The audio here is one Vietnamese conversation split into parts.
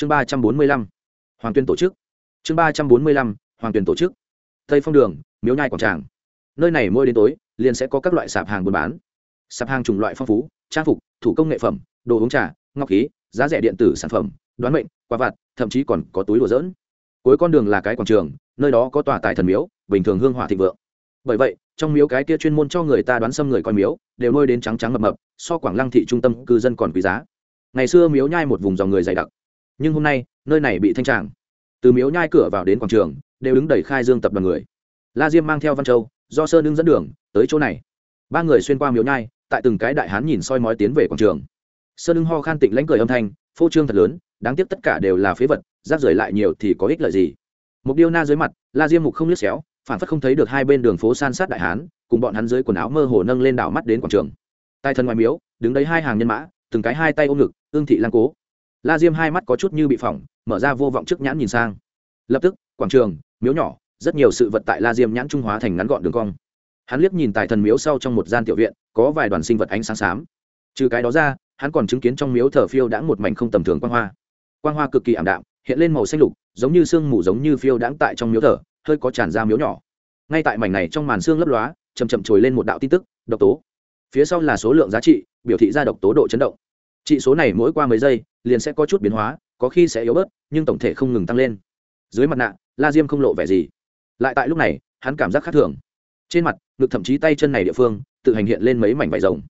chương ba trăm bốn mươi lăm, hoàng tuyên tổ chức. Chương ba trăm bốn mươi lăm, hoàng tuyên tổ chức. Tây phong đường, miếu nhai quảng tràng. Nơi này mỗi đến tối, liền sẽ có các loại sạp hàng buôn bán. Sạp hàng chủng loại phong phú, trang phục, thủ công nghệ phẩm, đồ uống trà, ngọc khí, giá rẻ điện tử sản phẩm, đoán mệnh, quà vặt, thậm chí còn có túi đồ dỡn cuối con đường là cái quảng trường, nơi đó có tòa tài thần miếu, bình thường hương hỏa thịnh vượng. Bởi vậy, trong miếu cái kia chuyên môn cho người ta đoán xâm người coi miếu, đều nuôi đến trắng trắng mập mập, so quảng lăng thị trung tâm cư dân còn quý giá. Ngày xưa miếu nhai một vùng dòng người dày đặc nhưng hôm nay, nơi này bị thanh tràng. Từ miếu nhai cửa vào đến quảng trường, đều đứng đầy khai dương tập đoàn người. La diêm mang theo văn châu, do sơn đứng dẫn đường, tới chỗ này. Ba người xuyên qua miếu nhai, tại từng cái đại hán nhìn soi mói tiến về quảng trường. Sơn đứng ho khan tịnh lãnh cười âm thanh, phô trương thật lớn, đáng tiếc tất cả đều là phế vật, rác rưởi lại nhiều thì có ích lợi gì. Mục điêu na dưới mặt, la diêm mục không liếc xéo, phản phất không thấy được hai bên đường phố san sát đại hán, cùng bọn hắn dưới quần áo mơ hồ nâng lên đảo mắt đến quảng trường. Tài thân ngoài miếu, đứng đấy hai hàng nhân mã, từng cái hai tay ôm ngực, ương thị lang cố la diêm hai mắt có chút như bị phỏng, mở ra vô vọng trước nhãn nhìn sang. Lập tức, quảng trường, miếu nhỏ, rất nhiều sự vật tại la diêm nhãn trung hóa thành ngắn gọn đường cong. Hắn liếc nhìn tài thần miếu sau trong một gian tiểu viện, có vài đoàn sinh vật ánh sáng xám. Trừ cái đó ra, hắn còn chứng kiến trong miếu thờ phiêu đã một mảnh không tầm thường quang hoa. Quang hoa cực kỳ ảm đạm, hiện lên màu xanh lục, giống như sương mù giống như phiêu đãng tại trong miếu thờ, hơi có tràn ra miếu nhỏ. Ngay tại mảnh này trong màn xương lấp lóa chầm chậm trồi lên một đạo tin tức, độc tố. Phía sau là số lượng giá trị, biểu thị ra độc tố độ chấn động trị số này mỗi qua mấy giây, liền sẽ có chút biến hóa, có khi sẽ yếu bớt, nhưng tổng thể không ngừng tăng lên. Dưới mặt nạ, la diêm không lộ vẻ gì. Lại tại lúc này, hắn cảm giác khác thường. Trên mặt, ngực thậm chí tay chân này địa phương, tự hành hiện lên mấy mảnh vải rồng.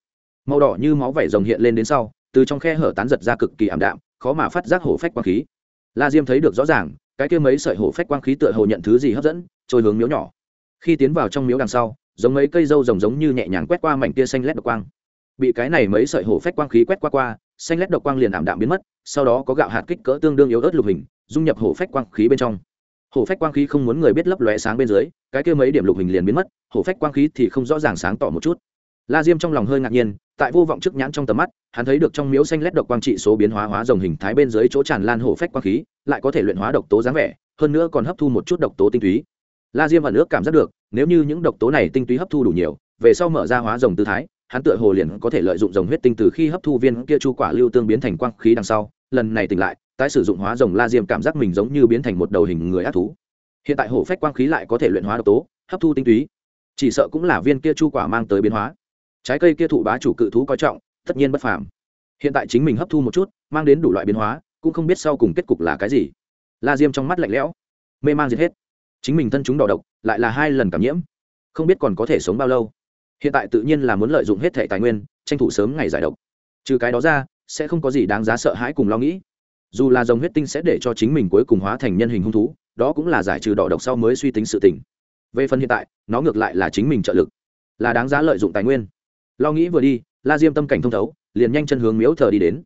Màu đỏ như máu vải rồng hiện lên đến sau, từ trong khe hở tán giật ra cực kỳ ảm đạm, khó mà phát giác hổ phách quang khí. La diêm thấy được rõ ràng, cái kia mấy sợi hổ phách quang khí tựa hồ nhận thứ gì hấp dẫn, trôi hướng miếu nhỏ. Khi tiến vào trong miếu đằng sau, giống mấy cây dâu rồng giống như nhẹ nhàng quét qua mảnh tia xanh lét độc quang. Bị cái này mấy sợi hổ phách quang khí quét qua qua xanh lét độc quang liền ảm đạm biến mất, sau đó có gạo hạt kích cỡ tương đương yếu ớt lục hình, dung nhập hổ phách quang khí bên trong. Hổ phách quang khí không muốn người biết lấp lóe sáng bên dưới, cái kia mấy điểm lục hình liền biến mất, hổ phách quang khí thì không rõ ràng sáng tỏ một chút. La diêm trong lòng hơi ngạc nhiên, tại vô vọng trước nhãn trong tầm mắt, hắn thấy được trong miếu xanh lét độc quang trị số biến hóa hóa rồng hình thái bên dưới chỗ tràn lan hổ phách quang khí, lại có thể luyện hóa độc tố dáng vẻ, hơn nữa còn hấp thu một chút độc tố tinh túy. La diêm và nước cảm giác được, nếu như những độc tố này tinh túy hấp thu đủ nhiều, về sau mở ra hóa rồng tư thái hắn tựa hồ liền có thể lợi dụng dòng huyết tinh từ khi hấp thu viên kia chu quả lưu tương biến thành quang khí đằng sau, lần này tỉnh lại, tái sử dụng hóa rồng la diêm cảm giác mình giống như biến thành một đầu hình người ác thú. Hiện tại hổ phách quang khí lại có thể luyện hóa độc tố, hấp thu tinh túy. Chỉ sợ cũng là viên kia chu quả mang tới biến hóa. Trái cây kia thụ bá chủ cự thú coi trọng, tất nhiên bất phàm. Hiện tại chính mình hấp thu một chút, mang đến đủ loại biến hóa, cũng không biết sau cùng kết cục là cái gì. La diêm trong mắt lạnh lẽo, mê man diệt hết. Chính mình thân chúng đỏ độc, lại là hai lần cảm nhiễm. Không biết còn có thể sống bao lâu hiện tại tự nhiên là muốn lợi dụng hết thẻ tài nguyên, tranh thủ sớm ngày giải độc. Trừ cái đó ra, sẽ không có gì đáng giá sợ hãi cùng lo nghĩ. Dù là dòng huyết tinh sẽ để cho chính mình cuối cùng hóa thành nhân hình hung thú, đó cũng là giải trừ đỏ độc sau mới suy tính sự tình. Về phần hiện tại, nó ngược lại là chính mình trợ lực, là đáng giá lợi dụng tài nguyên. Lo nghĩ vừa đi, la diêm tâm cảnh thông thấu, liền nhanh chân hướng miếu thờ đi đến.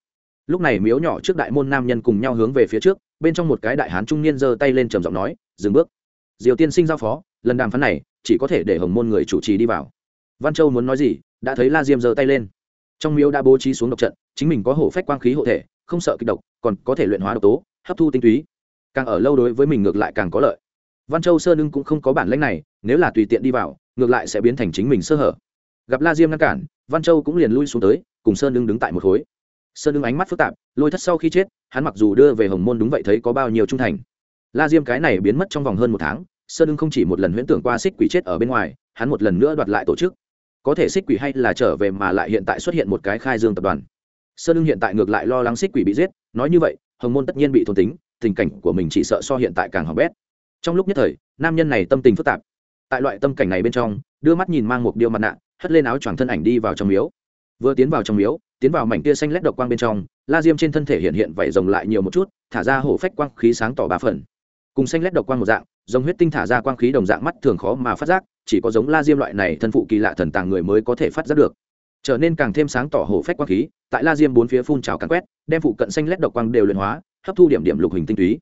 Lúc này miếu nhỏ trước đại môn nam nhân cùng nhau hướng về phía trước, bên trong một cái đại hán trung niên giơ tay lên trầm giọng nói, dừng bước. Diều tiên sinh giao phó, lần đàm phán này chỉ có thể để hồng môn người chủ trì đi vào văn châu muốn nói gì, đã thấy la diêm giơ tay lên. Trong miếu đã bố trí xuống độc trận, chính mình có hổ phách quang khí hộ thể, không sợ kịch độc, còn có thể luyện hóa độc tố, hấp thu tinh túy. Càng ở lâu đối với mình ngược lại càng có lợi. Văn châu sơ nưng cũng không có bản lãnh này, nếu là tùy tiện đi vào, ngược lại sẽ biến thành chính mình sơ hở. Gặp la diêm ngăn cản, văn châu cũng liền lui xuống tới, cùng sơn đương đứng tại một khối. Sơn đương ánh mắt phức tạp, lôi thất sau khi chết, hắn mặc dù đưa về hồng môn đúng vậy thấy có bao nhiêu trung thành. La diêm cái này biến mất trong vòng hơn một tháng sơn đương không chỉ một lần huyễn tưởng qua xích quỷ chết ở bên ngoài, hắn một lần nữa đoạt lại tổ chức có thể xích quỷ hay là trở về mà lại hiện tại xuất hiện một cái khai dương tập đoàn. Sơn đương hiện tại ngược lại lo lắng xích quỷ bị giết, nói như vậy, hồng môn tất nhiên bị thôn tính, tình cảnh của mình chỉ sợ so hiện tại càng hỏng bét. Trong lúc nhất thời, nam nhân này tâm tình phức tạp. Tại loại tâm cảnh này bên trong, đưa mắt nhìn mang một điêu mặt nạ, hất lên áo choàng thân ảnh đi vào trong miếu. Vừa tiến vào trong miếu, tiến vào mảnh tia xanh lét độc quang bên trong, la diêm trên thân thể hiện hiện vảy rồng lại nhiều một chút, thả ra hổ phách quang khí sáng tỏ ba phần. Cùng xanh lét độc quang một dạng giống huyết tinh thả ra quang khí đồng dạng mắt thường khó mà phát giác, chỉ có giống la diêm loại này thân phụ kỳ lạ thần tàng người mới có thể phát giác được. Trở nên càng thêm sáng tỏ hổ phách quang khí, tại la diêm bốn phía phun trào cắn quét, đem phụ cận xanh lét độc quang đều luyện hóa, hấp thu điểm điểm lục hình tinh túy.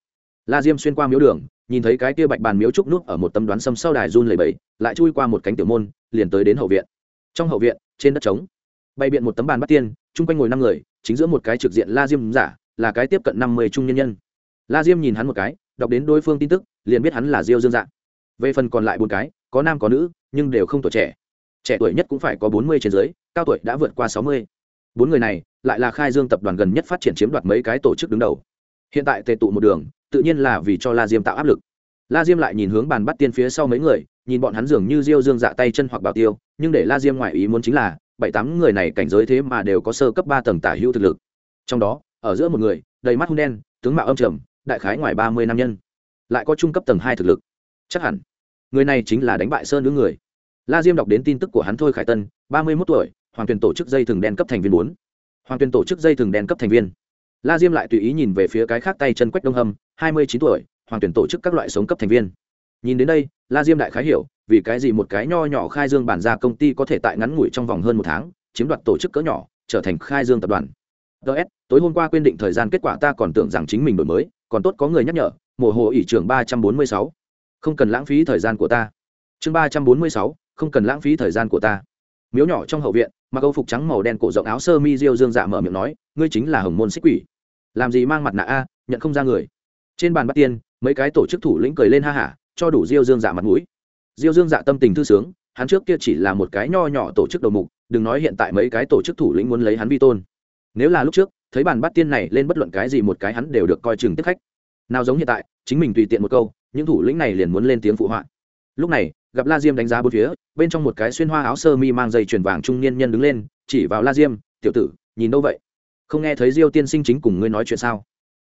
La diêm xuyên qua miếu đường, nhìn thấy cái kia bạch bàn miếu trúc nút ở một tấm đoán sâm sau đài run lầy bẫy lại chui qua một cánh tiểu môn, liền tới đến hậu viện. Trong hậu viện, trên đất trống, bày biện một tấm bàn bắt tiên, chung quanh ngồi năm người, chính giữa một cái trực diện la diêm giả, là cái tiếp cận năm mươi trung nhân nhân. La diêm nhìn hắn một cái, đọc đến đối phương tin tức liền biết hắn là diêu dương dạ. Về phần còn lại bốn cái, có nam có nữ, nhưng đều không tuổi trẻ. Trẻ tuổi nhất cũng phải có bốn mươi trên dưới, cao tuổi đã vượt qua sáu mươi. Bốn người này, lại là khai dương tập đoàn gần nhất phát triển chiếm đoạt mấy cái tổ chức đứng đầu. Hiện tại tề tụ một đường, tự nhiên là vì cho la diêm tạo áp lực. La diêm lại nhìn hướng bàn bắt tiên phía sau mấy người, nhìn bọn hắn dường như diêu dương dạ tay chân hoặc bảo tiêu, nhưng để la diêm ngoại ý muốn chính là, bảy tám người này cảnh giới thế mà đều có sơ cấp ba tầng tả hữu thực lực. Trong đó, ở giữa một người, đầy mắt hung đen, tướng mạo âm trầm, đại khái ngoài ba mươi năm nhân lại có trung cấp tầng hai thực lực. Chắc hẳn, người này chính là đánh bại sơn nữ người. La diêm đọc đến tin tức của hắn thôi, khải tân, ba mươi mốt tuổi, hoàng tuyền tổ chức dây thừng đen cấp thành viên bốn. Hoàng tuyền tổ chức dây thừng đen cấp thành viên. La diêm lại tùy ý nhìn về phía cái khác tay chân quách đông hâm, hai mươi chín tuổi, hoàng tuyển tổ chức các loại sống cấp thành viên. Nhìn đến đây, la diêm đại khái hiểu, vì cái gì một cái nho nhỏ khai dương bản ra công ty có thể tại ngắn ngủi trong vòng hơn một tháng, chiếm đoạt tổ chức cỡ nhỏ, trở thành khai dương tập đoàn. Ts tối hôm qua quyên định thời gian kết quả ta còn tưởng rằng chính mình đổi mới còn tốt có người nhắc nhở, mùa hồ ỷ trưởng ba trăm bốn mươi sáu. Không cần lãng phí thời gian của ta. Chương ba trăm bốn mươi sáu, không cần lãng phí thời gian của ta. Miếu nhỏ trong hậu viện, mặc âu phục trắng màu đen cổ rộng áo sơ mi diêu dương dạ mở miệng nói, ngươi chính là hồng môn xích quỷ. Làm gì mang mặt nạ a, nhận không ra người. Trên bàn bắt tiên, mấy cái tổ chức thủ lĩnh cười lên ha hả, cho đủ diêu dương dạ mặt mũi. Diêu dương dạ tâm tình thư sướng, hắn trước kia chỉ là một cái nho nhỏ tổ chức đầu mục, đừng nói hiện tại mấy cái tổ chức thủ lĩnh muốn lấy hắn vi tôn. Nếu là lúc trước thấy bàn bát tiên này lên bất luận cái gì một cái hắn đều được coi chừng tiếp khách. Nào giống hiện tại, chính mình tùy tiện một câu, những thủ lĩnh này liền muốn lên tiếng phụ họa. Lúc này, gặp la diêm đánh giá bốn phía, bên trong một cái xuyên hoa áo sơ mi mang dây chuyền vàng trung niên nhân đứng lên, chỉ vào la diêm, tiểu tử, nhìn đâu vậy? Không nghe thấy diêu tiên sinh chính cùng ngươi nói chuyện sao?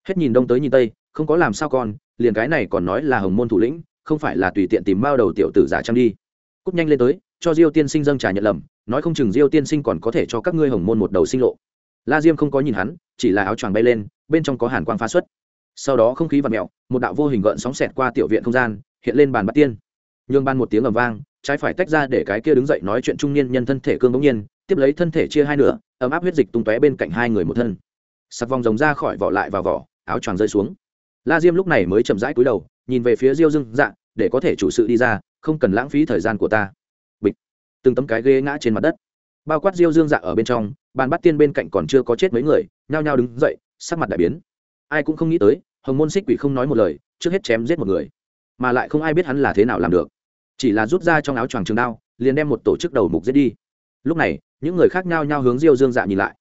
Hết nhìn đông tới nhìn tây, không có làm sao con, liền cái này còn nói là hồng môn thủ lĩnh, không phải là tùy tiện tìm bao đầu tiểu tử giả trang đi. Cúp nhanh lên tới, cho diêu tiên sinh dâng trà nhận lầm, nói không chừng diêu tiên sinh còn có thể cho các ngươi hồng môn một đầu sinh lộ la diêm không có nhìn hắn, chỉ là áo choàng bay lên, bên trong có hàn quang phá xuất. Sau đó không khí và mẹo một đạo vô hình gợn sóng xẹt qua tiểu viện không gian, hiện lên bàn bắt tiên. Nhường ban một tiếng ầm vang, trái phải tách ra để cái kia đứng dậy nói chuyện trung niên nhân thân thể cương bỗng nhiên, tiếp lấy thân thể chia hai nửa, ấm áp huyết dịch tung tóe bên cạnh hai người một thân. Sặc vòng rồng ra khỏi vỏ lại vào vỏ, áo choàng rơi xuống. La diêm lúc này mới chậm rãi cúi đầu, nhìn về phía diêu dưng dạ để có thể chủ sự đi ra, không cần lãng phí thời gian của ta. Bịch. Từng tấm cái ghế ngã trên mặt đất bao quát diêu dương dạ ở bên trong, bàn bắt tiên bên cạnh còn chưa có chết mấy người, nhao nhao đứng dậy, sắc mặt đại biến. Ai cũng không nghĩ tới, hồng môn xích quỷ không nói một lời, trước hết chém giết một người, mà lại không ai biết hắn là thế nào làm được. Chỉ là rút ra trong áo choàng trường đao, liền đem một tổ chức đầu mục giết đi. Lúc này, những người khác nhao nhao hướng diêu dương dạ nhìn lại.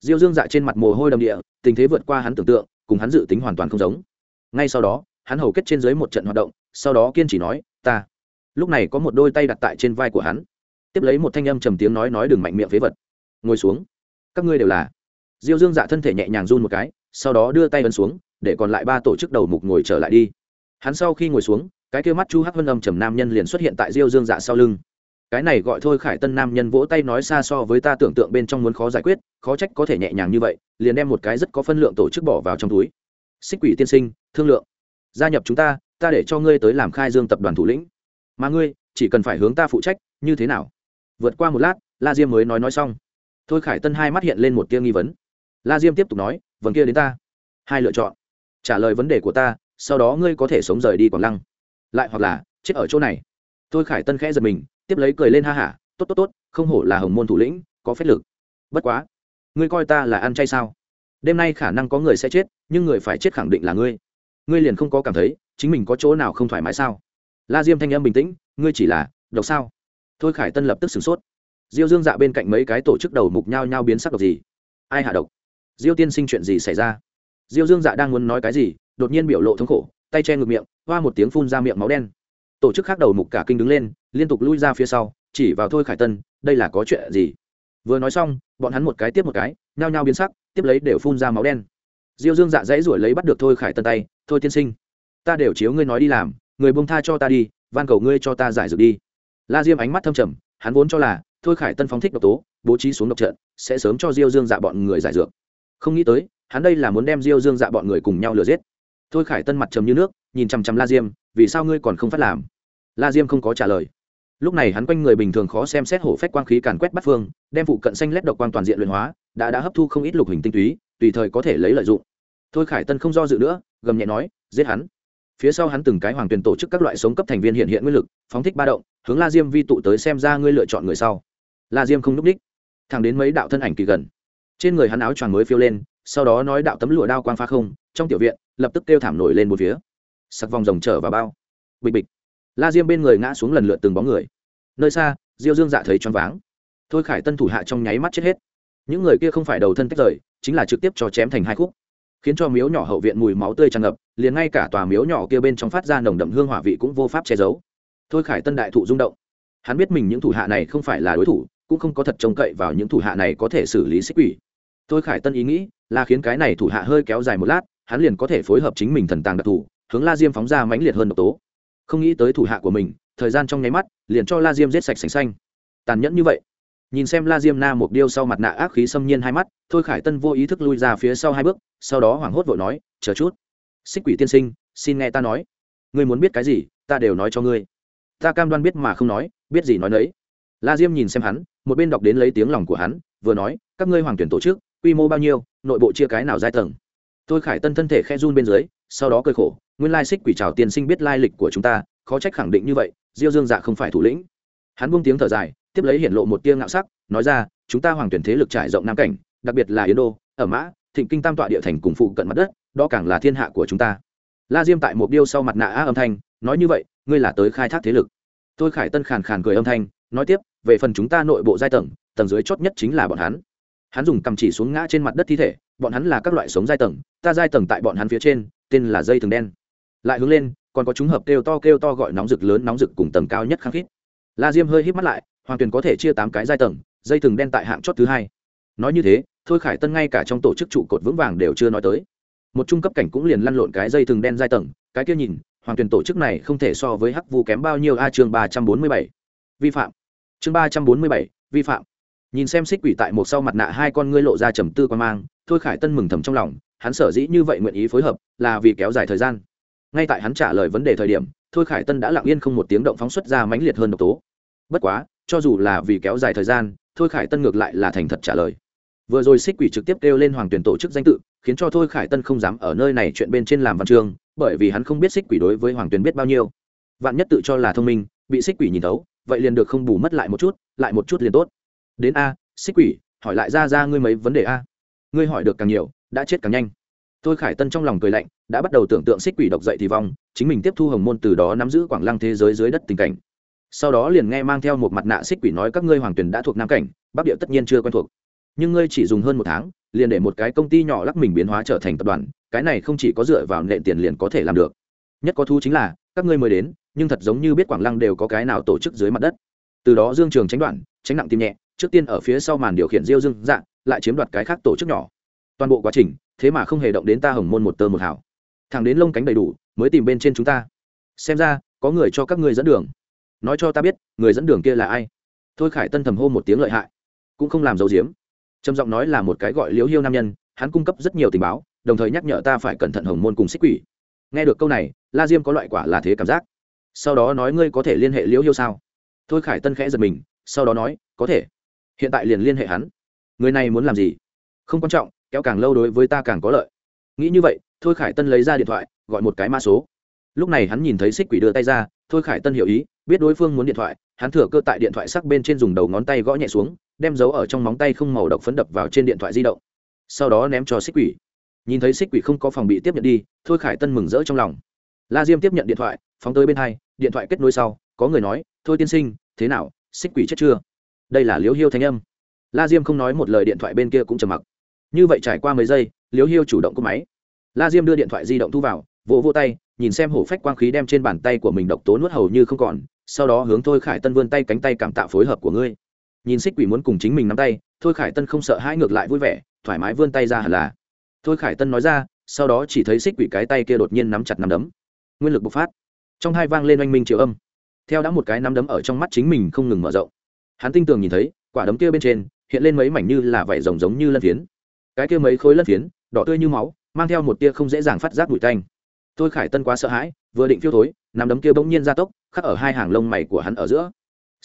Diêu dương dạ trên mặt mồ hôi đầm địa, tình thế vượt qua hắn tưởng tượng, cùng hắn dự tính hoàn toàn không giống. Ngay sau đó, hắn hầu kết trên dưới một trận hoạt động, sau đó kiên chỉ nói, ta. Lúc này có một đôi tay đặt tại trên vai của hắn tiếp lấy một thanh âm trầm tiếng nói nói đừng mạnh miệng phế vật. Ngồi xuống. Các ngươi đều là. Diêu dương dạ thân thể nhẹ nhàng run một cái, sau đó đưa tay ấn xuống, để còn lại ba tổ chức đầu mục ngồi trở lại đi. Hắn sau khi ngồi xuống, cái kêu mắt chu hắc vân âm trầm nam nhân liền xuất hiện tại diêu dương dạ sau lưng. Cái này gọi thôi khải tân nam nhân vỗ tay nói xa so với ta tưởng tượng bên trong muốn khó giải quyết, khó trách có thể nhẹ nhàng như vậy, liền đem một cái rất có phân lượng tổ chức bỏ vào trong túi. Xích quỷ tiên sinh, thương lượng. Gia nhập chúng ta ta để cho ngươi tới làm khai dương tập đoàn thủ lĩnh. Mà ngươi, chỉ cần phải hướng ta phụ trách, như thế nào? Vượt qua một lát, la diêm mới nói nói xong. Thôi khải tân hai mắt hiện lên một tia nghi vấn. La diêm tiếp tục nói vấn kia đến ta. Hai lựa chọn. Trả lời vấn đề của ta, sau đó ngươi có thể sống rời đi quảng lăng. Lại hoặc là, chết ở chỗ này. Thôi khải tân khẽ giật mình, tiếp lấy cười lên ha hả, tốt tốt tốt, không hổ là hồng môn thủ lĩnh, có phép lực. Bất quá, ngươi coi ta là ăn chay sao? Đêm nay khả năng có người sẽ chết, nhưng người phải chết khẳng định là ngươi. Ngươi liền không có cảm thấy, chính mình có chỗ nào không thoải mái sao? La diêm thanh âm bình tĩnh, ngươi chỉ là độc sao? Thôi khải tân lập tức sửng sốt. Diêu dương dạ bên cạnh mấy cái tổ chức đầu mục nhao nhao biến sắc độc gì? Ai hạ độc? Diêu tiên sinh chuyện gì xảy ra? Diêu dương dạ đang muốn nói cái gì, đột nhiên biểu lộ thống khổ, tay che ngược miệng, hoa một tiếng phun ra miệng máu đen. Tổ chức khác đầu mục cả kinh đứng lên, liên tục lui ra phía sau, chỉ vào thôi khải tân, đây là có chuyện gì? Vừa nói xong, bọn hắn một cái tiếp một cái, nhao nhao biến sắc, tiếp lấy đều phun ra máu đen. Diêu dương dạ dãy ruổi lấy bắt được thôi khải tân tay, thôi tiên sinh, ta đều chiếu ngươi nói đi làm, người buông tha cho ta đi, van cầu ngươi cho ta giải dược đi la diêm ánh mắt thâm trầm, hắn vốn cho là, thôi khải tân phóng thích độc tố, bố trí xuống độc trận, sẽ sớm cho diêu dương dạ bọn người giải dược. Không nghĩ tới, hắn đây là muốn đem diêu dương dạ bọn người cùng nhau lừa giết. Thôi khải tân mặt trầm như nước, nhìn chằm chằm la diêm, vì sao ngươi còn không phát làm? La diêm không có trả lời. Lúc này hắn quanh người bình thường khó xem xét hổ phách quang khí càn quét bắt phương, đem phụ cận xanh lét độc quang toàn diện luyện hóa, đã đã hấp thu không ít lục hình tinh túy, tùy thời có thể lấy lợi dụng. Thôi khải tân không do dự nữa, gầm nhẹ nói, giết hắn. Phía sau hắn từng cái hoàng tuyển tổ chức các loại sống cấp thành viên hiện hiện nguyên lực, phóng thích ba động hướng la diêm vi tụ tới xem ra ngươi lựa chọn người sau. La diêm không n ú c đích. Thẳng đến mấy đạo thân ảnh kỳ gần. Trên người hắn áo choàng mới phiêu lên, sau đó nói đạo tấm lụa đao quang phá không, trong tiểu viện, lập tức kêu thảm nổi lên một phía. Sặc vòng rồng trở vào bao. Bịch bịch. La diêm bên người ngã xuống lần lượt từng bóng người. Nơi xa, diêu dương dạ thấy choáng váng. Thôi khải tân thủ hạ trong nháy mắt chết hết. Những người kia không phải đầu thân tách rời, chính là trực tiếp cho chém thành hai khúc. Khiến cho miếu nhỏ hậu viện mùi máu tươi tràn ngập, liền ngay cả tòa miếu nhỏ kia bên trong phát ra nồng đậm hương hỏa vị cũng vô pháp che giấu thôi khải tân đại thụ rung động. Hắn biết mình những thủ hạ này không phải là đối thủ, cũng không có thật trông cậy vào những thủ hạ này có thể xử lý xích quỷ. Thôi khải tân ý nghĩ là khiến cái này thủ hạ hơi kéo dài một lát, hắn liền có thể phối hợp chính mình thần tàng đặc thù, hướng la diêm phóng ra mãnh liệt hơn độc tố. Không nghĩ tới thủ hạ của mình, thời gian trong nháy mắt, liền cho la diêm giết sạch sành xanh. Tàn nhẫn như vậy. Nhìn xem la diêm na một điêu sau mặt nạ ác khí xâm nhiên hai mắt, thôi khải tân vô ý thức lui ra phía sau hai bước, sau đó hoảng hốt vội nói, chờ chút. Xích quỷ tiên sinh, xin nghe ta nói. Ngươi muốn biết cái gì, ta đều nói cho ngươi ta cam đoan biết mà không nói, biết gì nói nấy. La diêm nhìn xem hắn, một bên đọc đến lấy tiếng lòng của hắn, vừa nói, các ngươi hoàng tuyển tổ chức, quy mô bao nhiêu, nội bộ chia cái nào giai tầng? Tôi khải tân thân thể khe run bên dưới, sau đó cơi khổ, nguyên lai xích quỷ trào tiên sinh biết lai lịch của chúng ta, khó trách khẳng định như vậy, diêu dương dạ không phải thủ lĩnh. Hắn buông tiếng thở dài, tiếp lấy hiện lộ một tia ngạo sắc, nói ra, chúng ta hoàng tuyển thế lực trải rộng nam cảnh, đặc biệt là yến đô, ở mã, thịnh kinh tam tọa địa thành cùng phụ cận mặt đất, đó càng là thiên hạ của chúng ta. La diêm tại một điêu sau mặt nạ á âm thanh nói như vậy, ngươi là tới khai thác thế lực. Tôi khải tân khàn khàn cười âm thanh, nói tiếp, về phần chúng ta nội bộ giai tầng tầng dưới chót nhất chính là bọn hắn. Hắn dùng cầm chỉ xuống ngã trên mặt đất thi thể, bọn hắn là các loại sống giai tầng, ta giai tầng tại bọn hắn phía trên, tên là dây thừng đen. Lại hướng lên, còn có chúng hợp kêu to kêu to gọi nóng rực lớn nóng rực cùng tầng cao nhất khăng khít. La diêm hơi hít mắt lại hoàng tuyền có thể chia tám cái giai tầng, dây thừng đen tại hạng chót thứ hai. Nói như thế, thôi khải tân ngay cả trong tổ chức trụ cột vững vàng đều chưa nói tới. Một trung cấp cảnh cũng liền lăn lộn cái dây thừng đen giai tầng, cái kia nhìn hoàng tuyển tổ chức này không thể so với hắc vu kém bao nhiêu. A, chương ba trăm bốn mươi bảy. Vi phạm. Chương ba trăm bốn mươi bảy, vi phạm. Nhìn xem xích quỷ tại một sau mặt nạ, hai con ngươi lộ ra trầm tư quan mang. Thôi khải tân mừng thầm trong lòng, hắn sở dĩ như vậy nguyện ý phối hợp, là vì kéo dài thời gian. Ngay tại hắn trả lời vấn đề thời điểm, thôi khải tân đã lặng yên không một tiếng động phóng xuất ra mãnh liệt hơn độc tố. Bất quá, cho dù là vì kéo dài thời gian, thôi khải tân ngược lại là thành thật trả lời vừa rồi xích quỷ trực tiếp kêu lên hoàng tuyển tổ chức danh tự, khiến cho thôi khải tân không dám ở nơi này chuyện bên trên làm văn chương, bởi vì hắn không biết xích quỷ đối với hoàng tuyển biết bao nhiêu. Vạn nhất tự cho là thông minh, bị xích quỷ nhìn thấu, vậy liền được không bù mất lại một chút, lại một chút liền tốt. Đến a, xích quỷ, hỏi lại ra ra ngươi mấy vấn đề a. Ngươi hỏi được càng nhiều, đã chết càng nhanh. Tôi khải tân trong lòng cười lạnh, đã bắt đầu tưởng tượng xích quỷ độc dậy thì vong, chính mình tiếp thu hồng môn từ đó nắm giữ quảng lăng thế giới dưới đất tình cảnh. Sau đó liền nghe mang theo một mặt nạ xích quỷ nói các ngươi hoàng tuyển đã thuộc nam cảnh, bắc địa tất nhiên chưa quen thuộc nhưng ngươi chỉ dùng hơn một tháng, liền để một cái công ty nhỏ lắc mình biến hóa trở thành tập đoàn, cái này không chỉ có dựa vào nệ tiền liền có thể làm được. Nhất có thu chính là, các ngươi mới đến, nhưng thật giống như biết quảng lăng đều có cái nào tổ chức dưới mặt đất. Từ đó dương trường tránh đoạn, tránh nặng tim nhẹ, trước tiên ở phía sau màn điều khiển diêu dương dạng lại chiếm đoạt cái khác tổ chức nhỏ. Toàn bộ quá trình, thế mà không hề động đến ta hồng môn một tơ một hảo thẳng đến lông cánh đầy đủ, mới tìm bên trên chúng ta. Xem ra, có người cho các ngươi dẫn đường. Nói cho ta biết, người dẫn đường kia là ai? Thôi khải tân thầm hô một tiếng lợi hại. Cũng không làm dấu diếm trầm giọng nói là một cái gọi liếu hiêu nam nhân, hắn cung cấp rất nhiều tình báo, đồng thời nhắc nhở ta phải cẩn thận hồng môn cùng xích quỷ. Nghe được câu này, la diêm có loại quả là thế cảm giác. Sau đó nói ngươi có thể liên hệ liễu hiêu sao? Thôi khải tân khẽ giật mình, sau đó nói, có thể. Hiện tại liền liên hệ hắn. Người này muốn làm gì? Không quan trọng, kéo càng lâu đối với ta càng có lợi. Nghĩ như vậy, thôi khải tân lấy ra điện thoại, gọi một cái mã số. Lúc này hắn nhìn thấy xích quỷ đưa tay ra, thôi khải tân hiểu ý, biết đối phương muốn điện thoại, hắn thừa cơ tại điện thoại sắc bên trên dùng đầu ngón tay gõ nhẹ xuống đem dấu ở trong móng tay không màu độc phấn đập vào trên điện thoại di động. Sau đó ném cho xích quỷ. Nhìn thấy xích quỷ không có phòng bị tiếp nhận đi, thôi khải tân mừng rỡ trong lòng. La diêm tiếp nhận điện thoại, phóng tới bên hai, điện thoại kết nối sau, có người nói, thôi tiên sinh, thế nào, xích quỷ chết chưa? Đây là liếu hiêu thanh âm. La diêm không nói một lời điện thoại bên kia cũng trầm mặc. Như vậy trải qua mấy giây liếu hiêu chủ động cúp máy. La diêm đưa điện thoại di động thu vào, vỗ vỗ tay, nhìn xem hổ phách quang khí đem trên bàn tay của mình độc tố nuốt hầu như không còn, sau đó hướng thôi khải tân vươn tay cánh tay cảm tạ phối hợp của ngươi nhìn xích quỷ muốn cùng chính mình nắm tay, thôi khải tân không sợ hãi ngược lại vui vẻ, thoải mái vươn tay ra hẳn là. Thôi khải tân nói ra, sau đó chỉ thấy xích quỷ cái tay kia đột nhiên nắm chặt nắm đấm. Nguyên lực bộc phát. Trong hai vang lên oanh minh triệu âm. Theo đã một cái nắm đấm ở trong mắt chính mình không ngừng mở rộng. Hắn tinh tường nhìn thấy, quả đấm kia bên trên, hiện lên mấy mảnh như là vảy rồng giống như lân phiến. Cái kia mấy khối lân phiến, đỏ tươi như máu, mang theo một tia không dễ dàng phát giác bụi tanh. Thôi khải tân quá sợ hãi, vừa định phiêu thối, nắm đấm kia bỗng nhiên ra tốc, khắc ở hai hàng lông mày của hắn ở giữa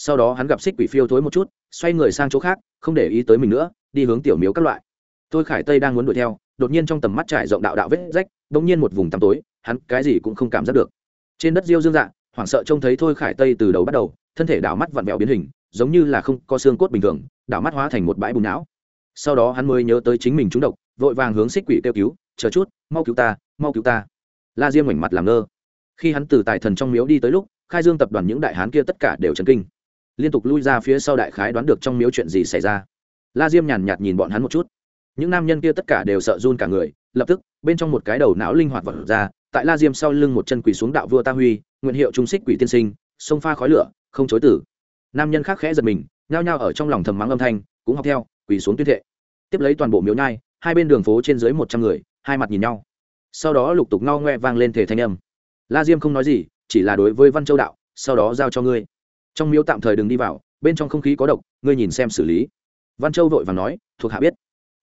sau đó hắn gặp xích quỷ phiêu thối một chút, xoay người sang chỗ khác, không để ý tới mình nữa, đi hướng tiểu miếu các loại. Tôi khải tây đang muốn đuổi theo, đột nhiên trong tầm mắt trải rộng đạo đạo vết rách, bỗng nhiên một vùng tăm tối, hắn cái gì cũng không cảm giác được. Trên đất diêu dương dạ hoảng sợ trông thấy thôi khải tây từ đầu bắt đầu, thân thể đảo mắt vặn vẹo biến hình, giống như là không có xương cốt bình thường, đảo mắt hóa thành một bãi bùn não. Sau đó hắn mới nhớ tới chính mình trúng độc, vội vàng hướng xích quỷ kêu cứu, chờ chút, mau cứu ta, mau cứu ta. La diêm mảnh mặt làm ngơ. Khi hắn từ tài thần trong miếu đi tới lúc, khai dương tập đoàn những đại hán kia tất cả đều chấn kinh liên tục lui ra phía sau đại khái đoán được trong miếu chuyện gì xảy ra. La diêm nhàn nhạt nhìn bọn hắn một chút. Những nam nhân kia tất cả đều sợ run cả người, lập tức, bên trong một cái đầu não linh hoạt vật ra, tại la diêm sau lưng một chân quỳ xuống đạo vua ta huy, nguyện hiệu trung xích quỷ tiên sinh, sông pha khói lửa, không chối tử. Nam nhân khác khẽ giật mình, nhao nhao ở trong lòng thầm mắng âm thanh, cũng học theo, quỳ xuống tuyên thệ. Tiếp lấy toàn bộ miếu nhai, hai bên đường phố trên dưới một trăm người, hai mặt nhìn nhau. Sau đó lục tục ngao ngoe vang lên thể thanh âm. La diêm không nói gì, chỉ là đối với văn châu đạo, sau đó giao cho ngươi trong miếu tạm thời đừng đi vào, bên trong không khí có độc, ngươi nhìn xem xử lý. Văn châu vội và nói, thuộc hạ biết.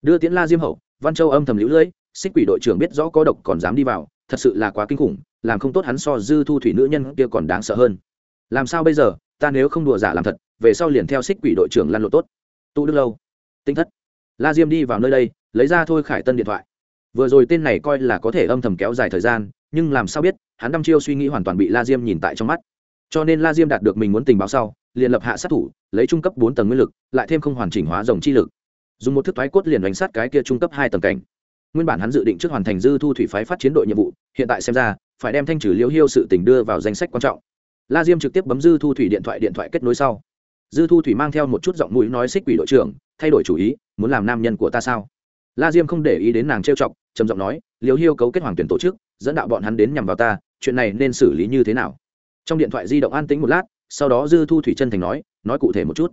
Đưa tiễn la diêm hậu, văn châu âm thầm lũ lưỡi xích quỷ đội trưởng biết rõ có độc còn dám đi vào, thật sự là quá kinh khủng, làm không tốt hắn so dư thu thủy nữ nhân kia còn đáng sợ hơn. Làm sao bây giờ, ta nếu không đùa giả làm thật, về sau liền theo xích quỷ đội trưởng lăn lộ tốt. Tụ đức lâu, tinh thất. La diêm đi vào nơi đây, lấy ra thôi khải tân điện thoại. Vừa rồi tên này coi là có thể âm thầm kéo dài thời gian, nhưng làm sao biết, hắn đăm chiêu suy nghĩ hoàn toàn bị la diêm nhìn tại trong mắt cho nên la diêm đạt được mình muốn tình báo sau, liền lập hạ sát thủ, lấy trung cấp bốn tầng nguyên lực, lại thêm không hoàn chỉnh hóa dòng chi lực. Dùng một thức thoái cốt liền đánh sát cái kia trung cấp hai tầng cảnh. Nguyên bản hắn dự định trước hoàn thành dư thu thủy phái phát chiến đội nhiệm vụ, hiện tại xem ra, phải đem thanh trừ liễu hiêu sự tình đưa vào danh sách quan trọng. La diêm trực tiếp bấm dư thu thủy điện thoại điện thoại kết nối sau. Dư thu thủy mang theo một chút giọng mũi nói xích quỷ đội trưởng, thay đổi chủ ý, muốn làm nam nhân của ta sao? La diêm không để ý đến nàng trêu chọc, trầm giọng nói, liễu hiêu cấu kết hoàng tuyển tổ chức, dẫn đạo bọn hắn đến nhằm vào ta, chuyện này nên xử lý như thế nào? Trong điện thoại di động an tĩnh một lát, sau đó dư thu thủy chân thành nói nói cụ thể một chút.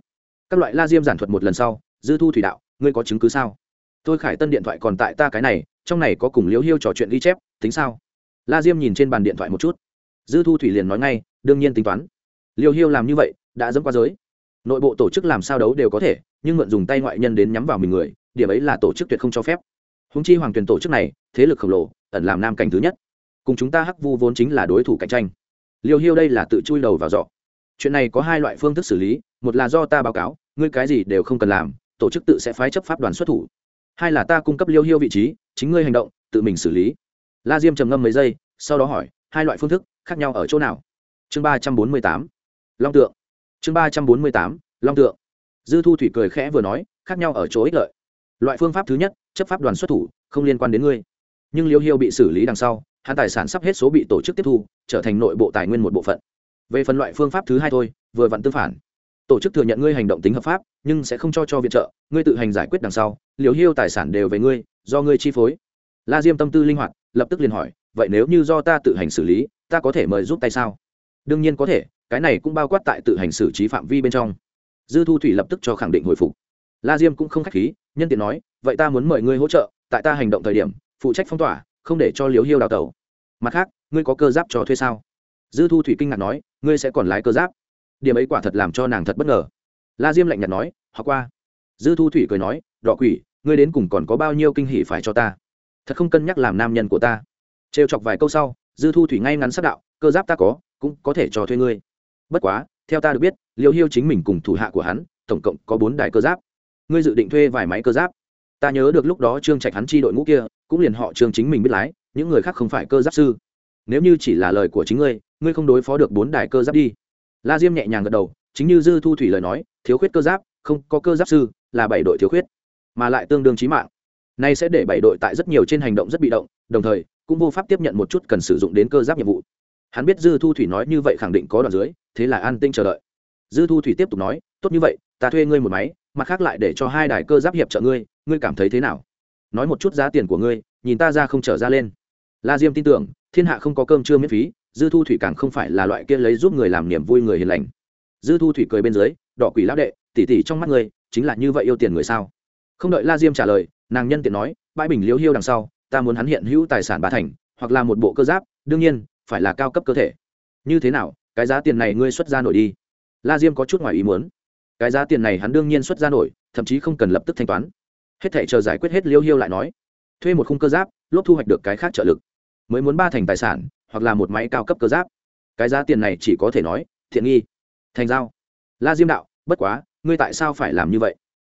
Các loại la diêm giản thuật một lần sau, dư thu thủy đạo, ngươi có chứng cứ sao? Tôi khải tân điện thoại còn tại ta cái này, trong này có cùng liễu hiêu trò chuyện ghi chép, tính sao? La diêm nhìn trên bàn điện thoại một chút. Dư thu thủy liền nói ngay, đương nhiên tính toán. Liêu hiêu làm như vậy, đã dẫm qua giới. Nội bộ tổ chức làm sao đấu đều có thể, nhưng mượn dùng tay ngoại nhân đến nhắm vào mình người, điểm ấy là tổ chức tuyệt không cho phép. Húng chi hoàng tuyển tổ chức này, thế lực khổng lồ, ẩn làm nam cảnh thứ nhất. Cùng chúng ta hắc vu vốn chính là đối thủ cạnh tranh liêu hiêu đây là tự chui đầu vào giỏ chuyện này có hai loại phương thức xử lý, một là do ta báo cáo, ngươi cái gì đều không cần làm, tổ chức tự sẽ phái chấp pháp đoàn xuất thủ. Hai là ta cung cấp liêu hiêu vị trí, chính ngươi hành động, tự mình xử lý. La diêm trầm ngâm mấy giây, sau đó hỏi, hai loại phương thức khác nhau ở chỗ nào? Chương ba trăm bốn mươi tám, long tượng. Chương ba trăm bốn mươi tám, long tượng. Dư thu thủy cười khẽ vừa nói, khác nhau ở chỗ ích lợi. Loại phương pháp thứ nhất, chấp pháp đoàn xuất thủ, không liên quan đến ngươi. Nhưng liêu hiêu bị xử lý đằng sau hắn tài sản sắp hết số bị tổ chức tiếp thu, trở thành nội bộ tài nguyên một bộ phận. Về phần loại phương pháp thứ hai thôi, vừa vặn tương phản. Tổ chức thừa nhận ngươi hành động tính hợp pháp, nhưng sẽ không cho cho viện trợ, ngươi tự hành giải quyết đằng sau, liều hiêu tài sản đều về ngươi, do ngươi chi phối. La diêm tâm tư linh hoạt, lập tức liền hỏi, vậy nếu như do ta tự hành xử lý, ta có thể mời giúp tay sao? Đương nhiên có thể, cái này cũng bao quát tại tự hành xử trí phạm vi bên trong. Dư thu thủy lập tức cho khẳng định hồi phục. La diêm cũng không k h á c h khí, nhân tiện nói, vậy ta muốn mời ngươi hỗ trợ, tại ta hành động thời điểm, phụ trách phong tỏa, không để cho liều hiêu đào tẩu mặt khác, ngươi có cơ giáp cho thuê sao? Dư thu thủy kinh ngạc nói, ngươi sẽ còn lái cơ giáp? Điểm ấy quả thật làm cho nàng thật bất ngờ. La diêm lạnh nhạt nói họ qua. Dư thu thủy cười nói, đỏ quỷ, ngươi đến cùng còn có bao nhiêu kinh hỉ phải cho ta? Thật không cân nhắc làm nam nhân của ta. Trêu chọc vài câu sau, dư thu thủy ngay ngắn sắc đạo, cơ giáp ta có, cũng có thể cho thuê ngươi. Bất quá, theo ta được biết, liêu hiêu chính mình cùng thủ hạ của hắn, tổng cộng có bốn đài cơ giáp. Ngươi dự định thuê vài máy cơ giáp? Ta nhớ được lúc đó trương trạch hắn chi đội ngũ kia, cũng liền họ trương chính mình biết lái những người khác không phải cơ giáp sư. Nếu như chỉ là lời của chính ngươi ngươi không đối phó được bốn đài cơ giáp đi. La diêm nhẹ nhàng gật đầu, chính như dư thu thủy lời nói, thiếu khuyết cơ giáp, không có cơ giáp sư, là bảy đội thiếu khuyết, mà lại tương đương trí mạng. Nay sẽ để bảy đội tại rất nhiều trên hành động rất bị động, đồng thời, cũng vô pháp tiếp nhận một chút cần sử dụng đến cơ giáp nhiệm vụ. Hắn biết dư thu thủy nói như vậy khẳng định có đoạn dưới, thế là an tinh chờ đợi. Dư thu thủy tiếp tục nói, tốt như vậy, ta thuê ngươi một máy, mặt khác lại để cho hai đài cơ giáp hiệp trợ ngươi ngươi cảm thấy thế nào? Nói một chút giá tiền của ngươi, nhìn ta ra không trở ra lên la diêm tin tưởng thiên hạ không có cơm chưa miễn phí dư thu thủy càng không phải là loại kia lấy giúp người làm niềm vui người hiền lành. Dư thu thủy cười bên dưới đỏ quỷ lão đệ tỉ tỉ trong mắt người, chính là như vậy yêu tiền người sao? Không đợi la diêm trả lời nàng nhân tiện nói bãi bình Liêu hiêu đằng sau ta muốn hắn hiện hữu tài sản bà thành hoặc là một bộ cơ giáp đương nhiên phải là cao cấp cơ thể. Như thế nào cái giá tiền này ngươi xuất ra nổi đi. La diêm có chút ngoài ý muốn. Cái giá tiền này hắn đương nhiên xuất ra nổi thậm chí không cần lập tức thanh toán. Hết thể chờ giải quyết hết liêu hiêu lại nói thuê một khung cơ giáp lốp thu hoạch được cái khác trợ lực mới muốn ba thành tài sản, hoặc là một máy cao cấp cơ giáp. Cái giá tiền này chỉ có thể nói, thiện nghi. Thành giao. La diêm đạo, bất quá, ngươi tại sao phải làm như vậy?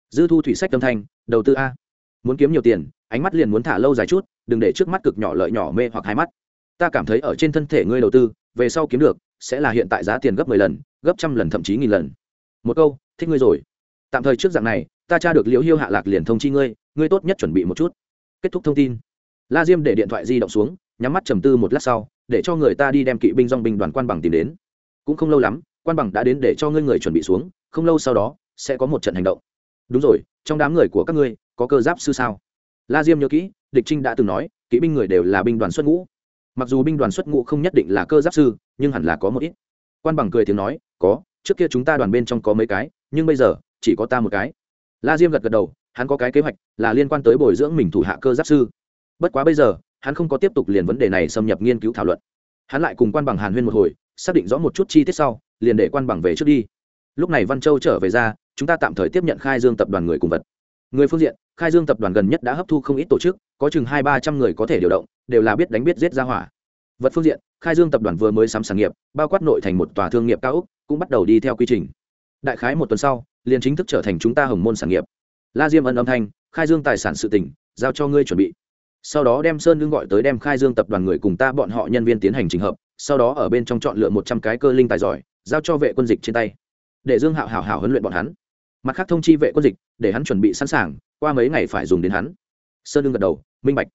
Dư thu thủy sách tâm thanh, đầu tư a. Muốn kiếm nhiều tiền, ánh mắt liền muốn thả lâu dài chút, đừng để trước mắt cực nhỏ lợi nhỏ mê hoặc hai mắt. Ta cảm thấy ở trên thân thể ngươi đầu tư, về sau kiếm được, sẽ là hiện tại giá tiền gấp mười lần, gấp trăm lần thậm chí nghìn lần. Một câu, thích ngươi rồi. Tạm thời trước dạng này, ta tra được liễu hiêu hạ lạc liền thông chi ngươi ngươi tốt nhất chuẩn bị một chút. Kết thúc thông tin. La diêm để điện thoại di động xuống nhắm mắt trầm tư một lát sau, để cho người ta đi đem kỵ binh dong binh đoàn quan bằng tìm đến. Cũng không lâu lắm, quan bằng đã đến để cho ngươi người chuẩn bị xuống, không lâu sau đó, sẽ có một trận hành động. Đúng rồi, trong đám người của các ngươi, có cơ giáp sư sao? La diêm nhớ kỹ, địch trinh đã từng nói, kỵ binh người đều là binh đoàn xuất ngũ. Mặc dù binh đoàn xuất ngũ không nhất định là cơ giáp sư, nhưng hẳn là có một ít. Quan bằng cười tiếng nói, có, trước kia chúng ta đoàn bên trong có mấy cái, nhưng bây giờ, chỉ có ta một cái. La diêm gật gật đầu, hắn có cái kế hoạch là liên quan tới bồi dưỡng mình thủ hạ cơ giáp sư. Bất quá bây giờ hắn không có tiếp tục liền vấn đề này xâm nhập nghiên cứu thảo luận. Hắn lại cùng quan bằng hàn huyên một hồi, xác định rõ một chút chi tiết sau, liền để quan bằng về trước đi. Lúc này văn châu trở về ra, chúng ta tạm thời tiếp nhận khai dương tập đoàn người cùng vật. Người phương diện, khai dương tập đoàn gần nhất đã hấp thu không ít tổ chức, có chừng hai ba trăm người có thể điều động, đều là biết đánh biết giết ra hỏa. Vật phương diện, khai dương tập đoàn vừa mới sắm sản nghiệp, bao quát nội thành một tòa thương nghiệp cao úc cũng bắt đầu đi theo quy trình. Đại khái một tuần sau, liền chính thức trở thành chúng ta hồng môn sản nghiệp. La diêm ân âm thanh, khai dương tài sản sự tỉnh giao cho ngươi chuẩn bị sau đó đem sơn lương gọi tới đem khai dương tập đoàn người cùng ta bọn họ nhân viên tiến hành trình hợp, sau đó ở bên trong chọn lựa một trăm cái cơ linh tài giỏi, giao cho vệ quân dịch trên tay. Để dương hạo hảo hảo huấn luyện bọn hắn. Mặt khác thông chi vệ quân dịch, để hắn chuẩn bị sẵn sàng, qua mấy ngày phải dùng đến hắn. Sơn lương gật đầu, minh bạch.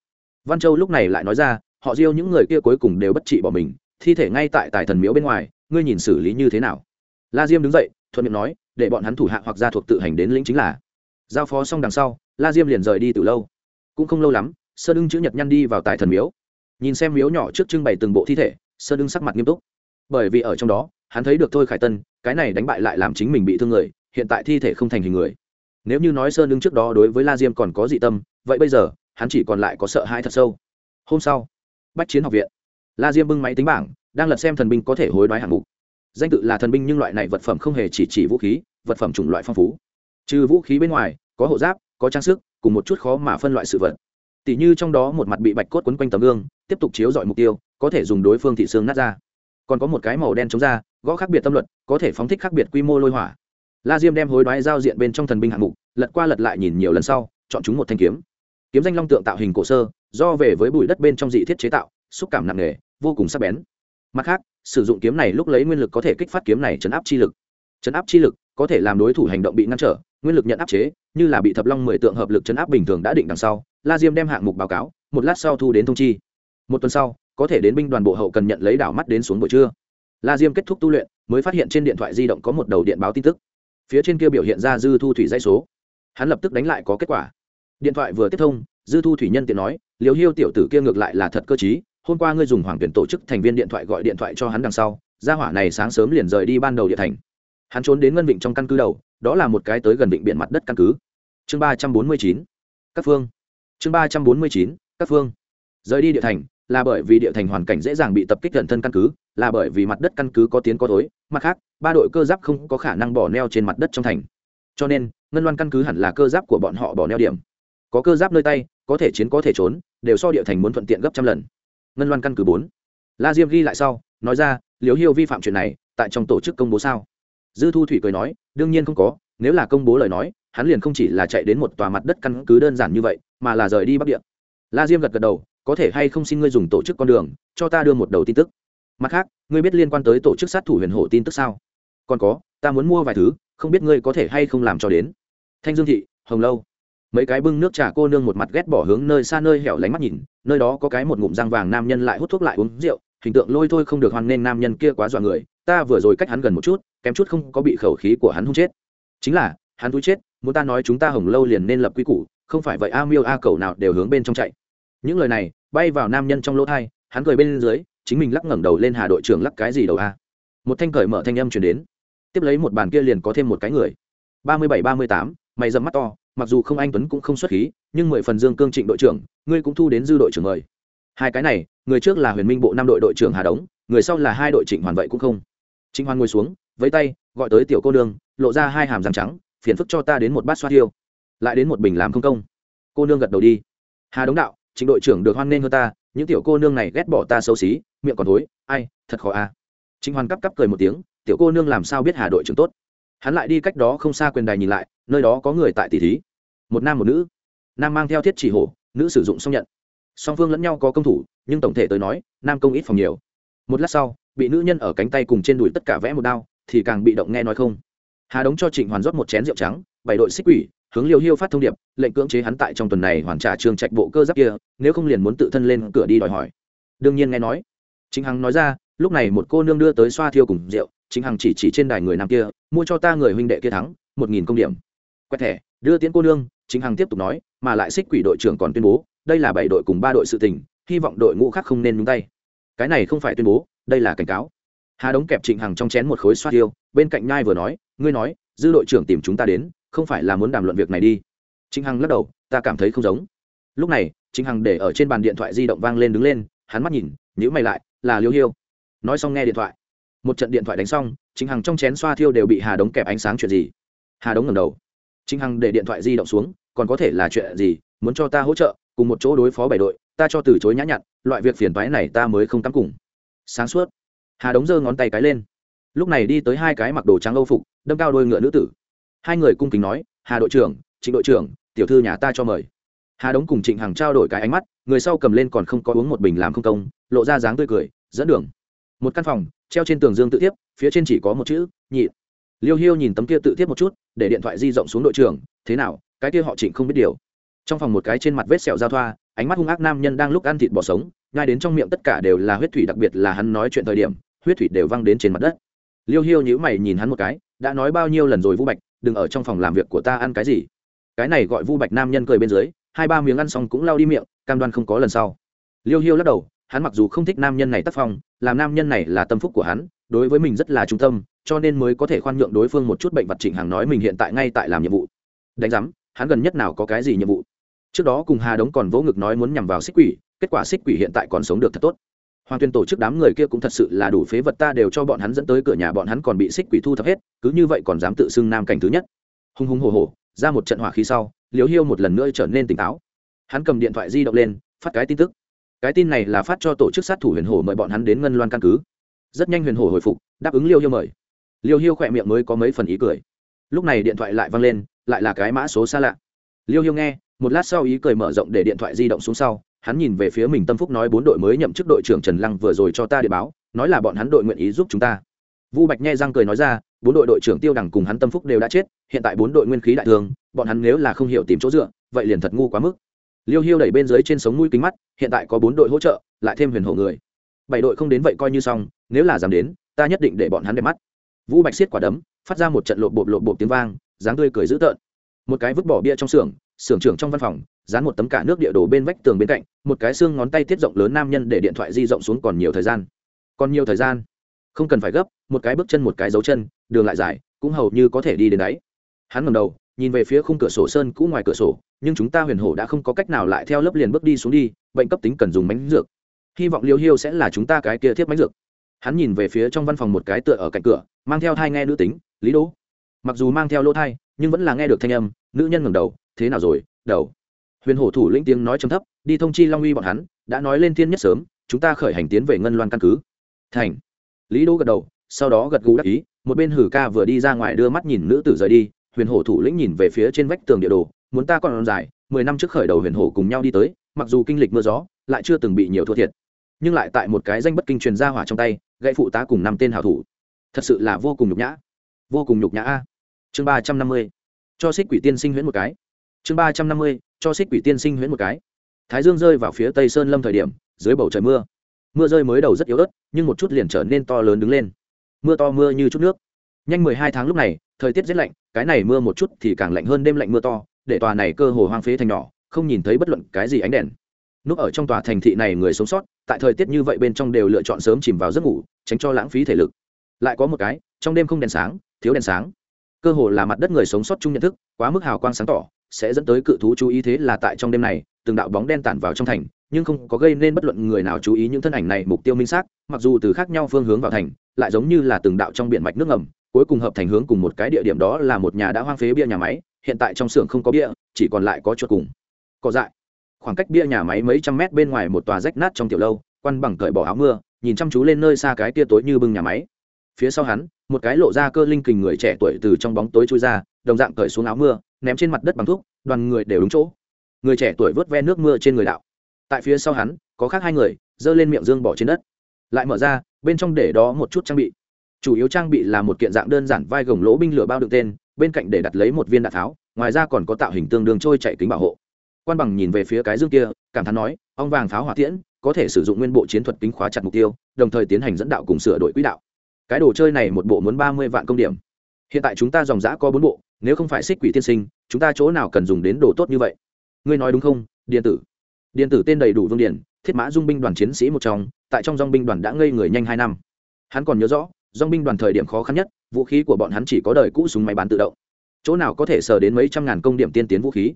Văn châu lúc này lại nói ra, họ diêu những người kia cuối cùng đều bất trị bỏ mình, thi thể ngay tại tài thần miếu bên ngoài, ngươi nhìn xử lý như thế nào? La diêm đứng dậy, thuận miệng nói, để bọn hắn thủ hạ hoặc gia thuộc tự hành đến lĩnh chính là. Giao phó xong đằng sau, la diêm liền rời đi từ lâu. Cũng không lâu lắm sơn Đương chữ nhật nhăn đi vào tại thần miếu. Nhìn xem miếu nhỏ trước trưng bày từng bộ thi thể, sơn Đương sắc mặt nghiêm túc. Bởi vì ở trong đó, hắn thấy được thôi khải tân, cái này đánh bại lại làm chính mình bị thương người, hiện tại thi thể không thành hình người. Nếu như nói sơn Đương trước đó đối với la diêm còn có dị tâm, vậy bây giờ, hắn chỉ còn lại có sợ hãi thật sâu. Hôm sau, bách chiến học viện, la diêm bưng máy tính bảng, đang lật xem thần binh có thể hối đoái hạng mục. Danh tự là thần binh nhưng loại này vật phẩm không hề chỉ chỉ vũ khí, vật phẩm chủng loại phong phú. Trừ vũ khí bên ngoài, có hộ giáp, có trang sức, cùng một chút khó mà phân loại sự vật tỉ như trong đó một mặt bị bạch cốt quấn quanh tấm gương, tiếp tục chiếu dọi mục tiêu, có thể dùng đối phương thị xương nát ra. Còn có một cái màu đen chống ra, gõ khác biệt tâm luật, có thể phóng thích khác biệt quy mô lôi hỏa. La diêm đem hối đoái giao diện bên trong thần binh hạng mục, lật qua lật lại nhìn nhiều lần sau, chọn chúng một thanh kiếm. Kiếm danh long tượng tạo hình cổ sơ, do về với bụi đất bên trong dị thiết chế tạo, xúc cảm nặng nề, vô cùng sắc bén. Mặt khác, sử dụng kiếm này lúc lấy nguyên lực có thể kích phát kiếm này chấn áp chi lực. Chấn áp chi lực có thể làm đối thủ hành động bị ngăn trở, nguyên lực nhận áp chế, như là bị thập long mười tượng hợp lực chấn áp bình thường đã định đằng sau la diêm đem hạng mục báo cáo, một lát sau thu đến thông chi. Một tuần sau, có thể đến binh đoàn bộ hậu cần nhận lấy đảo mắt đến xuống buổi trưa. La diêm kết thúc tu luyện, mới phát hiện trên điện thoại di động có một đầu điện báo tin tức. Phía trên kia biểu hiện ra dư thu thủy dây số. Hắn lập tức đánh lại có kết quả. Điện thoại vừa tiếp thông, dư thu thủy nhân tiện nói liều hiêu tiểu tử kia ngược lại là thật cơ t hôm qua ngươi dùng hoàng tuyển tổ chức thành viên điện thoại gọi điện thoại cho hắn đằng sau, gia hỏa này sáng sớm liền rời đi ban đầu địa thành. Hắn trốn đến ngân vịnh trong căn cứ đầu, đó là một cái tới gần vịnh biển mặt đất căn cứ. Chương ba trăm bốn mươi chín. Các phương chương ba trăm bốn mươi chín, các phương. Rời đi địa thành là bởi vì địa thành hoàn cảnh dễ dàng bị tập kích gần thân căn cứ, là bởi vì mặt đất căn cứ có tiến có tối mặt khác, ba đội cơ giáp không có khả năng bỏ neo trên mặt đất trong thành. Cho nên, ngân loan căn cứ hẳn là cơ giáp của bọn họ bỏ neo điểm. Có cơ giáp nơi tay, có thể chiến có thể trốn, đều so địa thành muốn thuận tiện gấp trăm lần. Ngân loan căn cứ bốn. La diêm ghi lại sau, nói ra liều hiêu vi phạm chuyện này tại trong tổ chức công bố sao? Dư thu thủy cười nói, đương nhiên không có, nếu là công bố lời nói hắn liền không chỉ là chạy đến một tòa mặt đất căn cứ đơn giản như vậy, mà là rời đi bắc địa. La diêm gật gật đầu, có thể hay không xin ngươi dùng tổ chức con đường, cho ta đưa một đầu tin tức. Mặt khác, ngươi biết liên quan tới tổ chức sát thủ huyền hổ tin tức sao? Còn có, ta muốn mua vài thứ, không biết ngươi có thể hay không làm cho đến. Thanh dương thị, hồng lâu. Mấy cái bưng nước trà cô nương một mặt ghét bỏ hướng nơi xa nơi hẻo lánh mắt nhìn, nơi đó có cái một ngụm răng vàng nam nhân lại hút thuốc lại uống rượu, hình tượng lôi thôi không được hoan nên nam nhân kia quá dọa người, ta vừa rồi cách hắn gần một chút, kém chút không có bị khẩu khí của hắn hung chết. Chính là, hắn túi chết muốn ta nói chúng ta hồng lâu liền nên lập quy củ, không phải vậy a miêu a cầu nào đều hướng bên trong chạy. Những lời này, bay vào nam nhân trong lỗ thai, hắn cười bên dưới, chính mình lắc ngẩng đầu lên hà đội trưởng lắc cái gì đầu a. Một thanh cởi mở thanh âm chuyển đến. Tiếp lấy một bàn kia liền có thêm một cái người. Ba mươi bảy, ba mươi tám, mày dầm mắt to, mặc dù không anh tuấn cũng không xuất khí, nhưng mười phần dương cương trịnh đội trưởng, ngươi cũng thu đến dư đội trưởng mời. Hai cái này, người trước là huyền minh bộ năm đội đội trưởng hà đống, người sau là hai đội trịnh hoàn vậy cũng không. Trịnh hoàn ngồi xuống với tay, gọi tới tiểu cô nương, lộ ra hai hàm răng trắng phiền phức cho ta đến một bát xoa thiêu. Lại đến một bình làm không công. Cô nương gật đầu đi. Hà đống đạo trịnh đội trưởng được hoan nghênh hơn ta, những tiểu cô nương này ghét bỏ ta xấu xí, miệng còn thối, ai, thật khó à trịnh hoàn cắp cắp cười một tiếng, tiểu cô nương làm sao biết hà đội trưởng tốt. Hắn lại đi cách đó không xa quyền đài nhìn lại, nơi đó có người tại tỷ thí. Một nam một nữ. Nam mang theo thiết chỉ hổ, nữ sử dụng xong nhận. Song phương lẫn nhau có công thủ, nhưng tổng thể tới nói, nam công ít phòng nhiều. Một lát sau, bị nữ nhân ở cánh tay cùng trên đùi tất cả vẽ một đao, thì càng bị động nghe nói không hà đống cho trịnh hoàn rót một chén rượu trắng, bảy đội xích quỷ, hướng liêu hiêu phát thông điệp, lệnh cưỡng chế hắn tại trong tuần này hoàn trả trường trạch bộ cơ giáp kia, nếu không liền muốn tự thân lên cửa đi đòi hỏi. Đương nhiên nghe nói. Chính hằng nói ra, lúc này một cô nương đưa tới xoa thiêu cùng rượu chính hằng chỉ chỉ trên đài người nam kia, mua cho ta người huynh đệ kia thắng, một nghìn công điểm. Quét thẻ, đưa tiến cô nương chính hằng tiếp tục nói, mà lại xích quỷ đội trưởng còn tuyên bố, đây là bảy đội cùng ba đội sự tình, hy vọng đội ngũ khác không nên nhúng tay. Cái này không phải tuyên bố, đây là cảnh cáo. Hà đống kẹp trịnh hằng trong chén một khối xoa tiêu bên cạnh nhai vừa nói ngươi nói, dư đội trưởng tìm chúng ta đến, không phải là muốn đàm luận việc này đi. Trịnh hằng lắc đầu, ta cảm thấy không giống. Lúc này, trịnh hằng để ở trên bàn điện thoại di động vang lên đứng lên, hắn mắt nhìn nhữ mày lại, là liêu hiêu. Nói xong nghe điện thoại. Một trận điện thoại đánh xong, trịnh hằng trong chén xoa thiêu đều bị hà đống kẹp ánh sáng chuyện gì? Hà đống ngầm đầu. Trịnh hằng để điện thoại di động xuống, còn có thể là chuyện gì, muốn cho ta hỗ trợ, cùng một chỗ đối phó bảy đội, ta cho từ chối nhã nhặn, loại việc phiền toái này ta mới không cắm cùng. Sáng suốt. Hà đống giơ ngón tay cái lên lúc này đi tới hai cái mặc đồ trắng âu phục, đâm cao đôi ngựa nữ tử. Hai người cung kính nói, hà đội trưởng, trịnh đội trưởng, tiểu thư nhà ta cho mời. Hà đống cùng trịnh hằng trao đổi cái ánh mắt, người sau cầm lên còn không có uống một bình làm không công, lộ ra dáng tươi cười, dẫn đường. Một căn phòng, treo trên tường dương tự tiếp phía trên chỉ có một chữ, nhị. Liêu hiêu nhìn tấm kia tự tiếp một chút, để điện thoại di rộng xuống đội trưởng, thế nào, cái kia họ trịnh không biết điều. Trong phòng một cái trên mặt vết sẹo giao thoa, ánh mắt hung ác nam nhân đang lúc ăn thịt bỏ sống ngay đến trong miệng tất cả đều là huyết thủy, đặc biệt là hắn nói chuyện thời điểm, huyết thủy đều văng đến trên mặt đất liêu hiêu nhữ mày nhìn hắn một cái, đã nói bao nhiêu lần rồi vu bạch, đừng ở trong phòng làm việc của ta ăn cái gì. Cái này gọi vu bạch nam nhân cười bên dưới, hai ba miếng ăn xong cũng lao đi miệng, cam đoan không có lần sau. Liêu hiêu lắc đầu, hắn mặc dù không thích nam nhân này tác phong, làm nam nhân này là tâm phúc của hắn, đối với mình rất là trung tâm, cho nên mới có thể khoan nhượng đối phương một chút bệnh vật trịnh hàng nói mình hiện tại ngay tại làm nhiệm vụ. Đánh giám, hắn gần nhất nào có cái gì nhiệm vụ? Trước đó cùng hà đống còn vỗ ngực nói muốn nhằm vào xích quỷ, kết quả xích quỷ hiện tại còn sống được thật tốt hoàng tuyên tổ chức đám người kia cũng thật sự là đủ phế vật, ta đều cho bọn hắn dẫn tới cửa nhà, bọn hắn còn bị xích quỷ thu thập hết, cứ như vậy còn dám tự xưng nam cảnh thứ nhất. Hùng hùng hồ hồ ra một trận hỏa khí sau liều hiêu một lần nữa trở nên tỉnh táo. Hắn cầm điện thoại di động lên, phát cái tin tức. Cái tin này là phát cho tổ chức sát thủ huyền hổ mời bọn hắn đến ngân loan căn cứ. Rất nhanh huyền hổ hồi phục, đáp ứng liêu hiêu mời. Liêu hiêu khỏe miệng mới có mấy phần ý cười. Lúc này điện thoại lại văng lên, lại là cái mã số xa lạ. Liêu hiêu nghe, một lát sau ý cười mở rộng để điện thoại di động xuống sau hắn nhìn về phía mình tâm phúc nói bốn đội mới nhậm chức đội trưởng trần lăng vừa rồi cho ta địa báo, nói là bọn hắn đội nguyện ý giúp chúng ta. Vu bạch nghe răng cười nói ra, bốn đội đội trưởng tiêu đẳng cùng hắn tâm phúc đều đã chết, hiện tại bốn đội nguyên khí đại thương, bọn hắn nếu là không hiểu tìm chỗ dựa, vậy liền thật ngu quá mức. Liêu hiêu đẩy bên dưới trên sống mũi kính mắt, hiện tại có bốn đội hỗ trợ, lại thêm huyền hộ người. Bảy đội không đến vậy coi như xong, nếu là dám đến, ta nhất định để bọn hắn đẹp mắt. Vũ bạch xiết quả đấm, phát ra một trận lộp bộp lộp bộp tiếng vang, dáng tươi cười dữ tợn. Một cái vứt bỏ bia trong xưởng xưởng trưởng trong văn phòng, dán một tấm cả nước địa đồ bên vách tường bên cạnh, một cái xương ngón tay tiết rộng lớn nam nhân để điện thoại di rộng xuống còn nhiều thời gian. Còn nhiều thời gian? Không cần phải gấp, một cái bước chân một cái dấu chân, đường lại dài, cũng hầu như có thể đi đến đấy. Hắn ngầm đầu, nhìn về phía khung cửa sổ sơn cũ ngoài cửa sổ, nhưng chúng ta huyền hổ đã không có cách nào lại theo lớp liền bước đi xuống đi, bệnh cấp tính cần dùng bánh dược. Hy vọng liêu hiêu sẽ là chúng ta cái kia thiết bánh dược. Hắn nhìn về phía trong văn phòng một cái tựa ở cạnh cửa, mang theo thai nghe nữ tính, lý đỗ. Mặc dù mang theo lỗ thai, nhưng vẫn là nghe được thanh âm, nữ nhân ngầm đầu thế nào rồi, đầu. Huyền hổ thủ lĩnh tiếng nói trầm thấp, đi thông chi long uy bọn hắn, đã nói lên thiên nhất sớm, chúng ta khởi hành tiến về ngân loan căn cứ. Thành. Lý đỗ gật đầu, sau đó gật gù đắc ý, một bên hử ca vừa đi ra ngoài đưa mắt nhìn nữ tử rời đi, huyền hổ thủ lĩnh nhìn về phía trên vách tường địa đồ, muốn ta còn dài, mười năm trước khởi đầu huyền hổ cùng nhau đi tới, mặc dù kinh lịch mưa gió, lại chưa từng bị nhiều thua thiệt. Nhưng lại tại một cái danh bất kinh truyền ra hỏa trong tay gậy phụ tá cùng năm tên hảo thủ. Thật sự là vô cùng nhục nhã. Vô cùng nhục nhã a. Chương ba trăm năm mươi. Cho xích quỷ tiên sinh huyễn một cái chương ba trăm năm mươi, cho xích quỷ tiên sinh huyễn một cái. Thái dương rơi vào phía tây sơn lâm thời điểm, dưới bầu trời mưa. Mưa rơi mới đầu rất yếu ớt, nhưng một chút liền trở nên to lớn đứng lên. Mưa to mưa như chút nước. Nhanh mười hai tháng lúc này, thời tiết rất lạnh, cái này mưa một chút thì càng lạnh hơn đêm lạnh mưa to, để tòa này cơ hồ hoang phế thành nhỏ, không nhìn thấy bất luận cái gì ánh đèn. Núp ở trong tòa thành thị này người sống sót, tại thời tiết như vậy bên trong đều lựa chọn sớm chìm vào giấc ngủ, tránh cho lãng phí thể lực. Lại có một cái, trong đêm không đèn sáng, thiếu đèn sáng. Cơ hồ là mặt đất người sống sót chung nhận thức, quá mức hào quang sáng tỏ sẽ dẫn tới cự thú chú ý thế là tại trong đêm này, từng đạo bóng đen tản vào trong thành, nhưng không có gây nên bất luận người nào chú ý những thân ảnh này mục tiêu minh xác, mặc dù từ khác nhau phương hướng vào thành, lại giống như là từng đạo trong biển mạch nước ngầm, cuối cùng hợp thành hướng cùng một cái địa điểm đó là một nhà đã hoang phế bia nhà máy, hiện tại trong xưởng không có bia, chỉ còn lại có chuột cùng. Cỏ dại. Khoảng cách bia nhà máy mấy trăm mét bên ngoài một tòa rách nát trong tiểu lâu, quan bằng cởi bỏ áo mưa, nhìn chăm chú lên nơi xa cái tia tối như bưng nhà máy. Phía sau hắn, một cái lộ ra cơ linh kình người trẻ tuổi từ trong bóng tối trôi ra đồng dạng cởi xuống áo mưa, ném trên mặt đất bằng thuốc, đoàn người đều đúng chỗ. Người trẻ tuổi vớt ve nước mưa trên người đạo. Tại phía sau hắn, có khác hai người, giơ lên miệng dương bỏ trên đất. Lại mở ra, bên trong để đó một chút trang bị. Chủ yếu trang bị là một kiện dạng đơn giản vai gồng lỗ binh lửa bao đựng tên, bên cạnh để đặt lấy một viên đạn tháo, ngoài ra còn có tạo hình tương đương trôi chạy kính bảo hộ. Quan bằng nhìn về phía cái dương kia, cảm thán nói, ong vàng pháo hỏa tiễn, có thể sử dụng nguyên bộ chiến thuật kính khóa chặt mục tiêu, đồng thời tiến hành dẫn đạo cùng sửa đổi quỹ đạo. Cái đồ chơi này một bộ muốn ba mươi vạn công điểm. Hiện tại chúng ta dòng giã có bốn bộ nếu không phải xích quỷ tiên sinh, chúng ta chỗ nào cần dùng đến đồ tốt như vậy? Ngươi nói đúng không, điện tử? Điện tử tên đầy đủ vương điển thiết mã dung binh đoàn chiến sĩ một trong, tại trong dong binh đoàn đã ngây người nhanh hai năm. Hắn còn nhớ rõ dong binh đoàn thời điểm khó khăn nhất, vũ khí của bọn hắn chỉ có đời cũ súng máy bán tự động. Chỗ nào có thể sờ đến mấy trăm ngàn công điểm tiên tiến vũ khí?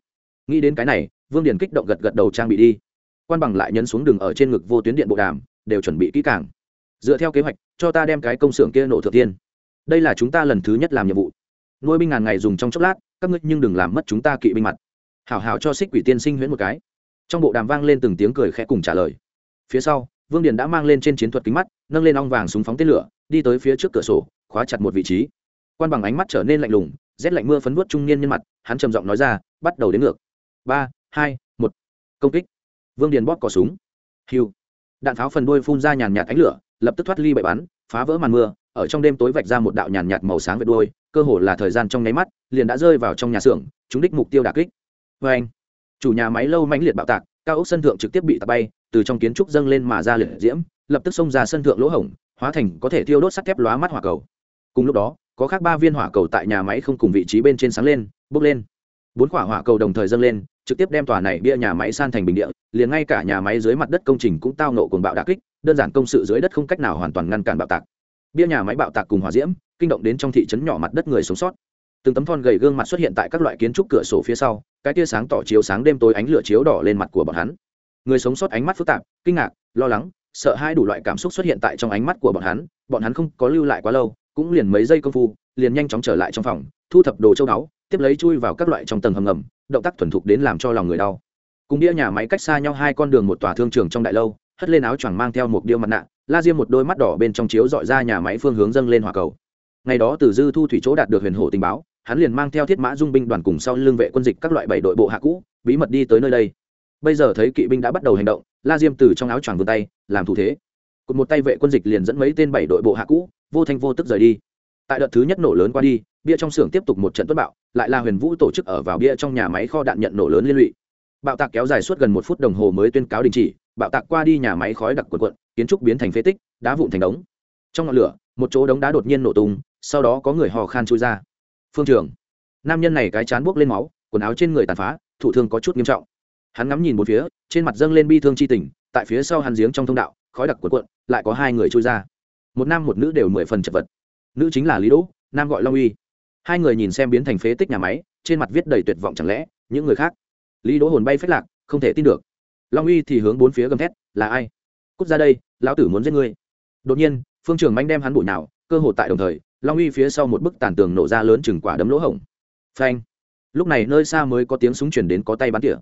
Nghĩ đến cái này, vương điển kích động gật gật đầu trang bị đi. Quan bằng lại nhấn xuống đường ở trên ngực vô tuyến điện bộ đàm, đều chuẩn bị kỹ càng. Dựa theo kế hoạch, cho ta đem cái công xưởng kia nổ thượng tiên. Đây là chúng ta lần thứ nhất làm nhiệm vụ nuôi binh ngàn ngày dùng trong chốc lát, các ngươi nhưng đừng làm mất chúng ta kỵ binh mặt. Hảo hảo cho xích quỷ tiên sinh huyễn một cái. Trong bộ đàm vang lên từng tiếng cười khẽ cùng trả lời. Phía sau, vương điền đã mang lên trên chiến thuật kính mắt, nâng lên ong vàng súng phóng tên lửa, đi tới phía trước cửa sổ, khóa chặt một vị trí. Quan bằng ánh mắt trở nên lạnh lùng, rét lạnh mưa phấn vuốt trung niên nhân mặt, hắn trầm giọng nói ra, bắt đầu đến ngược. Ba, hai, một. Công kích. Vương điền bóp cỏ súng. Hiu. Đạn pháo phần đuôi phun ra nhàn nhạt ánh lửa, lập tức thoát ly bậy bắn, phá vỡ màn mưa, ở trong đêm tối vạch ra một đạo nhàn nhạt màu sáng về đuôi cơ hồ là thời gian trong nháy mắt, liền đã rơi vào trong nhà xưởng chúng đích mục tiêu đà kích. Vê anh, chủ nhà máy lâu mãnh liệt bạo tạc, cao ốc sân thượng trực tiếp bị tạt bay, từ trong kiến trúc dâng lên mà ra liệt diễm, lập tức xông ra sân thượng lỗ hổng, hóa thành có thể thiêu đốt sắt thép lóa mắt hỏa cầu. Cùng lúc đó, có khác ba viên hỏa cầu tại nhà máy không cùng vị trí bên trên sáng lên, bốc lên. Bốn quả hỏa cầu đồng thời dâng lên, trực tiếp đem tòa này bia nhà máy san thành bình địa, liền ngay cả nhà máy dưới mặt đất công trình cũng tao nộ cuồng bạo đà kích, đơn giản công sự dưới đất không cách nào hoàn toàn ngăn cản bạo tạc bia nhà máy bạo tạc cùng hòa diễm, kinh động đến trong thị trấn nhỏ mặt đất người sống sót. Từng tấm thon gầy gương mặt xuất hiện tại các loại kiến trúc cửa sổ phía sau, cái tia sáng tỏ chiếu sáng đêm tối ánh lửa chiếu đỏ lên mặt của bọn hắn. Người sống sót ánh mắt phức tạp, kinh ngạc, lo lắng, sợ hai đủ loại cảm xúc xuất hiện tại trong ánh mắt của bọn hắn bọn hắn không có lưu lại quá lâu, cũng liền mấy giây công phu, liền nhanh chóng trở lại trong phòng, thu thập đồ châu đáo tiếp lấy chui vào các loại trong tầng hầm ngầm, động tác thuần thục đến làm cho lòng người đau. Cùng đĩa nhà máy cách xa nhau hai con đường một tòa thương trường trong đại lâu, hất lên áo choàng mang theo một điêu mặt nạ la diêm một đôi mắt đỏ bên trong chiếu dọi ra nhà máy phương hướng dâng lên hỏa cầu. Ngày đó từ dư thu thủy chỗ đạt được huyền hổ tình báo, hắn liền mang theo thiết mã dung binh đoàn cùng sau lương vệ quân dịch các loại bảy đội bộ hạ cũ, bí mật đi tới nơi đây. Bây giờ thấy kỵ binh đã bắt đầu hành động, la diêm từ trong áo choàng vươn tay, làm thủ thế. Cụt một tay vệ quân dịch liền dẫn mấy tên bảy đội bộ hạ cũ, vô thanh vô tức rời đi. Tại đợt thứ nhất nổ lớn qua đi, bia trong xưởng tiếp tục một trận tuất bạo, lại là huyền vũ tổ chức ở vào bia trong nhà máy kho đạn nhận nổ lớn liên lụy. Bạo tạc kéo dài suốt gần một phút đồng hồ mới tuyên cáo đình chỉ bạo tạc qua đi nhà máy khói đặc quần quận, kiến trúc biến thành phế tích, đá vụn thành đống. Trong ngọn lửa, một chỗ đống đá đột nhiên nổ tung, sau đó có người hò khan chui ra. Phương trường. Nam nhân này cái chán buốc lên máu, quần áo trên người tàn phá, thủ thương có chút nghiêm trọng. Hắn ngắm nhìn một phía, trên mặt dâng lên bi thương chi tình, tại phía sau hắn giếng trong thông đạo, khói đặc quần quận, lại có hai người chui ra. Một nam một nữ đều mười phần chật vật. Nữ chính là lý đỗ, nam gọi long uy. Hai người nhìn xem biến thành phế tích nhà máy, trên mặt viết đầy tuyệt vọng chẳng lẽ, những người khác? Lý đỗ hồn bay phết lạc, không thể tin được long uy thì hướng bốn phía gầm thét, là ai? Cút ra đây, lão tử muốn giết ngươi. Đột nhiên, phương trường manh đem hắn bụi nào cơ hội tại đồng thời, long uy phía sau một bức tàn tường nổ ra lớn chừng quả đấm lỗ hổng. Phanh! Lúc này nơi xa mới có tiếng súng chuyển đến có tay bắn tỉa.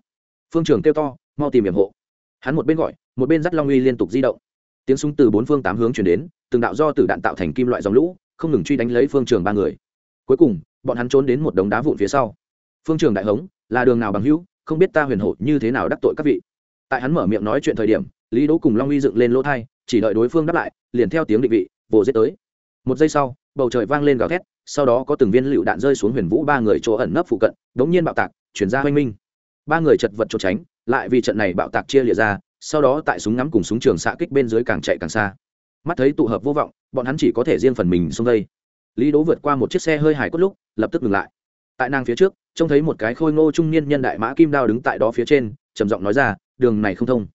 Phương trường kêu to, mau tìm hiểm hộ. Hắn một bên gọi, một bên dắt long uy liên tục di động. Tiếng súng từ bốn phương tám hướng chuyển đến, từng đạo do từ đạn tạo thành kim loại dòng lũ, không ngừng truy đánh lấy phương trường ba người. Cuối cùng, bọn hắn trốn đến một đống đá vụn phía sau. Phương trường đại hống, là đường nào bằng hữu, không biết ta huyền hộ như thế nào đắc tội các vị tại hắn mở miệng nói chuyện thời điểm, lý đỗ cùng long uy dựng lên lỗ thai, chỉ đợi đối phương đáp lại, liền theo tiếng định vị, vồ giết tới. Một giây sau, bầu trời vang lên gào thét, sau đó có từng viên lựu đạn rơi xuống huyền vũ ba người chỗ ẩn nấp phụ cận, đống nhiên bạo tạc, chuyển ra hoanh minh. Ba người chật vật trốn tránh, lại vì trận này bạo tạc chia lịa ra, sau đó tại súng ngắm cùng súng trường xạ kích bên dưới càng chạy càng xa. Mắt thấy tụ hợp vô vọng, bọn hắn chỉ có thể riêng phần mình xông vây. Lý đỗ vượt qua một chiếc xe hơi hài cốt lúc, lập tức ngừng lại. Tại nàng phía trước, trông thấy một cái khôi ngô trung niên nhân đại mã kim đao đứng tại đó phía trên, trầm giọng nói ra đường này không thông.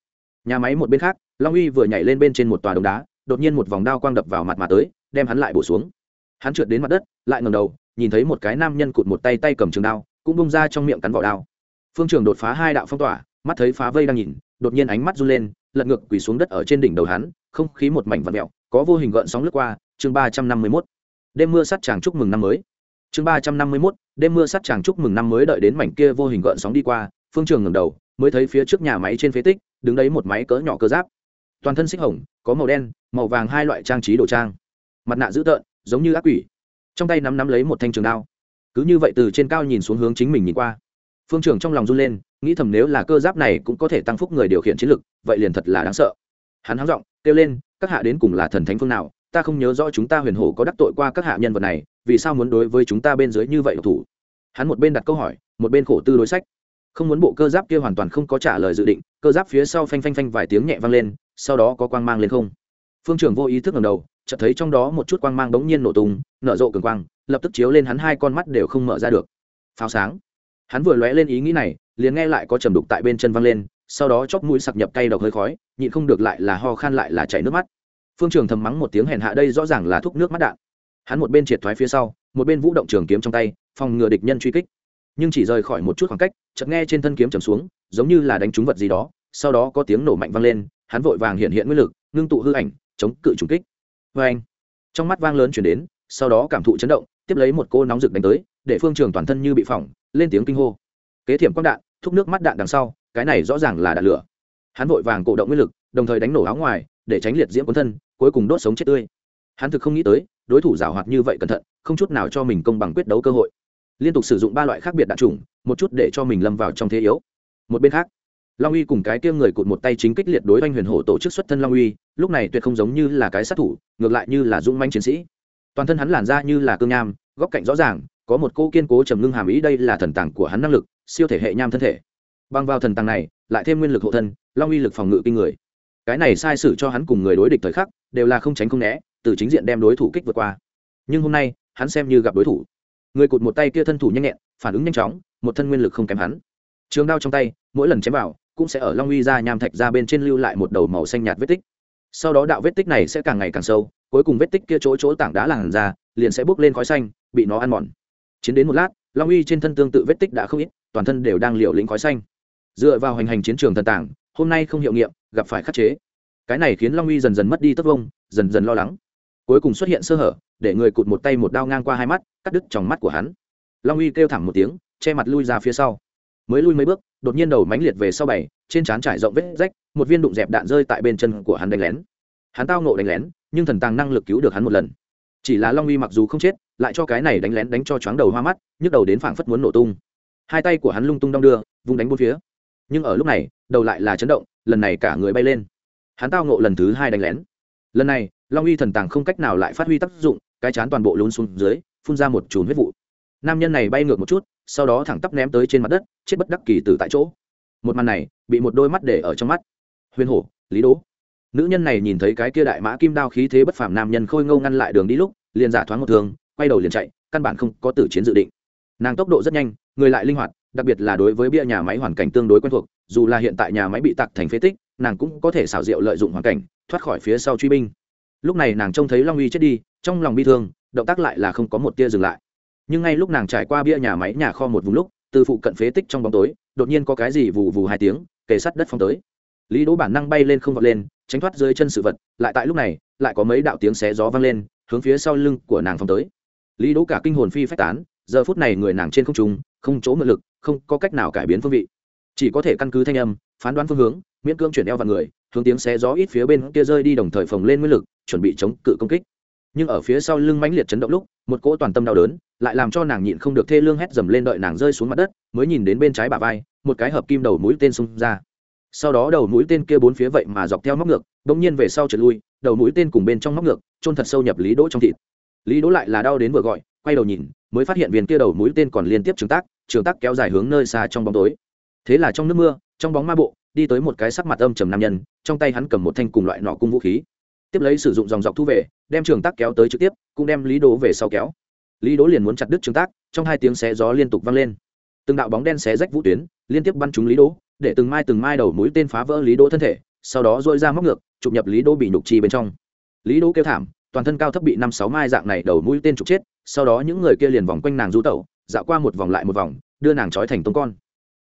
Nhà máy một bên khác, long uy vừa nhảy lên bên trên một tòa đống đá, đột nhiên một vòng đao quang đập vào mặt mà tới, đem hắn lại bổ xuống. Hắn trượt đến mặt đất, lại ngầm đầu, nhìn thấy một cái nam nhân cụt một tay tay cầm trường đao, cũng bông ra trong miệng cắn vỏ đao. Phương trường đột phá hai đạo phong tỏa, mắt thấy phá vây đang nhìn, đột nhiên ánh mắt run lên, lật ngược quỳ xuống đất ở trên đỉnh đầu hắn, không khí một mảnh vặn mẹo có vô hình gợn sóng lướt qua, chương ba trăm năm mươi mốt. Đêm mưa sắt chàng chúc mừng năm mới. Chương ba trăm năm mươi mốt, đêm mưa sắt chàng chúc mừng năm mới đợi đến mảnh kia vô hình gợn sóng đi qua, phương trường ngẩng đầu mới thấy phía trước nhà máy trên phế tích, đứng đấy một máy cỡ nhỏ cơ giáp. Toàn thân xích hồng, có màu đen, màu vàng hai loại trang trí đồ trang. Mặt nạ dữ tợn, giống như ác quỷ. Trong tay nắm nắm lấy một thanh trường đao. Cứ như vậy từ trên cao nhìn xuống hướng chính mình nhìn qua. Phương trưởng trong lòng run lên, nghĩ thầm nếu là cơ giáp này cũng có thể tăng phúc người điều khiển chiến lực, vậy liền thật là đáng sợ. Hắn hắng giọng, kêu lên, các hạ đến cùng là thần thánh phương nào? Ta không nhớ rõ chúng ta huyền hổ có đắc tội qua các hạ nhân vật này, vì sao muốn đối với chúng ta bên dưới như vậy độc thủ? Hắn một bên đặt câu hỏi, một bên khổ tư đối sách không muốn bộ cơ giáp kia hoàn toàn không có trả lời dự định, cơ giáp phía sau phanh phanh phanh vài tiếng nhẹ vang lên, sau đó có quang mang lên không. Phương trưởng vô ý thức ngầm đầu, chợt thấy trong đó một chút quang mang bỗng nhiên nổ tung, nở rộ cường quang, lập tức chiếu lên hắn hai con mắt đều không mở ra được. Pháo sáng. Hắn vừa lóe lên ý nghĩ này, liền nghe lại có trầm đục tại bên chân văng lên, sau đó chóp mũi sặc nhập cay độc hơi khói, nhịn không được lại là ho khan lại là chảy nước mắt. Phương trường thầm mắng một tiếng hèn hạ đây rõ ràng là thuốc nước mắt đạn. Hắn một bên triệt thoái phía sau, một bên vũ động trường kiếm trong tay, phòng ngừa địch nhân truy kích nhưng chỉ rời khỏi một chút khoảng cách, chợt nghe trên thân kiếm trầm xuống, giống như là đánh trúng vật gì đó, sau đó có tiếng nổ mạnh vang lên, hắn vội vàng hiện hiện nguyên lực, ngưng tụ hư ảnh, chống cự trùng kích. Vê anh, trong mắt vang lớn chuyển đến, sau đó cảm thụ chấn động, tiếp lấy một cô nóng rực đánh tới, để phương trường toàn thân như bị phỏng, lên tiếng kinh hô. Kế thiểm quang đạn, thúc nước mắt đạn đằng sau, cái này rõ ràng là đạn lửa. Hắn vội vàng cổ động nguyên lực, đồng thời đánh nổ áo ngoài, để tránh liệt diễm cuốn thân, cuối cùng đốt sống chết tươi. Hắn thực không nghĩ tới, đối thủ giảo hoạt như vậy cẩn thận, không chút nào cho mình công bằng quyết đấu cơ hội liên tục sử dụng ba loại khác biệt đạn chủng, một chút để cho mình lâm vào trong thế yếu. Một bên khác, long uy cùng cái kia người cụt một tay chính kích liệt đối oanh huyền hổ tổ chức xuất thân long uy, lúc này tuyệt không giống như là cái sát thủ, ngược lại như là dũng manh chiến sĩ. Toàn thân hắn làn ra như là cương nham, góc cạnh rõ ràng, có một cô kiên cố trầm ngưng hàm ý đây là thần tàng của hắn năng lực, siêu thể hệ nham thân thể. Bằng vào thần tàng này, lại thêm nguyên lực hộ thân, long uy lực phòng ngự kinh người. Cái này sai sử cho hắn cùng người đối địch thời khắc, đều là không tránh không né, từ chính diện đem đối thủ kích vượt qua. Nhưng hôm nay, hắn xem như gặp đối thủ người cụt một tay kia thân thủ nhanh nhẹn, phản ứng nhanh chóng, một thân nguyên lực không kém hắn. Trường đao trong tay, mỗi lần chém vào, cũng sẽ ở long uy ra nham thạch ra bên trên lưu lại một đầu màu xanh nhạt vết tích. Sau đó đạo vết tích này sẽ càng ngày càng sâu, cuối cùng vết tích kia chỗ chỗ tảng đá làn ra, liền sẽ bốc lên khói xanh, bị nó ăn mòn. Chiến đến một lát, long uy trên thân tương tự vết tích đã không ít, toàn thân đều đang liều lĩnh khói xanh. Dựa vào hành hành chiến trường thần tảng, hôm nay không hiệu nghiệm, gặp phải khắc chế. Cái này khiến long uy dần dần mất đi tất vông dần dần lo lắng cuối cùng xuất hiện sơ hở, để người cụt một tay một đao ngang qua hai mắt, cắt đứt trong mắt của hắn. Long uy kêu thảm một tiếng, che mặt lui ra phía sau. Mới lui mấy bước, đột nhiên đầu mánh liệt về sau bảy, trên trán trải rộng vết rách, một viên đụng dẹp đạn rơi tại bên chân của hắn đánh lén. Hắn tao nộ đánh lén, nhưng thần tàng năng lực cứu được hắn một lần. Chỉ là long uy mặc dù không chết, lại cho cái này đánh lén đánh cho chóng đầu hoa mắt, nhức đầu đến phảng phất muốn nổ tung. Hai tay của hắn lung tung đong đưa, vung đánh bốn phía. Nhưng ở lúc này, đầu lại là chấn động, lần này cả người bay lên. Hắn tao nộ lần thứ hai đánh lén. Lần này long uy thần tàng không cách nào lại phát huy tác dụng, cái chán toàn bộ lún xuống dưới, phun ra một chùm huyết vụ. Nam nhân này bay ngược một chút, sau đó thẳng tắp ném tới trên mặt đất, chết bất đắc kỳ từ tại chỗ. Một màn này, bị một đôi mắt để ở trong mắt. Huyền hổ, lý đố nữ nhân này nhìn thấy cái kia đại mã kim đao khí thế bất phàm nam nhân khôi ngâu ngăn lại đường đi lúc, liền giả thoáng một thường quay đầu liền chạy, căn bản không có tử chiến dự định. Nàng tốc độ rất nhanh, người lại linh hoạt, đặc biệt là đối với bia nhà máy hoàn cảnh tương đối quen thuộc, dù là hiện tại nhà máy bị tặc thành phế tích, nàng cũng có thể xảo diệu lợi dụng hoàn cảnh, thoát khỏi phía sau truy binh lúc này nàng trông thấy long uy chết đi, trong lòng bi thương, động tác lại là không có một tia dừng lại. Nhưng ngay lúc nàng trải qua bia nhà máy nhà kho một vùng lúc, từ phụ cận phế tích trong bóng tối, đột nhiên có cái gì vù vù hai tiếng, kề sắt đất phong tới. Lý đỗ bản năng bay lên không vọt lên, tránh thoát dưới chân sự vật, lại tại lúc này, lại có mấy đạo tiếng xé gió vang lên, hướng phía sau lưng của nàng phong tới. Lý đỗ cả kinh hồn phi phách tán, giờ phút này người nàng trên không trung, không chỗ mượn lực, không có cách nào cải biến phương vị. Chỉ có thể căn cứ thanh âm, phán đoán phương hướng, miễn cưỡng chuyển eo vào người, hướng tiếng xé gió ít phía bên kia rơi đi đồng thời phồng lên nguyên lực chuẩn bị chống cự công kích. Nhưng ở phía sau lưng mãnh liệt chấn động lúc, một cỗ toàn tâm đau đớn lại làm cho nàng nhịn không được thê lương hét dầm lên đợi nàng rơi xuống mặt đất, mới nhìn đến bên trái bà vai, một cái hợp kim đầu mũi tên xung ra. Sau đó đầu mũi tên kia bốn phía vậy mà dọc theo móc ngược, bỗng nhiên về sau trượt lui, đầu mũi tên cùng bên trong móc ngược trôn thật sâu nhập lý đỗ trong thịt. Lý đỗ lại là đau đến vừa gọi, quay đầu nhìn, mới phát hiện viên kia đầu mũi tên còn liên tiếp trường tác trường tác kéo dài hướng nơi xa trong bóng tối. Thế là trong nước mưa, trong bóng ma bộ, đi tới một cái sắc mặt âm trầm nam nhân, trong tay hắn cầm một thanh cùng loại nọ cung vũ khí tiếp lấy sử dụng dòng dọc thu về, đem trường tác kéo tới trực tiếp, cũng đem lý đố về sau kéo. Lý đố liền muốn chặt đứt trường tác, trong hai tiếng xé gió liên tục vang lên. Từng đạo bóng đen xé rách vũ tuyến, liên tiếp bắn trúng lý đố để từng mai từng mai đầu mũi tên phá vỡ lý đố thân thể, sau đó dội ra móc ngược, chụp nhập lý đố bị nhục chi bên trong. Lý đố kêu thảm, toàn thân cao thấp bị năm sáu mai dạng này đầu mũi tên trục chết, sau đó những người kia liền vòng quanh nàng du tẩu, dạo qua một vòng lại một vòng, đưa nàng trói thành tông con.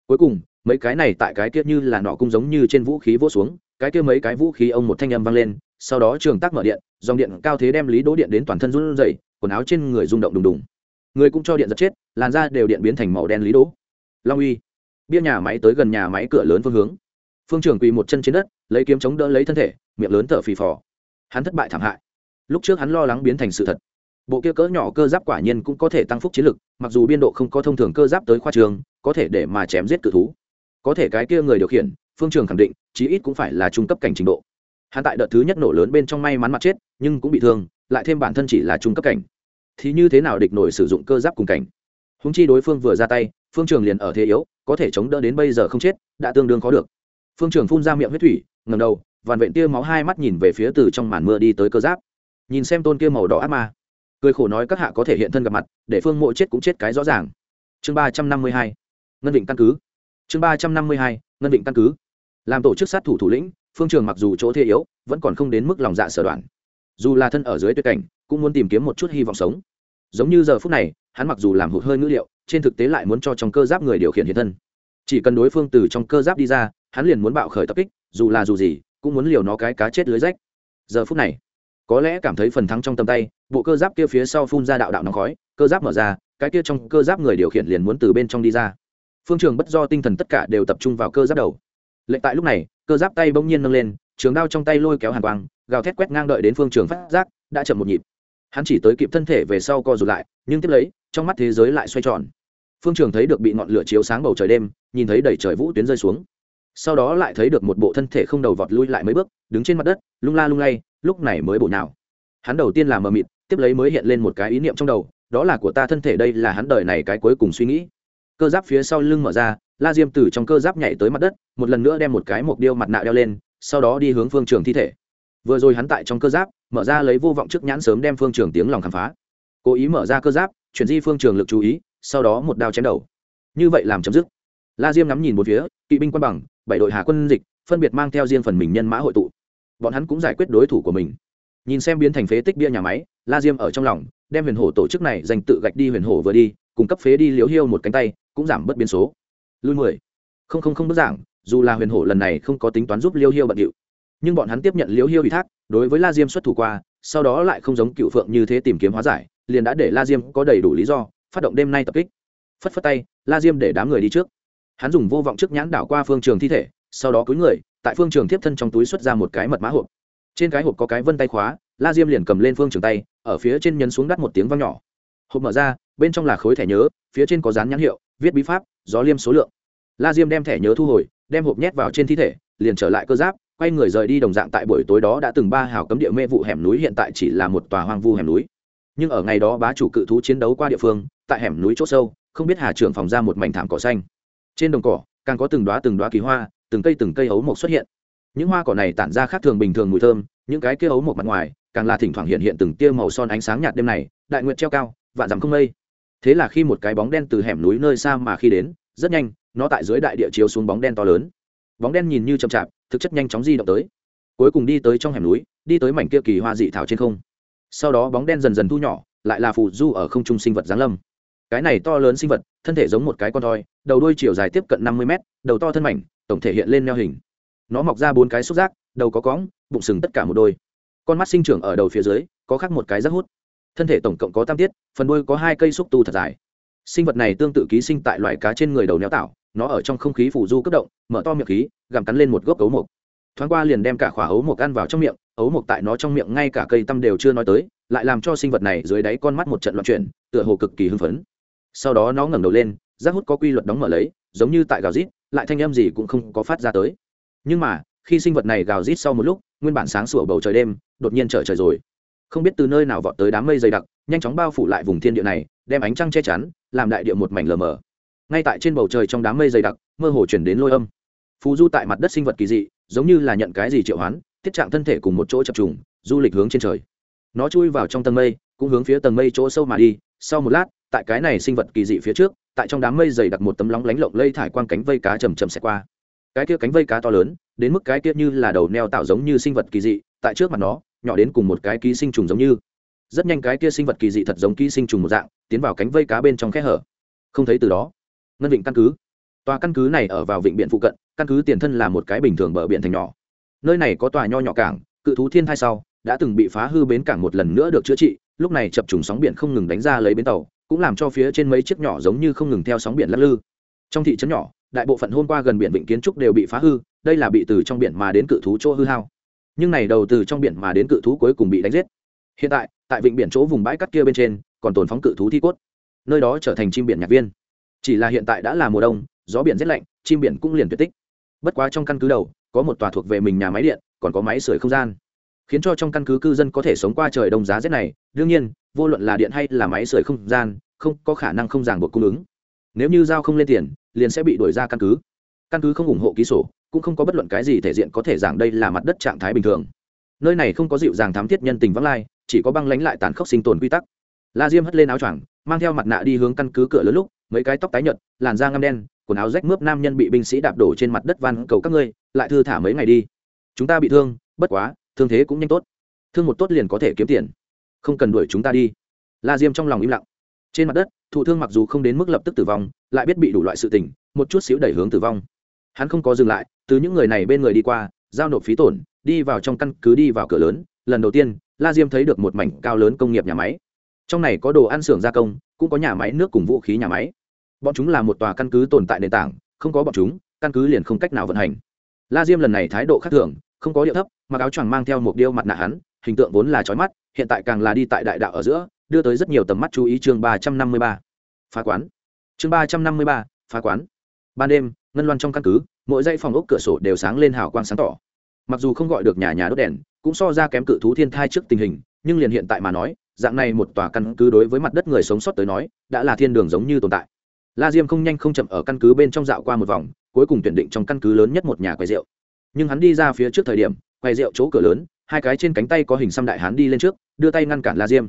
Cuối cùng, mấy cái này tại cái kia như là nọ cung giống như trên vũ khí vỗ xuống, cái kia mấy cái vũ khí ông một thanh âm vang lên sau đó trường tác mở điện, dòng điện cao thế đem lý đỗ điện đến toàn thân run rẩy, quần áo trên người rung động đùng đùng. Người cũng cho điện giật chết, làn da đều điện biến thành màu đen lý đỗ. Long uy, bia nhà máy tới gần nhà máy cửa lớn phương hướng. Phương trưởng quỳ một chân trên đất, lấy kiếm chống đỡ lấy thân thể, miệng lớn thở phì phò. Hắn thất bại thảm hại. Lúc trước hắn lo lắng biến thành sự thật. Bộ kia cỡ nhỏ cơ giáp quả nhiên cũng có thể tăng phúc chiến lực, mặc dù biên độ không có thông thường cơ giáp tới khoa trường, có thể để mà chém giết cự thú. Có thể cái kia người điều khiển, phương trường khẳng định, chí ít cũng phải là trung cấp cảnh trình độ hắn tại đợt thứ nhất nổ lớn bên trong may mắn mặt chết, nhưng cũng bị thương, lại thêm bản thân chỉ là trung cấp cảnh. Thì như thế nào địch nổi sử dụng cơ giáp cùng cảnh? Húng chi đối phương vừa ra tay, phương trường liền ở thế yếu, có thể chống đỡ đến bây giờ không chết, đã tương đương khó được. Phương trường phun ra miệng huyết thủy ngầm đầu, vằn vện tia máu hai mắt nhìn về phía từ trong màn mưa đi tới cơ giáp. Nhìn xem tôn kia màu đỏ ác ma, cười khổ nói các hạ có thể hiện thân gặp mặt, để phương mộ chết cũng chết cái rõ ràng. Chương ba trăm năm mươi hai, ngân vịnh căn cứ. Chương ba trăm năm mươi hai, ngân vịnh căn cứ làm tổ chức sát thủ thủ lĩnh, phương trường mặc dù chỗ thế yếu, vẫn còn không đến mức lòng dạ sở đoạn. Dù là thân ở dưới tuyệt cảnh, cũng muốn tìm kiếm một chút hy vọng sống. Giống như giờ phút này, hắn mặc dù làm hụt hơi ngữ liệu, trên thực tế lại muốn cho trong cơ giáp người điều khiển hiện thân. Chỉ cần đối phương từ trong cơ giáp đi ra, hắn liền muốn bạo khởi tập kích, dù là dù gì, cũng muốn liều nó cái cá chết lưới rách. Giờ phút này, có lẽ cảm thấy phần thắng trong tầm tay, bộ cơ giáp kia phía sau phun ra đạo đạo nóng khói, cơ giáp mở ra, cái kia trong cơ giáp người điều khiển liền muốn từ bên trong đi ra. Phương trường bất do tinh thần tất cả đều tập trung vào cơ giáp đầu lệnh tại lúc này, cơ giáp tay bỗng nhiên nâng lên, trường đao trong tay lôi kéo hàn quang, gào thét quét ngang đợi đến phương trường phát giác, đã chậm một nhịp. Hắn chỉ tới kịp thân thể về sau co rụt lại, nhưng tiếp lấy, trong mắt thế giới lại xoay tròn. Phương trường thấy được bị ngọn lửa chiếu sáng bầu trời đêm, nhìn thấy đầy trời vũ tuyến rơi xuống. Sau đó lại thấy được một bộ thân thể không đầu vọt lui lại mấy bước, đứng trên mặt đất, lung la lung lay, lúc này mới bổ nào hắn đầu tiên là mờ mịt, tiếp lấy mới hiện lên một cái ý niệm trong đầu, đó là của ta thân thể đây là hắn đời này cái cuối cùng suy nghĩ. Cơ giáp phía sau lưng mở ra la diêm từ trong cơ giáp nhảy tới mặt đất, một lần nữa đem một cái mộc điêu mặt nạ đeo lên, sau đó đi hướng phương trường thi thể. Vừa rồi hắn tại trong cơ giáp, mở ra lấy vô vọng trước nhãn sớm đem phương trường tiếng lòng khám phá. Cố ý mở ra cơ giáp, chuyển di phương trường lực chú ý, sau đó một đao chém đầu. Như vậy làm chấm dứt. La diêm ngắm nhìn một phía, kỵ binh quân bằng, bảy đội hà quân dịch, phân biệt mang theo riêng phần mình nhân mã hội tụ. Bọn hắn cũng giải quyết đối thủ của mình. Nhìn xem biến thành phế tích bia nhà máy, la diêm ở trong lòng, đem huyền hổ tổ chức này dành tự gạch đi huyền hổ vừa đi cung cấp phế đi liễu hiêu một cánh tay, cũng giảm bớt biến số lui mười. Không không không bức giảng, dù là huyền hổ lần này không có tính toán giúp liêu hiêu bận điệu. Nhưng bọn hắn tiếp nhận liêu hiêu ủy thác, đối với la diêm xuất thủ qua, sau đó lại không giống cựu phượng như thế tìm kiếm hóa giải, liền đã để la diêm có đầy đủ lý do, phát động đêm nay tập kích. Phất phất tay, la diêm để đám người đi trước. Hắn dùng vô vọng trước nhãn đảo qua phương trường thi thể, sau đó cúi người, tại phương trường tiếp thân trong túi xuất ra một cái mật mã hộp. Trên cái hộp có cái vân tay khóa, la diêm liền cầm lên phương trường tay, ở phía trên nhấn xuống đắt một tiếng văng nhỏ. Hộp mở ra, bên trong là khối thẻ nhớ, phía trên có dán nhãn hiệu, viết bí pháp, gió liêm số lượng la diêm đem thẻ nhớ thu hồi, đem hộp nhét vào trên thi thể, liền trở lại cơ giáp, quay người rời đi đồng dạng tại buổi tối đó đã từng ba hào cấm địa mê vụ hẻm núi hiện tại chỉ là một tòa hoang vu hẻm núi. Nhưng ở ngày đó bá chủ cự thú chiến đấu qua địa phương, tại hẻm núi chỗ sâu, không biết hà trưởng phòng ra một mảnh thảm cỏ xanh. Trên đồng cỏ, càng có từng đoá từng đoá kỳ hoa, từng cây từng cây ấu mộc xuất hiện. Những hoa cỏ này tản ra khác thường bình thường mùi thơm, những cái kia ấu mộc mặt ngoài, càng là thỉnh thoảng hiện hiện từng tia màu son ánh sáng nhạt đêm này, đại nguyện treo cao, vạn dặm không mây. Thế là khi một cái bóng đen từ hẻm núi nơi xa mà khi đến, rất nhanh nó tại dưới đại địa chiếu xuống bóng đen to lớn. Bóng đen nhìn như chậm chạp, thực chất nhanh chóng di động tới. Cuối cùng đi tới trong hẻm núi, đi tới mảnh kia kỳ hoa dị thảo trên không. Sau đó bóng đen dần dần thu nhỏ, lại là phù du ở không trung sinh vật giáng lâm. Cái này to lớn sinh vật, thân thể giống một cái con thoi, đầu đuôi chiều dài tiếp cận năm mươi mét, đầu to thân mảnh, tổng thể hiện lên neo hình. Nó mọc ra bốn cái xúc giác, đầu có cóng bụng sừng tất cả một đôi. Con mắt sinh trưởng ở đầu phía dưới, có khắc một cái rác hút. Thân thể tổng cộng có tam tiết, phần đuôi có hai cây xúc tu thật dài. Sinh vật này tương tự ký sinh tại loài cá trên người đầu neo tạo nó ở trong không khí phủ du cấp động, mở to miệng khí, gặm cắn lên một gốc ấu mục thoáng qua liền đem cả khỏa ấu mục ăn vào trong miệng, ấu mục tại nó trong miệng ngay cả cây tăm đều chưa nói tới, lại làm cho sinh vật này dưới đáy con mắt một trận loạn chuyển, tựa hồ cực kỳ hưng phấn. Sau đó nó ngẩng đầu lên rác hút có quy luật đóng mở lấy, giống như tại gào rít, lại thanh âm gì cũng không có phát ra tới. Nhưng mà, khi sinh vật này gào rít sau một lúc, nguyên bản sáng sủa bầu trời đêm, đột nhiên trở trời rồi. Không biết từ nơi nào vọt tới đám mây dày đặc, nhanh chóng bao phủ lại vùng thiên địa này, đem ánh trăng che chắn, làm đại địa một mảnh lờ mờ ngay tại trên bầu trời trong đám mây dày đặc, mơ hồ chuyển đến lôi âm. Phù du tại mặt đất sinh vật kỳ dị, giống như là nhận cái gì triệu hoán, tiết trạng thân thể cùng một chỗ chập trùng, du lịch hướng trên trời. Nó chui vào trong tầng mây, cũng hướng phía tầng mây chỗ sâu mà đi. Sau một lát, tại cái này sinh vật kỳ dị phía trước, tại trong đám mây dày đặc một tấm lóng lánh lộng lây thải quang cánh vây cá chầm chầm xẹt qua. Cái kia cánh vây cá to lớn, đến mức cái kia như là đầu neo tạo giống như sinh vật kỳ dị, tại trước mặt nó, nhỏ đến cùng một cái ký sinh trùng giống như. Rất nhanh cái kia sinh vật kỳ dị thật giống ký sinh trùng một dạng, tiến vào cánh vây cá bên trong kẽ hở. Không thấy từ đó ngân vịnh căn cứ. Tòa căn cứ này ở vào vịnh biển phụ cận, căn cứ tiền thân là một cái bình thường bờ biển thành nhỏ. Nơi này có tòa nho nhỏ cảng, cự thú thiên thai sau, đã từng bị phá hư bến cảng một lần nữa được chữa trị, lúc này chập trùng sóng biển không ngừng đánh ra lấy bến tàu, cũng làm cho phía trên mấy chiếc nhỏ giống như không ngừng theo sóng biển lắc lư. Trong thị trấn nhỏ, đại bộ phận hôm qua gần biển vịnh kiến trúc đều bị phá hư, đây là bị từ trong biển mà đến cự thú chỗ hư hao. Nhưng này đầu từ trong biển mà đến cự thú cuối cùng bị đánh giết. Hiện tại tại vịnh biển chỗ vùng bãi cắt kia bên trên, còn tồn phóng cự thú thi cốt. Nơi đó trở thành chim biển nhạc viên chỉ là hiện tại đã là mùa đông, gió biển rét lạnh, chim biển cũng liền tuyệt tích. Bất quá trong căn cứ đầu, có một tòa thuộc về mình nhà máy điện, còn có máy sưởi không gian. Khiến cho trong căn cứ cư dân có thể sống qua trời đông giá rét này, đương nhiên, vô luận là điện hay là máy sưởi không gian, không có khả năng không ràng buộc cung ứng. Nếu như giao không lên tiền, liền sẽ bị đuổi ra căn cứ. Căn cứ không ủng hộ ký sổ, cũng không có bất luận cái gì thể diện có thể giảng đây là mặt đất trạng thái bình thường. Nơi này không có dịu dàng thám thiết nhân tình vắng lai, chỉ có băng lánh lại tàn khốc sinh tồn quy tắc. La diêm hất lên áo choàng, mang theo mặt nạ đi hướng căn cứ cửa lớn lúc mấy cái tóc tái nhợt, làn da ngăm đen, quần áo rách mướp nam nhân bị binh sĩ đạp đổ trên mặt đất van cầu các ngươi, lại thư thả mấy ngày đi. Chúng ta bị thương, bất quá, thương thế cũng nhanh tốt. Thương một tốt liền có thể kiếm tiền. Không cần đuổi chúng ta đi. La diêm trong lòng im lặng. Trên mặt đất, thụ thương mặc dù không đến mức lập tức tử vong, lại biết bị đủ loại sự tình, một chút xíu đẩy hướng tử vong. Hắn không có dừng lại, từ những người này bên người đi qua, giao nộp phí tổn, đi vào trong căn cứ đi vào cửa lớn. Lần đầu tiên, la diêm thấy được một mảnh cao lớn công nghiệp nhà máy trong này có đồ ăn xưởng gia công, cũng có nhà máy nước cùng vũ khí nhà máy. Bọn chúng là một tòa căn cứ tồn tại nền tảng, không có bọn chúng, căn cứ liền không cách nào vận hành. La diêm lần này thái độ khác thường, không có điệu thấp, mặc áo choàng mang theo một điêu mặt nạ hắn, hình tượng vốn là trói mắt, hiện tại càng là đi tại đại đạo ở giữa, đưa tới rất nhiều tầm mắt chú ý chương ba trăm năm mươi ba. Phá quán. Chương ba trăm năm mươi ba, phá quán. Ban đêm, ngân loan trong căn cứ, mỗi dãy phòng ốc cửa sổ đều sáng lên hào quang sáng tỏ. Mặc dù không gọi được nhà nhà đốt đèn, cũng so ra kém cự thú thiên thai trước tình hình, nhưng liền hiện tại mà nói dạng này một tòa căn cứ đối với mặt đất người sống sót tới nói, đã là thiên đường giống như tồn tại. La diêm không nhanh không chậm ở căn cứ bên trong dạo qua một vòng, cuối cùng tuyển định trong căn cứ lớn nhất một nhà quầy rượu. Nhưng hắn đi ra phía trước thời điểm, quầy rượu chỗ cửa lớn, hai cái trên cánh tay có hình xăm đại hán đi lên trước, đưa tay ngăn cản la diêm.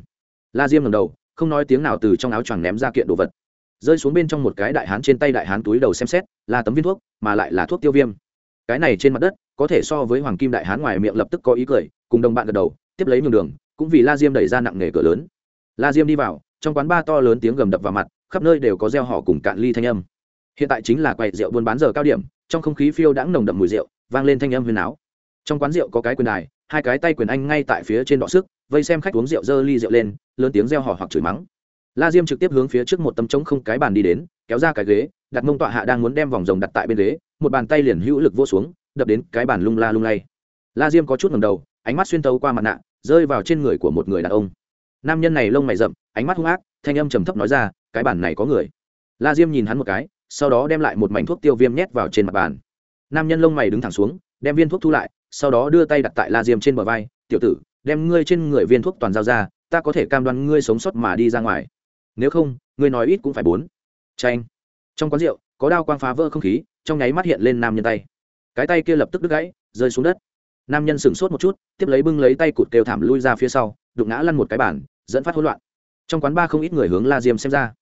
La diêm ngầm đầu, không nói tiếng nào từ trong áo choàng ném ra kiện đồ vật. Rơi xuống bên trong một cái đại hán trên tay đại hán túi đầu xem xét, là tấm viên thuốc, mà lại là thuốc tiêu viêm. Cái này trên mặt đất, có thể so với hoàng kim đại hán ngoài miệng lập tức có ý cười, cùng đồng bạn gật đầu, tiếp lấy nhường đường cũng vì la diêm đẩy ra nặng nề cửa lớn. La diêm đi vào, trong quán ba to lớn tiếng gầm đập vào mặt, khắp nơi đều có gieo họ cùng cạn ly thanh âm. Hiện tại chính là quầy rượu buôn bán giờ cao điểm, trong không khí phiêu đãng nồng đậm mùi rượu, vang lên thanh âm huyền áo. Trong quán rượu có cái quyền đài, hai cái tay quyền anh ngay tại phía trên đọ sức, vây xem khách uống rượu dơ ly rượu lên, lớn tiếng reo hò hoặc chửi mắng. La diêm trực tiếp hướng phía trước một tấm trống không cái bàn đi đến, kéo ra cái ghế, đặt mông tọa hạ đang muốn đem vòng rồng đặt tại bên ghế, một bàn tay liền hữu lực vô xuống, đập đến cái bàn lung la lung lay. La diêm có chút ngầm đầu, ánh mắt xuyên tấu qua mặt nạ rơi vào trên người của một người đàn ông. Nam nhân này lông mày rậm, ánh mắt hung ác, thanh âm trầm thấp nói ra, cái bàn này có người. La diêm nhìn hắn một cái, sau đó đem lại một mảnh thuốc tiêu viêm nhét vào trên mặt bàn. Nam nhân lông mày đứng thẳng xuống, đem viên thuốc thu lại, sau đó đưa tay đặt tại la diêm trên bờ vai, tiểu tử, đem ngươi trên người viên thuốc toàn giao ra, ta có thể cam đoan ngươi sống sót mà đi ra ngoài. Nếu không, ngươi nói ít cũng phải bốn. Tranh trong quán rượu, có đao quang phá vỡ không khí, trong nháy mắt hiện lên nam nhân tay. Cái tay kia lập tức đứt gãy, rơi xuống đất nam nhân sửng sốt một chút, tiếp lấy bưng lấy tay cụt kêu thảm lui ra phía sau, đụng ngã lăn một cái bản dẫn phát hỗn loạn. Trong quán ba không ít người hướng la diêm xem ra.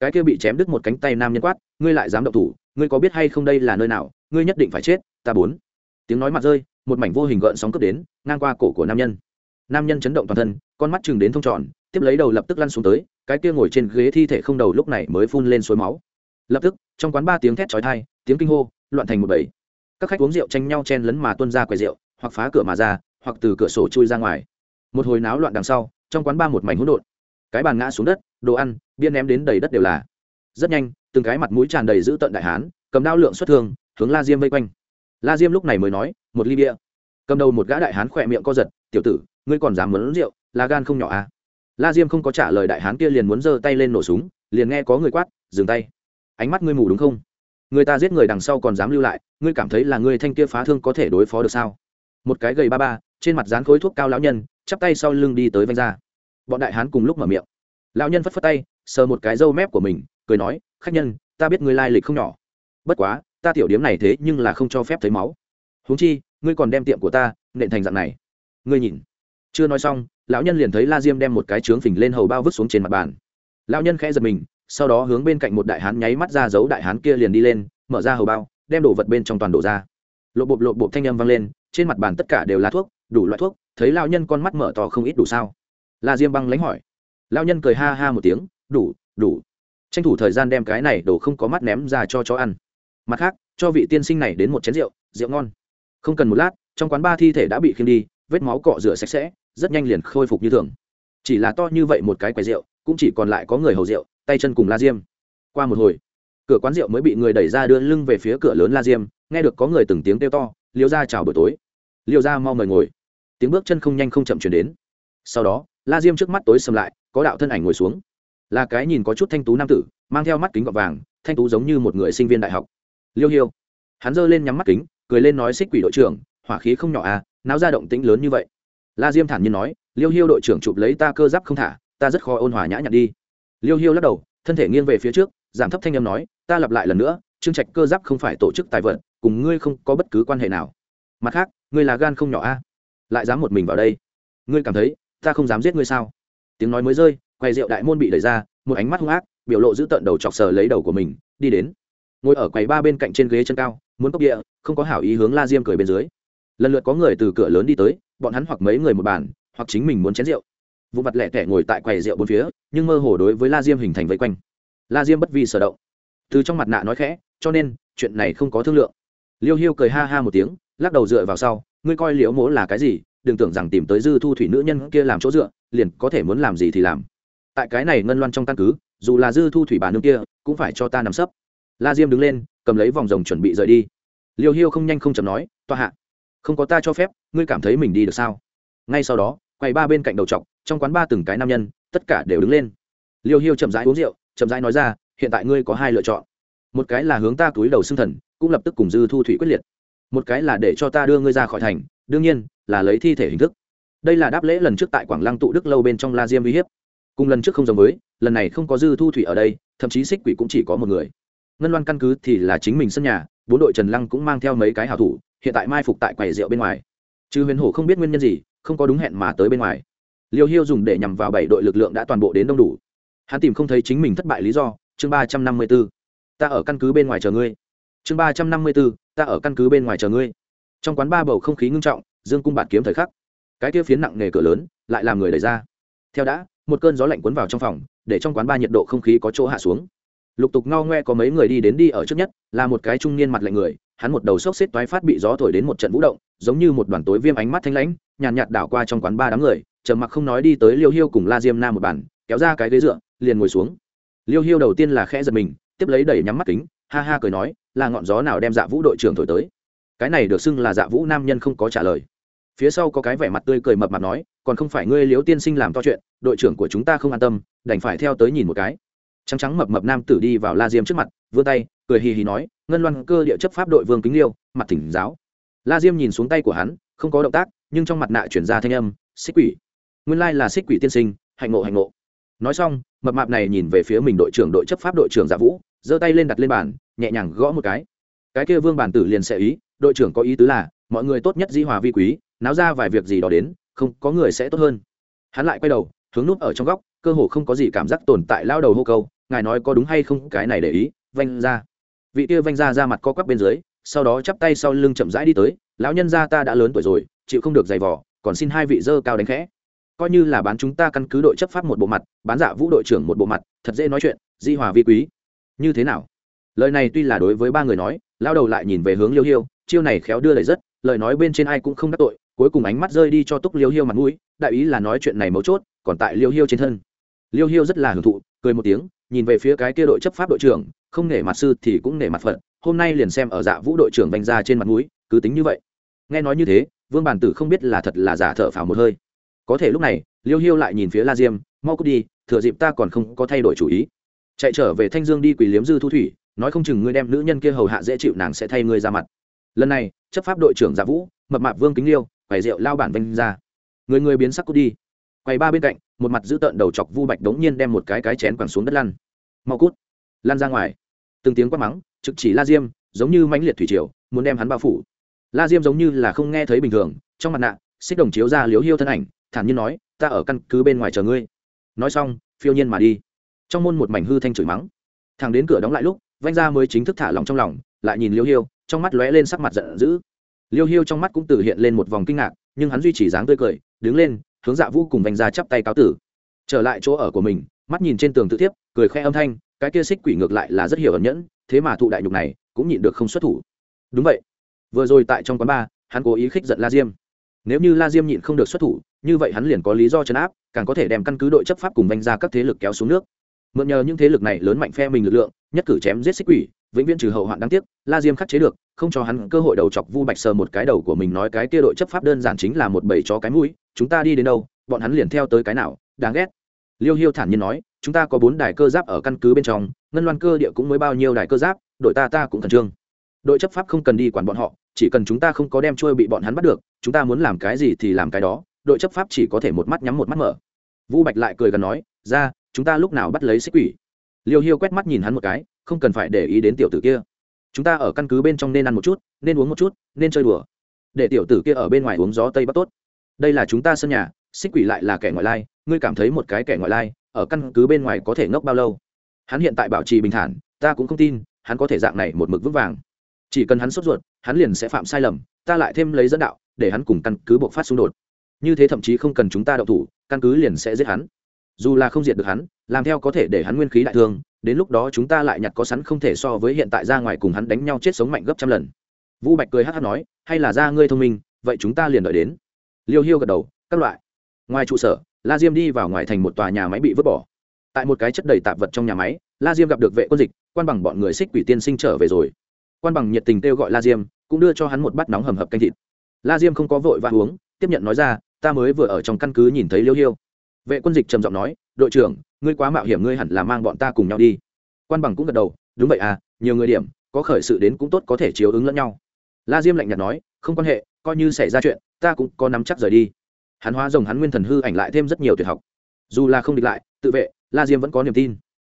Cái kia bị chém đứt một cánh tay nam nhân quát, ngươi lại dám động thủ, ngươi có biết hay không đây là nơi nào? Ngươi nhất định phải chết, ta bốn. Tiếng nói mặt rơi, một mảnh vô hình gợn sóng cướp đến, ngang qua cổ của nam nhân. Nam nhân chấn động toàn thân, con mắt chừng đến thông tròn, tiếp lấy đầu lập tức lăn xuống tới, cái kia ngồi trên ghế thi thể không đầu lúc này mới phun lên suối máu. Lập tức, trong quán ba tiếng thét chói tai, tiếng kinh hô, loạn thành một bầy. Các khách uống rượu tranh nhau chen lấn mà tuân ra quầy rượu hoặc phá cửa mà ra, hoặc từ cửa sổ chui ra ngoài. Một hồi náo loạn đằng sau, trong quán ba một mảnh hỗn độn. Cái bàn ngã xuống đất, đồ ăn, bia ném đến đầy đất đều là. Rất nhanh, từng cái mặt mũi tràn đầy giữ tận đại hán, cầm đao lượng xuất thương, hướng la diêm vây quanh. La diêm lúc này mới nói, một ly bia. Cầm đầu một gã đại hán khỏe miệng co giật, tiểu tử, ngươi còn dám muốn rượu, là gan không nhỏ à? La diêm không có trả lời đại hán kia liền muốn giơ tay lên nổ súng, liền nghe có người quát, dừng tay. Ánh mắt ngươi mù đúng không? Người ta giết người đằng sau còn dám lưu lại, ngươi cảm thấy là ngươi thanh kia phá thương có thể đối phó được sao? Một cái gầy ba ba, trên mặt dán khối thuốc cao lão nhân, chắp tay sau lưng đi tới vanh ra bọn đại hán cùng lúc mở miệng. Lão nhân phất phất tay, sờ một cái râu mép của mình, cười nói, khách nhân, ta biết ngươi lai lịch không nhỏ. Bất quá, ta tiểu điếm này thế nhưng là không cho phép thấy máu. Huống chi, ngươi còn đem tiệm của ta nện thành dạng này. Ngươi nhìn. Chưa nói xong, lão nhân liền thấy la diêm đem một cái trướng phình lên hầu bao vứt xuống trên mặt bàn. Lão nhân khẽ giật mình, sau đó hướng bên cạnh một đại hán nháy mắt ra giấu đại hán kia liền đi lên, mở ra hầu bao, đem đổ vật bên trong toàn đổ ra. Lộ bộp lộ bộp thanh â m vang lên trên mặt bàn tất cả đều là thuốc, đủ loại thuốc, thấy lao nhân con mắt mở to không ít đủ sao? La diêm băng lánh hỏi. Lao nhân cười ha ha một tiếng, đủ đủ. Tranh thủ thời gian đem cái này đổ không có mắt ném ra cho chó ăn. Mặt khác, cho vị tiên sinh này đến một chén rượu rượu ngon. Không cần một lát, trong quán ba thi thể đã bị khiêng đi, vết máu cọ rửa sạch sẽ, rất nhanh liền khôi phục như thường. Chỉ là to như vậy một cái quầy rượu, cũng chỉ còn lại có người hầu rượu, tay chân cùng la diêm. Qua một hồi, cửa quán rượu mới bị người đẩy ra đưa lưng về phía cửa lớn la diêm, nghe được có người từng tiếng kêu to liêu ra chào buổi tối liêu ra mau mời ngồi. Tiếng bước chân không nhanh không chậm chuyển đến. Sau đó, la diêm trước mắt tối sầm lại, có đạo thân ảnh ngồi xuống. Là cái nhìn có chút thanh tú nam tử, mang theo mắt kính gọt vàng, thanh tú giống như một người sinh viên đại học. Liêu hiêu. Hắn giơ lên nhắm mắt kính, cười lên nói xích quỷ đội trưởng, hỏa khí không nhỏ à náo ra động tĩnh lớn như vậy. La diêm thản nhiên nói, liêu hiêu đội trưởng chụp lấy ta cơ giáp không thả, ta rất khó ôn hòa nhã nhặn đi. Liêu hiêu lắc đầu, thân thể nghiêng về phía trước, giảm thấp thanh âm nói, ta lặp lại lần nữa trương trạch cơ giáp không phải tổ chức tài vận, cùng ngươi không có bất cứ quan hệ nào mặt khác, ngươi là gan không nhỏ a. À? lại dám một mình vào đây. Ngươi cảm thấy, ta không dám giết ngươi sao? Tiếng nói mới rơi, quầy rượu đại môn bị đẩy ra, một ánh mắt hung ác, biểu lộ giữ tận đầu chọc sờ lấy đầu của mình, đi đến. Ngồi ở quầy ba bên cạnh trên ghế chân cao, muốn cốc địa, không có hảo ý hướng la diêm cười bên dưới. Lần lượt có người từ cửa lớn đi tới, bọn hắn hoặc mấy người một bàn, hoặc chính mình muốn chén rượu. Vụ mặt lẻ tẻ ngồi tại quầy rượu bốn phía, nhưng mơ hồ đối với la diêm hình thành vây quanh. La diêm bất vi sở động. Từ trong mặt nạ nói khẽ, cho nên, chuyện này không có thương lượng. Liêu hiêu cười ha ha một tiếng lắc đầu dựa vào sau, ngươi coi liễu mỗ là cái gì? Đừng tưởng rằng tìm tới dư thu thủy nữ nhân kia làm chỗ dựa, liền có thể muốn làm gì thì làm. Tại cái này ngân loan trong căn cứ, dù là dư thu thủy bà nương kia cũng phải cho ta nằm sấp. La diêm đứng lên, cầm lấy vòng rồng chuẩn bị rời đi. Liêu hiêu không nhanh không chậm nói, toa hạ, không có ta cho phép, ngươi cảm thấy mình đi được sao? Ngay sau đó, quầy ba bên cạnh đầu trọc, trong quán ba từng cái nam nhân, tất cả đều đứng lên. Liêu hiêu chậm rãi uống rượu, chậm rãi nói ra, hiện tại ngươi có hai lựa chọn. Một cái là hướng ta túi đầu xương thần, cũng lập tức cùng dư thu thủy quyết liệt một cái là để cho ta đưa ngươi ra khỏi thành, đương nhiên, là lấy thi thể hình thức. Đây là đáp lễ lần trước tại quảng lăng tụ đức lâu bên trong la diêm uy hiếp. Cùng lần trước không giống với, lần này không có dư thu thủy ở đây, thậm chí xích quỷ cũng chỉ có một người. Ngân loan căn cứ thì là chính mình sân nhà, bốn đội trần lăng cũng mang theo mấy cái hào thủ, hiện tại mai phục tại quầy rượu bên ngoài. Chứ huyền hổ không biết nguyên nhân gì, không có đúng hẹn mà tới bên ngoài. Liêu hiêu dùng để nhằm vào bảy đội lực lượng đã toàn bộ đến đông đủ. Hắn tìm không thấy chính mình thất bại lý do, chương ba trăm năm mươi b ố ta ở căn cứ bên ngoài chờ ngươi chương ba trăm năm mươi b ố ta ở căn cứ bên ngoài chờ ngươi. Trong quán ba bầu không khí ngưng trọng, dương cung bạt kiếm thời khắc. Cái kia phiến nặng nề cửa lớn lại làm người đẩy ra. Theo đã, một cơn gió lạnh cuốn vào trong phòng, để trong quán ba nhiệt độ không khí có chỗ hạ xuống. Lục tục ngao ngoe có mấy người đi đến đi ở trước nhất, là một cái trung niên mặt lạnh người, hắn một đầu xốc xếp toái phát bị gió thổi đến một trận vũ động, giống như một đoàn tối viêm ánh mắt thanh lãnh, nhàn nhạt đảo qua trong quán ba đám người, trầm mặc không nói đi tới liêu hiêu cùng la diêm nam một bàn, kéo ra cái ghế dựa, liền ngồi xuống. Liêu hiêu đầu tiên là khẽ giật mình, tiếp lấy đẩy nhắm mắt kính ha ha cười nói, là ngọn gió nào đem dạ vũ đội trưởng thổi tới? Cái này được xưng là dạ vũ nam nhân không có trả lời. Phía sau có cái vẻ mặt tươi cười mập mặt nói, còn không phải ngươi liếu tiên sinh làm to chuyện, đội trưởng của chúng ta không an tâm, đành phải theo tới nhìn một cái. Trắng trắng mập mập nam tử đi vào la diêm trước mặt, vươn tay, cười hì hì nói, ngân loan cơ địa chấp pháp đội vương kính liêu, mặt thỉnh giáo. La diêm nhìn xuống tay của hắn, không có động tác, nhưng trong mặt nạ chuyển ra thanh âm, xích quỷ. Nguyên lai là xích quỷ tiên sinh, hạnh ngộ hạnh ngộ. Nói xong, mập mạp này nhìn về phía mình đội trưởng đội chấp pháp đội trưởng giả vũ, giơ tay lên đặt lên bàn nhẹ nhàng gõ một cái. Cái kia vương bản tử liền sẽ ý, đội trưởng có ý tứ là, mọi người tốt nhất di hòa vi quý, náo ra vài việc gì đó đến, không, có người sẽ tốt hơn. Hắn lại quay đầu, hướng núp ở trong góc, cơ hồ không có gì cảm giác tồn tại lao đầu hô câu, ngài nói có đúng hay không, cái này để ý, vanh ra. Vị kia vanh ra ra mặt co quắp bên dưới, sau đó chắp tay sau lưng chậm rãi đi tới, lão nhân gia ta đã lớn tuổi rồi, chịu không được giày vò, còn xin hai vị dơ cao đánh khẽ. Coi như là bán chúng ta căn cứ đội chấp pháp một bộ mặt, bán giả vũ đội trưởng một bộ mặt, thật dễ nói chuyện, di hòa vi quý. Như thế nào? Lời này tuy là đối với ba người nói, lao đầu lại nhìn về hướng liêu hiêu, chiêu này khéo đưa lời rất, lời nói bên trên ai cũng không đắc tội, cuối cùng ánh mắt rơi đi cho túc liêu hiêu mặt mũi, đại ý là nói chuyện này mấu chốt, còn tại liêu hiêu trên thân. Liêu hiêu rất là hưởng thụ, cười một tiếng, nhìn về phía cái kia đội chấp pháp đội trưởng, không nể mặt sư thì cũng nể mặt phận hôm nay liền xem ở dạ vũ đội trưởng vanh ra trên mặt mũi, cứ tính như vậy. Nghe nói như thế, vương bản tử không biết là thật là giả thở phào một hơi. Có thể lúc này, liêu hiêu lại nhìn phía la diêm, mau cút đi, thừa dịp ta còn không có thay đổi chủ ý. Chạy trở về thanh dương đi quỳ liếm dư thu thủy nói không chừng ngươi đem nữ nhân kia hầu hạ dễ chịu nàng sẽ thay ngươi ra mặt. Lần này, chấp pháp đội trưởng giả vũ, mập mạp vương kính liêu, quầy rượu lao bản vanh ra. Người người biến sắc cút đi. Quầy ba bên cạnh, một mặt giữ tợn đầu chọc vu bạch đống nhiên đem một cái cái chén quẳng xuống đất lăn. Mau cút. Lăn ra ngoài. Từng tiếng quát mắng, trực chỉ la diêm, giống như mãnh liệt thủy triều, muốn đem hắn bao phủ. La diêm giống như là không nghe thấy bình thường, trong mặt nạ, xích đồng chiếu ra liếu hiêu thân ảnh, thản nhiên nói, ta ở căn cứ bên ngoài chờ ngươi. Nói xong, phiêu nhiên mà đi. Trong môn một mảnh hư thanh chửi mắng. Thằng đến cửa đóng lại lúc vanh ra mới chính thức thả lòng trong lòng, lại nhìn liêu hiêu, trong mắt lóe lên sắc mặt giận dữ. Liêu hiêu trong mắt cũng tự hiện lên một vòng kinh ngạc, nhưng hắn duy trì dáng tươi cười, đứng lên, hướng dạ vũ cùng vanh ra chắp tay cáo tử. Trở lại chỗ ở của mình, mắt nhìn trên tường tự thiếp, cười khẽ âm thanh, cái kia xích quỷ ngược lại là rất hiểu ẩn nhẫn, thế mà thụ đại nhục này, cũng nhịn được không xuất thủ. Đúng vậy. Vừa rồi tại trong quán bar, hắn cố ý khích giận la diêm. Nếu như la diêm nhịn không được xuất thủ, như vậy hắn liền có lý do chấn áp, càng có thể đem căn cứ đội chấp pháp cùng vanh ra các thế lực kéo xuống nước mượn nhờ những thế lực này lớn mạnh phe mình lực lượng, nhất cử chém giết xích quỷ, vĩnh viễn trừ hậu hoạn đáng tiếc, la diêm khắc chế được, không cho hắn cơ hội đầu chọc vu bạch sờ một cái đầu của mình nói cái kia đội chấp pháp đơn giản chính là một bầy chó cái mũi, chúng ta đi đến đâu, bọn hắn liền theo tới cái nào, đáng ghét. Liêu hiêu thản nhiên nói, chúng ta có bốn đài cơ giáp ở căn cứ bên trong, ngân loan cơ địa cũng mới bao nhiêu đài cơ giáp, đội ta ta cũng khẩn trương. Đội chấp pháp không cần đi quản bọn họ, chỉ cần chúng ta không có đem trôi bị bọn hắn bắt được, chúng ta muốn làm cái gì thì làm cái đó, đội chấp pháp chỉ có thể một mắt nhắm một mắt mở. Vu bạch lại cười gần nói, ra chúng ta lúc nào bắt lấy xích quỷ? Liêu hiêu quét mắt nhìn hắn một cái, không cần phải để ý đến tiểu tử kia. Chúng ta ở căn cứ bên trong nên ăn một chút, nên uống một chút, nên chơi đùa. Để tiểu tử kia ở bên ngoài uống gió tây bắc tốt. Đây là chúng ta sân nhà, xích quỷ lại là kẻ ngoại lai, ngươi cảm thấy một cái kẻ ngoại lai, ở căn cứ bên ngoài có thể ngốc bao lâu? Hắn hiện tại bảo trì bình thản, ta cũng không tin, hắn có thể dạng này một mực vững vàng. Chỉ cần hắn sốt ruột, hắn liền sẽ phạm sai lầm, ta lại thêm lấy dẫn đạo, để hắn cùng căn cứ buộc phát xung đột. Như thế thậm chí không cần chúng ta đậu thủ, căn cứ liền sẽ giết hắn dù là không diệt được hắn, làm theo có thể để hắn nguyên khí đại thương, đến lúc đó chúng ta lại nhặt có sẵn không thể so với hiện tại ra ngoài cùng hắn đánh nhau chết sống mạnh gấp trăm lần. Vũ bạch cười hát hát nói, hay là ra ngươi thông minh, vậy chúng ta liền đợi đến. Liêu hiêu gật đầu, các loại. Ngoài trụ sở, la diêm đi vào ngoài thành một tòa nhà máy bị vứt bỏ. Tại một cái chất đầy tạp vật trong nhà máy, la diêm gặp được vệ quân dịch, quan bằng bọn người xích quỷ tiên sinh trở về rồi. Quan bằng nhiệt tình kêu gọi la diêm, cũng đưa cho hắn một bát nóng hầm hập canh thịt. La diêm không có vội và uống, tiếp nhận nói ra, ta mới vừa ở trong căn cứ nhìn thấy liêu hiêu vệ quân dịch trầm giọng nói, đội trưởng, ngươi quá mạo hiểm, ngươi hẳn là mang bọn ta cùng nhau đi. Quan bằng cũng gật đầu, đúng vậy à nhiều người điểm, có khởi sự đến cũng tốt có thể chiếu ứng lẫn nhau. La diêm lạnh nhạt nói, không quan hệ, coi như xảy ra chuyện, ta cũng có nắm chắc rời đi. Hắn hóa rồng hắn nguyên thần hư ảnh lại thêm rất nhiều tuyệt học. Dù là không địch lại, tự vệ, la diêm vẫn có niềm tin.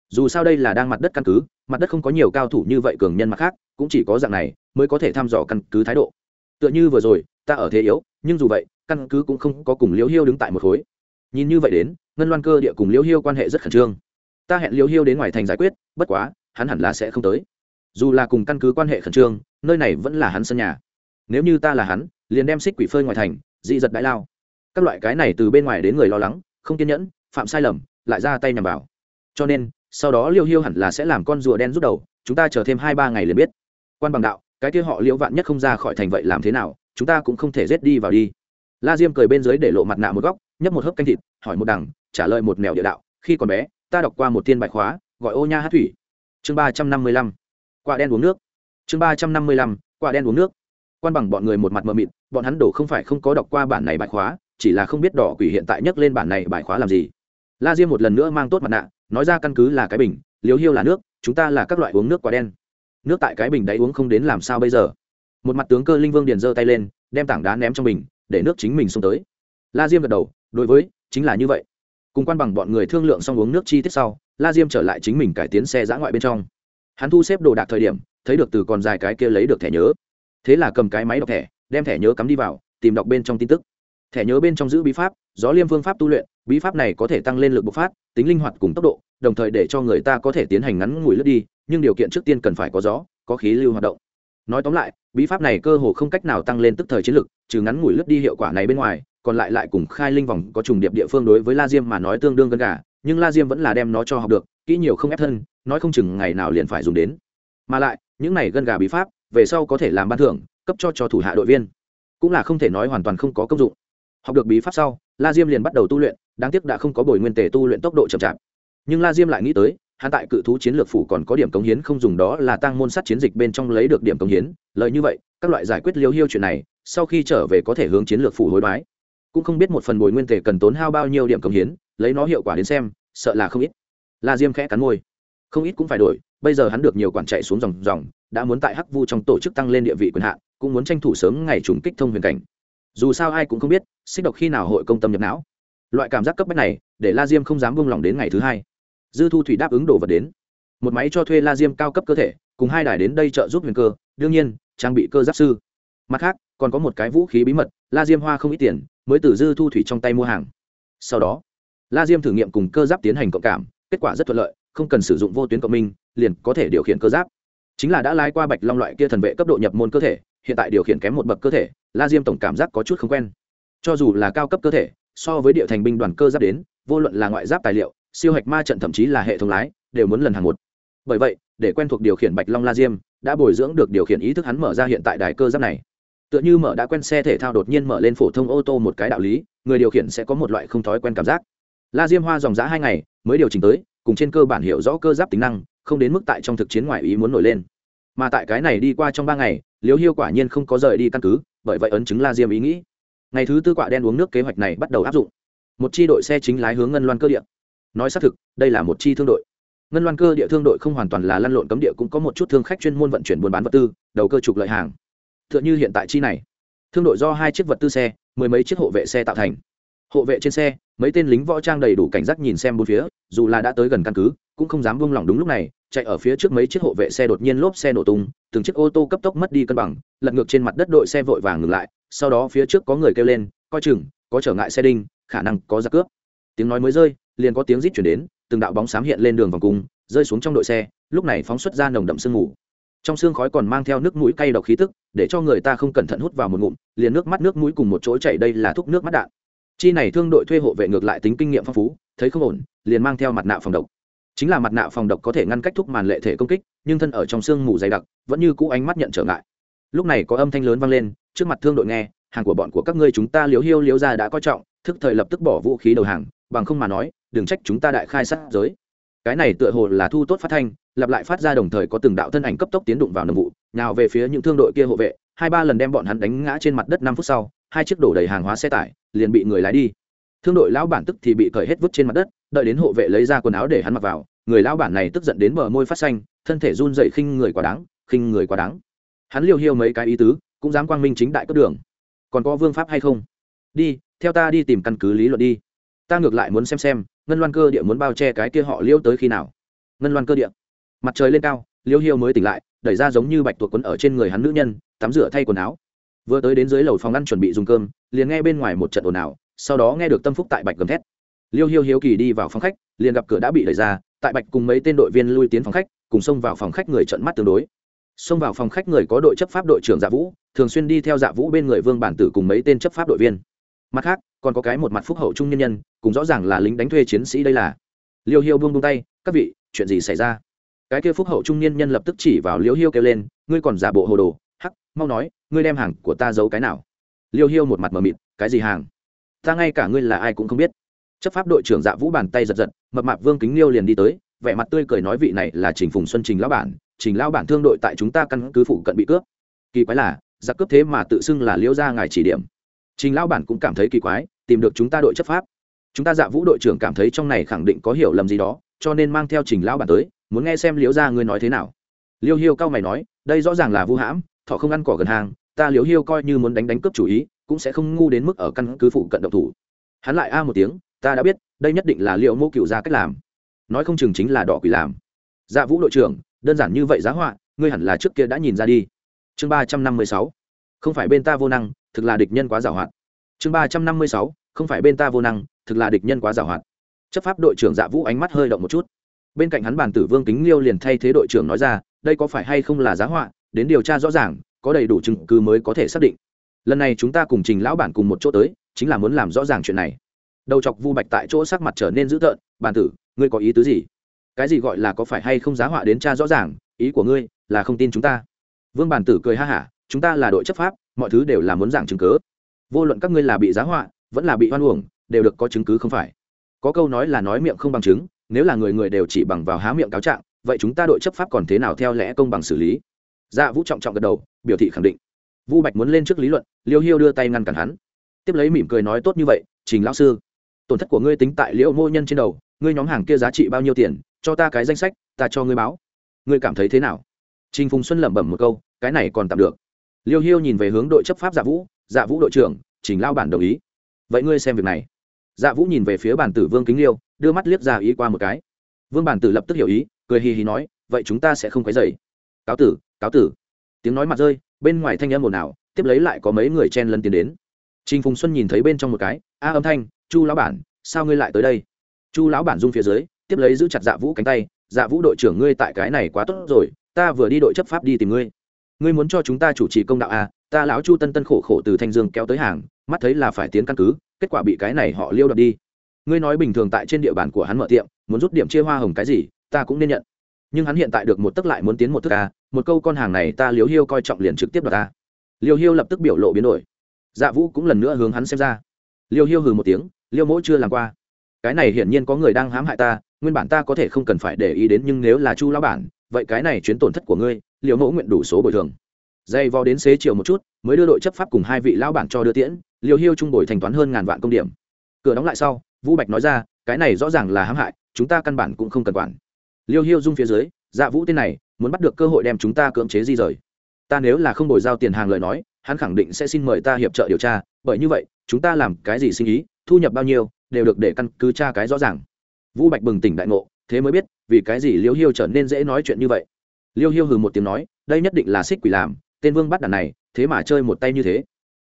Dù sao đây là đang mặt đất căn cứ, mặt đất không có nhiều cao thủ như vậy cường nhân mặt khác, cũng chỉ có dạng này mới có thể thăm dò căn cứ thái độ. Tựa như vừa rồi, ta ở thế yếu, nhưng dù vậy, căn cứ cũng không có cùng liễu hiêu đứng tại một khối nhìn như vậy đến, ngân loan cơ địa cùng liễu hiêu quan hệ rất khẩn trương. Ta hẹn liễu hiêu đến ngoài thành giải quyết, bất quá, hắn hẳn là sẽ không tới. Dù là cùng căn cứ quan hệ khẩn trương, nơi này vẫn là hắn sân nhà. Nếu như ta là hắn, liền đem xích quỷ phơi ngoài thành, dị giật đại lao. Các loại cái này từ bên ngoài đến người lo lắng, không kiên nhẫn, phạm sai lầm, lại ra tay nhằm vào. Cho nên, sau đó liêu hiêu hẳn là sẽ làm con rùa đen rút đầu, chúng ta chờ thêm hai ba ngày liền biết. Quan bằng đạo, cái kia họ liễu vạn nhất không ra khỏi thành vậy làm thế nào, chúng ta cũng không thể rết đi vào đi. La diêm cười bên dưới để lộ mặt nạ một góc nhấp một hớp canh thịt, hỏi một đằng, trả lời một mèo địa đạo, khi còn bé, ta đọc qua một tiên bài khóa, gọi ô nha hát thủy. Chương ba trăm năm mươi lăm. Quả đen uống nước. Chương ba trăm năm mươi lăm, quả đen uống nước. Quan bằng bọn người một mặt mờ mịt, bọn hắn đổ không phải không có đọc qua bản này bài khóa, chỉ là không biết đỏ quỷ hiện tại nhắc lên bản này bài khóa làm gì. La diêm một lần nữa mang tốt mặt nạ, nói ra căn cứ là cái bình liều hiêu là nước, chúng ta là các loại uống nước quả đen. Nước tại cái bình đấy uống không đến làm sao bây giờ? Một mặt tướng cơ linh vương điền giơ tay lên, đem tảng đá ném trong bình, để nước chính mình xông tới. La diêm gật đầu đối với, chính là như vậy. Cùng quan bằng bọn người thương lượng xong uống nước chi tiết sau, la diêm trở lại chính mình cải tiến xe giã ngoại bên trong. Hắn thu xếp đồ đạc thời điểm, thấy được từ còn dài cái kia lấy được thẻ nhớ. Thế là cầm cái máy đọc thẻ, đem thẻ nhớ cắm đi vào, tìm đọc bên trong tin tức. Thẻ nhớ bên trong giữ bí pháp, gió liêm phương pháp tu luyện, bí pháp này có thể tăng lên lực bộc phát, tính linh hoạt cùng tốc độ, đồng thời để cho người ta có thể tiến hành ngắn ngủi lướt đi, nhưng điều kiện trước tiên cần phải có gió, có khí lưu hoạt động. Nói tóm lại, bí pháp này cơ hồ không cách nào tăng lên tức thời chiến lực, trừ ngắn ngủi lướt đi hiệu quả này bên ngoài còn lại lại cùng khai linh vòng có trùng điệp địa phương đối với la diêm mà nói tương đương gần gà, nhưng la diêm vẫn là đem nó cho học được, kỹ nhiều không ép thân, nói không chừng ngày nào liền phải dùng đến. Mà lại, những này gân gà bí pháp, về sau có thể làm ban thưởng, cấp cho cho thủ hạ đội viên. Cũng là không thể nói hoàn toàn không có công dụng. Học được bí pháp sau, la diêm liền bắt đầu tu luyện, đáng tiếc đã không có bồi nguyên tề tu luyện tốc độ chậm chạp. Nhưng la diêm lại nghĩ tới, hắn tại cự thú chiến lược phủ còn có điểm cống hiến không dùng đó là tăng môn sắt chiến dịch bên trong lấy được điểm cống hiến. Lợi như vậy, các loại giải quyết liêu hiêu chuyện này, sau khi trở về có thể hướng chiến lược phủ hối đoái cũng không biết một phần bồi nguyên tề cần tốn hao bao nhiêu điểm cống hiến, lấy nó hiệu quả đến xem, sợ là không ít. La diêm khẽ cắn môi. Không ít cũng phải đổi, bây giờ hắn được nhiều quản chạy xuống dòng dòng, đã muốn tại hắc vu trong tổ chức tăng lên địa vị quyền hạn, cũng muốn tranh thủ sớm ngày trùng kích thông huyền cảnh. Dù sao ai cũng không biết, xích độc khi nào hội công tâm nhập não. Loại cảm giác cấp bách này, để la diêm không dám buông lỏng đến ngày thứ hai. Dư thu thủy đáp ứng đồ vật đến. Một máy cho thuê la diêm cao cấp cơ thể, cùng hai đài đến đây trợ giúp huyền cơ, đương nhiên, trang bị cơ giáp sư. Mặt khác còn có một cái vũ khí bí mật, la diêm hoa không ít tiền, mới từ dư thu thủy trong tay mua hàng. Sau đó, la diêm thử nghiệm cùng cơ giáp tiến hành cộng cảm, kết quả rất thuận lợi, không cần sử dụng vô tuyến cộng minh, liền có thể điều khiển cơ giáp. Chính là đã lái qua bạch long loại kia thần vệ cấp độ nhập môn cơ thể, hiện tại điều khiển kém một bậc cơ thể, la diêm tổng cảm giác có chút không quen. Cho dù là cao cấp cơ thể, so với địa thành binh đoàn cơ giáp đến, vô luận là ngoại giáp tài liệu, siêu hạch ma trận thậm chí là hệ thống lái, đều muốn lần hàng một. Bởi vậy, để quen thuộc điều khiển bạch long la diêm, đã bồi dưỡng được điều khiển ý thức hắn mở ra hiện tại đài cơ giáp này tựa như mở đã quen xe thể thao đột nhiên mở lên phổ thông ô tô một cái đạo lý, người điều khiển sẽ có một loại không thói quen cảm giác. La diêm hoa dòng giã hai ngày, mới điều chỉnh tới, cùng trên cơ bản hiểu rõ cơ giáp tính năng, không đến mức tại trong thực chiến ngoài ý muốn nổi lên. Mà tại cái này đi qua trong ba ngày liếu hiêu quả nhiên không có rời đi căn cứ, bởi vậy ấn chứng la diêm ý nghĩ. Ngày thứ tư quả đen uống nước kế hoạch này bắt đầu áp dụng. Một chi đội xe chính lái hướng ngân loan cơ địa. Nói xác thực, đây là một chi thương đội. Ngân loan cơ địa thương đội không hoàn toàn là lăn lộn cấm địa, cũng có một chút thương khách chuyên môn vận chuyển buôn bán vật tư, đầu cơ trục lợi hàng tựa như hiện tại chi này. Thương đội do hai chiếc vật tư xe, mười mấy chiếc hộ vệ xe tạo thành. Hộ vệ trên xe, mấy tên lính võ trang đầy đủ cảnh giác nhìn xem bốn phía, dù là đã tới gần căn cứ, cũng không dám buông lỏng đúng lúc này, chạy ở phía trước mấy chiếc hộ vệ xe đột nhiên lốp xe nổ tung, từng chiếc ô tô cấp tốc mất đi cân bằng, lật ngược trên mặt đất đội xe vội vàng ngừng lại, sau đó phía trước có người kêu lên, coi chừng, có trở ngại xe đinh, khả năng có giặc cướp. Tiếng nói mới rơi, liền có tiếng rít chuyển đến, từng đạo bóng xám hiện lên đường vòng cung, rơi xuống trong đội xe, lúc này phóng xuất ra nồng đậm sương mù trong xương khói còn mang theo nước mũi cay độc khí tức, để cho người ta không cẩn thận hút vào một ngụm, liền nước mắt nước mũi cùng một chỗ chảy đây là thuốc nước mắt đạn. Chi này thương đội thuê hộ vệ ngược lại tính kinh nghiệm phong phú, thấy không ổn, liền mang theo mặt nạ phòng độc. Chính là mặt nạ phòng độc có thể ngăn cách thúc màn lệ thể công kích, nhưng thân ở trong sương mù dày đặc, vẫn như cũ ánh mắt nhận trở ngại. Lúc này có âm thanh lớn vang lên, trước mặt thương đội nghe, hàng của bọn của các ngươi chúng ta liếu hiêu liếu ra đã coi trọng, thức thời lập tức bỏ vũ khí đầu hàng, bằng không mà nói, đừng trách chúng ta đại khai sát giới. Cái này tựa hồ là thu tốt phát thanh lặp lại phát ra đồng thời có từng đạo thân ảnh cấp tốc tiến đụng vào nồng vụ nào về phía những thương đội kia hộ vệ, hai ba lần đem bọn hắn đánh ngã trên mặt đất năm phút sau, hai chiếc đổ đầy hàng hóa xe tải, liền bị người lái đi. Thương đội lão bản tức thì bị cởi hết vứt trên mặt đất, đợi đến hộ vệ lấy ra quần áo để hắn mặc vào, người lão bản này tức giận đến bờ môi phát xanh, thân thể run dậy khinh người quá đáng, khinh người quá đáng. Hắn liều hiêu mấy cái ý tứ, cũng dám quang minh chính đại cấp đường. Còn có vương pháp hay không? Đi, theo ta đi tìm căn cứ lý luận đi. Ta ngược lại muốn xem xem, ngân loan cơ địa muốn bao che cái kia họ liêu tới khi nào. Ngân loan cơ địa mặt trời lên cao, liêu hiêu mới tỉnh lại, đẩy ra giống như bạch tuộc quấn ở trên người hắn nữ nhân, tắm rửa thay quần áo. Vừa tới đến dưới lầu phòng ăn chuẩn bị dùng cơm, liền nghe bên ngoài một trận ồn ào, sau đó nghe được tâm phúc tại bạch gầm thét. Liêu hiêu hiếu kỳ đi vào phòng khách, liền gặp cửa đã bị đẩy ra, tại bạch cùng mấy tên đội viên lui tiến phòng khách, cùng xông vào phòng khách người trận mắt tương đối. Xông vào phòng khách người có đội chấp pháp đội trưởng dạ vũ, thường xuyên đi theo dạ vũ bên người vương bản tử cùng mấy tên chấp pháp đội viên. Mặt khác, còn có cái một mặt phúc hậu trung nhân nhân, cùng rõ ràng là lính đánh thuê chiến sĩ đây là. Liêu hiêu buông buông tay, các vị, chuyện gì xảy ra? Cái kia phúc hậu trung niên nhân lập tức chỉ vào liêu hiêu kêu lên, ngươi còn giả bộ hồ đồ? Hắc, mau nói, ngươi đem hàng của ta giấu cái nào? Liêu hiêu một mặt mờ mịt, cái gì hàng? Ta ngay cả ngươi là ai cũng không biết. Chấp pháp đội trưởng dạ vũ bàn tay giật giật, mập mạp vương kính liêu liền đi tới, vẻ mặt tươi cười nói vị này là trình phùng xuân trình lão bản, trình lão bản thương đội tại chúng ta căn cứ phụ cận bị cướp. Kỳ quái là giặc cướp thế mà tự xưng là liêu ra ngài chỉ điểm. Trình lão bản cũng cảm thấy kỳ quái, tìm được chúng ta đội chấp pháp. Chúng ta dạ vũ đội trưởng cảm thấy trong này khẳng định có hiểu lầm gì đó, cho nên mang theo trình lão bản tới muốn nghe xem liễu ra ngươi nói thế nào. Liêu hiêu cao mày nói, đây rõ ràng là vu hãm, thọ không ăn cỏ gần hàng, ta liễu hiêu coi như muốn đánh đánh cướp chủ ý, cũng sẽ không ngu đến mức ở căn cứ phụ cận động thủ. Hắn lại a một tiếng, ta đã biết, đây nhất định là liệu mô cựu ra cách làm. Nói không chừng chính là đỏ quỷ làm. Dạ vũ đội trưởng, đơn giản như vậy giá họa, ngươi hẳn là trước kia đã nhìn ra đi. Chương ba trăm năm mươi sáu, không phải bên ta vô năng, thực là địch nhân quá giàu hoạt. Chương ba trăm năm mươi sáu, không phải bên ta vô năng, thực là địch nhân quá giàu hoạt. Chấp pháp đội trưởng dạ vũ ánh mắt hơi động một chút bên cạnh hắn bàn tử vương kính liêu liền thay thế đội trưởng nói ra, đây có phải hay không là giá họa, đến điều tra rõ ràng, có đầy đủ chứng cứ mới có thể xác định. Lần này chúng ta cùng trình lão bản cùng một chỗ tới, chính là muốn làm rõ ràng chuyện này. Đầu chọc vu bạch tại chỗ sắc mặt trở nên dữ tợn bàn tử, ngươi có ý tứ gì? Cái gì gọi là có phải hay không giá họa đến cha rõ ràng, ý của ngươi là không tin chúng ta? Vương bàn tử cười ha hả, chúng ta là đội chấp pháp, mọi thứ đều là muốn giảng chứng cứ. Vô luận các ngươi là bị giá họa, vẫn là bị hoan uổng, đều được có chứng cứ không phải. Có câu nói là nói miệng không bằng chứng nếu là người người đều chỉ bằng vào há miệng cáo trạng, vậy chúng ta đội chấp pháp còn thế nào theo lẽ công bằng xử lý? Dạ vũ trọng trọng gật đầu, biểu thị khẳng định. Vu bạch muốn lên trước lý luận, liêu hiêu đưa tay ngăn cản hắn. Tiếp lấy mỉm cười nói tốt như vậy, trình lão sư, tổn thất của ngươi tính tại liễu mô nhân trên đầu, ngươi nhóm hàng kia giá trị bao nhiêu tiền, cho ta cái danh sách, ta cho ngươi báo. Ngươi cảm thấy thế nào? Trình phùng xuân lẩm bẩm một câu, cái này còn tạm được. Liêu hiêu nhìn về hướng đội chấp pháp dạ vũ dạ vũ đội trưởng, trình lao bản đồng ý. Vậy ngươi xem việc này dạ vũ nhìn về phía bản tử vương kính liêu, đưa mắt liếc ra ý qua một cái. Vương bản tử lập tức hiểu ý, cười hì hì nói, vậy chúng ta sẽ không quấy dày cáo tử cáo tử. Tiếng nói mặt rơi, bên ngoài thanh âm ồn ào, tiếp lấy lại có mấy người chen lân tiến đến. Trình phùng xuân nhìn thấy bên trong một cái, a âm thanh, chu lão bản, sao ngươi lại tới đây? Chu lão bản rung phía dưới, tiếp lấy giữ chặt dạ vũ cánh tay dạ vũ đội trưởng ngươi tại cái này quá tốt rồi, ta vừa đi đội chấp pháp đi tìm ngươi. Ngươi muốn cho chúng ta chủ trì công đạo à? Ta lão chu tân tân khổ khổ từ thanh dương kéo tới hàng, mắt thấy là phải tiến căn cứ kết quả bị cái này họ liêu đập đi. Ngươi nói bình thường tại trên địa bàn của hắn mở tiệm, muốn rút điểm chia hoa hồng cái gì, ta cũng nên nhận. Nhưng hắn hiện tại được một tức lại muốn tiến một thức à một câu con hàng này ta liều hiêu coi trọng liền trực tiếp đoạt ta liêu hiêu lập tức biểu lộ biến đổi. Dạ vũ cũng lần nữa hướng hắn xem ra. Liêu hiêu hừ một tiếng, liêu mỗ chưa làm qua. Cái này hiển nhiên có người đang hãm hại ta, nguyên bản ta có thể không cần phải để ý đến nhưng nếu là chu lão bản, vậy cái này chuyến tổn thất của ngươi, liêu mẫu nguyện đủ số bồi thường dây vò đến xế chiều một chút, mới đưa đội chấp pháp cùng hai vị lão bản cho đưa tiễn, liêu hiêu trung bồi thanh toán hơn ngàn vạn công điểm. Cửa đóng lại sau, vũ bạch nói ra, cái này rõ ràng là hãm hại, chúng ta căn bản cũng không cần quản. Liêu hiêu dung phía dưới dạ vũ tên này, muốn bắt được cơ hội đem chúng ta cưỡng chế di rời. Ta nếu là không bồi giao tiền hàng lời nói, hắn khẳng định sẽ xin mời ta hiệp trợ điều tra, bởi như vậy, chúng ta làm cái gì sinh ý thu nhập bao nhiêu, đều được để căn cứ tra cái rõ ràng. Vũ bạch bừng tỉnh đại ngộ, thế mới biết, vì cái gì liêu hiêu trở nên dễ nói chuyện như vậy. Liêu hiêu hừ một tiếng nói, đây nhất định là xích quỷ làm tên vương bắt đàn này, thế mà chơi một tay như thế.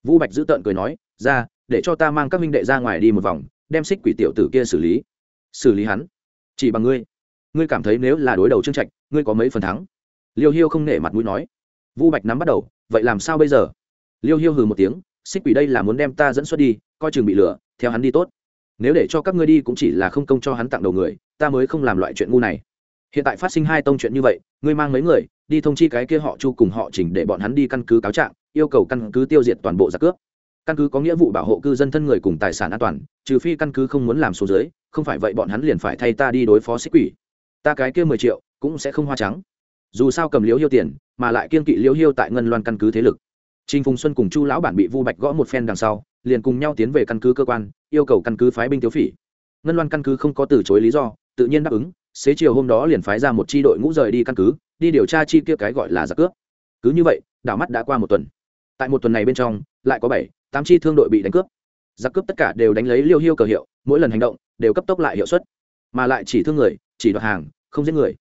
Vũ bạch giữ tợn cười nói, ra, để cho ta mang các minh đệ ra ngoài đi một vòng, đem xích quỷ tiểu tử kia xử lý. Xử lý hắn? Chỉ bằng ngươi? Ngươi cảm thấy nếu là đối đầu trương trạch, ngươi có mấy phần thắng? Liêu hiêu không nể mặt mũi nói. Vu bạch nắm bắt đầu, vậy làm sao bây giờ? Liêu hiêu hừ một tiếng, xích quỷ đây là muốn đem ta dẫn xuất đi, coi chừng bị lửa theo hắn đi tốt. Nếu để cho các ngươi đi cũng chỉ là không công cho hắn tặng đầu người, ta mới không làm loại chuyện ngu này. Hiện tại phát sinh hai tông chuyện như vậy, ngươi mang mấy người đi thông chi cái kia họ chu cùng họ chỉnh để bọn hắn đi căn cứ cáo trạng yêu cầu căn cứ tiêu diệt toàn bộ giặc cướp. Căn cứ có nghĩa vụ bảo hộ cư dân thân người cùng tài sản an toàn trừ phi căn cứ không muốn làm số giới không phải vậy bọn hắn liền phải thay ta đi đối phó xích quỷ. Ta cái kia mười triệu cũng sẽ không hoa trắng. Dù sao cầm liễu hiêu tiền mà lại kiên kỵ liễu hiêu tại ngân loan căn cứ thế lực. Trình Phùng Xuân cùng Chu lão bản bị Vu Bạch gõ một phen đằng sau, liền cùng nhau tiến về căn cứ cơ quan, yêu cầu căn cứ phái binh tiêu phỉ. Ngân Loan căn cứ không có từ chối lý do, tự nhiên đáp ứng, xế chiều hôm đó liền phái ra một chi đội ngũ rời đi căn cứ, đi điều tra chi kia cái gọi là giặc cướp. Cứ như vậy, đảo mắt đã qua một tuần. Tại một tuần này bên trong, lại có bảy, tám chi thương đội bị đánh cướp. Giặc cướp tất cả đều đánh lấy Liêu Hiêu cờ hiệu, mỗi lần hành động đều cấp tốc lại hiệu suất, mà lại chỉ thương người, chỉ đoạt hàng, không giết người.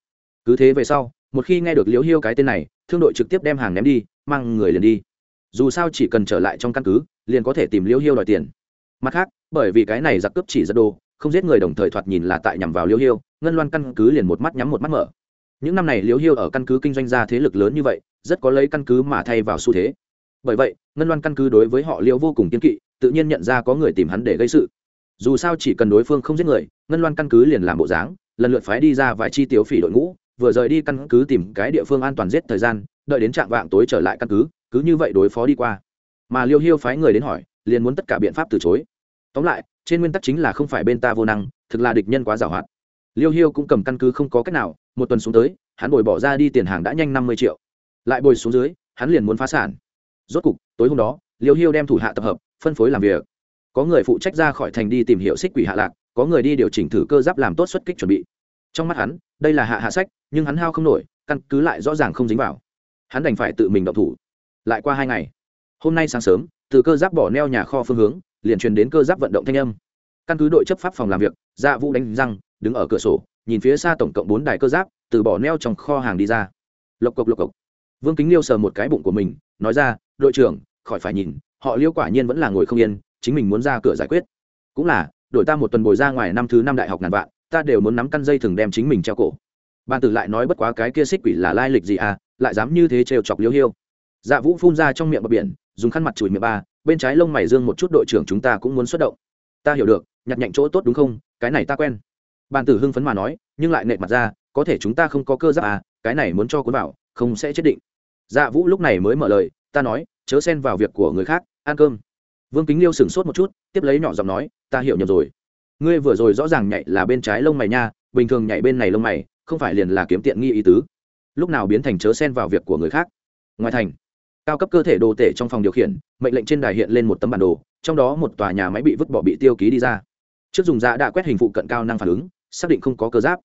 Cứ thế về sau, một khi nghe được Liêu Hiêu cái tên này, thương đội trực tiếp đem hàng ném đi, mang người liền đi dù sao chỉ cần trở lại trong căn cứ liền có thể tìm liêu hiêu đòi tiền mặt khác bởi vì cái này giặc cướp chỉ giật đồ không giết người đồng thời thoạt nhìn là tại nhằm vào liêu hiêu ngân loan căn cứ liền một mắt nhắm một mắt mở những năm này Liễu hiêu ở căn cứ kinh doanh ra thế lực lớn như vậy, rất có lấy căn cứ mà thay vào xu thế. Bởi vậy, ngân loan căn cứ đối với họ Liễu vô cùng kiên kỵ, tự nhiên nhận ra có người tìm hắn để gây sự. Dù sao chỉ cần đối phương không giết người, ngân loan căn cứ liền làm bộ dáng, lần lượt phái đi ra vài chi tiêu phỉ đội ngũ, vừa rời đi căn cứ tìm cái địa phương an toàn giết thời gian, đợi đến trạng vạng tối trở lại căn cứ cứ như vậy đối phó đi qua. Mà liêu hiêu phái người đến hỏi, liền muốn tất cả biện pháp từ chối. Tóm lại, trên nguyên tắc chính là không phải bên ta vô năng, thực là địch nhân quá giàu hạn. liêu hiêu cũng cầm căn cứ không có cách nào một tuần xuống tới, hắn bồi bỏ ra đi tiền hàng đã nhanh năm mươi triệu. Lại bồi xuống dưới, hắn liền muốn phá sản. Rốt cục, tối hôm đó, liêu hiêu đem thủ hạ tập hợp, phân phối làm việc. Có người phụ trách ra khỏi thành đi tìm hiểu xích quỷ hạ lạc, có người đi điều chỉnh thử cơ giáp làm tốt xuất kích chuẩn bị. Trong mắt hắn, đây là hạ hạ sách, nhưng hắn hao không nổi, căn cứ lại rõ ràng không dính vào. Hắn đành phải tự mình động thủ. Lại qua hai ngày, hôm nay sáng sớm, từ cơ giáp bỏ neo nhà kho phương hướng, liền truyền đến cơ giáp vận động thanh âm. Căn cứ đội chấp pháp phòng làm việc dạ vũ đánh răng, đứng ở cửa sổ nhìn phía xa tổng cộng bốn đài cơ giáp, từ bỏ neo trong kho hàng đi ra. Lộc cộc lộc cộc. Vương kính liêu sờ một cái bụng của mình, nói ra, đội trưởng, khỏi phải nhìn, họ liêu quả nhiên vẫn là ngồi không yên, chính mình muốn ra cửa giải quyết. Cũng là đổi ta một tuần bồi ra ngoài năm thứ năm đại học ngàn vạn, ta đều muốn nắm căn dây thừng đem chính mình treo cổ. Ban tử lại nói bất quá cái kia xích quỷ là lai lịch gì à lại dám như thế trêu chọc liêu hiêu. Dạ vũ phun ra trong miệng bờ biển, dùng khăn mặt chùi miệng ba, bên trái lông mày dương một chút, đội trưởng, chúng ta cũng muốn xuất động. Ta hiểu được, nhặt nhạnh chỗ tốt đúng không? Cái này ta quen bàn tử hưng phấn mà nói, nhưng lại nệ mặt ra, có thể chúng ta không có cơ giáp à cái này muốn cho cuốn vào, không sẽ chết định. Dạ vũ lúc này mới mở lời, ta nói, chớ xen vào việc của người khác, ăn cơm. Vương kính liêu sửng sốt một chút, tiếp lấy nhỏ giọng nói, ta hiểu nhầm rồi. Ngươi vừa rồi rõ ràng nhảy là bên trái lông mày nha, bình thường nhảy bên này lông mày, không phải liền là kiếm tiện nghi ý tứ. Lúc nào biến thành chớ xen vào việc của người khác? Ngoài thành, cao cấp cơ thể đồ tể trong phòng điều khiển, mệnh lệnh trên đài hiện lên một tấm bản đồ, trong đó một tòa nhà máy bị vứt bỏ bị tiêu ký đi ra. Trước dùng dạ đã quét hình phụ cận cao năng phản ứng xác định không có cơ giáp.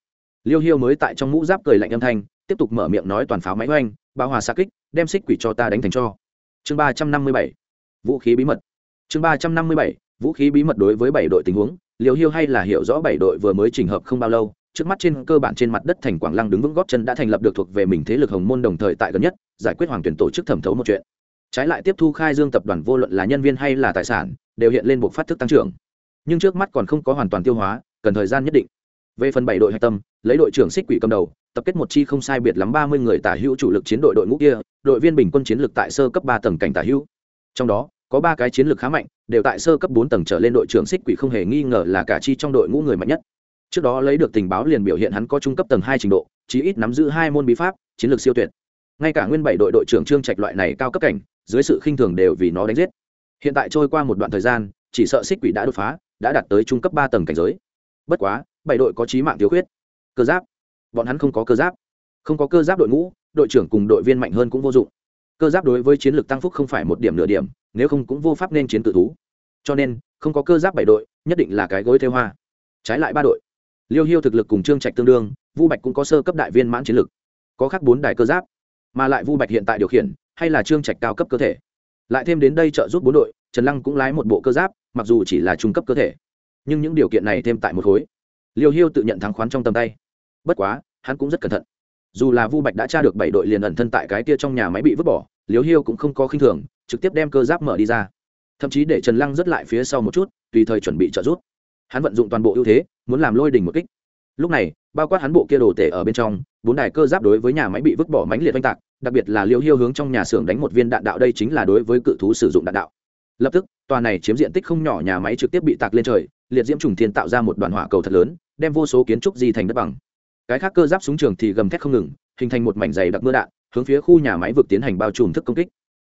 Liêu hiêu mới tại trong mũ giáp cười lạnh âm thanh, tiếp tục mở miệng nói toàn pháo máy oanh, bao hòa xa kích, đem xích quỷ cho ta đánh thành cho. Chương ba trăm năm mươi bảy, vũ khí bí mật. Chương ba trăm năm mươi bảy, vũ khí bí mật đối với bảy đội tình huống, liêu hiêu hay là hiểu rõ bảy đội vừa mới trình hợp không bao lâu, trước mắt trên cơ bản trên mặt đất thành quảng lăng đứng vững góp chân đã thành lập được thuộc về mình thế lực hồng môn đồng thời tại gần nhất, giải quyết hoàng tuyển tổ chức thẩm thấu một chuyện. Trái lại tiếp thu khai dương tập đoàn vô luận là nhân viên hay là tài sản, đều hiện lên buộc phát thức tăng trưởng. Nhưng trước mắt còn không có hoàn toàn tiêu hóa, cần thời gian nhất định về phần bảy đội hạch tâm, lấy đội trưởng xích quỷ cầm đầu, tập kết một chi không sai biệt lắm ba mươi người tả hữu chủ lực chiến đội đội ngũ kia, đội viên bình quân chiến lực tại sơ cấp ba tầng cảnh tả hữu. Trong đó, có ba cái chiến lược khá mạnh, đều tại sơ cấp bốn tầng trở lên đội trưởng xích quỷ không hề nghi ngờ là cả chi trong đội ngũ người mạnh nhất. Trước đó lấy được tình báo liền biểu hiện hắn có trung cấp tầng hai trình độ, chí ít nắm giữ hai môn bí pháp, chiến lược siêu tuyệt. Ngay cả nguyên bảy đội đội trưởng trương trạch loại này cao cấp cảnh, dưới sự khinh thường đều vì nó đánh giết. Hiện tại trôi qua một đoạn thời gian, chỉ sợ xích quỷ đã đột phá, đã đạt tới trung cấp ba tầng cảnh giới. Bất quá bảy đội có trí mạng thiếu khuyết. Cơ giáp. Bọn hắn không có cơ giáp. Không có cơ giáp đội ngũ, đội trưởng cùng đội viên mạnh hơn cũng vô dụng. Cơ giáp đối với chiến lược tăng phúc không phải một điểm nửa điểm, nếu không cũng vô pháp nên chiến tự thú. Cho nên, không có cơ giáp bảy đội, nhất định là cái gối theo hoa. Trái lại ba đội. Liêu hiêu thực lực cùng trương trạch tương đương, vu bạch cũng có sơ cấp đại viên mãn chiến lược. Có khác bốn đài cơ giáp, mà lại vu bạch hiện tại điều khiển, hay là trương trạch cao cấp cơ thể. Lại thêm đến đây trợ giúp bốn đội, trần lăng cũng lái một bộ cơ giáp, mặc dù chỉ là trung cấp cơ thể. Nhưng những điều kiện này thêm tại một khối liêu hiêu tự nhận thắng khoán trong tầm tay. Bất quá, hắn cũng rất cẩn thận. Dù là vu bạch đã tra được bảy đội liền ẩn thân tại cái kia trong nhà máy bị vứt bỏ, liêu hiêu cũng không có khinh thường, trực tiếp đem cơ giáp mở đi ra. Thậm chí để trần lăng rất lại phía sau một chút, tùy thời chuẩn bị trợ giúp. Hắn vận dụng toàn bộ ưu thế, muốn làm lôi đình một kích. Lúc này, bao quát hắn bộ kia đồ tể ở bên trong, bốn đài cơ giáp đối với nhà máy bị vứt bỏ mánh liệt oanh tạc, đặc biệt là liêu hiêu hướng trong nhà xưởng đánh một viên đạn đạo đây chính là đối với cự thú sử dụng đạn đạo. Lập tức, tòa này chiếm diện tích không nhỏ nhà máy trực tiếp bị tạc lên trời, liệt diễm trùng thiên tạo ra một đoàn hỏa cầu thật lớn đem vô số kiến trúc di thành đất bằng. Cái khác cơ giáp súng trường thì gầm thét không ngừng, hình thành một mảnh dày đặc mưa đạn, hướng phía khu nhà máy vực tiến hành bao trùm thức công kích.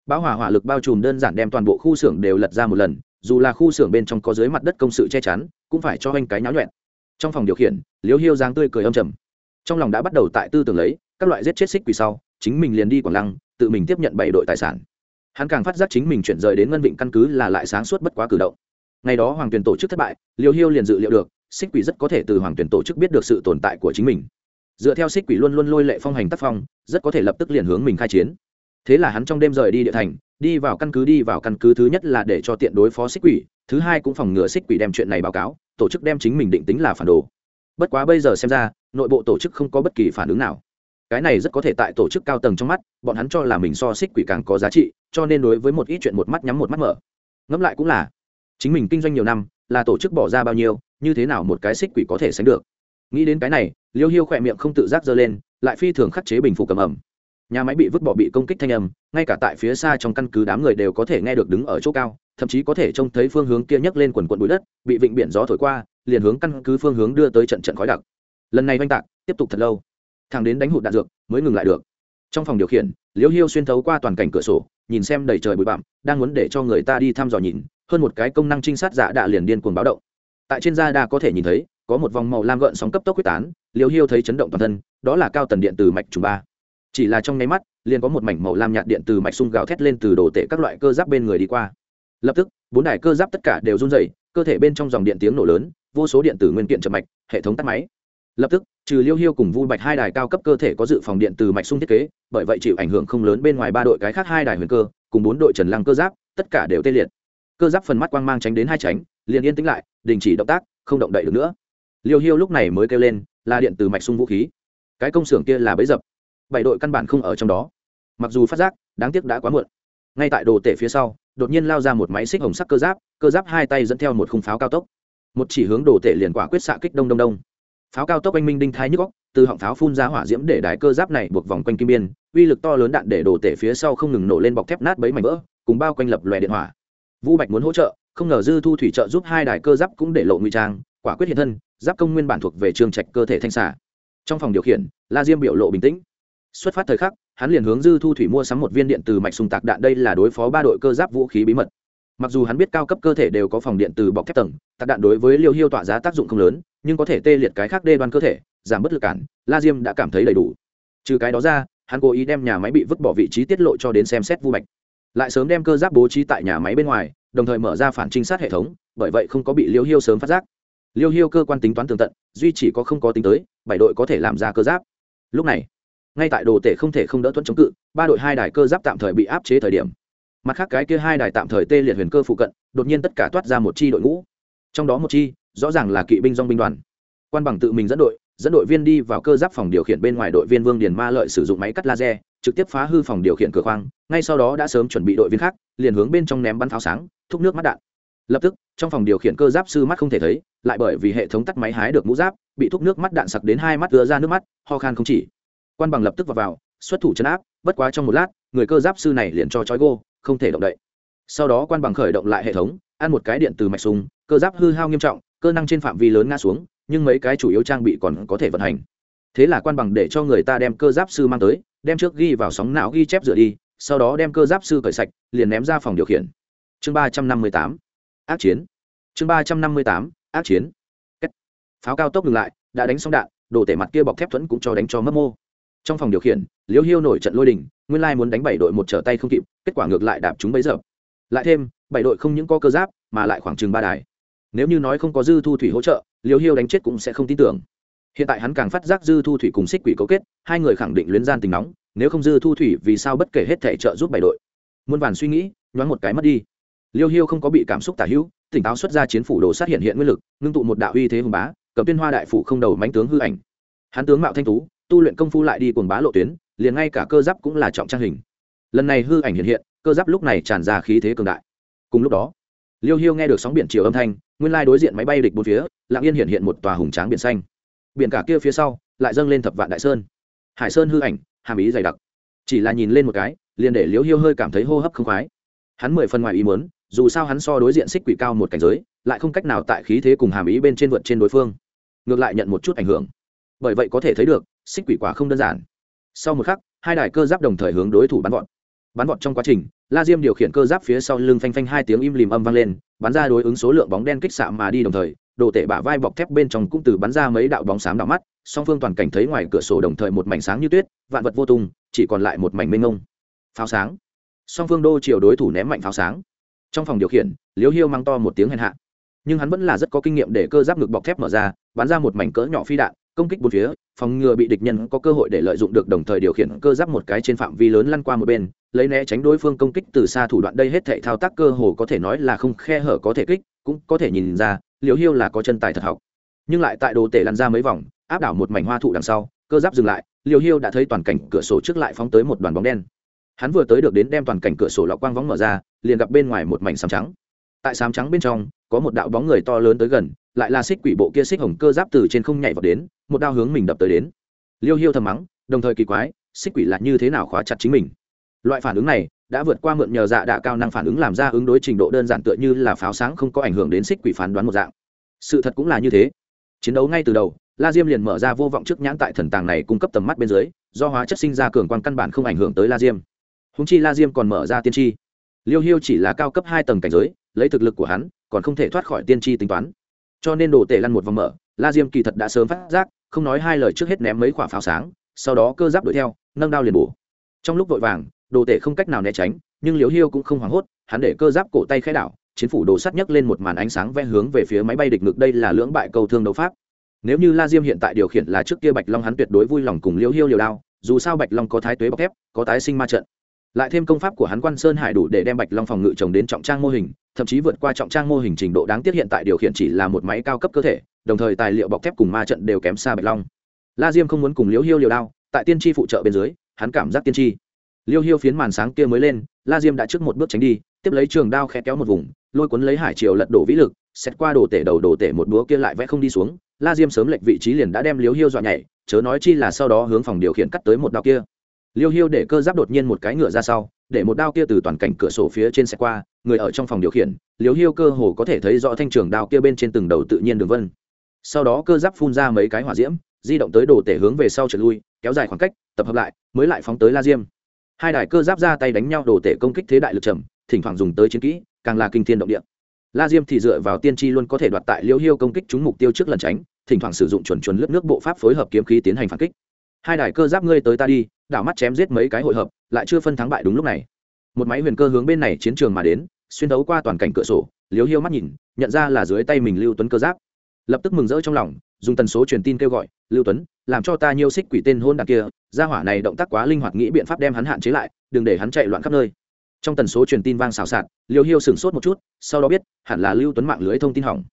Bão hỏa hỏa lực bao trùm đơn giản đem toàn bộ khu xưởng đều lật ra một lần, dù là khu xưởng bên trong có dưới mặt đất công sự che chắn, cũng phải cho anh cái nháo nhuẹn trong phòng điều khiển liếu hiêu giang tươi cười âm trầm. Trong lòng đã bắt đầu tại tư tưởng lấy, các loại giết chết xích quỷ sau, chính mình liền đi quảng lăng, tự mình tiếp nhận bảy đội tài sản. Hắn càng phát giác chính mình chuyển rời đến ngân vịnh căn cứ là lại sáng suốt bất quá cử động. Ngày đó hoàng Tuyền tổ chức thất bại liêu hiêu liền dự liệu được xích quỷ rất có thể từ hoàng tuyển tổ chức biết được sự tồn tại của chính mình. Dựa theo xích quỷ luôn luôn lôi lệ phong hành tác phong, rất có thể lập tức liền hướng mình khai chiến. Thế là hắn trong đêm rời đi địa thành, đi vào căn cứ, đi vào căn cứ thứ nhất là để cho tiện đối phó xích quỷ, thứ hai cũng phòng ngừa xích quỷ đem chuyện này báo cáo, tổ chức đem chính mình định tính là phản đồ. Bất quá bây giờ xem ra, nội bộ tổ chức không có bất kỳ phản ứng nào. Cái này rất có thể tại tổ chức cao tầng trong mắt, bọn hắn cho là mình so xích quỷ càng có giá trị, cho nên đối với một ít chuyện một mắt nhắm một mắt mở. Ngẫm lại cũng là, chính mình kinh doanh nhiều năm, là tổ chức bỏ ra bao nhiêu như thế nào một cái xích quỷ có thể sánh được? Nghĩ đến cái này, liêu hiêu khỏe miệng không tự giác dơ lên, lại phi thường khắc chế bình phục cầm ẩm. Nhà máy bị vứt bỏ bị công kích thanh âm, ngay cả tại phía xa trong căn cứ đám người đều có thể nghe được đứng ở chỗ cao, thậm chí có thể trông thấy phương hướng kia nhấc lên quần quần bụi đất, bị vịnh biển gió thổi qua, liền hướng căn cứ phương hướng đưa tới trận trận khói đặc. Lần này oanh tạc, tiếp tục thật lâu. Thằng đến đánh hụt đạn dược, mới ngừng lại được. Trong phòng điều khiển liễu hiêu xuyên thấu qua toàn cảnh cửa sổ, nhìn xem đầy trời bụi bặm, đang muốn để cho người ta đi thăm dò nhìn, hơn một cái công năng trinh sát giả đạ liền điên cuồng báo động tại trên da đa có thể nhìn thấy, có một vòng màu lam gợn sóng cấp tốc quyết tán liều hiêu thấy chấn động toàn thân, đó là cao tần điện từ mạch trùng ba. Chỉ là trong nháy mắt, liền có một mảnh màu lam nhạt điện từ mạch sung gào thét lên từ đồ tệ các loại cơ giáp bên người đi qua. Lập tức, bốn đài cơ giáp tất cả đều run rẩy, cơ thể bên trong dòng điện tiếng nổ lớn, vô số điện tử nguyên kiện chậm mạch, hệ thống tắt máy. Lập tức, trừ liêu hiêu cùng vu bạch hai đài cao cấp cơ thể có dự phòng điện từ mạch sung thiết kế, bởi vậy chịu ảnh hưởng không lớn bên ngoài ba đội cái khác hai đài huyền cơ, cùng bốn đội trần lăng cơ giáp, tất cả đều tê liệt cơ giáp phần mắt quang mang tránh đến hai tránh, liền yên tĩnh lại, đình chỉ động tác, không động đậy được nữa. Liêu hiêu lúc này mới kêu lên, là điện từ mạch sung vũ khí. Cái công xưởng kia là bấy dập. Bảy đội căn bản không ở trong đó. Mặc dù phát giác, đáng tiếc đã quá muộn. Ngay tại đồ tể phía sau, đột nhiên lao ra một máy xích hồng sắc cơ giáp cơ giáp hai tay dẫn theo một khung pháo cao tốc. Một chỉ hướng đồ tể liền quả quyết xạ kích đông đông đông. Pháo cao tốc anh minh đinh thái nhức góc từ họng pháo phun ra hỏa diễm để đài cơ giáp này buộc vòng quanh kim biên, uy lực to lớn đạn để đồ tể phía sau không ngừng nổ lên bọc thép nát bấy mảnh vỡ, cùng bao quanh lập lòe điện hỏa vũ bạch muốn hỗ trợ, không ngờ dư thu thủy trợ giúp hai đài cơ giáp cũng để lộ nguy trang, quả quyết hiện thân, giáp công nguyên bản thuộc về trường trạch cơ thể thanh xả trong phòng điều khiển, la diêm biểu lộ bình tĩnh. Xuất phát thời khắc, hắn liền hướng dư thu thủy mua sắm một viên điện từ mạch sùng tạc đạn, đây là đối phó ba đội cơ giáp vũ khí bí mật. Mặc dù hắn biết cao cấp cơ thể đều có phòng điện từ bọc thép tầng, tạc đạn đối với liêu hiêu tỏa giá tác dụng không lớn, nhưng có thể tê liệt cái khác đê đoan cơ thể, giảm bất lực cản, la diêm đã cảm thấy đầy đủ. Trừ cái đó ra, hắn cố ý đem nhà máy bị vứt bỏ vị trí tiết lộ cho đến xem xét vu bạch lại sớm đem cơ giáp bố trí tại nhà máy bên ngoài, đồng thời mở ra phản trinh sát hệ thống, bởi vậy không có bị liêu hiêu sớm phát giác. Liêu hiêu cơ quan tính toán tường tận, duy chỉ có không có tính tới, bảy đội có thể làm ra cơ giáp. Lúc này, ngay tại đồ tể không thể không đỡ tuấn chống cự, ba đội hai đài cơ giáp tạm thời bị áp chế thời điểm. Mặt khác cái kia hai đài tạm thời tê liệt huyền cơ phụ cận, đột nhiên tất cả toát ra một chi đội ngũ. Trong đó một chi, rõ ràng là kỵ binh dong binh đoàn. Quan bằng tự mình dẫn đội dẫn đội viên đi vào cơ giáp phòng điều khiển bên ngoài đội viên vương điền ma lợi sử dụng máy cắt laser trực tiếp phá hư phòng điều khiển cửa khoang ngay sau đó đã sớm chuẩn bị đội viên khác liền hướng bên trong ném bắn pháo sáng thúc nước mắt đạn. Lập tức trong phòng điều khiển cơ giáp sư mắt không thể thấy lại bởi vì hệ thống tắt máy hái được mũ giáp bị thúc nước mắt đạn sặc đến hai mắt đưa ra nước mắt ho khan không chỉ. Quan bằng lập tức vào, vào xuất thủ chấn áp bất quá trong một lát người cơ giáp sư này liền cho trói gô không thể động đậy. Sau đó quan bằng khởi động lại hệ thống ăn một cái điện từ mạch súng cơ giáp hư hao nghiêm trọng cơ năng trên phạm vi lớn ngã xuống nhưng mấy cái chủ yếu trang bị còn có thể vận hành. Thế là quan bằng để cho người ta đem cơ giáp sư mang tới, đem trước ghi vào sóng não ghi chép rửa đi, sau đó đem cơ giáp sư cởi sạch, liền ném ra phòng điều khiển. Chương ba trăm năm mươi tám, ác chiến. Chương ba trăm năm mươi tám, ác chiến. Pháo cao tốc ngừng lại, đã đánh xong đạn, đồ tể mặt kia bọc thép thuẫn cũng cho đánh cho mất mô. Trong phòng điều khiển, liễu hiêu nổi trận lôi đình, nguyên lai muốn đánh bảy đội một trở tay không kịp, kết quả ngược lại đạp chúng bấy giờ. Lại thêm, bảy đội không những có cơ giáp, mà lại khoảng chừng ba đài nếu như nói không có dư thu thủy hỗ trợ liều hiêu đánh chết cũng sẽ không tin tưởng. Hiện tại hắn càng phát giác dư thu thủy cùng xích quỷ cấu kết, hai người khẳng định luyến gian tình nóng, nếu không dư thu thủy vì sao bất kể hết thể trợ giúp bảy đội. Muôn vàn suy nghĩ, nhoáng một cái mất đi. Liêu hiêu không có bị cảm xúc tả hữu, tỉnh táo xuất ra chiến phủ đồ sát hiện hiện nguyên lực, ngưng tụ một đạo uy thế hùng bá, cầm tuyên hoa đại phủ không đầu mánh tướng hư ảnh. Hắn tướng mạo thanh tú, tu luyện công phu lại đi cuồng bá lộ tuyến, liền ngay cả cơ giáp cũng là trọng trang hình. Lần này hư ảnh hiện hiện, cơ giáp lúc này tràn ra khí thế cường đại. Cùng lúc đó liêu hiêu nghe được sóng biển chiều âm thanh, nguyên lai đối diện máy bay địch bốn phía lạng yên hiện hiện một tòa hùng tráng biển xanh. Biển cả kia phía sau, lại dâng lên thập vạn đại sơn. Hải sơn hư ảnh, hàm ý dày đặc. Chỉ là nhìn lên một cái, liền để Liêu hiêu hơi cảm thấy hô hấp không khoái. Hắn mười phần ngoài ý muốn, dù sao hắn so đối diện xích quỷ cao một cảnh giới, lại không cách nào tại khí thế cùng hàm ý bên trên vượt trên đối phương. Ngược lại nhận một chút ảnh hưởng. Bởi vậy có thể thấy được, xích quỷ quả không đơn giản. Sau một khắc, hai đài cơ giáp đồng thời hướng đối thủ bắn vọt. Bắn vọt trong quá trình la diêm điều khiển cơ giáp phía sau lưng phanh phanh hai tiếng im lìm âm vang lên, bắn ra đối ứng số lượng bóng đen kích xạ mà đi đồng thời, đồ tể bả vai bọc thép bên trong cũng từ bắn ra mấy đạo bóng xám đạo mắt, song phương toàn cảnh thấy ngoài cửa sổ đồng thời một mảnh sáng như tuyết, vạn vật vô tung, chỉ còn lại một mảnh mênh ngông pháo sáng. Song phương đô chiều đối thủ ném mạnh pháo sáng. Trong phòng điều khiển liếu hiêu mang to một tiếng hèn hạ. Nhưng hắn vẫn là rất có kinh nghiệm để cơ giáp ngực bọc thép mở ra, bắn ra một mảnh cỡ nhỏ phi đạn công kích bốn phía, phòng ngừa bị địch nhân có cơ hội để lợi dụng được đồng thời điều khiển cơ giáp một cái trên phạm vi lớn lăn qua một bên, lấy né tránh đối phương công kích từ xa thủ đoạn đây hết thảy thao tác cơ hồ có thể nói là không khe hở có thể kích, cũng có thể nhìn ra liều hiêu là có chân tài thật học. Nhưng lại tại đồ tể lăn ra mấy vòng, áp đảo một mảnh hoa thụ đằng sau, cơ giáp dừng lại liều hiêu đã thấy toàn cảnh cửa sổ trước lại phóng tới một đoàn bóng đen. Hắn vừa tới được đến đem toàn cảnh cửa sổ lọc quang vóng mở ra, liền gặp bên ngoài một mảnh sám trắng. Tại sám trắng bên trong, có một đạo bóng người to lớn tới gần lại là xích quỷ bộ kia xích hồng cơ giáp từ trên không nhảy vào đến, một đao hướng mình đập tới đến. Liêu hiêu thầm mắng, đồng thời kỳ quái, xích quỷ là như thế nào khóa chặt chính mình? Loại phản ứng này đã vượt qua mượn nhờ dạ đạ cao năng phản ứng làm ra ứng đối trình độ đơn giản tựa như là pháo sáng không có ảnh hưởng đến xích quỷ phán đoán một dạng. Sự thật cũng là như thế. Chiến đấu ngay từ đầu, la diêm liền mở ra vô vọng trước nhãn tại thần tàng này cung cấp tầm mắt bên dưới, do hóa chất sinh ra cường quan căn bản không ảnh hưởng tới la diêm. Húng chi la diêm còn mở ra tiên tri. Liêu hiêu chỉ là cao cấp hai tầng cảnh giới, lấy thực lực của hắn, còn không thể thoát khỏi tiên tri tính toán cho nên đồ tể lăn một vòng mở, la diêm kỳ thật đã sớm phát giác, không nói hai lời trước hết ném mấy quả pháo sáng, sau đó cơ giáp đuổi theo, nâng đao liền bổ. Trong lúc vội vàng, đồ tể không cách nào né tránh, nhưng liễu hiêu cũng không hoảng hốt, hắn để cơ giáp cổ tay khai đảo, chiến phủ đồ sắt nhấc lên một màn ánh sáng vẽ hướng về phía máy bay địch ngực đây là lưỡng bại cầu thương đấu pháp. Nếu như la diêm hiện tại điều khiển là trước kia bạch long hắn tuyệt đối vui lòng cùng liễu hiêu liều đao, dù sao bạch long có thái tuế bọc thép, có tái sinh ma trận lại thêm công pháp của hắn quan sơn hải đủ để đem bạch long phòng ngự trồng đến trọng trang mô hình, thậm chí vượt qua trọng trang mô hình trình độ đáng tiếc hiện tại điều khiển chỉ là một máy cao cấp cơ thể, đồng thời tài liệu bọc thép cùng ma trận đều kém xa bạch long. La diêm không muốn cùng liễu hiêu liều đao, tại tiên tri phụ trợ bên dưới, hắn cảm giác tiên tri. Liêu hiêu phiến màn sáng kia mới lên, la diêm đã trước một bước tránh đi, tiếp lấy trường đao khẽ kéo một vùng, lôi cuốn lấy hải triều lật đổ vĩ lực, xét qua đồ tể đầu đồ tể một búa kia lại vẽ không đi xuống, la diêm sớm lệch vị trí liền đã đem liêu hiêu dọa nhảy, chớ nói chi là sau đó hướng phòng điều khiển cắt tới một đao kia liêu hiêu để cơ giáp đột nhiên một cái ngựa ra sau, để một đao kia từ toàn cảnh cửa sổ phía trên xe qua, người ở trong phòng điều khiển, liêu hiêu cơ hồ có thể thấy rõ thanh trường đao kia bên trên từng đầu tự nhiên đường vân. Sau đó cơ giáp phun ra mấy cái hỏa diễm, di động tới đồ tể hướng về sau trở lui, kéo dài khoảng cách, tập hợp lại, mới lại phóng tới la diêm. Hai đài cơ giáp ra tay đánh nhau, đồ tể công kích thế đại lực trầm, thỉnh thoảng dùng tới chiến kỹ, càng là kinh thiên động địa. La diêm thì dựa vào tiên tri luôn có thể đoạt tại Liêu hiêu công kích chúng mục tiêu trước lần tránh, thỉnh thoảng sử dụng chuẩn chuẩn lướt nước bộ pháp phối hợp kiếm khí tiến hành phản kích hai đài cơ giáp ngươi tới ta đi, đảo mắt chém giết mấy cái hội hợp, lại chưa phân thắng bại đúng lúc này. Một máy huyền cơ hướng bên này chiến trường mà đến, xuyên đấu qua toàn cảnh cửa sổ liếu hiêu mắt nhìn, nhận ra là dưới tay mình lưu tuấn cơ giáp. Lập tức mừng rỡ trong lòng, dùng tần số truyền tin kêu gọi, lưu tuấn, làm cho ta nhiêu xích quỷ tên hôn đ kia, gia hỏa này động tác quá linh hoạt nghĩ biện pháp đem hắn hạn chế lại, đừng để hắn chạy loạn khắp nơi. Trong tần số truyền tin vang xào xạc liêu hiêu sửng sốt một chút, sau đó biết, hẳn là lưu tuấn mạng lưới thông tin hỏng.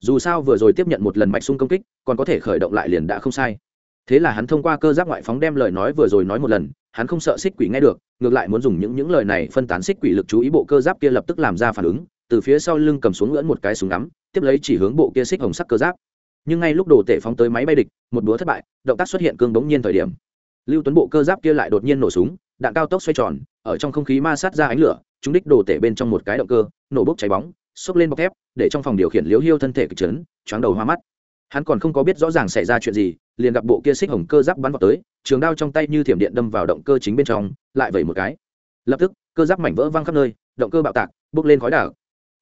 Dù sao vừa rồi tiếp nhận một lần mạch sung công kích, còn có thể khởi động lại liền đã không sai thế là hắn thông qua cơ giác ngoại phóng đem lời nói vừa rồi nói một lần, hắn không sợ xích quỷ nghe được, ngược lại muốn dùng những những lời này phân tán xích quỷ lực chú ý bộ cơ giáp kia lập tức làm ra phản ứng, từ phía sau lưng cầm xuống ngưỡng một cái súng ngắm, tiếp lấy chỉ hướng bộ kia xích hồng sắc cơ giáp. Nhưng ngay lúc đồ tể phóng tới máy bay địch, một búa thất bại, động tác xuất hiện cương bỗng nhiên thời điểm. Lưu tuấn bộ cơ giáp kia lại đột nhiên nổ súng, đạn cao tốc xoay tròn, ở trong không khí ma sát ra ánh lửa chúng đích đồ tể bên trong một cái động cơ, nổ bốc cháy bóng, xốc lên bọc thép, để trong phòng điều khiển liếu hiêu thân thể kịch trấn choáng đầu hoa mắt. Hắn còn không có biết rõ ràng xảy ra chuyện gì liền gặp bộ kia xích hồng cơ giáp bắn vào tới, trường đao trong tay như thiểm điện đâm vào động cơ chính bên trong, lại vẩy một cái. Lập tức, cơ giáp mảnh vỡ văng khắp nơi, động cơ bạo tạc, bốc lên khói đảo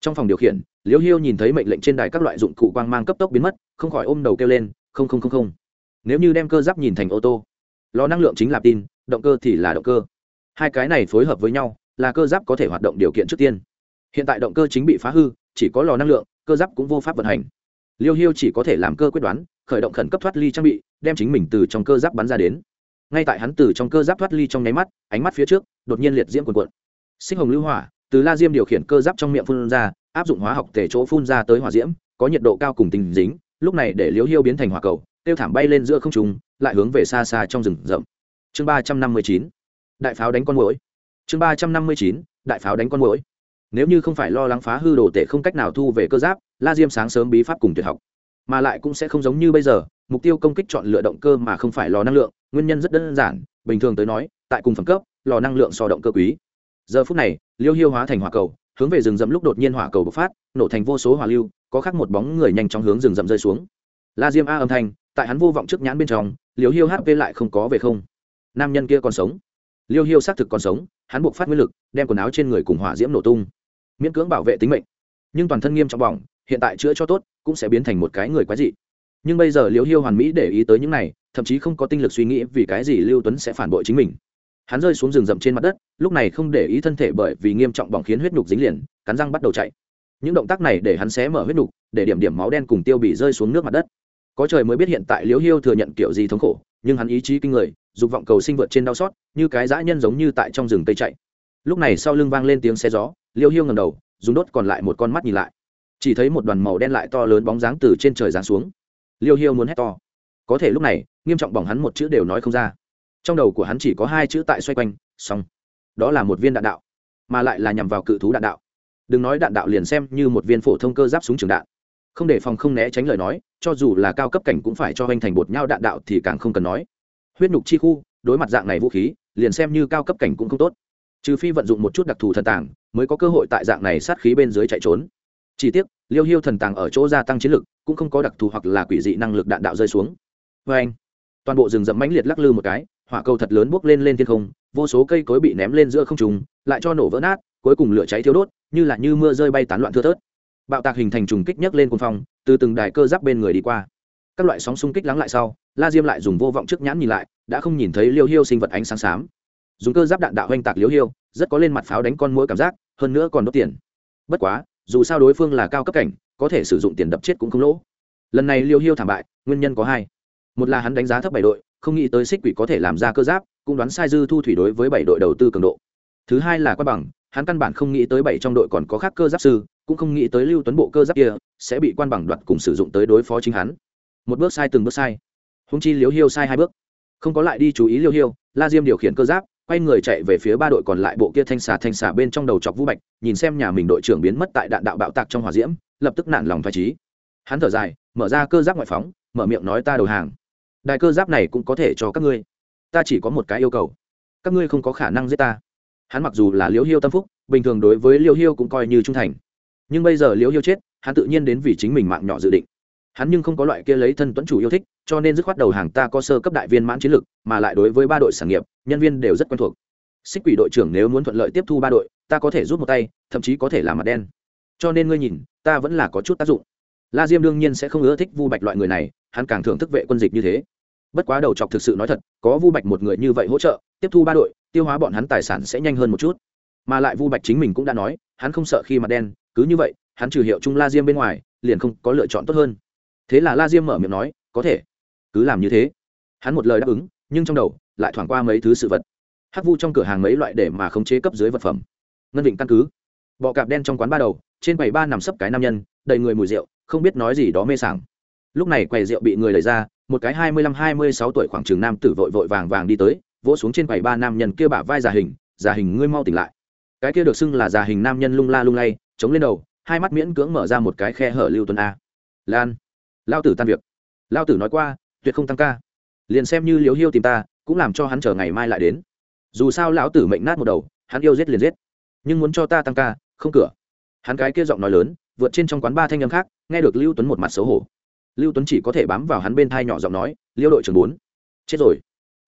trong phòng điều khiển, liễu hiêu nhìn thấy mệnh lệnh trên đài các loại dụng cụ quang mang cấp tốc biến mất, không khỏi ôm đầu kêu lên, không không không không. Nếu như đem cơ giáp nhìn thành ô tô, lò năng lượng chính là tin, động cơ thì là động cơ. Hai cái này phối hợp với nhau, là cơ giáp có thể hoạt động điều kiện trước tiên. Hiện tại động cơ chính bị phá hư, chỉ có lò năng lượng, cơ giáp cũng vô pháp vận hành. Liêu hiêu chỉ có thể làm cơ quyết đoán khởi động khẩn cấp thoát ly trang bị, đem chính mình từ trong cơ giáp bắn ra đến. Ngay tại hắn từ trong cơ giáp thoát ly trong nháy mắt, ánh mắt phía trước đột nhiên liệt diễm quần quận sinh hồng lưu hỏa, từ la diêm điều khiển cơ giáp trong miệng phun ra, áp dụng hóa học tể chỗ phun ra tới hỏa diễm, có nhiệt độ cao cùng tình dính, lúc này để liếu hiêu biến thành hỏa cầu, tiêu thảm bay lên giữa không trung, lại hướng về xa xa trong rừng rậm. Chương ba trăm năm mươi chín, đại pháo đánh con mũi chương ba trăm năm mươi chín, đại pháo đánh con mũi nếu như không phải lo lắng phá hư đồ tệ không cách nào thu về cơ giáp, la diêm sáng sớm bí pháp cùng tuyệt học mà lại cũng sẽ không giống như bây giờ, mục tiêu công kích chọn lựa động cơ mà không phải lò năng lượng, nguyên nhân rất đơn giản, bình thường tới nói, tại cùng phẩm cấp, lò năng lượng so động cơ quý. Giờ phút này, liêu hiêu hóa thành hỏa cầu, hướng về rừng rậm lúc đột nhiên hỏa cầu bộc phát, nổ thành vô số hỏa lưu, có khác một bóng người nhanh chóng hướng rừng rậm rơi xuống. La diêm a âm thanh, tại hắn vô vọng trước nhãn bên trong, liêu hiêu hp lại không có về không. Nam nhân kia còn sống. Liêu hiêu xác thực còn sống, hắn buộc phát nguyên lực, đem quần áo trên người cùng hỏa diễm nổ tung. Miễn cưỡng bảo vệ tính mệnh. Nhưng toàn thân nghiêm trọng bỏng, hiện tại chữa cho tốt cũng sẽ biến thành một cái người quái dị. Nhưng bây giờ Liễu hiêu hoàn mỹ để ý tới những này, thậm chí không có tinh lực suy nghĩ vì cái gì lưu tuấn sẽ phản bội chính mình. Hắn rơi xuống rừng rậm trên mặt đất, lúc này không để ý thân thể bởi vì nghiêm trọng bỏng khiến huyết nhục dính liền, cắn răng bắt đầu chạy. Những động tác này để hắn xé mở huyết nhục, để điểm điểm máu đen cùng tiêu bị rơi xuống nước mặt đất. Có trời mới biết hiện tại liễu hiêu thừa nhận kiểu gì thống khổ, nhưng hắn ý chí kinh người, dục vọng cầu sinh vượt trên đau xót, như cái dã nhân giống như tại trong rừng tây chạy. Lúc này sau lưng vang lên tiếng xe gió, liễu hiêu ngầm đầu, dùng đốt còn lại một con mắt nhìn lại chỉ thấy một đoàn màu đen lại to lớn bóng dáng từ trên trời giáng xuống. Liêu hiêu muốn hét to. Có thể lúc này, nghiêm trọng bỏng hắn một chữ đều nói không ra. Trong đầu của hắn chỉ có hai chữ tại xoay quanh, xong. Đó là một viên đạn đạo, mà lại là nhằm vào cự thú đạn đạo. Đừng nói đạn đạo liền xem như một viên phổ thông cơ giáp súng trường đạn. Không để phòng không né tránh lời nói, cho dù là cao cấp cảnh cũng phải cho hoành thành bột nhau đạn đạo thì càng không cần nói. Huyết nhục chi khu, đối mặt dạng này vũ khí, liền xem như cao cấp cảnh cũng không tốt. Trừ phi vận dụng một chút đặc thù thần tàng, mới có cơ hội tại dạng này sát khí bên dưới chạy trốn chỉ tiếc, liêu hiêu thần tàng ở chỗ gia tăng chiến lực, cũng không có đặc thù hoặc là quỷ dị năng lực đạn đạo rơi xuống. Vê anh, toàn bộ rừng rậm mãnh liệt lắc lư một cái, hỏa cầu thật lớn bốc lên lên thiên không, vô số cây cối bị ném lên giữa không trùng lại cho nổ vỡ nát, cuối cùng lửa cháy thiếu đốt, như là như mưa rơi bay tán loạn thưa thớt. Bạo tạc hình thành trùng kích nhấc lên cuồng phong, từ từng đài cơ giáp bên người đi qua. Các loại sóng xung kích lắng lại sau, la diêm lại dùng vô vọng trước nhãn nhìn lại, đã không nhìn thấy liêu hiêu sinh vật ánh sáng xám. Dùng cơ giáp đạn đạo oanh tạc liêu hiêu, rất có lên mặt pháo đánh con mũi cảm giác, hơn nữa còn đốt tiền. Bất quá dù sao đối phương là cao cấp cảnh, có thể sử dụng tiền đập chết cũng không lỗ. Lần này liêu hiêu thảm bại, nguyên nhân có hai. Một là hắn đánh giá thấp bảy đội, không nghĩ tới xích quỷ có thể làm ra cơ giáp, cũng đoán sai dư thu thủy đối với bảy đội đầu tư cường độ. Thứ hai là quan bằng, hắn căn bản không nghĩ tới bảy trong đội còn có khác cơ giáp sư, cũng không nghĩ tới lưu tuấn bộ cơ giáp kia sẽ bị quan bằng đoạt cùng sử dụng tới đối phó chính hắn. Một bước sai từng bước sai. Húng chi liếu hiêu sai hai bước. Không có lại đi chú ý liêu hiêu, la diêm điều khiển cơ giáp quay người chạy về phía ba đội còn lại bộ kia thanh xà thanh xà bên trong đầu chọc vũ bạch, nhìn xem nhà mình đội trưởng biến mất tại đạn đạo bạo tạc trong hòa diễm, lập tức nản lòng thoải trí hắn thở dài, mở ra cơ giáp ngoại phóng, mở miệng nói ta đầu hàng. Đại cơ giáp này cũng có thể cho các ngươi. Ta chỉ có một cái yêu cầu. Các ngươi không có khả năng giết ta. Hắn mặc dù là liễu hiêu tâm phúc, bình thường đối với liễu hiêu cũng coi như trung thành. Nhưng bây giờ liễu hiêu chết, hắn tự nhiên đến vì chính mình mạng nhỏ dự định. Hắn nhưng không có loại kia lấy thân tuấn chủ yêu thích, cho nên dứt khoát đầu hàng ta có sơ cấp đại viên mãn chiến lược mà lại đối với ba đội sản nghiệp nhân viên đều rất quen thuộc. Xích quỷ đội trưởng nếu muốn thuận lợi tiếp thu ba đội, ta có thể rút một tay, thậm chí có thể làm mặt đen. Cho nên ngươi nhìn, ta vẫn là có chút tác dụng. La diêm đương nhiên sẽ không ưa thích vu bạch loại người này, hắn càng thưởng thức vệ quân dịch như thế. Bất quá đầu chọc thực sự nói thật, có vu bạch một người như vậy hỗ trợ, tiếp thu ba đội, tiêu hóa bọn hắn tài sản sẽ nhanh hơn một chút. Mà lại vu bạch chính mình cũng đã nói, hắn không sợ khi mặt đen, cứ như vậy, hắn trừ hiệu chung la diêm bên ngoài, liền không có lựa chọn tốt hơn. Thế là la diêm mở miệng nói, có thể, cứ làm như thế. Hắn một lời đáp ứng, nhưng trong đầu lại thoảng qua mấy thứ sự vật. Hắc vu trong cửa hàng mấy loại để mà khống chế cấp dưới vật phẩm. Ngân định căn cứ. Bọ cạp đen trong quán ba đầu, trên quầy ba nằm sấp cái nam nhân, đầy người mùi rượu, không biết nói gì đó mê sảng. Lúc này quầy rượu bị người lấy ra, một cái hai mươi lăm hai mươi sáu tuổi khoảng trường nam tử vội vội vàng vàng đi tới, vỗ xuống trên quầy ba nam nhân kia bả vai già hình già hình ngươi mau tỉnh lại. Cái kia được xưng là già hình nam nhân lung la lung lay, chống lên đầu, hai mắt miễn cưỡng mở ra một cái khe hở lưu tuần a. Lan, lao tử tan việc. Lao tử nói qua, tuyệt không tăng ca. Liền xem như liếu hiêu tìm ta cũng làm cho hắn chờ ngày mai lại đến. Dù sao lão tử mệnh nát một đầu, hắn yêu giết liền giết. Nhưng muốn cho ta tăng ca, không cửa. Hắn cái kia giọng nói lớn, vượt trên trong quán ba thanh âm khác, nghe được lưu tuấn một mặt xấu hổ. Lưu tuấn chỉ có thể bám vào hắn bên thai nhỏ giọng nói, liêu đội trưởng bốn. Chết rồi.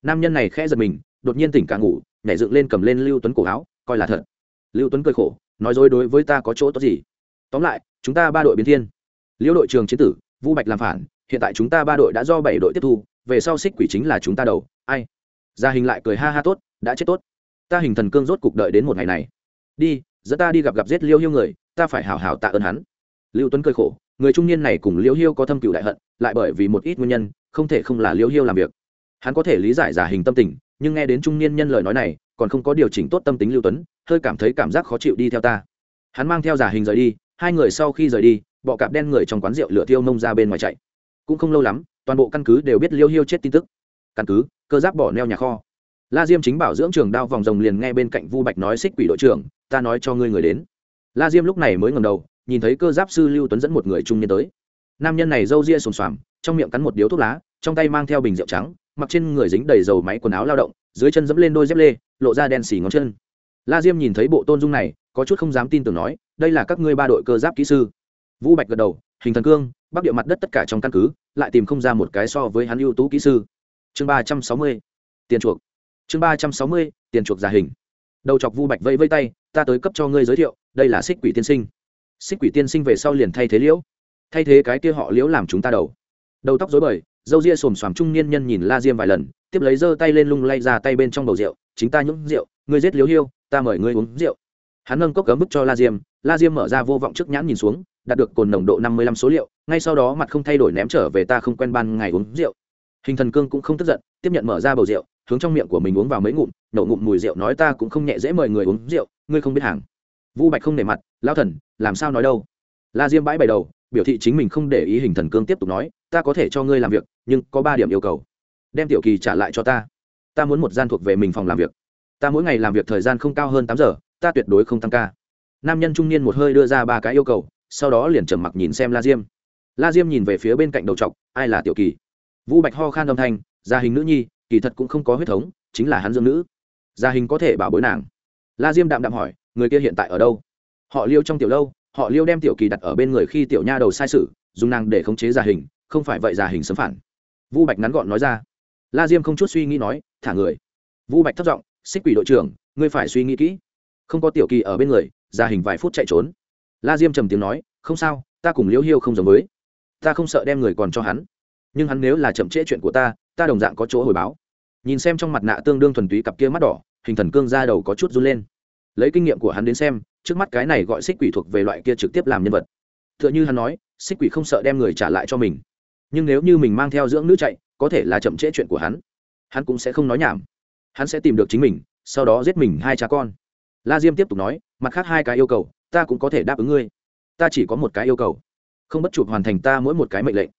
Nam nhân này khẽ giật mình, đột nhiên tỉnh cả ngủ, nhảy dựng lên cầm lên lưu tuấn cổ áo, coi là thật. Lưu tuấn cười khổ, nói dối đối với ta có chỗ tốt gì? Tóm lại, chúng ta ba đội biến thiên. Liêu đội trường chiến tử, vu bạch làm phản, hiện tại chúng ta ba đội đã do bảy đội tiếp thu về sau xích quỷ chính là chúng ta đầu, ai? Gia hình lại cười ha ha tốt, đã chết tốt. Ta hình thần cương rốt cục đợi đến một ngày này. Đi, dẫn ta đi gặp gặp giết liêu hiêu người, ta phải hảo hảo tạ ơn hắn. Lưu tuấn cười khổ, người trung niên này cùng liêu hiêu có thâm cựu đại hận, lại bởi vì một ít nguyên nhân, không thể không là liêu hiêu làm việc. Hắn có thể lý giải giả hình tâm tình, nhưng nghe đến trung niên nhân lời nói này, còn không có điều chỉnh tốt tâm tính lưu tuấn, hơi cảm thấy cảm giác khó chịu đi theo ta. Hắn mang theo giả hình rời đi, hai người sau khi rời đi, bọ cạp đen người trong quán rượu lửa tiêu nông ra bên ngoài chạy. Cũng không lâu lắm toàn bộ căn cứ đều biết liêu hiêu chết tin tức. Căn cứ, cơ giáp bỏ neo nhà kho. La diêm chính bảo dưỡng trường đao vòng rồng liền nghe bên cạnh vu bạch nói xích quỷ đội trưởng, ta nói cho ngươi người đến. La diêm lúc này mới ngầm đầu, nhìn thấy cơ giáp sư lưu tuấn dẫn một người trung niên tới. Nam nhân này râu ria sồn xoàm, trong miệng cắn một điếu thuốc lá, trong tay mang theo bình rượu trắng, mặc trên người dính đầy dầu máy quần áo lao động, dưới chân dẫm lên đôi dép lê, lộ ra đen xì ngón chân. La diêm nhìn thấy bộ tôn dung này, có chút không dám tin tưởng nói, đây là các ngươi ba đội cơ giáp kỹ sư. Vũ bạch gật đầu hình thần cương, bắc địa mặt đất tất cả trong căn cứ, lại tìm không ra một cái so với hắn ưu tú kỹ sư. Chương ba trăm sáu mươi, tiền chuộc. Chương ba trăm sáu mươi, tiền chuộc giả hình. Đầu chọc vu bạch vây vây tay, ta tới cấp cho ngươi giới thiệu, đây là xích quỷ tiên sinh. Xích quỷ tiên sinh về sau liền thay thế liễu. Thay thế cái kia họ liễu làm chúng ta đầu. Đầu tóc dối bời dâu ria xồm xoàm trung niên nhân nhìn la diêm vài lần, tiếp lấy giơ tay lên lung lay ra tay bên trong bầu rượu, chính ta nhúng rượu, ngươi giết liếu hiêu, ta mời ngươi uống rượu. Hắn nâng cốc cấm bức cho la diêm la diêm mở ra vô vọng trước nhãn nhìn xuống đạt được cồn nồng độ năm mươi lăm số liệu, ngay sau đó mặt không thay đổi ném trở về ta không quen ban ngày uống rượu. Hình thần cương cũng không tức giận, tiếp nhận mở ra bầu rượu, hướng trong miệng của mình uống vào mấy ngụm, nổ ngụm mùi rượu nói ta cũng không nhẹ dễ mời người uống rượu, ngươi không biết hàng. Vu bạch không nể mặt lao thần, làm sao nói đâu? La diêm bãi bày đầu, biểu thị chính mình không để ý hình thần cương tiếp tục nói, ta có thể cho ngươi làm việc, nhưng có ba điểm yêu cầu. Đem tiểu kỳ trả lại cho ta. Ta muốn một gian thuộc về mình phòng làm việc. Ta mỗi ngày làm việc thời gian không cao hơn tám giờ, ta tuyệt đối không tăng ca. Nam nhân trung niên một hơi đưa ra ba cái yêu cầu sau đó liền trầm mặc nhìn xem la diêm. La diêm nhìn về phía bên cạnh đầu t ai là tiểu kỳ? Vũ bạch ho khan âm thanh, gia hình nữ nhi, kỳ thật cũng không có huyết thống, chính là hắn dương nữ. Gia hình có thể bảo bối nàng. La diêm đạm đạm hỏi, người kia hiện tại ở đâu? Họ liêu trong tiểu lâu, họ liêu đem tiểu kỳ đặt ở bên người khi tiểu nha đầu sai sự, dùng nàng để khống chế gia hình, không phải vậy gia hình sớm phản vu bạch ngắn gọn nói ra. La diêm không chút suy nghĩ nói, thả người. Vu bạch thất giọng, xích quỷ đội trưởng, ngươi phải suy nghĩ kỹ. Không có tiểu kỳ ở bên người, gia hình vài phút chạy trốn la diêm trầm tiếng nói, không sao, ta cùng liễu hiêu không giống với. Ta không sợ đem người còn cho hắn. Nhưng hắn nếu là chậm trễ chuyện của ta ta đồng dạng có chỗ hồi báo. Nhìn xem trong mặt nạ tương đương thuần túy cặp kia mắt đỏ, hình thần cương ra đầu có chút run lên. Lấy kinh nghiệm của hắn đến xem, trước mắt cái này gọi xích quỷ thuộc về loại kia trực tiếp làm nhân vật. T h ư ợ n h ư hắn nói, xích quỷ không sợ đem người trả lại cho mình. Nhưng nếu như mình mang theo dưỡng nữ chạy, có thể là chậm trễ chuyện của hắn. Hắn cũng sẽ không nói nhảm. Hắn sẽ tìm được chính mình, sau đó giết mình hai cha con. La diêm tiếp tục nói, mặt khác hai cái yêu cầu ta cũng có thể đáp ứng ngươi. Ta chỉ có một cái yêu cầu. Không bất chụp hoàn thành ta mỗi một cái mệnh lệnh.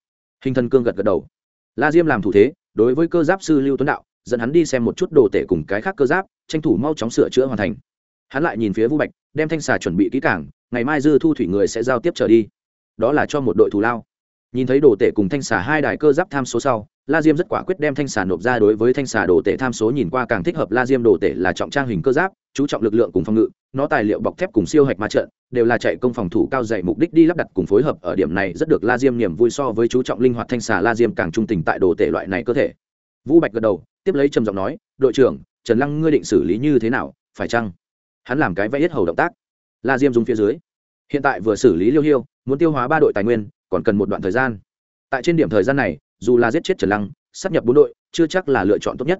Hình thần cương gật gật đầu. La diêm làm thủ thế, đối với cơ giáp sư lưu tuấn đạo, dẫn hắn đi xem một chút đồ tể cùng cái khác cơ giáp, tranh thủ mau chóng sửa chữa hoàn thành. Hắn lại nhìn phía vũ bạch, đem thanh xà chuẩn bị kỹ cảng ngày mai dư thu thủy người sẽ giao tiếp trở đi. Đó là cho một đội thù lao. Nhìn thấy đồ tể cùng thanh xà hai đài cơ giáp tham số sau la diêm rất quả quyết đem thanh xà nộp ra đối với thanh xà đồ tể tham số nhìn qua càng thích hợp. La diêm đồ tể là trọng trang hình cơ giáp, chú trọng lực lượng cùng phòng ngự, nó tài liệu bọc thép cùng siêu hạch ma trận, đều là chạy công phòng thủ cao dạy mục đích đi lắp đặt cùng phối hợp. Ở điểm này rất được la diêm niềm vui so với chú trọng linh hoạt thanh xà la diêm càng trung tình tại đồ tể loại này cơ thể. Vũ bạch gật đầu, tiếp lấy trầm giọng nói, đội trưởng, trần lăng ngươi định xử lý như thế nào, phải chăng? Hắn làm cái vẽ hết hầu động tác. La diêm dùng phía dưới. Hiện tại vừa xử lý liêu hiêu, muốn tiêu hóa ba đội tài nguyên, còn cần một đoạn thời gian. Tại trên điểm thời gian này dù là giết chết trần lăng sắp nhập bốn đội, chưa chắc là lựa chọn tốt nhất.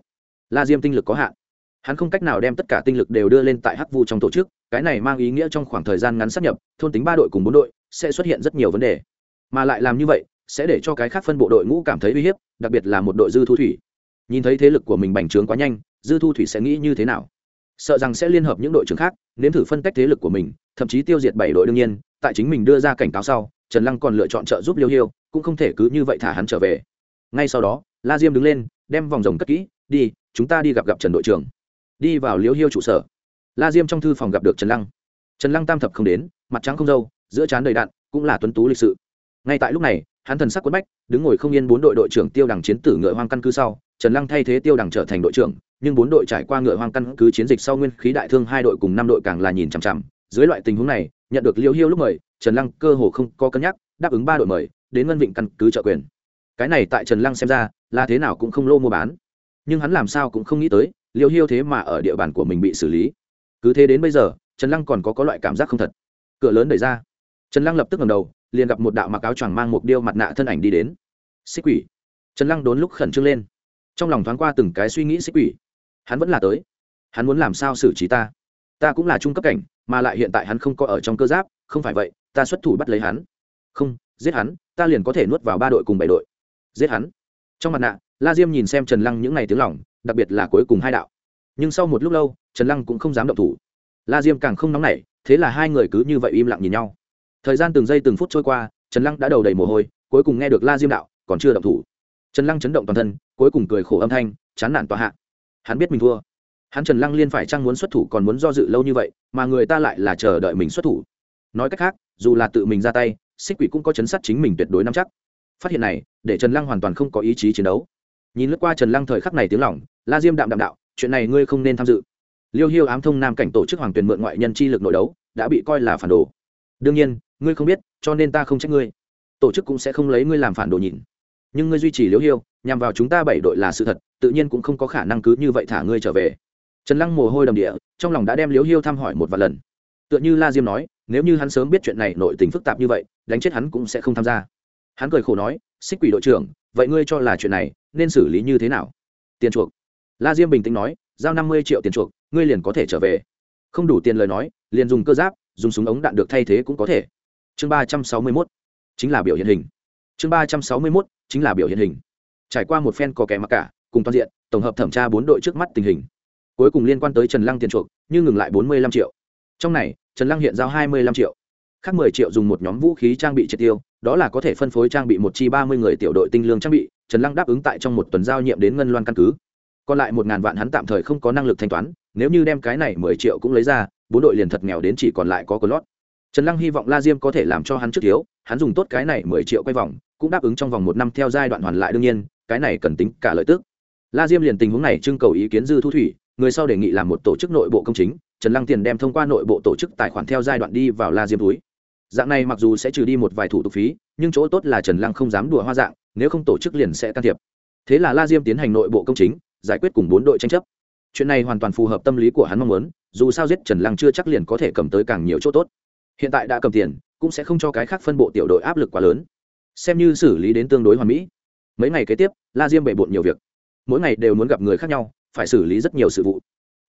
La diêm tinh lực có hạn. Hắn không cách nào đem tất cả tinh lực đều đưa lên tại hắc vu trong tổ chức, cái này mang ý nghĩa trong khoảng thời gian ngắn sắp nhập, thôn tính ba đội cùng bốn đội sẽ xuất hiện rất nhiều vấn đề. Mà lại làm như vậy, sẽ để cho cái khác phân bộ đội ngũ cảm thấy uy hiếp, đặc biệt là một đội dư thu thủy. Nhìn thấy thế lực của mình bành trướng quá nhanh, dư thu thủy sẽ nghĩ như thế nào? Sợ rằng sẽ liên hợp những đội trưởng khác, nếm thử phân tách thế lực của mình, thậm chí tiêu diệt bảy đội đương nhiên, tại chính mình đưa ra cảnh cáo sau trần lăng còn lựa chọn trợ giúp liêu hiêu cũng không thể cứ như vậy thả hắn trở về. Ngay sau đó la diêm đứng lên đem vòng rồng cất kỹ đi chúng ta đi gặp gặp trần đội trưởng. Đi vào liêu hiêu trụ sở. La diêm trong thư phòng gặp được trần lăng. Trần lăng tam thập không đến mặt trắng không râu, giữa trán đầy đạn cũng là tuấn tú lịch sự. Ngay tại lúc này hắn thần sắc quất bách đứng ngồi không yên bốn đội đội trưởng tiêu đằng chiến tử ngựa hoang căn cứ sau. Trần lăng thay thế tiêu đằng trở thành đội trưởng nhưng bốn đội trải qua ngựa hoang căn cứ chiến dịch sau nguyên khí đại thương hai đội cùng năm đội càng là nhìn chằm chằm. Dưới loại tình huống này nhận được liêu hiêu lúc mời trần lăng cơ hồ không có cân nhắc đáp ứng ba đội mời đến ngân vịnh căn cứ trợ quyền. Cái này tại trần lăng xem ra là thế nào cũng không lô mua bán. Nhưng hắn làm sao cũng không nghĩ tới liêu hiêu thế mà ở địa bàn của mình bị xử lý. Cứ thế đến bây giờ trần lăng còn có, có loại cảm giác không thật. Cửa lớn đẩy ra. Trần lăng lập tức ngầm đầu liền gặp một đạo mặc áo choàng mang một điêu mặt nạ thân ảnh đi đến. Xích quỷ. Trần lăng đốn lúc khẩn trương lên. Trong lòng thoáng qua từng cái suy nghĩ xích quỷ. Hắn vẫn là tới. Hắn muốn làm sao xử trí ta? Ta cũng là trung cấp cảnh mà lại hiện tại hắn không có ở trong cơ giáp không phải vậy ta xuất thủ bắt lấy hắn. Không, giết hắn, ta liền có thể nuốt vào ba đội cùng bảy đội. Giết hắn. Trong mặt nạ, la diêm nhìn xem trần lăng những ngày tiếng lỏng đặc biệt là cuối cùng hai đạo. Nhưng sau một lúc lâu, trần lăng cũng không dám động thủ. La diêm càng không nóng nảy, thế là hai người cứ như vậy im lặng nhìn nhau. Thời gian từng giây từng phút trôi qua, trần lăng đã đầu đầy mồ hôi, cuối cùng nghe được la diêm đạo, còn chưa động thủ. Trần lăng chấn động toàn thân, cuối cùng cười khổ âm thanh, chán nản tòa hạ. Hắn biết mình thua. Hắn trần lăng liên phải chăng muốn xuất thủ còn muốn do dự lâu như vậy, mà người ta lại là chờ đợi mình xuất thủ nói cách khác, dù là tự mình ra tay, xích quỷ cũng có chấn sát chính mình tuyệt đối nắm chắc. Phát hiện này, để trần lăng hoàn toàn không có ý chí chiến đấu. Nhìn lướt qua trần lăng thời khắc này tiếng lỏng la diêm đạm đạm đạo, chuyện này ngươi không nên tham dự. Liêu hiêu ám thông nam cảnh tổ chức hoàng tuyển mượn ngoại nhân chi lực nội đấu, đã bị coi là phản đồ. Đương nhiên, ngươi không biết, cho nên ta không trách ngươi. Tổ chức cũng sẽ không lấy ngươi làm phản đồ nhìn. Nhưng ngươi duy trì liêu hiêu, nhằm vào chúng ta bảy đội là sự thật, tự nhiên cũng không có khả năng cứ như vậy thả ngươi trở về. Trần lăng mồ hôi đầm địa, trong lòng đã đem liêu hiêu thăm hỏi một vài lần. Tựa như la diêm nói nếu như hắn sớm biết chuyện này nội tình phức tạp như vậy, đánh chết hắn cũng sẽ không tham gia. Hắn cười khổ nói, xích quỷ đội trưởng, vậy ngươi cho là chuyện này nên xử lý như thế nào? Tiền chuộc. La diêm bình tĩnh nói, giao năm mươi triệu tiền chuộc, ngươi liền có thể trở về. Không đủ tiền lời nói, liền dùng cơ giáp, dùng súng ống đạn được thay thế cũng có thể. Chương ba trăm sáu mươi mốt, chính là biểu hiện hình. Chương ba trăm sáu mươi mốt, chính là biểu hiện hình. Trải qua một phen có kẻ mặc cả, cùng toàn diện, tổng hợp thẩm tra bốn đội trước mắt tình hình. Cuối cùng liên quan tới trần lăng tiền chuộc nhưng ngừng lại bốn mươi lăm triệu trong này, trần lăng hiện giao hai mươi lăm triệu. Khác mười triệu dùng một nhóm vũ khí trang bị triệt tiêu, đó là có thể phân phối trang bị một chi ba mươi người tiểu đội tinh lương trang bị, trần lăng đáp ứng tại trong một tuần giao nhiệm đến ngân loan căn cứ. Còn lại một ngàn vạn hắn tạm thời không có năng lực thanh toán, nếu như đem cái này mười triệu cũng lấy ra, bốn đội liền thật nghèo đến chỉ còn lại có cờ lót trần lăng hy vọng la diêm có thể làm cho hắn trước thiếu, hắn dùng tốt cái này mười triệu quay vòng, cũng đáp ứng trong vòng một năm theo giai đoạn hoàn lại đương nhiên, cái này cần tính cả lợi tức. La diêm liền tình huống này trưng cầu ý kiến dư thu thủy, người sau đề nghị làm một tổ chức nội bộ công chính trần lăng tiền đem thông qua nội bộ tổ chức tài khoản theo giai đoạn đi vào la diêm túi. Dạng này mặc dù sẽ trừ đi một vài thủ tục phí, nhưng chỗ tốt là trần lăng không dám đùa hoa dạng, nếu không tổ chức liền sẽ can thiệp. Thế là la diêm tiến hành nội bộ công chính, giải quyết cùng bốn đội tranh chấp. Chuyện này hoàn toàn phù hợp tâm lý của hắn mong muốn, dù sao giết trần lăng chưa chắc liền có thể cầm tới càng nhiều chỗ tốt. Hiện tại đã cầm tiền, cũng sẽ không cho cái khác phân bộ tiểu đội áp lực quá lớn. Xem như xử lý đến tương đối hoàn mỹ. Mấy ngày kế tiếp, la diêm bề bộn nhiều việc. Mỗi ngày đều muốn gặp người khác nhau, phải xử lý rất nhiều sự vụ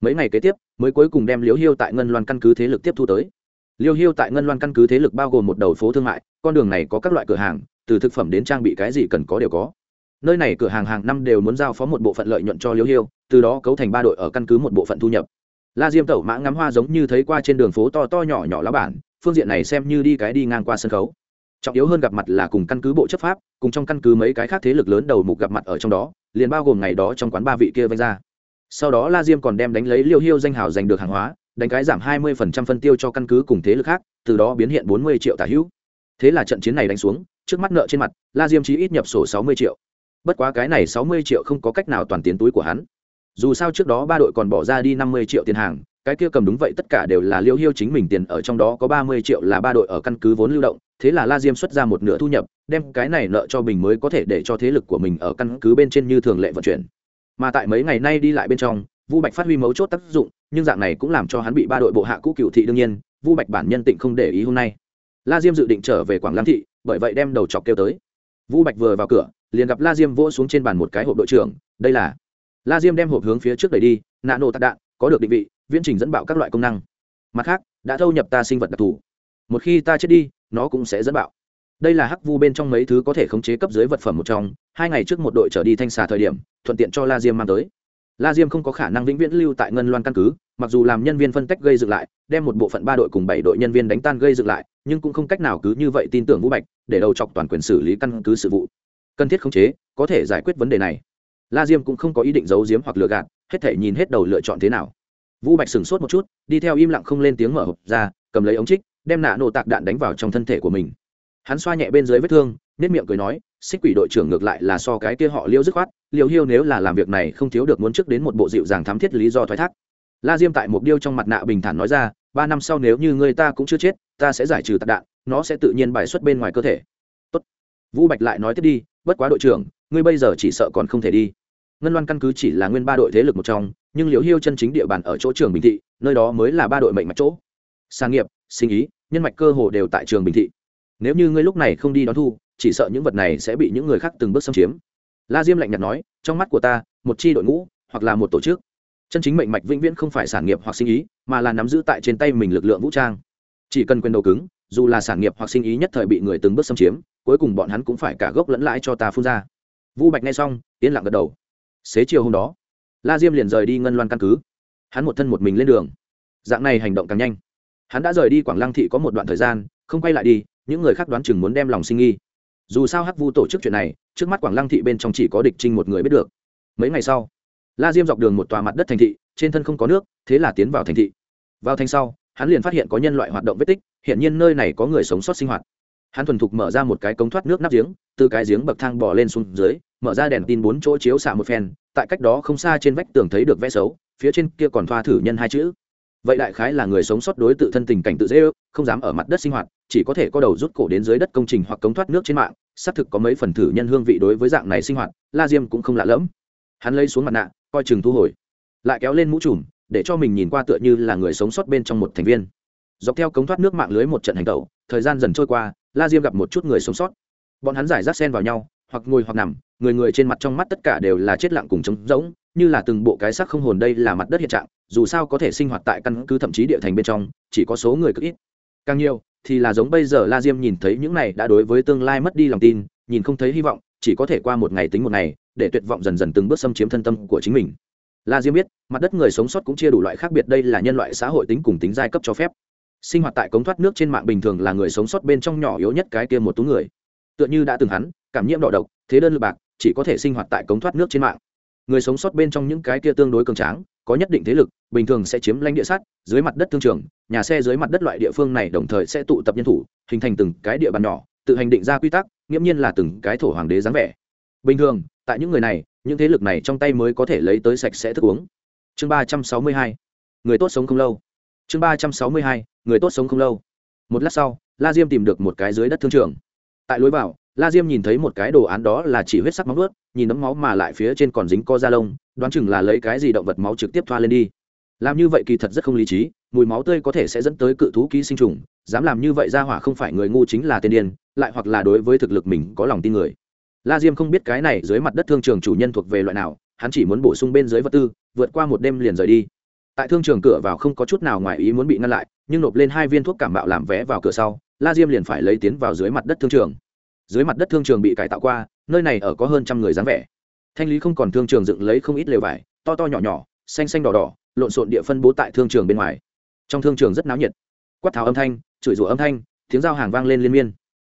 mấy ngày kế tiếp, mới cuối cùng đem liễu hiêu tại ngân loan căn cứ thế lực tiếp thu tới. Liêu hiêu tại ngân loan căn cứ thế lực bao gồm một đầu phố thương mại, con đường này có các loại cửa hàng, từ thực phẩm đến trang bị cái gì cần có đều có. Nơi này cửa hàng hàng năm đều muốn giao phó một bộ phận lợi nhuận cho liêu hiêu, từ đó cấu thành ba đội ở căn cứ một bộ phận thu nhập. La diêm tẩu mã ngắm hoa giống như thấy qua trên đường phố to to nhỏ nhỏ lá bản, phương diện này xem như đi cái đi ngang qua sân khấu. Trọng yếu hơn gặp mặt là cùng căn cứ bộ chấp pháp, cùng trong căn cứ mấy cái khác thế lực lớn đầu mục gặp mặt ở trong đó, liền bao gồm ngày đó trong quán ba vị kia vanh ra sau đó la diêm còn đem đánh lấy liêu hiêu danh hào giành được hàng hóa, đánh cái giảm hai mươi phần trăm phân tiêu cho căn cứ cùng thế lực khác, từ đó biến hiện bốn mươi triệu tả hữu. Thế là trận chiến này đánh xuống, trước mắt nợ trên mặt, la diêm chí ít nhập sổ sáu mươi triệu. Bất quá cái này sáu mươi triệu không có cách nào toàn tiến túi của hắn. Dù sao trước đó ba đội còn bỏ ra đi năm mươi triệu tiền hàng, cái kia cầm đúng vậy tất cả đều là liêu hiêu chính mình tiền, ở trong đó có ba mươi triệu là ba đội ở căn cứ vốn lưu động, thế là la diêm xuất ra một nửa thu nhập, đem cái này nợ cho bình mới có thể để cho thế lực của mình ở căn cứ bên trên như thường lệ vận chuyển mà tại mấy ngày nay đi lại bên trong, vu bạch phát huy mấu chốt tác dụng, nhưng dạng này cũng làm cho hắn bị ba đội bộ hạ cũ cựu thị đương nhiên, vu bạch bản nhân tịnh không để ý hôm nay. La diêm dự định trở về quảng lam thị, bởi vậy đem đầu chọc kêu tới. Vu bạch vừa vào cửa, liền gặp la diêm vỗ xuống trên bàn một cái hộp đội trưởng, đây là. La diêm đem hộp hướng phía trước đẩy đi, nạ nổ tạc đạn, có được định vị, viễn trình dẫn bạo các loại công năng. Mặt khác, đã thâu nhập ta sinh vật đặc thù. Một khi ta chết đi, nó cũng sẽ dẫn bạo. Đây là hắc vu bên trong mấy thứ có thể khống chế cấp dưới vật phẩm một trong hai ngày trước một đội trở đi thanh xà thời điểm, thuận tiện cho la diêm mang tới. La diêm không có khả năng vĩnh viễn lưu tại ngân loan căn cứ, mặc dù làm nhân viên phân tách gây dựng lại, đem một bộ phận ba đội cùng bảy đội nhân viên đánh tan gây dựng lại, nhưng cũng không cách nào cứ như vậy tin tưởng vũ bạch, để đầu chọc toàn quyền xử lý căn cứ sự vụ. Cần thiết khống chế, có thể giải quyết vấn đề này. La diêm cũng không có ý định giấu giếm hoặc lừa gạt, hết thể nhìn hết đầu lựa chọn thế nào. Vũ bạch sửng sốt một chút, đi theo im lặng không lên tiếng mở hộp ra, cầm lấy ống trích, đem nạ nổ tạc đạn đánh vào trong thân thể của mình. Hắn xoa nhẹ bên dưới vết thương nếp miệng cười nói xích quỷ đội trưởng ngược lại là so cái kia họ liêu dứt khoát liều hiêu nếu là làm việc này không thiếu được muốn trước đến một bộ dịu dàng thám thiết lý do thoái thác. La diêm tại một điêu trong mặt nạ bình thản nói ra, ba năm sau nếu như người ta cũng chưa chết, ta sẽ giải trừ tạc đạn, nó sẽ tự nhiên bài xuất bên ngoài cơ thể. Tốt. vũ bạch lại nói tiếp đi, bất quá đội trưởng, ngươi bây giờ chỉ sợ còn không thể đi. Ngân loan căn cứ chỉ là nguyên ba đội thế lực một trong, nhưng liễu hiêu chân chính địa bàn ở chỗ trường bình thị, nơi đó mới là ba đội mệnh mạch chỗ. Sang nghiệp, sinh ý, nhân mạch cơ hồ đều tại trường bình thị. Nếu như ngươi lúc này không đi đón thu chỉ sợ những vật này sẽ bị những người khác từng bước xâm chiếm. La diêm lạnh nhạt nói, trong mắt của ta, một chi đội ngũ, hoặc là một tổ chức. Chân chính mệnh mạch vĩnh viễn không phải sản nghiệp hoặc sinh ý, mà là nắm giữ tại trên tay mình lực lượng vũ trang. Chỉ cần quyền đầu cứng, dù là sản nghiệp hoặc sinh ý nhất thời bị người từng bước xâm chiếm, cuối cùng bọn hắn cũng phải cả gốc lẫn lãi cho ta phun ra. Vu bạch nghe xong, yên lặng gật đầu. Xế chiều hôm đó, la diêm liền rời đi ngân loan căn cứ. Hắn một thân một mình lên đường. Dạng này hành động càng nhanh. Hắn đã rời đi quảng lăng thị có một đoạn thời gian, không quay lại đi, những người khác đoán chừng muốn đem lòng sinh nghi dù sao hắc vu tổ chức chuyện này, trước mắt quảng lăng thị bên trong chỉ có địch trinh một người biết được. Mấy ngày sau, la diêm dọc đường một tòa mặt đất thành thị, trên thân không có nước, thế là tiến vào thành thị. Vào thành sau, hắn liền phát hiện có nhân loại hoạt động vết tích hiện nhiên nơi này có người sống sót sinh hoạt. Hắn thuần thục mở ra một cái cống thoát nước nắp giếng, từ cái giếng bậc thang bỏ lên xuống dưới, mở ra đèn tin bốn chỗ chiếu xạ một phen, tại cách đó không xa trên vách tường thấy được vẽ xấu, phía trên kia còn thoa thử nhân hai chữ vậy đại khái là người sống sót đối tự thân tình cảnh tự dễ ước, không dám ở mặt đất sinh hoạt, chỉ có thể có đầu rút cổ đến dưới đất công trình hoặc cống thoát nước trên mạng. Xác thực có mấy phần thử nhân hương vị đối với dạng này sinh hoạt, la diêm cũng không lạ lẫm. Hắn lấy xuống mặt nạ, coi chừng thu hồi. Lại kéo lên mũ trùm, để cho mình nhìn qua tựa như là người sống sót bên trong một thành viên. Dọc theo cống thoát nước mạng lưới một trận hành tẩu, thời gian dần trôi qua, la diêm gặp một chút người sống sót. Bọn hắn giải rác sen vào nhau, hoặc ngồi hoặc nằm, người người trên mặt trong mắt tất cả đều là chết lặng cùng trống rỗng, như là từng bộ cái xác không hồn đây là mặt đất hiện trạng dù sao có thể sinh hoạt tại căn cứ thậm chí địa thành bên trong, chỉ có số người cực ít. Càng nhiều, thì là giống bây giờ la diêm nhìn thấy những này đã đối với tương lai mất đi lòng tin, nhìn không thấy hy vọng, chỉ có thể qua một ngày tính một ngày, để tuyệt vọng dần dần từng bước xâm chiếm thân tâm của chính mình. La diêm biết, mặt đất người sống sót cũng chia đủ loại khác biệt đây là nhân loại xã hội tính cùng tính giai cấp cho phép. Sinh hoạt tại cống thoát nước trên mạng bình thường là người sống sót bên trong nhỏ yếu nhất cái kia một tú người. Tựa như đã từng hắn, cảm nhiễm đỏ độc, thế đơn lự bạc, chỉ có thể sinh hoạt tại cống thoát nước trên mạng. Người sống sót bên trong những cái kia tương đối cường tráng có nhất định thế lực, bình thường sẽ chiếm lãnh địa sắt, dưới mặt đất thương trường, nhà xe dưới mặt đất loại địa phương này đồng thời sẽ tụ tập nhân thủ, hình thành từng cái địa bàn nhỏ, tự hành định ra quy tắc, nghiễm nhiên là từng cái thổ hoàng đế dáng vẻ. Bình thường, tại những người này, những thế lực này trong tay mới có thể lấy tới sạch sẽ thức uống. Chương ba trăm sáu mươi hai, người tốt sống không lâu. Chương ba trăm sáu mươi hai, người tốt sống không lâu. Một lát sau, la diêm tìm được một cái dưới đất thương trường. Tại lối vào la diêm nhìn thấy một cái đồ án đó là chỉ huyết sắc móng ướt nhìn nấm máu mà lại phía trên còn dính co da lông, đoán chừng là lấy cái gì động vật máu trực tiếp thoa lên đi. Làm như vậy kỳ thật rất không lý trí, mùi máu tươi có thể sẽ dẫn tới cự thú ký sinh trùng, dám làm như vậy ra hỏa không phải người ngu chính là tên điên, lại hoặc là đối với thực lực mình có lòng tin người. La diêm không biết cái này dưới mặt đất thương trường chủ nhân thuộc về loại nào, hắn chỉ muốn bổ sung bên dưới vật tư, vượt qua một đêm liền rời đi. Tại thương trường cửa vào không có chút nào ngoài ý muốn bị ngăn lại, nhưng nộp lên hai viên thuốc cảm bạo làm vé vào cửa sau, la diêm liền phải lấy tiến vào dưới mặt đất thương trường dưới mặt đất thương trường bị cải tạo qua, nơi này ở có hơn trăm người dáng vẻ. Thanh lý không còn thương trường dựng lấy không ít lều vải, to to nhỏ nhỏ, xanh xanh đỏ đỏ, lộn xộn địa phân bố tại thương trường bên ngoài. Trong thương trường rất náo nhiệt. Quát tháo âm thanh, chửi rủa âm thanh, tiếng giao hàng vang lên liên miên.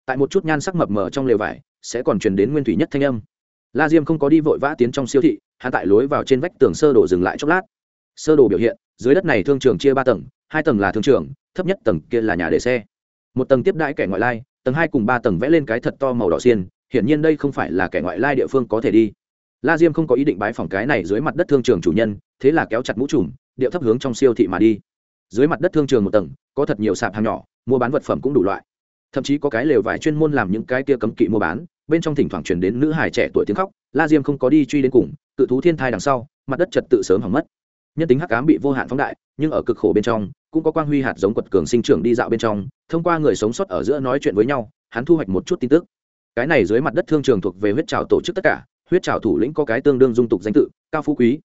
Tại một chút nhan sắc mập mờ trong lều vải, sẽ còn truyền đến nguyên thủy nhất thanh âm. La diêm không có đi vội vã tiến trong siêu thị, hắn tại lối vào trên vách tường sơ đồ dừng lại chốc lát. Sơ đồ biểu hiện, dưới đất này thương trường chia ba tầng, hai tầng là thương trường, thấp nhất tầng kia là nhà để xe. Một tầng tiếp đãi kẻ ngoại lai tầng hai cùng ba tầng vẽ lên cái thật to màu đỏ xiên, hiển nhiên đây không phải là kẻ ngoại lai địa phương có thể đi. La diêm không có ý định bái phòng cái này dưới mặt đất thương trường chủ nhân, thế là kéo chặt mũ trùm, điệu thấp hướng trong siêu thị mà đi. Dưới mặt đất thương trường một tầng, có thật nhiều sạp hàng nhỏ, mua bán vật phẩm cũng đủ loại. Thậm chí có cái lều vải chuyên môn làm những cái kia cấm kỵ mua bán, bên trong thỉnh thoảng truyền đến nữ hài trẻ tuổi tiếng khóc, la diêm không có đi truy đến cùng, cự thú thiên thai đằng sau, mặt đất trật tự sớm hỏng mất nhân tính hắc ám bị vô hạn phóng đại, nhưng ở cực khổ bên trong, cũng có quang huy hạt giống quật cường sinh trưởng đi dạo bên trong, thông qua người sống sót ở giữa nói chuyện với nhau, hắn thu hoạch một chút tin tức. Cái này dưới mặt đất thương trường thuộc về huyết trào tổ chức tất cả, huyết trào thủ lĩnh có cái tương đương dung tục danh tự, cao phú quý.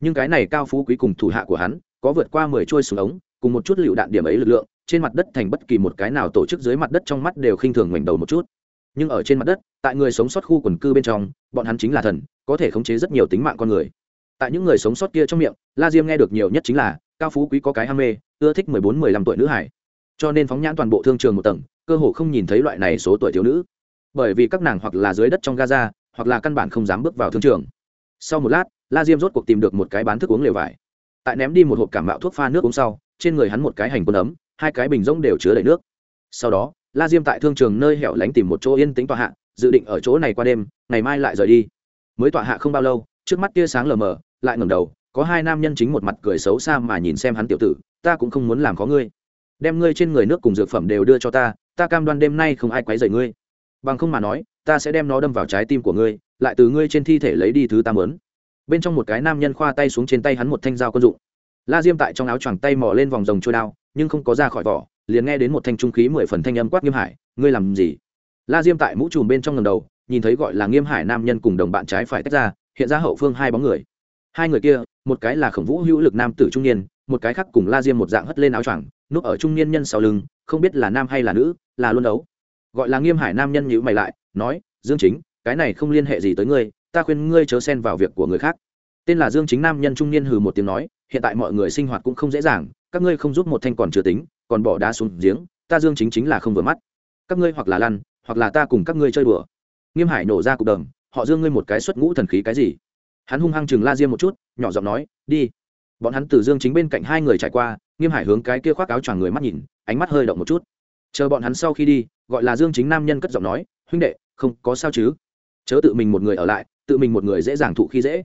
Nhưng cái này cao phú quý cùng thủ hạ của hắn, có vượt qua mười trôi xuống ống, cùng một chút lựu đạn điểm ấy lực lượng, trên mặt đất thành bất kỳ một cái nào tổ chức dưới mặt đất trong mắt đều khinh thường ngoảnh đầu một chút. Nhưng ở trên mặt đất, tại người sống sót khu quần cư bên trong, bọn hắn chính là thần, có thể khống chế rất nhiều tính mạng con người tại những người sống sót kia trong miệng, la diêm nghe được nhiều nhất chính là, cao phú quý có cái ham mê, ưa thích mười bốn, mười lăm tuổi nữ hải. Cho nên phóng nhãn toàn bộ thương trường một tầng, cơ hồ không nhìn thấy loại này số tuổi thiếu nữ. Bởi vì các nàng hoặc là dưới đất trong gaza, hoặc là căn bản không dám bước vào thương trường. Sau một lát, la diêm rốt cuộc tìm được một cái bán thức uống lều vải. Tại ném đi một hộp cảm mạo thuốc pha nước uống sau, trên người hắn một cái hành quân ấm, hai cái bình rỗng đều chứa đầy nước. Sau đó, la diêm tại thương trường nơi hẻo lánh tìm một chỗ yên tĩnh tọa hạ, dự định ở chỗ này qua đêm, ngày mai lại rời đi. Mới tọa hạ không bao lâu trước mắt tia sáng lờ mờ, lại ngẩng đầu, có hai nam nhân chính một mặt cười xấu xa mà nhìn xem hắn tiểu tử, ta cũng không muốn làm có ngươi. Đem ngươi trên người nước cùng dược phẩm đều đưa cho ta ta cam đoan đêm nay không ai quấy rầy ngươi. Bằng không mà nói, ta sẽ đem nó đâm vào trái tim của ngươi, lại từ ngươi trên thi thể lấy đi thứ ta mớn bên trong một cái nam nhân khoa tay xuống trên tay hắn một thanh dao quân dụng. La diêm tại trong áo choàng tay mò lên vòng rồng trôi đao, nhưng không có ra khỏi vỏ, liền nghe đến một thanh trung khí mười phần thanh âm quát nghiêm hải, ngươi làm gì? La diêm tại mũ chùm bên trong ngầm đầu, nhìn thấy gọi là nghiêm hải nam nhân cùng đồng bạn trái phải tách ra hiện ra hậu phương hai bóng người. Hai người kia, một cái là khổng vũ hữu lực nam tử trung niên, một cái khác cùng la diêm một dạng hất lên áo choàng, núp ở trung niên nhân sau lưng, không biết là nam hay là nữ, là luôn đấu. Gọi là nghiêm hải nam nhân nhữ mày lại, nói, dương chính, cái này không liên hệ gì tới ngươi, ta khuyên ngươi chớ xen vào việc của người khác. Tên là dương chính nam nhân trung niên hừ một tiếng nói, hiện tại mọi người sinh hoạt cũng không dễ dàng, các ngươi không giúp một thanh còn chưa tính, còn bỏ đá xuống giếng, ta dương chính chính là không vừa mắt. Các ngươi hoặc là lăn, hoặc là ta cùng các ngươi chơi đùa. Nghiêm hải nổ ra cục đờm họ dương ngươi một cái xuất ngũ thần khí cái gì? Hắn hung hăng chừng la diêm một chút, nhỏ giọng nói, đi. Bọn hắn từ dương chính bên cạnh hai người trải qua, nghiêm hải hướng cái kia khoác áo choàng người mắt nhìn, ánh mắt hơi động một chút. Chờ bọn hắn sau khi đi, gọi là dương chính nam nhân cất giọng nói, huynh đệ, không có sao chứ? Chớ tự mình một người ở lại, tự mình một người dễ dàng thụ khi dễ.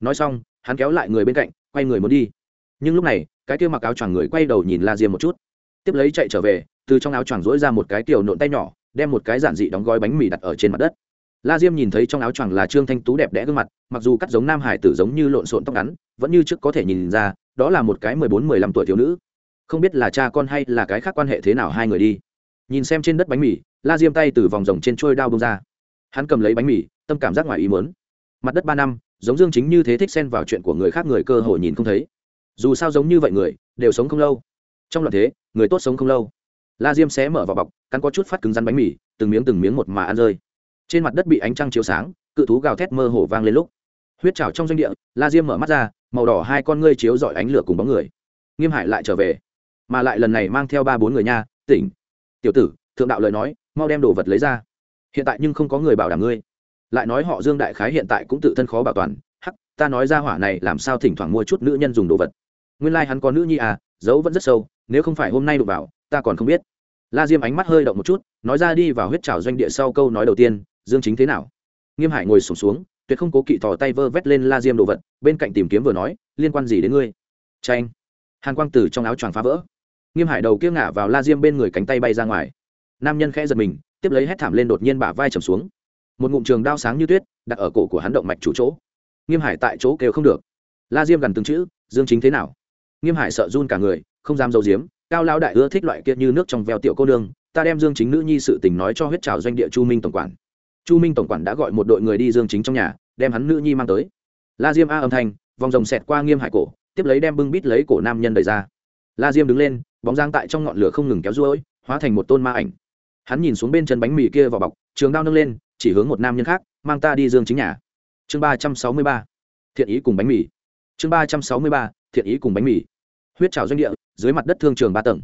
Nói xong, hắn kéo lại người bên cạnh, quay người muốn đi. Nhưng lúc này, cái kia mặc áo choàng người quay đầu nhìn la diêm một chút. Tiếp lấy chạy trở về, từ trong áo choàng rỗi ra một cái tiểu nộn tay nhỏ, đem một cái giản dị đóng gói bánh mì đặt ở trên mặt đất la diêm nhìn thấy trong áo choàng là trương thanh tú đẹp đẽ gương mặt, mặc dù cắt giống nam hải tử giống như lộn xộn tóc ngắn, vẫn như trước có thể nhìn ra, đó là một cái mười bốn, mười lăm tuổi thiếu nữ. Không biết là cha con hay là cái khác quan hệ thế nào hai người đi. Nhìn xem trên đất bánh mì, la diêm tay từ vòng rồng trên trôi đao bông ra. Hắn cầm lấy bánh mì, tâm cảm giác ngoài ý mớn mặt đất ba năm, giống dương chính như thế thích xen vào chuyện của người khác người cơ hội nhìn không thấy. Dù sao giống như vậy người, đều sống không lâu. Trong loạn thế, người tốt sống không lâu. La diêm xé mở vào bọc, cắn có chút phát cứng rắn bánh mì, từng miếng từng miếng một mà ăn rơi trên mặt đất bị ánh trăng chiếu sáng, cự thú gào thét mơ hồ vang lên lúc. Huyết trào trong doanh địa, la diêm mở mắt ra, màu đỏ hai con ngươi chiếu dọi ánh lửa cùng bóng người. Nghiêm hải lại trở về, mà lại lần này mang theo ba bốn người nha, tỉnh. Tiểu tử, thượng đạo lời nói, mau đem đồ vật lấy ra. Hiện tại nhưng không có người bảo đảm ngươi. Lại nói họ dương đại khái hiện tại cũng tự thân khó bảo toàn. Hắc, ta nói ra hỏa này làm sao thỉnh thoảng mua chút nữ nhân dùng đồ vật. Nguyên lai、like、hắn có nữ nhi à dấu vẫn rất sâu, nếu không phải hôm nay đụng vào, ta còn không biết. La diêm ánh mắt hơi động một chút, nói ra đi vào huyết trào doanh địa sau câu nói đầu tiên dương chính thế nào? Nghiêm hải ngồi sổm xuống, xuống tuyệt không cố kỵ thò tay vơ vét lên la diêm đồ vật bên cạnh tìm kiếm vừa nói liên quan gì đến ngươi? Tranh. Hàn quang tử trong áo choàng phá vỡ. Nghiêm hải đầu kia ngả vào la diêm bên người cánh tay bay ra ngoài. Nam nhân khẽ giật mình tiếp lấy hét thảm lên đột nhiên bả vai trầm xuống. Một ngụm trường đao sáng như tuyết đặt ở cổ của hắn động mạch chủ chỗ. Nghiêm hải tại chỗ kêu không được. La diêm gần từng chữ dương chính thế nào? Nghiêm hải sợ run cả người không dám dầu diếm cao lao đại ưa thích loại kia như nước trong veo tiểu cô nương ta đem dương chính nữ nhi sự tình nói cho huyết trào doanh địa chu minh tổng quản chu minh tổng quản đã gọi một đội người đi dương chính trong nhà, đem hắn nữ nhi mang tới. La diêm a âm thanh, vòng rồng xẹt qua nghiêm hải cổ, tiếp lấy đem bưng bít lấy cổ nam nhân đầy ra. La diêm đứng lên, bóng giang tại trong ngọn lửa không ngừng kéo ruôi, hóa thành một tôn ma ảnh. Hắn nhìn xuống bên chân bánh mì kia vào bọc, trường đao nâng lên, chỉ hướng một nam nhân khác, mang ta đi dương chính nhà. Chương ba trăm sáu mươi ba. Thiện ý cùng bánh mì. Chương ba trăm sáu mươi ba, thiện ý cùng bánh mì. Huyết trào doanh địa, dưới mặt đất thương trường ba tầng.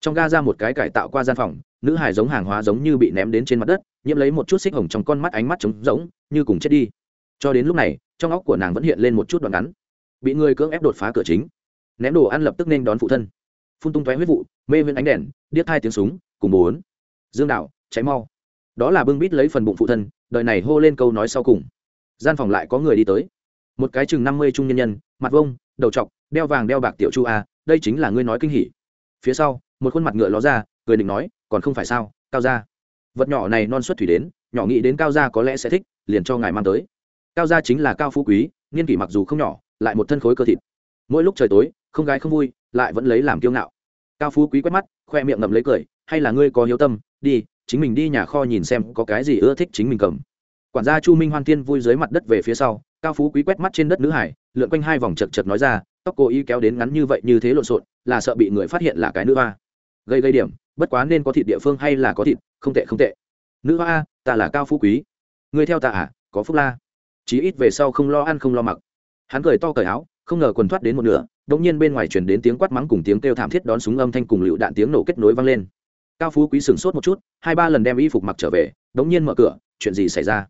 Trong ga ra một cái cải tạo qua gian phòng, nữ hải giống hàng hóa giống như bị ném đến trên mặt đất nhiễm lấy một chút xích hồng trong con mắt ánh mắt trống rỗng, như cùng chết đi. Cho đến lúc này, trong óc của nàng vẫn hiện lên một chút đoạn ngắn. Bị người cưỡng ép đột phá cửa chính. Ném đồ ăn lập tức nên đón phụ thân. Phun tung tóe huyết vụ, mê viên ánh đèn, điếc hai tiếng súng, cùng bốn dương đạo cháy mau. Đó là bưng bít lấy phần bụng phụ thân, đời này hô lên câu nói sau cùng. Gian phòng lại có người đi tới. Một cái chừng năm mươi trung nhân nhân, mặt vông đầu trọc, đeo vàng đeo bạc tiểu chu a, đây chính là ngươi nói kinh hỉ. Phía sau, một khuôn mặt ngựa ló ra, cười định nói, còn không phải sao, cao gia? Vật nhỏ này non xuất thủy đến, nhỏ nghĩ đến cao gia có lẽ sẽ thích, liền cho ngài mang tới. Cao gia chính là cao phú quý, niên kỷ mặc dù không nhỏ, lại một thân khối cơ thịt. Mỗi lúc trời tối, không gái không vui, lại vẫn lấy làm kiêu ngạo. Cao phú quý quét mắt, khoe miệng ngậm lấy cười, hay là ngươi có hiếu tâm, đi, chính mình đi nhà kho nhìn xem có cái gì ưa thích chính mình cầm. Quản gia chu minh hoan thiên vui dưới mặt đất về phía sau, cao phú quý quét mắt trên đất nữ hải, lượn quanh hai vòng chật chật nói ra, tóc cô y kéo đến ngắn như vậy như thế lộn xộn, là sợ bị người phát hiện là cái nữ hoa gây gây điểm, bất quá nên có thịt địa phương hay là có thịt, không tệ không tệ. Nữ hoa a ta là cao phú quý. Người theo ta à có phúc la. Chí ít về sau không lo ăn không lo mặc. Hắn cười to cởi áo, không ngờ quần thoát đến một nửa, đột nhiên bên ngoài truyền đến tiếng quát mắng cùng tiếng kêu thảm thiết đón súng âm thanh cùng lựu đạn tiếng nổ kết nối vang lên. Cao phú quý sửng sốt một chút, hai ba lần đem y phục mặc trở về, đột nhiên mở cửa, chuyện gì xảy ra?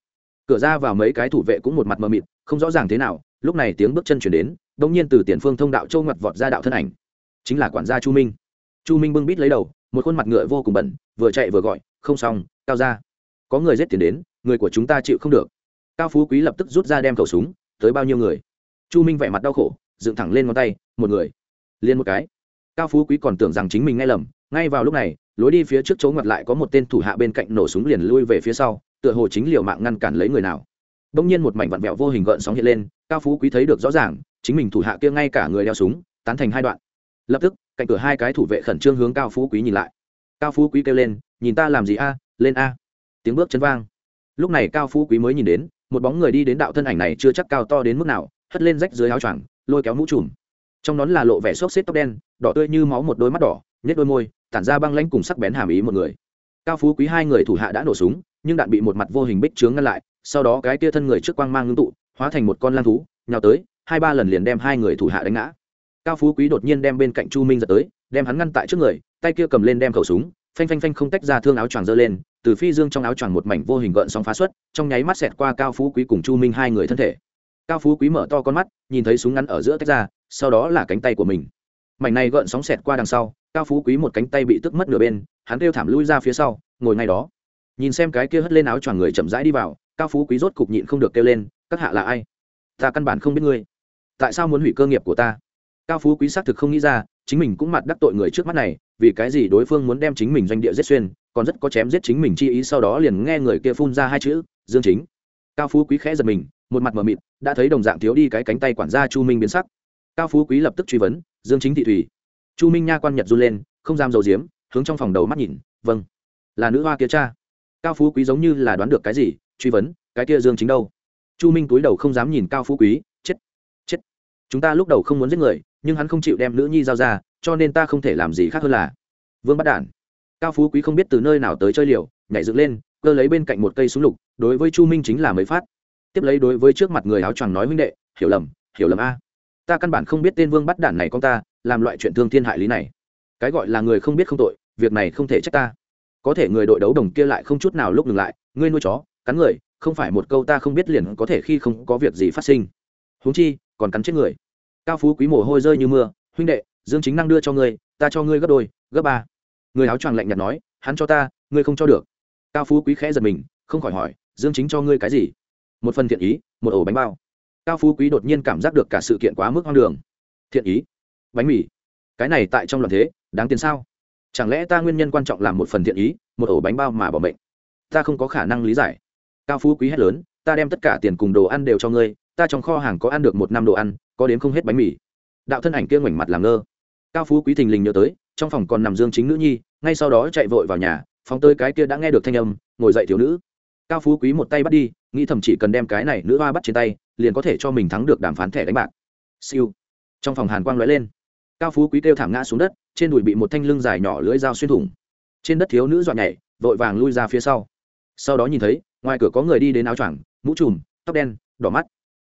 Cửa ra vào mấy cái thủ vệ cũng một mặt mờ mịt, không rõ ràng thế nào, lúc này tiếng bước chân chuyển đến, đột nhiên từ tiền phương thông đạo châu ngặt vọt ra đạo thân ảnh. Chính là quản gia chu minh chu minh bưng bít lấy đầu, một khuôn mặt ngựa vô cùng bẩn, vừa chạy vừa gọi, không xong, cao ra có người giết tiền đến, người của chúng ta chịu không được. Cao phú quý lập tức rút ra đem khẩu súng, tới bao nhiêu người? Chu minh vẻ mặt đau khổ, dựng thẳng lên ngón tay, một người. Liên một cái. Cao phú quý còn tưởng rằng chính mình nghe lầm, ngay vào lúc này, lối đi phía trước chỗ ngặt lại có một tên thủ hạ bên cạnh nổ súng liền lui về phía sau, tựa hồ chính liều mạng ngăn cản lấy người nào. Đông nhiên một mảnh vặn vẹo vô hình gợn sóng hiện lên, cao phú quý thấy được rõ ràng, chính mình thủ hạ kia ngay cả người đeo súng, tán thành hai đoạn lập tức, cạnh cửa hai cái thủ vệ khẩn trương hướng cao phú quý nhìn lại. Cao phú quý kêu lên, nhìn ta làm gì a? Lên a! Tiếng bước chân vang. Lúc này cao phú quý mới nhìn đến, một bóng người đi đến đạo thân ảnh này chưa chắc cao to đến mức nào, hất lên rách dưới áo choàng, lôi kéo mũ trùm. Trong nón là lộ vẻ xốc xếp tóc đen, đỏ tươi như máu một đôi mắt đỏ nhét đôi môi, tản ra băng lanh cùng sắc bén hàm ý một người. Cao phú quý hai người thủ hạ đã nổ súng, nhưng đạn bị một mặt vô hình bích trướng ngăn lại, sau đó cái kia thân người trước quang mang ngưng tụ, hóa thành một con lang thú, nhào tới, hai ba lần liền đem hai người thủ hạ đánh ngã cao phú quý đột nhiên đem bên cạnh chu minh giật tới, đem hắn ngăn tại trước người, tay kia cầm lên đem khẩu súng, phanh phanh phanh không tách ra thương áo choàng giơ lên, từ phi dương trong áo choàng một mảnh vô hình gợn sóng phá xuất, trong nháy mắt xẹt qua cao phú quý cùng chu minh hai người thân thể. Cao phú quý mở to con mắt, nhìn thấy súng ngắn ở giữa tách ra, sau đó là cánh tay của mình. Mảnh này gợn sóng xẹt qua đằng sau, cao phú quý một cánh tay bị tức mất nửa bên, hắn kêu thảm lui ra phía sau, ngồi ngay đó. Nhìn xem cái kia hất lên áo choàng người chậm rãi đi vào, cao phú quý rốt cục nhịn không được kêu lên, các hạ là ai? Ta căn bản không biết ngươi. Tại sao muốn hủy cơ nghiệp của ta? Cao phú quý xác thực không nghĩ ra, chính mình cũng mặt đắc tội người trước mắt này, vì cái gì đối phương muốn đem chính mình doanh địa giết xuyên, còn rất có chém giết chính mình chi ý sau đó liền nghe người kia phun ra hai chữ, dương chính. Cao phú quý khẽ giật mình, một mặt mờ mịt, đã thấy đồng dạng thiếu đi cái cánh tay quản gia chu minh biến sắc. Cao phú quý lập tức truy vấn, dương chính thị thủy. Chu minh nha quan nhật run lên, không dám dầu diếm, hướng trong phòng đầu mắt nhìn vâng là nữ hoa kia cha. Cao phú quý giống như là đoán được cái gì, truy vấn, cái kia dương chính đâu? Chu minh túi đầu không dám nhìn cao phú quý, chết chết, chúng ta lúc đầu không muốn giết người nhưng hắn không chịu đem nữ nhi giao ra, cho nên ta không thể làm gì khác hơn là vương bắt đản. Cao phú quý không biết từ nơi nào tới chơi liều, nhảy dựng lên, cơ lấy bên cạnh một cây súng lục, đối với chu minh chính là mới phát. Tiếp lấy đối với trước mặt người áo choàng nói huynh đệ, hiểu lầm hiểu lầm a. Ta căn bản không biết tên vương bắt đản này con ta, làm loại chuyện thương thiên hại lý này. Cái gọi là người không biết không tội, việc này không thể trách ta. Có thể người đội đấu đồng kia lại không chút nào lúc ngừng lại, ngươi nuôi chó, cắn người, không phải một câu ta không biết liền có thể khi không có việc gì phát sinh. Huống chi, còn cắn chết người cao phú quý mồ hôi rơi như mưa, huynh đệ, dương chính năng đưa cho ngươi, ta cho ngươi gấp đôi, gấp ba. Người áo choàng lạnh nhạt nói, hắn cho ta, ngươi không cho được. Cao phú quý khẽ giật mình, không khỏi hỏi, dương chính cho ngươi cái gì? Một phần thiện ý, một ổ bánh bao. Cao phú quý đột nhiên cảm giác được cả sự kiện quá mức hoang đường. Thiện ý? Bánh mì? Cái này tại trong loạn thế, đáng tiền sao? Chẳng lẽ ta nguyên nhân quan trọng làm một phần thiện ý, một ổ bánh bao mà bỏ mệnh ta không có khả năng lý giải. Cao phú quý hét lớn, ta đem tất cả tiền cùng đồ ăn đều cho ngươi ta trong kho hàng có ăn được một năm đồ ăn, có đến không hết bánh mì. Đạo thân ảnh kia ngoảnh mặt làm ngơ. Cao phú quý thình lình nhớ tới, trong phòng còn nằm dương chính nữ nhi, ngay sau đó chạy vội vào nhà phòng tới cái kia đã nghe được thanh âm, ngồi dậy thiếu nữ. Cao phú quý một tay bắt đi, nghĩ thầm chỉ cần đem cái này nữ hoa bắt trên tay, liền có thể cho mình thắng được đàm phán thẻ đánh bạc. Siêu. Trong phòng hàn quang lóe lên. Cao phú quý kêu thảm ngã xuống đất, trên đùi bị một thanh lưng dài nhỏ lưỡi dao xuyên thủng. Trên đất thiếu nữ dọn nhảy, vội vàng lui ra phía sau. Sau đó nhìn thấy, ngoài cửa có người đi đến áo choàng, mũ trùm, tóc đen, đỏ mắt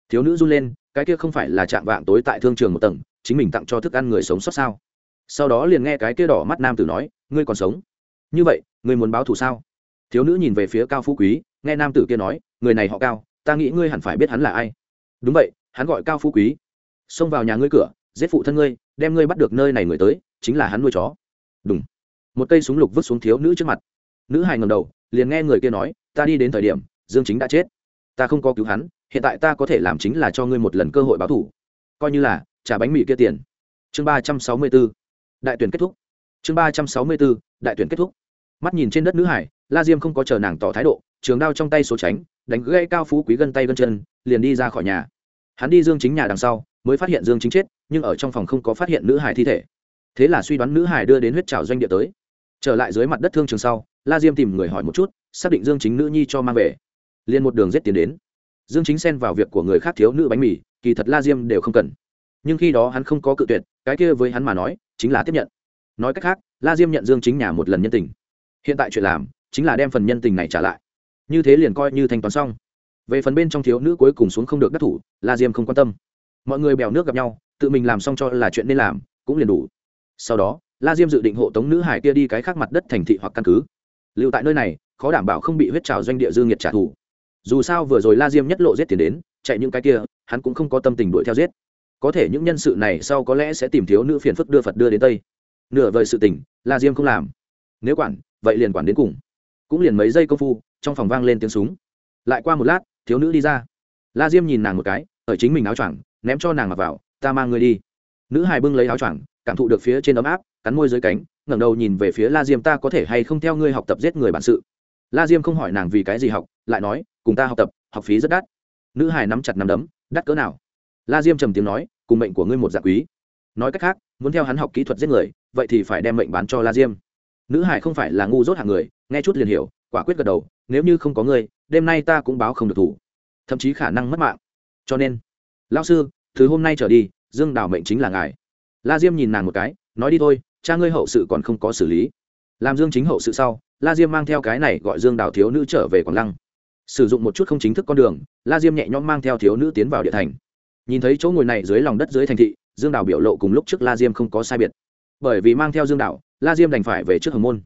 thiếu nữ run lên, cái kia không phải là chạm vạng tối tại thương trường một tầng, chính mình tặng cho thức ăn người sống sót sao? Sau đó liền nghe cái kia đỏ mắt nam tử nói, ngươi còn sống? Như vậy, ngươi muốn báo thù sao? Thiếu nữ nhìn về phía cao phú quý, nghe nam tử kia nói, người này họ cao, ta nghĩ ngươi hẳn phải biết hắn là ai. Đúng vậy, hắn gọi cao phú quý. Xông vào nhà ngươi cửa, giết phụ thân ngươi, đem ngươi bắt được nơi này người tới, chính là hắn nuôi chó. Đúng một cây súng lục vứt xuống thiếu nữ trước mặt. Nữ hài ngầm đầu, liền nghe người kia nói, ta đi đến thời điểm, dương chính đã chết. Ta không có cứu hắn hiện tại ta có thể làm chính là cho ngươi một lần cơ hội báo thủ. Coi như là, trả bánh mì kia tiền. Chương ba trăm sáu mươi b ố đại tuyển kết thúc. Chương ba trăm sáu mươi b ố đại tuyển kết thúc. Mắt nhìn trên đất nữ hải, la diêm không có chờ nàng tỏ thái độ, trường đao trong tay số tránh, đánh gây cao phú quý gân tay gân chân, liền đi ra khỏi nhà. Hắn đi dương chính nhà đằng sau, mới phát hiện dương chính chết, nhưng ở trong phòng không có phát hiện nữ hải thi thể. Thế là suy đoán nữ hải đưa đến huyết trào doanh địa tới. Trở lại dưới mặt đất thương trường sau, la diêm tìm người hỏi một chút, xác định dương chính nữ nhi cho mang về. Liền một đường rết tiến đến dương chính xen vào việc của người khác thiếu nữ bánh mì, kỳ thật la diêm đều không cần. Nhưng khi đó hắn không có cự tuyệt, cái kia với hắn mà nói, chính là tiếp nhận. Nói cách khác, la diêm nhận dương chính nhà một lần nhân tình. Hiện tại chuyện làm, chính là đem phần nhân tình này trả lại. Như thế liền coi như thanh toán xong. Về phần bên trong thiếu nữ cuối cùng xuống không được đắc thủ, la diêm không quan tâm. Mọi người bèo nước gặp nhau, tự mình làm xong cho là chuyện nên làm, cũng liền đủ. Sau đó, la diêm dự định hộ tống nữ hải kia đi cái khác mặt đất thành thị hoặc căn cứ. Lưu tại nơi này, khó đảm bảo không bị huyết trào doanh địa dương nhiệt trả thù dù sao vừa rồi la diêm nhất lộ giết tiền đến, chạy những cái kia, hắn cũng không có tâm tình đuổi theo giết. Có thể những nhân sự này sau có lẽ sẽ tìm thiếu nữ phiền phức đưa phật đưa đến tây. Nửa vời sự tình, la diêm không làm. Nếu quản, vậy liền quản đến cùng. Cũng liền mấy giây công phu, trong phòng vang lên tiếng súng. Lại qua một lát, thiếu nữ đi ra. La diêm nhìn nàng một cái, ở chính mình áo choàng, ném cho nàng mặc vào, ta mang người đi. Nữ hài bưng lấy áo choàng, cảm thụ được phía trên ấm áp, cắn môi dưới cánh, ngẩng đầu nhìn về phía la diêm, ta có thể hay không theo ngươi học tập giết người bản sự? La diêm không hỏi nàng vì cái gì học, lại nói cùng ta học tập, học phí rất đắt. Nữ hài nắm chặt nắm đấm, đắt cỡ nào? La diêm trầm tiếng nói, cùng mệnh của ngươi một dạng quý. Nói cách khác, muốn theo hắn học kỹ thuật giết người, vậy thì phải đem mệnh bán cho la diêm. Nữ hải không phải là ngu dốt hạng người, nghe chút liền hiểu, quả quyết gật đầu, nếu như không có ngươi, đêm nay ta cũng báo không được thủ. Thậm chí khả năng mất mạng. Cho nên lao sư, thứ hôm nay trở đi, dương đào mệnh chính là ngài. La diêm nhìn nàng một cái, nói đi thôi, cha ngươi hậu sự còn không có xử lý. Làm dương chính hậu sự sau, la diêm mang theo cái này gọi dương đào thiếu nữ trở về quảng lăng sử dụng một chút không chính thức con đường, la diêm nhẹ nhõm mang theo thiếu nữ tiến vào địa thành. Nhìn thấy chỗ ngồi này dưới lòng đất dưới thành thị, dương đảo biểu lộ cùng lúc trước la diêm không có sai biệt. Bởi vì mang theo dương đảo la diêm đành phải về trước hồng môn.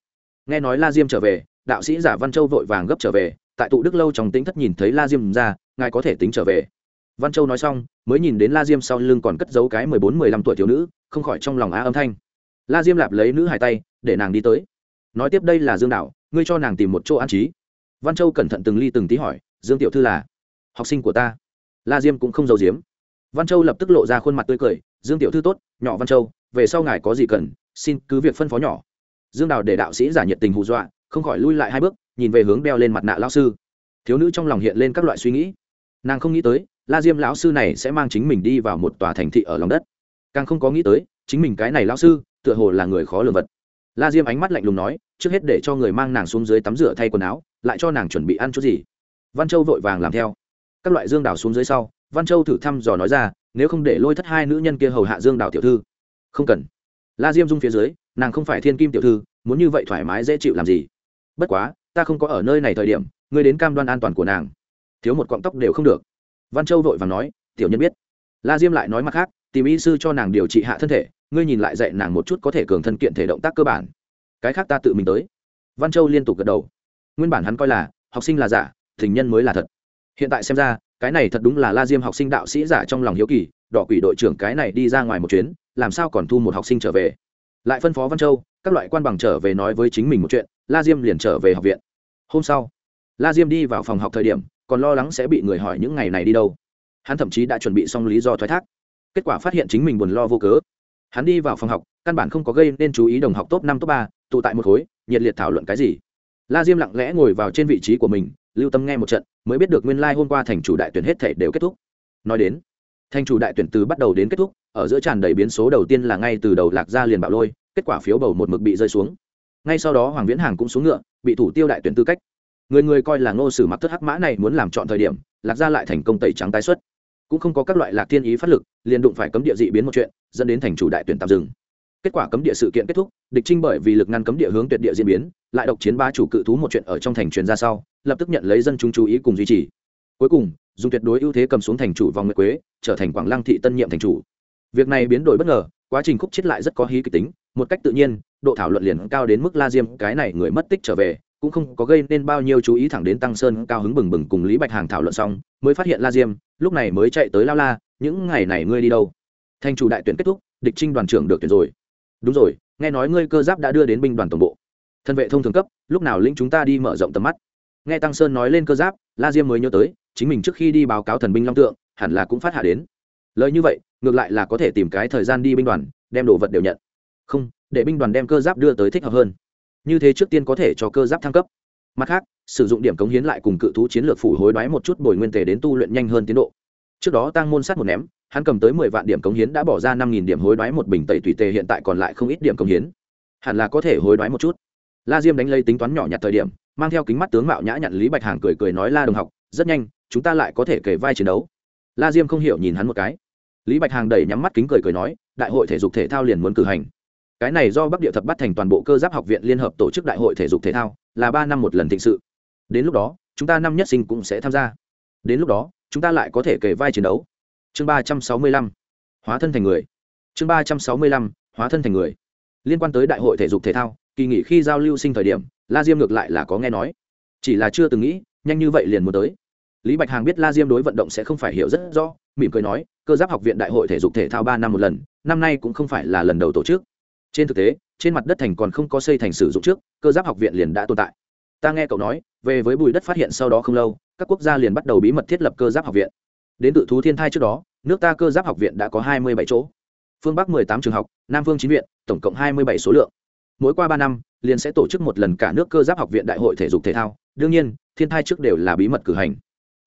Nghe nói la diêm trở về, đạo sĩ giả văn châu vội vàng gấp trở về, tại tụ đức lâu trong tính thất nhìn thấy la diêm ra, ngài có thể tính trở về. Văn châu nói xong, mới nhìn đến la diêm sau lưng còn cất giấu cái mười bốn, mười lăm tuổi thiếu nữ, không khỏi trong lòng á âm thanh. La diêm lạp lấy nữ hải tay, để nàng đi tới. Nói tiếp đây là dương đạo ngươi cho nàng tìm một chỗ an trí văn châu cẩn thận từng ly từng tí hỏi, dương tiểu thư là? Học sinh của ta. La diêm cũng không giấu giếm. Văn châu lập tức lộ ra khuôn mặt tươi cười, dương tiểu thư tốt, nhỏ văn châu, về sau ngài có gì cần, xin cứ việc phân phó nhỏ. Dương đào để đạo sĩ giả nhiệt tình hù dọa, không khỏi lui lại hai bước, nhìn về hướng đeo lên mặt nạ lao sư. Thiếu nữ trong lòng hiện lên các loại suy nghĩ. Nàng không nghĩ tới, la diêm lão sư này sẽ mang chính mình đi vào một tòa thành thị ở lòng đất. Càng không có nghĩ tới, chính mình cái này lão sư, tựa hồ là người khó lường vật. La diêm ánh mắt lạnh lùng nói, trước hết để cho người mang nàng xuống dưới tắm rửa thay quần áo lại cho nàng chuẩn bị ăn chút gì. Văn châu vội vàng làm theo. Các loại dương đào xuống dưới sau, văn châu thử thăm dò nói ra, nếu không để lôi thất hai nữ nhân kia hầu hạ dương đào tiểu thư. Không cần. La diêm dung phía dưới, nàng không phải thiên kim tiểu thư, muốn như vậy thoải mái dễ chịu làm gì? Bất quá, ta không có ở nơi này thời điểm, ngươi đến cam đoan an toàn của nàng. Thiếu một cọng tóc đều không được. Văn châu vội và nói, tiểu nhân biết. La diêm lại nói mặt khác, tìm y sư cho nàng điều trị hạ thân thể, ngươi nhìn lại dạy nàng một chút có thể cường thân kiện thể động tác cơ bản. Cái khác ta tự mình tới. Văn châu liên tục gật đầu nguyên bản hắn coi là học sinh là giả tình nhân mới là thật. Hiện tại xem ra, cái này thật đúng là la diêm học sinh đạo sĩ giả trong lòng hiếu kỳ, đỏ quỷ đội trưởng cái này đi ra ngoài một chuyến, làm sao còn thu một học sinh trở về? Lại phân phó văn châu, các loại quan bằng trở về nói với chính mình một chuyện, la diêm liền trở về học viện. Hôm sau, la diêm đi vào phòng học thời điểm, còn lo lắng sẽ bị người hỏi những ngày này đi đâu. Hắn thậm chí đã chuẩn bị xong lý do thoái thác. Kết quả phát hiện chính mình buồn lo vô cớ. Hắn đi vào phòng học, căn bản không có gây nên chú ý đồng học top năm, top ba, tụ tại một khối, nhiệt liệt thảo luận cái gì la diêm lặng lẽ ngồi vào trên vị trí của mình, lưu tâm nghe một trận, mới biết được nguyên lai、like、hôm qua thành chủ đại tuyển hết thể đều kết thúc. Nói đến, thành chủ đại tuyển từ bắt đầu đến kết thúc, ở giữa tràn đầy biến số đầu tiên là ngay từ đầu lạc ra liền bạo lôi, kết quả phiếu bầu một mực bị rơi xuống. Ngay sau đó hoàng viễn hàng cũng xuống ngựa, bị thủ tiêu đại tuyển tư cách. Người người coi là ngô sử mặc thất hắc mã này muốn làm chọn thời điểm, lạc ra lại thành công tẩy trắng tái xuất. Cũng không có các loại lạc thiên ý phát lực, liền đụng phải cấm địa dị biến một chuyện, dẫn đến thành chủ đại tuyển tạm dừng kết quả cấm địa sự kiện kết thúc, địch trinh bởi vì lực ngăn cấm địa hướng tuyệt địa diễn biến, lại độc chiến ba chủ cự thú một chuyện ở trong thành truyền ra sau, lập tức nhận lấy dân chúng chú ý cùng duy trì. Cuối cùng, dùng tuyệt đối ưu thế cầm xuống thành chủ vòng nguyệt quế, trở thành quảng lăng thị tân nhiệm thành chủ. Việc này biến đổi bất ngờ, quá trình khúc chết lại rất có hí kịch tính, một cách tự nhiên, độ thảo luận liền cao đến mức la diêm, cái này người mất tích trở về, cũng không có gây nên bao nhiêu chú ý thẳng đến tăng sơn cao hứng bừng bừng cùng lý bạch hàng thảo luận xong, mới phát hiện la diêm, lúc này mới chạy tới lao la, những ngày này ngươi đi đâu? Thành chủ đại tuyển kết thúc, địch trinh đoàn trưởng được tuyển rồi đúng rồi, nghe nói ngươi cơ giáp đã đưa đến binh đoàn tổng bộ. Thân vệ thông thường cấp, lúc nào lĩnh chúng ta đi mở rộng tầm mắt? Nghe tăng sơn nói lên cơ giáp, la diêm mới nhớ tới, chính mình trước khi đi báo cáo thần binh long tượng, hẳn là cũng phát hạ đến. Lời như vậy, ngược lại là có thể tìm cái thời gian đi binh đoàn, đem đồ vật đều nhận. Không, để binh đoàn đem cơ giáp đưa tới thích hợp hơn. Như thế trước tiên có thể cho cơ giáp thăng cấp. Mặt khác, sử dụng điểm cống hiến lại cùng cự thú chiến lược phủ hối đoái một chút bồi nguyên tề đến tu luyện nhanh hơn tiến độ. Trước đó tăng môn sát một ném hắn cầm tới mười vạn điểm cống hiến đã bỏ ra năm nghìn điểm hối đoái một bình tẩy tùy tề hiện tại còn lại không ít điểm cống hiến. Hẳn là có thể hối đoái một chút. La diêm đánh lấy tính toán nhỏ nhặt thời điểm, mang theo kính mắt tướng mạo nhã nhận lý bạch hàng cười cười nói, la đồng học, rất nhanh, chúng ta lại có thể kể vai chiến đấu. La diêm không hiểu nhìn hắn một cái. Lý bạch hàng đẩy nhắm mắt kính cười cười nói, đại hội thể dục thể thao liền muốn cử hành. Cái này do bắc địa thập bắt thành toàn bộ cơ giáp học viện liên hợp tổ chức đại hội thể dục thể thao, là ba năm một lần thịnh sự. Đến lúc đó, chúng ta năm nhất sinh cũng sẽ tham gia. Đến lúc đó, chúng ta lại có thể kể vai chiến đấu chương ba trăm sáu mươi lăm, hóa thân thành người. Chương ba trăm sáu mươi lăm, hóa thân thành người. Liên quan tới đại hội thể dục thể thao, kỳ nghỉ khi giao lưu sinh thời điểm, la diêm ngược lại là có nghe nói. Chỉ là chưa từng nghĩ, nhanh như vậy liền muốn tới. Lý bạch hàng biết la diêm đối vận động sẽ không phải hiểu rất rõ, mỉm cười nói, cơ giáp học viện đại hội thể dục thể thao ba năm một lần, năm nay cũng không phải là lần đầu tổ chức. Trên thực tế, trên mặt đất thành còn không có xây thành sử dụng trước, cơ giáp học viện liền đã tồn tại. Ta nghe cậu nói, về với bùi đất phát hiện sau đó không lâu, các quốc gia liền bắt đầu bí mật thiết lập cơ giáp học viện đến tự thú thiên thai trước đó, nước ta cơ giáp học viện đã có hai mươi bảy chỗ. Phương bắc mười tám trường học, nam phương chín viện, tổng cộng hai mươi bảy số lượng. Mỗi qua ba năm, liền sẽ tổ chức một lần cả nước cơ giáp học viện đại hội thể dục thể thao. Đương nhiên, thiên thai trước đều là bí mật cử hành.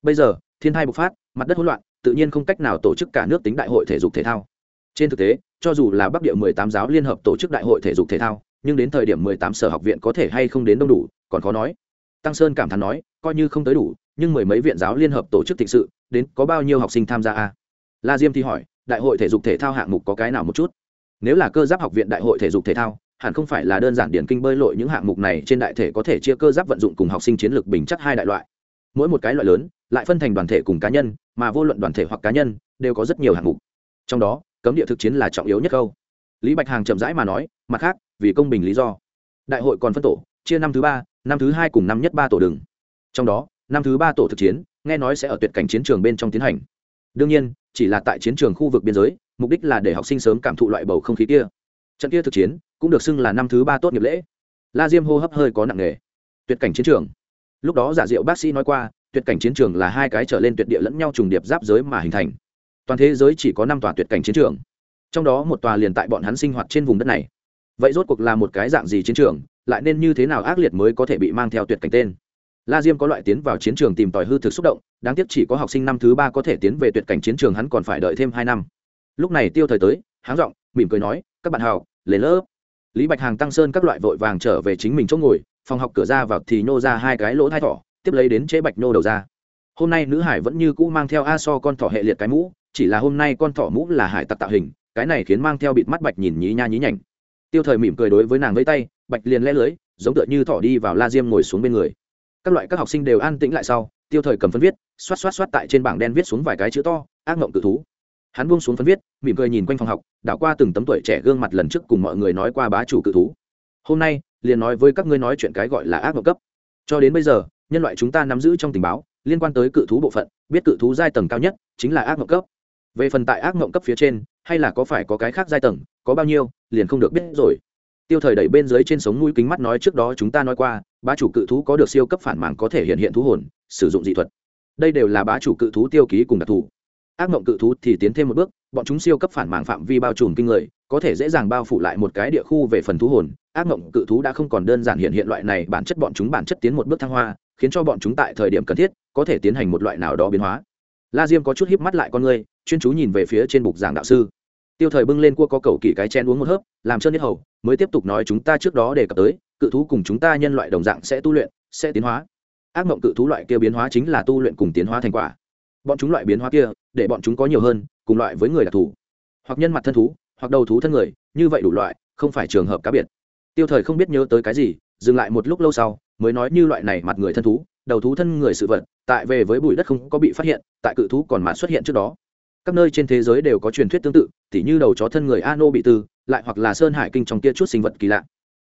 Bây giờ, thiên thai bộc phát, mặt đất hỗn loạn, tự nhiên không cách nào tổ chức cả nước tính đại hội thể dục thể thao. Trên thực tế, cho dù là bắc địa mười tám giáo liên hợp tổ chức đại hội thể dục thể thao, nhưng đến thời điểm mười tám sở học viện có thể hay không đến đông đủ, còn khó nói. Tăng sơn cảm thán nói, coi như không tới đủ nhưng mười mấy viện giáo liên hợp tổ chức thịnh sự, đến có bao nhiêu học sinh tham gia a? La diêm thì hỏi, đại hội thể dục thể thao hạng mục có cái nào một chút? Nếu là cơ giáp học viện đại hội thể dục thể thao, hẳn không phải là đơn giản điển kinh bơi lội những hạng mục này, trên đại thể có thể chia cơ giáp vận dụng cùng học sinh chiến lược bình chắc hai đại loại. Mỗi một cái loại lớn, lại phân thành đoàn thể cùng cá nhân, mà vô luận đoàn thể hoặc cá nhân, đều có rất nhiều hạng mục. Trong đó, cấm địa thực chiến là trọng yếu nhất câu. Lý bạch hàng chậm rãi mà nói, mặt khác, vì công bình lý do. Đại hội còn phân tổ, chia năm thứ ba, năm thứ hai cùng năm nhất ba tổ đường. Trong đó năm thứ ba tổ thực chiến, nghe nói sẽ ở tuyệt cảnh chiến trường bên trong tiến hành. Đương nhiên, chỉ là tại chiến trường khu vực biên giới, mục đích là để học sinh sớm cảm thụ loại bầu không khí kia. Trận kia thực chiến cũng được xưng là năm thứ ba tốt nghiệp lễ. La diêm hô hấp hơi có nặng nề. Tuyệt cảnh chiến trường. Lúc đó giả diệu bác sĩ nói qua, tuyệt cảnh chiến trường là hai cái trở lên tuyệt địa lẫn nhau trùng điệp giáp giới mà hình thành. Toàn thế giới chỉ có năm tòa tuyệt cảnh chiến trường. Trong đó một tòa liền tại bọn hắn sinh hoạt trên vùng đất này. Vậy rốt cuộc là một cái dạng gì chiến trường, lại nên như thế nào ác liệt mới có thể bị mang theo tuyệt cảnh tên? La diêm có loại tiến vào chiến trường tìm tòi hư thực xúc động, đáng tiếc chỉ có học sinh năm thứ ba có thể tiến về tuyệt cảnh chiến trường hắn còn phải đợi thêm hai năm. Lúc này tiêu thời tới, háng r ộ n g mỉm cười nói, các bạn hào lấy lớp. Lý bạch hàng, tăng sơn các loại vội vàng trở về chính mình chỗ ngồi, phòng học cửa ra vào thì nhô ra hai cái lỗ thai thỏ, tiếp lấy đến chế bạch nhô đầu ra. Hôm nay nữ hải vẫn như cũ mang theo a so con thỏ hệ liệt cái mũ, chỉ là hôm nay con thỏ mũ là hải tặc tạo hình, cái này khiến mang theo bịt mắt bạch nhìn nhí nha nhí nhảnh. Tiêu thời mỉm cười đối với nàng với tay, bạch liền le lưới, giống tựa như thỏ đi vào la diêm ngồi xuống bên người các loại các học sinh đều an tĩnh lại sau, tiêu thời cầm phân viết, xoát xoát xoát tại trên bảng đen viết xuống vài cái chữ to, ác mộng cự thú. Hắn buông xuống phân viết, mỉm cười nhìn quanh phòng học, đảo qua từng tấm tuổi trẻ gương mặt lần trước cùng mọi người nói qua bá chủ cự thú. Hôm nay, liền nói với các ngươi nói chuyện cái gọi là ác mộng cấp. Cho đến bây giờ, nhân loại chúng ta nắm giữ trong tình báo, liên quan tới cự thú bộ phận, biết cự thú giai tầng cao nhất chính là ác mộng cấp. Về phần tại ác mộng cấp phía trên, hay là có phải có cái khác giai tầng, có bao nhiêu, liền không được biết rồi. Tiêu thời đẩy bên dưới trên sống mũi kính mắt nói trước đó chúng ta nói qua bá chủ cự thú có được siêu cấp phản màng có thể hiện hiện thú hồn, sử dụng dị thuật. Đây đều là bá chủ cự thú tiêu ký cùng đặc thù. Ác mộng cự thú thì tiến thêm một bước, bọn chúng siêu cấp phản màng phạm vi bao trùm kinh người, có thể dễ dàng bao phủ lại một cái địa khu về phần thú hồn. Ác mộng cự thú đã không còn đơn giản hiện hiện loại này, bản chất bọn chúng bản chất tiến một bước thăng hoa, khiến cho bọn chúng tại thời điểm cần thiết, có thể tiến hành một loại nào đó biến hóa. La diêm có chút híp mắt lại con người, chuyên chú nhìn về phía trên bục giảng đạo sư. Tiêu thời bưng lên cua có cầu kỳ cái chen uống một hớp, làm trơn nhất hầu, mới tiếp tục nói chúng ta trước đó đề cập tới cự thú cùng chúng ta nhân loại đồng dạng sẽ tu luyện, sẽ tiến hóa. Ác mộng cự thú loại kia biến hóa chính là tu luyện cùng tiến hóa thành quả. Bọn chúng loại biến hóa kia, để bọn chúng có nhiều hơn, cùng loại với người đặc thù. Hoặc nhân mặt thân thú, hoặc đầu thú thân người, như vậy đủ loại, không phải trường hợp cá biệt. Tiêu thời không biết nhớ tới cái gì, dừng lại một lúc lâu sau, mới nói như loại này mặt người thân thú, đầu thú thân người sự vật, tại về với bụi đất không có bị phát hiện, tại cự thú còn mạn xuất hiện trước đó. Các nơi trên thế giới đều có truyền thuyết tương tự, tỉ như đầu chó thân người a nô bị tư, lại hoặc là sơn hải kinh trong kia chút sinh vật kỳ lạ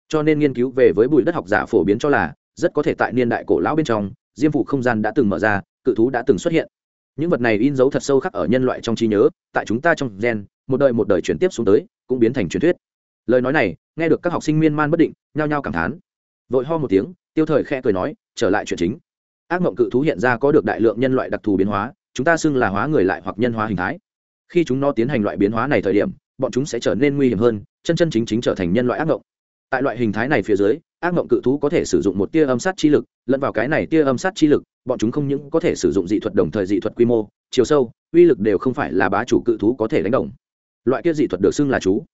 cho nên nghiên cứu về với bụi đất học giả phổ biến cho là, rất có thể tại niên đại cổ lão bên trong, diêm phụ không gian đã từng mở ra, cự thú đã từng xuất hiện. Những vật này in dấu thật sâu khắc ở nhân loại trong trí nhớ, tại chúng ta trong gen, một đời một đời chuyển tiếp xuống tới, cũng biến thành truyền thuyết. Lời nói này, nghe được các học sinh miên man bất định, nhao nhao cảm thán. Vội ho một tiếng, tiêu thời khẽ cười nói, trở lại chuyện chính. Ác mộng cự thú hiện ra có được đại lượng nhân loại đặc thù biến hóa, chúng ta xưng là hóa người lại hoặc nhân hóa hình thái. Khi chúng nó tiến hành loại biến hóa này thời điểm, bọn chúng sẽ trở nên nguy hiểm hơn, chân chân chính chính trở thành nhân loại ác mộng tại loại hình thái này phía dưới, ác mộng cự thú có thể sử dụng một tia âm sát chi lực, lẫn vào cái này tia âm sát chi lực, bọn chúng không những có thể sử dụng dị thuật đồng thời dị thuật quy mô, chiều sâu, uy lực đều không phải là bá chủ cự thú có thể đánh đồng. Loại kia dị thuật được xưng là chú.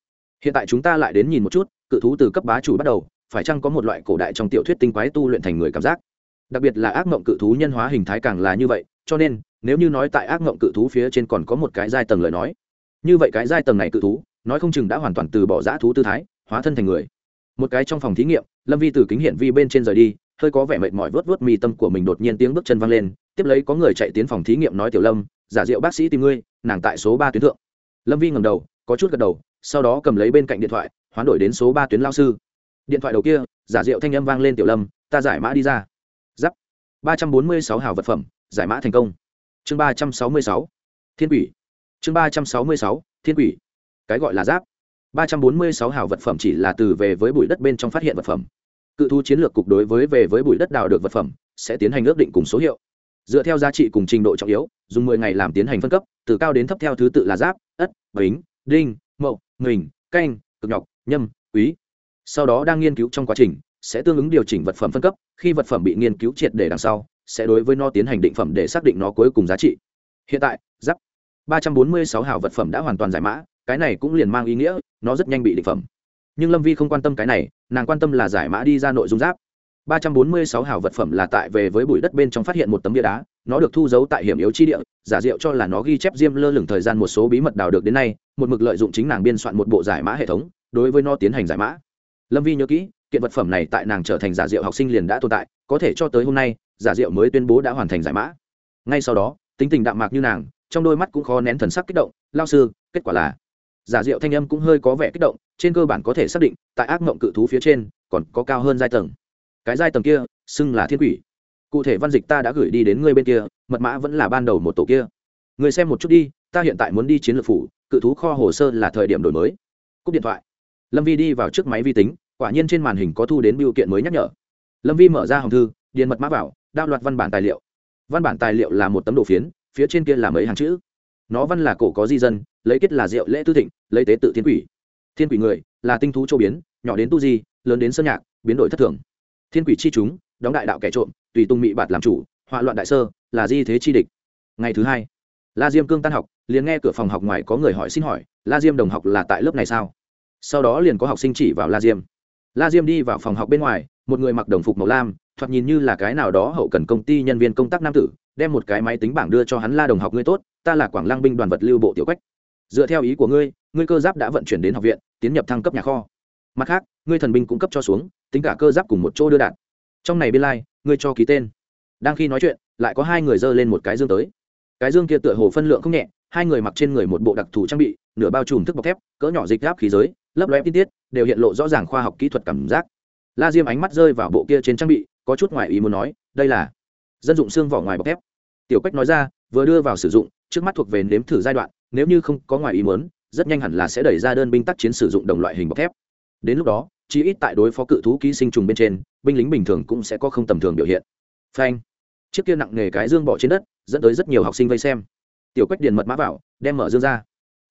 Hiện tại chúng ta lại đến nhìn một chút, cự thú từ cấp bá chủ bắt đầu, phải chăng có một loại cổ đại trong tiểu thuyết tinh quái tu luyện thành người cảm giác? Đặc biệt là ác mộng cự thú nhân hóa hình thái càng là như vậy, cho nên, nếu như nói tại ác mộng cự thú phía trên còn có một cái giai tầng lời nói, như vậy cái giai tầng này cự thú, nói không chừng đã hoàn toàn từ bỏ giã thú tư thái, hóa thân thành người một cái trong phòng thí nghiệm, lâm vi từ kính hiển vi bên trên rời đi, hơi có vẻ mệt mỏi vớt vớt mi tâm của mình đột nhiên tiếng bước chân văng lên, tiếp lấy có người chạy tiến phòng thí nghiệm nói, tiểu lâm, giả diệu bác sĩ tìm ngươi, nàng tại số ba tuyến thượng. Lâm vi ngầm đầu, có chút gật đầu, sau đó cầm lấy bên cạnh điện thoại, hoán đổi đến số ba tuyến lao sư. Điện thoại đầu kia, giả diệu thanh âm vang lên, tiểu lâm, ta giải mã đi ra. Giáp. Ba trăm bốn mươi sáu hào vật phẩm, giải mã thành công. Chương ba trăm sáu mươi sáu. Thiên quỷ. Chương ba trăm sáu mươi sáu, thiên quỷ. Cái gọi là giáp ba trăm bốn mươi sáu hào vật phẩm chỉ là từ về với bụi đất bên trong phát hiện vật phẩm. Cự thu chiến lược cục đối với về với bụi đất đào được vật phẩm, sẽ tiến hành ước định cùng số hiệu. Dựa theo giá trị cùng trình độ trọng yếu, dùng mười ngày làm tiến hành phân cấp, từ cao đến thấp theo thứ tự là giáp, ất, bính, đinh, mậu nghình canh, cực nhọc, nhâm, quý. Sau đó đang nghiên cứu trong quá trình, sẽ tương ứng điều chỉnh vật phẩm phân cấp, khi vật phẩm bị nghiên cứu triệt để đằng sau, sẽ đối với nó tiến hành định phẩm để xác định nó cuối cùng giá trị. Hiện tại, giáp, ba trăm bốn mươi sáu hào vật phẩm đã hoàn toàn giải mã cái này cũng liền mang ý nghĩa, nó rất nhanh bị định phẩm. Nhưng lâm vi không quan tâm cái này, nàng quan tâm là giải mã đi ra nội dung giáp. Ba trăm bốn mươi sáu hào vật phẩm là tại về với bụi đất bên trong phát hiện một tấm bia đá, nó được thu giấu tại hiểm yếu chi địa, giả diệu cho là nó ghi chép diêm lơ lửng thời gian một số bí mật đào được đến nay, một mực lợi dụng chính nàng biên soạn một bộ giải mã hệ thống, đối với nó tiến hành giải mã. Lâm vi nhớ kỹ, kiện vật phẩm này tại nàng trở thành giả diệu học sinh liền đã tồn tại, có thể cho tới hôm nay, giả diệu mới tuyên bố đã hoàn thành giải mã. Ngay sau đó, tính tình đạm mạc như nàng, trong đôi mắt cũng khó nén thần sắc kích động lao sư, kết quả là giả diệu thanh âm cũng hơi có vẻ kích động, trên cơ bản có thể xác định, tại ác mộng cự thú phía trên, còn có cao hơn giai tầng. Cái giai tầng kia, xưng là thiên quỷ. Cụ thể văn dịch ta đã gửi đi đến ngươi bên kia, mật mã vẫn là ban đầu một tổ kia. Người xem một chút đi, ta hiện tại muốn đi chiến lược phủ, cự thú kho hồ sơ là thời điểm đổi mới. Cúp điện thoại. Lâm vi đi vào trước máy vi tính, quả nhiên trên màn hình có thu đến biểu kiện mới nhắc nhở. Lâm vi mở ra hòm thư, điền mật mã vào, đao loạt văn bản tài liệu. Văn bản tài liệu là một tấm đồ phiến, phía trên kia là mấy hàng chữ. Nó văn là cổ có di dân lấy kết là rượu lễ tư thịnh, lấy tế tự thiên quỷ. Thiên quỷ người là tinh thú châu biến, nhỏ đến tu di, lớn đến sơn nhạc, biến đổi thất thường. Thiên quỷ chi chúng, đóng đại đạo kẻ trộm, tùy tung mị bạt làm chủ, họa loạn đại sơ, là di thế chi địch. Ngày thứ hai, la diêm cương tan học, liền nghe cửa phòng học ngoài có người hỏi xin hỏi, la diêm đồng học là tại lớp này sao? Sau đó liền có học sinh chỉ vào la diêm. La diêm đi vào phòng học bên ngoài, một người mặc đồng phục màu lam, thoạt nhìn như là cái nào đó hậu cần công ty nhân viên công tác nam tử, đem một cái máy tính bảng đưa cho hắn, la đồng học ngươi tốt, ta là quảng lăng binh đoàn vật lưu bộ tiểu quách dựa theo ý của ngươi ngươi cơ giáp đã vận chuyển đến học viện tiến nhập thăng cấp nhà kho. Mặt khác ngươi thần binh cũng cấp cho xuống tính cả cơ giáp cùng một chỗ đưa đạn. Trong này biên lai、like, ngươi cho ký tên. Đang khi nói chuyện lại có hai người dơ lên một cái dương tới. Cái dương kia tựa hồ phân lượng không nhẹ hai người mặc trên người một bộ đặc thù trang bị nửa bao trùm thức bọc thép cỡ nhỏ dịch gáp khí giới lấp loe tin tiết đều hiện lộ rõ ràng khoa học kỹ thuật cảm giác. La diêm ánh mắt rơi vào bộ kia trên trang bị có chút ngoài ý muốn nói đây là dân dụng xương vỏ ngoài bọc thép. Tiểu quách nói ra vừa đưa vào sử dụng trước mắt thuộc về nếm thử giai đoạn nếu như không có ngoài ý muốn, rất nhanh hẳn là sẽ đẩy ra đơn binh tác chiến sử dụng đồng loại hình bọc thép. Đến lúc đó chỉ ít tại đối phó cự thú ký sinh trùng bên trên, binh lính bình thường cũng sẽ có không tầm thường biểu hiện. Phanh. Chiếc kia nặng nghề cái dương bỏ trên đất, dẫn tới rất nhiều học sinh vây xem. Tiểu quách điền mật mã vào, đem mở dương ra.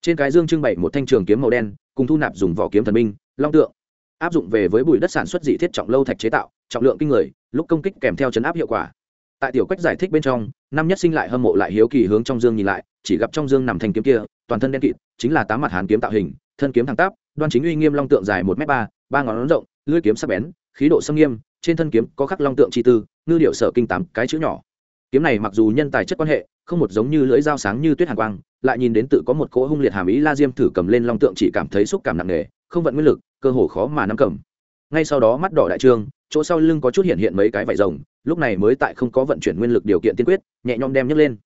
Trên cái dương trưng bày một thanh trường kiếm màu đen, cùng thu nạp dùng vỏ kiếm thần binh, long tượng. Áp dụng về với bụi đất sản xuất dị thiết trọng lâu thạch chế tạo, trọng lượng kinh người, lúc công kích kèm theo chấn áp hiệu quả tại tiểu quách giải thích bên trong, năm nhất sinh lại hâm mộ lại hiếu kỳ hướng trong dương nhìn lại, chỉ gặp trong dương nằm thanh kiếm kia, toàn thân đen kịt, chính là tám mặt hán kiếm tạo hình, thân kiếm thẳng tắp, đoan chính uy nghiêm long tượng dài một m ba ba ngón rộng, lưỡi kiếm sắc bén, khí độ xâm nghiêm, trên thân kiếm có khắc long tượng chi tư, ngư điệu sở kinh tám cái chữ nhỏ. Kiếm này mặc dù nhân tài chất quan hệ, không một giống như lưỡi dao sáng như tuyết hàn quang, lại nhìn đến tự có một cỗ hung liệt hàm ý la diêm thử cầm lên long tượng chỉ cảm thấy xúc cảm nặng nề, không vận nguyên lực, cơ hồ khó mà nắm cầm. Ngay sau đó mắt đỏ đại trương, chỗ sau lưng có chút hiện hiện mấy cái vải rồng lúc này mới tại không có vận chuyển nguyên lực điều kiện tiên quyết, nhẹ nhõm đem nhấc lên.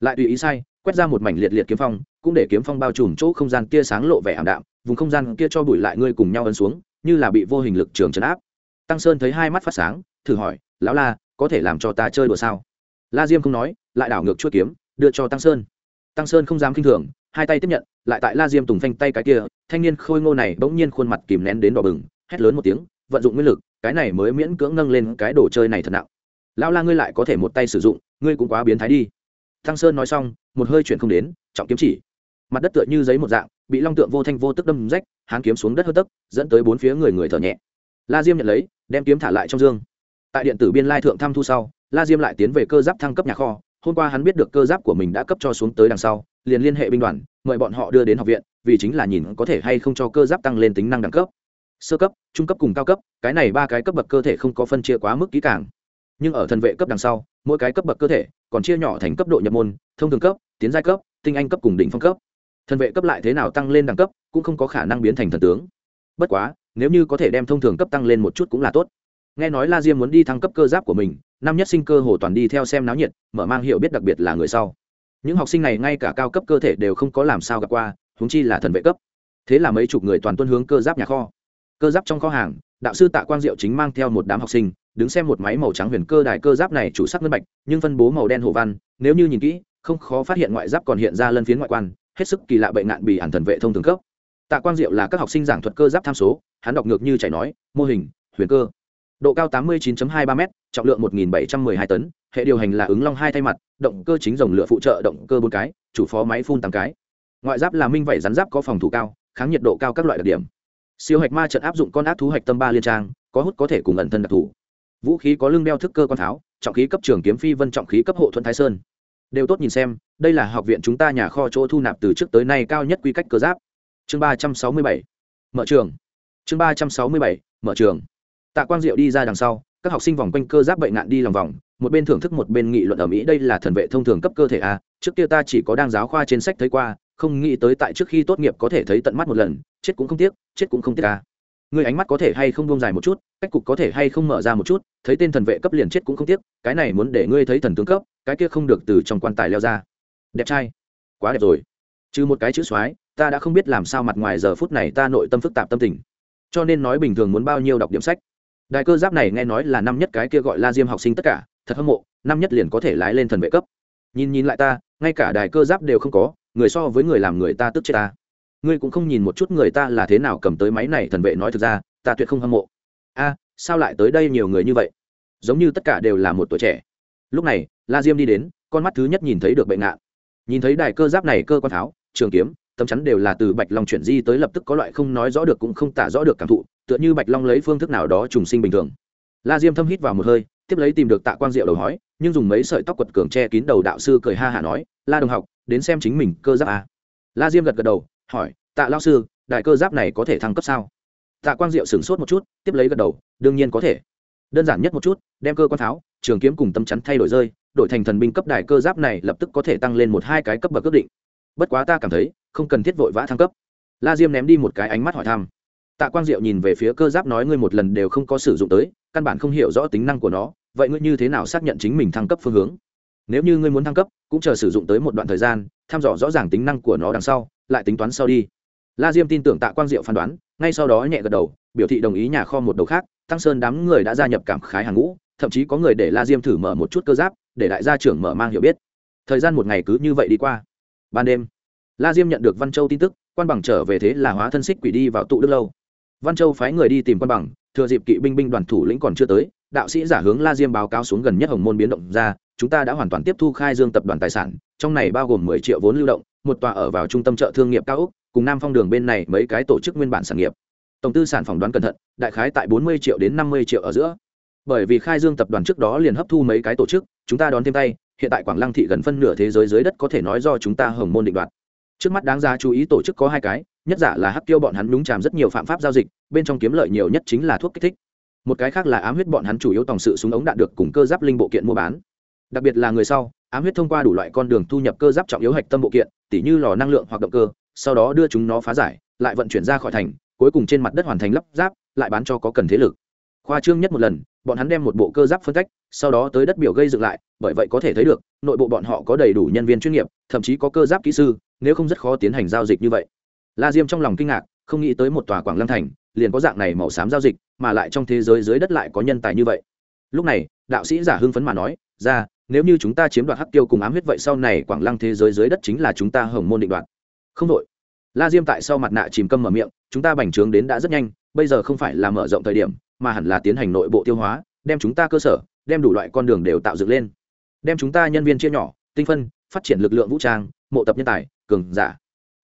Lại tùy ý sai, quét ra một mảnh liệt liệt kiếm phong, cũng để kiếm phong bao trùm chỗ không gian kia sáng lộ vẻ ảm đạm, vùng không gian kia cho bụi lại ngươi cùng nhau ấn xuống, như là bị vô hình lực trường trấn áp. Tăng sơn thấy hai mắt phát sáng, thử hỏi, lão la, có thể làm cho ta chơi đùa sao? La diêm không nói, lại đảo ngược chuỗi kiếm, đưa cho tăng sơn. Tăng sơn không dám k i n h thường, hai tay tiếp nhận, lại tại la diêm tùng phanh tay cái kia, thanh niên khôi ngô này bỗng nhiên khuôn mặt kìm nén đến đỏ bừng, hét lớn một tiếng, vận dụng nguyên lực, cái này mới miễn cưỡng nâng lên cái đồ chơi này thật nặng lão la ngươi lại có thể một tay sử dụng, ngươi cũng quá biến thái đi. Thăng sơn nói xong, một hơi chuyển không đến, trọng kiếm chỉ. Mặt đất tựa như giấy một dạng, bị long tượng vô thanh vô tức đâm rách, hán kiếm xuống đất hơi tấc, dẫn tới bốn phía người người thở nhẹ. La diêm nhận lấy, đem kiếm thả lại trong dương. Tại điện tử biên lai thượng thăm thu sau, la diêm lại tiến về cơ giáp thăng cấp nhà kho. Hôm qua hắn biết được cơ giáp của mình đã cấp cho xuống tới đằng sau, liền liên hệ binh đoàn, mời bọn họ đưa đến học viện, vì chính là nhìn có thể hay không cho cơ giáp tăng lên tính năng đẳng cấp. Sơ cấp, trung cấp cùng cao cấp, cái này ba cái cấp bậc cơ thể không có phân chia quá mức kỹ càng nhưng ở thần vệ cấp đằng sau, mỗi cái cấp bậc cơ thể còn chia nhỏ thành cấp độ nhập môn, thông thường cấp, tiến giai cấp, tinh anh cấp cùng đỉnh phong cấp. Thần vệ cấp lại thế nào tăng lên đẳng cấp cũng không có khả năng biến thành thần tướng. Bất quá, nếu như có thể đem thông thường cấp tăng lên một chút cũng là tốt. Nghe nói la diêm muốn đi thăng cấp cơ giáp của mình, năm nhất sinh cơ hồ toàn đi theo xem náo nhiệt, mở mang hiểu biết đặc biệt là người sau. Những học sinh này ngay cả cao cấp cơ thể đều không có làm sao gặp qua húng chi là thần vệ cấp. Thế là mấy chục người toàn tuân hướng cơ giáp nhà kho. Cơ giáp trong kho hàng, đạo sư tạ quang diệu chính mang theo một đám học sinh đứng xem một máy màu trắng huyền cơ đài cơ giáp này chủ sắc ngân bạch, nhưng phân bố màu đen hồ văn, nếu như nhìn kỹ, không khó phát hiện ngoại giáp còn hiện ra lân phiến ngoại quan, hết sức kỳ lạ bệnh nạn bị ản thần vệ thông thường cấp. Tạ quang diệu là các học sinh giảng thuật cơ giáp tham số, hắn đọc ngược như chảy nói, mô hình, huyền cơ. Độ cao 89.23 m trọng lượng 1.712 tấn, hệ điều hành là ứng long hai thay mặt, động cơ chính dòng lửa phụ trợ động cơ bốn cái, chủ phó máy phun tám cái. Ngoại giáp là minh vảy rắn giáp có phòng thủ cao, kháng nhiệt độ cao các loại đặc điểm. Siêu hạch ma trận áp dụng con ác thú hạch tâm ba liên trang, có hút có thể cùng ẩn thân đặc thù vũ khí có lưng đeo thức cơ quan tháo, trọng khí cấp trường kiếm phi vân trọng khí cấp hộ thuận thái sơn. Đều tốt nhìn xem, đây là học viện chúng ta nhà kho chỗ thu nạp từ trước tới nay cao nhất quy cách cơ giáp. Chương ba trăm sáu mươi bảy, mở trường. Chương ba trăm sáu mươi bảy, mở trường. Tạ quang diệu đi ra đằng sau, các học sinh vòng quanh cơ giáp bệnh nạn đi lòng vòng, một bên thưởng thức một bên nghị luận ở mỹ, đây là thần vệ thông thường cấp cơ thể a, trước kia ta chỉ có đang giáo khoa trên sách thấy qua, không nghĩ tới tại trước khi tốt nghiệp có thể thấy tận mắt một lần, chết cũng không tiếc, chết cũng không tiếc a người ánh mắt có thể hay không buông dài một chút, cách cục có thể hay không mở ra một chút, thấy tên thần vệ cấp liền chết cũng không tiếc, cái này muốn để ngươi thấy thần tướng cấp, cái kia không được từ trong quan tài leo ra. Đẹp trai. Quá đẹp rồi. Trừ một cái chữ soái, ta đã không biết làm sao mặt ngoài giờ phút này ta nội tâm phức tạp tâm tình. Cho nên nói bình thường muốn bao nhiêu đọc điểm sách. Đại cơ giáp này nghe nói là năm nhất cái kia gọi la diêm học sinh tất cả, thật hâm mộ, năm nhất liền có thể lái lên thần vệ cấp. Nhìn nhìn lại ta, ngay cả đài cơ giáp đều không có, người so với người làm người ta tức chết ta ngươi cũng không nhìn một chút người ta là thế nào cầm tới máy này thần vệ nói thực ra, ta tuyệt không hâm mộ. A, sao lại tới đây nhiều người như vậy? Giống như tất cả đều là một tuổi trẻ. Lúc này, la diêm đi đến, con mắt thứ nhất nhìn thấy được bệnh nạn nhìn thấy đài cơ giáp này cơ quan tháo, trường kiếm, tấm chắn đều là từ bạch long chuyển di tới lập tức có loại không nói rõ được cũng không tả rõ được cảm thụ, tựa như bạch long lấy phương thức nào đó trùng sinh bình thường. La diêm thâm hít vào một hơi, tiếp lấy tìm được tạ quang diệu đầu hói nhưng dùng mấy sợi tóc quật cường che kín đầu đạo sư cười ha hả nói, la đồng học, đến xem chính mình cơ giáp à. la diêm gật gật đầu hỏi, tạ lao sư đại cơ giáp này có thể thăng cấp sao? Tạ quang diệu sửng sốt một chút, tiếp lấy gật đầu, đương nhiên có thể. Đơn giản nhất một chút, đem cơ quan tháo trường kiếm cùng tâm chắn thay đổi rơi, đổi thành thần binh cấp đại cơ giáp này lập tức có thể tăng lên một hai cái cấp bậc ước định. Bất quá ta cảm thấy, không cần thiết vội vã thăng cấp. La diêm ném đi một cái ánh mắt hỏi thăm. Tạ quang diệu nhìn về phía cơ giáp nói, ngươi một lần đều không có sử dụng tới, căn bản không hiểu rõ tính năng của nó, vậy ngươi như thế nào xác nhận chính mình thăng cấp phương hướng? Nếu như ngươi muốn thăng cấp, cũng chờ sử dụng tới một đoạn thời gian, thăm dò rõ ràng tính năng của nó đằng sau lại tính toán sau đi. La diêm tin tưởng tạ quang diệu phán đoán, ngay sau đó nhẹ gật đầu, biểu thị đồng ý nhà kho một đầu khác, tăng sơn đám người đã gia nhập cảm khái hàng ngũ, thậm chí có người để la diêm thử mở một chút cơ giáp, để đại gia trưởng mở mang hiểu biết. Thời gian một ngày cứ như vậy đi qua. Ban đêm, la diêm nhận được văn châu tin tức, quan bằng trở về thế là hóa thân xích quỷ đi vào tụ đức lâu. Văn châu phái người đi tìm quan bằng, thừa dịp kỵ binh binh đoàn thủ lĩnh còn chưa tới, đạo sĩ giả hướng la diêm báo cáo xuống gần nhất hồng môn biến động ra chúng ta đã hoàn toàn tiếp thu khai dương tập đoàn tài sản, trong này bao gồm mười triệu vốn lưu động, một tòa ở vào trung tâm chợ thương nghiệp cao úc, cùng nam phong đường bên này mấy cái tổ chức nguyên bản sản nghiệp. Tổng tư sản phỏng đoán cẩn thận, đại khái tại bốn mươi triệu đến năm mươi triệu ở giữa. Bởi vì khai dương tập đoàn trước đó liền hấp thu mấy cái tổ chức, chúng ta đón thêm tay, hiện tại quảng lăng thị gần phân nửa thế giới dưới đất có thể nói do chúng ta hồng môn định đoạt. Trước mắt đáng ra chú ý tổ chức có hai cái, nhất giả là hắc tiêu bọn hắn đúng chàm rất nhiều phạm pháp giao dịch, bên trong kiếm lợi nhiều nhất chính là thuốc kích thích. Một cái khác là ám huyết bọn hắn chủ yếu tổng sự súng ống đạn được cùng cơ giáp linh bộ kiện mua bán đặc biệt là người sau, ám huyết thông qua đủ loại con đường thu nhập cơ giáp trọng yếu hạch tâm bộ kiện, tỉ như lò năng lượng hoặc động cơ, sau đó đưa chúng nó phá giải, lại vận chuyển ra khỏi thành, cuối cùng trên mặt đất hoàn thành lắp ráp, lại bán cho có cần thế lực. Khoa trương nhất một lần, bọn hắn đem một bộ cơ giáp phân cách, sau đó tới đất biểu gây dựng lại, bởi vậy có thể thấy được, nội bộ bọn họ có đầy đủ nhân viên chuyên nghiệp, thậm chí có cơ giáp kỹ sư, nếu không rất khó tiến hành giao dịch như vậy. La diêm trong lòng kinh ngạc, không nghĩ tới một tòa quảng lăng thành, liền có dạng này màu xám giao dịch, mà lại trong thế giới dưới đất lại có nhân tài như vậy. Lúc này, đạo sĩ giả hưng phấn mà nói, ra nếu như chúng ta chiếm đoạt hắc tiêu cùng ám huyết vậy sau này quảng lăng thế giới dưới đất chính là chúng ta hồng môn định đoạt. Không đội la diêm tại sau mặt nạ chìm câm mở miệng, chúng ta bành trướng đến đã rất nhanh, bây giờ không phải là mở rộng thời điểm, mà hẳn là tiến hành nội bộ tiêu hóa, đem chúng ta cơ sở, đem đủ loại con đường đều tạo dựng lên. Đem chúng ta nhân viên chia nhỏ, tinh phân, phát triển lực lượng vũ trang, mộ tập nhân tài, cường giả.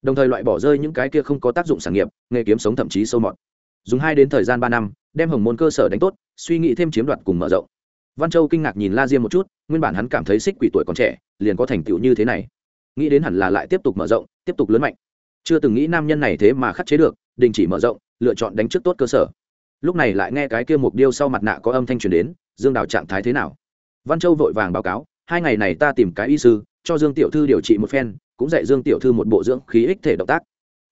Đồng thời loại bỏ rơi những cái kia không có tác dụng sản nghiệp, nghề kiếm sống thậm chí sâu mọt. Dùng hai đến thời gian ba năm, đem hồng môn cơ sở đánh tốt, suy nghĩ thêm chiếm đoạt cùng mở rộng văn châu kinh ngạc nhìn la diêm một chút, nguyên bản hắn cảm thấy xích quỷ tuổi còn trẻ, liền có thành tựu như thế này. Nghĩ đến hẳn là lại tiếp tục mở rộng, tiếp tục lớn mạnh. Chưa từng nghĩ nam nhân này thế mà khắc chế được, đình chỉ mở rộng, lựa chọn đánh trước tốt cơ sở. Lúc này lại nghe cái kia mục điêu sau mặt nạ có âm thanh truyền đến, dương đào trạng thái thế nào? Văn châu vội vàng báo cáo, hai ngày này ta tìm cái y sư, cho dương tiểu thư điều trị một phen, cũng dạy dương tiểu thư một bộ dưỡng khí ích thể động tác.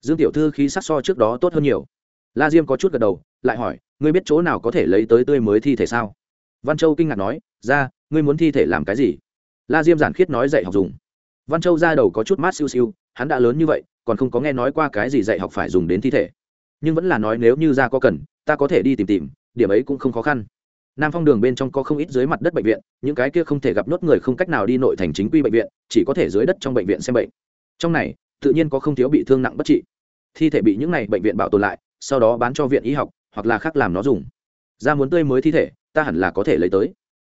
Dương tiểu thư khí sắc so trước đó tốt hơn nhiều. La diêm có chút gật đầu, lại hỏi, ngươi biết chỗ nào có thể lấy tới tươi mới thi thể sao? Văn châu kinh ngạc nói, ra, ngươi muốn thi thể làm cái gì? La diêm giản khiết nói dạy học dùng. Văn châu ra đầu có chút mát siêu siêu, hắn đã lớn như vậy, còn không có nghe nói qua cái gì dạy học phải dùng đến thi thể. Nhưng vẫn là nói nếu như ra có cần, ta có thể đi tìm tìm, điểm ấy cũng không khó khăn. Nam phong đường bên trong có không ít dưới mặt đất bệnh viện, những cái kia không thể gặp nốt người không cách nào đi nội thành chính quy bệnh viện, chỉ có thể dưới đất trong bệnh viện xem bệnh. Trong này, tự nhiên có không thiếu bị thương nặng bất trị. Thi thể bị những này bệnh viện bảo tồn lại, sau đó bán cho viện y học, hoặc là khác làm nó dùng. Ra muốn tươi mới thi thể ta hẳn là có thể lấy tới.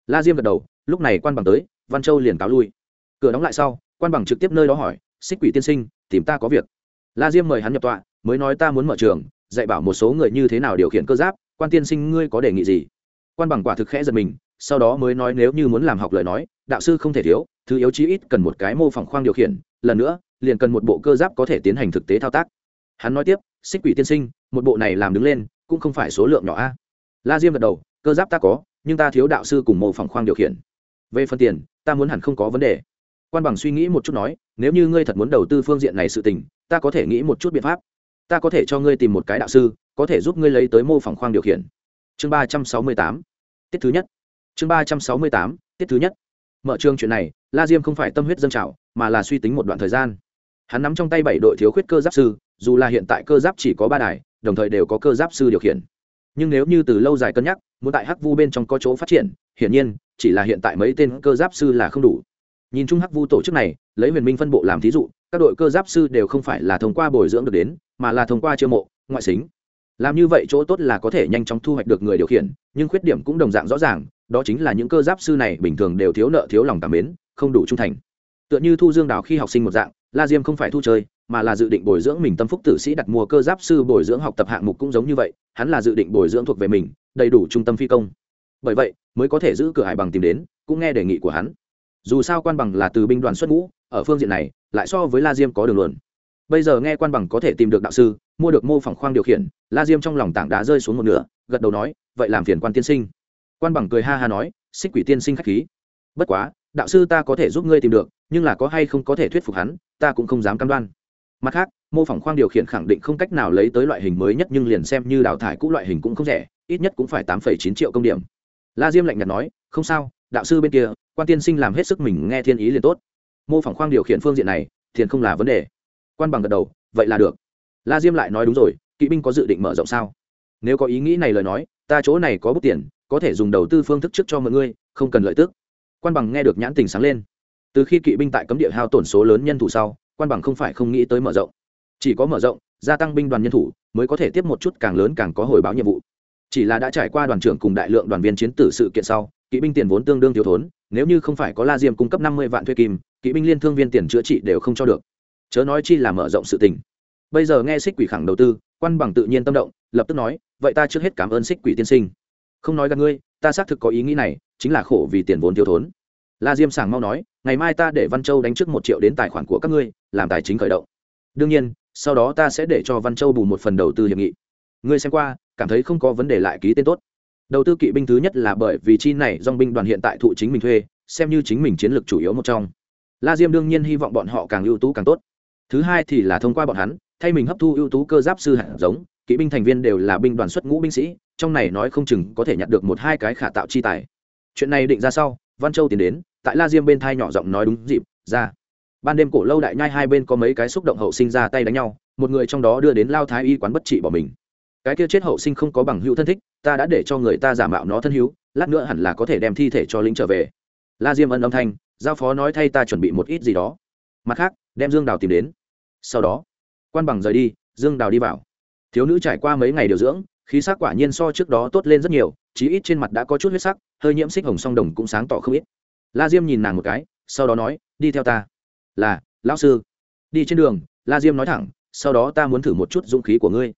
La diêm gật đầu, lúc này quan bằng tới, văn châu liền cáo lui. Cửa đóng lại sau, quan bằng trực tiếp nơi đó hỏi, xích quỷ tiên sinh, tìm ta có việc. La diêm mời hắn nhập tọa, mới nói ta muốn mở trường, dạy bảo một số người như thế nào điều khiển cơ giáp, quan tiên sinh, ngươi có đề nghị gì? Quan bằng quả thực khẽ giật mình, sau đó mới nói, nếu như muốn làm học lời nói, đạo sư không thể thiếu, thứ yếu chí ít cần một cái mô phỏng khoang điều khiển, lần nữa, liền cần một bộ cơ giáp có thể tiến hành thực tế thao tác. Hắn nói tiếp, xích quỷ tiên sinh, một bộ này làm đứng lên, cũng không phải số lượng nhỏ a. La diêm gật đầu cơ giáp ta có, nhưng ta thiếu đạo sư cùng mô phỏng khoang điều khiển. Về phần tiền, ta muốn hẳn không có vấn đề. Quan bằng suy nghĩ một chút nói, nếu như ngươi thật muốn đầu tư phương diện này sự tình, ta có thể nghĩ một chút biện pháp. Ta có thể cho ngươi tìm một cái đạo sư, có thể giúp ngươi lấy tới mô phỏng khoang điều khiển. Chương ba trăm sáu mươi tám, tiết thứ nhất. Chương ba trăm sáu mươi tám, tiết thứ nhất. Mở chương chuyện này, la diêm không phải tâm huyết dân trào, mà là suy tính một đoạn thời gian. Hắn nắm trong tay bảy đội thiếu khuyết cơ giáp sư, dù là hiện tại cơ giáp chỉ có ba đài, đồng thời đều có cơ giáp sư điều khiển nhưng nếu như từ lâu dài cân nhắc, muốn tại hắc vu bên trong có chỗ phát triển, hiển nhiên, chỉ là hiện tại mấy tên cơ giáp sư là không đủ. Nhìn chung hắc vu tổ chức này, lấy huyền minh phân bộ làm thí dụ, các đội cơ giáp sư đều không phải là thông qua bồi dưỡng được đến, mà là thông qua chiêu mộ, ngoại xính. Làm như vậy chỗ tốt là có thể nhanh chóng thu hoạch được người điều khiển, nhưng khuyết điểm cũng đồng dạng rõ ràng, đó chính là những cơ giáp sư này bình thường đều thiếu nợ, thiếu lòng cảm mến, không đủ trung thành. Tựa như thu dương đào khi học sinh một dạng, la diêm không phải thu chơi mà là dự định bồi dưỡng mình tâm phúc tử sĩ đặt mua cơ giáp sư bồi dưỡng học tập hạng mục cũng giống như vậy, hắn là dự định bồi dưỡng thuộc về mình, đầy đủ trung tâm phi công. Bởi vậy, mới có thể giữ cửa hải bằng tìm đến, cũng nghe đề nghị của hắn. Dù sao quan bằng là từ binh đoàn xuất ngũ, ở phương diện này, lại so với la diêm có đường luận. Bây giờ nghe quan bằng có thể tìm được đạo sư, mua được mô phỏng khoang điều khiển, la diêm trong lòng tảng đá rơi xuống một nửa, gật đầu nói, vậy làm phiền quan tiên sinh. Quan bằng cười ha ha nói, xích quỷ tiên sinh k h á c h khí. Bất quá, đạo sư ta có thể giúp ngươi tìm được, nhưng là có hay không có thể thuyết phục hắn, ta cũng không dám cam đoan mặt khác, mô phỏng khoang điều khiển khẳng định không cách nào lấy tới loại hình mới nhất nhưng liền xem như đào thải cũ loại hình cũng không rẻ, ít nhất cũng phải tám chín triệu công điểm. La diêm lạnh nhạt nói, không sao, đạo sư bên kia, quan tiên sinh làm hết sức mình nghe thiên ý liền tốt. Mô phỏng khoang điều khiển phương diện này thiền không là vấn đề. Quan bằng gật đầu, vậy là được. La diêm lại nói, đúng rồi, kỵ binh có dự định mở rộng sao? Nếu có ý nghĩ này lời nói, ta chỗ này có bút tiền, có thể dùng đầu tư phương thức trước cho mọi người, không cần lợi tức. Quan bằng nghe được nhãn tình sáng lên. Từ khi kỵ binh tại cấm địa hao tổn số lớn nhân thủ sau quan bằng không phải không nghĩ tới mở rộng. Chỉ có mở rộng, gia tăng binh đoàn nhân thủ, mới có thể tiếp một chút càng lớn càng có hồi báo nhiệm vụ. Chỉ là đã trải qua đoàn trưởng cùng đại lượng đoàn viên chiến tử sự kiện sau, kỵ binh tiền vốn tương đương thiếu thốn, nếu như không phải có la diêm cung cấp năm mươi vạn thuê kim, kỵ binh liên thương viên tiền chữa trị đều không cho được. Chớ nói chi là mở rộng sự tình. Bây giờ nghe xích quỷ khẳng đầu tư, quan bằng tự nhiên tâm động, lập tức nói, vậy ta trước hết cảm ơn xích quỷ tiên sinh. Không nói gặp ngươi, ta xác thực có ý nghĩ này, chính là khổ vì tiền vốn thiếu thốn. La diêm sảng mau nói ngày mai ta để văn châu đánh trước một triệu đến tài khoản của các ngươi, làm tài chính khởi động. Đương nhiên, sau đó ta sẽ để cho văn châu bù một phần đầu tư hiệp nghị. Ngươi xem qua, cảm thấy không có vấn đề lại ký tên tốt. Đầu tư kỵ binh thứ nhất là bởi vì chi này dong binh đoàn hiện tại thụ chính mình thuê, xem như chính mình chiến lược chủ yếu một trong. La diêm đương nhiên hy vọng bọn họ càng ưu tú càng tốt. Thứ hai thì là thông qua bọn hắn, thay mình hấp thu ưu tú cơ giáp sư hạt giống, kỵ binh thành viên đều là binh đoàn xuất ngũ binh sĩ, trong này nói không chừng có thể nhặt được một hai cái khả tạo chi tài. Chuyện này định ra sau, văn châu tiến đến tại la diêm bên thai nhỏ giọng nói đúng dịp, ra. Ban đêm cổ lâu đại nhai hai bên có mấy cái xúc động hậu sinh ra tay đánh nhau, một người trong đó đưa đến lao thái y quán bất trị bỏ mình. Cái kia chết hậu sinh không có bằng hữu thân thích, ta đã để cho người ta giả mạo nó thân hữu, lát nữa hẳn là có thể đem thi thể cho lính trở về. La diêm ân âm thanh, giao phó nói thay ta chuẩn bị một ít gì đó. Mặt khác, đem dương đào tìm đến. Sau đó, quan bằng rời đi, dương đào đi vào. Thiếu nữ trải qua mấy ngày điều dưỡng, khí sắc quả nhiên so trước đó tốt lên rất nhiều, chí ít trên mặt đã có chút huyết sắc, hơi nhiễm xích hồng song đồng cũng sáng tỏ không ít la diêm nhìn nàng một cái, sau đó nói, đi theo ta. Là, lão sư. Đi trên đường. La diêm nói thẳng, sau đó ta muốn thử một chút dũng khí của ngươi.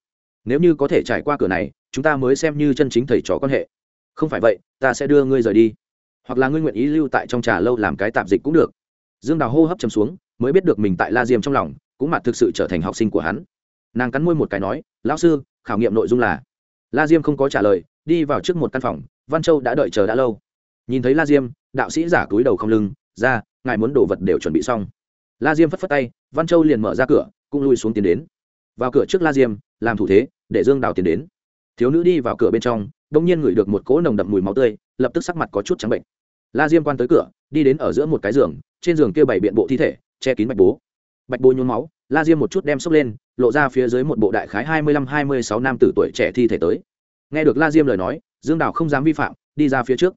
Nếu như có thể trải qua cửa này, chúng ta mới xem như chân chính thầy trò quan hệ. Không phải vậy, ta sẽ đưa ngươi rời đi. Hoặc là ngươi nguyện ý lưu tại trong trà lâu làm cái tạp dịch cũng được. Dương đào hô hấp chầm xuống, mới biết được mình tại la diêm trong lòng, cũng mặt thực sự trở thành học sinh của hắn. Nàng cắn môi một cái nói, lão sư, khảo nghiệm nội dung là. La diêm không có trả lời, đi vào trước một căn phòng, văn châu đã đợi chờ đã lâu. Nhìn thấy la diêm đạo sĩ giả túi đầu không lưng, ra, ngài muốn đồ vật đều chuẩn bị xong. La diêm phất phất tay, văn châu liền mở ra cửa, cũng lui xuống tiến đến. Vào cửa trước la diêm, làm thủ thế, để dương đào tiến đến. Thiếu nữ đi vào cửa bên trong đ ỗ n g nhiên ngửi được một cỗ nồng đậm mùi máu tươi, lập tức sắc mặt có chút trắng bệnh. La diêm quan tới cửa, đi đến ở giữa một cái giường, trên giường kia bảy biện bộ thi thể, che kín bạch bố. Bạch bố nhuốm máu, la diêm một chút đem xốc lên, lộ ra phía dưới một bộ đại khái hai mươi lăm, hai mươi sáu nam tử tuổi trẻ thi thể tới. Nghe được la diêm lời nói, dương đào không dám vi phạm, đi ra phía trước.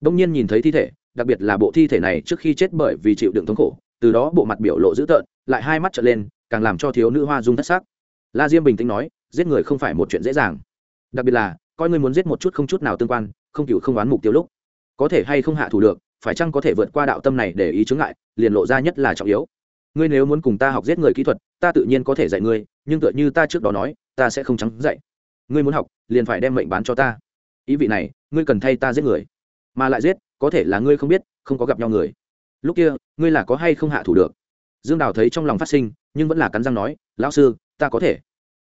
Đông nhiên nhìn thấy thi thể đặc biệt là bộ thi thể này trước khi chết bởi vì chịu đựng thống khổ, từ đó bộ mặt biểu lộ dữ tợn, lại hai mắt trở lên, càng làm cho thiếu nữ hoa dung thất sắc. La diêm bình tĩnh nói, giết người không phải một chuyện dễ dàng. Đặc biệt là, coi ngươi muốn giết một chút không chút nào tương quan, không cựu không đoán mục tiêu lúc. Có thể hay không hạ thủ được, phải chăng có thể vượt qua đạo tâm này để ý chứng ngại, liền lộ ra nhất là trọng yếu. Ngươi nếu muốn cùng ta học giết người kỹ thuật, ta tự nhiên có thể dạy ngươi, nhưng tựa như ta trước đó nói, ta sẽ không trắng dạy ngươi muốn học, liền phải đem mệnh bán cho ta. Ý vị này, ngươi cần thay ta giết người. Mà lại giết có thể là ngươi không biết, không có gặp nhau người. Lúc kia, ngươi là có hay không hạ thủ được? Dương đào thấy trong lòng phát sinh, nhưng vẫn là cắn răng nói, lão sư, ta có thể.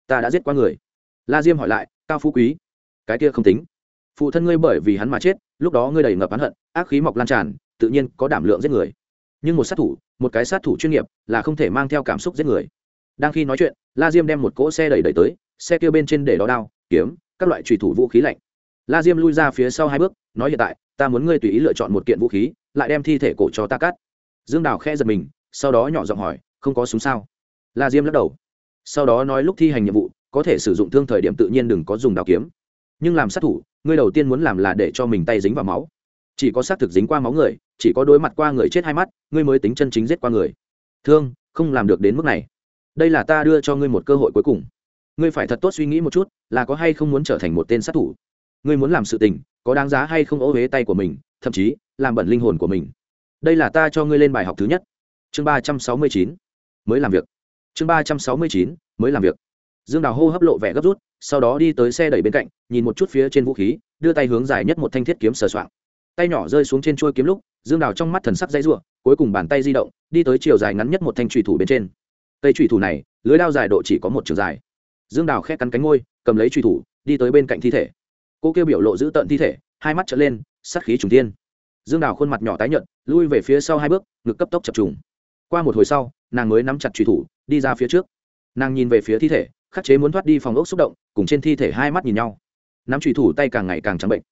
Ta đã giết qua người. La diêm hỏi lại, cao phú quý, cái kia không tính. Phụ thân ngươi bởi vì hắn mà chết, lúc đó ngươi đầy ngập hắn hận, ác khí mọc lan tràn, tự nhiên có đảm lượng giết người. Nhưng một sát thủ, một cái sát thủ chuyên nghiệp, là không thể mang theo cảm xúc giết người. Đang khi nói chuyện, la diêm đem một cỗ xe đẩy đẩy tới, xe kia bên trên để đó đao, kiếm, các loại trùy thủ vũ khí lạnh la diêm lui ra phía sau hai bước, nói hiện tại, ta muốn ngươi tùy ý lựa chọn một kiện vũ khí, lại đem thi thể cổ cho ta cắt. Dương đào khe giật mình, sau đó nhỏ giọng hỏi, không có súng sao? La diêm lắc đầu. Sau đó nói lúc thi hành nhiệm vụ, có thể sử dụng thương thời điểm tự nhiên đừng có dùng đào kiếm. Nhưng làm sát thủ, ngươi đầu tiên muốn làm là để cho mình tay dính vào máu. Chỉ có xác thực dính qua máu người, chỉ có đối mặt qua người chết hai mắt, ngươi mới tính chân chính giết qua người. Thương, không làm được đến mức này. Đây là ta đưa cho ngươi một cơ hội cuối cùng. Ngươi phải thật tốt suy nghĩ một chút, là có hay không muốn trở thành một tên sát thủ ngươi muốn làm sự tình, có đáng giá hay không ô huế tay của mình, thậm chí, làm bẩn linh hồn của mình. Đây là ta cho ngươi lên bài học thứ nhất. Chương ba trăm sáu mươi chín, mới làm việc. Chương ba trăm sáu mươi chín, mới làm việc. Dương đào hô hấp lộ vẻ gấp rút, sau đó đi tới xe đẩy bên cạnh, nhìn một chút phía trên vũ khí, đưa tay hướng dài nhất một thanh thiết kiếm sờ soạng. Tay nhỏ rơi xuống trên chuôi kiếm lúc, dương đào trong mắt thần sắc dãy ruộng cuối cùng bàn tay di động, đi tới chiều dài ngắn nhất một thanh trùy thủ bên trên. Cây trùy thủ này, lưới đao dài độ chỉ có một chiều dài. Dương đào khét cắn cánh ngôi cầm lấy trùy thủ, đi tới bên cạnh thi thể cô kêu biểu lộ giữ tợn thi thể, hai mắt trở lên, sát khí trùng tiên dương đào khuôn mặt nhỏ tái nhợt, lui về phía sau hai bước, ngực cấp tốc chập trùng. Qua một hồi sau, nàng mới nắm chặt trùy thủ, đi ra phía trước. Nàng nhìn về phía thi thể, khắc chế muốn thoát đi phòng ốc xúc động, cùng trên thi thể hai mắt nhìn nhau. Nắm trùy thủ tay càng ngày càng trắng bệnh.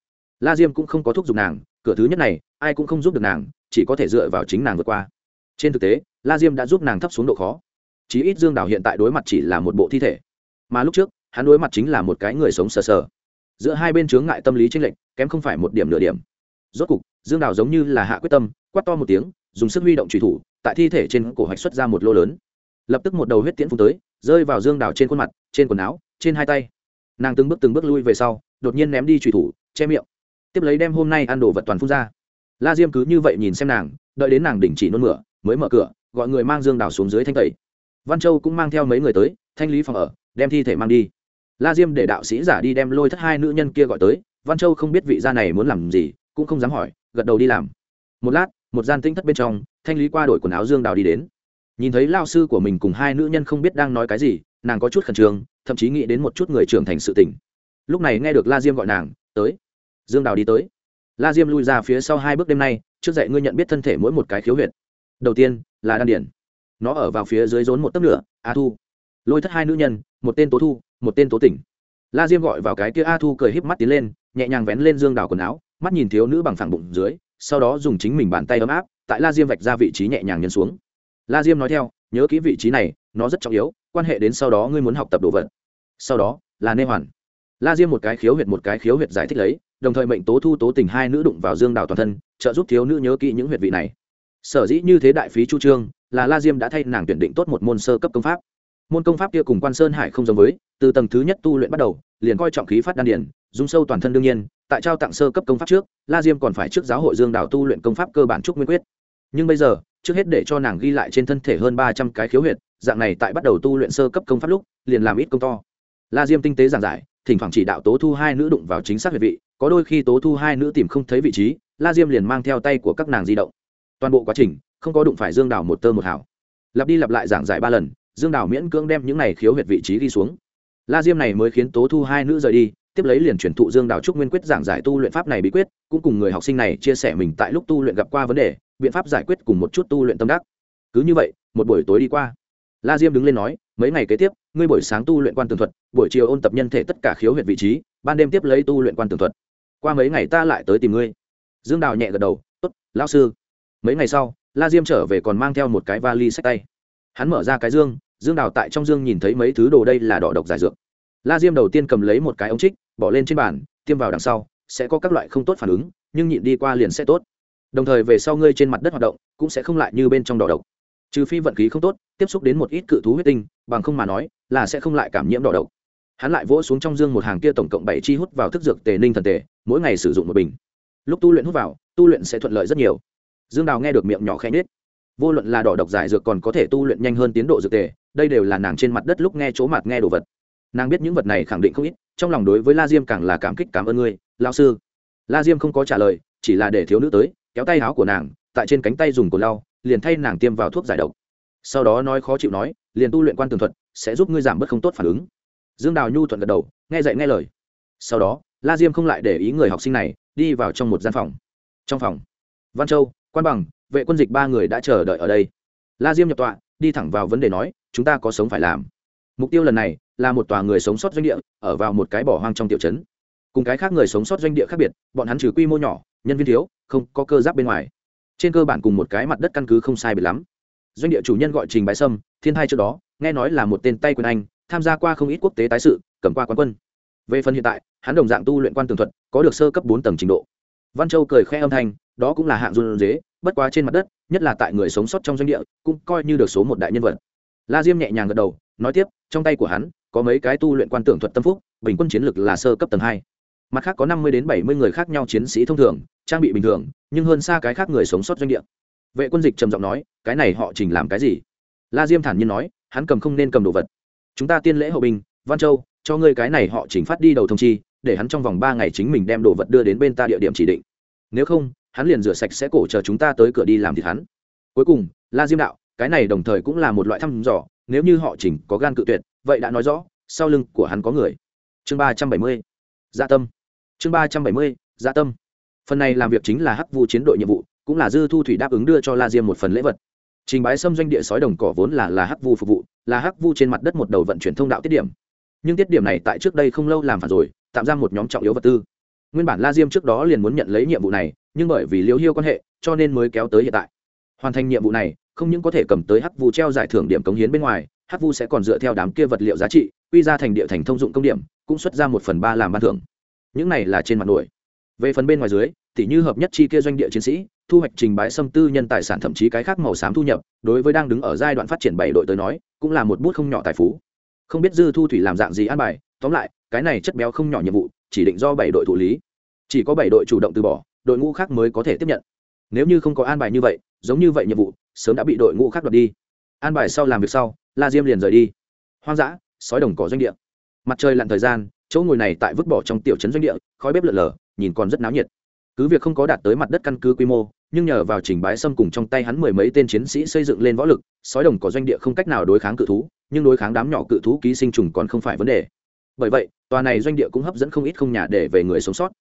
La diêm cũng không có thúc giục nàng, cửa thứ nhất này, ai cũng không giúp được nàng, chỉ có thể dựa vào chính nàng vượt qua. Trên thực tế, la diêm đã giúp nàng thấp xuống độ khó. Chí ít dương đào hiện tại đối mặt chỉ là một bộ thi thể. Mà lúc trước, hắn đối mặt chính là một cái người sống sờ sờ giữa hai bên chướng ngại tâm lý tranh lệch, kém không phải một điểm nửa điểm. Rốt cục, dương đào giống như là hạ quyết tâm, quát to một tiếng, dùng sức huy động trùy thủ, tại thi thể trên cổ hạch xuất ra một lô lớn. Lập tức một đầu huyết tiễn phun tới, rơi vào dương đào trên khuôn mặt, trên quần áo, trên hai tay. Nàng từng bước từng bước lui về sau, đột nhiên ném đi trùy thủ, che miệng. Tiếp lấy đem hôm nay ăn đồ vật toàn phun ra. La diêm cứ như vậy nhìn xem nàng, đợi đến nàng đình chỉ nôn mửa, mới mở cửa, gọi người mang dương đào xuống dưới thanh tẩy. Văn châu cũng mang theo mấy người tới, thanh lý phòng ở, đem thi thể mang đi la diêm để đạo sĩ giả đi đem lôi thất hai nữ nhân kia gọi tới, văn châu không biết vị gia này muốn làm gì, cũng không dám hỏi, gật đầu đi làm. Một lát, một gian tinh thất bên trong, thanh lý qua đổi quần áo dương đào đi đến. Nhìn thấy lao sư của mình cùng hai nữ nhân không biết đang nói cái gì, nàng có chút khẩn trương, thậm chí nghĩ đến một chút người trưởng thành sự tình. Lúc này nghe được la diêm gọi nàng, tới. Dương đào đi tới. La diêm lui ra phía sau hai bước đêm nay, trước dậy ngươi nhận biết thân thể mỗi một cái khiếu huyệt. Đầu tiên, là đan điển. Nó ở vào phía dưới rốn một tấc nửa a thu. Lôi thất hai nữ nhân, một tên tố thu một tên tố tỉnh. La diêm gọi vào cái kia a thu cười híp mắt tiến lên, nhẹ nhàng vén lên dương đào quần áo, mắt nhìn thiếu nữ bằng phẳng bụng dưới, sau đó dùng chính mình bàn tay ấm áp, tại la diêm vạch ra vị trí nhẹ nhàng nhấn xuống. La diêm nói theo, nhớ kỹ vị trí này, nó rất trọng yếu, quan hệ đến sau đó ngươi muốn học tập đồ vật. Sau đó, là nê hoàn. La diêm một cái khiếu huyệt một cái khiếu huyệt giải thích lấy, đồng thời mệnh tố thu tố tình hai nữ đụng vào dương đào toàn thân, trợ giúp thiếu nữ nhớ kỹ những huyệt vị này. Sở dĩ như thế đại phí chu trương, là la diêm đã thay nàng tuyển định tốt một môn sơ cấp công pháp môn công pháp kia cùng quan sơn hải không giống với, từ tầng thứ nhất tu luyện bắt đầu, liền coi trọng khí phát đan điển dung sâu toàn thân đương nhiên, tại trao tặng sơ cấp công pháp trước, la diêm còn phải trước giáo hội dương Đảo tu luyện công pháp cơ bản trúc nguyên quyết. Nhưng bây giờ, trước hết để cho nàng ghi lại trên thân thể hơn ba trăm cái khiếu huyệt, dạng này tại bắt đầu tu luyện sơ cấp công pháp lúc, liền làm ít công to. La diêm tinh tế giảng giải, thỉnh thoảng chỉ đạo tố thu hai nữ đụng vào chính xác huyệt vị, có đôi khi tố thu hai nữ tìm không thấy vị trí, la diêm liền mang theo tay của các nàng di động. Toàn bộ quá trình, không có đụng phải dương Đảo một tơ một hảo lặp đi lặp lại giảng giải ba lần dương đào miễn cưỡng đem những này khiếu huyệt vị trí ghi xuống. La diêm này mới khiến tố thu hai nữ rời đi, tiếp lấy liền chuyển thụ dương đào trúc nguyên quyết giảng giải tu luyện pháp này bí quyết, cũng cùng người học sinh này chia sẻ mình tại lúc tu luyện gặp qua vấn đề, biện pháp giải quyết cùng một chút tu luyện tâm đắc. Cứ như vậy, một buổi tối đi qua, la diêm đứng lên nói, mấy ngày kế tiếp, ngươi buổi sáng tu luyện quan tường thuật, buổi chiều ôn tập nhân thể tất cả khiếu huyệt vị trí, ban đêm tiếp lấy tu luyện quan tường thuật. Qua mấy ngày ta lại tới tìm ngươi. Dương đào nhẹ gật đầu, tốt, lão sư. Mấy ngày sau, la diêm trở về còn mang theo một cái vali sách tay. Hắn mở ra cái dương dương đào tại trong dương nhìn thấy mấy thứ đồ đây là đỏ độc giải dược. La diêm đầu tiên cầm lấy một cái ống trích, bỏ lên trên bàn, tiêm vào đằng sau, sẽ có các loại không tốt phản ứng, nhưng nhịn đi qua liền sẽ tốt. Đồng thời về sau ngươi trên mặt đất hoạt động, cũng sẽ không lại như bên trong đỏ độc. Trừ phi vận khí không tốt, tiếp xúc đến một ít cự thú huyết tinh, bằng không mà nói, là sẽ không lại cảm nhiễm đỏ độc. Hắn lại vỗ xuống trong dương một hàng kia tổng cộng bảy chi hút vào thức dược tề ninh thần tề, mỗi ngày sử dụng một bình. Lúc tu luyện hút vào, tu luyện sẽ thuận lợi rất nhiều. Dương đào nghe được miệng nhỏ khẽ nết vô luận là đỏ độc giải dược còn có thể tu luyện nhanh hơn tiến độ dược tề đây đều là nàng trên mặt đất lúc nghe chỗ mặt nghe đồ vật. Nàng biết những vật này khẳng định không ít, trong lòng đối với la diêm càng là cảm kích cảm ơn ngươi lao sư. La diêm không có trả lời, chỉ là để thiếu nữ tới, kéo tay áo của nàng, tại trên cánh tay dùng cồn lau, liền thay nàng tiêm vào thuốc giải độc. Sau đó nói khó chịu nói, liền tu luyện quan tường thuật, sẽ giúp ngươi giảm bớt không tốt phản ứng. Dương đào nhu thuận gật đầu, nghe dạy nghe lời. Sau đó, la diêm không lại để ý người học sinh này, đi vào trong một gian phòng. Trong phòng, văn châu, quan bằng, vệ quân dịch ba người đã chờ đợi ở đây. La diêm nhập tọa đi thẳng vào vấn đề nói, chúng ta có sống phải làm. Mục tiêu lần này là một tòa người sống sót doanh địa ở vào một cái bỏ hoang trong tiểu trấn. Cùng cái khác người sống sót doanh địa khác biệt, bọn hắn trừ quy mô nhỏ, nhân viên thiếu, không có cơ giáp bên ngoài. Trên cơ bản cùng một cái mặt đất căn cứ không sai biệt lắm. Doanh địa chủ nhân gọi trình bái sâm, thiên hai trước đó, nghe nói là một tên tay quân anh, tham gia qua không ít quốc tế tái sự, cầm qua quán quân. Về phần hiện tại, hắn đồng dạng tu luyện quan tường thuật, có được sơ cấp bốn tầng trình độ. Văn châu cười khẽ âm thanh, đó cũng là hạng run dế, bất quá trên mặt đất nhất là tại người sống sót trong doanh địa, cũng coi như được số một đại nhân vật. La diêm nhẹ nhàng gật đầu, nói tiếp, trong tay của hắn, có mấy cái tu luyện quan tưởng thuật tâm phúc, bình quân chiến lực là sơ cấp tầng hai. Mặt khác có năm mươi đến bảy mươi người khác nhau chiến sĩ thông thường, trang bị bình thường, nhưng hơn xa cái khác người sống sót doanh địa. Vệ quân dịch trầm giọng nói, cái này họ trình làm cái gì? La diêm thản nhiên nói, hắn cầm không nên cầm đồ vật. Chúng ta tiên lễ hậu binh, văn châu, cho ngươi cái này họ chỉnh phát đi đầu thông chi, để hắn trong vòng ba ngày chính mình đem đồ vật đưa đến bên ta địa điểm chỉ định. Nếu không hắn liền rửa sạch sẽ cổ chờ chúng ta tới cửa đi làm thịt hắn. Cuối cùng, la diêm đạo, cái này đồng thời cũng là một loại thăm dò, nếu như họ chỉnh có gan cự tuyệt, vậy đã nói rõ, sau lưng của hắn có người. Chương ba trăm bảy mươi gia tâm. Chương ba trăm bảy mươi gia tâm. Phần này làm việc chính là hắc vu chiến đội nhiệm vụ, cũng là dư thu thủy đáp ứng đưa cho la diêm một phần lễ vật. Trình bái xâm doanh địa sói đồng cỏ vốn là là hắc vu phục vụ, là hắc vu trên mặt đất một đầu vận chuyển thông đạo tiết điểm. Nhưng tiết điểm này tại trước đây không lâu làm phản rồi, tạm ra một nhóm trọng yếu vật tư nguyên bản la diêm trước đó liền muốn nhận lấy nhiệm vụ này, nhưng bởi vì liễu hiêu quan hệ, cho nên mới kéo tới hiện tại. Hoàn thành nhiệm vụ này, không những có thể cầm tới hắc vu treo giải thưởng điểm cống hiến bên ngoài, hắc vu sẽ còn dựa theo đám kia vật liệu giá trị, quy ra thành địa thành thông dụng công điểm, cũng xuất ra một phần ba làm ban thưởng. Những này là trên mặt nổi. Về phần bên ngoài dưới, tỉ như hợp nhất chi kia doanh địa chiến sĩ, thu hoạch trình bái xâm tư nhân tài sản thậm chí cái khác màu xám thu nhập, đối với đang đứng ở giai đoạn phát triển bảy đội tới nói, cũng là một bút không nhỏ tài phú. Không biết dư thu thủy làm dạng gì an bài, tóm lại, cái này chất béo không nhỏ nhiệm vụ chỉ định do bảy đội thụ lý. Chỉ có bảy đội chủ động từ bỏ, đội ngũ khác mới có thể tiếp nhận. Nếu như không có an bài như vậy, giống như vậy nhiệm vụ, sớm đã bị đội ngũ khác đoạt đi. An bài sau làm việc sau, la diêm liền rời đi. Hoang dã, sói đồng cỏ doanh địa. Mặt trời lặn thời gian, chỗ ngồi này tại vứt bỏ trong tiểu trấn doanh địa, khói bếp lợn lờ nhìn còn rất náo nhiệt. Cứ việc không có đạt tới mặt đất căn cứ quy mô, nhưng nhờ vào trình bái xâm cùng trong tay hắn mười mấy tên chiến sĩ xây dựng lên võ lực, sói đồng có doanh địa không cách nào đối kháng cự thú, nhưng đối kháng đám nhỏ cự thú ký sinh trùng còn không phải vấn đề bởi vậy, tòa này doanh địa cũng hấp dẫn không ít không nhà để về người sống sót.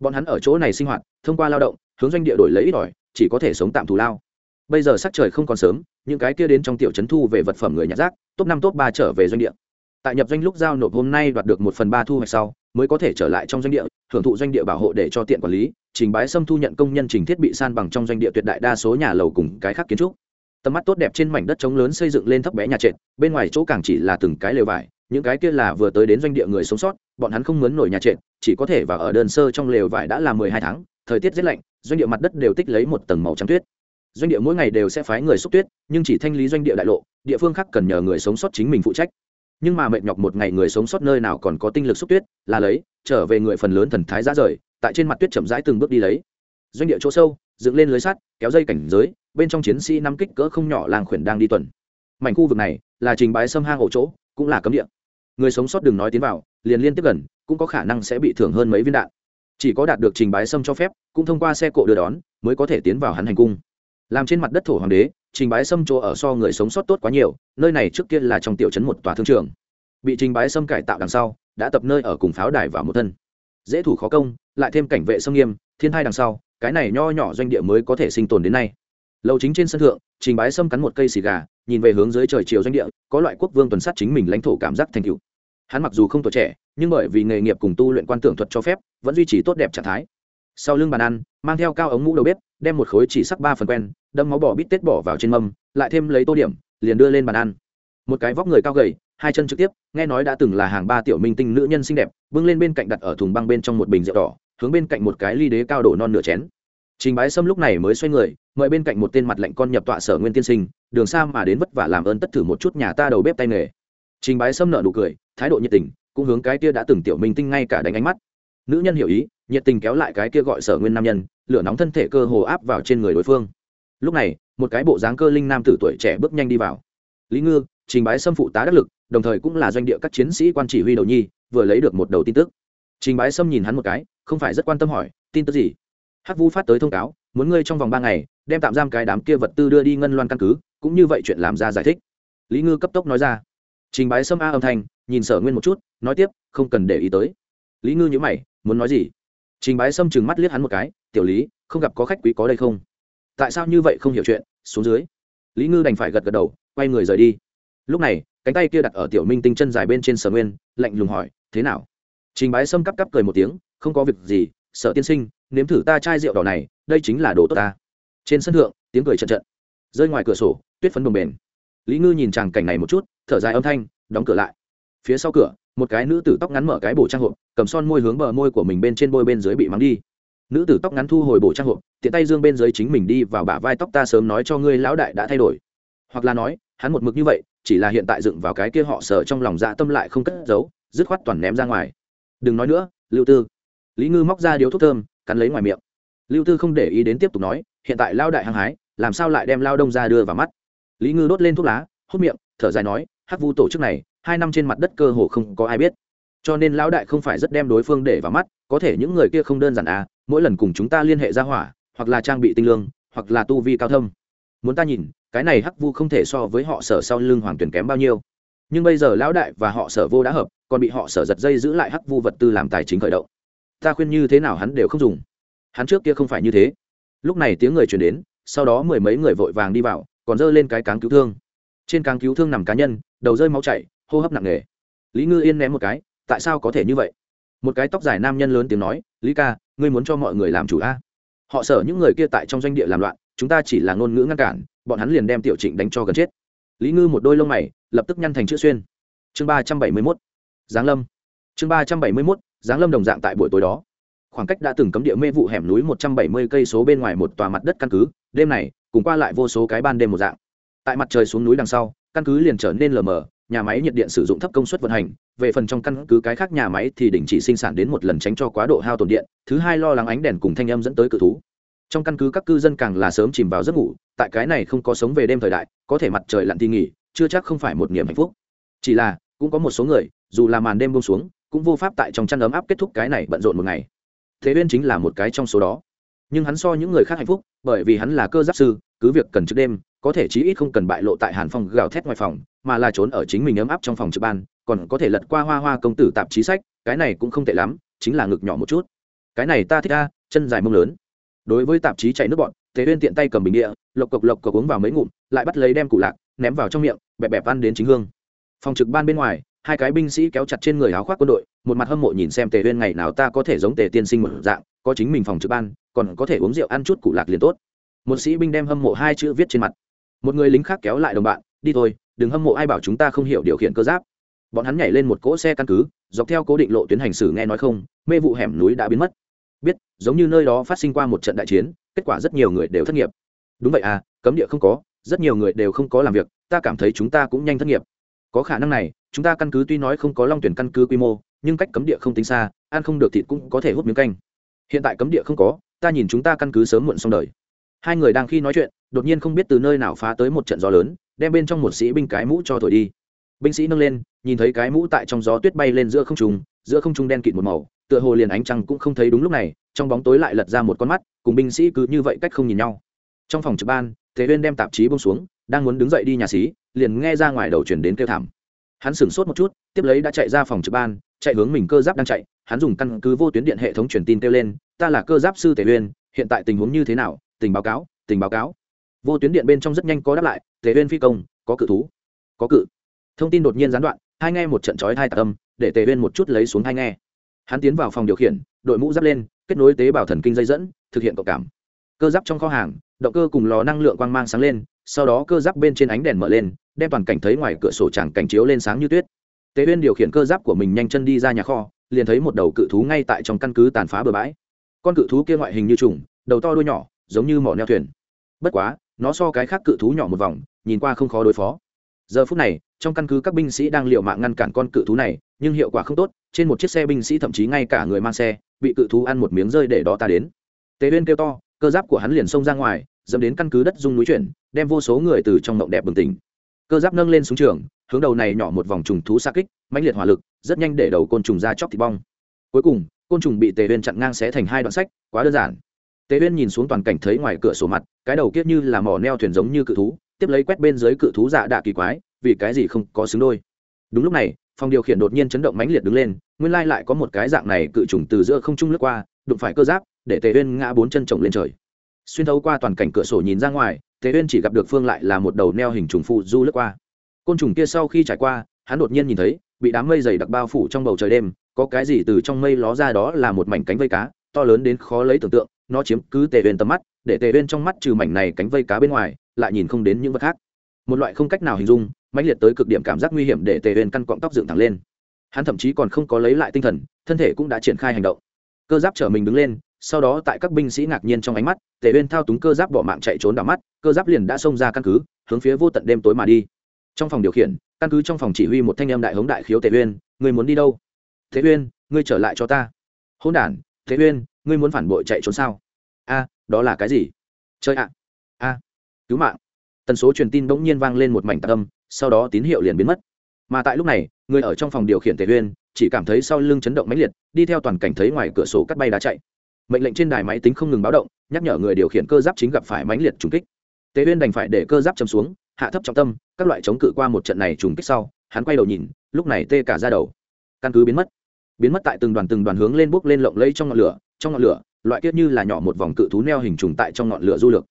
Bọn hắn ở chỗ này sinh hoạt, thông qua lao động, hướng doanh địa đổi lấy ít ỏi, chỉ có thể sống tạm thù lao. Bây giờ sắc trời không còn sớm, những cái kia đến trong tiểu trấn thu về vật phẩm người nhặt rác, top năm top ba trở về doanh địa. Tại nhập doanh lúc giao nộp hôm nay đoạt được một phần ba thu hoạch sau, mới có thể trở lại trong doanh địa, hưởng thụ doanh địa bảo hộ để cho tiện quản lý, trình bái xâm thu nhận công nhân trình thiết bị san bằng trong doanh địa tuyệt đại đa số nhà lầu cùng cái khác kiến trúc. Tầm mắt tốt đẹp trên mảnh đất trống lớn xây dựng lên thấp bé nhà trệt, bên ngoài chỗ càng chỉ là từng cái lều vải những cái kia là vừa tới đến doanh địa người sống sót, bọn hắn không mướn nổi nhà trệt, chỉ có thể vào ở đơn sơ trong lều vải đã là mười hai tháng, thời tiết rất lạnh, doanh địa mặt đất đều tích lấy một tầng màu trắng tuyết. Doanh địa mỗi ngày đều sẽ phái người xúc tuyết, nhưng chỉ thanh lý doanh địa đại lộ, địa phương khác cần nhờ người sống sót chính mình phụ trách. Nhưng mà mệt nhọc một ngày người sống sót nơi nào còn có tinh lực xúc tuyết, là lấy, trở về người phần lớn thần thái ra rời, tại trên mặt tuyết chậm rãi từng bước đi lấy. Doanh địa chỗ sâu, dựng lên lưới sắt, kéo dây cảnh giới, bên trong chiến sĩ năm kích cỡ không nhỏ làng khuyển đang đi tuần. Mảnh khu vực này là trình bái xâm hang ổ chỗ, cũng là cấm địa người sống sót đừng nói tiến vào, liền liên tiếp gần, cũng có khả năng sẽ bị thưởng hơn mấy viên đạn. Chỉ có đạt được trình bái sâm cho phép, cũng thông qua xe cộ đưa đón, mới có thể tiến vào hắn hành cung. Làm trên mặt đất thổ hoàng đế, trình bái sâm chỗ ở so người sống sót tốt quá nhiều, nơi này trước kia là trong tiểu trấn một tòa thương trường. Bị trình bái sâm cải tạo đằng sau, đã tập nơi ở cùng pháo đài vào một thân. Dễ thủ khó công, lại thêm cảnh vệ sông nghiêm, thiên thai đằng sau, cái này nho nhỏ doanh địa mới có thể sinh tồn đến nay lầu chính trên sân thượng, trình bái sâm cắn một cây xì gà, nhìn về hướng dưới trời chiều doanh địa, có loại quốc vương tuần sát chính mình lãnh thổ cảm giác thành cựu hắn mặc dù không tuổi trẻ, nhưng bởi vì nghề nghiệp cùng tu luyện quan tưởng thuật cho phép, vẫn duy trì tốt đẹp trạng thái. Sau lưng bàn ăn, mang theo cao ống mũ đầu bếp, đem một khối chỉ sắc ba phần quen, đâm máu bỏ bít tết bỏ vào trên mâm, lại thêm lấy tô điểm, liền đưa lên bàn ăn. Một cái vóc người cao gầy, hai chân trực tiếp, nghe nói đã từng là hàng ba tiểu minh tinh nữ nhân xinh đẹp, bưng lên bên cạnh đặt ở thùng băng bên trong một bình rượu đỏ, hướng bên cạnh một cái ly đế cao đổ non nửa chén. Trình bái sâm lúc này mới xoay người mời bên cạnh một tên mặt lạnh con nhập tọa sở nguyên tiên sinh, đường xa mà đến vất vả làm ơn tất thử một chút nhà ta đầu bếp tay nghề. Trình bái sâm nợ nụ cười, thái độ nhiệt tình, cũng hướng cái kia đã từng tiểu minh tinh ngay cả đánh ánh mắt. Nữ nhân hiểu ý, nhiệt tình kéo lại cái kia gọi sở nguyên nam nhân, lửa nóng thân thể cơ hồ áp vào trên người đối phương. Lúc này, một cái bộ dáng cơ linh nam tử tuổi trẻ bước nhanh đi vào. Lý ngư, trình bái xâm phụ tá đắc lực, đồng thời cũng là doanh địa các chiến sĩ quan chỉ huy đầu nhi, vừa lấy được một đầu tin tức. Trình bái xâm nhìn hắn một cái, không phải rất quan tâm hỏi, tin tức gì? Hắc vu phát tới thông cáo, muốn ngươi trong vòng ba ngày, đem tạm giam cái đám kia vật tư đưa đi ngân loan căn cứ, cũng như vậy chuyện làm ra giải thích. Lý ngư cấp tốc nói ra. Trình bái Sâm a âm thanh, nhìn sở nguyên một chút, nói tiếp, không cần để ý tới. Lý ngư nhữ mày, muốn nói gì? Trình bái Sâm chừng mắt liếc hắn một cái, tiểu lý, không gặp có khách quý có đây không? Tại sao như vậy không hiểu chuyện? Xuống dưới. Lý ngư đành phải gật gật đầu, quay người rời đi. Lúc này, cánh tay kia đặt ở tiểu minh tinh chân dài bên trên sở nguyên, lạnh lùng hỏi, thế nào? Trình bái sâm cắp cắp cười một tiếng, không có việc gì sợ tiên sinh, nếm thử ta chai rượu đỏ này, đây chính là đồ tốt ta. Trên sân thượng, tiếng cười trận trận. Rơi ngoài cửa sổ, tuyết phấn đồng bền lý ngư nhìn chàng cảnh này một chút, thở dài âm thanh, đóng cửa lại. Phía sau cửa, một cái nữ tử tóc ngắn mở cái bổ trang hộp, cầm son môi hướng bờ môi của mình bên trên bôi bên dưới bị mắng đi. Nữ tử tóc ngắn thu hồi bổ trang hộp, tiện tay dương bên dưới chính mình đi vào bả vai tóc ta sớm nói cho ngươi lão đại đã thay đổi. Hoặc là nói, hắn một mực như vậy, chỉ là hiện tại dựng vào cái kia họ sở trong lòng dạ tâm lại không cất giấu, dứt khoát toàn ném ra ngoài. Đừng nói nữa, lưu tư lý ngư móc ra điếu thuốc thơm, cắn lấy ngoài miệng. Lưu tư không để ý đến tiếp tục nói, hiện tại lao đại hăng hái, làm sao lại đem lao đông ra đưa vào mắt? Lý ngư đốt lên thuốc lá hút miệng, thở dài nói, hắc vu tổ chức này, hai năm trên mặt đất cơ hồ không có ai biết. Cho nên lão đại không phải rất đem đối phương để vào mắt, có thể những người kia không đơn giản à mỗi lần cùng chúng ta liên hệ ra hỏa, hoặc là trang bị tinh lương, hoặc là tu vi cao thâm. Muốn ta nhìn, cái này hắc vu không thể so với họ sở sau lưng hoàng tuyển kém bao nhiêu. Nhưng bây giờ lão đại và họ sở vô đã hợp, còn bị họ sở giật dây giữ lại hắc vu vật tư làm tài chính khởi động ta khuyên như thế nào hắn đều không dùng. Hắn trước kia không phải như thế. Lúc này tiếng người chuyển đến, sau đó mười mấy người vội vàng đi vào, còn giơ lên cái cáng cứu thương. Trên cáng cứu thương nằm cá nhân, đầu rơi máu chảy, hô hấp nặng nề. Lý ngư yên ném một cái, tại sao có thể như vậy? Một cái tóc dài nam nhân lớn tiếng nói, lý ca, ngươi muốn cho mọi người làm chủ a? Họ sợ những người kia tại trong doanh địa làm loạn, chúng ta chỉ là ngôn ngữ ngăn cản, bọn hắn liền đem tiểu trịnh đánh cho gần chết. Lý ngư một đôi lông mày, lập tức nhăn thành chữ xuyên. Chương ba trăm bảy mươi mốt, giáng lâm. Chương ba trăm bảy mươi mốt giáng lâm đồng dạng tại buổi tối đó. Khoảng cách đã từng cấm địa mê vụ hẻm núi một trăm bảy mươi cây số bên ngoài một tòa mặt đất căn cứ, đêm này, cùng qua lại vô số cái ban đêm một dạng. Tại mặt trời xuống núi đằng sau, căn cứ liền trở nên lờ mờ, nhà máy nhiệt điện sử dụng thấp công suất vận hành, về phần trong căn cứ cái khác nhà máy thì đình chỉ sinh sản đến một lần tránh cho quá độ hao tổn điện, thứ hai lo lắng ánh đèn cùng thanh âm dẫn tới cự thú. Trong căn cứ các cư dân càng là sớm chìm vào giấc ngủ, tại cái này không có sống về đêm thời đại, có thể mặt trời lặn thì nghỉ, chưa chắc không phải một niềm hạnh phúc. Chỉ là, cũng có một số người, dù là màn đêm bông xuống cũng vô pháp tại trong chăn ấm áp kết thúc cái này bận rộn một ngày. Thế uyên chính là một cái trong số đó. Nhưng hắn so những người khác hạnh phúc, bởi vì hắn là cơ giáp sư, cứ việc cần trước đêm, có thể chí ít không cần bại lộ tại hàn phòng gào thét ngoài phòng, mà là trốn ở chính mình ấm áp trong phòng trực ban, còn có thể lật qua hoa hoa công tử tạp chí sách, cái này cũng không tệ lắm, chính là ngực nhỏ một chút. Cái này ta thích ra chân dài mông lớn. Đối với tạp chí chạy nước bọn thế uyên tiện tay cầm bình địa, lộc cộc lộc cộc uống vào mấy ngụm, lại bắt lấy đem củ lạc, ném vào trong miệng, bẹp bẹp ăn đến chính hương. Phòng trực ban bên ngoài hai cái binh sĩ kéo chặt trên người áo khoác quân đội, một mặt hâm mộ nhìn xem tề uyên ngày nào ta có thể giống tề tiên sinh một dạng, có chính mình phòng trực ban, còn có thể uống rượu ăn chút củ lạc liền tốt. Một sĩ binh đem hâm mộ hai chữ viết trên mặt. Một người lính khác kéo lại đồng bạn, đi thôi, đừng hâm mộ ai bảo chúng ta không hiểu điều khiển cơ giáp. Bọn hắn nhảy lên một cỗ xe căn cứ, dọc theo cố định lộ tuyến hành xử nghe nói không, mê vụ hẻm núi đã biến mất. Biết, giống như nơi đó phát sinh qua một trận đại chiến, kết quả rất nhiều người đều thất nghiệp. Đúng vậy à cấm địa không có, rất nhiều người đều không có làm việc, ta cảm thấy chúng ta cũng nhanh thất nghiệp. Có khả năng này chúng ta căn cứ tuy nói không có long tuyển căn cứ quy mô, nhưng cách cấm địa không tính xa, ăn không được thịt cũng có thể hút miếng canh. Hiện tại cấm địa không có, ta nhìn chúng ta căn cứ sớm muộn xong đời. Hai người đang khi nói chuyện, đột nhiên không biết từ nơi nào phá tới một trận gió lớn, đem bên trong một sĩ binh cái mũ cho thổi đi. Binh sĩ nâng lên, nhìn thấy cái mũ tại trong gió tuyết bay lên giữa không trung, giữa không trung đen kịt một màu, tựa hồ liền ánh trăng cũng không thấy đúng lúc này, trong bóng tối lại lật ra một con mắt, cùng binh sĩ cứ như vậy cách không nhìn nhau. Trong phòng trực ban, thế viên đem tạp chí bông xuống, đang muốn đứng dậy đi nhà xí liền nghe ra ngoài đầu chuyển đến kêu thảm hắn sửng sốt một chút, tiếp lấy đã chạy ra phòng trực ban, chạy hướng mình cơ giáp đang chạy. Hắn dùng căn cứ vô tuyến điện hệ thống truyền tin kêu lên, ta là cơ giáp sư tề uyên, hiện tại tình huống như thế nào? Tình báo cáo, tình báo cáo. Vô tuyến điện bên trong rất nhanh có đáp lại, tề uyên phi công, có cự thú. Có cự. Thông tin đột nhiên gián đoạn, hai nghe một trận chói hai tạc âm, để tề uyên một chút lấy xuống hai nghe. Hắn tiến vào phòng điều khiển, đội mũ giáp lên, kết nối tế bào thần kinh dây dẫn, thực hiện cộng cảm. Cơ giáp trong kho hàng, động cơ cùng lò năng lượng quang mang sáng lên, sau đó cơ giáp bên trên ánh đèn mở lên đem toàn cảnh thấy ngoài cửa sổ chẳng cảnh chiếu lên sáng như tuyết. Tế uyên điều khiển cơ giáp của mình nhanh chân đi ra nhà kho, liền thấy một đầu cự thú ngay tại trong căn cứ tàn phá bờ bãi. Con cự thú kia ngoại hình như trùng, đầu to đuôi nhỏ, giống như mỏ neo thuyền. Bất quá, nó so cái khác cự thú nhỏ một vòng, nhìn qua không khó đối phó. Giờ phút này, trong căn cứ các binh sĩ đang liều mạng ngăn cản con cự thú này, nhưng hiệu quả không tốt, trên một chiếc xe binh sĩ thậm chí ngay cả người mang xe, bị cự thú ăn một miếng rơi để đó ta đến. Tế uyên kêu to, cơ giáp của hắn liền xông ra ngoài, dẫm đến căn cứ đất dung núi chuyển, đem vô số người từ trong mộng đẹp bừng tỉnh cơ giáp nâng lên xuống trường, hướng đầu này nhỏ một vòng trùng thú xa kích, mãnh liệt hỏa lực, rất nhanh để đầu côn trùng ra chóc thịt bong. Cuối cùng, côn trùng bị tề uyên chặn ngang xé thành hai đoạn sách, quá đơn giản. Tề uyên nhìn xuống toàn cảnh thấy ngoài cửa sổ mặt, cái đầu kiết như là mỏ neo thuyền giống như cự thú, tiếp lấy quét bên dưới cự thú dạ đạ kỳ quái, vì cái gì không có xứng đôi. Đúng lúc này, phòng điều khiển đột nhiên chấn động mãnh liệt đứng lên, nguyên lai lại có một cái dạng này cự trùng từ giữa không trung lướt qua, đụng phải cơ giáp, để tề uyên ngã bốn chân chồng lên trời xuyên thấu qua toàn cảnh cửa sổ nhìn ra ngoài tề uyên chỉ gặp được phương lại là một đầu neo hình trùng phụ du lướt qua. Côn trùng kia sau khi trải qua, hắn đột nhiên nhìn thấy, bị đám mây dày đặc bao phủ trong bầu trời đêm, có cái gì từ trong mây ló ra đó là một mảnh cánh vây cá, to lớn đến khó lấy tưởng tượng, nó chiếm cứ tề uyên tầm mắt, để tề uyên trong mắt trừ mảnh này cánh vây cá bên ngoài, lại nhìn không đến những vật khác. Một loại không cách nào hình dung, mãnh liệt tới cực điểm cảm giác nguy hiểm để tề uyên căn cọng tóc dựng thẳng lên. Hắn thậm chí còn không có lấy lại tinh thần, thân thể cũng đã triển khai hành động. Cơ giáp trở mình đứng lên sau đó tại các binh sĩ ngạc nhiên trong ánh mắt, tề uyên thao túng cơ giáp bỏ mạng chạy trốn đảo mắt, cơ giáp liền đã xông ra căn cứ, hướng phía vô tận đêm tối mà đi. Trong phòng điều khiển, căn cứ trong phòng chỉ huy một thanh em đại hống đại khiếu tề uyên người muốn đi đâu? Thế uyên, ngươi trở lại cho ta. Hôn đản thế uyên, ngươi muốn phản bội chạy trốn sao? A, đó là cái gì? Chơi ạ, a, cứu mạng. Tần số truyền tin bỗng nhiên vang lên một mảnh tạc âm, sau đó tín hiệu liền biến mất. Mà tại lúc này, người ở trong phòng điều khiển tề uyên, chỉ cảm thấy sau lưng chấn động mãnh liệt, đi theo toàn cảnh thấy ngoài cửa sổ cắt bay đá chạy mệnh lệnh trên đài máy tính không ngừng báo động, nhắc nhở người điều khiển cơ giáp chính gặp phải mãnh liệt trùng kích. Tế uyên đành phải để cơ giáp châm xuống, hạ thấp trọng tâm, các loại chống cự qua một trận này trùng kích sau, hắn quay đầu nhìn, lúc này tê cả ra đầu. Căn cứ biến mất. Biến mất tại từng đoàn từng đoàn hướng lên bốc lên lộng lẫy trong ngọn lửa, trong ngọn lửa, loại kiết như là nhỏ một vòng cự thú neo hình trùng tại trong ngọn lửa du lược.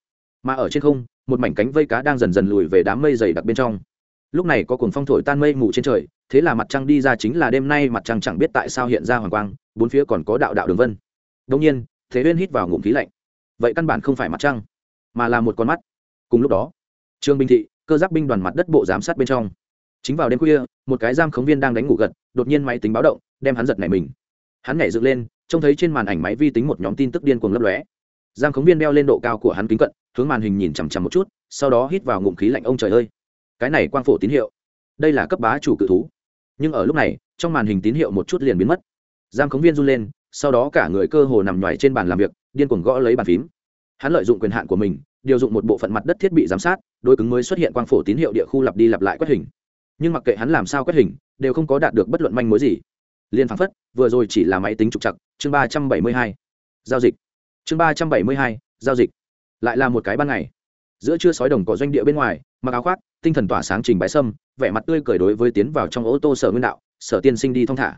Mà ở trên không, một mảnh cánh vây cá đang dần dần lùi về đám mây dày đặc bên trong. Lúc này có cuồng phong thổi tan mây mù trên trời, thế là mặt trăng đi ra chính là đêm nay mặt trăng chẳng biết tại sao hiện ra hoàng quang, bốn phía còn có đạo đạo đường vân đông nhiên, thế uyên hít vào ngụm khí lạnh. Vậy căn bản không phải mặt trăng, mà là một con mắt. Cùng lúc đó, trương bình thị, cơ giác binh đoàn mặt đất bộ giám sát bên trong. Chính vào đêm khuya, một cái giam khống viên đang đánh ngủ gật, đột nhiên máy tính báo động, đem hắn giật nảy mình. Hắn nhảy dựng lên, trông thấy trên màn ảnh máy vi tính một nhóm tin tức điên cuồng lấp lóe. Giam khống viên đeo lên độ cao của hắn kính cận, hướng màn hình nhìn chằm chằm một chút, sau đó hít vào ngụm khí lạnh, ông trời ơi, cái này quang phổ tín hiệu. Đây là cấp bá chủ cự thú. Nhưng ở lúc này, trong màn hình tín hiệu một chút liền biến mất. Giam khống viên run lên sau đó cả người cơ hồ nằm ngoài trên bàn làm việc, điên cuồng gõ lấy bàn phím. Hắn lợi dụng quyền hạn của mình, điều dụng một bộ phận mặt đất thiết bị giám sát đôi cứng mới xuất hiện quang phổ tín hiệu địa khu lặp đi lặp lại quét hình. Nhưng mặc kệ hắn làm sao quét hình, đều không có đạt được bất luận manh mối gì. Liên phán phất, vừa rồi chỉ là máy tính trục chặt chương ba trăm bảy mươi hai. Giao dịch. Chương ba trăm bảy mươi hai, giao dịch. Lại là một cái ban ngày. Giữa trưa sói đồng có doanh địa bên ngoài, mặc áo khoác, tinh thần tỏa sáng trình bãi sâm, vẻ mặt tươi cười đối với tiến vào trong ô tô sở nguyên đạo, sở tiên sinh đi thong thả.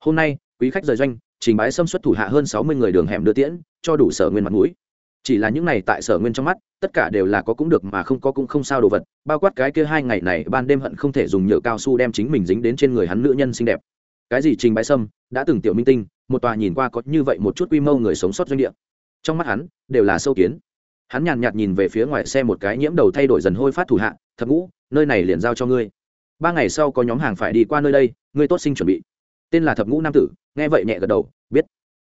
Hôm nay, quý khách rời doanh trình bái xâm xuất thủ hạ hơn sáu mươi người đường hẻm đưa tiễn, cho đủ sở nguyên mặt mũi. Chỉ là những này tại sở nguyên trong mắt, tất cả đều là có cũng được mà không có cũng không sao đồ vật, bao quát cái kia hai ngày này ban đêm hận không thể dùng nhựa cao su đem chính mình dính đến trên người hắn nữ nhân xinh đẹp. Cái gì trình bái sâm đã từng tiểu minh tinh, một tòa nhìn qua có như vậy một chút quy mô người sống sót doanh địa. Trong mắt hắn, đều là sâu kiến. Hắn nhàn nhạt nhìn về phía ngoài xe một cái nhiễm đầu thay đổi dần hôi phát thủ hạ thập ngũ, nơi này liền giao cho ngươi. Ba ngày sau có nhóm hàng phải đi qua nơi đây, ngươi tốt sinh chuẩn bị tên là thập ngũ nam tử, nghe vậy nhẹ gật đầu, biết.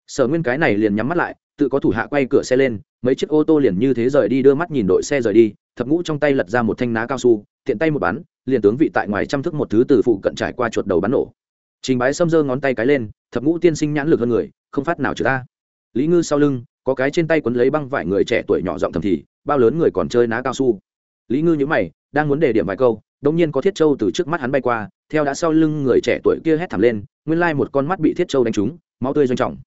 Sở nguyên cái này liền nhắm mắt lại, tự có thủ hạ quay cửa xe lên, mấy chiếc ô tô liền như thế rời đi, đưa mắt nhìn đội xe rời đi, thập ngũ trong tay lật ra một thanh ná cao su, tiện tay một bắn, liền tướng vị tại ngoài chăm thức một thứ từ phụ cận trải qua chuột đầu bắn nổ. Trình bái xâm dơ ngón tay cái lên, thập ngũ tiên sinh nhãn lực hơn người, không phát nào trừ ta. Lý ngư sau lưng, có cái trên tay quấn lấy băng vải người trẻ tuổi nhỏ giọng thầm thì, bao lớn người còn chơi ná cao su. Lý ngư nhữ mày, đang muốn đề điểm vài câu đông nhiên có thiết châu từ trước mắt hắn bay qua theo đã sau lưng người trẻ tuổi kia hét thảm lên, nguyên lai một con mắt bị thiết châu đánh trúng, máu tươi doanh trọng.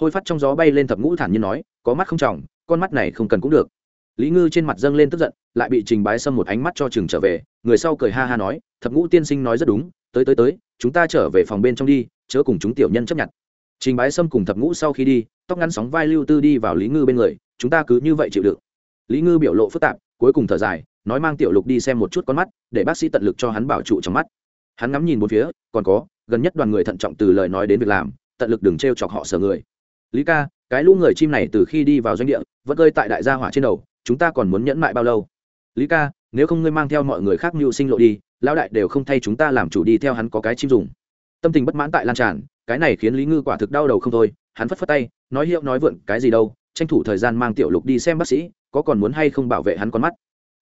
Hôi phát trong gió bay lên thập ngũ thản nhiên nói, có mắt không trọng, con mắt này không cần cũng được. Lý ngư trên mặt dâng lên tức giận, lại bị trình bái Sâm một ánh mắt cho chừng trở về, người sau cười ha ha nói, thập ngũ tiên sinh nói rất đúng, tới tới tới, chúng ta trở về phòng bên trong đi, chớ cùng chúng tiểu nhân chấp nhận. Trình bái Sâm cùng thập ngũ sau khi đi, tóc ngắn sóng vai lưu tư đi vào lý ngư bên người, chúng ta cứ như vậy chịu đựng. Lý ngư biểu lộ phức tạp, cuối cùng thở dài, nói mang tiểu lục đi xem một chút con mắt, để bác sĩ tận lực cho hắn bảo trụ trong mắt hắn ngắm nhìn một phía, còn có, gần nhất đoàn người thận trọng từ lời nói đến việc làm, tận lực đừng t r e o chọc họ sở người. Lý ca, cái lũ người chim này từ khi đi vào doanh địa, vẫn cơi tại đại gia hỏa trên đầu, chúng ta còn muốn nhẫn mại bao lâu? Lý ca, nếu không ngươi mang theo mọi người khác mưu sinh lộ đi, lão đại đều không thay chúng ta làm chủ đi theo hắn có cái chim dùng. Tâm tình bất mãn tại lan tràn, cái này khiến lý ngư quả thực đau đầu không thôi, hắn phất phất tay, nói hiệu nói vượn, cái gì đâu, tranh thủ thời gian mang tiểu lục đi xem bác sĩ, có còn muốn hay không bảo vệ hắn con mắt.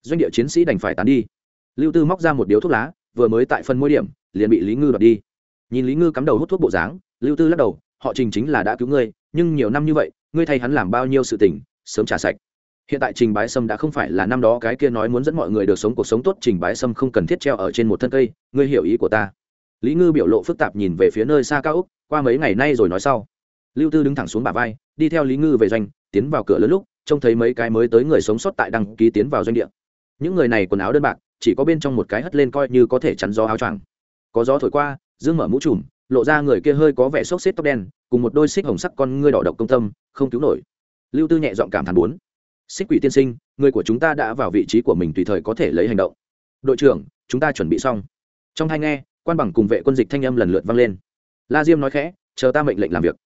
Doanh địa chiến sĩ đành phải tán đi. Lưu tư móc ra một điếu thuốc lá vừa mới tại phần môi điểm, liền bị lý ngư đoạt đi. Nhìn lý ngư cắm đầu hút thuốc bộ dáng, lưu tư lắc đầu, họ trình chính là đã cứu ngươi, nhưng nhiều năm như vậy, ngươi thay hắn làm bao nhiêu sự tình, sớm trả sạch. Hiện tại trình bái sâm đã không phải là năm đó cái kia nói muốn dẫn mọi người được sống cuộc sống tốt, trình bái sâm không cần thiết treo ở trên một thân cây, ngươi hiểu ý của ta. Lý ngư biểu lộ phức tạp nhìn về phía nơi xa cao úc, qua mấy ngày nay rồi nói sau. Lưu tư đứng thẳng xuống bả vai, đi theo lý ngư về doanh, tiến vào cửa lớn lúc, trông thấy mấy cái mới tới người sống sót tại đăng ký tiến vào doanh địa. Những người này quần áo đơn bạc chỉ có bên trong một cái hất lên coi như có thể chắn gió áo choàng. Có gió thổi qua, dương mở mũ trùm, lộ ra người kia hơi có vẻ xốc xếp tóc đen, cùng một đôi xích hồng sắc con ngươi đỏ độc công tâm, không cứu nổi. Lưu tư nhẹ giọng cảm thán bốn. Xích quỷ tiên sinh, người của chúng ta đã vào vị trí của mình tùy thời có thể lấy hành động. Đội trưởng, chúng ta chuẩn bị xong. Trong hai nghe, quan bằng cùng vệ quân dịch thanh âm lần lượt vang lên. La diêm nói khẽ, chờ ta mệnh lệnh làm việc.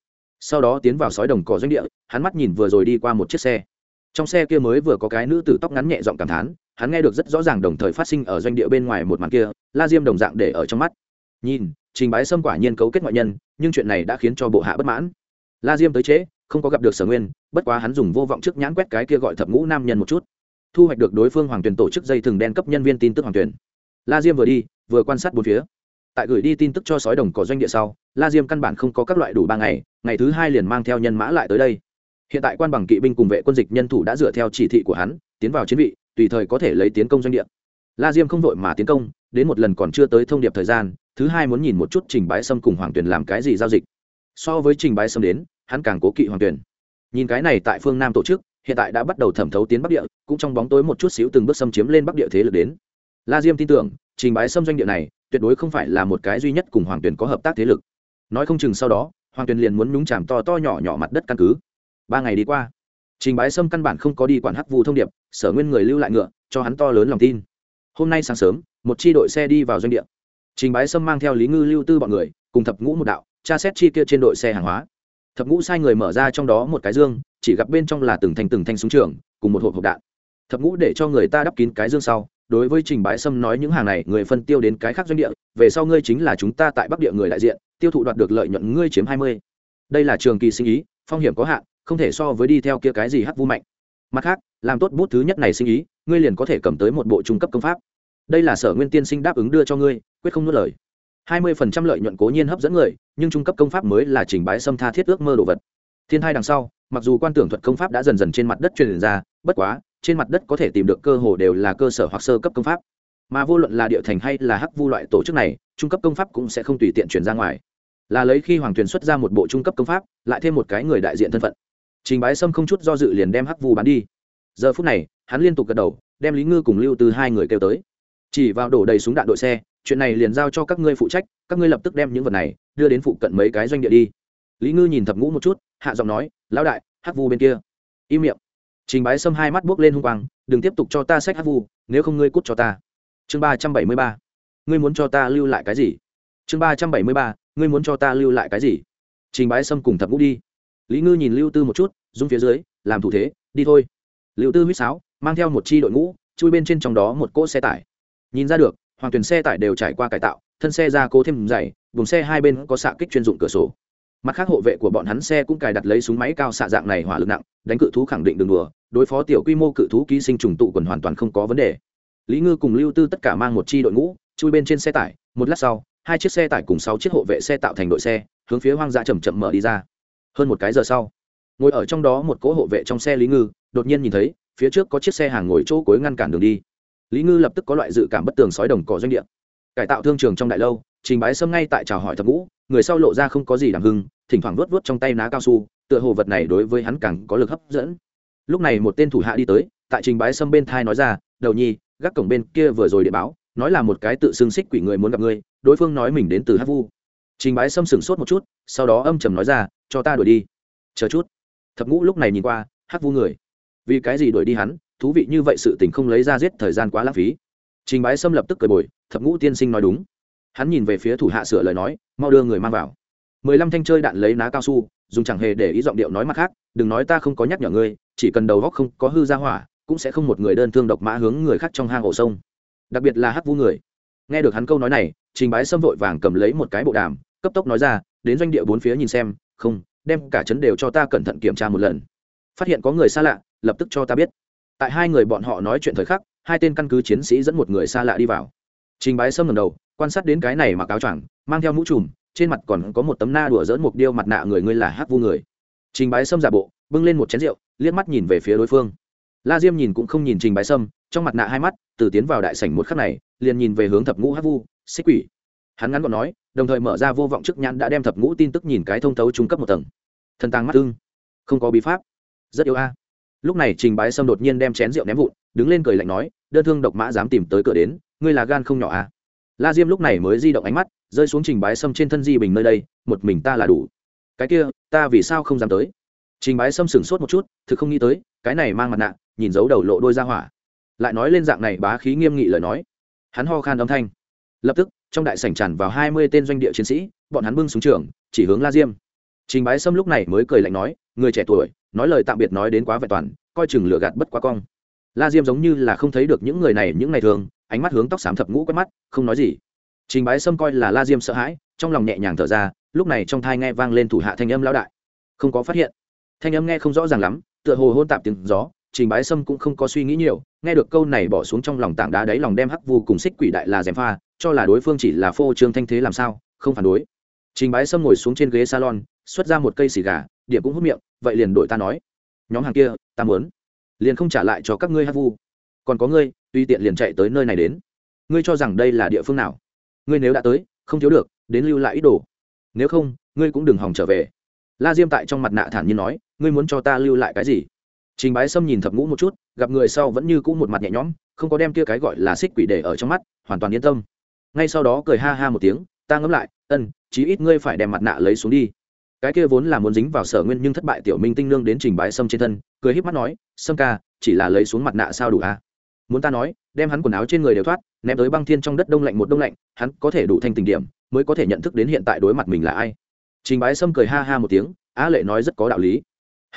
Sau đó tiến vào sói đồng cỏ doanh địa, hắn mắt nhìn vừa rồi đi qua một chiếc xe. Trong xe kia mới vừa có cái nữ tử tóc ngắn nhẹ giọng cảm thán hắn nghe được rất rõ ràng đồng thời phát sinh ở doanh địa bên ngoài một màn kia, la diêm đồng dạng để ở trong mắt. Nhìn, trình bái sâm quả nhiên cấu kết ngoại nhân, nhưng chuyện này đã khiến cho bộ hạ bất mãn. La diêm tới trễ không có gặp được sở nguyên, bất quá hắn dùng vô vọng trước nhãn quét cái kia gọi thập ngũ nam nhân một chút. Thu hoạch được đối phương hoàng tuyển tổ chức dây thừng đen cấp nhân viên tin tức hoàng tuyển. La diêm vừa đi, vừa quan sát bốn phía. Tại gửi đi tin tức cho sói đồng cỏ doanh địa sau, la diêm căn bản không có các loại đủ ba ngày ngày thứ hai liền mang theo nhân mã lại tới đây. Hiện tại quan bằng kỵ binh cùng vệ quân dịch nhân thủ đã dựa theo chỉ thị của hắn, tiến vào chiến vị tùy thời có thể lấy tiến công doanh địa. La diêm không vội mà tiến công, đến một lần còn chưa tới thông điệp thời gian, thứ hai muốn nhìn một chút trình bái sâm cùng hoàng tuyền làm cái gì giao dịch. So với trình bái sâm đến, hắn càng cố kỵ hoàng tuyền. Nhìn cái này tại phương nam tổ chức, hiện tại đã bắt đầu thẩm thấu tiến bắc địa, cũng trong bóng tối một chút xíu từng bước xâm chiếm lên bắc địa thế lực đến. La diêm tin tưởng, trình bái xâm doanh địa này, tuyệt đối không phải là một cái duy nhất cùng hoàng tuyền có hợp tác thế lực. Nói không chừng sau đó, hoàng tuyền liền muốn nhúng chàm to to nhỏ nhỏ mặt đất căn cứ. Ba ngày đi qua trình bái sâm căn bản không có đi quản hắc vụ thông điệp, sở nguyên người lưu lại ngựa, cho hắn to lớn lòng tin. Hôm nay sáng sớm, một chi đội xe đi vào doanh địa. Trình bái sâm mang theo lý ngư lưu tư bọn người, cùng thập ngũ một đạo, tra xét chi kia trên đội xe hàng hóa. Thập ngũ sai người mở ra trong đó một cái dương, chỉ gặp bên trong là từng thành từng thanh súng trường, cùng một hộp hộp đạn. Thập ngũ để cho người ta đắp kín cái dương sau, đối với trình bái sâm nói những hàng này, người phân tiêu đến cái khác doanh địa, về sau ngươi chính là chúng ta tại bắc địa người đại diện, tiêu thụ đoạt được lợi nhuận ngươi chiếm hai mươi. Đây là trường kỳ sinh ý, phong hiểm có hạn không thể so với đi theo kia cái gì hắc vu mạnh. Mặt khác, làm tốt bút thứ nhất này sinh ý, ngươi liền có thể cầm tới một bộ trung cấp công pháp. Đây là sở nguyên tiên sinh đáp ứng đưa cho ngươi, quyết không nuốt lời. Hai mươi phần trăm lợi nhuận cố nhiên hấp dẫn người, nhưng trung cấp công pháp mới là trình bái xâm tha thiết ước mơ đồ vật. Thiên hai đằng sau, mặc dù quan tưởng thuật công pháp đã dần dần trên mặt đất truyền ra, bất quá, trên mặt đất có thể tìm được cơ hồ đều là cơ sở hoặc sơ cấp công pháp. Mà vô luận là địa thành hay là hắc vu loại tổ chức này, trung cấp công pháp cũng sẽ không tùy tiện chuyển ra ngoài. Là lấy khi hoàng tuyền xuất ra một bộ trung cấp công pháp, lại thêm một cái người đại diện thân phận trình bái sâm không chút do dự liền đem hắc vu bán đi. Giờ phút này, hắn liên tục gật đầu, đem lý ngư cùng lưu từ hai người kêu tới. Chỉ vào đổ đầy súng đạn đội xe, chuyện này liền giao cho các ngươi phụ trách, các ngươi lập tức đem những vật này đưa đến phụ cận mấy cái doanh địa đi. Lý ngư nhìn thập ngũ một chút, hạ giọng nói, lão đại, hắc vu bên kia. Im miệng. Trình bái sâm hai mắt buốc lên hung quang, đừng tiếp tục cho ta sách hắc vu, nếu không ngươi cút cho ta. Chương ba trăm bảy mươi ba. Ngươi muốn cho ta lưu lại cái gì? Chương ba trăm bảy mươi ba. Ngươi muốn cho ta lưu lại cái gì? Trình bái sâm cùng thập ngũ đi lý ngư nhìn lưu tư một chút dung phía dưới, làm thủ thế, đi thôi. Lưu tư huýt sáo, mang theo một chi đội ngũ, chui bên trên trong đó một cỗ xe tải. Nhìn ra được, hoàng tuyển xe tải đều trải qua cải tạo, thân xe ra cố thêm dày, vùng xe hai bên có xạ kích chuyên dụng cửa sổ. Mặt khác hộ vệ của bọn hắn xe cũng cài đặt lấy súng máy cao xạ dạng này hỏa lực nặng, đánh cự thú khẳng định đường đùa, đối phó tiểu quy mô cự thú ký sinh trùng tụ quần hoàn toàn không có vấn đề. Lý ngư cùng lưu tư tất cả mang một chi đội ngũ, chui bên trên xe tải, một lát sau, hai chiếc xe tải cùng sáu chiếc hộ vệ xe tạo thành đội xe, hướng phía hoang dã chầm chậm mở đi ra hơn một cái giờ sau, ngồi ở trong đó một cỗ hộ vệ trong xe lý ngư, đột nhiên nhìn thấy, phía trước có chiếc xe hàng ngồi chỗ cối ngăn cản đường đi. Lý ngư lập tức có loại dự cảm bất tường sói đồng cỏ doanh địa. Cải tạo thương trường trong đại lâu, trình bái sâm ngay tại chào hỏi thập ngũ, người sau lộ ra không có gì đảm hưng, thỉnh thoảng vớt vớt trong tay ná cao su, tựa hồ vật này đối với hắn càng có lực hấp dẫn. Lúc này một tên thủ hạ đi tới, tại trình bái sâm bên thai nói ra, đầu nhi, gác cổng bên kia vừa rồi điện báo, nói là một cái tự xưng xích quỷ người muốn gặp ngươi, đối phương nói mình đến từ hát vu trình bái sâm sửng sốt một chút, sau đó âm trầm nói ra, cho ta đuổi đi. Chờ chút. Thập ngũ lúc này nhìn qua hát vu người. Vì cái gì đuổi đi hắn? Thú vị như vậy sự tình không lấy ra giết thời gian quá lãng phí. Trình bái sâm lập tức cười bồi, thập ngũ tiên sinh nói đúng. Hắn nhìn về phía thủ hạ sửa lời nói, mau đưa người mang vào. Mười lăm thanh chơi đạn lấy ná cao su, dùng chẳng hề để ý giọng điệu nói mặt khác, đừng nói ta không có nhắc nhở ngươi, chỉ cần đầu góc không có hư ra hỏa, cũng sẽ không một người đơn thương độc mã hướng người khác trong hang ổ sông. Đặc biệt là hắc vu người nghe được hắn câu nói này, trình bái sâm vội vàng cầm lấy một cái bộ đàm, cấp tốc nói ra, đến doanh địa bốn phía nhìn xem, không, đem cả chấn đều cho ta cẩn thận kiểm tra một lần. Phát hiện có người xa lạ, lập tức cho ta biết. Tại hai người bọn họ nói chuyện thời khắc, hai tên căn cứ chiến sĩ dẫn một người xa lạ đi vào. Trình bái sâm ngầm đầu, quan sát đến cái này mặc áo choàng, mang theo mũ trùm, trên mặt còn có một tấm na đùa dỡn một điêu mặt nạ người ngươi là hát vu người. Trình bái sâm giả bộ, bưng lên một chén rượu, liếc mắt nhìn về phía đối phương la diêm nhìn cũng không nhìn trình bái sâm, trong mặt nạ hai mắt, từ tiến vào đại sảnh một khắc này, liền nhìn về hướng thập ngũ hắc vu, xích quỷ. Hắn ngắn gọn nói, đồng thời mở ra vô vọng chức nhãn đã đem thập ngũ tin tức nhìn cái thông thấu trung cấp một tầng. Thần tàng mắt tương không có bí pháp. Rất yêu a. Lúc này trình bái sâm đột nhiên đem chén rượu ném vụn, đứng lên cười lạnh nói, đơn thương độc mã dám tìm tới cửa đến, ngươi là gan không nhỏ a. La diêm lúc này mới di động ánh mắt, rơi xuống trình bái sâm trên thân di bình nơi đây, một mình ta là đủ. Cái kia, ta vì sao không dám tới? Trình bái sâm sửng sốt một chút, thực không nghĩ tới, cái này mang mặt nạ nhìn dấu đầu lộ đôi ra hỏa. Lại nói lên dạng này bá khí nghiêm nghị lời nói. Hắn ho khan âm thanh. Lập tức, trong đại sảnh tràn vào hai mươi tên doanh địa chiến sĩ, bọn hắn bưng xuống trường, chỉ hướng la diêm. Trình bái sâm lúc này mới cười lạnh nói, người trẻ tuổi, nói lời tạm biệt nói đến quá vẹn toàn, coi chừng lửa gạt bất quá cong. La diêm giống như là không thấy được những người này những ngày thường, ánh mắt hướng tóc xám thập ngũ quét mắt, không nói gì. Trình bái sâm coi là la diêm sợ hãi, trong lòng nhẹ nhàng thở ra, lúc này trong thai nghe vang lên thủ hạ thanh âm lão đại. Không có phát hiện. Thanh âm nghe không rõ ràng lắm, tựa hồ hôn tạp tiếng gió trình bái sâm cũng không có suy nghĩ nhiều, nghe được câu này bỏ xuống trong lòng tảng đá đáy lòng đem hắc vu cùng xích quỷ đại là dèm pha, cho là đối phương chỉ là phô trương thanh thế làm sao, không phản đối. Trình bái sâm ngồi xuống trên ghế salon, xuất ra một cây xì gà, điểm cũng hút miệng, vậy liền đổi ta nói. Nhóm hàng kia, ta muốn. Liền không trả lại cho các ngươi hắc vu. Còn có ngươi tuy tiện liền chạy tới nơi này đến. Ngươi cho rằng đây là địa phương nào? Ngươi nếu đã tới, không thiếu được, đến lưu lại ít đồ. Nếu không, ngươi cũng đừng hòng trở về. La diêm tại trong mặt nạ thản nhiên nói, ngươi muốn cho ta lưu lại cái gì? Trình bái sâm nhìn thập ngũ một chút, gặp người sau vẫn như cũ một mặt nhẹ nhõm, không có đem kia cái gọi là xích quỷ để ở trong mắt, hoàn toàn yên tâm. Ngay sau đó cười ha ha một tiếng, ta ngẫm lại, ân, chí ít ngươi phải đem mặt nạ lấy xuống đi. Cái kia vốn là muốn dính vào sở nguyên nhưng thất bại tiểu minh tinh nương đến trình bái sâm trên thân, cười híp mắt nói, sâm ca, chỉ là lấy xuống mặt nạ sao đủ à? Muốn ta nói, đem hắn quần áo trên người đều thoát, ném tới băng thiên trong đất đông lạnh một đông lạnh, hắn có thể đủ thành tình điểm, mới có thể nhận thức đến hiện tại đối mặt mình là ai. Trình bái sâm cười ha ha một tiếng, á lệ nói rất có đạo lý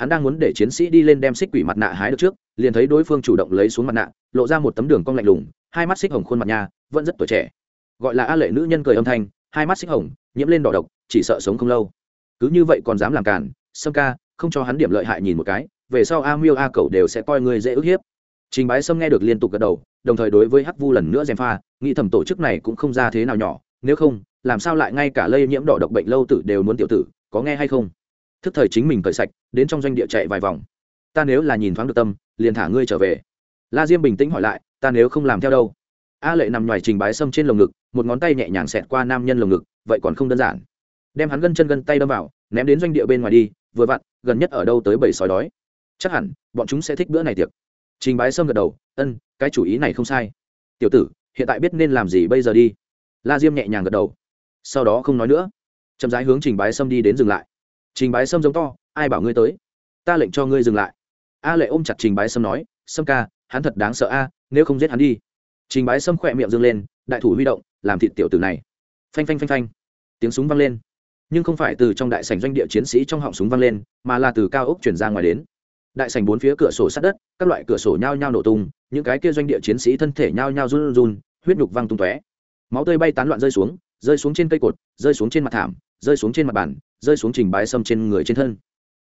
hắn đang muốn để chiến sĩ đi lên đem xích quỷ mặt nạ hái được trước, liền thấy đối phương chủ động lấy xuống mặt nạ, lộ ra một tấm đường cong lạnh lùng, hai mắt xích hồng khuôn mặt nha, vẫn rất tuổi trẻ. Gọi là a lệ nữ nhân cười âm thanh, hai mắt xích hồng, nhiễm lên đỏ độc, chỉ sợ sống không lâu. Cứ như vậy còn dám làm cản sâm ca, không cho hắn điểm lợi hại nhìn một cái, về sau a miêu a cậu đều sẽ coi người dễ ức hiếp. Trình bái sâm nghe được liên tục gật đầu, đồng thời đối với hắc vu lần nữa gièm pha, nghĩ thầm tổ chức này cũng không ra thế nào nhỏ, nếu không, làm sao lại ngay cả lây nhiễm đỏ độc bệnh lâu tử đều muốn tiểu tử, có nghe hay không? Thức thời chính mình cởi sạch, đến trong doanh địa chạy vài vòng. Ta nếu là nhìn thoáng được tâm, liền thả ngươi trở về. La diêm bình tĩnh hỏi lại, ta nếu không làm theo đâu? A lệ nằm ngoài trình bái sâm trên lồng ngực, một ngón tay nhẹ nhàng xẹt qua nam nhân lồng ngực, vậy còn không đơn giản. Đem hắn gân chân gân tay đâm vào, ném đến doanh địa bên ngoài đi, vừa vặn, gần nhất ở đâu tới bảy sói đói. Chắc hẳn, bọn chúng sẽ thích bữa này tiệc. Trình bái sâm gật đầu, ân, cái chủ ý này không sai. Tiểu tử, hiện tại biết nên làm gì bây giờ đi. La diêm nhẹ nhàng gật đầu. Sau đó không nói nữa. Chậm rãi hướng trình bái sâm đi đến dừng lại trình bái sâm giống to, ai bảo ngươi tới? Ta lệnh cho ngươi dừng lại. A lệ ôm chặt trình bái sâm nói, sâm ca, hắn thật đáng sợ a, nếu không giết hắn đi. Trình bái sâm khỏe miệng dâng lên, đại thủ huy động, làm thịt tiểu tử này. Phanh phanh phanh phanh. Tiếng súng vang lên. Nhưng không phải từ trong đại sảnh doanh địa chiến sĩ trong họng súng vang lên, mà là từ cao ốc chuyển ra ngoài đến. Đại sảnh bốn phía cửa sổ sát đất, các loại cửa sổ nhao nhao nổ tung, những cái kia doanh địa chiến sĩ thân thể nhao nhao run run, huyết nhục văng tung tóe. Máu tươi bay tán loạn rơi xuống rơi xuống trên cây cột, rơi xuống trên mặt thảm, rơi xuống trên mặt bàn rơi xuống trình bái sâm trên người trên thân.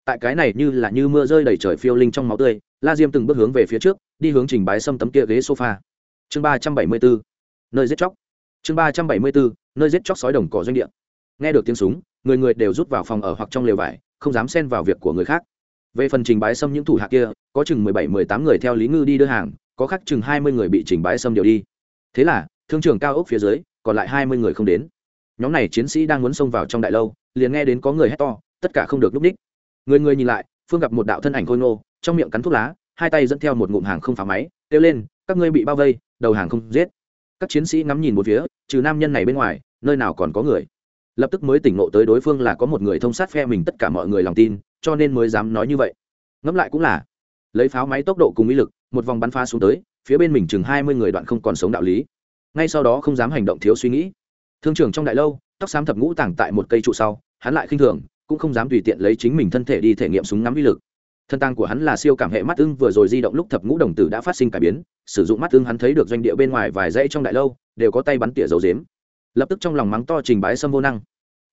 Tại cái này như là như mưa rơi đầy trời phiêu linh trong máu tươi, la diêm từng bước hướng về phía trước, đi hướng trình bái sâm tấm kia ghế sofa. Chương ba trăm bảy mươi bốn, nơi giết chóc. Chương ba trăm bảy mươi bốn, nơi giết chóc sói đồng cỏ doanh địa. Nghe được tiếng súng, người người đều rút vào phòng ở hoặc trong lều vải, không dám xen vào việc của người khác. Về phần trình bái xâm những thủ hạ kia, có chừng mười bảy, mười tám người theo lý ngư đi đưa hàng, có khác chừng hai mươi người bị trình bái xâm điều đi. Thế là, thương trường cao ốc phía dưới, còn lại hai mươi người không đến nhóm này chiến sĩ đang muốn xông vào trong đại lâu, liền nghe đến có người hét to, tất cả không được núp ních người người nhìn lại, phương gặp một đạo thân ảnh khôi ngô, trong miệng cắn thuốc lá, hai tay dẫn theo một ngụm hàng không phá máy, kêu lên, các ngươi bị bao vây, đầu hàng không giết. Các chiến sĩ ngắm nhìn một phía, trừ nam nhân này bên ngoài, nơi nào còn có người. Lập tức mới tỉnh ngộ tới đối phương là có một người thông sát phe mình tất cả mọi người lòng tin, cho nên mới dám nói như vậy. Ngẫm lại cũng là, lấy pháo máy tốc độ cùng ý lực, một vòng bắn phá xuống tới, phía bên mình chừng hai mươi người đoạn không còn sống đạo lý. Ngay sau đó không dám hành động thiếu suy nghĩ thương trưởng trong đại lâu, tóc xám thập ngũ tàng tại một cây trụ sau, hắn lại khinh thường, cũng không dám tùy tiện lấy chính mình thân thể đi thể nghiệm súng ngắm uy lực. Thân tăng của hắn là siêu cảm hệ mắt ưng vừa rồi di động lúc thập ngũ đồng tử đã phát sinh cải biến, sử dụng mắt ưng hắn thấy được doanh địa bên ngoài vài dãy trong đại lâu, đều có tay bắn tỉa dầu dếm lập tức trong lòng mắng to trình bái sâm vô năng.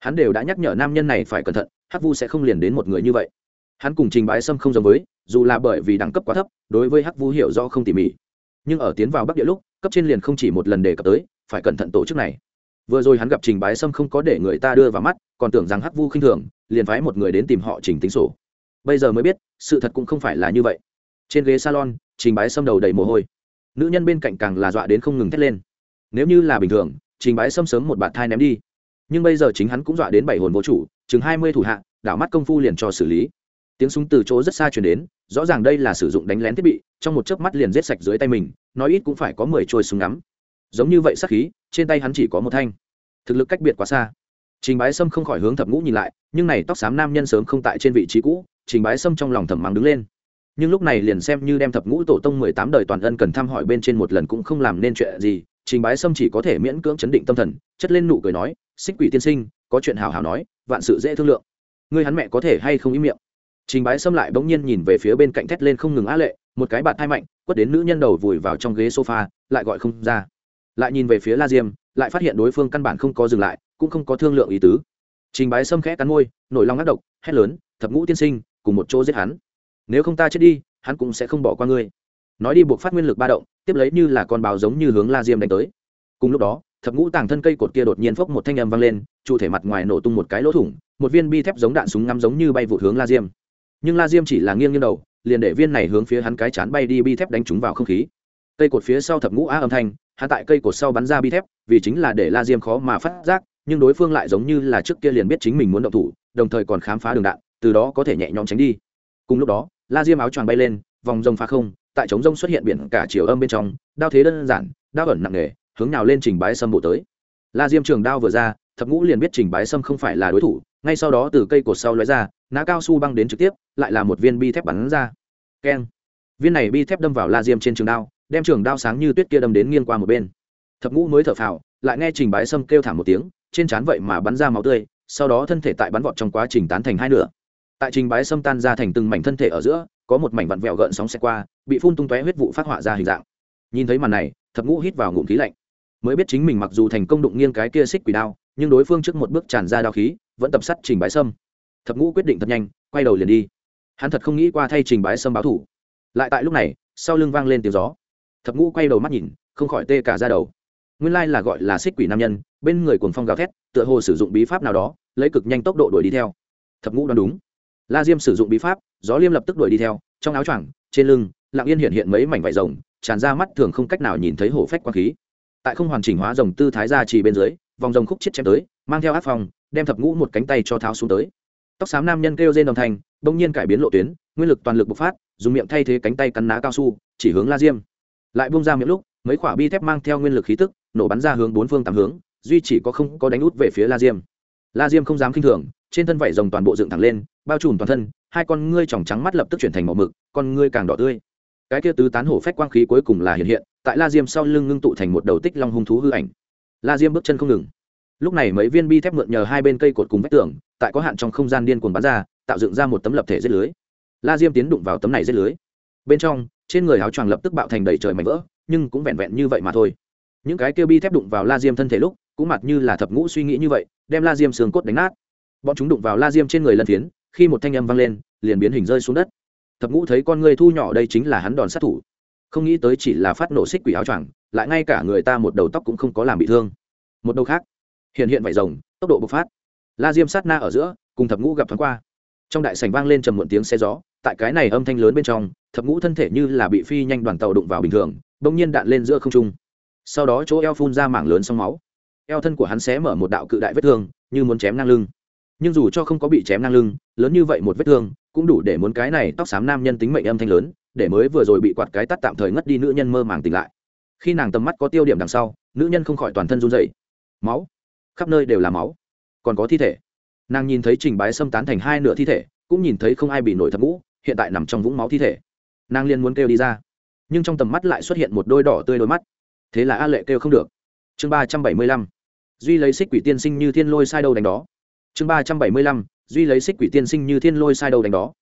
Hắn đều đã nhắc nhở nam nhân này phải cẩn thận, hắc vu sẽ không liền đến một người như vậy. Hắn cùng trình bái sâm không giống với, dù là bởi vì đẳng cấp quá thấp, đối với hắc vu hiểu do không tỉ mỉ. Nhưng ở tiến vào bắc địa lúc, cấp trên liền không chỉ một lần đề cập tới, phải cẩn thận tổ chức này vừa rồi hắn gặp trình bái sâm không có để người ta đưa vào mắt, còn tưởng rằng hắc vu khinh thường, liền phái một người đến tìm họ trình tính sổ. Bây giờ mới biết, sự thật cũng không phải là như vậy. Trên ghế salon, trình bái sâm đầu đầy mồ hôi. Nữ nhân bên cạnh càng là dọa đến không ngừng thét lên. Nếu như là bình thường, trình bái sâm sớm một bạt thai ném đi. Nhưng bây giờ chính hắn cũng dọa đến bảy hồn vô chủ, chừng hai mươi thủ hạ, đảo mắt công phu liền cho xử lý. Tiếng súng từ chỗ rất xa chuyển đến, rõ ràng đây là sử dụng đánh lén thiết bị, trong một chớp mắt liền rết sạch dưới tay mình, nói ít cũng phải có mười trôi súng ngắm. Giống như vậy sắc khí trên tay hắn chỉ có một thanh. Thực lực cách biệt quá xa. Trình bái sâm không khỏi hướng thập ngũ nhìn lại, nhưng này tóc xám nam nhân sớm không tại trên vị trí cũ, trình bái sâm trong lòng thầm mắng đứng lên. Nhưng lúc này liền xem như đem thập ngũ tổ tông mười tám đời toàn ân cần thăm hỏi bên trên một lần cũng không làm nên chuyện gì, trình bái sâm chỉ có thể miễn cưỡng chấn định tâm thần, chất lên nụ cười nói, xích quỷ tiên sinh, có chuyện hào hào nói, vạn sự dễ thương lượng. Ngươi hắn mẹ có thể hay không ý miệng? Trình bái sâm lại bỗng nhiên nhìn về phía bên cạnh thét lên không ngừng á lệ, một cái bạn thai mạnh, quất đến nữ nhân đầu vùi vào trong ghế sofa, lại gọi không ra lại nhìn về phía la diêm, lại phát hiện đối phương căn bản không có dừng lại, cũng không có thương lượng ý tứ. Trình bái xâm khẽ cắn môi, nổi lòng ác độc, hét lớn, thập ngũ tiên sinh, cùng một chỗ giết hắn. Nếu không ta chết đi, hắn cũng sẽ không bỏ qua ngươi. Nói đi buộc phát nguyên lực ba động, tiếp lấy như là con bào giống như hướng la diêm đánh tới. Cùng lúc đó, thập ngũ tàng thân cây cột kia đột nhiên phốc một thanh âm vang lên, chủ thể mặt ngoài nổ tung một cái lỗ thủng, một viên bi thép giống đạn súng ngắm giống như bay vụt hướng la diêm. Nhưng la diêm chỉ là nghiêng như đầu, liền để viên này hướng phía hắn cái chán bay đi bi thép đánh trúng vào không khí. Cây cột phía sau thập ngũ á âm thanh hắn tại cây cột sau bắn ra bi thép, vì chính là để la diêm khó mà phát giác, nhưng đối phương lại giống như là trước kia liền biết chính mình muốn động thủ, đồng thời còn khám phá đường đạn, từ đó có thể nhẹ nhõm tránh đi. Cùng lúc đó, la diêm áo choàng bay lên, vòng rông phá không, tại trống rông xuất hiện biển cả chiều âm bên trong, đao thế đơn giản, đao ẩn nặng nề, hướng nào lên trình bái sâm bộ tới. La diêm trường đao vừa ra, thập ngũ liền biết trình bái sâm không phải là đối thủ, ngay sau đó từ cây cột sau lóe ra, ná cao su băng đến trực tiếp, lại là một viên bi thép bắn ra. Keng. Viên này bi thép đâm vào la diêm trên trường đao đem trường đao sáng như tuyết kia đâm đến nghiêng qua một bên. Thập ngũ mới thở phào, lại nghe trình bái sâm kêu thảm một tiếng, trên trán vậy mà bắn ra máu tươi, sau đó thân thể tại bắn vọt trong quá trình tán thành hai nửa. Tại trình bái sâm tan ra thành từng mảnh thân thể ở giữa, có một mảnh vặn vẹo gợn sóng xe qua, bị phun tung tóe huyết vụ phát họa ra hình dạng. Nhìn thấy màn này, thập ngũ hít vào ngụm khí lạnh. Mới biết chính mình mặc dù thành công đụng nghiêng cái kia xích quỷ đao, nhưng đối phương trước một bước tràn ra đao khí, vẫn tập sắt trình bái sâm. Thập ngũ quyết định thật nhanh, quay đầu liền đi. Hắn thật không nghĩ qua thay trình bái sâm báo thủ. Lại tại lúc này, sau lưng vang lên tiếng gió thập ngũ quay đầu mắt nhìn, không khỏi tê cả ra đầu. Nguyên lai là gọi là xích quỷ nam nhân, bên người cuồng phong gào thét, tựa hồ sử dụng bí pháp nào đó, lấy cực nhanh tốc độ đuổi đi theo. Thập ngũ đoán đúng. La diêm sử dụng bí pháp, gió liêm lập tức đuổi đi theo, trong áo choàng, trên lưng, lặng yên hiện hiện mấy mảnh vải rồng, tràn ra mắt thường không cách nào nhìn thấy hổ phách quang khí. Tại không hoàn chỉnh hóa rồng tư thái ra chỉ bên dưới, vòng rồng khúc chết chém tới, mang theo áp phòng đem thập ngũ một cánh tay cho tháo xuống tới. Tóc xám nam nhân kêu trên đồng thành bỗng nhiên cải biến lộ tuyến, nguyên lực toàn lực bộc phát, dùng miệng thay thế cánh tay cắn ná cao su, chỉ hướng la diêm lại bung ra miệng lúc, mấy quả bi thép mang theo nguyên lực khí tức, nổ bắn ra hướng bốn phương tám hướng, duy chỉ có không có đánh út về phía la diêm. La diêm không dám k i n h thường, trên thân vảy rồng toàn bộ dựng thẳng lên, bao trùm toàn thân, hai con ngươi tròng trắng mắt lập tức chuyển thành màu mực, con ngươi càng đỏ tươi. Cái kia tứ tán hổ phách quang khí cuối cùng là hiện hiện, tại la diêm sau lưng ngưng tụ thành một đầu tích long hung thú hư ảnh. La diêm bước chân không ngừng. Lúc này mấy viên bi thép mượn nhờ hai bên cây cột cùng vách tường, tại có hạn trong không gian điên cuồng bắn ra, tạo dựng ra một tấm lập thể dết lưới. La diêm tiến đụng vào tấm này dết lưới. Bên trong trên người áo choàng lập tức bạo thành đầy trời mảnh vỡ, nhưng cũng vẹn vẹn như vậy mà thôi. Những cái kia bi thép đụng vào la diêm thân thể lúc, cũng mặt như là thập ngũ suy nghĩ như vậy, đem la diêm xương cốt đánh nát. Bọn chúng đụng vào la diêm trên người lân phiến, khi một thanh âm vang lên, liền biến hình rơi xuống đất. Thập ngũ thấy con người thu nhỏ đây chính là hắn đòn sát thủ. Không nghĩ tới chỉ là phát nổ xích quỷ áo choàng, lại ngay cả người ta một đầu tóc cũng không có làm bị thương. Một đầu khác, hiện hiện vải rồng, tốc độ bộc phát. La diêm sát na ở giữa, cùng thập ngũ gặp thoáng qua trong đại sảnh vang lên trầm muộn tiếng xe gió, tại cái này âm thanh lớn bên trong, thập ngũ thân thể như là bị phi nhanh đoàn tàu đụng vào bình thường, bỗng nhiên đạn lên giữa không trung. Sau đó chỗ eo phun ra mảng lớn sóng máu. Eo thân của hắn xé mở một đạo cự đại vết thương, như muốn chém ngang lưng. Nhưng dù cho không có bị chém ngang lưng, lớn như vậy một vết thương, cũng đủ để muốn cái này tóc xám nam nhân tính mệnh âm thanh lớn, để mới vừa rồi bị quạt cái tắt tạm thời ngất đi nữ nhân mơ màng tỉnh lại. Khi nàng tầm mắt có tiêu điểm đằng sau, nữ nhân không khỏi toàn thân run dậy máu. Khắp nơi đều là máu. Còn có thi thể nàng nhìn thấy trình bái xâm tán thành hai nửa thi thể, cũng nhìn thấy không ai bị nổi thập ngũ, hiện tại nằm trong vũng máu thi thể. Nàng liền muốn kêu đi ra. Nhưng trong tầm mắt lại xuất hiện một đôi đỏ tươi đôi mắt. Thế là a lệ kêu không được. Chương ba trăm bảy mươi lăm. Duy lấy xích quỷ tiên sinh như thiên lôi sai đâu đánh đó. Chương ba trăm bảy mươi lăm. Duy lấy xích quỷ tiên sinh như thiên lôi sai đâu đánh đó.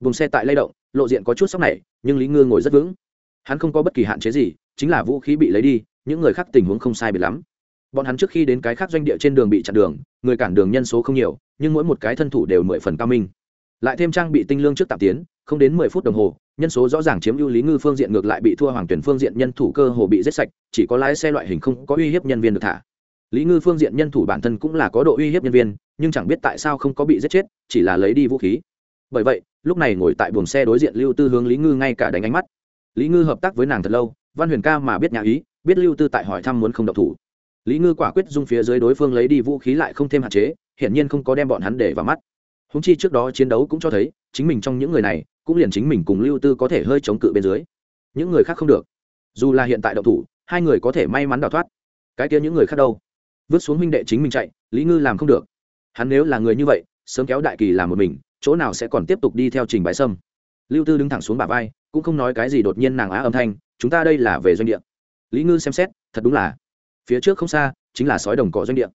Vùng xe tại lay động, lộ diện có chút sóc này nhưng lý ngư ngồi rất vững. Hắn không có bất kỳ hạn chế gì, chính là vũ khí bị lấy đi, những người khác tình huống không sai biệt lắm bọn hắn trước khi đến cái khác doanh địa trên đường bị chặn đường, người cản đường nhân số không nhiều, nhưng mỗi một cái thân thủ đều mười phần cao minh. Lại thêm trang bị tinh lương trước tạm tiến, không đến mười phút đồng hồ, nhân số rõ ràng chiếm ưu lý ngư phương diện ngược lại bị thua hoàng tuyển phương diện nhân thủ cơ hồ bị giết sạch, chỉ có lái xe loại hình không có uy hiếp nhân viên được thả. Lý ngư phương diện nhân thủ bản thân cũng là có độ uy hiếp nhân viên, nhưng chẳng biết tại sao không có bị giết chết, chỉ là lấy đi vũ khí. Bởi vậy, lúc này ngồi tại buồng xe đối diện lưu tư hướng lý ngư ngay cả đánh ánh mắt. Lý ngư hợp tác với nàng thật lâu, văn huyền ca mà biết nhà ý, biết lưu tư tại hỏi thăm muốn không độc thủ lý ngư quả quyết dung phía dưới đối phương lấy đi vũ khí lại không thêm hạn chế, hiển nhiên không có đem bọn hắn để vào mắt. Húng chi trước đó chiến đấu cũng cho thấy, chính mình trong những người này, cũng liền chính mình cùng lưu tư có thể hơi chống cự bên dưới. Những người khác không được. Dù là hiện tại đậu thủ, hai người có thể may mắn đào thoát. Cái kia những người khác đâu? Vứt xuống huynh đệ chính mình chạy, lý ngư làm không được. Hắn nếu là người như vậy, sớm kéo đại kỳ làm một mình, chỗ nào sẽ còn tiếp tục đi theo trình bãi sâm? Lưu tư đứng thẳng xuống bà vai, cũng không nói cái gì đột nhiên nàng á âm thanh, chúng ta đây là về doanh địa. Lý ngư xem xét, thật đúng là phía trước không xa, chính là sói đồng cỏ doanh địa.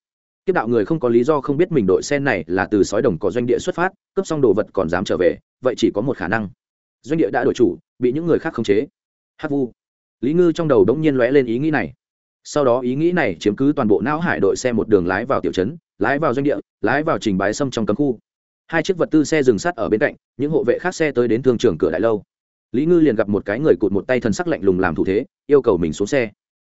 Kiếp đạo người không có lý do không biết mình đội sen này là từ sói đồng cỏ doanh địa xuất phát, cướp xong đồ vật còn dám trở về, vậy chỉ có một khả năng. Doanh địa đã đổi chủ, bị những người khác khống chế. Hát vu. Lý ngư trong đầu đống nhiên lóe lên ý nghĩ này. Sau đó ý nghĩ này chiếm cứ toàn bộ não hải đội xe một đường lái vào tiểu trấn, lái vào doanh địa, lái vào trình bái sâm trong cấm khu. Hai chiếc vật tư xe dừng sát ở bên cạnh, những hộ vệ khác xe tới đến thương trường cửa đại lâu. Lý ngư liền gặp một cái người cụt một tay thần sắc lạnh lùng làm thủ thế, yêu cầu mình xuống xe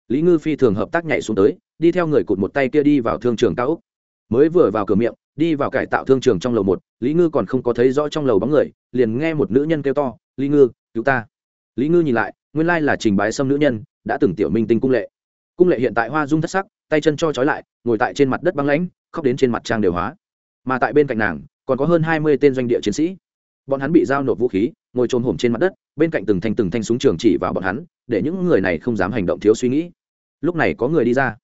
lý ngư phi thường hợp tác nhảy xuống tới, đi theo người cụt một tay kia đi vào thương trường cao úc. Mới vừa vào cửa miệng, đi vào cải tạo thương trường trong lầu một, lý ngư còn không có thấy rõ trong lầu bóng người, liền nghe một nữ nhân kêu to, lý ngư, cứu ta. Lý ngư nhìn lại, nguyên lai là trình bái xâm nữ nhân, đã từng tiểu minh tinh cung lệ. Cung lệ hiện tại hoa dung thất sắc, tay chân cho trói lại, ngồi tại trên mặt đất băng lãnh, khóc đến trên mặt trang đều hóa. Mà tại bên cạnh nàng, còn có hơn hai mươi tên doanh địa chiến sĩ. Bọn hắn bị giao nộp vũ khí, ngồi trôn hổm trên mặt đất bên cạnh từng thanh từng thanh súng trường chỉ vào bọn hắn, để những người này không dám hành động thiếu suy nghĩ. Lúc này có người đi ra.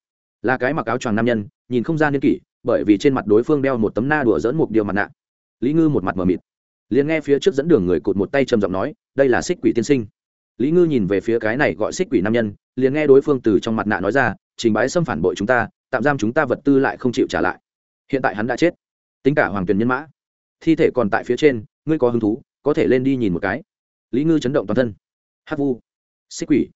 Là cái mặc áo choàng nam nhân, nhìn không ra niên kỷ, bởi vì trên mặt đối phương đeo một tấm na đùa dẫn một điều mặt nạ. Lý ngư một mặt mờ mịt. Liền nghe phía trước dẫn đường người cụt một tay trầm giọng nói, đây là xích quỷ tiên sinh. Lý ngư nhìn về phía cái này gọi xích quỷ nam nhân, liền nghe đối phương từ trong mặt nạ nói ra, trình bái xâm phản bội chúng ta, tạm giam chúng ta vật tư lại không chịu trả lại. Hiện tại hắn đã chết. Tính cả hoàng tuyền nhân mã. Thi thể còn tại phía trên, ngươi có hứng thú, có thể lên đi nhìn một cái lý ngư chấn động toàn thân. Hát vu. Xích quỷ.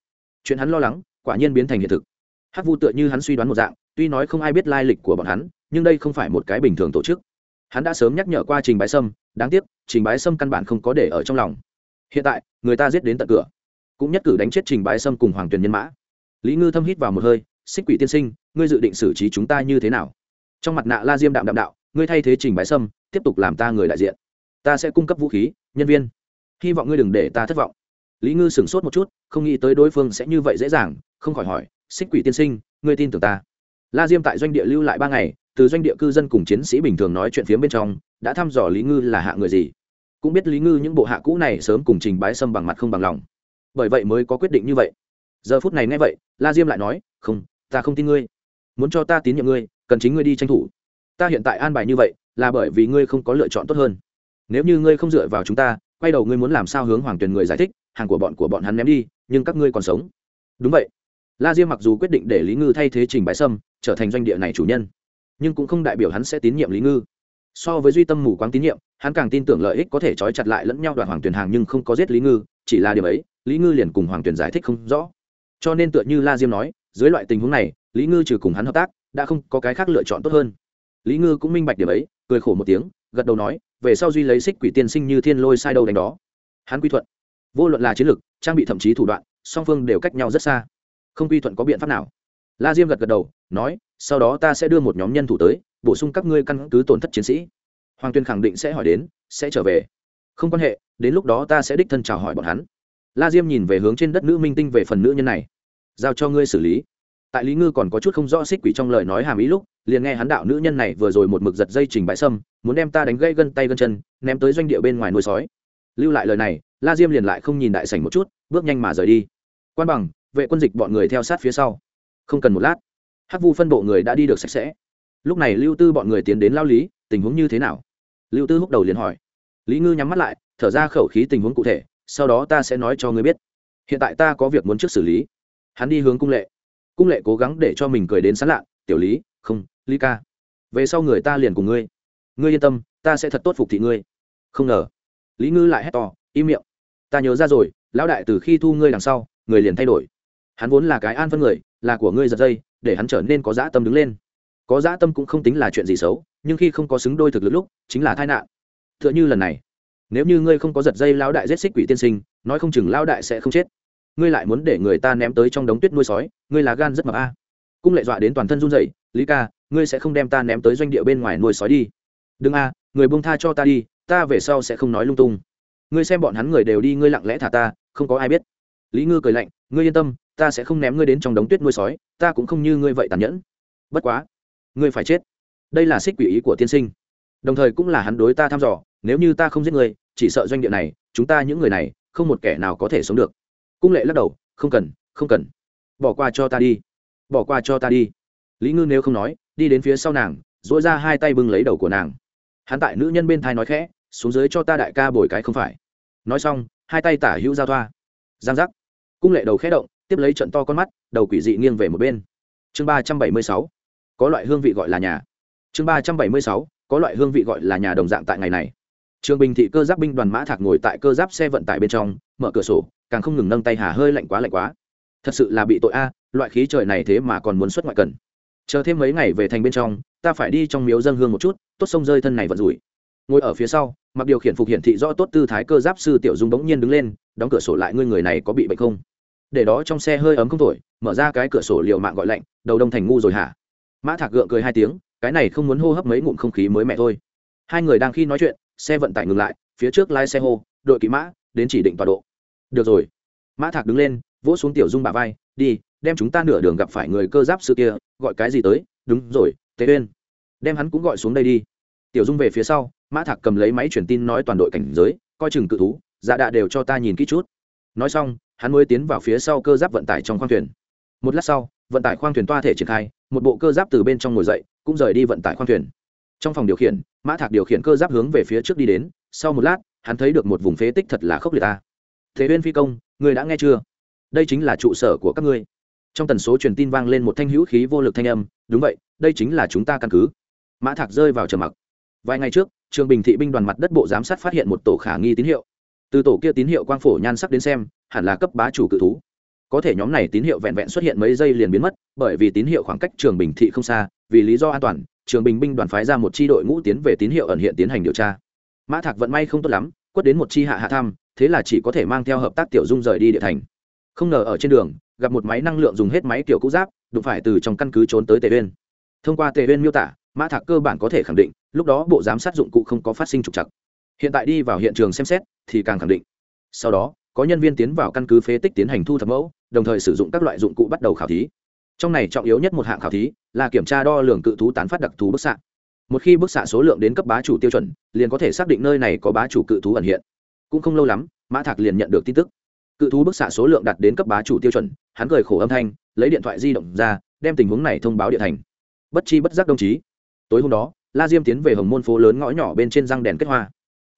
Chuyện hắn lo lắng, quả nhiên biến thành hiện thực. Hát vu tựa như hắn suy đoán một dạng, tuy nói không ai biết lai lịch của bọn hắn, nhưng đây không phải một cái bình thường tổ chức. Hắn đã sớm nhắc nhở qua trình bái sâm, đáng tiếc, trình bái sâm căn bản không có để ở trong lòng. Hiện tại, người ta giết đến tận cửa. Cũng nhất cử đánh chết trình bái sâm cùng hoàng tuyền nhân mã. Lý ngư thâm hít vào một hơi, xích quỷ tiên sinh, ngươi dự định xử trí chúng ta như thế nào? Trong mặt nạ la diêm đạm đạm đạo, ngươi thay thế trình bái sâm, tiếp tục làm ta người đại diện. Ta sẽ cung cấp vũ khí, nhân viên hy vọng ngươi đừng để ta thất vọng. Lý ngư sửng sốt một chút, không nghĩ tới đối phương sẽ như vậy dễ dàng, không khỏi hỏi, xích quỷ tiên sinh, ngươi tin tưởng ta? La diêm tại doanh địa lưu lại ba ngày, từ doanh địa cư dân cùng chiến sĩ bình thường nói chuyện phía bên trong, đã thăm dò lý ngư là hạ người gì. Cũng biết lý ngư những bộ hạ cũ này sớm cùng trình bái sâm bằng mặt không bằng lòng. Bởi vậy mới có quyết định như vậy. Giờ phút này nghe vậy, la diêm lại nói, không, ta không tin ngươi. Muốn cho ta tín nhiệm ngươi, cần chính ngươi đi tranh thủ. Ta hiện tại an bài như vậy, là bởi vì ngươi không có lựa chọn tốt hơn. Nếu như ngươi không dựa vào chúng ta quay đầu ngươi muốn làm sao hướng hoàng tuyền người giải thích, hàng của bọn của bọn hắn ném đi, nhưng các ngươi còn sống. Đúng vậy. La diêm mặc dù quyết định để lý ngư thay thế trình bái sâm, trở thành doanh địa này chủ nhân, nhưng cũng không đại biểu hắn sẽ tín nhiệm lý ngư. So với duy tâm mù quáng tín nhiệm, hắn càng tin tưởng lợi ích có thể trói chặt lại lẫn nhau đoàn hoàng tuyền hàng nhưng không có giết lý ngư, chỉ là điều ấy, lý ngư liền cùng hoàng tuyền giải thích không rõ. Cho nên tựa như la diêm nói, dưới loại tình huống này, lý ngư trừ cùng hắn hợp tác, đã không có cái khác lựa chọn tốt hơn. Lý ngư cũng minh bạch điểm ấy, cười khổ một tiếng, gật đầu nói về sau duy lấy xích quỷ tiên sinh như thiên lôi sai đâu đánh đó. Hắn quy thuận. Vô luận là chiến lược trang bị thậm chí thủ đoạn, song phương đều cách nhau rất xa. Không quy thuận có biện pháp nào. La diêm gật gật đầu, nói, sau đó ta sẽ đưa một nhóm nhân thủ tới, bổ sung các ngươi căn cứ tổn thất chiến sĩ. Hoàng tuyên khẳng định sẽ hỏi đến, sẽ trở về. Không quan hệ, đến lúc đó ta sẽ đích thân chào hỏi bọn hắn. La diêm nhìn về hướng trên đất nữ minh tinh về phần nữ nhân này. Giao cho ngươi xử lý tại lý ngư còn có chút không rõ xích quỷ trong lời nói hàm ý lúc, liền nghe hắn đạo nữ nhân này vừa rồi một mực giật dây trình bãi sâm, muốn đem ta đánh gây gân tay gân chân, ném tới doanh địa bên ngoài nuôi sói. Lưu lại lời này, la diêm liền lại không nhìn đại sảnh một chút, bước nhanh mà rời đi. Quan bằng, vệ quân dịch bọn người theo sát phía sau. Không cần một lát, hắc vu phân bộ người đã đi được sạch sẽ. Lúc này lưu tư bọn người tiến đến lao lý, tình huống như thế nào? Lưu tư húc đầu liền hỏi. Lý ngư nhắm mắt lại, thở ra khẩu khí tình huống cụ thể, sau đó ta sẽ nói cho ngươi biết. Hiện tại ta có việc muốn trước xử lý. Hắn đi hướng cung lệ cung lệ cố gắng để cho mình cười đến sán lạ, tiểu lý, không, lý ca. Về sau người ta liền cùng ngươi. Ngươi yên tâm, ta sẽ thật tốt phục thị ngươi. Không ngờ, lý ngư lại hét to, im miệng. Ta nhớ ra rồi, lão đại từ khi thu ngươi đằng sau, người liền thay đổi. Hắn vốn là cái an phân người, là của ngươi giật dây, để hắn trở nên có dã tâm đứng lên. Có dã tâm cũng không tính là chuyện gì xấu, nhưng khi không có xứng đôi thực lực lúc, chính là tai nạn. T h ư ợ n h ư lần này, nếu như ngươi không có giật dây lão đại giết xích quỷ tiên sinh, nói không chừng lão đại sẽ không chết ngươi lại muốn để người ta ném tới trong đống tuyết nuôi sói, ngươi là gan rất mập a. Cung lệ dọa đến toàn thân run dậy lý ca, ngươi sẽ không đem ta ném tới doanh địa bên ngoài nuôi sói đi. Đừng a, người buông tha cho ta đi, ta về sau sẽ không nói lung tung. Ngươi xem bọn hắn người đều đi, ngươi lặng lẽ thả ta, không có ai biết. Lý ngư cười lạnh, ngươi yên tâm, ta sẽ không ném ngươi đến trong đống tuyết nuôi sói, ta cũng không như ngươi vậy tàn nhẫn. Bất quá, ngươi phải chết. Đây là xích quỷ ý của tiên sinh. Đồng thời cũng là hắn đối ta thăm dò, nếu như ta không giết ngươi, chỉ sợ doanh địa này, chúng ta những người này, không một kẻ nào có thể sống được cung lệ lắc đầu, không cần không cần. Bỏ qua cho ta đi. Bỏ qua cho ta đi. Lý ngư nếu không nói, đi đến phía sau nàng dỗi ra hai tay bưng lấy đầu của nàng. Hắn tại nữ nhân bên thai nói khẽ, xuống dưới cho ta đại ca bồi cái không phải. Nói xong, hai tay tả hữu giao thoa. Giang giác. Cung lệ đầu khẽ động, tiếp lấy trận to con mắt, đầu quỷ dị nghiêng về một bên. Chương ba trăm bảy mươi sáu. Có loại hương vị gọi là nhà. Chương ba trăm bảy mươi sáu. Có loại hương vị gọi là nhà đồng dạng tại ngày này trường bình thị cơ giáp binh đoàn mã thạc ngồi tại cơ giáp xe vận tải bên trong, mở cửa sổ, càng không ngừng nâng tay hà hơi lạnh quá lạnh quá. Thật sự là bị tội a, loại khí trời này thế mà còn muốn xuất ngoại cần. Chờ thêm mấy ngày về thành bên trong, ta phải đi trong miếu dân hương một chút, tốt sông rơi thân này vận rủi. Ngồi ở phía sau, mặc điều khiển phục hiển thị rõ tốt tư thái cơ giáp sư tiểu dung bỗng nhiên đứng lên, đóng cửa sổ lại ngươi người này có bị bệnh không? Để đó trong xe hơi ấm không thổi, mở ra cái cửa sổ liều mạng gọi lạnh, đầu đông thành ngu rồi hả? Mã thạc gượng cười hai tiếng, cái này không muốn hô hấp mấy ngụm không khí mới mẹ thôi. Hai người đang khi nói chuyện xe vận tải ngừng lại, phía trước lái xe hô, đội kỵ mã, đến chỉ định tọa độ. Được rồi. Mã thạc đứng lên, vỗ xuống tiểu dung bà vai, đi, đem chúng ta nửa đường gặp phải người cơ giáp sư kia, gọi cái gì tới? Đúng rồi, tế uyên. Đem hắn cũng gọi xuống đây đi. Tiểu dung về phía sau, mã thạc cầm lấy máy truyền tin nói toàn đội cảnh giới, coi chừng cự thú dạ đạ đều cho ta nhìn kỹ chút. Nói xong, hắn mới tiến vào phía sau cơ giáp vận tải trong khoang thuyền. Một lát sau, vận tải khoang thuyền toa thể triển khai, một bộ cơ giáp từ bên trong ngồi dậy, cũng rời đi vận tải khoang thuyền trong phòng điều khiển, mã thạc điều khiển cơ giáp hướng về phía trước đi đến, sau một lát, hắn thấy được một vùng phế tích thật là khốc liệt ta. Thế uyên phi công người đã nghe chưa? Đây chính là trụ sở của các ngươi. Trong tần số truyền tin vang lên một thanh hữu khí vô lực thanh âm, đúng vậy, đây chính là chúng ta căn cứ. Mã thạc rơi vào trầm mặc. Vài ngày trước, trường bình thị binh đoàn mặt đất bộ giám sát phát hiện một tổ khả nghi tín hiệu. Từ tổ kia tín hiệu quang phổ nhan sắc đến xem, hẳn là cấp bá chủ cự thú. Có thể nhóm này tín hiệu vẹn vẹn xuất hiện mấy giây liền biến mất, bởi vì tín hiệu khoảng cách trường bình thị không xa, vì lý do an toàn trường bình binh đoàn phái ra một chi đội ngũ tiến về tín hiệu ẩn hiện tiến hành điều tra. Mã thạc vận may không tốt lắm, quất đến một chi hạ hạ thăm, thế là chỉ có thể mang theo hợp tác tiểu dung rời đi địa thành. Không ngờ ở trên đường, gặp một máy năng lượng dùng hết máy kiểu cũ giáp, đụng phải từ trong căn cứ trốn tới tề uyên. Thông qua tề uyên miêu tả, mã thạc cơ bản có thể khẳng định, lúc đó bộ giám sát dụng cụ không có phát sinh trục trặc. Hiện tại đi vào hiện trường xem xét, thì càng khẳng định. Sau đó, có nhân viên tiến vào căn cứ phế tích tiến hành thu thập mẫu, đồng thời sử dụng các loại dụng cụ bắt đầu khảo thí trong này trọng yếu nhất một hạng khảo thí là kiểm tra đo lường cự thú tán phát đặc thù bức xạ. Một khi bức xạ số lượng đến cấp bá chủ tiêu chuẩn, liền có thể xác định nơi này có bá chủ cự thú ẩn hiện. Cũng không lâu lắm, mã thạc liền nhận được tin tức. Cự thú bức xạ số lượng đạt đến cấp bá chủ tiêu chuẩn, hắn cười khổ âm thanh, lấy điện thoại di động ra, đem tình huống này thông báo địa thành. Bất chi bất giác đồng chí. Tối hôm đó, la diêm tiến về hồng môn phố lớn ngõ nhỏ bên trên răng đèn kết hoa.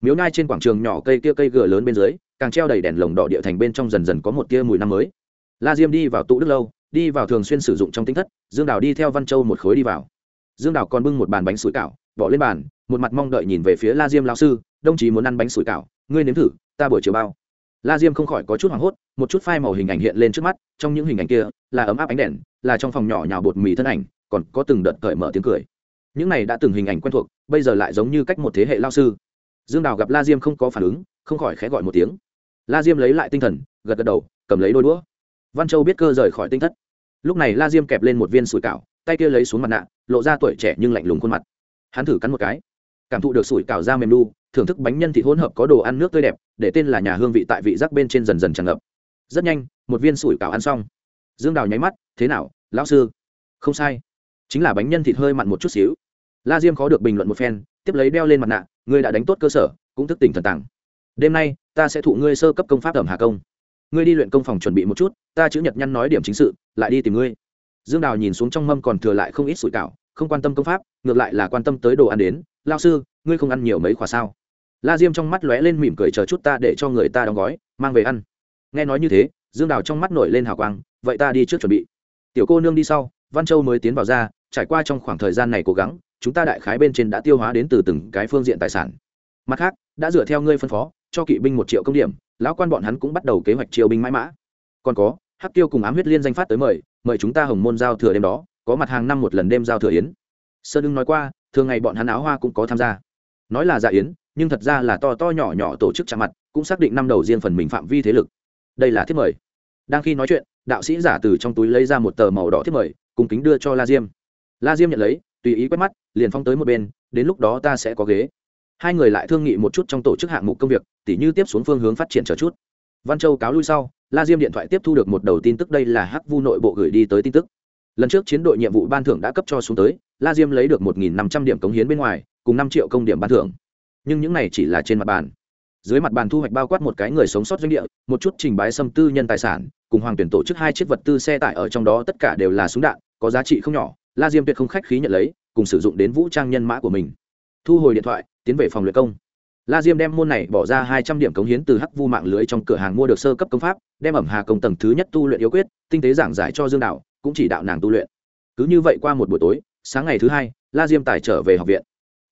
Miếu nhai trên quảng trường nhỏ cây kia cây gừa lớn bên dưới, càng treo đầy đèn lồng đỏ địa thành bên trong dần dần có một tia mùi năm mới. La diêm đi vào tụ đức lâu đi vào thường xuyên sử dụng trong tính thất, dương đào đi theo văn châu một khối đi vào. Dương đào còn bưng một bàn bánh sủi cảo, bỏ lên bàn, một mặt mong đợi nhìn về phía la diêm lao sư đồng chí muốn ăn bánh sủi cảo, ngươi nếm thử, ta buổi chiều bao. La diêm không khỏi có chút hoảng hốt, một chút phai màu hình ảnh hiện lên trước mắt, trong những hình ảnh kia là ấm áp ánh đèn, là trong phòng nhỏ nhào bột mì thân ảnh, còn có từng đợt cởi mở tiếng cười. Những này đã từng hình ảnh quen thuộc, bây giờ lại giống như cách một thế hệ lao sư. Dương đào gặp la diêm không có phản ứng, không khỏi khẽ gọi một tiếng. La diêm lấy lại tinh thần, gật gật đầu, cầm lấy đôi đũa văn châu biết cơ rời khỏi tinh thất. Lúc này la diêm kẹp lên một viên sủi cảo, tay kia lấy xuống mặt nạ, lộ ra tuổi trẻ nhưng lạnh lùng khuôn mặt. Hắn thử cắn một cái. Cảm thụ được sủi cảo ra mềm đu thưởng thức bánh nhân thịt hỗn hợp có đồ ăn nước tươi đẹp, để tên là nhà hương vị tại vị giác bên trên dần dần tràn ngập. Rất nhanh, một viên sủi cảo ăn xong. Dương đào nháy mắt, thế nào, lão sư? Không sai. Chính là bánh nhân thịt hơi mặn một chút xíu. La diêm khó được bình luận một phen, tiếp lấy đeo lên mặt nạ, ngươi đã đánh tốt cơ sở, cũng thức tỉnh thần tàng. Đêm nay, ta sẽ thụ ngươi sơ cấp công pháp ẩm hà công ngươi đi luyện công phòng chuẩn bị một chút, ta chữ nhật nhăn nói điểm chính sự, lại đi tìm ngươi. Dương đào nhìn xuống trong mâm còn thừa lại không ít sủi cảo, không quan tâm công pháp, ngược lại là quan tâm tới đồ ăn đến. Lao sư, ngươi không ăn nhiều mấy khóa sao? La diêm trong mắt lóe lên mỉm cười chờ chút ta để cho người ta đóng gói, mang về ăn. Nghe nói như thế, dương đào trong mắt nổi lên hào quang, vậy ta đi trước chuẩn bị. Tiểu cô nương đi sau, văn châu mới tiến vào ra, trải qua trong khoảng thời gian này cố gắng, chúng ta đại khái bên trên đã tiêu hóa đến từ từng cái phương diện tài sản. Mặt khác, đã dựa theo ngươi phân phó, cho kỵ binh một triệu công điểm lão quan bọn hắn cũng bắt đầu kế hoạch chiêu binh mãi mã. Còn có, hắc tiêu cùng ám huyết liên danh phát tới mời mời chúng ta hồng môn giao thừa đêm đó, có mặt hàng năm một lần đêm giao thừa yến. Sơn đương nói qua, thường ngày bọn hắn áo hoa cũng có tham gia. Nói là dạ yến, nhưng thật ra là to to nhỏ nhỏ tổ chức chạm mặt, cũng xác định năm đầu riêng phần mình phạm vi thế lực. Đây là thiết mời. Đang khi nói chuyện, đạo sĩ giả từ trong túi lấy ra một tờ màu đỏ thiết mời, cùng kính đưa cho la diêm. La diêm nhận lấy, tùy ý quét mắt, liền phong tới một bên, đến lúc đó ta sẽ có ghế hai người lại thương nghị một chút trong tổ chức hạng mục công việc, tỉ như tiếp xuống phương hướng phát triển chờ chút. Văn châu cáo lui sau, la diêm điện thoại tiếp thu được một đầu tin tức đây là hắc vu nội bộ gửi đi tới tin tức. Lần trước chiến đội nhiệm vụ ban thưởng đã cấp cho xuống tới, la diêm lấy được một năm trăm điểm cống hiến bên ngoài, cùng năm triệu công điểm ban thưởng. Nhưng những này chỉ là trên mặt bàn. Dưới mặt bàn thu hoạch bao quát một cái người sống sót doanh địa, một chút trình bái xâm tư nhân tài sản, cùng hoàng tuyển tổ chức hai chiếc vật tư xe tải ở trong đó tất cả đều là súng đạn, có giá trị không nhỏ, la diêm tuyệt không khách khí nhận lấy, cùng sử dụng đến vũ trang nhân mã của mình. Thu hồi điện thoại tiến về phòng luyện công. La diêm đem môn này bỏ ra hai trăm điểm cống hiến từ hắc vu mạng lưới trong cửa hàng mua được sơ cấp công pháp, đem ẩm hà công tầng thứ nhất tu luyện yếu quyết, tinh tế giảng giải cho dương đạo, cũng chỉ đạo nàng tu luyện. Cứ như vậy qua một buổi tối, sáng ngày thứ hai, la diêm tài trở về học viện.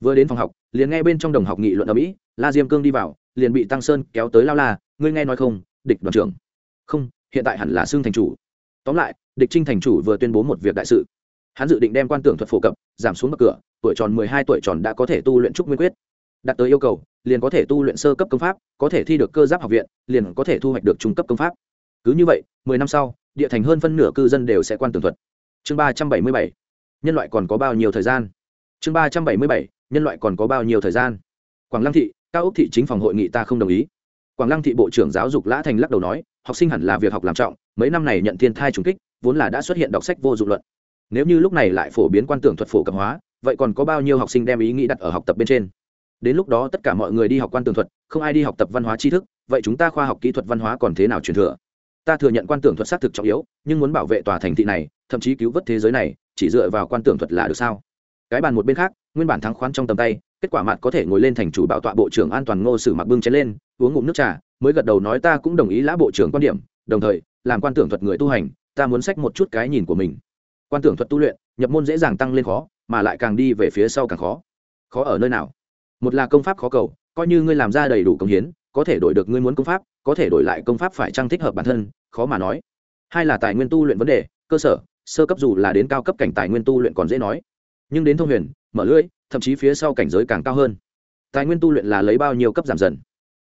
Vừa đến phòng học, liền nghe bên trong đồng học nghị luận ở mỹ la diêm cương đi vào, liền bị tăng sơn kéo tới lao la, ngươi nghe nói không, địch đoàn trưởng. Không, hiện tại hẳn là xương thành chủ. Tóm lại, địch trinh thành chủ vừa tuyên bố một việc đại sự. Hắn dự định đem quan tưởng thuật phổ cập, giảm xuống bậc cửa tuổi tròn mười hai tuổi tròn đã có thể tu luyện trúc nguyên quyết. Đạt tới yêu cầu, liền có thể tu luyện sơ cấp công pháp, có thể thi được cơ giáp học viện, liền có thể thu hoạch được trung cấp công pháp. Cứ như vậy, mười năm sau, địa thành hơn phân nửa cư dân đều sẽ quan tường thuật. Chương ba trăm bảy mươi bảy, nhân loại còn có bao nhiêu thời gian? Chương ba trăm bảy mươi bảy, nhân loại còn có bao nhiêu thời gian? Quảng lăng thị, cao ốc thị chính phòng hội nghị ta không đồng ý. Quảng lăng thị bộ trưởng giáo dục lã thành lắc đầu nói, học sinh hẳn là việc học làm trọng, mấy năm này nhận thiên thai trùng kích, vốn là đã xuất hiện đọc sách vô dụng luận. Nếu như lúc này lại phổ biến quan tưởng thuật phổ cập hóa vậy còn có bao nhiêu học sinh đem ý nghĩ đặt ở học tập bên trên? Đến lúc đó tất cả mọi người đi học quan tường thuật, không ai đi học tập văn hóa tri thức, vậy chúng ta khoa học kỹ thuật văn hóa còn thế nào truyền thừa? Ta thừa nhận quan tưởng thuật xác thực trọng yếu, nhưng muốn bảo vệ tòa thành thị này, thậm chí cứu vớt thế giới này, chỉ dựa vào quan tưởng thuật là được sao? Cái bàn một bên khác, nguyên bản thắng khoán trong tầm tay, kết quả mặt có thể ngồi lên thành chủ bảo tọa bộ trưởng an toàn ngô sử mặc bưng chén lên, uống ngụm nước trà, mới gật đầu nói ta cũng đồng ý lã bộ trưởng quan điểm, đồng thời, làm quan tưởng thuật người tu hành, ta muốn sách một chút cái nhìn của mình. Quan tưởng thuật tu luyện, nhập môn dễ dàng tăng lên khó mà lại càng đi về phía sau càng khó. Khó ở nơi nào? Một là công pháp khó cầu, coi như ngươi làm ra đầy đủ công hiến, có thể đổi được ngươi muốn công pháp, có thể đổi lại công pháp phải trang thích hợp bản thân, khó mà nói. Hai là tài nguyên tu luyện vấn đề, cơ sở, sơ cấp dù là đến cao cấp cảnh tài nguyên tu luyện còn dễ nói. Nhưng đến thông huyền, mở lưỡi, thậm chí phía sau cảnh giới càng cao hơn. Tài nguyên tu luyện là lấy bao nhiêu cấp giảm dần?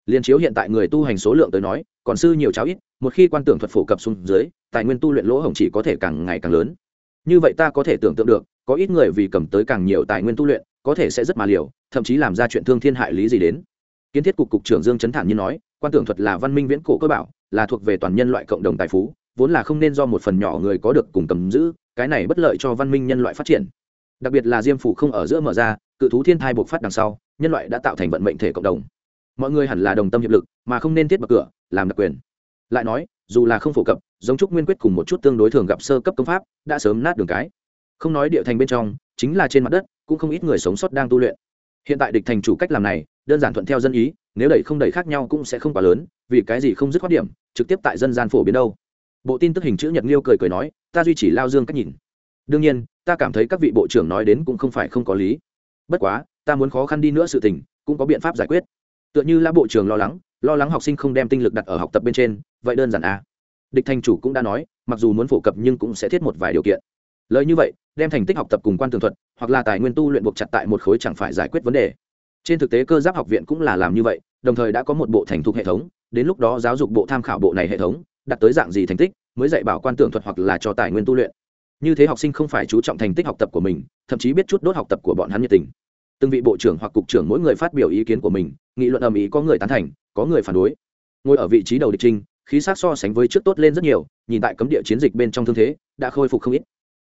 Liên chiếu hiện tại người tu hành số lượng tới nói, còn sư nhiều cháo ít, một khi quan tưởng thuật phổ cập xuống dưới, tài nguyên tu luyện lỗ hổng chỉ có thể càng ngày càng lớn. Như vậy ta có thể tưởng tượng được có ít người vì cầm tới càng nhiều tài nguyên tu luyện, có thể sẽ rất mà liều, thậm chí làm ra chuyện thương thiên hại lý gì đến. Kiến thiết cục cục trưởng dương chấn thản như nói, quan tưởng thuật là văn minh viễn cổ cơ bảo, là thuộc về toàn nhân loại cộng đồng tài phú, vốn là không nên do một phần nhỏ người có được cùng cầm giữ, cái này bất lợi cho văn minh nhân loại phát triển. Đặc biệt là diêm phủ không ở giữa mở ra, cự thú thiên thai buộc phát đằng sau, nhân loại đã tạo thành vận mệnh thể cộng đồng. Mọi người hẳn là đồng tâm hiệp lực, mà không nên thiết bậc cửa, làm đặc quyền. Lại nói, dù là không phổ cập, giống trúc nguyên quyết cùng một chút tương đối thường gặp sơ cấp công pháp, đã sớm nát đường cái không nói địa thành bên trong, chính là trên mặt đất, cũng không ít người sống sót đang tu luyện. Hiện tại địch thành chủ cách làm này, đơn giản thuận theo dân ý, nếu đẩy không đẩy khác nhau cũng sẽ không quá lớn, vì cái gì không dứt khoát điểm, trực tiếp tại dân gian phổ biến đâu. Bộ tin tức hình chữ nhật liêu cười cười nói, ta duy trì lao dương cách nhìn. Đương nhiên, ta cảm thấy các vị bộ trưởng nói đến cũng không phải không có lý. Bất quá, ta muốn khó khăn đi nữa sự tình, cũng có biện pháp giải quyết. Tựa như là bộ trưởng lo lắng lo lắng học sinh không đem tinh lực đặt ở học tập bên trên, vậy đơn giản à. Địch thành chủ cũng đã nói, mặc dù muốn phổ cập nhưng cũng sẽ thiết một vài điều kiện lời như vậy, đem thành tích học tập cùng quan tường thuật, hoặc là tài nguyên tu luyện buộc chặt tại một khối chẳng phải giải quyết vấn đề. Trên thực tế cơ giáp học viện cũng là làm như vậy, đồng thời đã có một bộ thành thục hệ thống, đến lúc đó giáo dục bộ tham khảo bộ này hệ thống, đặt tới dạng gì thành tích, mới dạy bảo quan tưởng thuật hoặc là cho tài nguyên tu luyện. Như thế học sinh không phải chú trọng thành tích học tập của mình, thậm chí biết chút đốt học tập của bọn hắn nhiệt tình. Từng vị bộ trưởng hoặc cục trưởng mỗi người phát biểu ý kiến của mình, nghị luận ầm ĩ có người tán thành, có người phản đối. Ngồi ở vị trí đầu địch trinh, khí sát so sánh với trước tốt lên rất nhiều, nhìn tại cấm địa chiến dịch bên trong thương thế, đã khôi phục không ít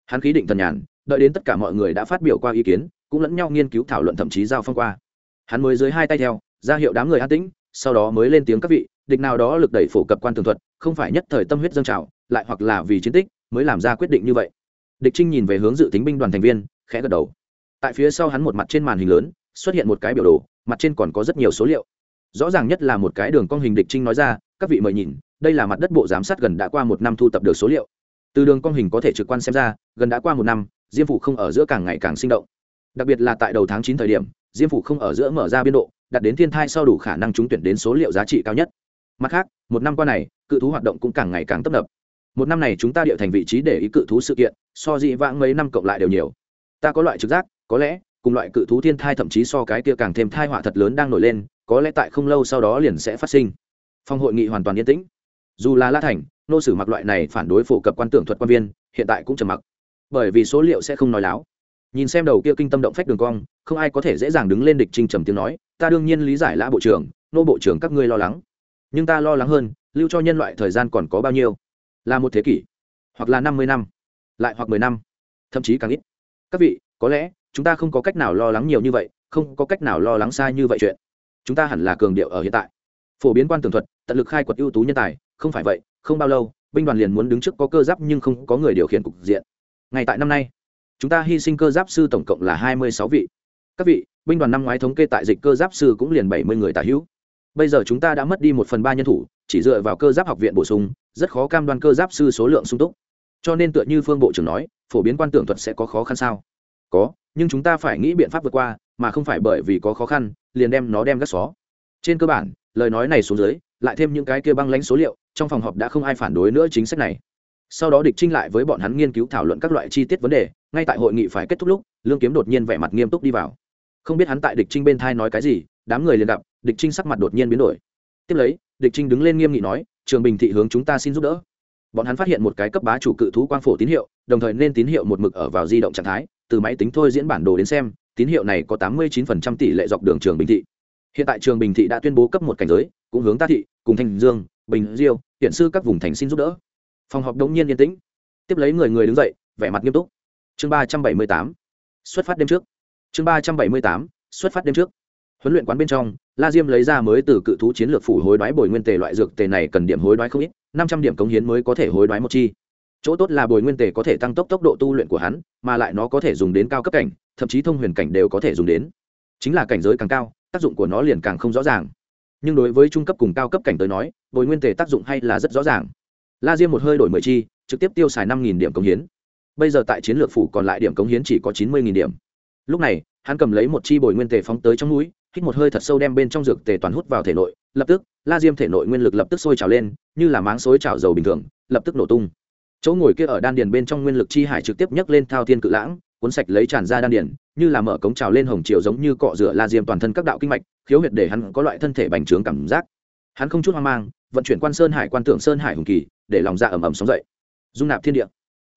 hắn khí định thần nhàn, đợi đến tất cả mọi người đã phát biểu qua ý kiến, cũng lẫn nhau nghiên cứu thảo luận thậm chí giao phong qua. Hắn mới dưới hai tay theo, ra hiệu đám người an tĩnh, sau đó mới lên tiếng các vị, địch nào đó lực đẩy phổ cập quan tường thuật, không phải nhất thời tâm huyết dâng trào, lại hoặc là vì chiến tích, mới làm ra quyết định như vậy. Địch trinh nhìn về hướng dự tính binh đoàn thành viên, khẽ gật đầu. Tại phía sau hắn một mặt trên màn hình lớn, xuất hiện một cái biểu đồ, mặt trên còn có rất nhiều số liệu. Rõ ràng nhất là một cái đường cong hình địch trinh nói ra, các vị mời nhìn, đây là mặt đất bộ giám sát gần đã qua một năm thu tập được số liệu từ đường con hình có thể trực quan xem ra, gần đã qua một năm, diêm phụ không ở giữa càng ngày càng sinh động. Đặc biệt là tại đầu tháng chín thời điểm, diêm phụ không ở giữa mở ra biên độ, đạt đến thiên thai sau đủ khả năng trúng tuyển đến số liệu giá trị cao nhất. Mặt khác, một năm qua này, cự thú hoạt động cũng càng ngày càng tấp nập. Một năm này chúng ta địa thành vị trí để ý cự thú sự kiện, so dị vãng mấy năm cộng lại đều nhiều. Ta có loại trực giác, có lẽ, cùng loại cự thú thiên thai thậm chí so cái kia càng thêm thai họa thật lớn đang nổi lên, có lẽ tại không lâu sau đó liền sẽ phát sinh. Phòng hội nghị hoàn toàn yên tĩnh. Dù là la thành nô sử mặc loại này phản đối phổ cập quan tưởng thuật quan viên, hiện tại cũng trầm mặc. Bởi vì số liệu sẽ không nói láo. Nhìn xem đầu kia kinh tâm động phách đường cong, không ai có thể dễ dàng đứng lên địch trinh trầm tiếng nói, ta đương nhiên lý giải lã bộ trưởng, nô bộ trưởng các ngươi lo lắng. Nhưng ta lo lắng hơn, lưu cho nhân loại thời gian còn có bao nhiêu? Là một thế kỷ, hoặc là năm mươi năm, lại hoặc mười năm, thậm chí càng ít. Các vị, có lẽ, chúng ta không có cách nào lo lắng nhiều như vậy, không có cách nào lo lắng sai như vậy chuyện. Chúng ta hẳn là cường điệu ở hiện tại. Phổ biến quan tường thuật, tận lực khai quật ưu tú nhân tài, không phải vậy không bao lâu, binh đoàn liền muốn đứng trước có cơ giáp nhưng không có người điều khiển cục diện. Ngay tại năm nay, chúng ta hy sinh cơ giáp sư tổng cộng là hai mươi sáu vị. Các vị, binh đoàn năm ngoái thống kê tại dịch cơ giáp sư cũng liền bảy mươi người tả hữu. Bây giờ chúng ta đã mất đi một phần ba nhân thủ, chỉ dựa vào cơ giáp học viện bổ sung, rất khó cam đoan cơ giáp sư số lượng sung túc. Cho nên tựa như phương bộ trưởng nói, phổ biến quan tưởng thuật sẽ có khó khăn sao? Có, nhưng chúng ta phải nghĩ biện pháp vượt qua, mà không phải bởi vì có khó khăn, liền đem nó đem gắt xó. Trên cơ bản, lời nói này xuống dưới lại thêm những cái kia băng lãnh số liệu, trong phòng họp đã không ai phản đối nữa chính sách này. Sau đó địch trinh lại với bọn hắn nghiên cứu thảo luận các loại chi tiết vấn đề, ngay tại hội nghị phải kết thúc lúc, lương kiếm đột nhiên vẻ mặt nghiêm túc đi vào. Không biết hắn tại địch trinh bên thai nói cái gì, đám người liền gặp, địch trinh sắc mặt đột nhiên biến đổi. Tiếp lấy, địch trinh đứng lên nghiêm nghị nói, trường bình thị hướng chúng ta xin giúp đỡ. Bọn hắn phát hiện một cái cấp bá chủ cự thú quang phổ tín hiệu, đồng thời nên tín hiệu một mực ở vào di động trạng thái, từ máy tính thôi diễn bản đồ đến xem, tín hiệu này có tám mươi 89% tỷ lệ dọc đường trường bình thị hiện tại trường bình thị đã tuyên bố cấp một cảnh giới, cũng hướng ta thị, cùng thanh dương, bình diêu hiện sư các vùng thành xin giúp đỡ. Phòng họp đống nhiên yên tĩnh. Tiếp lấy người người đứng dậy, vẻ mặt nghiêm túc. Chương ba trăm bảy mươi tám. Xuất phát đêm trước. Chương ba trăm bảy mươi tám. Xuất phát đêm trước. Huấn luyện quán bên trong, la diêm lấy ra mới từ cự thú chiến lược phủ hối đoái bồi nguyên tề loại dược tề này cần điểm hối đoái không ít, năm trăm điểm cống hiến mới có thể hối đoái một chi. Chỗ tốt là bồi nguyên tề có thể tăng tốc tốc độ tu luyện của hắn, mà lại nó có thể dùng đến cao cấp cảnh, thậm chí thông huyền cảnh đều có thể dùng đến. Chính là cảnh giới càng cao tác dụng của nó liền càng không rõ ràng. Nhưng đối với trung cấp cùng cao cấp cảnh tới nói, bồi nguyên tề tác dụng hay là rất rõ ràng. La diêm một hơi đổi mười chi, trực tiếp tiêu xài năm nghìn điểm cống hiến. Bây giờ tại chiến lược phủ còn lại điểm cống hiến chỉ có chín mươi nghìn điểm. Lúc này, hắn cầm lấy một chi bồi nguyên tề phóng tới trong núi, hít một hơi thật sâu đem bên trong dược tề toàn hút vào thể nội, lập tức, la diêm thể nội nguyên lực lập tức sôi trào lên, như là máng xối trào dầu bình thường, lập tức nổ tung. Chỗ ngồi kia ở đan điền bên trong nguyên lực chi hải trực tiếp nhấc lên thao thiên cự lãng cuốn sạch lấy tràn ra đan điền, như là mở cống trào lên hồng chiều giống như cọ rửa la diêm toàn thân các đạo kinh mạch, khiếu huyệt để hắn có loại thân thể bành trướng cảm giác. Hắn không chút hoang mang, vận chuyển quan sơn hải quan tưởng sơn hải hùng kỳ, để lòng dạ ẩm ẩm sóng dậy. Dung nạp thiên địa.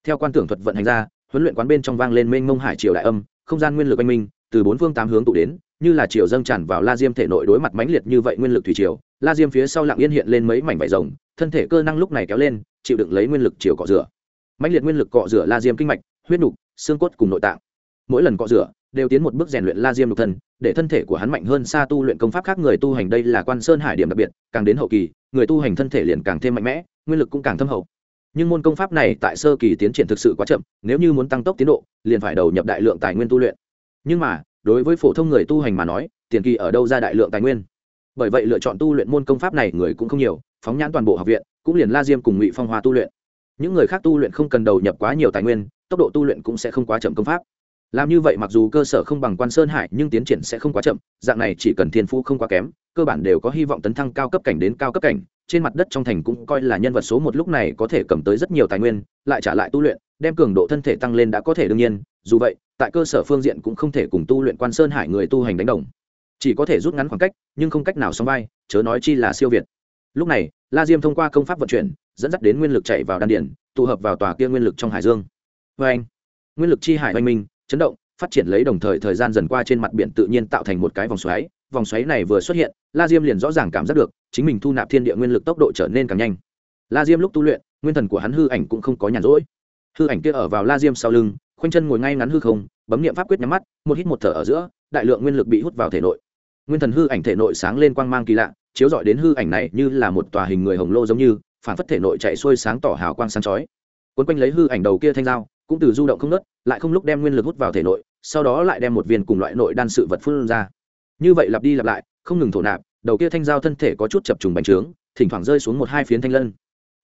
Theo quan tưởng thuật vận hành ra, huấn luyện quán bên trong vang lên mênh mông hải triều đại âm, không gian nguyên lực anh minh, từ bốn phương tám hướng tụ đến, như là triều dâng tràn vào la diêm thể nội đối mặt mãnh liệt như vậy nguyên lực thủy triều, la diêm phía sau lặng yên hiện lên mấy mảnh vải rồng, thân thể cơ năng lúc này kéo lên, chịu đựng lấy nguyên lực triều cọ rửa. Mãnh liệt nguyên lực cọ rửa la diêm kinh mạch, huyết nục xương cốt cùng nội tạng. Mỗi lần cọ rửa, đều tiến một bước rèn luyện la diêm lục thân, để thân thể của hắn mạnh hơn xa tu luyện công pháp khác người tu hành. Đây là quan sơn hải điểm đặc biệt, càng đến hậu kỳ, người tu hành thân thể liền càng thêm mạnh mẽ, nguyên lực cũng càng thâm hậu. Nhưng môn công pháp này tại sơ kỳ tiến triển thực sự quá chậm, nếu như muốn tăng tốc tiến độ, liền phải đầu nhập đại lượng tài nguyên tu luyện. Nhưng mà, đối với phổ thông người tu hành mà nói, tiền kỳ ở đâu ra đại lượng tài nguyên? Bởi vậy lựa chọn tu luyện môn công pháp này người cũng không nhiều, phóng nhãn toàn bộ học viện, cũng liền la diêm cùng ngụy phong hoa tu luyện. Những người khác tu luyện không cần đầu nhập quá nhiều tài nguyên tốc độ tu luyện cũng sẽ không quá chậm công pháp. Làm như vậy mặc dù cơ sở không bằng quan sơn hải, nhưng tiến triển sẽ không quá chậm, dạng này chỉ cần thiên phú không quá kém, cơ bản đều có hy vọng tấn thăng cao cấp cảnh đến cao cấp cảnh, trên mặt đất trong thành cũng coi là nhân vật số một lúc này có thể cầm tới rất nhiều tài nguyên, lại trả lại tu luyện, đem cường độ thân thể tăng lên đã có thể đương nhiên, dù vậy, tại cơ sở phương diện cũng không thể cùng tu luyện quan sơn hải người tu hành đánh đồng. Chỉ có thể rút ngắn khoảng cách, nhưng không cách nào song vai, chớ nói chi là siêu việt. Lúc này, la diêm thông qua công pháp vận chuyển, dẫn dắt đến nguyên lực chạy vào đan điển tụ hợp vào tòa kia nguyên lực trong hải dương vê anh. Nguyên lực chi hải oanh minh, chấn động, phát triển lấy đồng thời thời gian dần qua trên mặt biển tự nhiên tạo thành một cái vòng xoáy. Vòng xoáy này vừa xuất hiện, la diêm liền rõ ràng cảm giác được, chính mình thu nạp thiên địa nguyên lực tốc độ trở nên càng nhanh. La diêm lúc tu luyện, nguyên thần của hắn hư ảnh cũng không có nhàn rỗi. Hư ảnh kia ở vào la diêm sau lưng, khoanh chân ngồi ngay ngắn hư không, bấm nghiệm pháp quyết nhắm mắt, một hít một thở ở giữa, đại lượng nguyên lực bị hút vào thể nội. Nguyên thần hư ảnh thể nội sáng lên quang mang kỳ lạ, chiếu rọi đến hư ảnh này như là một tòa hình người hồng lô giống như, phản phất thể nội chạy xuôi sáng tỏ hào quang sáng chói. Quấn quanh lấy hư ảnh đầu kia thanh dao cũng từ du động không nớt, lại không lúc đem nguyên lực hút vào thể nội, sau đó lại đem một viên cùng loại nội đan sự vật phun ra. Như vậy lặp đi lặp lại, không ngừng thổ nạp, đầu kia thanh dao thân thể có chút chập trùng bành trướng, thỉnh thoảng rơi xuống một hai phiến thanh lân.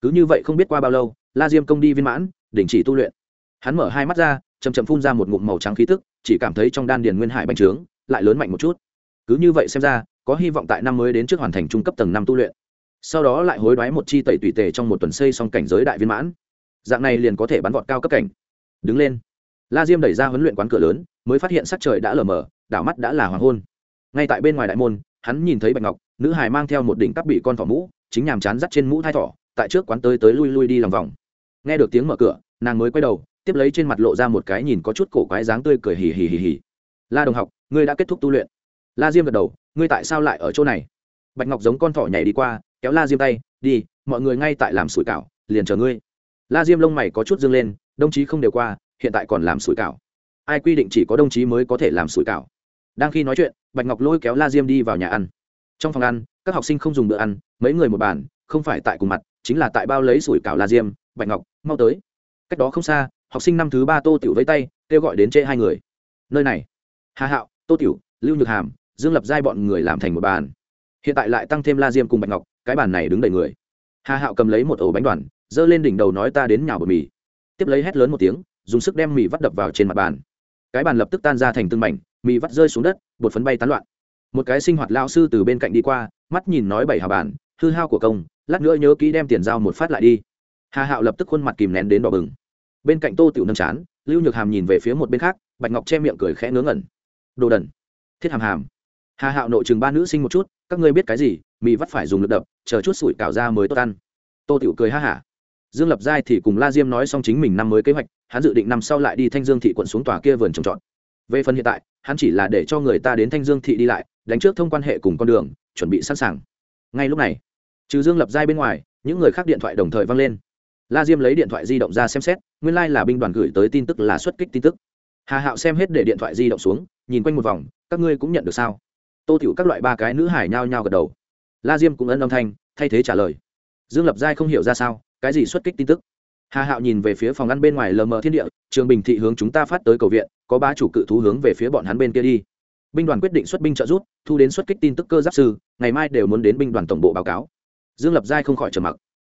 Cứ như vậy không biết qua bao lâu, la diêm công đi viên mãn, đình chỉ tu luyện. Hắn mở hai mắt ra chầm chầm phun ra một ngụm màu trắng khí tức, chỉ cảm thấy trong đan điền nguyên hải bành trướng, lại lớn mạnh một chút. Cứ như vậy xem ra, có hy vọng tại năm mới đến trước hoàn thành trung cấp tầng năm tu luyện. Sau đó lại hối đoái một chi tẩy tùy tề trong một tuần xây xong cảnh giới đại viên mãn. Dạng này liền có thể bắn vọt cao cấp cảnh đứng lên. La diêm đẩy ra huấn luyện quán cửa lớn, mới phát hiện sắc trời đã lờ mờ, đảo mắt đã là hoàng hôn. Ngay tại bên ngoài đại môn, hắn nhìn thấy bạch ngọc, nữ hài mang theo một đỉnh cắp bị con thỏ mũ, chính nhàm chán dắt trên mũ thai thỏ, tại trước quán tới tới lui lui đi lòng vòng. Nghe được tiếng mở cửa, nàng mới quay đầu, tiếp lấy trên mặt lộ ra một cái nhìn có chút cổ quái dáng tươi cười hì hì hì hì. La đồng học, ngươi đã kết thúc tu luyện. La diêm gật đầu, ngươi tại sao lại ở chỗ này? Bạch ngọc giống con thỏ nhảy đi qua, kéo la diêm tay, đi, mọi người ngay tại làm sủi cảo, liền chờ ngươi. La diêm lông mày có chút dâng lên đồng chí không đều qua, hiện tại còn làm sủi cảo. Ai quy định chỉ có đồng chí mới có thể làm sủi cảo? Đang khi nói chuyện, bạch ngọc lôi kéo la diêm đi vào nhà ăn. Trong phòng ăn, các học sinh không dùng bữa ăn, mấy người một bàn, không phải tại cùng mặt, chính là tại bao lấy sủi cảo la diêm. Bạch ngọc, mau tới. Cách đó không xa, học sinh năm thứ ba tô tiểu với tay, kêu gọi đến trễ hai người. Nơi này. Hà hạo, tô tiểu, lưu nhược hàm, dương lập giai bọn người làm thành một bàn. Hiện tại lại tăng thêm la diêm cùng bạch ngọc, cái bàn này đứng đầy người. Hà hạo cầm lấy một ổ bánh đoàn, giơ lên đỉnh đầu nói ta đến nhào bột mì tiếp lấy hét lớn một tiếng, dùng sức đem mì vắt đập vào trên mặt bàn. Cái bàn lập tức tan ra thành từng mảnh, mì vắt rơi xuống đất, bột phấn bay tán loạn. Một cái sinh hoạt lao sư từ bên cạnh đi qua, mắt nhìn nói bảy hà bàn, hư hao của công, lát nữa nhớ kỹ đem tiền giao một phát lại đi. Hà hạo lập tức khuôn mặt kìm nén đến đỏ bừng. Bên cạnh tô tiểu nâng chán, lưu nhược hàm nhìn về phía một bên khác, bạch ngọc che miệng cười khẽ ngớ ngẩn. Đồ đần. Thiết hàm hàm. Hà hạo nội chừng ba nữ sinh một chút, các ngươi biết cái gì, mì vắt phải dùng lực đập, chờ chút sủi cảo ra mới tốt ăn. Tô tiểu cười ha hả dương lập giai thì cùng la diêm nói xong chính mình năm mới kế hoạch, hắn dự định năm sau lại đi thanh dương thị quận xuống tòa kia vườn trồng trọt. Về phần hiện tại, hắn chỉ là để cho người ta đến thanh dương thị đi lại, đánh trước thông quan hệ cùng con đường, chuẩn bị sẵn sàng. Ngay lúc này, trừ dương lập giai bên ngoài, những người khác điện thoại đồng thời vang lên. La diêm lấy điện thoại di động ra xem xét, nguyên lai、like、là binh đoàn gửi tới tin tức là xuất kích tin tức. Hà hạo xem hết để điện thoại di động xuống, nhìn quanh một vòng, các ngươi cũng nhận được sao? Tô tiểu các loại ba cái nữ hải nhao nhao gật đầu. La diêm cũng ân âm thanh, thay thế trả lời. Dương lập giai không hiểu ra sao cái gì xuất kích tin tức? Hà hạo nhìn về phía phòng ăn bên ngoài lờ mờ thiên địa, trường bình thị hướng chúng ta phát tới cầu viện, có ba chủ cự thú hướng về phía bọn hắn bên kia đi. Binh đoàn quyết định xuất binh trợ rút thu đến xuất kích tin tức cơ giáp sư, ngày mai đều muốn đến binh đoàn tổng bộ báo cáo. Dương lập giai không khỏi trầm mặc.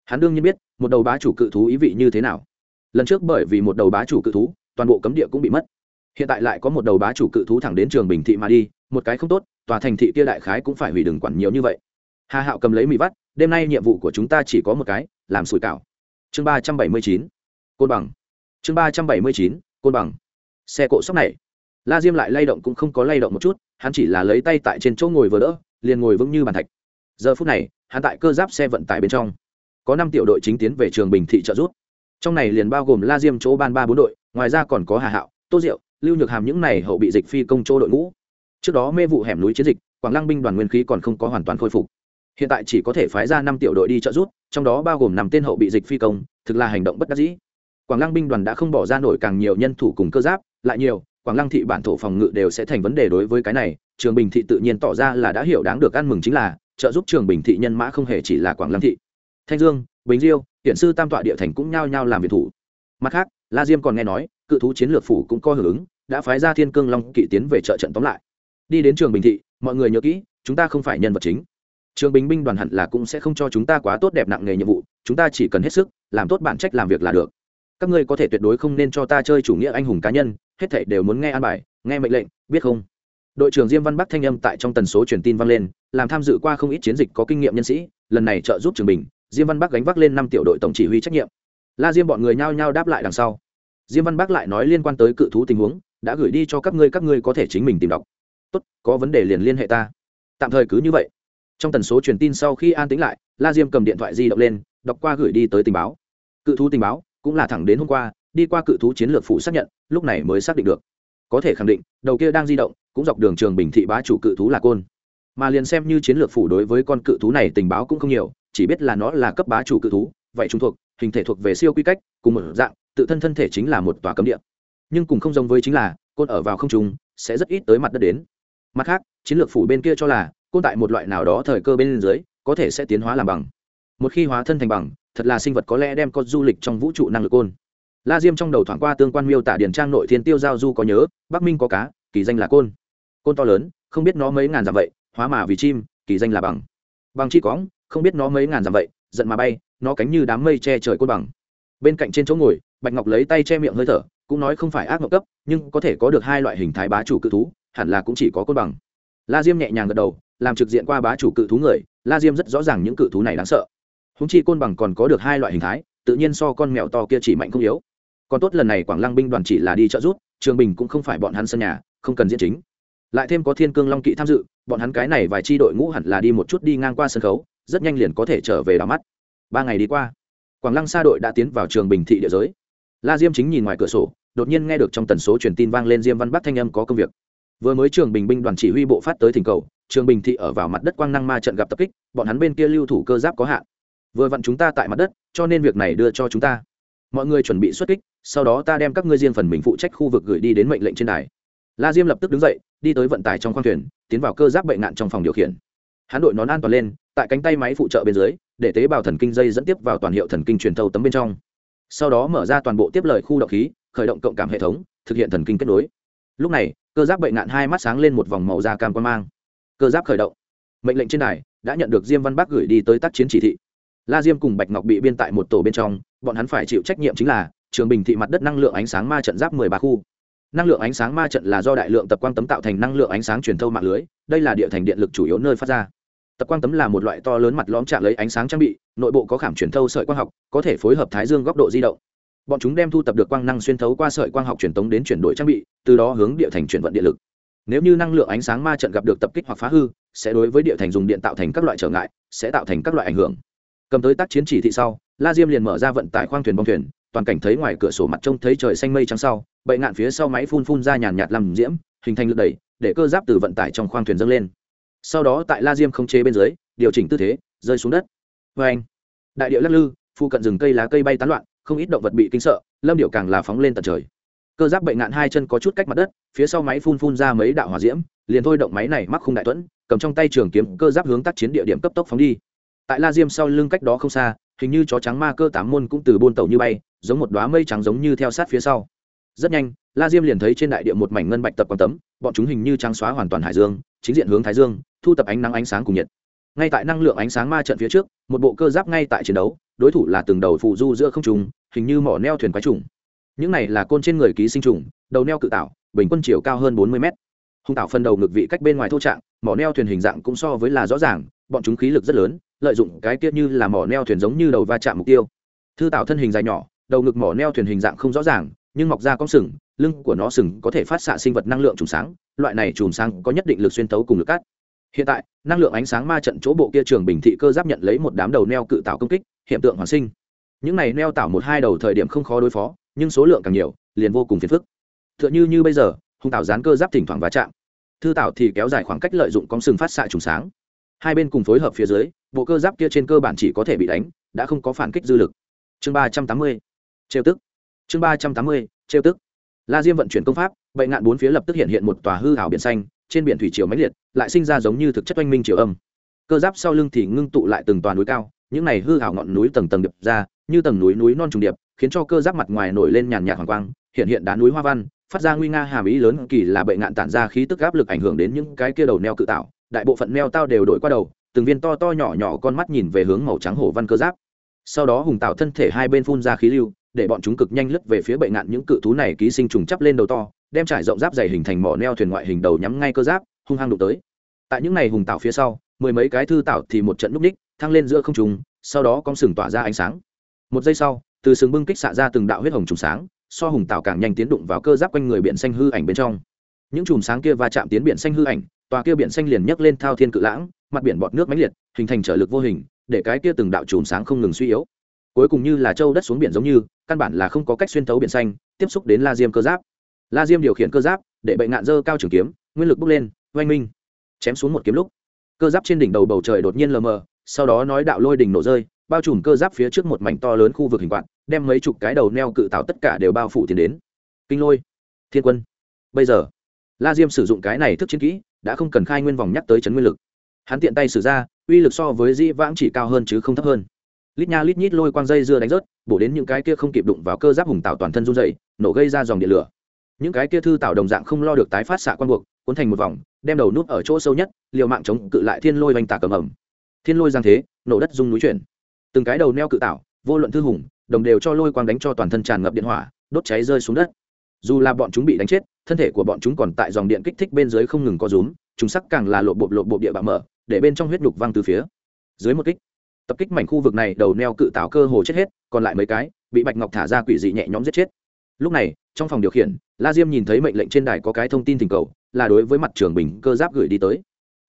Hắn đương nhiên biết, một đầu bá chủ cự thú ý vị như thế nào. Lần trước bởi vì một đầu bá chủ cự thú, toàn bộ cấm địa cũng bị mất. Hiện tại lại có một đầu bá chủ cự thú thẳng đến trường bình thị mà đi, một cái không tốt, tòa thành thị kia đại khái cũng phải hủy đừng quản nhiều như vậy. Hà hạo cầm lấy mì vắt, đêm nay nhiệm vụ của chúng ta chỉ có một cái làm sủi cảo. Chương ba trăm bảy mươi chín, côn bằng. Chương ba trăm bảy mươi chín, côn bằng. Xe cộ sóc này. La diêm lại lay động cũng không có lay động một chút, hắn chỉ là lấy tay tại trên chỗ ngồi vừa đỡ, liền ngồi vững như bàn thạch. Giờ phút này, hắn tại cơ giáp xe vận tải bên trong. Có năm tiểu đội chính tiến về trường bình thị trợ rút trong này liền bao gồm la diêm chỗ ban ba bốn đội, ngoài ra còn có hà hạo, tô diệu, lưu nhược hàm những này hậu bị dịch phi công chỗ đội ngũ. Trước đó mê vụ hẻm núi chiến dịch, quảng lăng binh đoàn nguyên khí còn không có hoàn toàn khôi phục. Hiện tại chỉ có thể phái ra năm tiểu đội đi trợ rút trong đó bao gồm năm tên hậu bị dịch phi công, thực là hành động bất đắc dĩ. Quảng lăng binh đoàn đã không bỏ ra nổi càng nhiều nhân thủ cùng cơ giáp, lại nhiều, quảng lăng thị bản thổ phòng ngự đều sẽ thành vấn đề đối với cái này, trường bình thị tự nhiên tỏ ra là đã hiểu đáng được ăn mừng chính là, trợ giúp trường bình thị nhân mã không hề chỉ là quảng lăng thị. Thanh dương, bình diêu hiện sư tam tọa địa thành cũng nhao nhao làm việc thủ. Mặt khác, la diêm còn nghe nói, cự thú chiến lược phủ cũng có hưởng ứng, đã phái ra thiên cương long kỵ tiến về trợ trận tóm lại. Đi đến trường bình thị, mọi người nhớ kỹ, chúng ta không phải nhân vật chính trường bình binh đoàn hẳn là cũng sẽ không cho chúng ta quá tốt đẹp nặng nghề nhiệm vụ, chúng ta chỉ cần hết sức, làm tốt bản trách làm việc là được. Các ngươi có thể tuyệt đối không nên cho ta chơi chủ nghĩa anh hùng cá nhân, hết thảy đều muốn nghe an bài, nghe mệnh lệnh, biết không? Đội trưởng diêm văn bắc thanh âm tại trong tần số truyền tin vang lên, làm tham dự qua không ít chiến dịch có kinh nghiệm nhân sĩ, lần này trợ giúp trường bình, diêm văn bắc gánh vác lên năm tiểu đội tổng chỉ huy trách nhiệm. La diêm bọn người nhao nhao đáp lại đằng sau. Diêm văn bắc lại nói liên quan tới cự thú tình huống, đã gửi đi cho các ngươi các ngươi có thể chính mình tìm đọc. Tốt, có vấn đề liền liên hệ ta. Tạm thời cứ như vậy trong tần số truyền tin sau khi an tĩnh lại, la diêm cầm điện thoại di động lên, đọc qua gửi đi tới tình báo. Cự thú tình báo cũng là thẳng đến hôm qua, đi qua cự thú chiến lược phủ xác nhận, lúc này mới xác định được. Có thể khẳng định, đầu kia đang di động cũng dọc đường trường bình thị bá chủ cự thú là côn. Mà liền xem như chiến lược phủ đối với con cự thú này tình báo cũng không nhiều, chỉ biết là nó là cấp bá chủ cự thú, vậy chúng thuộc, hình thể thuộc về siêu quy cách, cùng một dạng, tự thân thân thể chính là một tòa cấm địa. Nhưng cùng không giống với chính là, côn ở vào không trung, sẽ rất ít tới mặt đất đến. Mặt khác, chiến lược phủ bên kia cho là côn tại một loại nào đó thời cơ bên dưới, có thể sẽ tiến hóa làm bằng. Một khi hóa thân thành bằng, thật là sinh vật có lẽ đem con du lịch trong vũ trụ năng lực côn. La diêm trong đầu thoảng qua tương quan miêu tả điển trang nội thiên tiêu giao du có nhớ, bắc minh có cá, kỳ danh là côn. Côn to lớn, không biết nó mấy ngàn dặm vậy, hóa mà vì chim, kỳ danh là bằng. Bằng chi cóng không biết nó mấy ngàn dặm vậy, giận mà bay, nó cánh như đám mây che trời côn bằng. Bên cạnh trên chỗ ngồi, bạch ngọc lấy tay che miệng hơi thở, cũng nói không phải ác ngọc cấp, nhưng có thể có được hai loại hình thái bá chủ cự thú, hẳn là cũng chỉ có côn bằng. La diêm nhẹ nhàng gật đầu làm trực diện qua bá chủ cự thú người, la diêm rất rõ ràng những cự thú này đáng sợ. Húng chi côn bằng còn có được hai loại hình thái, tự nhiên so con mèo to kia chỉ mạnh không yếu. Còn tốt lần này quảng lăng binh đoàn chỉ là đi trợ giúp, trường bình cũng không phải bọn hắn sân nhà, không cần diễn chính. Lại thêm có thiên cương long kỵ tham dự, bọn hắn cái này vài chi đội ngũ hẳn là đi một chút đi ngang qua sân khấu, rất nhanh liền có thể trở về đảo mắt. Ba ngày đi qua, quảng lăng xa đội đã tiến vào trường bình thị địa giới. La diêm chính nhìn ngoài cửa sổ, đột nhiên nghe được trong tần số truyền tin vang lên diêm văn bắc thanh âm có công việc. Vừa mới trường bình binh đoàn chỉ huy bộ phát tới thỉnh cầu trường bình thị ở vào mặt đất quang năng ma trận gặp tập kích, bọn hắn bên kia lưu thủ cơ giáp có hạn. Vừa vặn chúng ta tại mặt đất, cho nên việc này đưa cho chúng ta. Mọi người chuẩn bị xuất kích, sau đó ta đem các ngươi riêng phần mình phụ trách khu vực gửi đi đến mệnh lệnh trên đài. La diêm lập tức đứng dậy, đi tới vận tải trong khoang thuyền, tiến vào cơ giáp bệnh nạn trong phòng điều khiển. Hắn đội nón an toàn lên, tại cánh tay máy phụ trợ bên dưới, để tế bào thần kinh dây dẫn tiếp vào toàn hiệu thần kinh truyền thâu tấm bên trong. Sau đó mở ra toàn bộ tiếp lời khu động khí, khởi động cộng cảm hệ thống, thực hiện thần kinh kết nối. Lúc này, cơ giáp bệnh nạn hai mắt sáng lên một vòng màu da cam quan mang cơ giáp khởi động. Mệnh lệnh trên đài đã nhận được diêm văn bắc gửi đi tới tác chiến chỉ thị. La diêm cùng bạch ngọc bị biên tại một tổ bên trong, bọn hắn phải chịu trách nhiệm chính là trường bình thị mặt đất năng lượng ánh sáng ma trận giáp mười ba khu. Năng lượng ánh sáng ma trận là do đại lượng tập quang tấm tạo thành năng lượng ánh sáng truyền thâu mạng lưới, đây là địa thành điện lực chủ yếu nơi phát ra. Tập quang tấm là một loại to lớn mặt lõm chạm lấy ánh sáng trang bị, nội bộ có khảm truyền thâu sợi quang học, có thể phối hợp thái dương góc độ di động. Bọn chúng đem thu tập được quang năng xuyên thấu qua sợi quang học truyền tống đến chuyển đổi trang bị, từ đó hướng địa thành chuyển vận điện lực nếu như năng lượng ánh sáng ma trận gặp được tập kích hoặc phá hư, sẽ đối với địa thành dùng điện tạo thành các loại trở ngại, sẽ tạo thành các loại ảnh hưởng. Cầm tới tác chiến chỉ thị sau, la diêm liền mở ra vận tải khoang thuyền bong thuyền, toàn cảnh thấy ngoài cửa sổ mặt trông thấy trời xanh mây trắng sau bậy ngạn phía sau máy phun phun ra nhàn nhạt làm diễm, hình thành lực đẩy, để cơ giáp từ vận tải trong khoang thuyền dâng lên. Sau đó tại la diêm không chế bên dưới, điều chỉnh tư thế, rơi xuống đất. Vê anh, đại điệu lắc lư phụ cận rừng cây lá cây bay tán loạn, không ít động vật bị kinh sợ, lâm điệu càng là phóng lên tận trời cơ giáp bệnh ngạn hai chân có chút cách mặt đất, phía sau máy phun phun ra mấy đạo hỏa diễm, liền thôi động máy này mắc khung đại tuẫn cầm trong tay trường kiếm cơ giáp hướng tác chiến địa điểm cấp tốc phóng đi. Tại la diêm sau lưng cách đó không xa, hình như chó trắng ma cơ tám môn cũng từ buôn tàu như bay, giống một đoá mây trắng giống như theo sát phía sau. Rất nhanh, la diêm liền thấy trên đại địa một mảnh ngân bạch tập quan tấm, bọn chúng hình như trắng xóa hoàn toàn hải dương, chính diện hướng thái dương, thu tập ánh nắng ánh sáng cùng nhiệt. Ngay tại năng lượng ánh sáng ma trận phía trước, một bộ cơ giáp ngay tại chiến đấu, đối thủ là từng đầu phụ du giữa không trùng hình như mỏ neo thuyền quái trùng những này là côn trên người ký sinh trùng, đầu neo cự tạo bình quân chiều cao hơn bốn mươi mét. Hung tạo phân đầu ngực vị cách bên ngoài thô trạng, mỏ neo thuyền hình dạng cũng so với là rõ ràng, bọn chúng khí lực rất lớn, lợi dụng cái tiết như là mỏ neo thuyền giống như đầu va chạm mục tiêu. Thư tạo thân hình dài nhỏ, đầu ngực mỏ neo thuyền hình dạng không rõ ràng, nhưng mọc ra cong sừng, lưng của nó sừng có thể phát xạ sinh vật năng lượng trùng sáng, loại này trùng sáng có nhất định lực xuyên tấu cùng lực cắt. Hiện tại, năng lượng ánh sáng ma trận chỗ bộ kia trường bình thị cơ giáp nhận lấy một đám đầu neo cự tạo công kích, hiện tượng hoàn sinh. Những này neo tạo một hai đầu thời điểm không khó đối phó nhưng số lượng càng nhiều, liền vô cùng phiền phức. T h ư ợ n h ư như bây giờ, hung tạo dán cơ giáp thỉnh thoảng va chạm. Thư tạo thì kéo dài khoảng cách lợi dụng cong sừng phát xạ trùng sáng. Hai bên cùng phối hợp phía dưới, bộ cơ giáp kia trên cơ bản chỉ có thể bị đánh, đã không có phản kích dư lực. Chương ba trăm tám mươi, trêu tức. Chương ba trăm tám mươi, trêu tức. La diêm vận chuyển công pháp, bệnh nạn bốn phía lập tức hiện hiện một tòa hư hảo biển xanh, trên biển thủy triều máy liệt, lại sinh ra giống như thực chất oanh minh triều âm. Cơ giáp sau lưng thì ngưng tụ lại từng toàn núi cao, những này hư hảo ngọn núi tầng tầng điệp ra, như tầng núi núi non trùng điệp khiến cho cơ giáp mặt ngoài nổi lên nhàn nhạt hoàng quang, hiện hiện đá núi hoa văn, phát ra nguy nga hàm ý lớn kỳ là bệnh ngạn tản ra khí tức áp lực ảnh hưởng đến những cái kia đầu neo cự tạo, đại bộ phận neo tao đều đổi qua đầu, từng viên to to nhỏ nhỏ con mắt nhìn về hướng màu trắng hổ văn cơ giáp. Sau đó hùng tạo thân thể hai bên phun ra khí lưu, để bọn chúng cực nhanh lướt về phía bệnh ngạn những cự thú này ký sinh trùng chắp lên đầu to, đem trải rộng giáp dày hình thành mỏ neo thuyền ngoại hình đầu nhắm ngay cơ giáp, hung hăng đụng tới. Tại những này hùng tạo phía sau, mười mấy cái thư tạo thì một trận núp ních, thăng lên giữa không trùng sau đó con sừng tỏa ra ánh sáng. Một giây sau từ sừng bưng kích xạ ra từng đạo huyết hồng trùng sáng, so hùng tạo càng nhanh tiến đụng vào cơ giáp quanh người biển xanh hư ảnh bên trong. Những chùm sáng kia va chạm tiến biển xanh hư ảnh, tòa kia biển xanh liền nhấc lên thao thiên cự lãng, mặt biển bọt nước mãnh liệt, hình thành trở lực vô hình, để cái kia từng đạo chùm sáng không ngừng suy yếu. Cuối cùng như là châu đất xuống biển giống như, căn bản là không có cách xuyên thấu biển xanh, tiếp xúc đến la diêm cơ giáp. La diêm điều khiển cơ giáp, để bệnh nạn dơ cao trường kiếm, nguyên lực bốc lên, oanh minh, chém xuống một kiếm lúc. Cơ giáp trên đỉnh đầu bầu trời đột nhiên lờ mờ, sau đó nói đạo lôi đỉnh nổ rơi bao trùm cơ giáp phía trước một mảnh to lớn khu vực hình quạt, đem mấy chục cái đầu neo cự tạo tất cả đều bao phủ tiến đến. Kinh lôi, thiên quân. Bây giờ, la diêm sử dụng cái này thức chiến kỹ, đã không cần khai nguyên vòng nhắc tới chấn nguyên lực. Hắn tiện tay sử ra, uy lực so với di vãng chỉ cao hơn chứ không thấp hơn. Lít nha lít nhít lôi quang dây dưa đánh rớt, bổ đến những cái kia không kịp đụng vào cơ giáp hùng tạo toàn thân run dày nổ gây ra dòng điện lửa. Những cái kia thư tạo đồng dạng không lo được tái phát xạ quan buộc, cuốn thành một vòng, đem đầu nút ở chỗ sâu nhất, liều mạng chống cự lại thiên lôi oanh tạc cầm ẩm. Thiên lôi giang thế, nổ đất dung núi chuyển từng cái đầu neo cự tạo, vô luận thư hùng, đồng đều cho lôi quang đánh cho toàn thân tràn ngập điện hỏa, đốt cháy rơi xuống đất. Dù là bọn chúng bị đánh chết, thân thể của bọn chúng còn tại dòng điện kích thích bên dưới không ngừng có rúm, chúng sắc càng là lộ bộp lộ bộp địa bạo mở, để bên trong huyết nhục văng từ phía dưới một kích. Tập kích mảnh khu vực này, đầu neo cự tạo cơ hồ chết hết, còn lại mấy cái bị bạch ngọc thả ra quỷ dị nhẹ nhõm giết chết. Lúc này, trong phòng điều khiển, la diêm nhìn thấy mệnh lệnh trên đài có cái thông tin tình cầu, là đối với mặt trường bình cơ giáp gửi đi tới.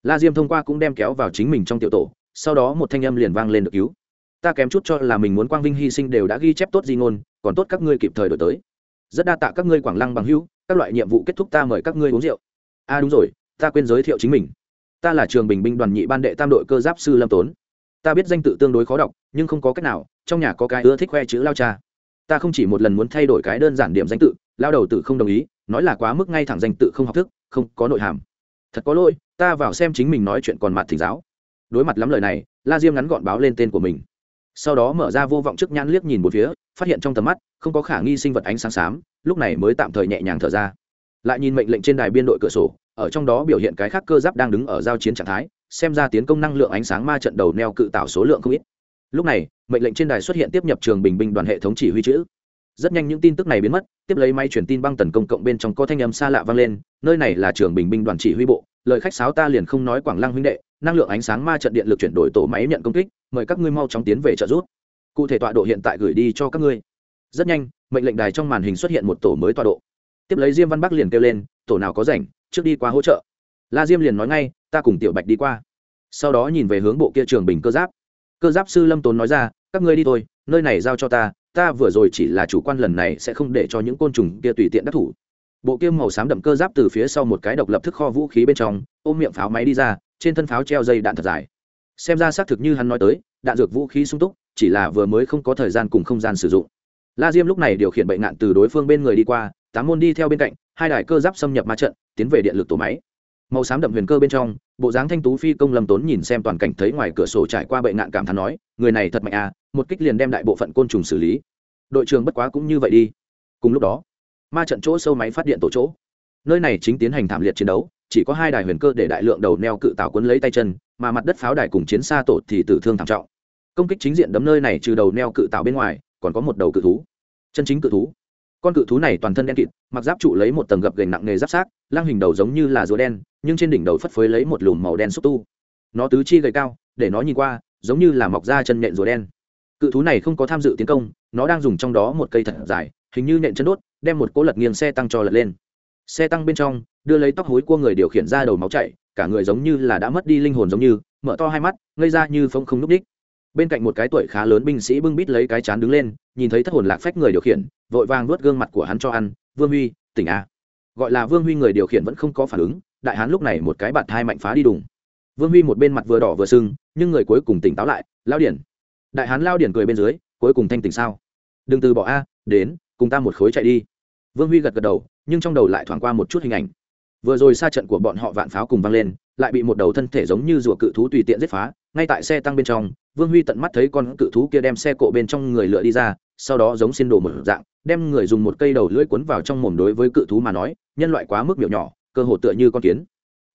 La diêm thông qua cũng đem kéo vào chính mình trong tiểu tổ, sau đó một thanh âm liền vang lên được cứu ta kém chút cho là mình muốn quang vinh hy sinh đều đã ghi chép tốt di ngôn, còn tốt các ngươi kịp thời đổi tới. Rất đa tạ các ngươi quảng lăng bằng hữu, các loại nhiệm vụ kết thúc ta mời các ngươi uống rượu. A à đúng rồi, ta quên giới thiệu chính mình. Ta là trường bình binh đoàn nhị ban đệ tam đội cơ giáp sư lâm tốn. Ta biết danh tự tương đối khó đọc, nhưng không có cách nào, trong nhà có cái ưa thích khoe chữ lao cha. Ta không chỉ một lần muốn thay đổi cái đơn giản điểm danh tự, lao đầu tự không đồng ý, nói là quá mức ngay thẳng danh tự không học thức, không có nội hàm. Thật có lỗi, ta vào xem chính mình nói chuyện còn mặt thỉnh giáo. Đối mặt lắm lời này, la diêm ngắn gọn báo lên tên của mình sau đó mở ra vô vọng trước nhãn liếc nhìn một phía, phát hiện trong tầm mắt, không có khả nghi sinh vật ánh sáng xám, lúc này mới tạm thời nhẹ nhàng thở ra. Lại nhìn mệnh lệnh trên đài biên đội cửa sổ, ở trong đó biểu hiện cái khác cơ giáp đang đứng ở giao chiến trạng thái, xem ra tiến công năng lượng ánh sáng ma trận đầu neo cự tạo số lượng không ít. Lúc này, mệnh lệnh trên đài xuất hiện tiếp nhập trường bình binh đoàn hệ thống chỉ huy chữ. Rất nhanh những tin tức này biến mất, tiếp lấy máy truyền tin băng tần công cộng bên trong có thanh âm xa lạ vang lên, nơi này là trường bình binh đoàn chỉ huy bộ, lời khách sáo ta liền không nói quảng lăng huynh đệ, năng lượng ánh sáng ma trận điện lực chuyển đổi tổ máy nhận công kích mời các ngươi mau chóng tiến về trợ giúp. Cụ thể tọa độ hiện tại gửi đi cho các ngươi. Rất nhanh, mệnh lệnh đài trong màn hình xuất hiện một tổ mới tọa độ. Tiếp lấy diêm văn bắc liền kêu lên, tổ nào có rảnh, trước đi qua hỗ trợ. La diêm liền nói ngay, ta cùng tiểu bạch đi qua. Sau đó nhìn về hướng bộ kia trường bình cơ giáp. Cơ giáp sư lâm tốn nói ra, các ngươi đi thôi, nơi này giao cho ta ta vừa rồi chỉ là chủ quan lần này sẽ không để cho những côn trùng kia tùy tiện đắc thủ. Bộ kia màu xám đậm cơ giáp từ phía sau một cái độc lập thức kho vũ khí bên trong, ôm miệng pháo máy đi ra, trên thân pháo treo dây đạn thật dài xem ra xác thực như hắn nói tới, đạn dược vũ khí sung túc, chỉ là vừa mới không có thời gian cùng không gian sử dụng. La diêm lúc này điều khiển bệnh nạn từ đối phương bên người đi qua, tám môn đi theo bên cạnh, hai đài cơ giáp xâm nhập ma trận, tiến về điện lực tổ máy. Màu xám đậm huyền cơ bên trong, bộ dáng thanh tú phi công lâm tốn nhìn xem toàn cảnh thấy ngoài cửa sổ trải qua bệnh nạn cảm thán nói, người này thật mạnh à một kích liền đem đại bộ phận côn trùng xử lý. Đội trưởng bất quá cũng như vậy đi. Cùng lúc đó, ma trận chỗ sâu máy phát điện tổ chỗ. Nơi này chính tiến hành thảm liệt chiến đấu chỉ có hai đài huyền cơ để đại lượng đầu neo cự tạo quấn lấy tay chân, mà mặt đất pháo đài cùng chiến xa tổ thì tử thương thảm trọng. Công kích chính diện đấm nơi này trừ đầu neo cự tạo bên ngoài, còn có một đầu cự thú. Chân chính cự thú. Con cự thú này toàn thân đen kịt, mặc giáp trụ lấy một tầng gập gành nặng nề giáp sát lang hình đầu giống như là rùa đen, nhưng trên đỉnh đầu phất phới lấy một lùm màu đen xúc tu. Nó tứ chi gầy cao, để nó nhìn qua, giống như là mọc ra chân nhện rùa đen. Cự thú này không có tham dự tiến công, nó đang dùng trong đó một cây thật dài, hình như nhện chân đốt, đem một cỗ lật nghiêng xe tăng cho lật lên xe tăng bên trong, đưa lấy tóc hối của người điều khiển ra đầu máu chạy cả người giống như là đã mất đi linh hồn giống như, mở to hai mắt, ngây ra như phong không núp đích. Bên cạnh một cái tuổi khá lớn binh sĩ bưng bít lấy cái chán đứng lên, nhìn thấy thất hồn lạc phách người điều khiển, vội vàng nuốt gương mặt của hắn cho ăn, vương huy, tỉnh a. Gọi là vương huy người điều khiển vẫn không có phản ứng, đại hán lúc này một cái bạt hai mạnh phá đi đùng. Vương huy một bên mặt vừa đỏ vừa sưng, nhưng người cuối cùng tỉnh táo lại, lao điển. Đại hán lao điển cười bên dưới, cuối cùng thanh tỉnh sao? Đừng từ bỏ a, đến, cùng ta một khối chạy đi vương huy gật gật đầu, nhưng trong đầu lại thoảng qua một chút hình ảnh. Vừa rồi xa trận của bọn họ vạn pháo cùng vang lên, lại bị một đầu thân thể giống như rùa cự thú tùy tiện giết phá, ngay tại xe tăng bên trong, vương huy tận mắt thấy con cự thú kia đem xe cộ bên trong người lựa đi ra, sau đó giống xin đồ một dạng, đem người dùng một cây đầu lưỡi quấn vào trong mồm đối với cự thú mà nói, nhân loại quá mức miểu nhỏ, cơ hồ tựa như con kiến.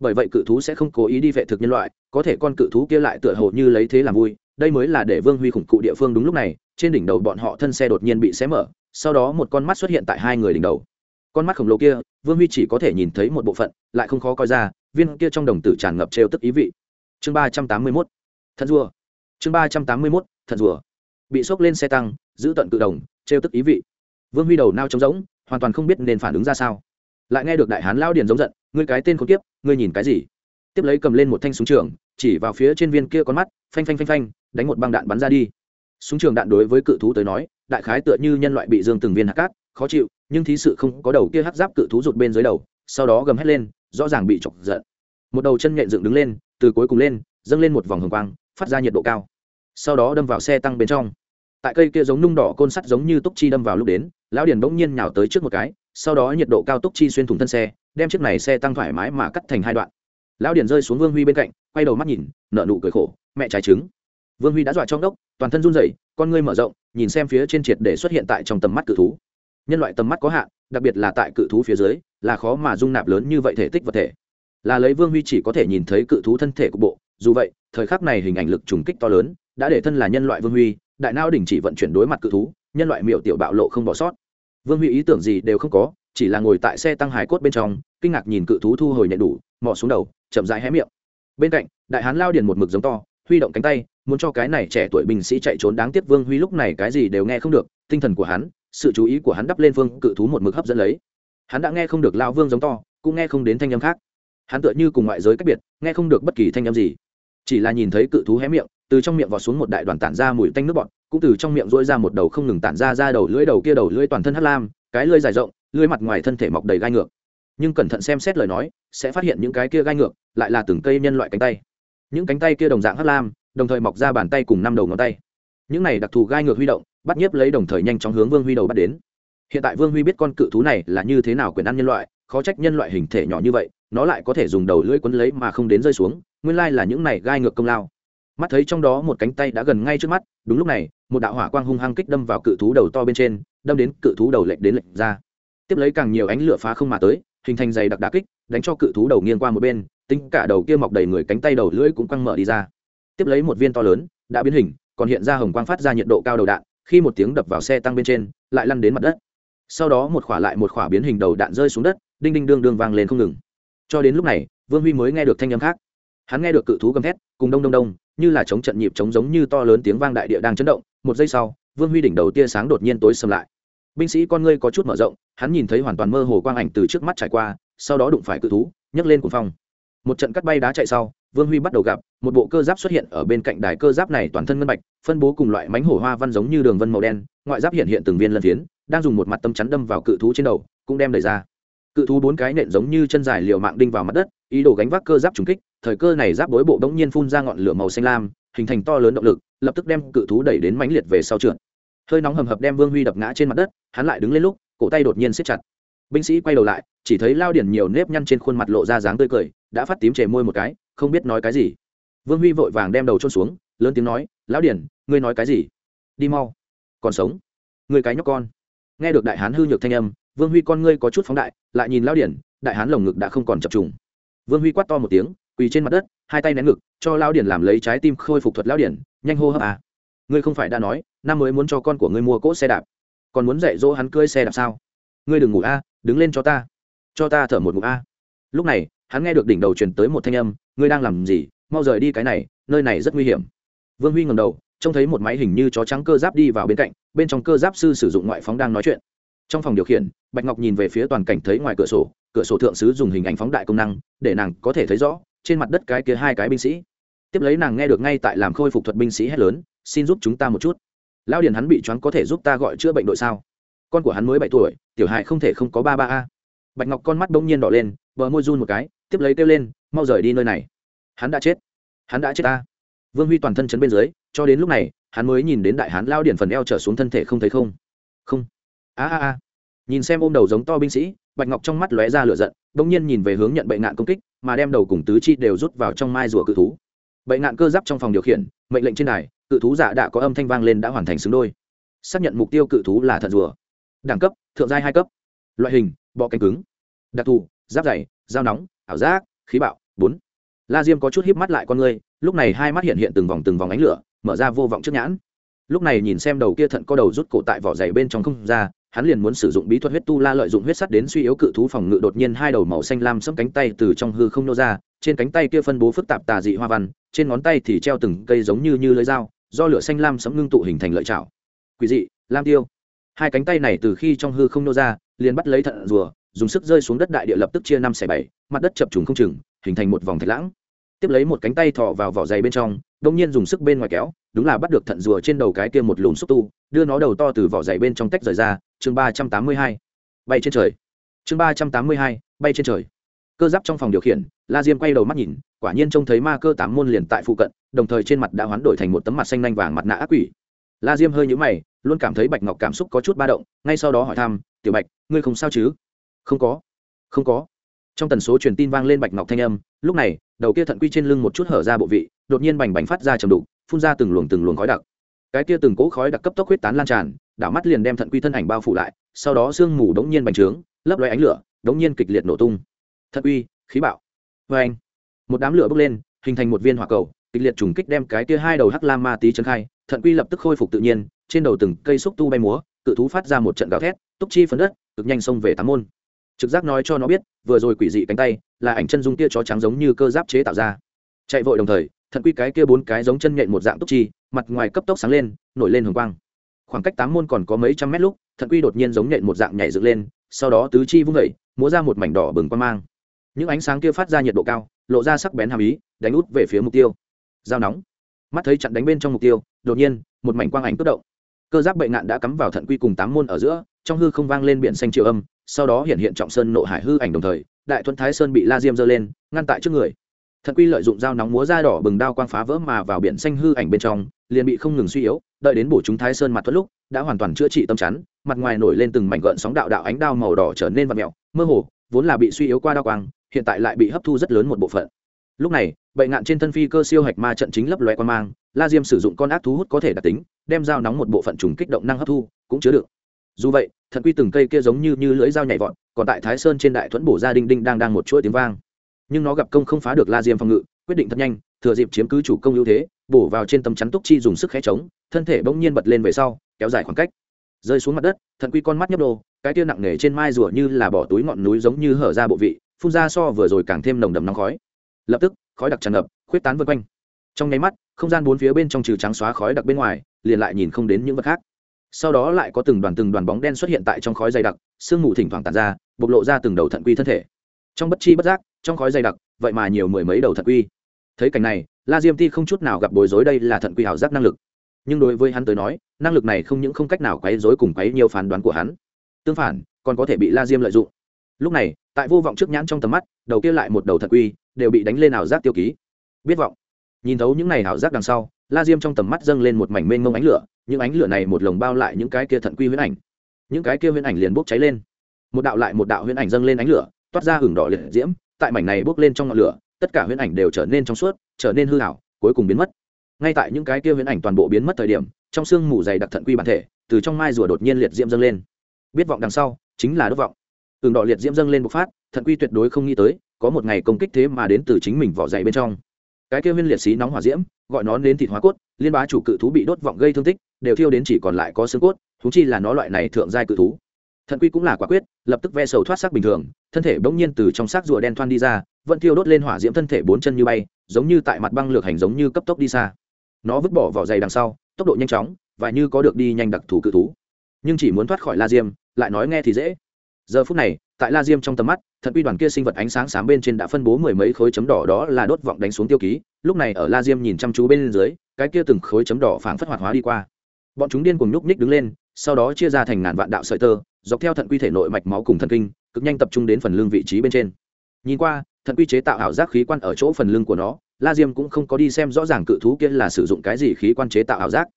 Bởi vậy cự thú sẽ không cố ý đi vệ thực nhân loại, có thể con cự thú kia lại tựa hồ như lấy thế làm vui, đây mới là để vương huy khủng cụ địa phương đúng lúc này, trên đỉnh đầu bọn họ thân xe đột nhiên bị xé mở sau đó một con mắt xuất hiện tại hai người đỉnh đầu. Con mắt khổng lồ kia, vương huy chỉ có thể nhìn thấy một bộ phận, lại không khó coi ra, viên kia trong đồng tử tràn ngập trêu tức ý vị. Chương ba trăm tám mươi mốt thật rùa. Chương ba trăm tám mươi mốt thật rùa. Bị sốc lên xe tăng, giữ tận cự đồng, trêu tức ý vị. Vương huy đầu nao trống rỗng, hoàn toàn không biết nên phản ứng ra sao. Lại nghe được đại hán lao điền giống giận, ngươi cái tên khốn kiếp, ngươi nhìn cái gì? Tiếp lấy cầm lên một thanh súng trường, chỉ vào phía trên viên kia con mắt, phanh phanh phanh phanh, đánh một băng đạn bắn ra đi. Súng trường đạn đối với cự thú tới nói đại khái tựa như nhân loại bị dương từng viên hạt cát, khó chịu, nhưng thí sự không có đầu kia hắc giáp cự thú rụt bên dưới đầu, sau đó gầm hét lên, rõ ràng bị chọc giận. Một đầu chân nhện dựng đứng lên, từ cuối cùng lên, dâng lên một vòng hồng quang, phát ra nhiệt độ cao. Sau đó đâm vào xe tăng bên trong. Tại cây kia giống nung đỏ côn sắt giống như túc chi đâm vào lúc đến, lão điền bỗng nhiên nhào tới trước một cái, sau đó nhiệt độ cao túc chi xuyên thủng thân xe, đem chiếc này xe tăng thoải mái mà cắt thành hai đoạn. Lão điền rơi xuống vương huy bên cạnh, quay đầu mắt nhìn nợ nụ cười khổ, mẹ trái trứng. Vương huy đã dọa trong đốc toàn thân run rẩy, con ngươi mở rộng, nhìn xem phía trên triệt để xuất hiện tại trong tầm mắt cự thú. Nhân loại tầm mắt có hạn, đặc biệt là tại cự thú phía dưới, là khó mà dung nạp lớn như vậy thể tích vật thể. Là lấy vương huy chỉ có thể nhìn thấy cự thú thân thể của bộ, dù vậy, thời khắc này hình ảnh lực trùng kích to lớn, đã để thân là nhân loại vương huy, đại não đình chỉ vận chuyển đối mặt cự thú, nhân loại miểu tiểu bạo lộ không bỏ sót. Vương huy ý tưởng gì đều không có, chỉ là ngồi tại xe tăng hải cốt bên trong, kinh ngạc nhìn cự thú thu hồi nhận đủ, mò xuống đầu, chậm rãi hé miệng. Bên cạnh, đại hán lao điền một mực giống to, huy động cánh tay muốn cho cái này trẻ tuổi binh sĩ chạy trốn đáng tiếc vương huy lúc này cái gì đều nghe không được, tinh thần của hắn, sự chú ý của hắn đắp lên vương cự thú một mực hấp dẫn lấy. Hắn đã nghe không được lao vương giống to, cũng nghe không đến thanh âm khác. Hắn tựa như cùng ngoại giới cách biệt, nghe không được bất kỳ thanh âm gì. Chỉ là nhìn thấy cự thú hé miệng, từ trong miệng vào xuống một đại đoàn tản ra mùi tanh nước bọt, cũng từ trong miệng rỗi ra một đầu không ngừng tản ra ra đầu lưỡi đầu kia đầu lưỡi toàn thân hắt lam, cái lưỡi dài rộng, lưỡi mặt ngoài thân thể mọc đầy gai ngược. Nhưng cẩn thận xem xét lời nói, sẽ phát hiện những cái kia gai ngược lại là từng cây nhân loại cánh tay. Những cánh tay kia đồng dạng hắt lam đồng thời mọc ra bàn tay cùng năm đầu ngón tay. Những này đặc thù gai ngược huy động, bắt nhiếp lấy đồng thời nhanh chóng hướng vương huy đầu bắt đến. Hiện tại vương huy biết con cự thú này là như thế nào quyền ăn nhân loại, khó trách nhân loại hình thể nhỏ như vậy, nó lại có thể dùng đầu lưỡi quấn lấy mà không đến rơi xuống, nguyên lai là những này gai ngược công lao. Mắt thấy trong đó một cánh tay đã gần ngay trước mắt, đúng lúc này, một đạo hỏa quang hung hăng kích đâm vào cự thú đầu to bên trên, đâm đến cự thú đầu lệch đến lệch ra. Tiếp lấy càng nhiều ánh lửa phá không mà tới, hình thành dày đặc đà kích, đánh cho cự thú đầu nghiêng qua một bên, tính cả đầu kia mọc đầy người cánh tay đầu lưỡi cũng quăng mở đi ra tiếp lấy một viên to lớn, đã biến hình, còn hiện ra hồng quang phát ra nhiệt độ cao đầu đạn, khi một tiếng đập vào xe tăng bên trên, lại lăn đến mặt đất. Sau đó một khỏa lại một khỏa biến hình đầu đạn rơi xuống đất, đinh đinh đương đương vang lên không ngừng. Cho đến lúc này, vương huy mới nghe được thanh âm khác. Hắn nghe được cự thú gầm thét, cùng đông đông đông, như là chống trận nhịp chống giống như to lớn tiếng vang đại địa đang chấn động. Một giây sau, vương huy đỉnh đầu tia sáng đột nhiên tối xâm lại. Binh sĩ con ngươi có chút mở rộng, hắn nhìn thấy hoàn toàn mơ hồ quang ảnh từ trước mắt trải qua, sau đó đụng phải cự thú, nhấc lên cuồng phong. Một trận cắt bay đá chạy sau vương huy bắt đầu gặp, một bộ cơ giáp xuất hiện ở bên cạnh đài cơ giáp này toàn thân ngân bạch, phân bố cùng loại mánh hổ hoa văn giống như đường vân màu đen, ngoại giáp hiện hiện từng viên lân phiến, đang dùng một mặt tâm chắn đâm vào cự thú trên đầu, cũng đem đẩy ra. Cự thú bốn cái nện giống như chân dài liều mạng đinh vào mặt đất, ý đồ gánh vác cơ giáp trùng kích, thời cơ này giáp bối bộ đống nhiên phun ra ngọn lửa màu xanh lam, hình thành to lớn động lực, lập tức đem cự thú đẩy đến mánh liệt về sau trượt. Hơi nóng hầm hập đem vương huy đập ngã trên mặt đất, hắn lại đứng lên lúc, cổ tay đột nhiên siết chặt. Binh sĩ quay đầu lại, chỉ thấy lao điển nhiều nếp nhăn trên khuôn mặt lộ ra dáng tươi cười, đã phát tím chề môi một cái không biết nói cái gì. Vương huy vội vàng đem đầu trôn xuống, lớn tiếng nói, lão điển ngươi nói cái gì? Đi mau, còn sống. Người cái nhóc con. Nghe được đại hán hư nhược thanh âm, vương huy con ngươi có chút phóng đại, lại nhìn Lão điển đại hán lồng ngực đã không còn chập trùng. Vương huy quát to một tiếng, quỳ trên mặt đất, hai tay nén ngực, cho Lão điển làm lấy trái tim khôi phục thuật Lão điển nhanh hô hấp à. ngươi không phải đã nói, năm mới muốn cho con của ngươi mua cỗ xe đạp. Còn muốn dạy dỗ hắn cưỡi xe đạp sao? Ngươi đừng ngủ a, đứng lên cho ta. Cho ta thở một ngụm a lúc này, hắn nghe được đỉnh đầu truyền tới một thanh âm, ngươi đang làm gì? Mau rời đi cái này, nơi này rất nguy hiểm. Vương huy ngầm đầu, trông thấy một máy hình như chó trắng cơ giáp đi vào bên cạnh, bên trong cơ giáp sư sử dụng ngoại phóng đang nói chuyện. Trong phòng điều khiển, bạch ngọc nhìn về phía toàn cảnh thấy ngoài cửa sổ cửa sổ thượng sứ dùng hình ảnh phóng đại công năng, để nàng có thể thấy rõ, trên mặt đất cái kia hai cái binh sĩ. Tiếp lấy nàng nghe được ngay tại làm khôi phục thuật binh sĩ hét lớn, xin giúp chúng ta một chút. Lao điền hắn bị choáng có thể giúp ta gọi chữa bệnh đội sao? Con của hắn mới bảy tuổi, tiểu hại không thể không có ba ba a. Bạch ngọc con mắt bỗng nhiên đỏ lên bờ môi run một cái, tiếp lấy kêu lên, mau rời đi nơi này. Hắn đã chết. Hắn đã chết ta. Vương huy toàn thân chấn bên dưới, cho đến lúc này, hắn mới nhìn đến đại hán lao điển phần eo trở xuống thân thể không thấy không. Không. A a a. Nhìn xem ôm đầu giống to binh sĩ, bạch ngọc trong mắt lóe ra lửa giận bỗng nhiên nhìn về hướng nhận bệnh nạn công kích, mà đem đầu cùng tứ chi đều rút vào trong mai rùa cự thú. Bệnh nạn cơ giáp trong phòng điều khiển, mệnh lệnh trên đài, cự thú dạ giả đã có âm thanh vang lên đã hoàn thành xứng đôi. Xác nhận mục tiêu cự thú là thận rùa. Đẳng cấp, thượng giai hai cấp. Loại hình, bọ cánh cứng. Đặc thù giáp dày dao nóng ảo giác khí bạo. Bốn. La diêm có chút híp mắt lại con ngươi, lúc này hai mắt hiện hiện từng vòng từng vòng ánh lửa mở ra vô vọng trước nhãn. Lúc này nhìn xem đầu kia thận có đầu rút cổ tại vỏ dày bên trong không ra hắn liền muốn sử dụng bí thuật huyết tu la lợi dụng huyết sắt đến suy yếu cự thú phòng ngự đột nhiên hai đầu màu xanh lam sẫm cánh tay từ trong hư không nô ra trên cánh tay kia phân bố phức tạp tà dị hoa văn trên ngón tay thì treo từng cây giống như như lưỡi dao do lửa xanh lam sẫm ngưng tụ hình thành lợi chảo quỷ dị lam tiêu. Hai cánh tay này từ khi trong hư không nô ra liền bắt lấy thận rùa dùng sức rơi xuống đất đại địa lập tức chia năm xẻ bảy, mặt đất chập trùng không chừng, hình thành một vòng thạch lãng. Tiếp lấy một cánh tay thọ vào vỏ dày bên trong, đông nhiên dùng sức bên ngoài kéo, đúng là bắt được thận rùa trên đầu cái kia một lùm xúc tu, đưa nó đầu to từ vỏ dày bên trong tách rời ra, chương ba trăm tám mươi hai, bay trên trời. Chương ba trăm tám mươi hai, bay trên trời. Cơ giáp trong phòng điều khiển, la diêm quay đầu mắt nhìn, quả nhiên trông thấy ma cơ tám môn liền tại phụ cận, đồng thời trên mặt đã hoán đổi thành một tấm mặt xanh nanh vàng mặt nạ ác quỷ. La diêm hơi nhũ mày, luôn cảm thấy bạch ngọc cảm xúc có chút ba động, ngay sau đó hỏi thăm, tiểu bạch, ngươi không sao chứ? Không có. Không có. Trong tần số truyền tin vang lên bạch ngọc thanh âm, lúc này, đầu kia thận quy trên lưng một chút hở ra bộ vị, đột nhiên bành bành phát ra trầm đục, phun ra từng luồng từng luồng khói đặc. Cái kia từng cỗ khói đặc cấp tốc huyết tán lan tràn, đảo mắt liền đem thận quy thân ảnh bao phủ lại, sau đó sương mù đống nhiên bành trướng, lấp loe ánh lửa, đống nhiên kịch liệt nổ tung. Thận quy, khí bạo. Vê anh. Một đám lửa bốc lên, hình thành một viên hỏa cầu, kịch liệt trùng kích đem cái kia hai đầu hắc lam ma tí trấn khai, thận quy lập tức khôi phục tự nhiên, trên đầu từng cây xúc tu bay múa, cự thú phát ra một trận gào thét, túc chi phấn đất, cực nhanh xông về tám môn trực giác nói cho nó biết, vừa rồi quỷ dị cánh tay là ảnh chân dung kia chó trắng giống như cơ giáp chế tạo ra. Chạy vội đồng thời, thận quy cái kia bốn cái giống chân nhện một dạng túc chi, mặt ngoài cấp tốc sáng lên, nổi lên hồng quang. Khoảng cách tám môn còn có mấy trăm mét lúc, thận quy đột nhiên giống nhện một dạng nhảy dựng lên, sau đó tứ chi vung vẩy múa ra một mảnh đỏ bừng quang mang. Những ánh sáng kia phát ra nhiệt độ cao, lộ ra sắc bén hàm ý, đánh út về phía mục tiêu. Dao nóng. Mắt thấy chặn đánh bên trong mục tiêu, đột nhiên, một mảnh quang ảnh cất động cơ giáp bệnh nạn đã cắm vào thận quy cùng tám môn ở giữa, trong hư không vang lên biển xanh triệu âm sau đó hiện hiện trọng sơn nộ hải hư ảnh đồng thời, đại thuận thái sơn bị la diêm giơ lên, ngăn tại trước người. Thần quy lợi dụng dao nóng múa da đỏ bừng đao quang phá vỡ mà vào biển xanh hư ảnh bên trong, liền bị không ngừng suy yếu, đợi đến bổ chúng thái sơn mặt thuận lúc, đã hoàn toàn chữa trị tâm chắn, mặt ngoài nổi lên từng mảnh gợn sóng đạo đạo ánh đao màu đỏ trở nên vặt mẹo mơ hồ, vốn là bị suy yếu qua đao quang, hiện tại lại bị hấp thu rất lớn một bộ phận. Lúc này bệnh ngạn trên thân phi cơ siêu hạch ma trận chính lấp loe quan mang, la diêm sử dụng con ác thú hút có thể đặc tính, đem dao nóng một bộ phận trùng kích động năng hấp thu, cũng chứa được dù vậy, thận quy từng cây kia giống như như lưỡi dao nhảy vọt, còn tại thái sơn trên đại thuẫn bổ ra đinh đinh đang đang một chuỗi tiếng vang. Nhưng nó gặp công không phá được la diêm phòng ngự, quyết định thật nhanh, thừa dịp chiếm cứ chủ công ưu thế, bổ vào trên tấm chắn túc chi dùng sức khẽ chống, thân thể bỗng nhiên bật lên về sau, kéo dài khoảng cách. Rơi xuống mặt đất, thận quy con mắt nhấp đồ, cái tia nặng nề trên mai rùa như là bỏ túi ngọn núi giống như hở ra bộ vị, phun ra so vừa rồi càng thêm nồng đầm nóng khói. Lập tức, khói đặc tràn ngập, khuyết tán vân quanh. Trong nháy mắt, không gian bốn phía bên trong trừ trắng xóa khói đặc bên ngoài, liền lại nhìn không đến những vật khác sau đó lại có từng đoàn từng đoàn bóng đen xuất hiện tại trong khói dày đặc, sương mù thỉnh thoảng tàn ra, bộc lộ ra từng đầu thận quy thân thể. Trong bất chi bất giác, trong khói dày đặc, vậy mà nhiều mười mấy đầu thận quy. Thấy cảnh này, la diêm ti không chút nào gặp bối rối đây là thận quy hảo giác năng lực. Nhưng đối với hắn tới nói, năng lực này không những không cách nào quấy rối cùng quấy nhiều phán đoán của hắn. Tương phản, còn có thể bị la diêm lợi dụng. Lúc này, tại vô vọng trước nhãn trong tầm mắt, đầu kia lại một đầu thận quy đều bị đánh lên ảo giác tiêu ký. Biết vọng. Nhìn thấu những này ảo giác đằng sau la diêm trong tầm mắt dâng lên một mảnh mênh mông ánh lửa, những ánh lửa này một lồng bao lại những cái kia thận quy huyễn ảnh. Những cái kia huyễn ảnh liền bốc cháy lên. Một đạo lại một đạo huyễn ảnh dâng lên ánh lửa, toát ra hừng đỏ liệt diễm, tại mảnh này bốc lên trong ngọn lửa, tất cả huyễn ảnh đều trở nên trong suốt, trở nên hư ảo, cuối cùng biến mất. Ngay tại những cái kia huyễn ảnh toàn bộ biến mất thời điểm, trong xương mù dày đặc thận quy bản thể, từ trong mai rùa đột nhiên liệt diễm dâng lên. Biết vọng đằng sau, chính là đốt vọng. Hừng đỏ liệt diễm dâng lên bộc phát thận quy tuyệt đối không nghĩ tới, có một ngày công kích thế mà đến từ chính mình vỏ dày bên trong. Cái kia huyên liệt xí nóng hỏa diễm gọi nó đến thịt hóa cốt, liên bá chủ cự thú bị đốt vọng gây thương tích, đều thiêu đến chỉ còn lại có xương cốt thú chi là nó loại này thượng giai cự thú. Thận quy cũng là quả quyết, lập tức ve sầu thoát sắc bình thường, thân thể bỗng nhiên từ trong xác rùa đen thoan đi ra, vẫn thiêu đốt lên hỏa diễm thân thể bốn chân như bay, giống như tại mặt băng lược hành giống như cấp tốc đi xa. Nó vứt bỏ vỏ dày đằng sau, tốc độ nhanh chóng, và như có được đi nhanh đặc thù cự thú. Nhưng chỉ muốn thoát khỏi la diêm, lại nói nghe thì dễ. Giờ phút này tại la diêm trong tầm mắt, thận quy đoàn kia sinh vật ánh sáng sáng bên trên đã phân bố mười mấy khối chấm đỏ đó là đốt vọng đánh xuống tiêu ký. Lúc này ở la diêm nhìn chăm chú bên dưới, cái kia từng khối chấm đỏ phảng phất hoạt hóa đi qua. Bọn chúng điên cùng nhúc nhích đứng lên, sau đó chia ra thành ngàn vạn đạo sợi tơ, dọc theo thận quy thể nội mạch máu cùng thần kinh, cực nhanh tập trung đến phần lưng vị trí bên trên. Nhìn qua, thận quy chế tạo ảo giác khí quan ở chỗ phần lưng của nó, la diêm cũng không có đi xem rõ ràng cự thú kia là sử dụng cái gì khí quan chế tạo ảo giác.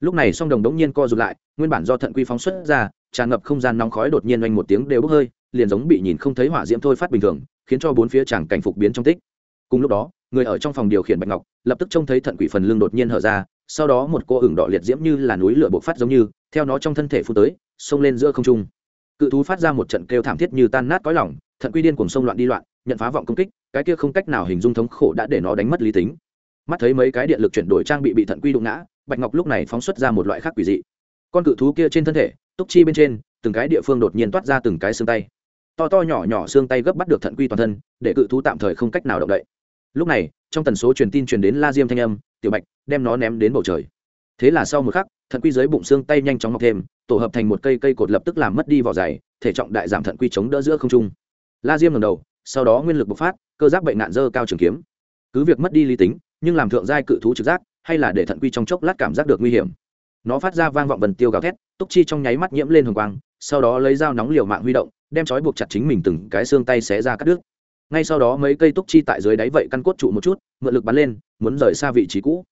Lúc này song đồng đống nhiên co rụt lại, nguyên bản do thận quy phóng xuất ra, tràn ngập không gian nóng khói đột nhiên oanh một tiếng đều bốc hơi liền giống bị nhìn không thấy hỏa diễm thôi phát bình thường, khiến cho bốn phía chẳng cảnh phục biến trong tích. Cùng lúc đó, người ở trong phòng điều khiển bạch ngọc, lập tức trông thấy thận quỷ phần lưng đột nhiên hở ra, sau đó một cô ửng đỏ liệt diễm như là núi lửa bộc phát giống như, theo nó trong thân thể phun tới, xông lên giữa không trung. Cự thú phát ra một trận kêu thảm thiết như tan nát cõi lỏng thận quy điên cùng sông loạn đi loạn, nhận phá vọng công kích, cái kia không cách nào hình dung thống khổ đã để nó đánh mất lý tính. Mắt thấy mấy cái điện lực chuyển đổi trang bị bị thận quy đụng ngã, bạch ngọc lúc này phóng xuất ra một loại khác quỷ dị. Con cự thú kia trên thân thể, túc chi bên trên, từng cái địa phương đột nhiên toát ra từng cái xương tay to to nhỏ nhỏ xương tay gấp bắt được thận quy toàn thân, để cự thú tạm thời không cách nào động đậy. Lúc này, trong tần số truyền tin truyền đến la diêm thanh âm, tiểu bạch, đem nó ném đến bầu trời. Thế là sau một khắc, thận quy dưới bụng xương tay nhanh chóng mọc thêm, tổ hợp thành một cây cây cột lập tức làm mất đi vỏ dày, thể trọng đại giảm thận quy chống đỡ giữa không trung. La diêm ngầm đầu, sau đó nguyên lực bộc phát, cơ giác bệnh nạn dơ cao trường kiếm. Cứ việc mất đi lý tính, nhưng làm thượng giai cự thú trực giác, hay là để thận quy trong chốc lát cảm giác được nguy hiểm. Nó phát ra vang vọng vần tiêu gào thét, túc chi trong nháy mắt nhiễm lên hồng quang, sau đó lấy dao nóng liều mạng huy động đem trói buộc chặt chính mình từng cái xương tay xé ra cắt đứt. Ngay sau đó mấy cây túc chi tại dưới đáy vậy căn cốt trụ một chút, mượn lực bắn lên, muốn rời xa vị trí cũ.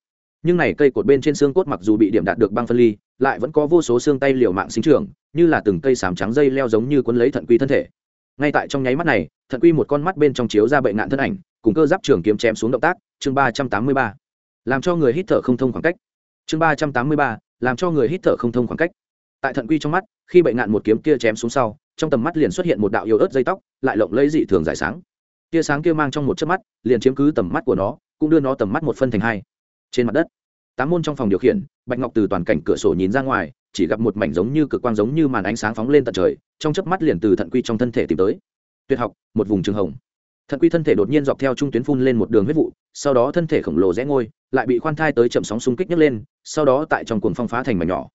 Nhưng này cây cột bên trên xương cốt mặc dù bị điểm đạt được băng phân ly, lại vẫn có vô số xương tay liều mạng sinh trưởng, như là từng cây sám trắng dây leo giống như quấn lấy thận quy thân thể. Ngay tại trong nháy mắt này, thận quy một con mắt bên trong chiếu ra bệnh nạn thân ảnh, cùng cơ giáp trường kiếm chém xuống động tác, chương ba trăm tám mươi ba. Làm cho người hít thở không thông khoảng cách. Chương ba trăm tám mươi ba, làm cho người hít thở không thông khoảng cách tại thận quy trong mắt, khi bệnh nạn một kiếm kia chém xuống sau, trong tầm mắt liền xuất hiện một đạo yếu ớt dây tóc, lại lộng lấy dị thường giải sáng. Tia sáng kia mang trong một chớp mắt, liền chiếm cứ tầm mắt của nó, cũng đưa nó tầm mắt một phân thành hai. Trên mặt đất, tám môn trong phòng điều khiển, bạch ngọc từ toàn cảnh cửa sổ nhìn ra ngoài, chỉ gặp một mảnh giống như cực quang giống như màn ánh sáng phóng lên tận trời, trong chớp mắt liền từ thận quy trong thân thể tìm tới. Tuyệt học, một vùng trường hồng. Thận quy thân thể đột nhiên dọc theo trung tuyến phun lên một đường huyết vụ, sau đó thân thể khổng lồ rẽ ngôi, lại bị khoan thai tới chậm sóng xung kích nhấc lên, sau đó tại trong cuồng phong phá thành mảnh nhỏ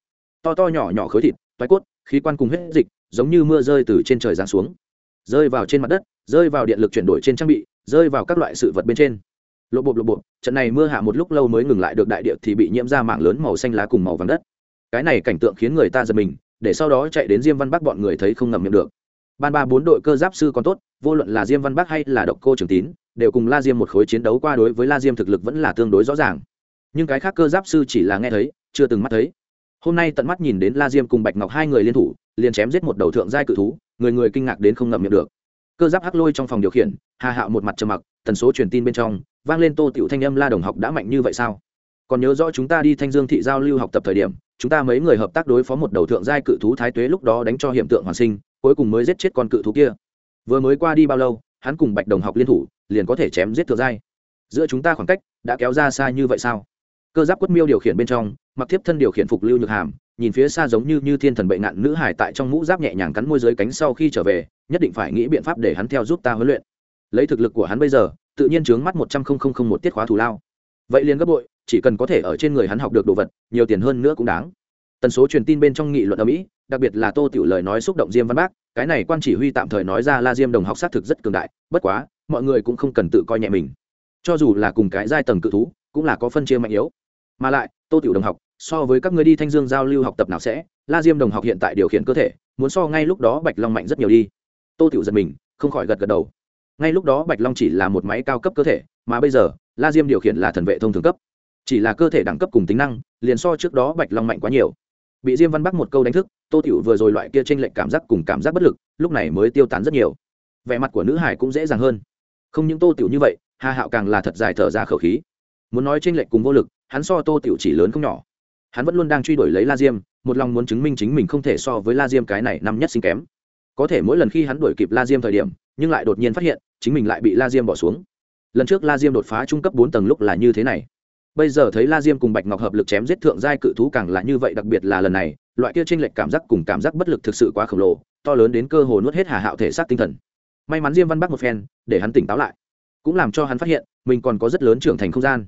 to to nhỏ nhỏ khối thịt, toái cốt, khí quan cùng hết dịch, giống như mưa rơi từ trên trời giáng xuống. Rơi vào trên mặt đất, rơi vào điện lực chuyển đổi trên trang bị, rơi vào các loại sự vật bên trên. Lộ bộp lộ bộp, trận này mưa hạ một lúc lâu mới ngừng lại được đại địa thì bị nhiễm ra mạng lớn màu xanh lá cùng màu vàng đất. Cái này cảnh tượng khiến người ta giật mình, để sau đó chạy đến diêm văn bắc bọn người thấy không ngậm miệng được. Ban ba bốn đội cơ giáp sư còn tốt, vô luận là diêm văn bắc hay là độc cô trường tín, đều cùng la diêm một khối chiến đấu qua đối với la diêm thực lực vẫn là tương đối rõ ràng. Nhưng cái khác cơ giáp sư chỉ là nghe thấy, chưa từng mắt thấy hôm nay tận mắt nhìn đến la diêm cùng bạch ngọc hai người liên thủ, liền chém giết một đầu thượng giai cự thú, người người kinh ngạc đến không ngậm miệng được. Cơ giáp hắc lôi trong phòng điều khiển, hà hạo một mặt trầm mặc, tần số truyền tin bên trong, vang lên tô tiểu thanh âm la đồng học đã mạnh như vậy sao? Còn nhớ rõ chúng ta đi thanh dương thị giao lưu học tập thời điểm, chúng ta mấy người hợp tác đối phó một đầu thượng giai cự thú thái tuế lúc đó đánh cho hiện tượng hoàn sinh, cuối cùng mới giết chết con cự thú kia. Vừa mới qua đi bao lâu, hắn cùng bạch đồng học liên thủ, liền có thể chém giết thượng giai. Giữa chúng ta khoảng cách đã kéo ra xa như vậy sao? Cơ giáp quất miêu điều khiển bên trong, mặc thiếp thân điều khiển phục lưu nhược hàm, nhìn phía xa giống như như thiên thần bệnh nạn nữ hải tại trong mũ giáp nhẹ nhàng cắn môi dưới cánh sau khi trở về, nhất định phải nghĩ biện pháp để hắn theo giúp ta huấn luyện. Lấy thực lực của hắn bây giờ, tự nhiên chướng mắt một trăm linh một tiết khóa thù lao. Vậy liền gấp bội, chỉ cần có thể ở trên người hắn học được đồ vật, nhiều tiền hơn nữa cũng đáng. Tần số truyền tin bên trong nghị luận ở mỹ, đặc biệt là tô tiểu lời nói xúc động diêm văn bác, cái này quan chỉ huy tạm thời nói ra la diêm đồng học xác thực rất cường đại, bất quá, mọi người cũng không cần tự coi nhẹ mình. Cho dù là cùng cái giai tầng cự thú, cũng là có phân chia mạnh yếu mà lại, tô tiểu đồng học, so với các người đi thanh dương giao lưu học tập nào sẽ, la diêm đồng học hiện tại điều khiển cơ thể, muốn so ngay lúc đó bạch long mạnh rất nhiều đi. Tô tiểu giật mình, không khỏi gật gật đầu. Ngay lúc đó bạch long chỉ là một máy cao cấp cơ thể, mà bây giờ, la diêm điều khiển là thần vệ thông thường cấp. Chỉ là cơ thể đẳng cấp cùng tính năng, liền so trước đó bạch long mạnh quá nhiều. Bị diêm văn bắc một câu đánh thức, tô tiểu vừa rồi loại kia t r ê n lệch cảm giác cùng cảm giác bất lực, lúc này mới tiêu tán rất nhiều. Vẻ mặt của nữ hải cũng dễ dàng hơn. Không những tô tiểu như vậy, hà hạo càng là thật dài thở ra khẩu khí. Muốn nói t r ê n lệch cùng vô lực hắn so tô tiểu chỉ lớn không nhỏ. Hắn vẫn luôn đang truy đuổi lấy la diêm, một lòng muốn chứng minh chính mình không thể so với la diêm cái này năm nhất sinh kém. Có thể mỗi lần khi hắn đuổi kịp la diêm thời điểm, nhưng lại đột nhiên phát hiện, chính mình lại bị la diêm bỏ xuống. Lần trước la diêm đột phá trung cấp bốn tầng lúc là như thế này. Bây giờ thấy la diêm cùng bạch ngọc hợp lực chém giết thượng giai cự thú càng là như vậy, đặc biệt là lần này, loại kia tranh lệch cảm giác cùng cảm giác bất lực thực sự quá khổng lồ, to lớn đến cơ hồ nuốt hết hà hạo thể xác tinh thần. May mắn diêm văn bắc một phen, để hắn tỉnh táo lại. Cũng làm cho hắn phát hiện, mình còn có rất lớn trưởng thành không gian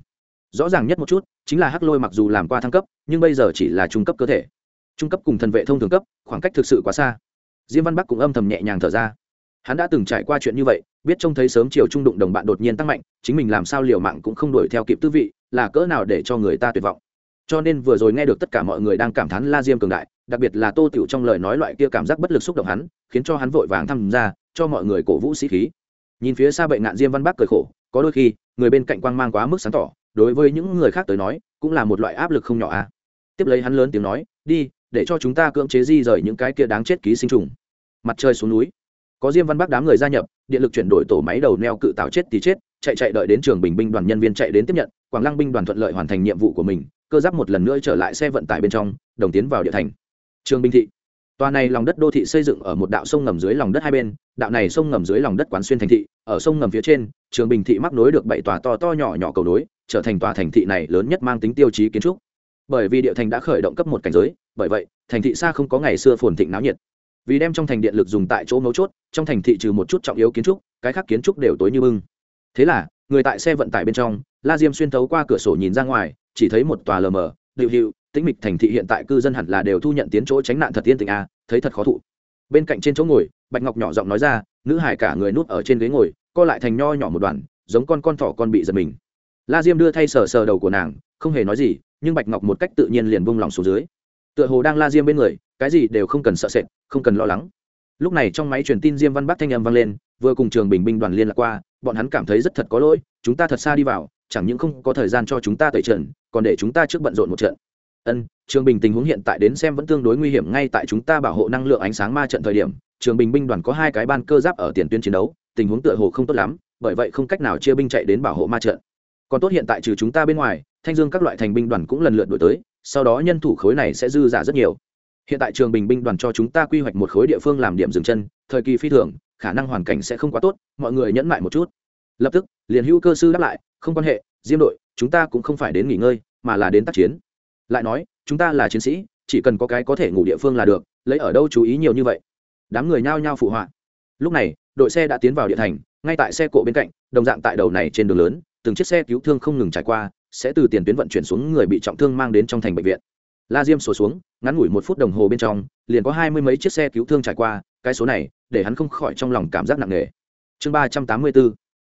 rõ ràng nhất một chút, chính là hắc lôi mặc dù làm qua thăng cấp, nhưng bây giờ chỉ là trung cấp cơ thể. Trung cấp cùng thần vệ thông thường cấp, khoảng cách thực sự quá xa. Diêm văn bắc cũng âm thầm nhẹ nhàng thở ra. Hắn đã từng trải qua chuyện như vậy, biết trông thấy sớm chiều trung đụng đồng bạn đột nhiên tăng mạnh, chính mình làm sao liều mạng cũng không đuổi theo kịp tư vị, là cỡ nào để cho người ta tuyệt vọng. Cho nên vừa rồi nghe được tất cả mọi người đang cảm thán la diêm cường đại, đặc biệt là tô tiểu trong lời nói loại kia cảm giác bất lực xúc động hắn, khiến cho hắn vội vàng tham gia, cho mọi người cổ vũ sĩ khí. Nhìn phía xa bệnh nạn diêm văn Bắc cười khổ, có đôi khi, người bên cạnh quang mang quá mức sáng tỏ đối với những người khác tới nói, cũng là một loại áp lực không nhỏ a tiếp lấy hắn lớn tiếng nói, đi, để cho chúng ta cưỡng chế di rời những cái kia đáng chết ký sinh trùng. Mặt trời xuống núi. Có diêm văn Bác đám người gia nhập, điện lực chuyển đổi tổ máy đầu neo cự tạo chết thì chết, chạy chạy đợi đến trường bình binh đoàn nhân viên chạy đến tiếp nhận, quảng lăng binh đoàn thuận lợi hoàn thành nhiệm vụ của mình, cơ giáp một lần nữa trở lại xe vận tải bên trong, đồng tiến vào địa thành. Trường binh thị. Tòa này lòng đất đô thị xây dựng ở một đạo sông ngầm dưới lòng đất hai bên, đạo này sông ngầm dưới lòng đất quán xuyên thành thị, ở sông ngầm phía trên, trường bình thị mắc nối được bảy tòa to to nhỏ nhỏ cầu nối trở thành tòa thành thị này lớn nhất mang tính tiêu chí kiến trúc. Bởi vì địa thành đã khởi động cấp một cảnh giới, bởi vậy, thành thị xa không có ngày xưa phồn thịnh náo nhiệt. Vì đem trong thành điện lực dùng tại chỗ mấu chốt, trong thành thị trừ một chút trọng yếu kiến trúc, cái khác kiến trúc đều tối như bưng. Thế là, người tại xe vận tải bên trong, la diêm xuyên thấu qua cửa sổ nhìn ra ngoài, chỉ thấy một tòa lờ mờ, điệu hiệu, tĩnh mịch thành thị hiện tại cư dân hẳn là đều thu nhận tiến chỗ tránh nạn thật tiên tình a à, thấy thật khó thụ. Bên cạnh trên chỗ ngồi, bạch ngọc nhỏ giọng nói ra, nữ hải cả người núp ở trên ghế ngồi, co lại thành nho nhỏ một đoàn, giống con con thỏ con bị giật mình la diêm đưa thay sờ sờ đầu của nàng, không hề nói gì, nhưng bạch ngọc một cách tự nhiên liền bông lòng xuống dưới. Tựa hồ đang la diêm bên người, cái gì đều không cần sợ sệt, không cần lo lắng. Lúc này trong máy truyền tin diêm văn bắc thanh âm vang lên, vừa cùng trường bình binh đoàn liên lạc qua, bọn hắn cảm thấy rất thật có lỗi, chúng ta thật xa đi vào, chẳng những không có thời gian cho chúng ta tẩy trần, còn để chúng ta trước bận rộn một trận. Ân, trường bình tình huống hiện tại đến xem vẫn tương đối nguy hiểm ngay tại chúng ta bảo hộ năng lượng ánh sáng ma trận thời điểm, trường bình binh đoàn có hai cái ban cơ giáp ở tiền tuyến chiến đấu, tình huống tựa hồ không tốt lắm, bởi vậy không cách nào chia binh chạy đến bảo hộ ma trận còn tốt hiện tại trừ chúng ta bên ngoài, thanh dương các loại thành binh đoàn cũng lần lượt đổi tới, sau đó nhân thủ khối này sẽ dư giả rất nhiều. Hiện tại trường bình binh đoàn cho chúng ta quy hoạch một khối địa phương làm điểm dừng chân, thời kỳ phi thường, khả năng hoàn cảnh sẽ không quá tốt, mọi người nhẫn mại một chút. Lập tức, liền hữu cơ sư đáp lại, không quan hệ, diêm đội, chúng ta cũng không phải đến nghỉ ngơi, mà là đến tác chiến. Lại nói, chúng ta là chiến sĩ, chỉ cần có cái có thể ngủ địa phương là được, lấy ở đâu chú ý nhiều như vậy? Đám người nhao nhao phụ họa. Lúc này, đội xe đã tiến vào địa thành, ngay tại xe cộ bên cạnh, đồng dạng tại đầu này trên đường lớn từng chiếc xe cứu thương không ngừng trải qua, sẽ từ tiền tuyến vận chuyển xuống người bị trọng thương mang đến trong thành bệnh viện. La diêm sổ xuống, ngắn ngủi một phút đồng hồ bên trong, liền có hai mươi mấy chiếc xe cứu thương trải qua, cái số này, để hắn không khỏi trong lòng cảm giác nặng nề. Chương ba trăm tám mươi bốn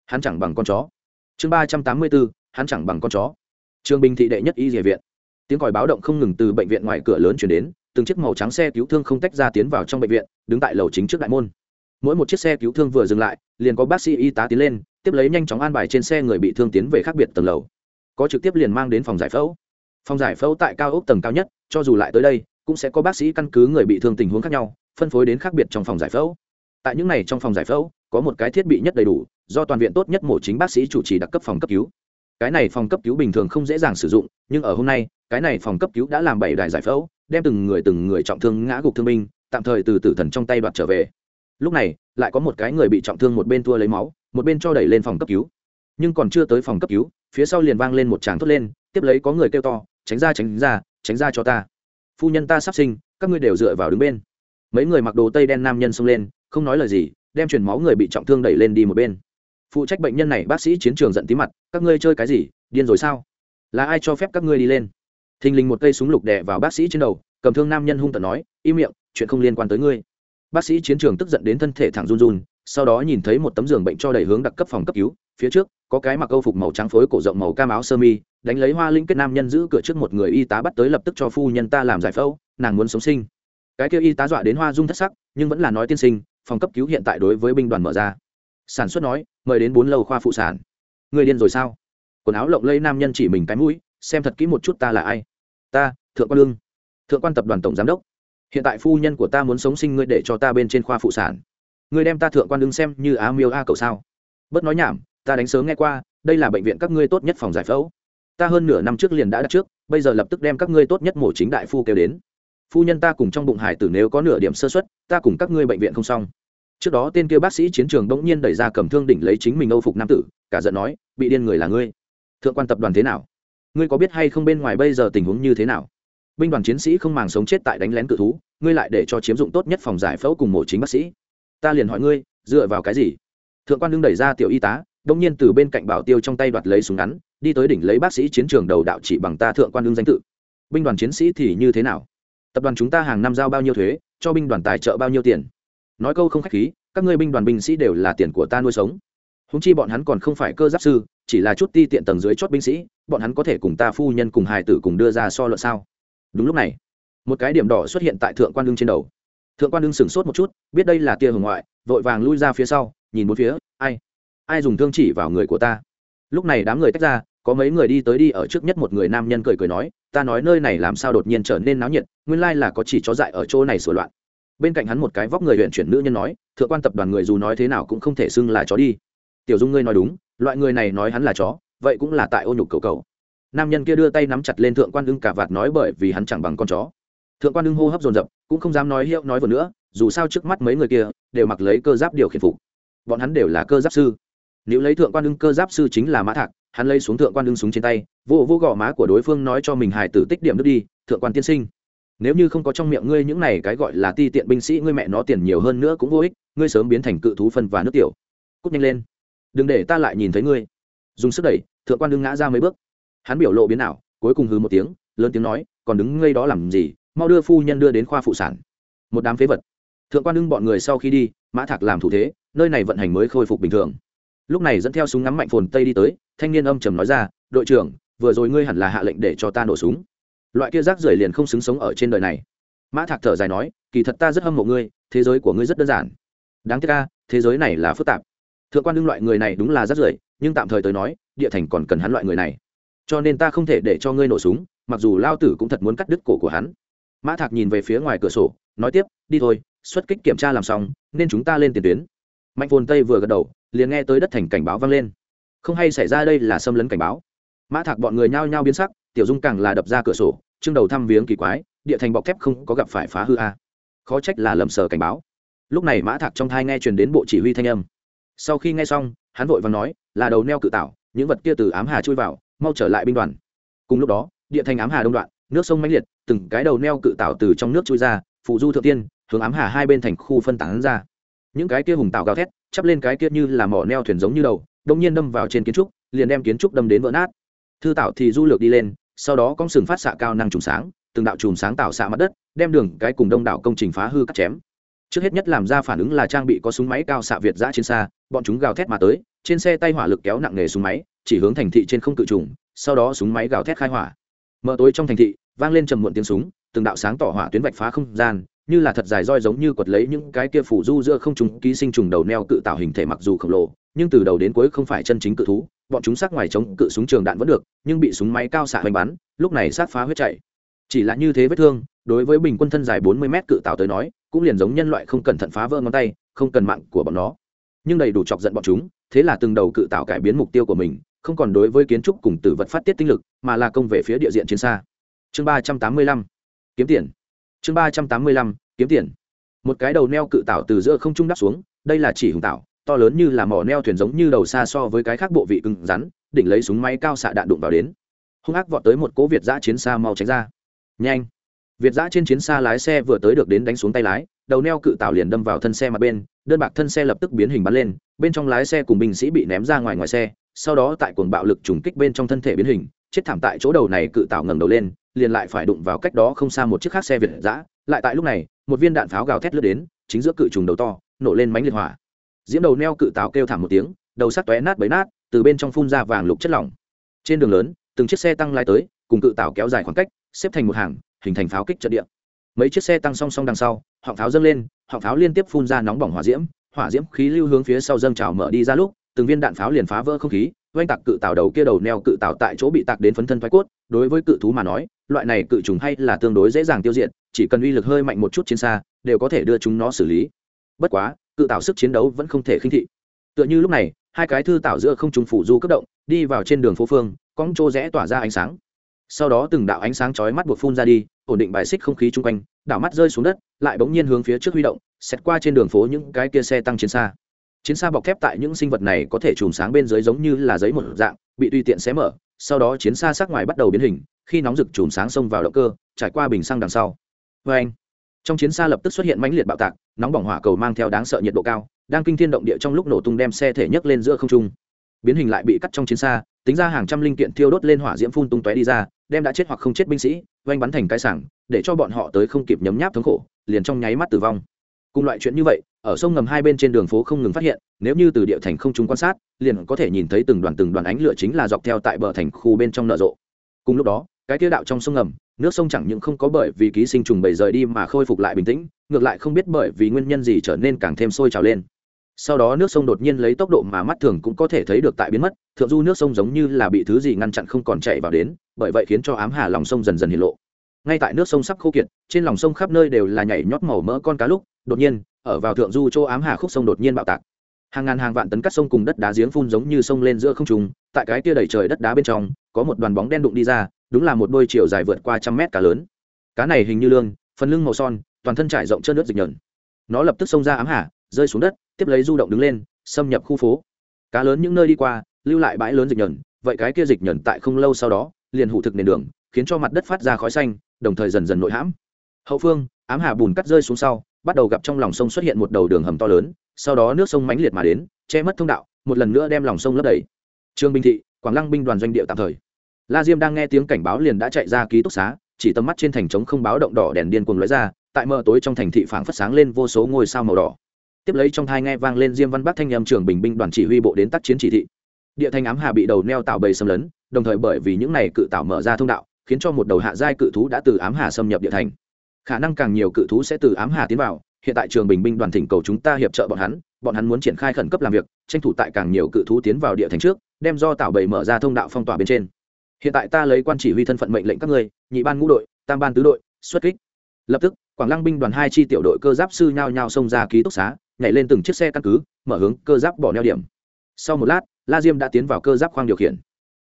hắn chẳng bằng con chó. Chương ba trăm tám mươi bốn hắn chẳng bằng con chó. Trường bình thị đệ nhất y địa viện. Tiếng còi báo động không ngừng từ bệnh viện ngoài cửa lớn chuyển đến, từng chiếc màu trắng xe cứu thương không tách ra tiến vào trong bệnh viện, đứng tại lầu chính trước đại môn. Mỗi một chiếc xe cứu thương vừa dừng lại, liền có bác sĩ y tá tiến lên tiếp lấy nhanh chóng an bài trên xe người bị thương tiến về khác biệt tầng lầu. Có trực tiếp liền mang đến phòng giải phẫu. Phòng giải phẫu tại cao ốc tầng cao nhất, cho dù lại tới đây, cũng sẽ có bác sĩ căn cứ người bị thương tình huống khác nhau, phân phối đến khác biệt trong phòng giải phẫu. Tại những này trong phòng giải phẫu, có một cái thiết bị nhất đầy đủ, do toàn viện tốt nhất mổ chính bác sĩ chủ trì đặc cấp phòng cấp cứu. Cái này phòng cấp cứu bình thường không dễ dàng sử dụng, nhưng ở hôm nay, cái này phòng cấp cứu đã làm bảy đài giải phẫu, đem từng người từng người trọng thương ngã gục thương binh, tạm thời từ tử thần trong tay đoạt trở về lúc này, lại có một cái người bị trọng thương một bên thua lấy máu, một bên cho đẩy lên phòng cấp cứu. Nhưng còn chưa tới phòng cấp cứu, phía sau liền vang lên một tràng thốt lên, tiếp lấy có người kêu to, tránh ra tránh ra tránh ra cho ta. Phu nhân ta sắp sinh, các ngươi đều dựa vào đứng bên. Mấy người mặc đồ tây đen nam nhân xông lên, không nói lời gì, đem truyền máu người bị trọng thương đẩy lên đi một bên. Phụ trách bệnh nhân này, bác sĩ chiến trường giận tí mặt, các ngươi chơi cái gì, điên rồi sao? Là ai cho phép các ngươi đi lên? Thình lình một cây súng lục đè vào bác sĩ trên đầu, cầm thương nam nhân hung tận nói, im miệng, chuyện không liên quan tới ngươi bác sĩ chiến trường tức giận đến thân thể thẳng run run, sau đó nhìn thấy một tấm giường bệnh cho đầy hướng đặc cấp phòng cấp cứu, phía trước, có cái mặc âu phục màu trắng phối cổ rộng màu cam áo sơ mi, đánh lấy hoa linh kết nam nhân giữ cửa trước một người y tá bắt tới lập tức cho phu nhân ta làm giải phẫu, nàng muốn sống sinh. Cái kia y tá dọa đến hoa dung thất sắc, nhưng vẫn là nói tiên sinh, phòng cấp cứu hiện tại đối với binh đoàn mở ra. Sản xuất nói, mời đến bốn lầu khoa phụ sản. Người điên rồi sao? Quần áo lộng lây nam nhân chỉ mình cái mũi, xem thật kỹ một chút ta là ai. Ta, thượng quan lương. Thượng quan tập đoàn tổng giám đốc hiện tại phu nhân của ta muốn sống sinh ngươi để cho ta bên trên khoa phụ sản. Ngươi đem ta thượng quan đứng xem như á miêu a cậu sao. Bớt nói nhảm, ta đánh sớm nghe qua, đây là bệnh viện các ngươi tốt nhất phòng giải phẫu. Ta hơn nửa năm trước liền đã đặt trước, bây giờ lập tức đem các ngươi tốt nhất mổ chính đại phu kêu đến. Phu nhân ta cùng trong bụng hải tử nếu có nửa điểm sơ xuất ta cùng các ngươi bệnh viện không xong. Trước đó tên kia bác sĩ chiến trường bỗng nhiên đẩy ra cầm thương đỉnh lấy chính mình âu phục nam tử, cả giận nói, bị điên người là ngươi. Thượng quan tập đoàn thế nào? Ngươi có biết hay không bên ngoài bây giờ tình huống như thế nào? Binh đoàn chiến sĩ không màng sống chết tại đánh lén cự thú, ngươi lại để cho chiếm dụng tốt nhất phòng giải phẫu cùng mổ chính bác sĩ. Ta liền hỏi ngươi, dựa vào cái gì? Thượng quan đương đẩy ra tiểu y tá, đông nhiên từ bên cạnh bảo tiêu trong tay đoạt lấy súng ngắn, đi tới đỉnh lấy bác sĩ chiến trường đầu đạo chỉ bằng ta thượng quan đương danh tự. Binh đoàn chiến sĩ thì như thế nào? Tập đoàn chúng ta hàng năm giao bao nhiêu thuế, cho binh đoàn tài trợ bao nhiêu tiền? Nói câu không khách khí, các ngươi binh đoàn binh sĩ đều là tiền của ta nuôi sống. Húng chi bọn hắn còn không phải cơ giáp sư, chỉ là chút ti tiện tầng dưới chót binh sĩ, bọn hắn có thể cùng ta phu nhân cùng hài tử cùng đưa ra so luận sao? Đúng lúc này, một cái điểm đỏ xuất hiện tại thượng quan lưng trên đầu. Thượng quan lưng sửng sốt một chút, biết đây là tia hồng ngoại, vội vàng lui ra phía sau, nhìn một phía, ai? Ai dùng thương chỉ vào người của ta? Lúc này đám người tách ra, có mấy người đi tới đi ở trước nhất một người nam nhân cười cười nói, ta nói nơi này làm sao đột nhiên trở nên náo nhiệt, nguyên lai là có chỉ chó dại ở chỗ này sửa loạn. Bên cạnh hắn một cái vóc người huyện chuyển nữ nhân nói, thượng quan tập đoàn người dù nói thế nào cũng không thể xưng là chó đi. Tiểu dung ngươi nói đúng, loại người này nói hắn là chó, vậy cũng là tại ô nhục cầu cầu nam nhân kia đưa tay nắm chặt lên thượng quan ưng cả vạt nói bởi vì hắn chẳng bằng con chó. Thượng quan ưng hô hấp dồn dập, cũng không dám nói hiệu nói vừa nữa, dù sao trước mắt mấy người kia đều mặc lấy cơ giáp điều khiển phục. Bọn hắn đều là cơ giáp sư. Nếu lấy thượng quan ưng cơ giáp sư chính là mã thạc, hắn lấy xuống thượng quan ưng súng trên tay, vô vô gò má của đối phương nói cho mình hài tử tích điểm nước đi, thượng quan tiên sinh. Nếu như không có trong miệng ngươi những này cái gọi là ti tiện binh sĩ, ngươi mẹ nó tiền nhiều hơn nữa cũng vô ích, ngươi sớm biến thành cự thú phân và nước tiểu. Cút nhanh lên. Đừng để ta lại nhìn thấy ngươi. Dùng sức đẩy, thượng quan đương ngã ra mấy bước hắn biểu lộ biến ảo, cuối cùng hư một tiếng, lớn tiếng nói, còn đứng ngây đó làm gì? Mau đưa phu nhân đưa đến khoa phụ sản. Một đám phế vật. Thượng quan đương bọn người sau khi đi, mã thạc làm thủ thế, nơi này vận hành mới khôi phục bình thường. Lúc này dẫn theo súng ngắm mạnh phồn tây đi tới, thanh niên âm trầm nói ra, đội trưởng, vừa rồi ngươi hẳn là hạ lệnh để cho ta nổ súng. Loại kia rác rưởi liền không xứng sống ở trên đời này. Mã thạc thở dài nói, kỳ thật ta rất hâm mộ ngươi, thế giới của ngươi rất đơn giản. Đáng tiếc ca thế giới này là phức tạp. Thượng quan đương loại người này đúng là rác rưởi, nhưng tạm thời tới nói, địa thành còn cần hắn loại người này cho nên ta không thể để cho ngươi nổ súng, mặc dù lao tử cũng thật muốn cắt đứt cổ của hắn. Mã thạc nhìn về phía ngoài cửa sổ, nói tiếp, đi thôi, xuất kích kiểm tra làm xong, nên chúng ta lên tiền tuyến. Mạnh phồn tây vừa gật đầu, liền nghe tới đất thành cảnh báo vang lên. Không hay xảy ra đây là xâm lấn cảnh báo. Mã thạc bọn người nhao nhao biến sắc, tiểu dung càng là đập ra cửa sổ trưng đầu thăm viếng kỳ quái, địa thành bọc thép không có gặp phải phá hư a. Khó trách là lầm sờ cảnh báo. Lúc này mã thạc trong thai nghe truyền đến bộ chỉ huy thanh âm. Sau khi nghe xong, hắn vội và nói, là đầu neo cự tạo, những vật kia từ ám hà chui vào mau trở lại binh đoàn. Cùng lúc đó, địa thành ám hà đông đoạn, nước sông mãnh liệt, từng cái đầu neo cự tạo từ trong nước chui ra, phụ du thượng tiên, hướng ám hà hai bên thành khu phân tán ra. Những cái kia hùng tạo gào thét, chắp lên cái kia như là mỏ neo thuyền giống như đầu đông nhiên đâm vào trên kiến trúc, liền đem kiến trúc đâm đến vỡ nát. Thư tạo thì du lược đi lên, sau đó con sừng phát xạ cao năng trùng sáng, từng đạo chùm sáng tạo xạ mặt đất, đem đường cái cùng đông đảo công trình phá hư cắt chém. Trước hết nhất làm ra phản ứng là trang bị có súng máy cao xạ việt giã trên xa, bọn chúng gào thét mà tới, trên xe tay hỏa lực kéo nặng nghề súng máy chỉ hướng thành thị trên không cự trùng, sau đó súng máy gào thét khai hỏa. Mở tối trong thành thị, vang lên trầm muộn tiếng súng, từng đạo sáng tỏ hỏa tuyến vạch phá không gian, như là thật dài roi giống như quật lấy những cái kia phủ du giữa không trùng ký sinh trùng đầu neo cự tạo hình thể mặc dù khổng lồ, nhưng từ đầu đến cuối không phải chân chính cự thú, bọn chúng sát ngoài chống cự súng trường đạn vẫn được, nhưng bị súng máy cao xạ hoành bắn, lúc này sát phá huyết chạy. Chỉ là như thế vết thương, đối với bình quân thân dài bốn mươi mét cự tạo tới nói, cũng liền giống nhân loại không cẩn thận phá vỡ ngón tay, không cần mạng của bọn nó. Nhưng đầy đủ chọc giận bọn chúng, thế là từng đầu cự tạo cải biến mục tiêu của mình không còn đối với kiến trúc cùng tử vật phát tiết tinh lực, mà là công về phía địa diện chiến xa. Chương ba trăm tám mươi lăm, kiếm tiền. Chương ba trăm tám mươi lăm, kiếm tiền. Một cái đầu neo cự tạo từ giữa không trung đắp xuống, đây là chỉ hùng tạo to lớn như là mỏ neo thuyền giống như đầu xa so với cái khác bộ vị cứng rắn, đỉnh lấy súng máy cao xạ đạn đụng vào đến. Hung ác vọt tới một cố việt giã chiến xa mau tránh ra. Nhanh. Việt giã trên chiến xa lái xe vừa tới được đến đánh xuống tay lái, đầu neo cự tạo liền đâm vào thân xe mặt bên, đơn bạc thân xe lập tức biến hình bắn lên, bên trong lái xe cùng binh sĩ bị ném ra ngoài ngoài xe sau đó tại cuồng bạo lực trùng kích bên trong thân thể biến hình, chết thảm tại chỗ đầu này cự tạo ngẩng đầu lên, liền lại phải đụng vào cách đó không xa một chiếc khác xe việt giã lại tại lúc này, một viên đạn pháo gào thét lướt đến, chính giữa cự trùng đầu to, nổ lên mánh liệt hỏa. Diễm đầu neo cự táo kêu thảm một tiếng, đầu sắt tóe nát bấy nát, từ bên trong phun ra vàng lục chất lỏng. Trên đường lớn, từng chiếc xe tăng lai tới, cùng cự tảo kéo dài khoảng cách, xếp thành một hàng, hình thành pháo kích trận địa. Mấy chiếc xe tăng song song đằng sau, họng pháo dâng lên, họng pháo liên tiếp phun ra nóng bỏng hỏa diễm hỏa diễm khí lưu hướng phía sau dâng trào mở đi ra lúc từng viên đạn pháo liền phá vỡ không khí, oanh tạc cự tảo đầu kia đầu neo cự tảo tại chỗ bị tạc đến phấn thân thoái cốt, đối với cự thú mà nói, loại này cự trùng hay là tương đối dễ dàng tiêu diệt, chỉ cần uy lực hơi mạnh một chút trên xa, đều có thể đưa chúng nó xử lý. Bất quá, cự tảo sức chiến đấu vẫn không thể khinh thị. Tựa như lúc này, hai cái thư tảo giữa không trùng phủ du cấp động, đi vào trên đường phố phương, cong trô rẽ tỏa ra ánh sáng. Sau đó từng đạo ánh sáng chói mắt buộc phun ra đi, ổn định bài xích không khí chung quanh, đảo mắt rơi xuống đất, lại bỗng nhiên hướng phía trước huy động xét qua trên đường phố những cái kia xe tăng chiến xa chiến xa bọc thép tại những sinh vật này có thể chùm sáng bên dưới giống như là giấy một dạng, bị tùy tiện xé mở, sau đó chiến xa sắc ngoài bắt đầu biến hình, khi nóng rực chùm sáng xông vào động cơ, trải qua bình xăng đằng sau. Vê anh, trong chiến xa lập tức xuất hiện mãnh liệt bạo tạc, nóng bỏng hỏa cầu mang theo đáng sợ nhiệt độ cao, đang kinh thiên động địa trong lúc nổ tung đem xe thể nhấc lên giữa không trung. Biến hình lại bị cắt trong chiến xa, tính ra hàng trăm linh kiện thiêu đốt lên hỏa diễm phun tung tóe đi ra, đem đã chết hoặc không chết binh sĩ, oanh bắn thành cái sảng, để cho bọn họ tới không kịp nhấm nháp thống khổ, liền trong nháy mắt tử vong cùng loại chuyện như vậy, ở sông ngầm hai bên trên đường phố không ngừng phát hiện, nếu như từ địa thành không chúng quan sát, liền có thể nhìn thấy từng đoàn từng đoàn ánh lửa chính là dọc theo tại bờ thành khu bên trong nở rộ. Cùng lúc đó, cái tiêu đạo trong sông ngầm, nước sông chẳng những không có bởi vì ký sinh trùng bầy rời đi mà khôi phục lại bình tĩnh, ngược lại không biết bởi vì nguyên nhân gì trở nên càng thêm sôi trào lên. Sau đó nước sông đột nhiên lấy tốc độ mà mắt thường cũng có thể thấy được tại biến mất, thượng du nước sông giống như là bị thứ gì ngăn chặn không còn chạy vào đến, bởi vậy khiến cho ám hà lòng sông dần dần hiện lộ ngay tại nước sông sắp khô kiệt, trên lòng sông khắp nơi đều là nhảy nhót màu mỡ con cá lúc, đột nhiên, ở vào thượng du châu ám hà khúc sông đột nhiên bạo tạc. Hàng ngàn hàng vạn tấn cắt sông cùng đất đá giếng phun giống như sông lên giữa không trùng tại cái tia đầy trời đất đá bên trong, có một đoàn bóng đen đụng đi ra, đúng là một đôi chiều dài vượt qua trăm mét cá lớn. Cá này hình như lương, phần lưng màu son, toàn thân trải rộng chân nước dịch nhợn. Nó lập tức xông ra ám hà, rơi xuống đất, tiếp lấy du động đứng lên, xâm nhập khu phố. Cá lớn những nơi đi qua, lưu lại bãi lớn dịch nhờn vậy cái kia dịch nhờn tại không lâu sau đó, liền hủ thực nền đường, khiến cho mặt đất phát ra khói xanh đồng thời dần dần nội hãm. Hậu phương, ám hà bùn cắt rơi xuống sau, bắt đầu gặp trong lòng sông xuất hiện một đầu đường hầm to lớn, sau đó nước sông mãnh liệt mà đến, che mất thông đạo, một lần nữa đem lòng sông lấp đầy. Trương Bình thị, quảng lăng binh đoàn doanh địa tạm thời. La diêm đang nghe tiếng cảnh báo liền đã chạy ra ký túc xá, chỉ tầm mắt trên thành trống không báo động đỏ đèn điên cuồng lóe ra, tại mờ tối trong thành thị phảng phất sáng lên vô số ngôi sao màu đỏ. Tiếp lấy trong thai nghe vang lên diêm văn bắc thanh em trưởng bình binh đoàn chỉ huy bộ đến tác chiến chỉ thị. Địa thanh ám hà bị đầu neo tạo bầy xâm lấn, đồng thời bởi vì những này cự tạo mở ra thông đạo khiến cho một đầu hạ giai cự thú đã từ ám hà xâm nhập địa thành. Khả năng càng nhiều cự thú sẽ từ ám hà tiến vào. Hiện tại trường bình binh đoàn thỉnh cầu chúng ta hiệp trợ bọn hắn bọn hắn muốn triển khai khẩn cấp làm việc, tranh thủ tại càng nhiều cự thú tiến vào địa thành trước, đem do tảo bầy mở ra thông đạo phong tỏa bên trên. Hiện tại ta lấy quan chỉ huy thân phận mệnh lệnh các ngươi, nhị ban ngũ đội, tam ban tứ đội, xuất kích. Lập tức, quảng lăng binh đoàn hai chi tiểu đội cơ giáp sư nhao nhao xông ra ký túc xá, nhảy lên từng chiếc xe căn cứ, mở hướng cơ giáp bỏ neo điểm. Sau một lát, la diêm đã tiến vào cơ giáp khoang điều khiển.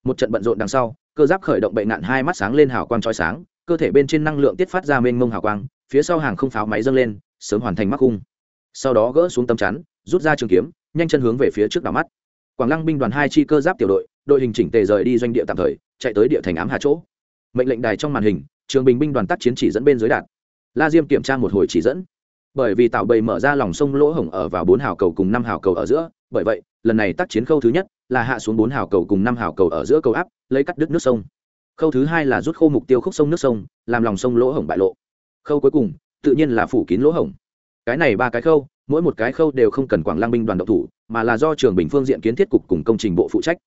Một trận bận rộn đằng sau cơ giáp khởi động bệnh nạn hai mắt sáng lên hào quang trói sáng, cơ thể bên trên năng lượng tiết phát ra mênh mông hào quang, phía sau hàng không pháo máy dâng lên, sớm hoàn thành mắc cung. Sau đó gỡ xuống tấm chắn, rút ra trường kiếm, nhanh chân hướng về phía trước đảo mắt. Quảng lăng binh đoàn hai chi cơ giáp tiểu đội đội hình chỉnh tề rời đi doanh địa tạm thời, chạy tới địa thành ám hà chỗ. Mệnh lệnh đài trong màn hình, trường bình binh đoàn tác chiến chỉ dẫn bên dưới đạt. La diêm kiểm tra một hồi chỉ dẫn. Bởi vì tạo bầy mở ra lòng sông lỗ hổng ở vào bốn hào cầu cùng năm hào cầu ở giữa, bởi vậy, lần này tác chiến khâu thứ nhất là hạ xuống bốn hào cầu cùng năm hào cầu ở giữa cầu áp, lấy cắt đứt nước sông. Khâu thứ hai là rút khô mục tiêu khúc sông nước sông, làm lòng sông lỗ hổng bại lộ. Khâu cuối cùng, tự nhiên là phủ kín lỗ hổng. Cái này ba cái khâu, mỗi một cái khâu đều không cần quảng lang binh đoàn độc thủ, mà là do trường bình phương diện kiến thiết cục cùng công trình bộ phụ trách.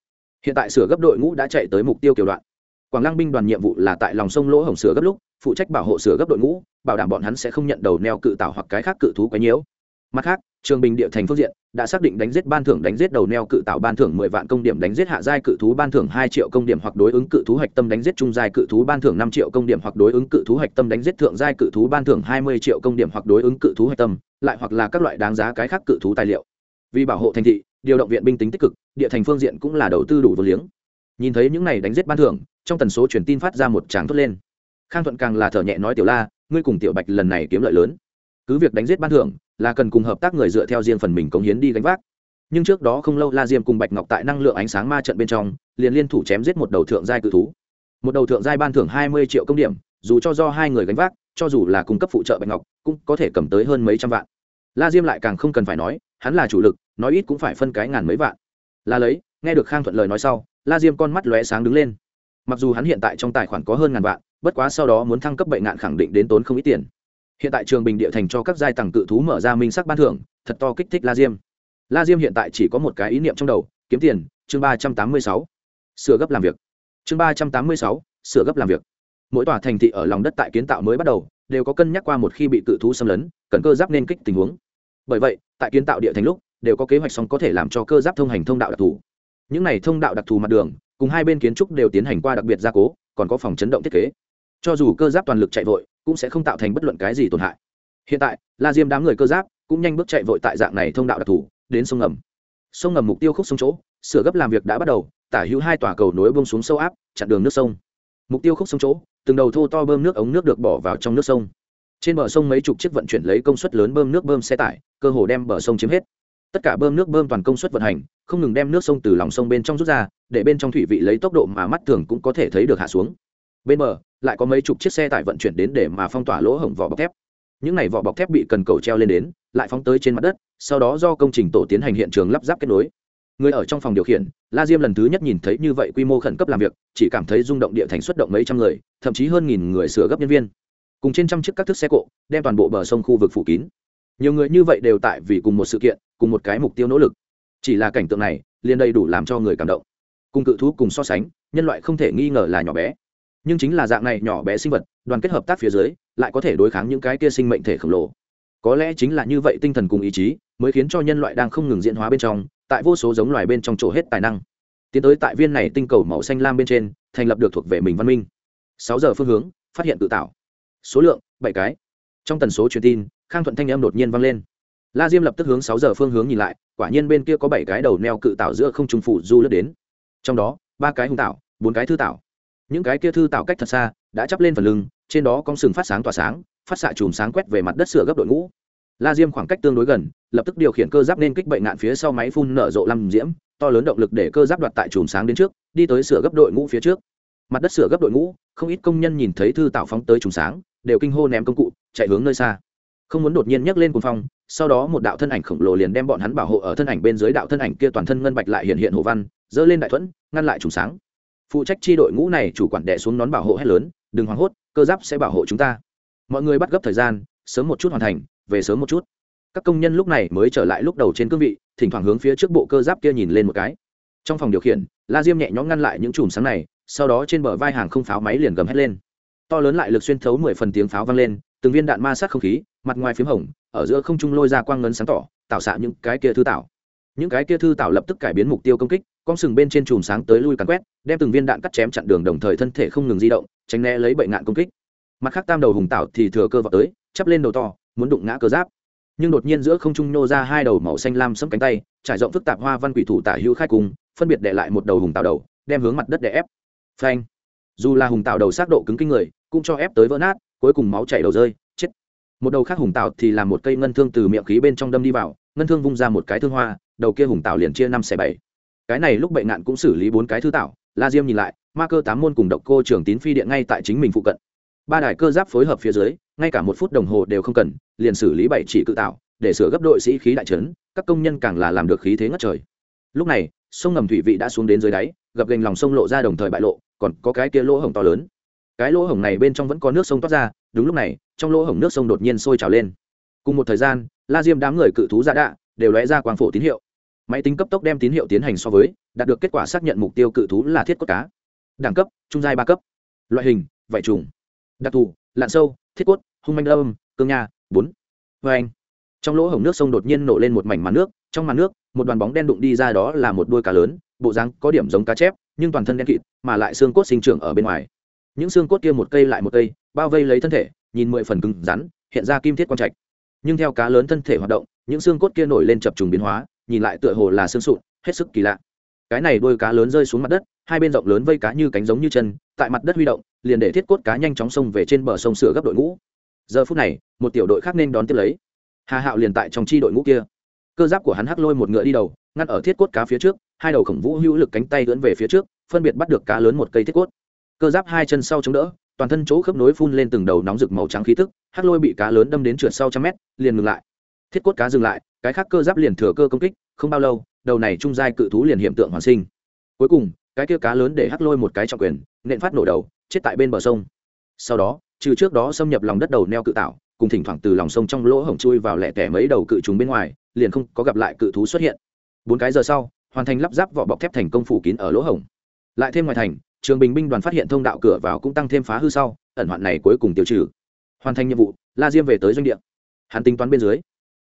Hiện tại sửa gấp đội ngũ đã chạy tới mục tiêu kiểu đoạn. Quảng lang binh đoàn nhiệm vụ là tại lòng sông lỗ hổng sửa gấp lúc, phụ trách bảo hộ sửa gấp đội ngũ, bảo đảm bọn hắn sẽ không nhận đầu neo cự tạo hoặc cái khác cự thú quấy nhiễu mặt khác, trường bình địa thành phương diện đã xác định đánh giết ban thưởng đánh giết đầu neo cự tạo ban thưởng mười vạn công điểm, đánh giết hạ giai cự thú ban thưởng hai triệu công điểm hoặc đối ứng cự thú hạch tâm đánh giết trung giai cự thú ban thưởng năm triệu công điểm hoặc đối ứng cự thú hạch tâm đánh giết thượng giai cự thú ban thưởng hai mươi triệu công điểm hoặc đối ứng cự thú hạch tâm, lại hoặc là các loại đáng giá cái khác cự thú tài liệu. Vì bảo hộ thành thị, điều động viện binh tính tích cực, địa thành phương diện cũng là đầu tư đủ vô liếng. Nhìn thấy những này đánh giết ban thưởng, trong tần số truyền tin phát ra một tràng thốt lên. Khang thuận càng là thở nhẹ nói, tiểu la, ngươi cùng tiểu bạch lần này kiếm lợi lớn. Cứ việc đánh giết ban thưởng là cần cùng hợp tác người dựa theo riêng phần mình cống hiến đi gánh vác. Nhưng trước đó không lâu la diêm cùng bạch ngọc tại năng lượng ánh sáng ma trận bên trong, liền liên thủ chém giết một đầu thượng giai cự thú. Một đầu thượng giai ban thưởng hai mươi triệu công điểm, dù cho do hai người gánh vác, cho dù là cung cấp phụ trợ bạch ngọc, cũng có thể cầm tới hơn mấy trăm vạn. La diêm lại càng không cần phải nói, hắn là chủ lực, nói ít cũng phải phân cái ngàn mấy vạn. La lấy, nghe được khang thuận lời nói sau, la diêm con mắt lóe sáng đứng lên. Mặc dù hắn hiện tại trong tài khoản có hơn ngàn vạn, bất quá sau đó muốn thăng cấp bệnh nạn khẳng định đến tốn không ít tiền hiện tại trường bình địa thành cho các giai tầng cự thú mở ra minh sắc ban thưởng, thật to kích thích la diêm. La diêm hiện tại chỉ có một cái ý niệm trong đầu, kiếm tiền, chương ba trăm tám mươi sáu. Sửa gấp làm việc. Chương ba trăm tám mươi sáu, sửa gấp làm việc. Mỗi tòa thành thị ở lòng đất tại kiến tạo mới bắt đầu, đều có cân nhắc qua một khi bị cự thú xâm lấn, cần cơ giáp nên kích tình huống. Bởi vậy, tại kiến tạo địa thành lúc, đều có kế hoạch song có thể làm cho cơ giáp thông hành thông đạo đặc thù. Những này thông đạo đặc thù mặt đường, cùng hai bên kiến trúc đều tiến hành qua đặc biệt gia cố, còn có phòng chấn động thiết kế cho dù cơ giáp toàn lực chạy vội, cũng sẽ không tạo thành bất luận cái gì tổn hại. Hiện tại, la diêm đám người cơ giáp cũng nhanh bước chạy vội tại dạng này thông đạo đặc thù, đến sông ngầm. Sông ngầm mục tiêu khúc sông chỗ, sửa gấp làm việc đã bắt đầu, tả hữu hai tòa cầu nối bông xuống sâu áp, chặn đường nước sông. Mục tiêu khúc sông chỗ, từng đầu thô to bơm nước ống nước được bỏ vào trong nước sông. Trên bờ sông mấy chục chiếc vận chuyển lấy công suất lớn bơm nước bơm xe tải, cơ hồ đem bờ sông chiếm hết. Tất cả bơm nước bơm toàn công suất vận hành, không ngừng đem nước sông từ lòng sông bên trong rút ra, để bên trong thủy vị lấy tốc độ mà mắt thường cũng có thể thấy được hạ xuống bên bờ, lại có mấy chục chiếc xe tải vận chuyển đến để mà phong tỏa lỗ hổng vỏ bọc thép. Những này vỏ bọc thép bị cần cầu treo lên đến, lại phóng tới trên mặt đất, sau đó do công trình tổ tiến hành hiện trường lắp ráp kết nối. Người ở trong phòng điều khiển, la diêm lần thứ nhất nhìn thấy như vậy quy mô khẩn cấp làm việc, chỉ cảm thấy rung động địa thành xuất động mấy trăm người, thậm chí hơn nghìn người sửa gấp nhân viên. Cùng trên trăm chiếc các thức xe cộ, đem toàn bộ bờ sông khu vực phủ kín. Nhiều người như vậy đều tại vì cùng một sự kiện, cùng một cái mục tiêu nỗ lực. Chỉ là cảnh tượng này, liền đầy đủ làm cho người cảm động. Cùng cự thú cùng so sánh, nhân loại không thể nghi ngờ là nhỏ bé nhưng chính là dạng này nhỏ bé sinh vật, đoàn kết hợp tác phía dưới, lại có thể đối kháng những cái kia sinh mệnh thể khổng lồ. Có lẽ chính là như vậy tinh thần cùng ý chí, mới khiến cho nhân loại đang không ngừng diễn hóa bên trong, tại vô số giống loài bên trong chỗ hết tài năng. Tiến tới tại viên này tinh cầu màu xanh lam bên trên, thành lập được thuộc về mình văn minh. Sáu giờ phương hướng, phát hiện tự tạo. Số lượng, bảy cái. Trong tần số truyền tin, khang thuận thanh em đột nhiên vang lên. La diêm lập tức hướng sáu giờ phương hướng nhìn lại, quả nhiên bên kia có bảy cái đầu neo cự tạo giữa không trung phụ du lướt đến. Trong đó, ba cái hung tạo, bốn cái thư tạo những cái kia thư tạo cách thật xa, đã chắp lên phần lưng, trên đó con sừng phát sáng tỏa sáng, phát xạ chùm sáng quét về mặt đất sửa gấp đội ngũ. La diêm khoảng cách tương đối gần, lập tức điều khiển cơ giáp nên kích bệnh nạn phía sau máy phun nở rộ lăm diễm, to lớn động lực để cơ giáp đoạt tại chùm sáng đến trước, đi tới sửa gấp đội ngũ phía trước. Mặt đất sửa gấp đội ngũ, không ít công nhân nhìn thấy thư tạo phóng tới chùm sáng, đều kinh hô ném công cụ, chạy hướng nơi xa. Không muốn đột nhiên nhấc lên cuồng phong, sau đó một đạo thân ảnh khổng lồ liền đem bọn hắn bảo hộ ở thân ảnh bên dưới đạo thân ảnh kia toàn thân ngân bạch lại hiện hiện hồ văn dơ lên đại thuẫn, ngăn lại chùm sáng phụ trách chi đội ngũ này chủ quản đẻ xuống nón bảo hộ hết lớn, đừng hoảng hốt, cơ giáp sẽ bảo hộ chúng ta. Mọi người bắt gấp thời gian, sớm một chút hoàn thành, về sớm một chút. Các công nhân lúc này mới trở lại lúc đầu trên cương vị, thỉnh thoảng hướng phía trước bộ cơ giáp kia nhìn lên một cái. Trong phòng điều khiển, la diêm nhẹ nhõm ngăn lại những chùm sáng này, sau đó trên bờ vai hàng không pháo máy liền gầm hét lên. To lớn lại lực xuyên thấu mười phần tiếng pháo vang lên, từng viên đạn ma sát không khí, mặt ngoài p h í m hồng, ở giữa không trung lôi ra quang ngấn sáng tỏ, tạo xạ những cái kia thư tạo những cái kia thư tạo lập tức cải biến mục tiêu công kích, con sừng bên trên chùm sáng tới lui cắn quét, đem từng viên đạn cắt chém chặn đường đồng thời thân thể không ngừng di động, tránh né lấy bệnh nạn công kích. Mặt khác tam đầu hùng tạo thì thừa cơ vào tới, chắp lên đầu to, muốn đụng ngã cơ giáp. Nhưng đột nhiên giữa không trung nô ra hai đầu màu xanh lam sẫm cánh tay, trải rộng phức tạp hoa văn quỷ thủ tả hữu khai cùng, phân biệt để lại một đầu hùng tạo đầu, đem hướng mặt đất để ép. Phanh! Dù là hùng tạo đầu xác độ cứng kinh người, cũng cho ép tới vỡ nát, cuối cùng máu chảy đầu rơi, chết. Một đầu khác hùng tạo thì làm một cây ngân thương từ miệng khí bên trong đâm đi vào, ngân thương vung ra một cái thương hoa đầu kia hùng tạo liền chia năm xẻ bảy. Cái này lúc bệnh nạn cũng xử lý bốn cái thư tạo, la diêm nhìn lại, ma cơ tám môn cùng độc cô trưởng tín phi điện ngay tại chính mình phụ cận. Ba đài cơ giáp phối hợp phía dưới, ngay cả một phút đồng hồ đều không cần, liền xử lý bảy chỉ cự tạo, để sửa gấp đội sĩ khí đại trấn, các công nhân càng là làm được khí thế ngất trời. Lúc này, sông ngầm thủy vị đã xuống đến dưới đáy, gập gành lòng sông lộ ra đồng thời bại lộ, còn có cái kia lỗ hổng to lớn. Cái lỗ hổng này bên trong vẫn có nước sông toát ra, đúng lúc này, trong lỗ hổng nước sông đột nhiên sôi trào lên. Cùng một thời gian, la diêm đám người cự thú ra đạ đều lóe ra quang phổ tín hiệu máy tính cấp tốc đem tín hiệu tiến hành so với, đạt được kết quả xác nhận mục tiêu cự thú là thiết cốt cá. Đẳng cấp, trung giai ba cấp. Loại hình vải trùng. Đặc thù lặn sâu, thiết cốt, hung manh đâm, cương nha, bốn. Vê anh. Trong lỗ hổng nước sông đột nhiên nổ lên một mảnh màn nước, trong màn nước, một đoàn bóng đen đụng đi ra đó là một đôi cá lớn, bộ dáng có điểm giống cá chép, nhưng toàn thân đen kịt, mà lại xương cốt sinh trưởng ở bên ngoài. Những xương cốt kia một cây lại một cây, bao vây lấy thân thể, nhìn mười phần cứng rắn, hiện ra kim thiết quang trạch. Nhưng theo cá lớn thân thể hoạt động, những xương cốt kia nổi lên chập trùng biến hóa nhìn lại tựa hồ là xương sụn, hết sức kỳ lạ. Cái này đôi cá lớn rơi xuống mặt đất, hai bên rộng lớn vây cá như cánh giống như chân, tại mặt đất huy động, liền để thiết cốt cá nhanh chóng xông về trên bờ sông sửa gấp đội ngũ. Giờ phút này, một tiểu đội khác nên đón tiếp lấy. Hà hạo liền tại trong chi đội ngũ kia. Cơ giáp của hắn hắc lôi một ngựa đi đầu, ngăn ở thiết cốt cá phía trước, hai đầu khổng vũ hữu lực cánh tay lưỡn về phía trước, phân biệt bắt được cá lớn một cây thiết cốt. Cơ giáp hai chân sau chống đỡ, toàn thân chỗ khớp nối phun lên từng đầu nóng rực màu trắng khí tức, hắc lôi bị cá lớn đâm đến trượt sau trăm mét, liền ngừng lại thiết cốt cá dừng lại, cái khác cơ giáp liền thừa cơ công kích, không bao lâu, đầu này trung giai cự thú liền hiện tượng hoàn sinh. Cuối cùng, cái kia cá lớn để hắc lôi một cái trọng quyền, nện phát nổ đầu, chết tại bên bờ sông. Sau đó, trừ trước đó xâm nhập lòng đất đầu neo cự tạo, cùng thỉnh thoảng từ lòng sông trong lỗ hổng chui vào lẻ tẻ mấy đầu cự trùng bên ngoài, liền không có gặp lại cự thú xuất hiện. Bốn cái giờ sau, hoàn thành lắp ráp vỏ bọc thép thành công phủ kín ở lỗ hổng. Lại thêm ngoài thành, trường bình binh đoàn phát hiện thông đạo cửa vào cũng tăng thêm phá hư sau, ẩn hoạn này cuối cùng tiêu trừ. Hoàn thành nhiệm vụ, la diêm về tới doanh địa. Hắn tính toán bên dưới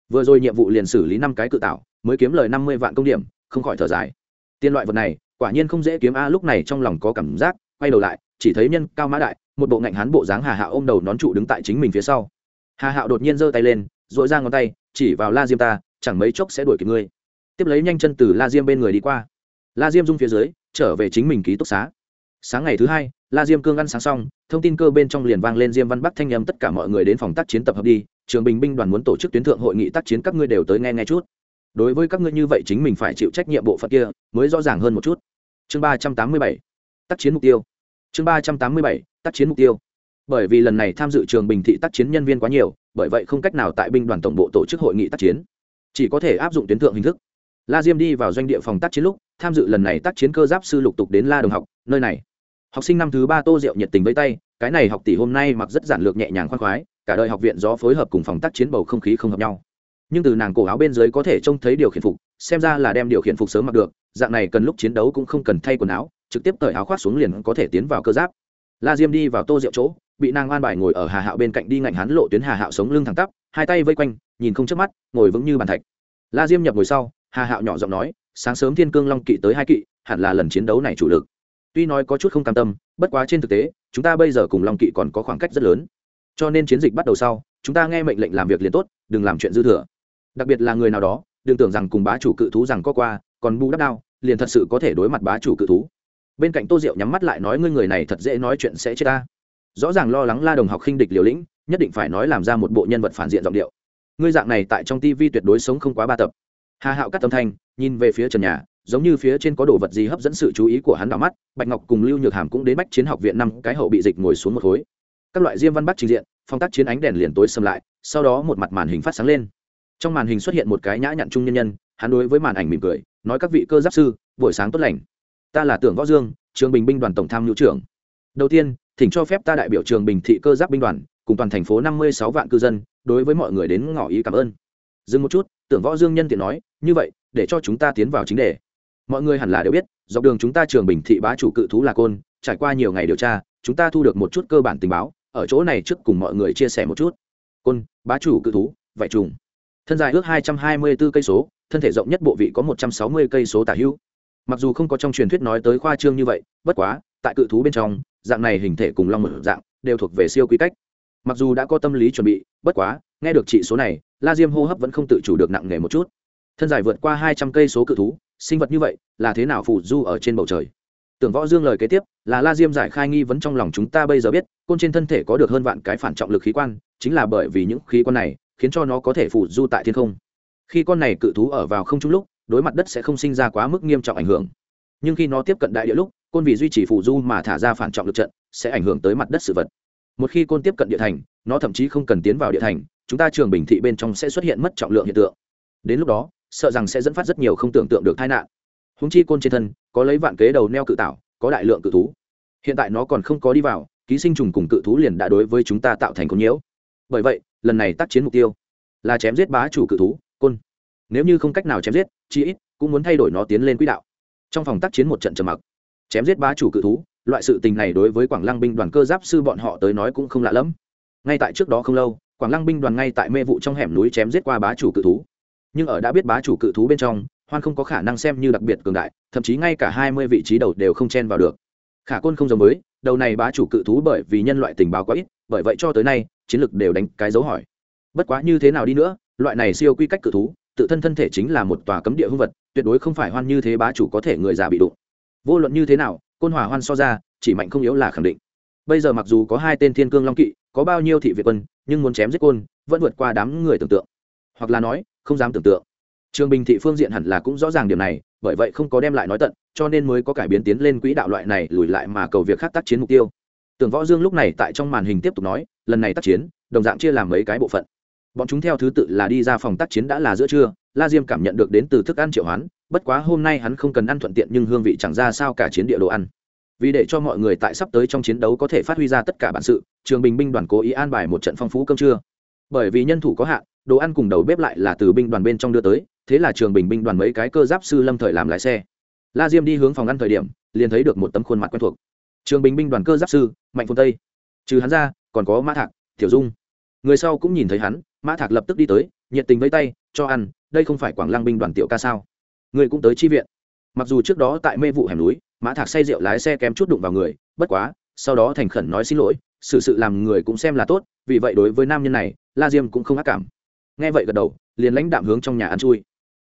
vừa rồi nhiệm vụ liền xử lý năm cái cự tạo, mới kiếm lời năm mươi vạn công điểm, không khỏi thở dài. Tiên loại vật này, quả nhiên không dễ kiếm a, lúc này trong lòng có cảm giác, quay đầu lại, chỉ thấy nhân cao mã đại, một bộ ngạnh hán bộ dáng hà hạo ôm đầu nón trụ đứng tại chính mình phía sau. Hà hạo đột nhiên giơ tay lên dội ra ngón tay, chỉ vào la diêm ta, chẳng mấy chốc sẽ đuổi kịp ngươi. Tiếp lấy nhanh chân từ la diêm bên người đi qua. La diêm rung phía dưới, trở về chính mình ký túc xá sáng ngày thứ hai, la diêm cương ăn sáng xong, thông tin cơ bên trong liền vang lên diêm văn bắc thanh âm tất cả mọi người đến phòng tác chiến tập hợp đi. Trường bình binh đoàn muốn tổ chức tuyến thượng hội nghị tác chiến, các ngươi đều tới nghe nghe chút. Đối với các ngươi như vậy chính mình phải chịu trách nhiệm bộ phận kia, mới rõ ràng hơn một chút. Chương ba trăm tám mươi bảy, tác chiến mục tiêu. Chương ba trăm tám mươi bảy, tác chiến mục tiêu. Bởi vì lần này tham dự trường bình thị tác chiến nhân viên quá nhiều, bởi vậy không cách nào tại binh đoàn tổng bộ tổ chức hội nghị tác chiến. Chỉ có thể áp dụng tuyến thượng hình thức. La diêm đi vào doanh địa phòng tác chiến lúc, tham dự lần này tác chiến cơ giáp sư lục tục đến la đồng học, nơi này học sinh năm thứ ba tô diệu nhiệt tình với tay, cái này học tỷ hôm nay mặc rất giản lược nhẹ nhàng khoan khoái, cả đời học viện gió phối hợp cùng phòng tác chiến bầu không khí không hợp nhau. Nhưng từ nàng cổ áo bên dưới có thể trông thấy điều khiển phục, xem ra là đem điều khiển phục sớm mặc được, dạng này cần lúc chiến đấu cũng không cần thay quần áo, trực tiếp cởi áo khoác xuống liền có thể tiến vào cơ giáp. La diêm đi vào tô rượu chỗ, bị nàng an bài ngồi ở hà hạo bên cạnh đi ngạnh hắn lộ tuyến hà hạo sống lưng thẳng tắp, hai tay vây quanh, nhìn không chớp mắt, ngồi vững như bàn thạch. La diêm nhập ngồi sau, hà hạo nhỏ giọng nói, sáng sớm thiên cương long kỵ tới hai kỵ, hẳn là lần chiến đấu này chủ lực tuy nói có chút không cam tâm, bất quá trên thực tế, chúng ta bây giờ cùng long kỵ còn có khoảng cách rất lớn. Cho nên chiến dịch bắt đầu sau, chúng ta nghe mệnh lệnh làm việc liền tốt, đừng làm chuyện dư thừa. Đặc biệt là người nào đó, đừng tưởng rằng cùng bá chủ cự thú rằng có qua, còn bù đắp đao, liền thật sự có thể đối mặt bá chủ cự thú. Bên cạnh tô diệu nhắm mắt lại nói ngươi người này thật dễ nói chuyện sẽ chết ta. Rõ ràng lo lắng la đồng học khinh địch liều lĩnh, nhất định phải nói làm ra một bộ nhân vật phản diện giọng điệu. Ngươi dạng này tại trong tv tuyệt đối sống không quá ba tập. Hà hạo cắt tâm thanh, nhìn về phía trần nhà giống như phía trên có đồ vật gì hấp dẫn sự chú ý của hắn đỏ mắt, bạch ngọc cùng lưu nhược hàm cũng đến bách chiến học viện năm cái hậu bị dịch ngồi xuống một khối. Các loại diêm văn bắt trình diện, phong tác chiến ánh đèn liền tối xâm lại, sau đó một mặt màn hình phát sáng lên. Trong màn hình xuất hiện một cái nhã nhặn trung nhân nhân, hắn đối với màn ảnh mỉm cười, nói các vị cơ giáp sư, buổi sáng tốt lành. Ta là tưởng võ dương, trường bình binh đoàn tổng tham hữu trưởng. Đầu tiên, thỉnh cho phép ta đại biểu trường bình thị cơ giáp binh đoàn, cùng toàn thành phố năm mươi sáu vạn cư dân, đối với mọi người đến ngỏ ý cảm ơn. Dừng một chút, tưởng võ dương nhân tiện nói, như vậy, để cho chúng ta tiến vào chính đề mọi người hẳn là đều biết, dọc đường chúng ta trường bình thị bá chủ cự thú là côn, trải qua nhiều ngày điều tra, chúng ta thu được một chút cơ bản tình báo, ở chỗ này trước cùng mọi người chia sẻ một chút. Côn, bá chủ cự thú, vải trùng. Thân dài ước hai trăm hai mươi bốn cây số, thân thể rộng nhất bộ vị có một trăm sáu mươi cây số tả hữu. Mặc dù không có trong truyền thuyết nói tới khoa trương như vậy, bất quá, tại cự thú bên trong, dạng này hình thể cùng long một dạng, đều thuộc về siêu quy cách. Mặc dù đã có tâm lý chuẩn bị, bất quá, nghe được trị số này, la diêm hô hấp vẫn không tự chủ được nặng nề một chút. Thân dài vượt qua hai trăm cây số cự thú sinh vật như vậy là thế nào phủ du ở trên bầu trời? Tưởng võ dương lời kế tiếp là la diêm giải khai nghi vấn trong lòng chúng ta bây giờ biết, côn trên thân thể có được hơn vạn cái phản trọng lực khí quan, chính là bởi vì những khí quan này khiến cho nó có thể phủ du tại thiên không. Khi con này cự thú ở vào không trung lúc, đối mặt đất sẽ không sinh ra quá mức nghiêm trọng ảnh hưởng. Nhưng khi nó tiếp cận đại địa lúc, côn vì duy trì phủ du mà thả ra phản trọng lực trận, sẽ ảnh hưởng tới mặt đất sự vật. Một khi côn tiếp cận địa thành, nó thậm chí không cần tiến vào địa thành, chúng ta trường bình thị bên trong sẽ xuất hiện mất trọng lượng hiện tượng. Đến lúc đó sợ rằng sẽ dẫn phát rất nhiều không tưởng tượng được tai nạn. Húng chi côn trên thân, có lấy vạn kế đầu neo cự tạo, có đại lượng cự thú. Hiện tại nó còn không có đi vào, ký sinh trùng cùng cự thú liền đã đối với chúng ta tạo thành con nhiễu. Bởi vậy, lần này tác chiến mục tiêu là chém giết bá chủ cự thú, côn. Nếu như không cách nào chém giết chi ít cũng muốn thay đổi nó tiến lên quỹ đạo. Trong phòng tác chiến một trận trầm mặc. Chém giết bá chủ cự thú, loại sự tình này đối với quảng lăng binh đoàn cơ giáp sư bọn họ tới nói cũng không lạ lẫm. Ngay tại trước đó không lâu, quảng lăng binh đoàn ngay tại mê vụ trong hẻm núi chém giết qua bá chủ cự thú nhưng ở đã biết bá chủ cự thú bên trong hoan không có khả năng xem như đặc biệt cường đại thậm chí ngay cả hai mươi vị trí đầu đều không chen vào được. Khả côn không giống mới, đầu này bá chủ cự thú bởi vì nhân loại tình báo quá ít bởi vậy cho tới nay chiến lược đều đánh cái dấu hỏi. Bất quá như thế nào đi nữa loại này siêu quy cách cự thú tự thân thân thể chính là một tòa cấm địa hư vật tuyệt đối không phải hoan như thế bá chủ có thể người già bị đụng. Vô luận như thế nào côn hòa hoan so ra chỉ mạnh không yếu là khẳng định. Bây giờ mặc dù có hai tên thiên cương long kỵ có bao nhiêu thị việt quân nhưng muốn chém giết côn vẫn vượt qua đám người tưởng tượng. Hoặc là nói không dám tưởng tượng. Trường bình thị phương diện hẳn là cũng rõ ràng điểm này, bởi vậy không có đem lại nói tận, cho nên mới có cải biến tiến lên quỹ đạo loại này lùi lại mà cầu việc khác tác chiến mục tiêu. Tưởng võ dương lúc này tại trong màn hình tiếp tục nói, lần này tác chiến, đồng dạng chia làm mấy cái bộ phận. Bọn chúng theo thứ tự là đi ra phòng tác chiến đã là giữa trưa, la diêm cảm nhận được đến từ thức ăn triệu hoán, bất quá hôm nay hắn không cần ăn thuận tiện nhưng hương vị chẳng ra sao cả chiến địa đồ ăn. Vì để cho mọi người tại sắp tới trong chiến đấu có thể phát huy ra tất cả bản sự, trường bình binh đoàn cố ý an bài một trận phong phú cơm trưa bởi vì nhân thủ có hạn, đồ ăn cùng đầu bếp lại là từ binh đoàn bên trong đưa tới, thế là trường bình binh đoàn mấy cái cơ giáp sư lâm thời làm lái xe. La diêm đi hướng phòng ăn thời điểm, liền thấy được một tấm khuôn mặt quen thuộc. Trường bình binh đoàn cơ giáp sư, mạnh phồn tây. Trừ hắn ra, còn có mã thạc, tiểu dung. Người sau cũng nhìn thấy hắn, mã thạc lập tức đi tới, nhiệt tình với tay, cho ăn, đây không phải quảng lăng binh đoàn tiểu ca sao? Người cũng tới chi viện. Mặc dù trước đó tại mê vụ hẻm núi, mã thạc say rượu lái xe kém chút đụng vào người, bất quá, sau đó thành khẩn nói xin lỗi sự sự làm người cũng xem là tốt vì vậy đối với nam nhân này, la diêm cũng không ác cảm. Nghe vậy gật đầu, liền lãnh đạm hướng trong nhà ăn chui.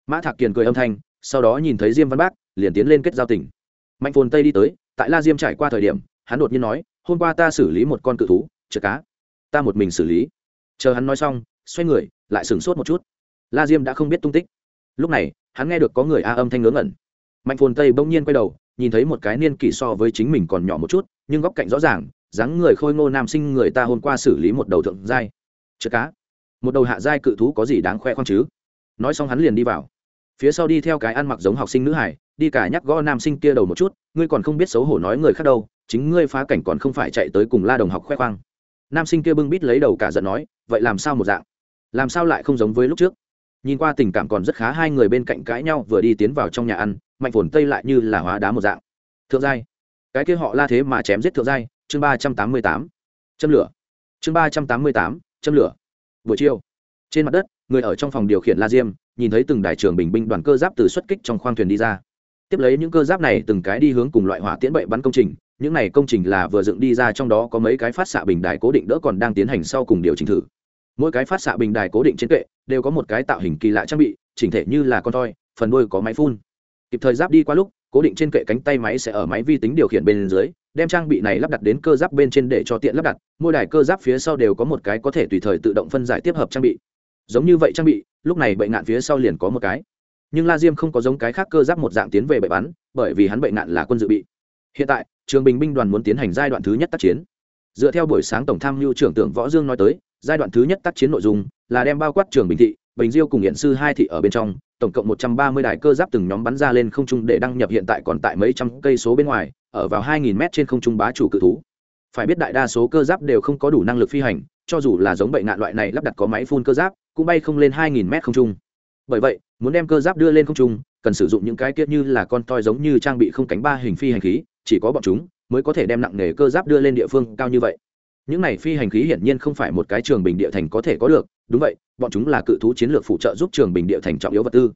Mã thạc kiền cười âm thanh, sau đó nhìn thấy diêm văn bác, liền tiến lên kết giao tỉnh mạnh phồn tây đi tới, tại la diêm trải qua thời điểm, hắn đột nhiên nói, hôm qua ta xử lý một con cự thú chợ cá. Ta một mình xử lý. Chờ hắn nói xong, xoay người, lại sửng sốt một chút. La diêm đã không biết tung tích. Lúc này, hắn nghe được có người a âm thanh ngớ ngẩn. Mạnh phồn tây bỗng nhiên quay đầu, nhìn thấy một cái niên kỷ so với chính mình còn nhỏ một chút, nhưng góc cạnh rõ ràng dáng người khôi ngô nam sinh người ta hôm qua xử lý một đầu thượng giai. Chợ cá. Một đầu hạ giai cự thú có gì đáng khoe khoang chứ? Nói xong hắn liền đi vào. Phía sau đi theo cái ăn mặc giống học sinh nữ hải, đi cả nhắc gõ nam sinh kia đầu một chút, ngươi còn không biết xấu hổ nói người khác đâu, chính ngươi phá cảnh còn không phải chạy tới cùng la đồng học khoe khoang. Nam sinh kia bưng bít lấy đầu cả giận nói, vậy làm sao một dạng? Làm sao lại không giống với lúc trước? Nhìn qua tình cảm còn rất khá hai người bên cạnh cãi nhau vừa đi tiến vào trong nhà ăn, mạnh phồn tây lại như là hóa đá một dạng. Thượng giai. Cái kia họ la thế mà chém giết thượng giai chương ba trăm tám mươi tám, châm lửa. Chương ba trăm tám mươi tám, châm lửa. Buổi chiều, trên mặt đất, người ở trong phòng điều khiển la diêm, nhìn thấy từng đại trưởng bình binh đoàn cơ giáp từ xuất kích trong khoang thuyền đi ra. Tiếp lấy những cơ giáp này từng cái đi hướng cùng loại hỏa tiễn bậy bắn công trình, những này công trình là vừa dựng đi ra trong đó có mấy cái phát xạ bình đài cố định đỡ còn đang tiến hành sau cùng điều chỉnh thử. Mỗi cái phát xạ bình đài cố định trên kệ đều có một cái tạo hình kỳ lạ trang bị, chỉnh thể như là con toi phần đuôi có máy phun. Kịp thời giáp đi qua lúc, cố định trên kệ cánh tay máy sẽ ở máy vi tính điều khiển bên dưới đem trang bị này lắp đặt đến cơ giáp bên trên để cho tiện lắp đặt, mỗi đài cơ giáp phía sau đều có một cái có thể tùy thời tự động phân giải tiếp hợp trang bị. Giống như vậy trang bị, lúc này bệnh nạn phía sau liền có một cái. Nhưng la diêm không có giống cái khác cơ giáp một dạng tiến về bệ bắn, bởi vì hắn bệnh nạn là quân dự bị. Hiện tại, trường bình binh đoàn muốn tiến hành giai đoạn thứ nhất tác chiến. Dựa theo buổi sáng tổng tham mưu trưởng tưởng võ dương nói tới, giai đoạn thứ nhất tác chiến nội dung là đem bao quát trường bình thị, bình diêu cùng hiện sư hai thị ở bên trong, tổng cộng một trăm ba mươi đài cơ giáp từng nhóm bắn ra lên không trung để đăng nhập hiện tại còn tại mấy trăm cây số bên ngoài ở vào hai nghìn mét trên không trung bá chủ cự thú. Phải biết đại đa số cơ giáp đều không có đủ năng lực phi hành, cho dù là giống bệnh nạn loại này lắp đặt có máy phun cơ giáp, cũng bay không lên hai nghìn mét không trung. Bởi vậy, muốn đem cơ giáp đưa lên không trung, cần sử dụng những cái kiết như là con toi giống như trang bị không cánh ba hình phi hành khí, chỉ có bọn chúng mới có thể đem nặng nghề cơ giáp đưa lên địa phương cao như vậy. Những này phi hành khí hiển nhiên không phải một cái trường bình địa thành có thể có được, đúng vậy, bọn chúng là cự thú chiến lược phụ trợ giúp trường bình địa thành trọng yếu vật tư.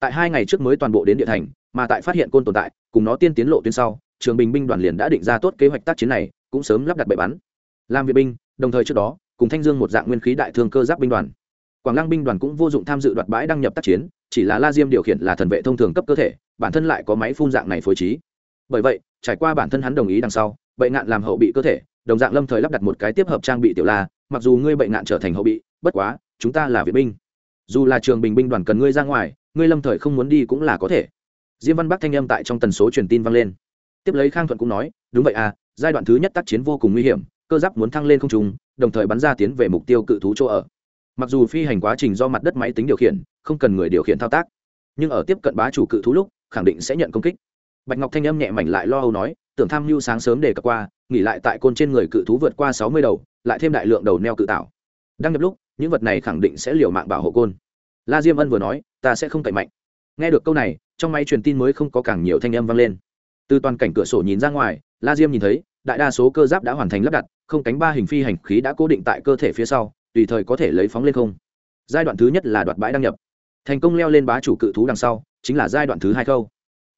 Tại hai ngày trước mới toàn bộ đến địa thành, mà tại phát hiện côn tồn tại, cùng nó tiên tiến lộ tuyến sau trường bình binh đoàn liền đã định ra tốt kế hoạch tác chiến này, cũng sớm lắp đặt bệ bắn. Làm viện binh, đồng thời trước đó, cùng thanh dương một dạng nguyên khí đại thương cơ giáp binh đoàn. Quảng lăng binh đoàn cũng vô dụng tham dự đoạt bãi đăng nhập tác chiến, chỉ là la diêm điều khiển là thần vệ thông thường cấp cơ thể, bản thân lại có máy phun dạng này phối trí. Bởi vậy, trải qua bản thân hắn đồng ý đằng sau bệnh nạn làm hậu bị cơ thể, đồng dạng lâm thời lắp đặt một cái tiếp hợp trang bị tiểu la, mặc dù ngươi bệnh nạn trở thành hậu bị, bất quá, chúng ta là viện binh. Dù là trường bình binh đoàn cần ngươi ra ngoài, ngươi lâm thời không muốn đi cũng là có thể. Diêm văn bắc thanh âm tại trong tần số truyền tin vang lên tiếp lấy khang thuận cũng nói, đúng vậy à giai đoạn thứ nhất tác chiến vô cùng nguy hiểm, cơ giáp muốn thăng lên không trung, đồng thời bắn ra tiến về mục tiêu cự thú chỗ ở. Mặc dù phi hành quá trình do mặt đất máy tính điều khiển, không cần người điều khiển thao tác, nhưng ở tiếp cận bá chủ cự thú lúc, khẳng định sẽ nhận công kích. Bạch ngọc thanh âm nhẹ mảnh lại lo âu nói, tưởng tham mưu sáng sớm để cập qua, nghỉ lại tại côn trên người cự thú vượt qua sáu mươi đầu, lại thêm đại lượng đầu neo cự tạo. Đăng nhập lúc, những vật này khẳng định sẽ liều mạng bảo hộ côn. La diêm ân vừa nói, ta sẽ không cậy mạnh. Nghe được câu này, trong máy truyền tin mới không có càng nhiều thanh âm vang lên từ toàn cảnh cửa sổ nhìn ra ngoài, la diêm nhìn thấy, đại đa số cơ giáp đã hoàn thành lắp đặt, không cánh ba hình phi hành khí đã cố định tại cơ thể phía sau, tùy thời có thể lấy phóng lên không. Giai đoạn thứ nhất là đoạt bãi đăng nhập. Thành công leo lên bá chủ cự thú đằng sau, chính là giai đoạn thứ hai khâu.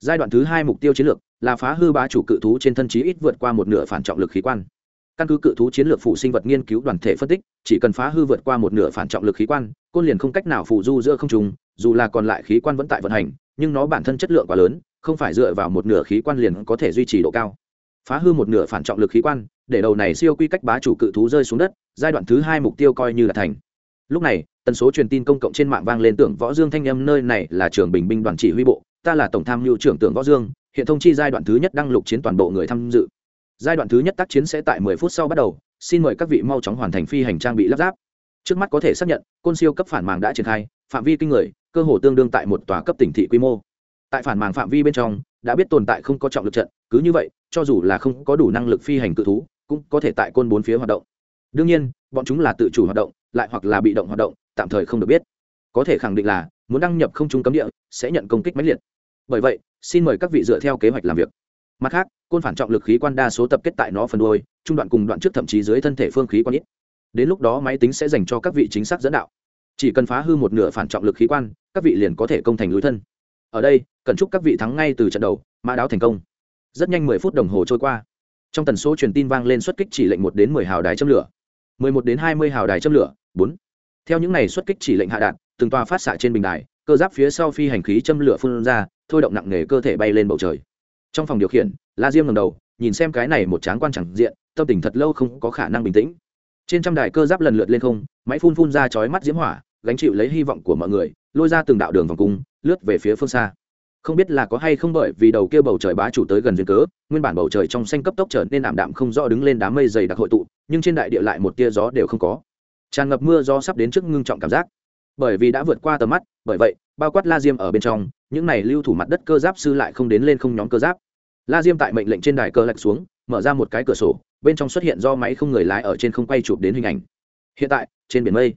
Giai đoạn thứ hai mục tiêu chiến lược là phá hư bá chủ cự thú trên thân chí ít vượt qua một nửa phản trọng lực khí quan. Căn cứ cự thú chiến lược phụ sinh vật nghiên cứu đoàn thể phân tích, chỉ cần phá hư vượt qua một nửa phản trọng lực khí quan, côn liền không cách nào phụ du giữa không trùng dù là còn lại khí quan vẫn tại vận hành, nhưng nó bản thân chất lượng quá lớn không phải dựa vào một nửa khí quan liền có thể duy trì độ cao. Phá hư một nửa phản trọng lực khí quan, để đầu này siêu quy cách bá chủ cự thú rơi xuống đất, giai đoạn thứ hai mục tiêu coi như là thành. Lúc này, tần số truyền tin công cộng trên mạng vang lên tưởng võ dương thanh âm nơi này là trường bình binh đoàn chỉ huy bộ, ta là tổng tham mưu trưởng tưởng võ dương, hiện thông chi giai đoạn thứ nhất đăng lục chiến toàn bộ người tham dự. Giai đoạn thứ nhất tác chiến sẽ tại 10 phút sau bắt đầu, xin mời các vị mau chóng hoàn thành phi hành trang bị lắp ráp. Trước mắt có thể xác nhận, côn siêu cấp phản màng đã triển khai, phạm vi kinh người, cơ hồ tương đương tại một tòa cấp tỉnh thị quy mô tại phản màng phạm vi bên trong, đã biết tồn tại không có trọng lực trận, cứ như vậy, cho dù là không có đủ năng lực phi hành cự thú, cũng có thể tại côn bốn phía hoạt động. Đương nhiên, bọn chúng là tự chủ hoạt động, lại hoặc là bị động hoạt động, tạm thời không được biết. Có thể khẳng định là, muốn đăng nhập không trung cấm địa, sẽ nhận công kích mãnh liệt. Bởi vậy, xin mời các vị dựa theo kế hoạch làm việc. Mặt khác, côn phản trọng lực khí quan đa số tập kết tại nó phần đuôi, trung đoạn cùng đoạn trước thậm chí dưới thân thể phương khí quan ít. Đến lúc đó máy tính sẽ dành cho các vị chính xác dẫn đạo. Chỉ cần phá hư một nửa phản trọng lực khí quan, các vị liền có thể công thành lối thân ở đây cần chúc các vị thắng ngay từ trận đầu, mã đáo thành công. Rất nhanh mười phút đồng hồ trôi qua. Trong tần số truyền tin vang lên xuất kích chỉ lệnh một đến mười hào đài châm lửa. Mười một đến hai mươi hào đài châm lửa, bốn. Theo những này xuất kích chỉ lệnh hạ đạn, từng toa phát xạ trên bình đài, cơ giáp phía sau phi hành khí châm lửa phun ra, thôi động nặng nề cơ thể bay lên bầu trời. Trong phòng điều khiển, la diêm ngầm đầu, nhìn xem cái này một tráng quan chẳng diện, tâm tình thật lâu không có khả năng bình tĩnh. Trên trăm đài cơ giáp lần lượt lên không, máy phun phun ra chói mắt diễm hỏa, gánh chịu lấy hy vọng của mọi người lôi ra từng đạo đường vòng cung, lướt về phía phương xa. Không biết là có hay không bởi vì đầu kia bầu trời bá chủ tới gần duyên cớ, nguyên bản bầu trời trong xanh cấp tốc trở nên ảm đạm không rõ đứng lên đám mây dày đặc hội tụ, nhưng trên đại địa lại một tia gió đều không có. Tràn ngập mưa do sắp đến trước ngưng trọng cảm giác. Bởi vì đã vượt qua tầm mắt, bởi vậy, bao quát la diêm ở bên trong, những này lưu thủ mặt đất cơ giáp sư lại không đến lên không nhóm cơ giáp. La diêm tại mệnh lệnh trên đài cơ lạch xuống, mở ra một cái cửa sổ, bên trong xuất hiện do máy không người lái ở trên không quay chụp đến hình ảnh. Hiện tại, trên biển mây,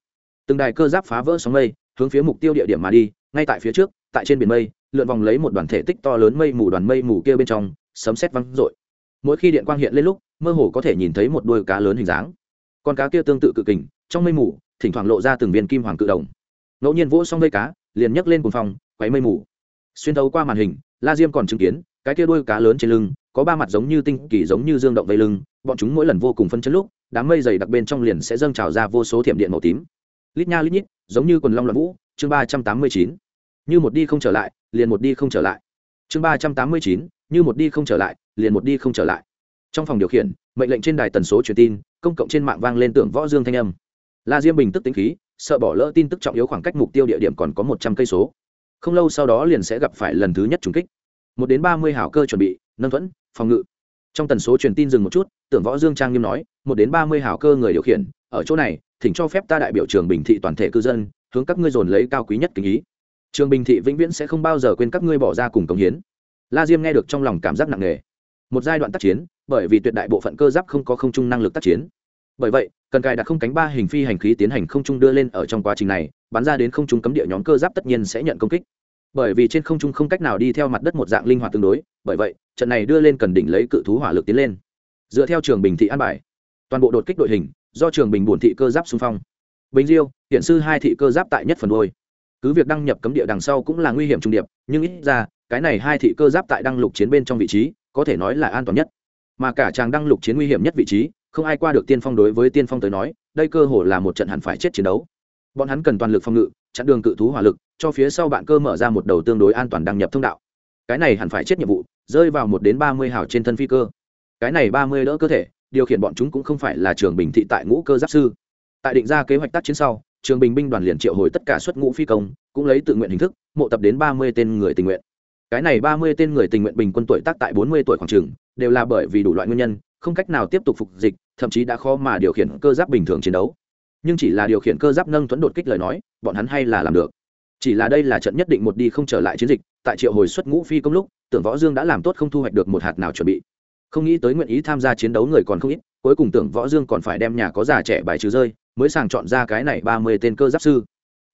từng đài cơ giáp phá vỡ sóng mây hướng phía mục tiêu địa điểm mà đi, ngay tại phía trước, tại trên biển mây, lượn vòng lấy một đoàn thể tích to lớn mây mù đoàn mây mù kia bên trong, sấm sét văng rội mỗi khi điện quang hiện lên lúc, mơ hồ có thể nhìn thấy một đôi cá lớn hình dáng. Con cá kia tương tự cự kình, trong mây mù, thỉnh thoảng lộ ra từng viên kim hoàng cự đồng. Ngẫu nhiên vỗ xong vây cá, liền nhấc lên cùng phòng quấy mây mù. Xuyên thấu qua màn hình, la diêm còn chứng kiến, cái kia đôi cá lớn trên lưng, có ba mặt giống như tinh kỳ giống như dương động vây lưng, bọn chúng mỗi lần vô cùng phân chân lúc, đám mây dày đặc bên trong liền sẽ dâng trào ra vô số thiểm điện màu tím lít nha lít nhít, giống như quần long loạn vũ, chương ba trăm tám mươi chín. Như một đi không trở lại, liền một đi không trở lại. Chương ba trăm tám mươi chín, như một đi không trở lại, liền một đi không trở lại. Trong phòng điều khiển, mệnh lệnh trên đài tần số truyền tin, công cộng trên mạng vang lên tưởng võ dương thanh âm. La diêm bình tức tính khí, sợ bỏ lỡ tin tức trọng yếu khoảng cách mục tiêu địa điểm còn có một trăm cây số. Không lâu sau đó liền sẽ gặp phải lần thứ nhất trùng kích. Một đến ba mươi hảo cơ chuẩn bị, nâng thuẫn, phòng ngự. Trong tần số truyền tin dừng một chút, tưởng võ dương trang nghiêm nói, một đến ba mươi hảo cơ người điều khiển, ở chỗ này thỉnh cho phép ta đại biểu trường bình thị toàn thể cư dân, hướng các ngươi dồn lấy cao quý nhất kính ý. Trường bình thị vĩnh viễn sẽ không bao giờ quên các ngươi bỏ ra cùng công hiến. La diêm nghe được trong lòng cảm giác nặng nề. Một giai đoạn tác chiến, bởi vì tuyệt đại bộ phận cơ giáp không có không trung năng lực tác chiến. Bởi vậy, cần cài đặt không cánh ba hình phi hành khí tiến hành không trung đưa lên ở trong quá trình này, bắn ra đến không trung cấm địa nhóm cơ giáp tất nhiên sẽ nhận công kích. Bởi vì trên không trung không cách nào đi theo mặt đất một dạng linh hoạt tương đối, bởi vậy, trận này đưa lên cần đỉnh lấy cự thú hỏa lực tiến lên. Dựa theo trường bình thị an bài, toàn bộ đột kích đội hình do trường bình bổn thị cơ giáp xung phong. Bình diêu hiện sư hai thị cơ giáp tại nhất phần đôi cứ việc đăng nhập cấm địa đằng sau cũng là nguy hiểm trung điệp, nhưng ít ra, cái này hai thị cơ giáp tại đăng lục chiến bên trong vị trí, có thể nói là an toàn nhất. Mà cả chàng đăng lục chiến nguy hiểm nhất vị trí, không ai qua được tiên phong đối với tiên phong tới nói, đây cơ hồ là một trận hẳn phải chết chiến đấu. Bọn hắn cần toàn lực phòng ngự, chặn đường cự thú hỏa lực, cho phía sau bạn cơ mở ra một đầu tương đối an toàn đăng nhập thông đạo. Cái này hẳn phải chết nhiệm vụ, rơi vào một đến ba mươi hào trên thân phi cơ. Cái này ba mươi đỡ cơ thể điều khiển bọn chúng cũng không phải là trường bình thị tại ngũ cơ giáp sư. Tại định ra kế hoạch tác chiến sau, trường bình binh đoàn liền triệu hồi tất cả xuất ngũ phi công, cũng lấy tự nguyện hình thức, mộ tập đến ba mươi tên người tình nguyện. Cái này ba mươi tên người tình nguyện bình quân tuổi tác tại bốn mươi tuổi khoảng trường đều là bởi vì đủ loại nguyên nhân, không cách nào tiếp tục phục dịch, thậm chí đã khó mà điều khiển cơ giáp bình thường chiến đấu. Nhưng chỉ là điều khiển cơ giáp nâng thuẫn đột kích lời nói, bọn hắn hay là làm được. Chỉ là đây là trận nhất định một đi không trở lại chiến dịch, tại triệu hồi xuất ngũ phi công lúc, tưởng võ dương đã làm tốt không thu hoạch được một hạt nào chuẩn bị không nghĩ tới nguyện ý tham gia chiến đấu người còn không ít, cuối cùng tưởng võ dương còn phải đem nhà có già trẻ bài trừ rơi, mới sàng chọn ra cái này ba mươi tên cơ giáp sư.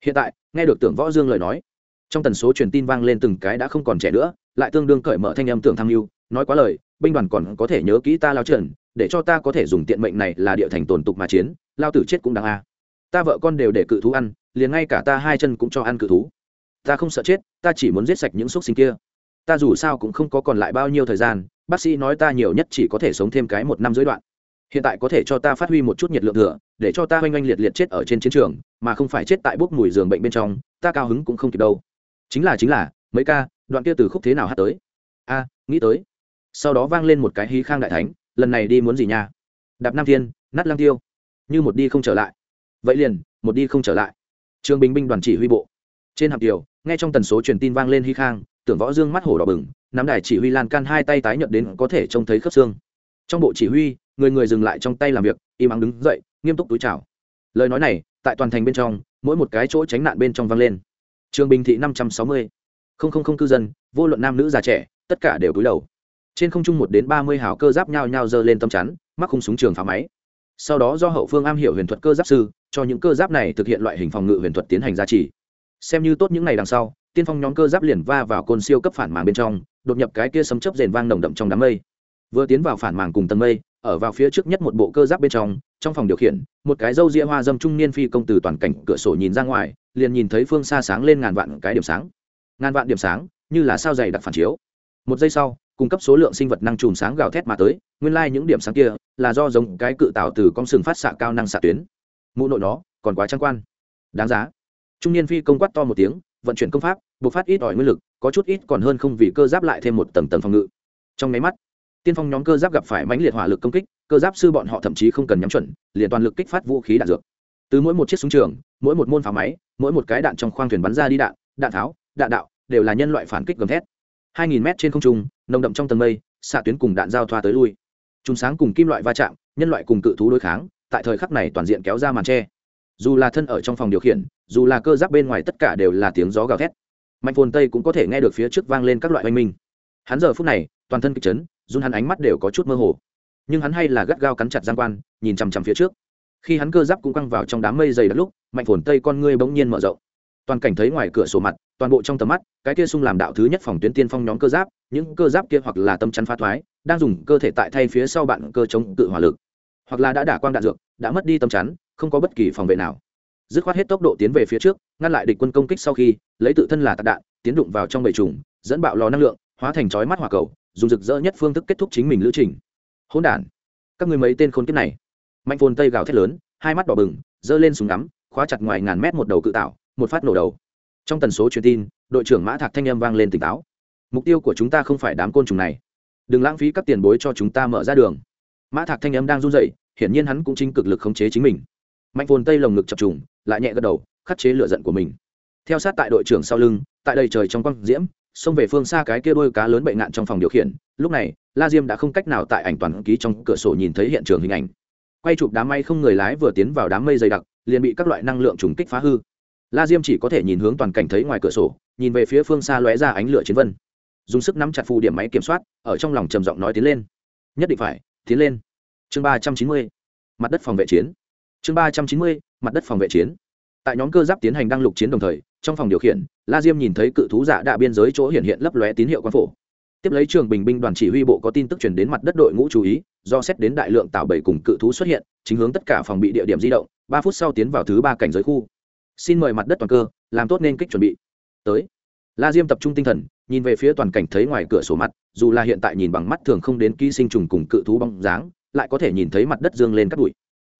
Hiện tại, nghe được tưởng võ dương lời nói, trong tần số truyền tin vang lên từng cái đã không còn trẻ nữa, lại tương đương cởi mở thanh âm tưởng tham mưu, nói quá lời, binh đoàn còn có thể nhớ kỹ ta lao trần, để cho ta có thể dùng tiện mệnh này là địa thành tồn tục mà chiến, lao tử chết cũng đáng a. Ta vợ con đều để cự thú ăn, liền ngay cả ta hai chân cũng cho ăn cự thú. Ta không sợ chết, ta chỉ muốn giết sạch những xúc sinh kia. Ta dù sao cũng không có còn lại bao nhiêu thời gian bác sĩ nói ta nhiều nhất chỉ có thể sống thêm cái một năm dưới đoạn. Hiện tại có thể cho ta phát huy một chút nhiệt lượng thừa, để cho ta oanh oanh liệt liệt chết ở trên chiến trường, mà không phải chết tại bốc mùi giường bệnh bên trong, ta cao hứng cũng không kịp đâu. Chính là chính là, mấy ca, đoạn kia từ khúc thế nào hát tới? A, nghĩ tới. Sau đó vang lên một cái hí khang đại thánh, lần này đi muốn gì nha? Đạp nam thiên, nát lang tiêu. Như một đi không trở lại. Vậy liền, một đi không trở lại. Trường bình binh đoàn chỉ huy bộ. Trên hạm kiều nghe trong tần số truyền tin vang lên hí khang tưởng võ dương mắt hổ đỏ bừng, nắm đài chỉ huy lan can hai tay tái nhợt đến có thể trông thấy khớp xương. Trong bộ chỉ huy, người người dừng lại trong tay làm việc, im ắng đứng dậy, nghiêm túc túi chào. Lời nói này, tại toàn thành bên trong, mỗi một cái chỗ tránh nạn bên trong vang lên. Trường bình thị năm trăm sáu mươi. Không không không cư dân, vô luận nam nữ già trẻ, tất cả đều cúi đầu. Trên không trung một đến ba mươi hào cơ giáp nhao nhao giơ lên tâm chắn, mắc khung súng trường phá máy. Sau đó do hậu phương am hiểu huyền thuật cơ giáp sư, cho những cơ giáp này thực hiện loại hình phòng ngự huyền thuật tiến hành gia trì. Xem như tốt những ngày đằng sau tiên phong nhóm cơ giáp liền va vào côn siêu cấp phản màng bên trong, đột nhập cái kia sấm chớp rền vang nồng đậm trong đám mây. Vừa tiến vào phản màng cùng tầng mây, ở vào phía trước nhất một bộ cơ giáp bên trong trong phòng điều khiển, một cái râu ria hoa dâm trung niên phi công từ toàn cảnh cửa sổ nhìn ra ngoài, liền nhìn thấy phương xa sáng lên ngàn vạn cái điểm sáng. Ngàn vạn điểm sáng, như là sao dày đặc phản chiếu. Một giây sau, cung cấp số lượng sinh vật năng chùm sáng gào thét mà tới, nguyên lai、like、những điểm sáng kia là do giống cái cự tạo từ con sừng phát xạ cao năng xạ tuyến. Mụ nội nó còn quá trang quan. Đáng giá. Trung niên phi công quát to một tiếng vận chuyển công pháp buộc phát ít ỏi nguyên lực, có chút ít còn hơn không vì cơ giáp lại thêm một tầng tầng phòng ngự. Trong máy mắt, tiên phong nhóm cơ giáp gặp phải mãnh liệt hỏa lực công kích, cơ giáp sư bọn họ thậm chí không cần nhắm chuẩn, liền toàn lực kích phát vũ khí đạn dược. Từ mỗi một chiếc súng trường, mỗi một môn pháo máy, mỗi một cái đạn trong khoang thuyền bắn ra đi đạn đạn tháo, đạn đạo, đều là nhân loại phản kích gầm thét. Hai nghìn mét trên không trung, nồng đậm trong tầng mây, xạ tuyến cùng đạn giao thoa tới lui. Chúng sáng cùng kim loại va chạm, nhân loại cùng cự thú đối kháng, tại thời khắc này toàn diện kéo ra màn tre dù là thân ở trong phòng điều khiển, dù là cơ giáp bên ngoài tất cả đều là tiếng gió gào thét. Mạnh phồn tây cũng có thể nghe được phía trước vang lên các loại oanh minh. Hắn giờ phút này, toàn thân kịch chấn, run hắn ánh mắt đều có chút mơ hồ. Nhưng hắn hay là gắt gao cắn chặt giang quan, nhìn chằm chằm phía trước. Khi hắn cơ giáp cũng căng vào trong đám mây dày đất lúc, mạnh phồn tây con ngươi bỗng nhiên mở rộng. Toàn cảnh thấy ngoài cửa sổ mặt, toàn bộ trong tầm mắt, cái kia sung làm đạo thứ nhất phòng tuyến tiên phong nhóm cơ giáp, những cơ giáp kia hoặc là tâm chắn phá thoái, đang dùng cơ thể tại thay phía sau bạn cơ chống cự hỏa lực. Hoặc là đã đả quang đạn dược, đã mất đi tâm chắn không có bất kỳ phòng vệ nào. Dứt khoát hết tốc độ tiến về phía trước, ngăn lại địch quân công kích sau khi, lấy tự thân là tạc đạn, tiến đụng vào trong bầy trùng, dẫn bạo lò năng lượng, hóa thành chói mắt hỏa cầu, dùng rực rỡ nhất phương thức kết thúc chính mình lữ trình. Hỗn đản, các người mấy tên khốn kiếp này. Mạnh phồn tây gào thét lớn, hai mắt đỏ bừng, giơ lên súng ngắm, khóa chặt ngoài ngàn mét một đầu cự tạo, một phát nổ đầu. Trong tần số truyền tin, đội trưởng mã thạc thanh âm vang lên tỉnh táo. Mục tiêu của chúng ta không phải đám côn trùng này. Đừng lãng phí các tiền bối cho chúng ta mở ra đường. Mã thạc thanh âm đang run rẩy, hiển nhiên hắn cũng chính cực lực khống chế chính mình mạnh phồn tây lồng ngực chập trùng, lại nhẹ gật đầu, khắc chế lựa giận của mình. Theo sát tại đội trưởng sau lưng, tại đầy trời trong quang diễm, xông về phương xa cái kia đôi cá lớn bệnh ngạn trong phòng điều khiển, lúc này, la diêm đã không cách nào tại ảnh toàn ký trong cửa sổ nhìn thấy hiện trường hình ảnh. Quay chụp đám mây không người lái vừa tiến vào đám mây dày đặc, liền bị các loại năng lượng trùng kích phá hư. La diêm chỉ có thể nhìn hướng toàn cảnh thấy ngoài cửa sổ, nhìn về phía phương xa lóe ra ánh lửa chiến vân. Dùng sức nắm chặt phù điểm máy kiểm soát, ở trong lòng trầm giọng nói tiến lên. Nhất định phải, tiến lên. Chương ba trăm chín mươi. Mặt đất phòng vệ chiến chương ba trăm chín mươi, mặt đất phòng vệ chiến. Tại nhóm cơ giáp tiến hành đăng lục chiến đồng thời, trong phòng điều khiển, la diêm nhìn thấy cự thú giả đạ biên giới chỗ hiện hiện lấp lóe tín hiệu quan phổ. Tiếp lấy trường bình binh đoàn chỉ huy bộ có tin tức chuyển đến mặt đất đội ngũ chú ý, do xét đến đại lượng tạo bảy cùng cự thú xuất hiện, chính hướng tất cả phòng bị địa điểm di động, ba phút sau tiến vào thứ ba cảnh giới khu. Xin mời mặt đất toàn cơ, làm tốt nên kích chuẩn bị. Tới. La diêm tập trung tinh thần, nhìn về phía toàn cảnh thấy ngoài cửa sổ mặt, dù là hiện tại nhìn bằng mắt thường không đến ký sinh trùng cùng cự thú bóng dáng, lại có thể nhìn thấy mặt đất dương lên cắt bụi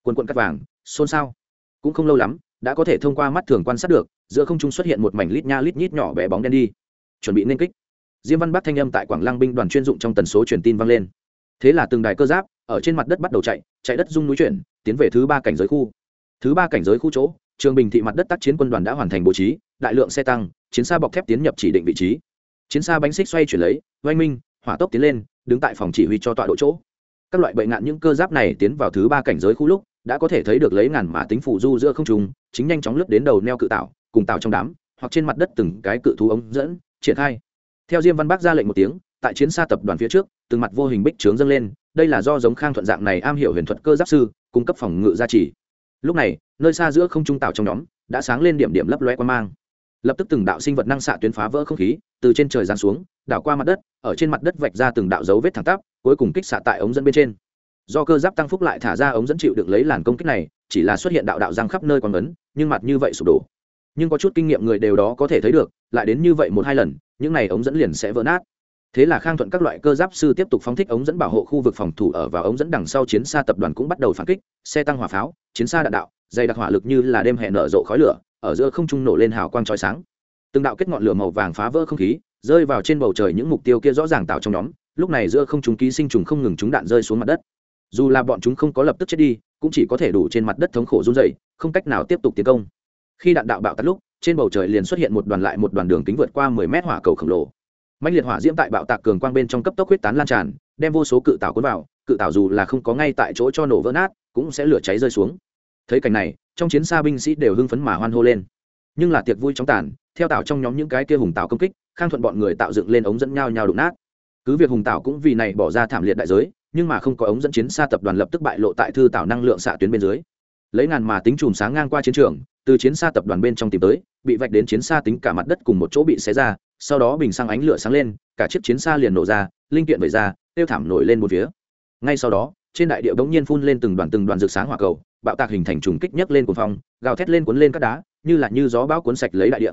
quần quận cắt vàng, xôn xao. Cũng không lâu lắm, đã có thể thông qua mắt thường quan sát được, giữa không trung xuất hiện một mảnh lít nha lít nhít nhỏ bé bóng đen đi. Chuẩn bị nên kích. Diêm văn bắc thanh âm tại quảng lăng binh đoàn chuyên dụng trong tần số truyền tin vang lên. Thế là từng đài cơ giáp, ở trên mặt đất bắt đầu chạy chạy đất dung núi chuyển, tiến về thứ ba cảnh giới khu. Thứ ba cảnh giới khu chỗ, trường bình thị mặt đất tác chiến quân đoàn đã hoàn thành bố trí, đại lượng xe tăng, chiến xa bọc thép tiến nhập chỉ định vị trí. Chiến xa bánh xích xoay chuyển lấy, oanh minh, hỏa tốc tiến lên, đứng tại phòng chỉ huy cho tọa độ chỗ các loại bệnh ngạn những cơ giáp này tiến vào thứ ba cảnh giới khu lúc, đã có thể thấy được lấy ngàn mà tính phụ du giữa không trùng chính nhanh chóng lướt đến đầu neo cự tạo, cùng tạo trong đám, hoặc trên mặt đất từng cái cự thú ống dẫn, triển khai. Theo diêm văn bác ra lệnh một tiếng, tại chiến xa tập đoàn phía trước, từng mặt vô hình bích trướng dâng lên, đây là do giống khang thuận dạng này am hiểu huyền thuật cơ giáp sư, cung cấp phòng ngự gia trì. Lúc này, nơi xa giữa không trung tạo trong nhóm, đã sáng lên điểm điểm lấp loe quan mang. Lập tức từng đạo sinh vật năng xạ tuyến phá vỡ không khí, từ trên trời giáng xuống, đảo qua mặt đất, ở trên mặt đất vạch ra từng đạo dấu vết thẳng tắp cuối cùng kích xạ tại ống dẫn bên trên. Do cơ giáp tăng phúc lại thả ra ống dẫn chịu được lấy làn công kích này, chỉ là xuất hiện đạo đạo răng khắp nơi quang ấn, nhưng mặt như vậy sụp đổ. Nhưng có chút kinh nghiệm người đều đó có thể thấy được, lại đến như vậy một hai lần, những này ống dẫn liền sẽ vỡ nát. Thế là khang thuận các loại cơ giáp sư tiếp tục phóng thích ống dẫn bảo hộ khu vực phòng thủ ở và ống dẫn đằng sau chiến xa tập đoàn cũng bắt đầu phản kích, xe tăng hỏa pháo, chiến xa đạn đạo, dày đặc hỏa lực như là đêm hẹn nở rộ khói lửa, ở giữa không trung nổ lên hào quang trói sáng. Từng đạo kết ngọn lửa màu vàng phá vỡ không khí, rơi vào trên bầu trời những mục tiêu kia rõ ràng tạo trong nhóm lúc này giữa không trung ký sinh trùng không ngừng chúng đạn rơi xuống mặt đất. Dù là bọn chúng không có lập tức chết đi, cũng chỉ có thể đủ trên mặt đất thống khổ run dày không cách nào tiếp tục tiến công. Khi đạn đạo bạo tắt lúc, trên bầu trời liền xuất hiện một đoàn lại một đoàn đường kính vượt qua mười mét hỏa cầu khổng lồ. Mạnh liệt hỏa diễm tại bạo tạc cường quang bên trong cấp tốc huyết tán lan tràn, đem vô số cự tảo cuốn vào, cự tảo dù là không có ngay tại chỗ cho nổ vỡ nát, cũng sẽ lửa cháy rơi xuống. Thấy cảnh này, trong chiến xa binh sĩ đều hưng phấn mà hoan hô lên. Nhưng là tiệc vui trong tàn, theo tảo trong nhóm những cái kia hùng tảo công kích, khang thuận bọn người tạo dựng lên ống dẫn nhau nhau đụng nát cứ việc hùng tảo cũng vì này bỏ ra thảm liệt đại giới, nhưng mà không có ống dẫn chiến xa tập đoàn lập tức bại lộ tại thư tạo năng lượng xạ tuyến bên dưới. Lấy ngàn mà tính chùm sáng ngang qua chiến trường, từ chiến xa tập đoàn bên trong tìm tới, bị vạch đến chiến xa tính cả mặt đất cùng một chỗ bị xé ra, sau đó bình xăng ánh lửa sáng lên, cả chiếc chiến xa liền nổ ra, linh kiện vẩy ra, tiêu thảm nổi lên một phía. Ngay sau đó, trên đại địa bỗng nhiên phun lên từng đoàn từng đoàn rực sáng hỏa cầu, bạo tạc hình thành trùng kích nhấc lên cuồng phong, gào thét lên cuốn lên các đá, như là như gió bão cuốn sạch lấy đại địa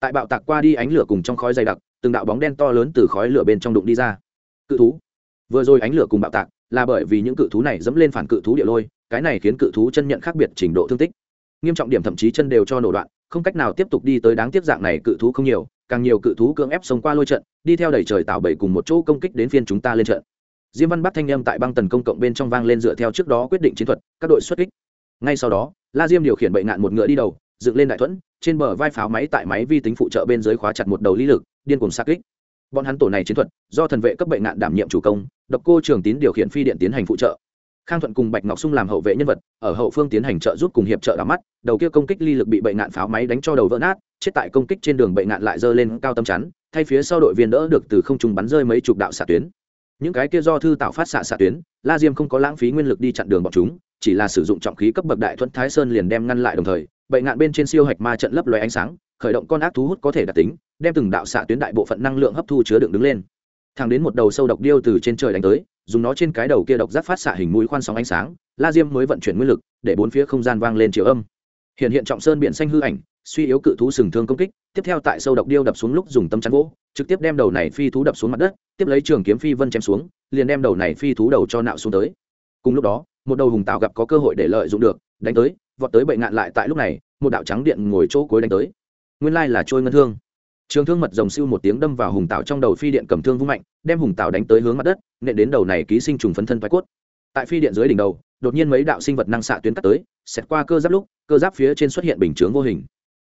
tại bạo tạc qua đi ánh lửa cùng trong khói dày đặc, từng đạo bóng đen to lớn từ khói lửa bên trong đụng đi ra. Cự thú. Vừa rồi ánh lửa cùng bạo tạc là bởi vì những cự thú này dẫm lên phản cự thú địa lôi, cái này khiến cự thú chân nhận khác biệt trình độ thương tích. Nghiêm trọng điểm thậm chí chân đều cho nổ đoạn, không cách nào tiếp tục đi tới đáng tiếc dạng này cự thú không nhiều, càng nhiều cự thú cưỡng ép xông qua lôi trận, đi theo đẩy trời tạo bậy cùng một chỗ công kích đến phiên chúng ta lên trận. Diêm văn bắc thanh â tại băng tần công cộng bên trong vang lên dựa theo trước đó quyết định chiến thuật, các đội xuất kích. Ngay sau đó, la diêm điều khiển bệnh nạn một ngựa đi đầu, dựng lên đại thuẫn trên bờ vai pháo máy tại máy vi tính phụ trợ bên dưới khóa chặt một đầu lý lực, điên cùng xa kích. Bọn hắn tổ này chiến thuật, do thần vệ cấp bệnh nạn đảm nhiệm chủ công, độc cô trường tín điều khiển phi điện tiến hành phụ trợ. Khang thuận cùng bạch ngọc sung làm hậu vệ nhân vật, ở hậu phương tiến hành trợ giúp cùng hiệp trợ đắm mắt, đầu kia công kích ly lực bị bệnh nạn pháo máy đánh cho đầu vỡ nát, chết tại công kích trên đường bệnh nạn lại dơ lên cao tâm chắn, thay phía sau đội viên đỡ được từ không trung bắn rơi mấy chục đạo xạ tuyến. Những cái kia do thư tạo phát xạ xạ tuyến, la diêm không có lãng phí nguyên lực đi chặn đường bọn chúng chỉ là sử dụng trọng khí cấp bậc đại thuẫn thái sơn liền đem ngăn lại đồng thời bệnh ngạn bên trên siêu hạch ma trận lấp loé ánh sáng, khởi động con ác thú hút có thể đặc tính, đem từng đạo xạ tuyến đại bộ phận năng lượng hấp thu chứa đựng đứng lên. Thẳng đến một đầu sâu độc điêu từ trên trời đánh tới, dùng nó trên cái đầu kia độc giác phát xạ hình mũi khoan sóng ánh sáng, la diêm mới vận chuyển nguyên lực, để bốn phía không gian vang lên chiều âm. Hiện hiện trọng sơn biển xanh hư ảnh, suy yếu cự thú sừng thương công kích, tiếp theo tại sâu độc điêu đập xuống lúc dùng tâm chắn gỗ, trực tiếp đem đầu này phi thú đập xuống mặt đất, tiếp lấy trường kiếm phi vân chém xuống, liền đem đầu này phi thú đầu cho nạo xuống tới. Cùng lúc đó một đầu hùng tạo gặp có cơ hội để lợi dụng được, đánh tới, vọt tới bệnh ngạn lại tại lúc này, một đạo trắng điện ngồi chỗ cuối đánh tới. Nguyên lai là trôi ngân thương. Trường thương mật rồng siêu một tiếng đâm vào hùng tạo trong đầu phi điện cầm thương vung mạnh, đem hùng tạo đánh tới hướng mặt đất, nện đến đầu này ký sinh trùng phấn thân thoái cốt. Tại phi điện dưới đỉnh đầu, đột nhiên mấy đạo sinh vật năng xạ tuyến cắt tới, xẹt qua cơ giáp lúc, cơ giáp phía trên xuất hiện bình chướng vô hình.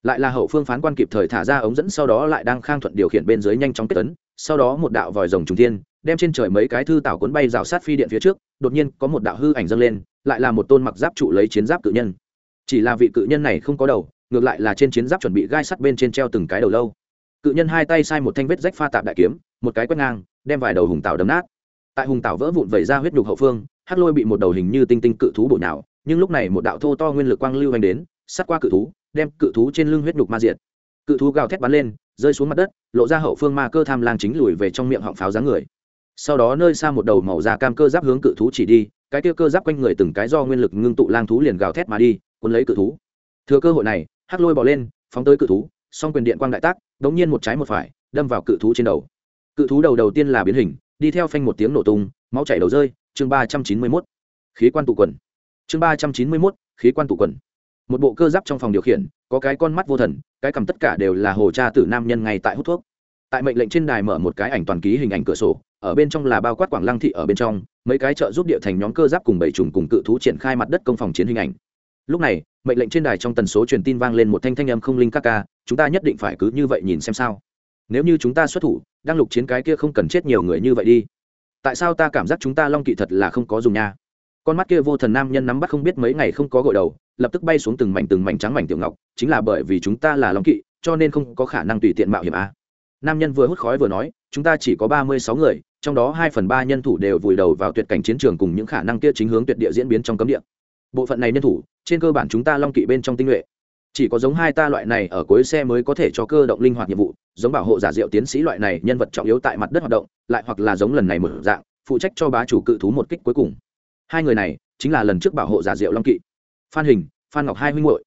Lại là hậu phương phán quan kịp thời thả ra ống dẫn, sau đó lại đang khang thuận điều khiển bên dưới nhanh chóng kết tấn, sau đó một đạo vòi rồng trùng thiên đem trên trời mấy cái thư tảo cuốn bay rào sát phi điện phía trước, đột nhiên có một đạo hư ảnh dâng lên, lại là một tôn mặc giáp trụ lấy chiến giáp cự nhân. Chỉ là vị cự nhân này không có đầu, ngược lại là trên chiến giáp chuẩn bị gai sắt bên trên treo từng cái đầu lâu. Cự nhân hai tay sai một thanh vết rách pha tạp đại kiếm, một cái quét ngang, đem vài đầu hùng tảo đấm nát. Tại hùng tảo vỡ vụn vẩy ra huyết nhục hậu phương, hắc lôi bị một đầu hình như tinh tinh cự thú bổ nhào, nhưng lúc này một đạo thô to nguyên lực quang lưu hành đến sát qua cự thú, đem cự thú trên lưng huyết nhục ma diệt. Cự thú gào thét bắn lên, rơi xuống mặt đất, lộ ra hậu phương ma cơ tham lang chính lùi về trong miệng họng pháo dáng người sau đó nơi xa một đầu màu da cam cơ giáp hướng cự thú chỉ đi, cái kia cơ giáp quanh người từng cái do nguyên lực ngưng tụ lang thú liền gào thét mà đi, cuốn lấy cự thú. Thừa cơ hội này, hắc lôi bỏ lên, phóng tới cự thú, song quyền điện quang đại tác, đống nhiên một trái một phải, đâm vào cự thú trên đầu. Cự thú đầu đầu tiên là biến hình, đi theo phanh một tiếng nổ tung, máu chảy đầu rơi, chương ba trăm chín mươi mốt. Khí quan tụ quần. Chương ba trăm chín mươi mốt, khí quan tụ quần. Một bộ cơ giáp trong phòng điều khiển, có cái con mắt vô thần, cái cầm tất cả đều là hồ cha tử nam nhân ngay tại hút thuốc tại mệnh lệnh trên đài mở một cái ảnh toàn ký hình ảnh cửa sổ, ở bên trong là bao quát quảng lăng thị ở bên trong, mấy cái chợ giúp địa thành nhóm cơ giáp cùng bảy trùng cùng cự thú triển khai mặt đất công phòng chiến hình ảnh. Lúc này, mệnh lệnh trên đài trong tần số truyền tin vang lên một thanh thanh âm không linh các ca, chúng ta nhất định phải cứ như vậy nhìn xem sao. Nếu như chúng ta xuất thủ đang lục chiến cái kia không cần chết nhiều người như vậy đi. Tại sao ta cảm giác chúng ta long kỵ thật là không có dùng nha? Con mắt kia vô thần nam nhân nắm bắt không biết mấy ngày không có gội đầu, lập tức bay xuống từng mảnh từng mảnh trắng mảnh tiểu ngọc, chính là bởi vì chúng ta là long kỵ, cho nên không có khả năng tùy tiện mạo hiểm a nam nhân vừa hút khói vừa nói, chúng ta chỉ có ba mươi sáu người, trong đó hai phần ba nhân thủ đều vùi đầu vào tuyệt cảnh chiến trường cùng những khả năng kia chính hướng tuyệt địa diễn biến trong cấm địa. Bộ phận này nhân thủ, trên cơ bản chúng ta long kỵ bên trong tinh nhuệ. Chỉ có giống hai ta loại này ở cuối xe mới có thể cho cơ động linh hoạt nhiệm vụ, giống bảo hộ giả diệu tiến sĩ loại này nhân vật trọng yếu tại mặt đất hoạt động, lại hoặc là giống lần này mở dạng, phụ trách cho bá chủ cự thú một kích cuối cùng. Hai người này, chính là lần trước bảo hộ giả diệu long kỵ. Phan hình, phan ngọc hai huynh hội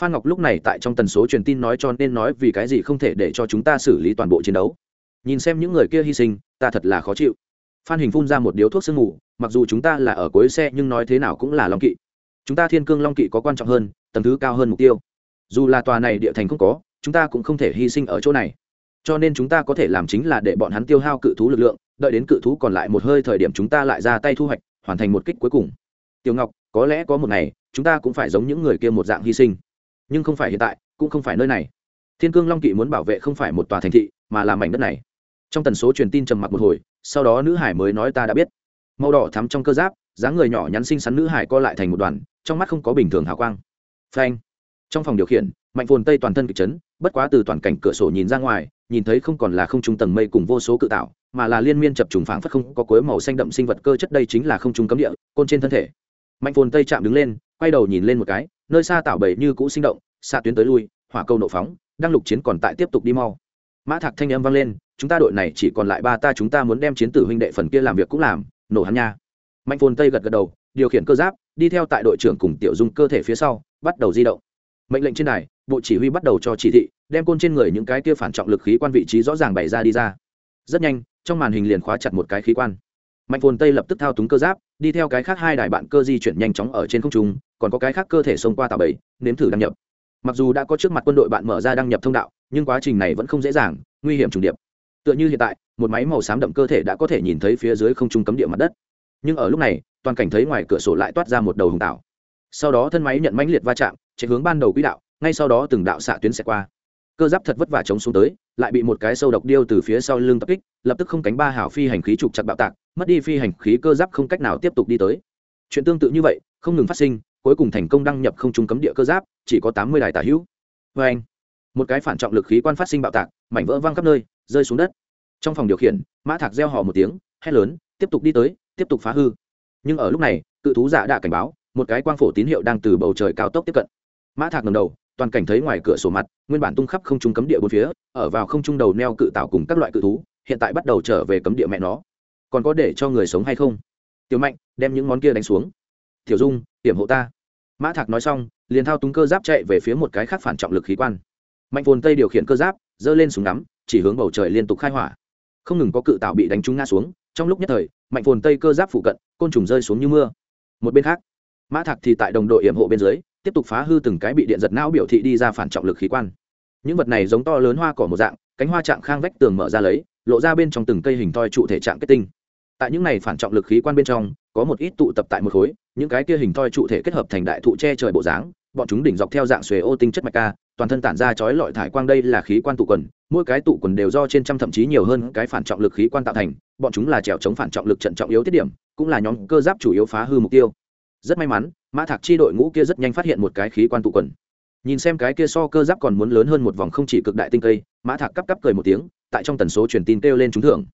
phan ngọc lúc này tại trong tần số truyền tin nói cho nên nói vì cái gì không thể để cho chúng ta xử lý toàn bộ chiến đấu. Nhìn xem những người kia hy sinh, ta thật là khó chịu. Phan hình phun ra một điếu thuốc sương mù, mặc dù chúng ta là ở cuối xe nhưng nói thế nào cũng là long kỵ. Chúng ta thiên cương long kỵ có quan trọng hơn tầm thứ cao hơn mục tiêu. Dù là tòa này địa thành không có, chúng ta cũng không thể hy sinh ở chỗ này. Cho nên chúng ta có thể làm chính là để bọn hắn tiêu hao cự thú lực lượng, đợi đến cự thú còn lại một hơi thời điểm chúng ta lại ra tay thu hoạch, hoàn thành một kích cuối cùng. Tiểu ngọc, có lẽ có một ngày, chúng ta cũng phải giống những người kia một dạng hy sinh nhưng không phải hiện tại, cũng không phải nơi này. Thiên cương long kỵ muốn bảo vệ không phải một tòa thành thị, mà là mảnh đất này. Trong tần số truyền tin trầm mặc một hồi, sau đó nữ hải mới nói ta đã biết. Màu đỏ thắm trong cơ giáp, dáng người nhỏ nhắn xinh xắn nữ hải co lại thành một đoàn, trong mắt không có bình thường hào quang. Phanh. Trong phòng điều khiển, mạnh phồn tây toàn thân kịch chấn, bất quá từ toàn cảnh cửa sổ nhìn ra ngoài, nhìn thấy không còn là không trung tầng mây cùng vô số cự tạo, mà là liên miên chập trùng phảng phất không có cuối màu xanh đậm sinh vật cơ chất đây chính là không trung cấm địa, côn trên thân thể mạnh phồn tây chạm đứng lên, quay đầu nhìn lên một cái, nơi xa tạo bầy như cũ sinh động, xạ tuyến tới lui, hỏa câu nộ phóng, đang lục chiến còn tại tiếp tục đi mau. Mã thạc thanh âm vang lên, chúng ta đội này chỉ còn lại ba ta, chúng ta muốn đem chiến tử huynh đệ phần kia làm việc cũng làm, nổ hắn nha. Mạnh phồn tây gật gật đầu, điều khiển cơ giáp, đi theo tại đội trưởng cùng tiểu dung cơ thể phía sau, bắt đầu di động. Mệnh lệnh trên này bộ chỉ huy bắt đầu cho chỉ thị, đem côn trên người những cái kia phản trọng lực khí quan vị trí rõ ràng bày ra đi ra. Rất nhanh, trong màn hình liền khóa chặt một cái khí quan mạnh phồn tây lập tức thao túng cơ giáp, đi theo cái khác hai đài bạn cơ di chuyển nhanh chóng ở trên không trung, còn có cái khác cơ thể xông qua tàu bảy nếm thử đăng nhập. Mặc dù đã có trước mặt quân đội bạn mở ra đăng nhập thông đạo, nhưng quá trình này vẫn không dễ dàng, nguy hiểm trùng điệp. Tựa như hiện tại, một máy màu xám đậm cơ thể đã có thể nhìn thấy phía dưới không trung cấm địa mặt đất. Nhưng ở lúc này, toàn cảnh thấy ngoài cửa sổ lại toát ra một đầu hùng tạo. Sau đó thân máy nhận mãnh liệt va chạm, chạy hướng ban đầu quỹ đạo, ngay sau đó từng đạo xạ tuyến sẽ qua. Cơ giáp thật vất vả chống xuống tới, lại bị một cái sâu độc điêu từ phía sau lưng tập kích, lập tức không cánh ba hảo phi hành khí trục chặt bạo tạc mất đi phi hành khí cơ giáp không cách nào tiếp tục đi tới. Chuyện tương tự như vậy, không ngừng phát sinh, cuối cùng thành công đăng nhập không trung cấm địa cơ giáp, chỉ có tám mươi đài tả hữu. Vê anh, một cái phản trọng lực khí quan phát sinh bạo tạc, mảnh vỡ văng khắp nơi, rơi xuống đất. Trong phòng điều khiển, mã thạc gieo họ một tiếng, hét lớn, tiếp tục đi tới, tiếp tục phá hư. Nhưng ở lúc này, cự thú giả đã cảnh báo, một cái quang phổ tín hiệu đang từ bầu trời cao tốc tiếp cận. Mã thạc ngầm đầu, toàn cảnh thấy ngoài cửa sổ mặt, nguyên bản tung khắp không trung cấm địa bốn phía, ở vào không trung đầu neo cự tạo cùng các loại cự thú, hiện tại bắt đầu trở về cấm địa mẹ nó còn có để cho người sống hay không? Tiểu mạnh, đem những món kia đánh xuống. Tiểu dung, hiểm hộ ta. Mã thạc nói xong, liền thao túng cơ giáp chạy về phía một cái khác phản trọng lực khí quan. Mạnh phồn tây điều khiển cơ giáp, giơ lên súng ngắm, chỉ hướng bầu trời liên tục khai hỏa. Không ngừng có cự tạo bị đánh trúng ngã xuống, trong lúc nhất thời, mạnh phồn tây cơ giáp phụ cận, côn trùng rơi xuống như mưa. Một bên khác, mã thạc thì tại đồng đội hiểm hộ bên dưới, tiếp tục phá hư từng cái bị điện giật não biểu thị đi ra phản trọng lực khí quan. Những vật này giống to lớn hoa cỏ một dạng, cánh hoa trạng khang vách tường mở ra lấy lộ ra bên trong từng cây hình thoi trụ thể trạng kết tinh. Tại những này phản trọng lực khí quan bên trong, có một ít tụ tập tại một khối, những cái kia hình thoi trụ thể kết hợp thành đại thụ che trời bộ dáng, bọn chúng đỉnh dọc theo dạng xuề ô tinh chất mạch ca toàn thân tản ra chói lọi thải quang đây là khí quan tụ quần, mỗi cái tụ quần đều do trên trăm thậm chí nhiều hơn cái phản trọng lực khí quan tạo thành, bọn chúng là trèo chống phản trọng lực trận trọng yếu tiết điểm, cũng là nhóm cơ giáp chủ yếu phá hư mục tiêu. Rất may mắn, mã thạc chi đội ngũ kia rất nhanh phát hiện một cái khí quan tụ quần nhìn xem cái kia so cơ giáp còn muốn lớn hơn một vòng không chỉ cực đại tinh cây, mã thạc cắp cắp cười một tiếng, tại trong tần số truyền tin kêu lên trúng thưởng.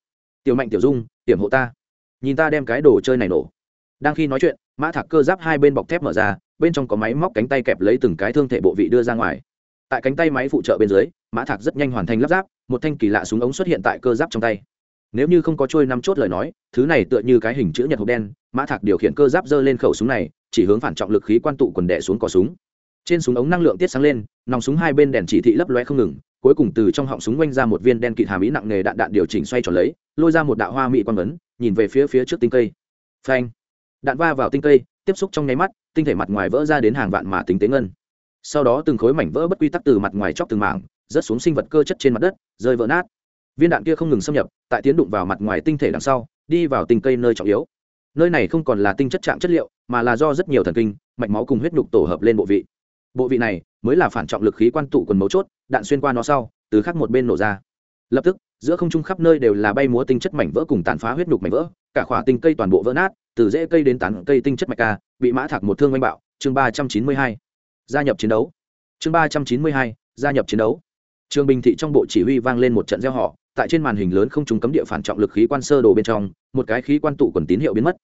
Tiểu mạnh, tiểu dung, tiểm hộ ta. Nhìn ta đem cái đồ chơi này nổ. Đang khi nói chuyện, mã thạc cơ giáp hai bên bọc thép mở ra, bên trong có máy móc cánh tay kẹp lấy từng cái thương thể bộ vị đưa ra ngoài. Tại cánh tay máy phụ trợ bên dưới, mã thạc rất nhanh hoàn thành lắp ráp, một thanh kỳ lạ súng ống xuất hiện tại cơ giáp trong tay. Nếu như không có trôi năm chốt lời nói, thứ này tựa như cái hình chữ nhật hộp đen, mã thạc điều khiển cơ giáp giơ lên khẩu súng này, chỉ hướng phản trọng lực khí quan tụ quần đẻ xuống cò súng trên súng ống năng lượng tiết sáng lên, nòng súng hai bên đèn chỉ thị lấp loe không ngừng, cuối cùng từ trong họng súng quanh ra một viên đen kịt hàm ý nặng nề đạn đạn điều chỉnh xoay tròn lấy, lôi ra một đạo hoa mỹ quang ấn, nhìn về phía phía trước tinh cây. Phanh! Đạn va vào tinh cây, tiếp xúc trong nháy mắt, tinh thể mặt ngoài vỡ ra đến hàng vạn mà tính tế ngân. Sau đó từng khối mảnh vỡ bất quy tắc từ mặt ngoài chóc từng mảng, rớt xuống sinh vật cơ chất trên mặt đất, rơi vỡ nát. Viên đạn kia không ngừng xâm nhập, tại tiến đụng vào mặt ngoài tinh thể đằng sau, đi vào tinh cây nơi trọng yếu. Nơi này không còn là tinh chất trạng chất liệu, mà là do rất nhiều thần kinh, mạch máu cùng huyết nhục tổ hợp lên bộ vị bộ vị này mới là phản trọng lực khí quan tụ quần mấu chốt, đạn xuyên qua nó sau, từ khắc một bên nổ ra. Lập tức, giữa không trung khắp nơi đều là bay múa tinh chất mảnh vỡ cùng tàn phá huyết nhục mảnh vỡ, cả khỏa tinh cây toàn bộ vỡ nát, từ rễ cây đến tán cây tinh chất mạch ca bị mã thạc một thương oanh bạo, chương ba trăm chín mươi hai, gia nhập chiến đấu. Chương ba trăm chín mươi hai, gia nhập chiến đấu. Trường bình thị trong bộ chỉ huy vang lên một trận gieo họ tại trên màn hình lớn không trúng cấm địa phản trọng lực khí quan sơ đồ bên trong, một cái khí quan tụ quần tín hiệu biến mất.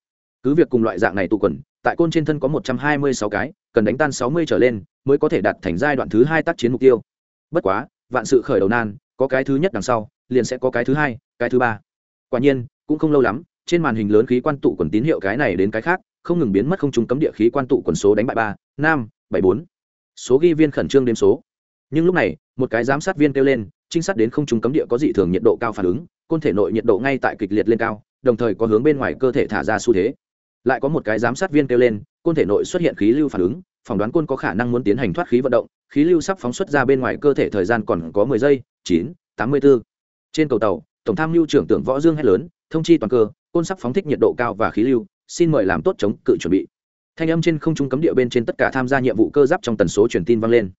Cứ việc cùng loại dạng này tụ quần tại côn trên thân có một trăm hai mươi sáu cái, cần đánh tan sáu mươi trở lên mới có thể đạt thành giai đoạn thứ hai tác chiến mục tiêu. Bất quá, vạn sự khởi đầu nan, có cái thứ nhất đằng sau, liền sẽ có cái thứ hai, cái thứ ba. Quả nhiên, cũng không lâu lắm, trên màn hình lớn khí quan tụ quần tín hiệu cái này đến cái khác, không ngừng biến mất không trung cấm địa khí quan tụ quần số đánh bại ba, năm, bảy, bốn. Số ghi viên khẩn trương đếm số. Nhưng lúc này, một cái giám sát viên kêu lên, trinh sát đến không trung cấm địa có dị thường nhiệt độ cao phản ứng, côn thể nội nhiệt độ ngay tại kịch liệt lên cao, đồng thời có hướng bên ngoài cơ thể thả ra xu thế lại có một cái giám sát viên kêu lên, côn thể nội xuất hiện khí lưu phản ứng, phỏng đoán côn có khả năng muốn tiến hành thoát khí vận động, khí lưu sắp phóng xuất ra bên ngoài cơ thể thời gian còn có mười giây, chín, tám mươi bốn trên cầu tàu, tổng tham mưu trưởng tưởng võ dương hét lớn, thông chi toàn cơ, côn sắp phóng thích nhiệt độ cao và khí lưu, xin mời làm tốt chống cự chuẩn bị. Thanh âm trên không trung cấm địa bên trên tất cả tham gia nhiệm vụ cơ giáp trong tần số truyền tin vang lên.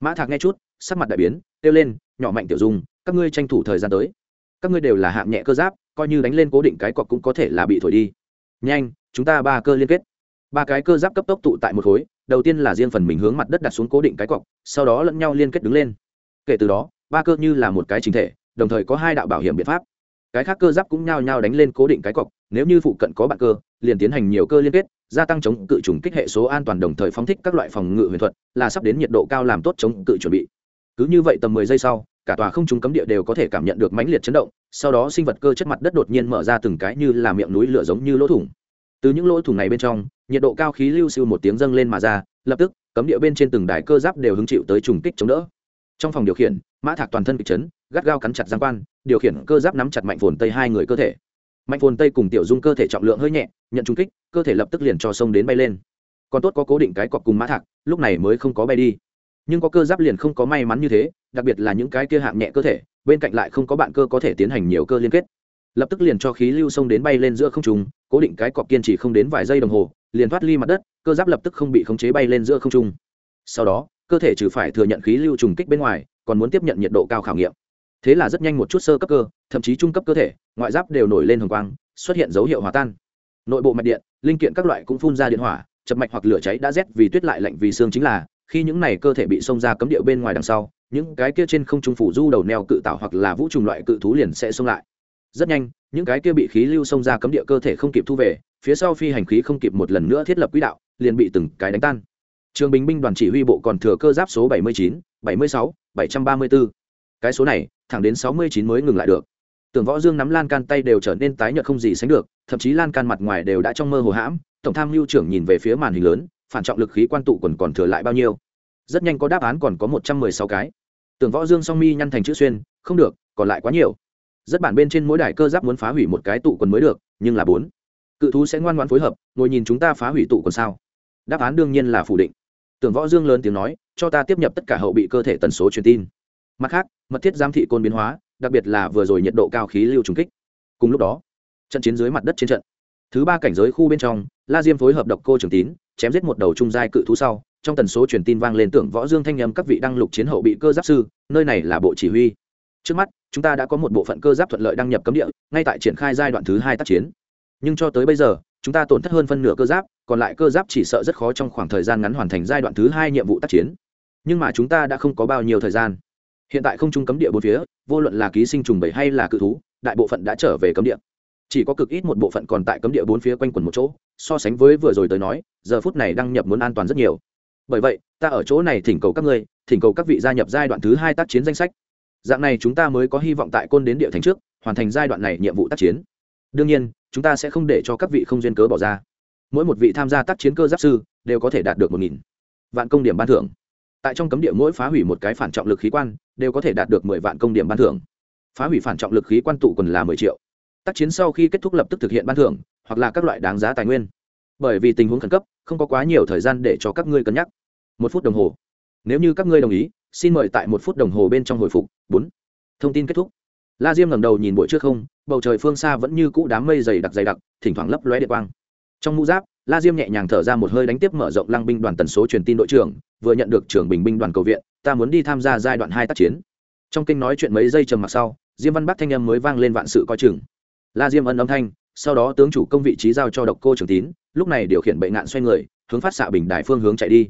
Mã thạc nghe chút, sắc mặt đại biến, kêu lên, nhỏ mạnh tiểu dung, các ngươi tranh thủ thời gian tới. Các ngươi đều là hạng nhẹ cơ giáp, coi như đánh lên cố định cái cọc cũng có thể là bị thổi đi. Nhanh chúng ta ba cơ liên kết. Ba cái cơ giáp cấp tốc tụ tại một khối, đầu tiên là riêng phần mình hướng mặt đất đặt xuống cố định cái cọc, sau đó lẫn nhau liên kết đứng lên. Kể từ đó, ba cơ như là một cái chính thể, đồng thời có hai đạo bảo hiểm biện pháp. Cái khác cơ giáp cũng nhao nhao đánh lên cố định cái cọc, nếu như phụ cận có bạn cơ, liền tiến hành nhiều cơ liên kết, gia tăng chống cự trùng kích hệ số an toàn đồng thời phóng thích các loại phòng ngự huyền thuật, là sắp đến nhiệt độ cao làm tốt chống cự chuẩn bị. Cứ như vậy tầm mười giây sau, cả tòa không trung cấm địa đều có thể cảm nhận được mãnh liệt chấn động, sau đó sinh vật cơ chất mặt đất đột nhiên mở ra từng cái như là miệng núi lửa giống như lỗ thủng từ những lỗ thủng này bên trong, nhiệt độ cao khí lưu siêu một tiếng dâng lên mà ra, lập tức, cấm địa bên trên từng đài cơ giáp đều hứng chịu tới trùng kích chống đỡ. Trong phòng điều khiển, mã thạc toàn thân kịch chấn, gắt gao cắn chặt giang quan, điều khiển cơ giáp nắm chặt mạnh phồn tây hai người cơ thể. Mạnh phồn tây cùng tiểu dung cơ thể trọng lượng hơi nhẹ, nhận trùng kích, cơ thể lập tức liền cho sông đến bay lên. Còn tốt có cố định cái cọc cùng mã thạc, lúc này mới không có bay đi. Nhưng có cơ giáp liền không có may mắn như thế, đặc biệt là những cái kia hạng nhẹ cơ thể, bên cạnh lại không có bạn cơ có thể tiến hành nhiều cơ liên kết. Lập tức liền cho khí lưu sông đến bay lên giữa không trung cố định cái cọp kiên trì không đến vài giây đồng hồ, liền thoát ly mặt đất, cơ giáp lập tức không bị khống chế bay lên giữa không trung. Sau đó, cơ thể trừ phải thừa nhận khí lưu trùng kích bên ngoài, còn muốn tiếp nhận nhiệt độ cao khảo nghiệm. Thế là rất nhanh một chút sơ cấp cơ, thậm chí trung cấp cơ thể, ngoại giáp đều nổi lên hồng quang, xuất hiện dấu hiệu hòa tan. Nội bộ mạch điện, linh kiện các loại cũng phun ra điện hỏa, chập mạch hoặc lửa cháy đã rét vì tuyết lại lạnh vì xương chính là, khi những này cơ thể bị xông ra cấm địa bên ngoài đằng sau, những cái kia trên không trung phủ du đầu neo cự tạo hoặc là vũ trùng loại cự thú liền sẽ xông lại rất nhanh những cái kia bị khí lưu xông ra cấm địa cơ thể không kịp thu về phía sau phi hành khí không kịp một lần nữa thiết lập quỹ đạo liền bị từng cái đánh tan. Trường bình binh đoàn chỉ huy bộ còn thừa cơ giáp số 79, 76, 734. cái số này thẳng đến 69 mới ngừng lại được. Tưởng võ dương nắm lan can tay đều trở nên tái nhợt không gì sánh được thậm chí lan can mặt ngoài đều đã trong mơ hồ hãm tổng tham mưu trưởng nhìn về phía màn hình lớn phản trọng lực khí quan tụ còn còn thừa lại bao nhiêu. Rất nhanh có đáp án còn có một trăm mười sáu cái. Tưởng võ dương song mi nhăn thành chữ xuyên không được còn lại quá nhiều rất bản bên trên mỗi đài cơ giáp muốn phá hủy một cái tụ quần mới được, nhưng là bốn. Cự thú sẽ ngoan ngoãn phối hợp, ngồi nhìn chúng ta phá hủy tụ quần sao? Đáp án đương nhiên là phủ định. Tưởng võ dương lớn tiếng nói, cho ta tiếp nhập tất cả hậu bị cơ thể tần số truyền tin. Mặt khác, mật thiết giám thị côn biến hóa, đặc biệt là vừa rồi nhiệt độ cao khí lưu trùng kích. Cùng lúc đó, trận chiến dưới mặt đất trên trận. Thứ ba cảnh giới khu bên trong, la diêm phối hợp độc cô trường tín, chém giết một đầu trung giai cự thú sau, trong tần số truyền tin vang lên tưởng võ dương thanh nhầm các vị đăng lục chiến hậu bị cơ giáp sư, nơi này là bộ chỉ huy trước mắt, chúng ta đã có một bộ phận cơ giáp thuận lợi đăng nhập cấm địa, ngay tại triển khai giai đoạn thứ hai tác chiến. Nhưng cho tới bây giờ, chúng ta tổn thất hơn phân nửa cơ giáp, còn lại cơ giáp chỉ sợ rất khó trong khoảng thời gian ngắn hoàn thành giai đoạn thứ hai nhiệm vụ tác chiến. Nhưng mà chúng ta đã không có bao nhiêu thời gian. Hiện tại không trung cấm địa bốn phía, vô luận là ký sinh trùng bầy hay là cự thú, đại bộ phận đã trở về cấm địa. Chỉ có cực ít một bộ phận còn tại cấm địa bốn phía quanh quẩn một chỗ, so sánh với vừa rồi tới nói, giờ phút này đăng nhập muốn an toàn rất nhiều. Bởi vậy, ta ở chỗ này thỉnh cầu các ngươi, thỉnh cầu các vị gia nhập giai đoạn thứ hai tác chiến danh sách dạng này chúng ta mới có hy vọng tại côn đến địa thành trước, hoàn thành giai đoạn này nhiệm vụ tác chiến. Đương nhiên, chúng ta sẽ không để cho các vị không duyên cớ bỏ ra. Mỗi một vị tham gia tác chiến cơ giáp sư đều có thể đạt được một nghìn vạn công điểm ban thưởng. Tại trong cấm địa mỗi phá hủy một cái phản trọng lực khí quan đều có thể đạt được mười vạn công điểm ban thưởng. Phá hủy phản trọng lực khí quan tụ còn là mười triệu. Tác chiến sau khi kết thúc lập tức thực hiện ban thưởng, hoặc là các loại đáng giá tài nguyên. Bởi vì tình huống khẩn cấp, không có quá nhiều thời gian để cho các ngươi cân nhắc. Một phút đồng hồ. Nếu như các ngươi đồng ý xin mời tại một phút đồng hồ bên trong hồi phục. Bốn. Thông tin kết thúc. La diêm ngẩng đầu nhìn buổi trước không, bầu trời phương xa vẫn như cũ đám mây dày đặc dày đặc, thỉnh thoảng lấp lóe điện quang. Trong mũ giáp, la diêm nhẹ nhàng thở ra một hơi đánh tiếp mở rộng lăng binh đoàn tần số truyền tin đội trưởng, vừa nhận được trưởng bình binh đoàn cầu viện, ta muốn đi tham gia giai đoạn hai tác chiến. Trong kinh nói chuyện mấy giây trầm mặc sau, diêm văn bắc thanh âm mới vang lên vạn sự coi chừng. La diêm ân âm thanh, sau đó tướng chủ công vị trí giao cho độc cô trường tín, lúc này điều khiển bệnh nạn xoay người, hướng phát xạ bình đại phương hướng chạy đi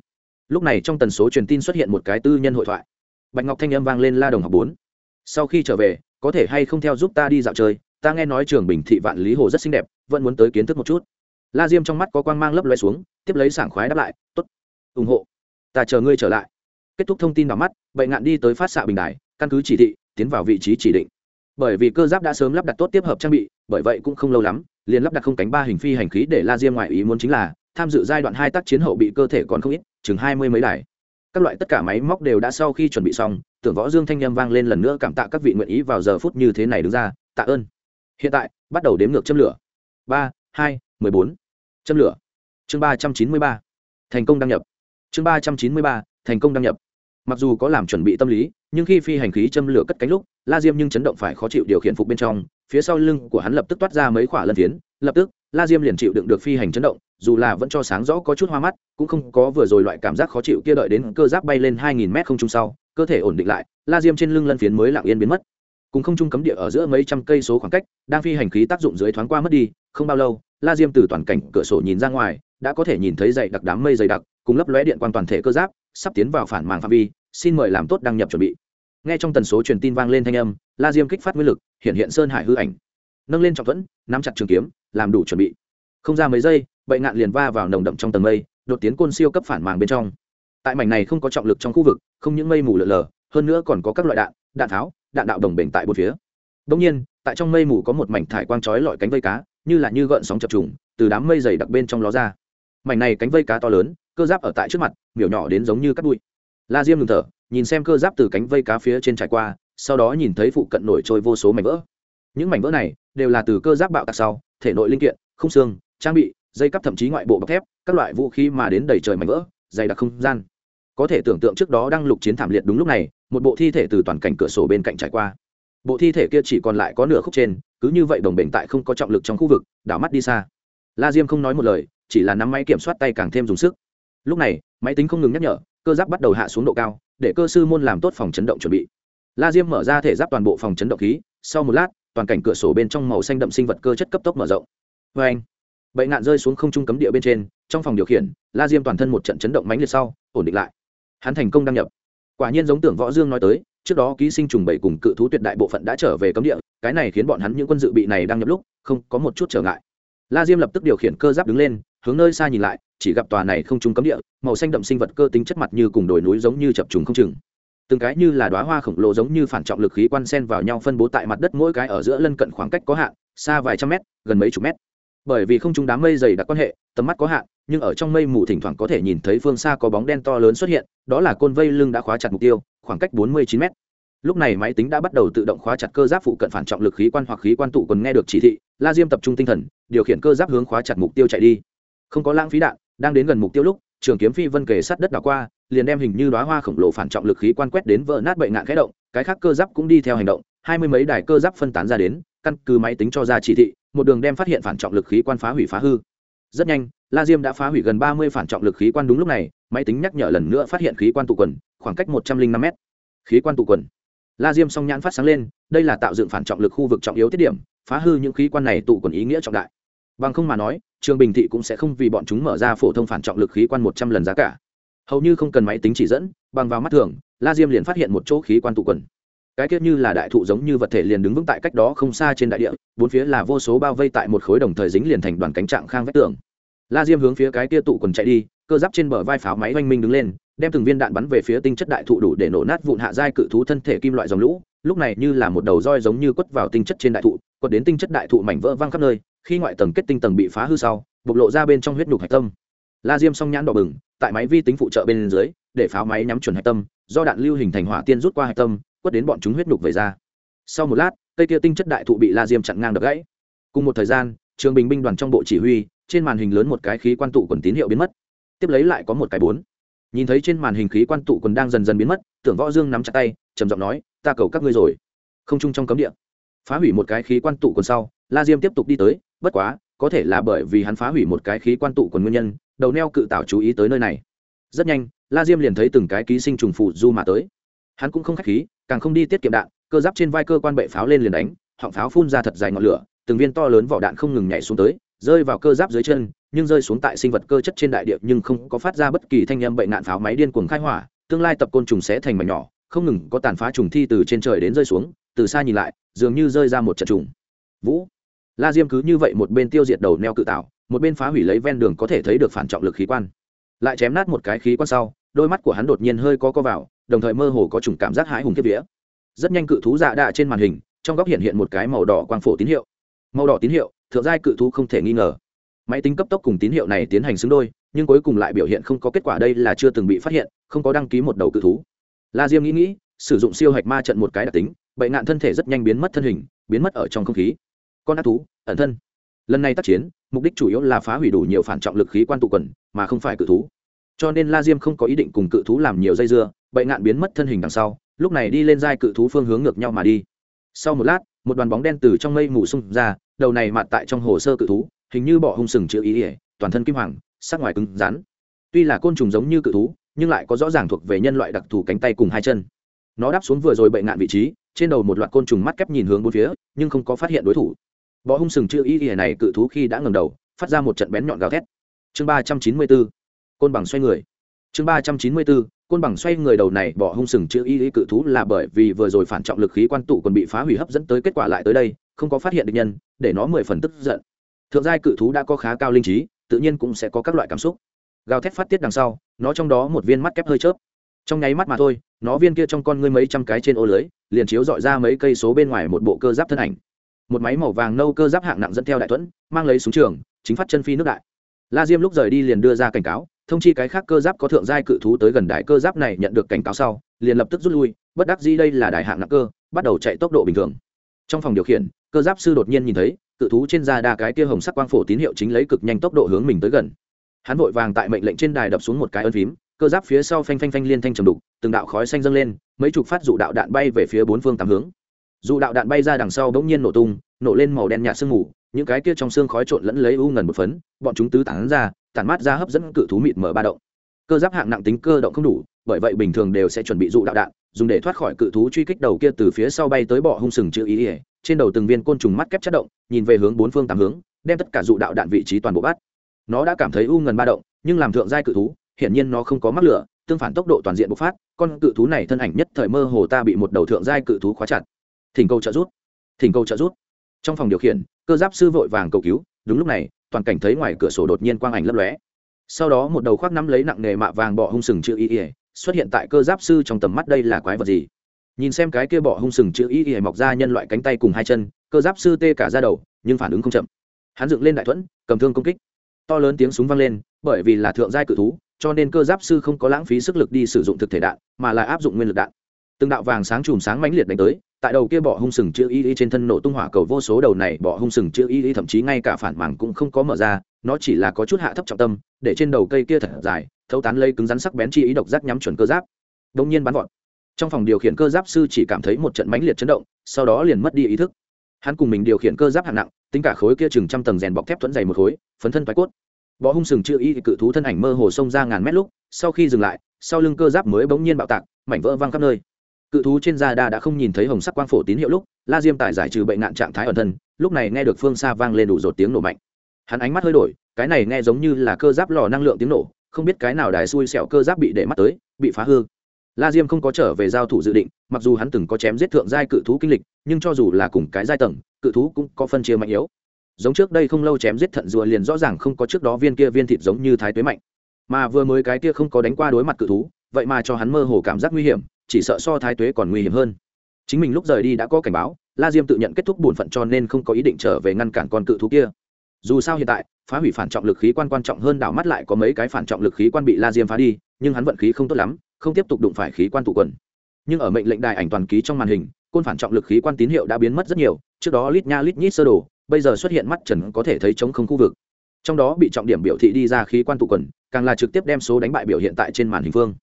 lúc này trong tần số truyền tin xuất hiện một cái tư nhân hội thoại. Bạch ngọc thanh âm vang lên la đồng học bốn. Sau khi trở về, có thể hay không theo giúp ta đi dạo chơi, ta nghe nói trường bình thị vạn lý hồ rất xinh đẹp, vẫn muốn tới kiến thức một chút. La diêm trong mắt có quang mang lấp loe xuống, tiếp lấy sảng khoái đáp lại t ố t ủng hộ. Ta chờ ngươi trở lại. Kết thúc thông tin vào mắt bệnh ngạn đi tới phát xạ bình đài, căn cứ chỉ thị, tiến vào vị trí chỉ định. Bởi vì cơ giáp đã sớm lắp đặt tốt tiếp hợp trang bị, bởi vậy cũng không lâu lắm, liền lắp đặt không cánh ba hình phi hành khí để la diêm ngoại ý muốn chính là tham dự giai đoạn hai tác chiến hậu bị cơ thể còn không ít, chừng hai mươi mấy đài. Các loại tất cả máy móc đều đã sau khi chuẩn bị xong, tưởng võ dương thanh â m vang lên lần nữa cảm tạ các vị nguyện ý vào giờ phút như thế này đứng ra, tạ ơn. Hiện tại, bắt đầu đếm ngược châm lửa. Ba, hai, mười bốn. Châm lửa. Chương ba trăm chín mươi ba. Thành công đăng nhập. Chương ba trăm chín mươi ba, thành công đăng nhập. Mặc dù có làm chuẩn bị tâm lý, nhưng khi phi hành khí châm lửa cất cánh lúc, la diêm nhưng chấn động phải khó chịu điều khiển phục bên trong. Phía sau lưng của hắn lập tức toát ra mấy khỏa lân phiến. Lập tức, la diêm liền chịu đựng được phi hành chấn động dù là vẫn cho sáng rõ có chút hoa mắt, cũng không có vừa rồi loại cảm giác khó chịu kia đợi đến cơ giáp bay lên hai nghìn mét không trung sau, cơ thể ổn định lại, la diêm trên lưng lân phiến mới lặng yên biến mất. Cùng không trung cấm địa ở giữa mấy trăm cây số khoảng cách, đang phi hành khí tác dụng dưới thoáng qua mất đi, không bao lâu, la diêm từ toàn cảnh cửa sổ nhìn ra ngoài, đã có thể nhìn thấy dày đặc đám mây dày đặc, cùng lấp lóe điện quan toàn thể cơ giáp, sắp tiến vào phản màng phạm vi, xin mời làm tốt đăng nhập chuẩn bị. Nghe trong tần số truyền tin vang lên thanh âm, la diêm kích phát nguyên lực, hiện hiện sơn hải hư ảnh. Nâng lên trọng thuẫn, nắm chặt trường kiếm, làm đủ chuẩn bị không ra mấy giây bệnh ngạn liền va vào nồng đậm trong tầng mây, đột tiến côn siêu cấp phản màng bên trong. Tại mảnh này không có trọng lực trong khu vực, không những mây mù lợn lờ hơn nữa còn có các loại đạn đạn tháo, đạn đạo đồng bền tại bốn phía. Đông nhiên, tại trong mây mù có một mảnh thải quang chói lọi cánh vây cá, như là như gợn sóng chập trùng, từ đám mây dày đặc bên trong ló ra. Mảnh này cánh vây cá to lớn, cơ giáp ở tại trước mặt, miểu nhỏ đến giống như cắt bụi. La diêm ngừng thở, nhìn xem cơ giáp từ cánh vây cá phía trên trải qua, sau đó nhìn thấy phụ cận nổi trôi vô số mảnh vỡ. Những mảnh vỡ này đều là từ cơ giáp bạo tạc sau, thể nội linh kiện không xương trang bị, dây cắp thậm chí ngoại bộ bọc thép, các loại vũ khí mà đến đầy trời mảnh vỡ, dày đặc không gian. Có thể tưởng tượng trước đó đang lục chiến thảm liệt đúng lúc này, một bộ thi thể từ toàn cảnh cửa sổ bên cạnh trải qua. Bộ thi thể kia chỉ còn lại có nửa khúc trên, cứ như vậy đồng bệnh tại không có trọng lực trong khu vực, đảo mắt đi xa. La diêm không nói một lời, chỉ là nắm máy kiểm soát tay càng thêm dùng sức. Lúc này, máy tính không ngừng nhắc nhở, cơ giáp bắt đầu hạ xuống độ cao, để cơ sư môn làm tốt phòng chấn động chuẩn bị. La diêm mở ra thể giáp toàn bộ phòng chấn động khí, sau một lát, toàn cảnh cửa sổ bên trong màu xanh đậm sinh vật cơ chất cấp tốc mở rộng. Vê anh bệnh nạn rơi xuống không trung cấm địa bên trên, trong phòng điều khiển, la diêm toàn thân một trận chấn động mãnh liệt sau, ổn định lại. Hắn thành công đăng nhập. Quả nhiên giống tưởng võ dương nói tới, trước đó ký sinh trùng bảy cùng cự thú tuyệt đại bộ phận đã trở về cấm địa, cái này khiến bọn hắn những quân dự bị này đăng nhập lúc, không có một chút trở ngại. La diêm lập tức điều khiển cơ giáp đứng lên, hướng nơi xa nhìn lại, chỉ gặp tòa này không trung cấm địa, màu xanh đậm sinh vật cơ tính chất mặt như cùng đồi núi giống như chập trùng không chừng. Từng cái như là đoá hoa khổng lồ giống như phản trọng lực khí quan sen vào nhau phân bố tại mặt đất mỗi cái ở giữa lân cận khoảng cách có hạn, xa vài trăm mét, gần mấy chục mét bởi vì không trung đám mây dày đặc quan hệ, tầm mắt có hạn, nhưng ở trong mây mù thỉnh thoảng có thể nhìn thấy phương xa có bóng đen to lớn xuất hiện, đó là côn vây lưng đã khóa chặt mục tiêu, khoảng cách 49 mét. Lúc này máy tính đã bắt đầu tự động khóa chặt cơ giáp phụ cận phản trọng lực khí quan hoặc khí quan tụ còn nghe được chỉ thị, la diêm tập trung tinh thần, điều khiển cơ giáp hướng khóa chặt mục tiêu chạy đi. Không có lãng phí đạn, đang đến gần mục tiêu lúc, trường kiếm phi vân kề sát đất đảo qua, liền đem hình như đoá hoa khổng lồ phản trọng lực khí quan quét đến vỡ nát bệnh nạn khẽ động, cái khác cơ giáp cũng đi theo hành động, hai mươi mấy đài cơ giáp phân tán ra đến, căn cứ máy tính cho ra chỉ thị một đường đem phát hiện phản trọng lực khí quan phá hủy phá hư. Rất nhanh, la diêm đã phá hủy gần ba mươi phản trọng lực khí quan đúng lúc này, máy tính nhắc nhở lần nữa phát hiện khí quan tụ quần, khoảng cách một trăm linh năm m khí quan tụ quần. La diêm song nhãn phát sáng lên, đây là tạo dựng phản trọng lực khu vực trọng yếu tiết điểm, phá hư những khí quan này tụ quần ý nghĩa trọng đại. Bằng không mà nói, trường bình thị cũng sẽ không vì bọn chúng mở ra phổ thông phản trọng lực khí quan một trăm lần giá cả. Hầu như không cần máy tính chỉ dẫn, bằng vào mắt thường, la diêm liền phát hiện một chỗ khí quan tụ quần cái kia như là đại thụ giống như vật thể liền đứng vững tại cách đó không xa trên đại địa, bốn phía là vô số bao vây tại một khối đồng thời dính liền thành đoàn cánh trạng khang vách tường. La diêm hướng phía cái kia tụ quần chạy đi, cơ giáp trên bờ vai pháo máy oanh minh đứng lên, đem từng viên đạn bắn về phía tinh chất đại thụ đủ để nổ nát vụn hạ giai cự thú thân thể kim loại dòng lũ, lúc này như là một đầu roi giống như quất vào tinh chất trên đại thụ, quật đến tinh chất đại thụ mảnh vỡ văng khắp nơi, khi ngoại tầng kết tinh tầng bị phá hư sau, bộc lộ ra bên trong huyết nhục hạch tâm. La diêm song nhãn đỏ bừng, tại máy vi tính phụ trợ bên dưới, để pháo máy nhắm chuẩn hạch tâm, do đạn lưu hình thành hỏa tiên rút qua hạch tâm quất đến bọn chúng huyết nhục về ra. Sau một lát, cây kia tinh chất đại thụ bị la diêm chặn ngang đập gãy. Cùng một thời gian, trường bình binh đoàn trong bộ chỉ huy, trên màn hình lớn một cái khí quan tụ quần tín hiệu biến mất. Tiếp lấy lại có một cái bốn. Nhìn thấy trên màn hình khí quan tụ quần đang dần dần biến mất, tưởng võ dương nắm chặt tay, trầm giọng nói, ta cầu các ngươi rồi. Không chung trong cấm địa. Phá hủy một cái khí quan tụ quần sau, la diêm tiếp tục đi tới, bất quá, có thể là bởi vì hắn phá hủy một cái khí quan tụ quần nguyên nhân, đầu neo cự tạo chú ý tới nơi này. Rất nhanh, la diêm liền thấy từng cái ký sinh trùng phụ du mà tới hắn cũng không k h á c h khí, càng không đi tiết kiệm đạn, cơ giáp trên vai cơ quan bệ pháo lên liền đánh, họng pháo phun ra thật dài ngọn lửa, từng viên to lớn vỏ đạn không ngừng nhảy xuống tới, rơi vào cơ giáp dưới chân, nhưng rơi xuống tại sinh vật cơ chất trên đại địa nhưng không có phát ra bất kỳ thanh âm bệnh nạn pháo máy điên cuồng khai hỏa, tương lai tập côn trùng sẽ thành mảnh nhỏ, không ngừng có tàn phá trùng thi từ trên trời đến rơi xuống, từ xa nhìn lại, dường như rơi ra một trận trùng. Vũ. La diêm cứ như vậy một bên tiêu diệt đầu neo cự tạo, một bên phá hủy lấy ven đường có thể thấy được phản trọng lực khí quan. Lại chém nát một cái khí quan sau, đôi mắt của hắn đột nhiên hơi co co vào đồng thời mơ hồ có chủng cảm giác hãi hùng kiếp vía. Rất nhanh cự thú dạ đạ trên màn hình, trong góc hiện hiện một cái màu đỏ quang phổ tín hiệu. Màu đỏ tín hiệu, thượng giai cự thú không thể nghi ngờ. Máy tính cấp tốc cùng tín hiệu này tiến hành xứng đôi, nhưng cuối cùng lại biểu hiện không có kết quả đây là chưa từng bị phát hiện, không có đăng ký một đầu cự thú. La diêm nghĩ nghĩ, sử dụng siêu hạch ma trận một cái đặc tính, bệnh nạn thân thể rất nhanh biến mất thân hình, biến mất ở trong không khí. Con ác thú, ẩn thân. Lần này tác chiến, mục đích chủ yếu là phá hủy đủ nhiều phản trọng lực khí quan tụ quần, mà không phải cự thú. Cho nên la diêm không có ý định cùng cự thú làm nhiều dây dưa bệnh ngạn biến mất thân hình đằng sau, lúc này đi lên giai cự thú phương hướng ngược nhau mà đi. Sau một lát, một đoàn bóng đen từ trong mây mù xung ra, đầu này mạt tại trong hồ sơ cự thú, hình như bỏ hung sừng chữ ý ỉa, toàn thân kim hoàng, sắc ngoài cứng rắn. Tuy là côn trùng giống như cự thú, nhưng lại có rõ ràng thuộc về nhân loại đặc thù cánh tay cùng hai chân. Nó đáp xuống vừa rồi bệnh ngạn vị trí, trên đầu một loạt côn trùng mắt kép nhìn hướng bốn phía, nhưng không có phát hiện đối thủ. Bọ hung sừng chữ ý ỉa này cự thú khi đã ngầm đầu, phát ra một trận bén nhọn gào thét. Chương ba trăm chín mươi bốn, côn bằng xoay người chương ba trăm chín mươi bốn côn bằng xoay người đầu này bỏ hung sừng chữ y y cự thú là bởi vì vừa rồi phản trọng lực khí quan tụ còn bị phá hủy hấp dẫn tới kết quả lại tới đây, không có phát hiện được nhân, để nó mười phần tức giận. Thượng giai cự thú đã có khá cao linh trí, tự nhiên cũng sẽ có các loại cảm xúc. Gào thét phát tiết đằng sau, nó trong đó một viên mắt kép hơi chớp. Trong nháy mắt mà thôi, nó viên kia trong con ngươi mấy trăm cái trên ô lưới, liền chiếu dọi ra mấy cây số bên ngoài một bộ cơ giáp thân ảnh. Một máy màu vàng nâu cơ giáp hạng nặng dẫn theo đại thuẫn, mang lấy súng trường, chính phát chân phi nước đại. La diêm lúc rời đi liền đưa ra cảnh cáo thông chi cái khác cơ giáp có thượng giai cự thú tới gần đại cơ giáp này nhận được cảnh cáo sau, liền lập tức rút lui, bất đắc dĩ đây là đại hạng nặng cơ, bắt đầu chạy tốc độ bình thường. Trong phòng điều khiển, cơ giáp sư đột nhiên nhìn thấy, cự thú trên da đa cái kia hồng sắc quang phổ tín hiệu chính lấy cực nhanh tốc độ hướng mình tới gần. Hắn vội vàng tại mệnh lệnh trên đài đập xuống một cái ân phím, cơ giáp phía sau phanh phanh phanh liên thanh trầm đục, từng đạo khói xanh dâng lên, mấy chục phát dụ đạo đạn bay về phía bốn phương tám hướng. Dụ đạo đạn bay ra đằng sau bỗng nhiên nổ tung, nổ lên màu đen nhạt sương mù, những cái kia trong xương khói trộn lẫn lấy u ngần một phấn, bọn chúng tứ tán ra tản mát ra hấp dẫn cự thú mịt mở ba động. Cơ giáp hạng nặng tính cơ động không đủ, bởi vậy bình thường đều sẽ chuẩn bị dụ đạo đạn, dùng để thoát khỏi cự thú truy kích đầu kia từ phía sau bay tới bọ hung sừng chữ ý ỉa trên đầu từng viên côn trùng mắt kép chất động, nhìn về hướng bốn phương tám hướng, đem tất cả dụ đạo đạn vị trí toàn bộ bắt. Nó đã cảm thấy u ngần ba động, nhưng làm thượng giai cự thú, hiển nhiên nó không có mắc lửa, tương phản tốc độ toàn diện bộc phát, con cự thú này thân ảnh nhất thời mơ hồ ta bị một đầu thượng giai cự thú khóa chặt. Thỉnh cầu trợ rút thỉnh cầu trợ rút trong phòng điều khiển, cơ giáp sư vội vàng cầu cứu, đúng lúc này toàn cảnh thấy ngoài cửa sổ đột nhiên quang ảnh lấp lóe. Sau đó một đầu khoác nắm lấy nặng nghề mạ vàng bọ hung sừng chữ y ỉa xuất hiện tại cơ giáp sư trong tầm mắt đây là quái vật gì? Nhìn xem cái kia bọ hung sừng chữ y ỉa mọc ra nhân loại cánh tay cùng hai chân, cơ giáp sư tê cả ra đầu, nhưng phản ứng không chậm. Hắn dựng lên đại thuẫn, cầm thương công kích. To lớn tiếng súng vang lên, bởi vì là thượng giai cự thú, cho nên cơ giáp sư không có lãng phí sức lực đi sử dụng thực thể đạn, mà là áp dụng nguyên lực đạn. Từng đạo vàng sáng chùm sáng mãnh liệt đánh tới tại đầu kia bọ hung sừng chữ y y trên thân nổ tung hỏa cầu vô số đầu này bọ hung sừng chữ y y thậm chí ngay cả phản màng cũng không có mở ra, nó chỉ là có chút hạ thấp trọng tâm, để trên đầu cây kia thật dài, thấu tán lây cứng rắn sắc bén chi ý độc giác nhắm chuẩn cơ giáp. Đông nhiên bắn vọt. Trong phòng điều khiển cơ giáp sư chỉ cảm thấy một trận mãnh liệt chấn động, sau đó liền mất đi ý thức. Hắn cùng mình điều khiển cơ giáp hạng nặng, tính cả khối kia chừng trăm tầng rèn bọc thép thuẫn dày một khối, phấn thân thoái cốt. Bọ hung sừng chữ y cự thú thân ảnh mơ hồ xông ra ngàn mét lúc, sau khi dừng lại, sau lưng cơ giáp mới bỗng nhiên bạo tạc, mảnh vỡ văng khắp nơi cự thú trên da đa đã không nhìn thấy hồng sắc quang phổ tín hiệu lúc, la diêm tài giải trừ bệnh nạn trạng thái ẩn thân, lúc này nghe được phương xa vang lên đủ rột tiếng nổ mạnh. Hắn ánh mắt hơi đổi, cái này nghe giống như là cơ giáp lò năng lượng tiếng nổ, không biết cái nào đài xui xẻo cơ giáp bị để mắt tới, bị phá hư. La diêm không có trở về giao thủ dự định, mặc dù hắn từng có chém giết thượng giai cự thú kinh lịch, nhưng cho dù là cùng cái giai tầng, cự thú cũng có phân chia mạnh yếu. Giống trước đây không lâu chém giết thận rùa liền rõ ràng không có trước đó viên kia viên thịt giống như thái tuế mạnh. Mà vừa mới cái kia không có đánh qua đối mặt cự thú, vậy mà cho hắn mơ hồ cảm giác nguy hiểm chỉ sợ so thái tuế còn nguy hiểm hơn. Chính mình lúc rời đi đã có cảnh báo, la diêm tự nhận kết thúc bổn phận cho nên không có ý định trở về ngăn cản con cự thú kia. Dù sao hiện tại, phá hủy phản trọng lực khí quan quan trọng hơn đảo mắt lại có mấy cái phản trọng lực khí quan bị la diêm phá đi, nhưng hắn vận khí không tốt lắm, không tiếp tục đụng phải khí quan tụ quần. Nhưng ở mệnh lệnh đài ảnh toàn ký trong màn hình, côn phản trọng lực khí quan tín hiệu đã biến mất rất nhiều, trước đó lít nha lít nhít sơ đồ, bây giờ xuất hiện mắt trần có thể thấy chống không khu vực. Trong đó bị trọng điểm biểu thị đi ra khí quan tụ quần, càng là trực tiếp đem số đánh bại biểu hiện tại trên màn hình phương.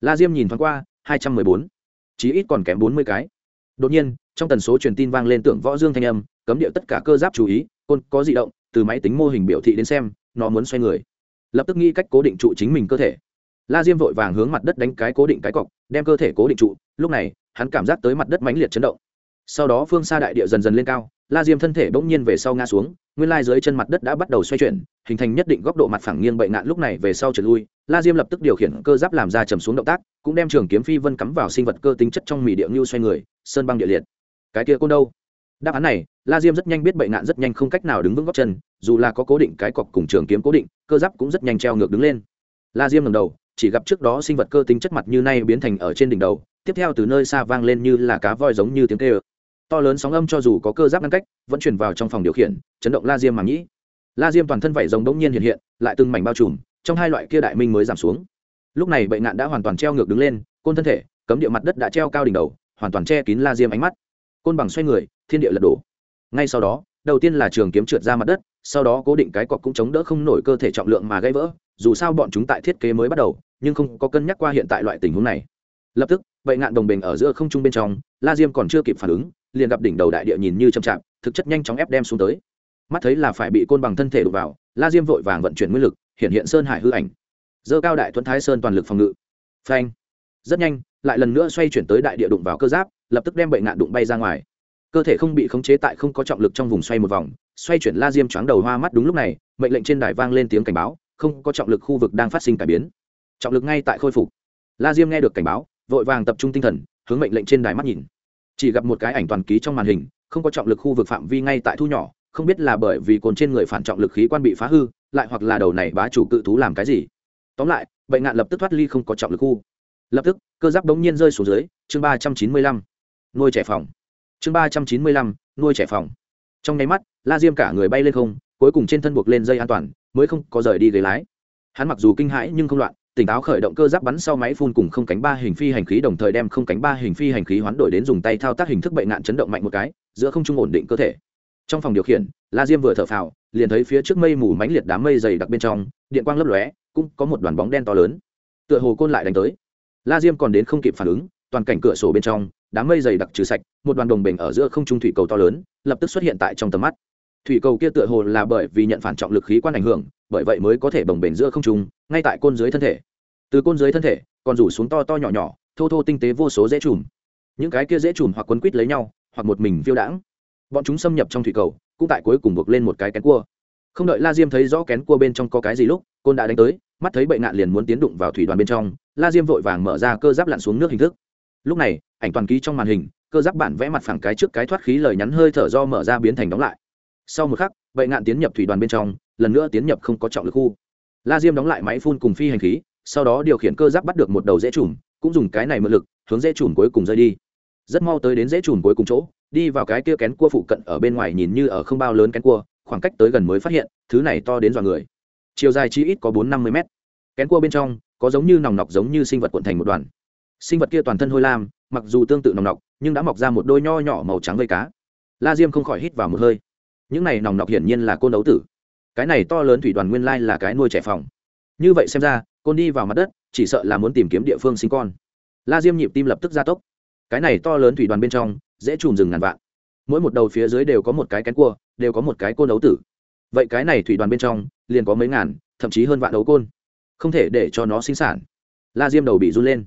La diêm nhìn thoáng qua hai trăm mười bốn. Chí ít còn kém bốn mươi cái. Đột nhiên, trong tần số truyền tin vang lên tưởng võ dương thanh âm, cấm điệu tất cả cơ giáp chú ý, côn có di động, từ máy tính mô hình biểu thị đến xem, nó muốn xoay người. Lập tức nghĩ cách cố định trụ chính mình cơ thể. La diêm vội vàng hướng mặt đất đánh cái cố định cái cọc, đem cơ thể cố định trụ, lúc này, hắn cảm giác tới mặt đất mãnh liệt chấn động. Sau đó phương xa đại địa dần dần lên cao, la diêm thân thể bỗng nhiên về sau ngã xuống nguyên lai dưới chân mặt đất đã bắt đầu xoay chuyển, hình thành nhất định góc độ mặt phẳng nghiêng bệnh nạn lúc này về sau trượt lui. La diêm lập tức điều khiển cơ giáp làm ra trầm xuống động tác, cũng đem trường kiếm phi vân cắm vào sinh vật cơ tính chất trong mì địa ngưu xoay người, sơn băng địa liệt. Cái kia côn đâu? Đáp án này, la diêm rất nhanh biết bệnh nạn rất nhanh không cách nào đứng vững góc chân, dù là có cố định cái cọc cùng trường kiếm cố định, cơ giáp cũng rất nhanh treo ngược đứng lên. La diêm ngầm đầu, chỉ gặp trước đó sinh vật cơ tính chất mặt như nay biến thành ở trên đỉnh đầu, tiếp theo từ nơi xa vang lên như là cá voi giống như tiếng tê ơ to lớn sóng âm cho dù có cơ giáp ngăn cách, vẫn chuyển vào trong phòng điều khiển, chấn động la diêm màng nhĩ. La diêm toàn thân vảy rồng đông nhiên hiện hiện, lại từng mảnh bao trùm, trong hai loại kia đại minh mới giảm xuống. Lúc này bệnh nạn đã hoàn toàn treo ngược đứng lên, côn thân thể, cấm địa mặt đất đã treo cao đỉnh đầu, hoàn toàn che kín la diêm ánh mắt. Côn bằng xoay người, thiên địa lật đổ. Ngay sau đó, đầu tiên là trường kiếm trượt ra mặt đất, sau đó cố định cái cọc cũng chống đỡ không nổi cơ thể trọng lượng mà gãy vỡ, dù sao bọn chúng tại thiết kế mới bắt đầu, nhưng không có cân nhắc qua hiện tại loại tình huống này. Lập tức bệnh nạn đồng bình ở giữa không trung bên trong, la diêm còn chưa kịp phản ứng liền gặp đỉnh đầu đại địa nhìn như chậm chạp, thực chất nhanh chóng ép đem xuống tới. Mắt thấy là phải bị côn bằng thân thể đụng vào, la diêm vội vàng vận chuyển nguyên lực, hiện hiện sơn hải hư ảnh. Dơ cao đại thuận thái sơn toàn lực phòng ngự. Phanh. Rất nhanh, lại lần nữa xoay chuyển tới đại địa đụng vào cơ giáp, lập tức đem bệnh nạn đụng bay ra ngoài. Cơ thể không bị khống chế tại không có trọng lực trong vùng xoay một vòng, xoay chuyển la diêm choáng đầu hoa mắt đúng lúc này, mệnh lệnh trên đài vang lên tiếng cảnh báo, không có trọng lực khu vực đang phát sinh cải biến. Trọng lực ngay tại khôi phục. La diêm nghe được cảnh báo, vội vàng tập trung tinh thần, hướng mệnh lệnh trên đài mắt nhìn chỉ gặp một cái ảnh toàn ký trong màn hình, không có trọng lực khu vực phạm vi ngay tại thu nhỏ, không biết là bởi vì cồn trên người phản trọng lực khí quan bị phá hư, lại hoặc là đầu này bá chủ cự thú làm cái gì. Tóm lại, bệnh ngạn lập tức thoát ly không có trọng lực khu. Lập tức, cơ giáp bỗng nhiên rơi xuống dưới, chương ba trăm chín mươi lăm, nuôi trẻ phòng. Chương ba trăm chín mươi lăm, nuôi trẻ phòng. Trong nháy mắt, la diêm cả người bay lên không, cuối cùng trên thân buộc lên dây an toàn, mới không có rời đi ghế lái. Hắn mặc dù kinh hãi nhưng không loạn tỉnh táo khởi động cơ giáp bắn sau máy phun cùng không cánh ba hình phi hành khí đồng thời đem không cánh ba hình phi hành khí hoán đổi đến dùng tay thao tác hình thức bệnh nạn chấn động mạnh một cái, giữa không trung ổn định cơ thể. Trong phòng điều khiển, la diêm vừa thở phào, liền thấy phía trước mây mù mánh liệt đám mây dày đặc bên trong, điện quang lấp lóe, cũng có một đoàn bóng đen to lớn. Tựa hồ côn lại đánh tới. La diêm còn đến không kịp phản ứng, toàn cảnh cửa sổ bên trong, đám mây dày đặc trừ sạch, một đoàn đồng bình ở giữa không trung thủy cầu to lớn, lập tức xuất hiện tại trong tầm mắt thủy cầu kia tựa hồ là bởi vì nhận phản trọng lực khí quan ảnh hưởng, bởi vậy mới có thể bồng bềnh giữa không trung, ngay tại côn dưới thân thể. Từ côn dưới thân thể, còn rủ xuống to to nhỏ nhỏ, thô thô tinh tế vô số dễ chùm những cái kia dễ chùm hoặc quấn quít lấy nhau, hoặc một mình phiêu đãng. Bọn chúng xâm nhập trong thủy cầu, cũng tại cuối cùng buộc lên một cái kén cua. Không đợi la diêm thấy rõ kén cua bên trong có cái gì lúc, côn đã đánh tới, mắt thấy bệnh nạn liền muốn tiến đụng vào thủy đoàn bên trong, la diêm vội vàng mở ra cơ giáp lặn xuống nước hình thức. Lúc này, ảnh toàn ký trong màn hình, cơ giáp bản vẽ mặt phẳng cái trước cái thoát khí lời nhắn hơi thở do mở ra biến thành đóng lại sau một khắc vậy nạn tiến nhập thủy đoàn bên trong, lần nữa tiến nhập không có trọng lực khu. La diêm đóng lại máy phun cùng phi hành khí, sau đó điều khiển cơ giáp bắt được một đầu dễ chùm cũng dùng cái này mượn lực, hướng dễ chùm cuối cùng rơi đi. Rất mau tới đến dễ chùm cuối cùng chỗ, đi vào cái kia kén cua phụ cận ở bên ngoài nhìn như ở không bao lớn kén cua, khoảng cách tới gần mới phát hiện, thứ này to đến dọa người. Chiều dài chi ít có bốn năm mươi mét. Kén cua bên trong, có giống như nòng nọc giống như sinh vật cuộn thành một đoàn. Sinh vật kia toàn thân hôi lam, mặc dù tương tự nòng nọc, nhưng đã mọc ra một đôi nho nhỏ màu trắng vây cá. La diêm không khỏi hít vào một hơi những này nòng nọc hiển nhiên là côn đấu tử. Cái này to lớn thủy đoàn nguyên lai là cái nuôi trẻ phòng. Như vậy xem ra, côn đi vào mặt đất, chỉ sợ là muốn tìm kiếm địa phương sinh con. La diêm nhịp tim lập tức gia tốc. Cái này to lớn thủy đoàn bên trong, dễ chùm rừng ngàn vạn. Mỗi một đầu phía dưới đều có một cái cánh cua, đều có một cái côn đấu tử. Vậy cái này thủy đoàn bên trong, liền có mấy ngàn, thậm chí hơn vạn đấu côn. Không thể để cho nó sinh sản. La diêm đầu bị run lên.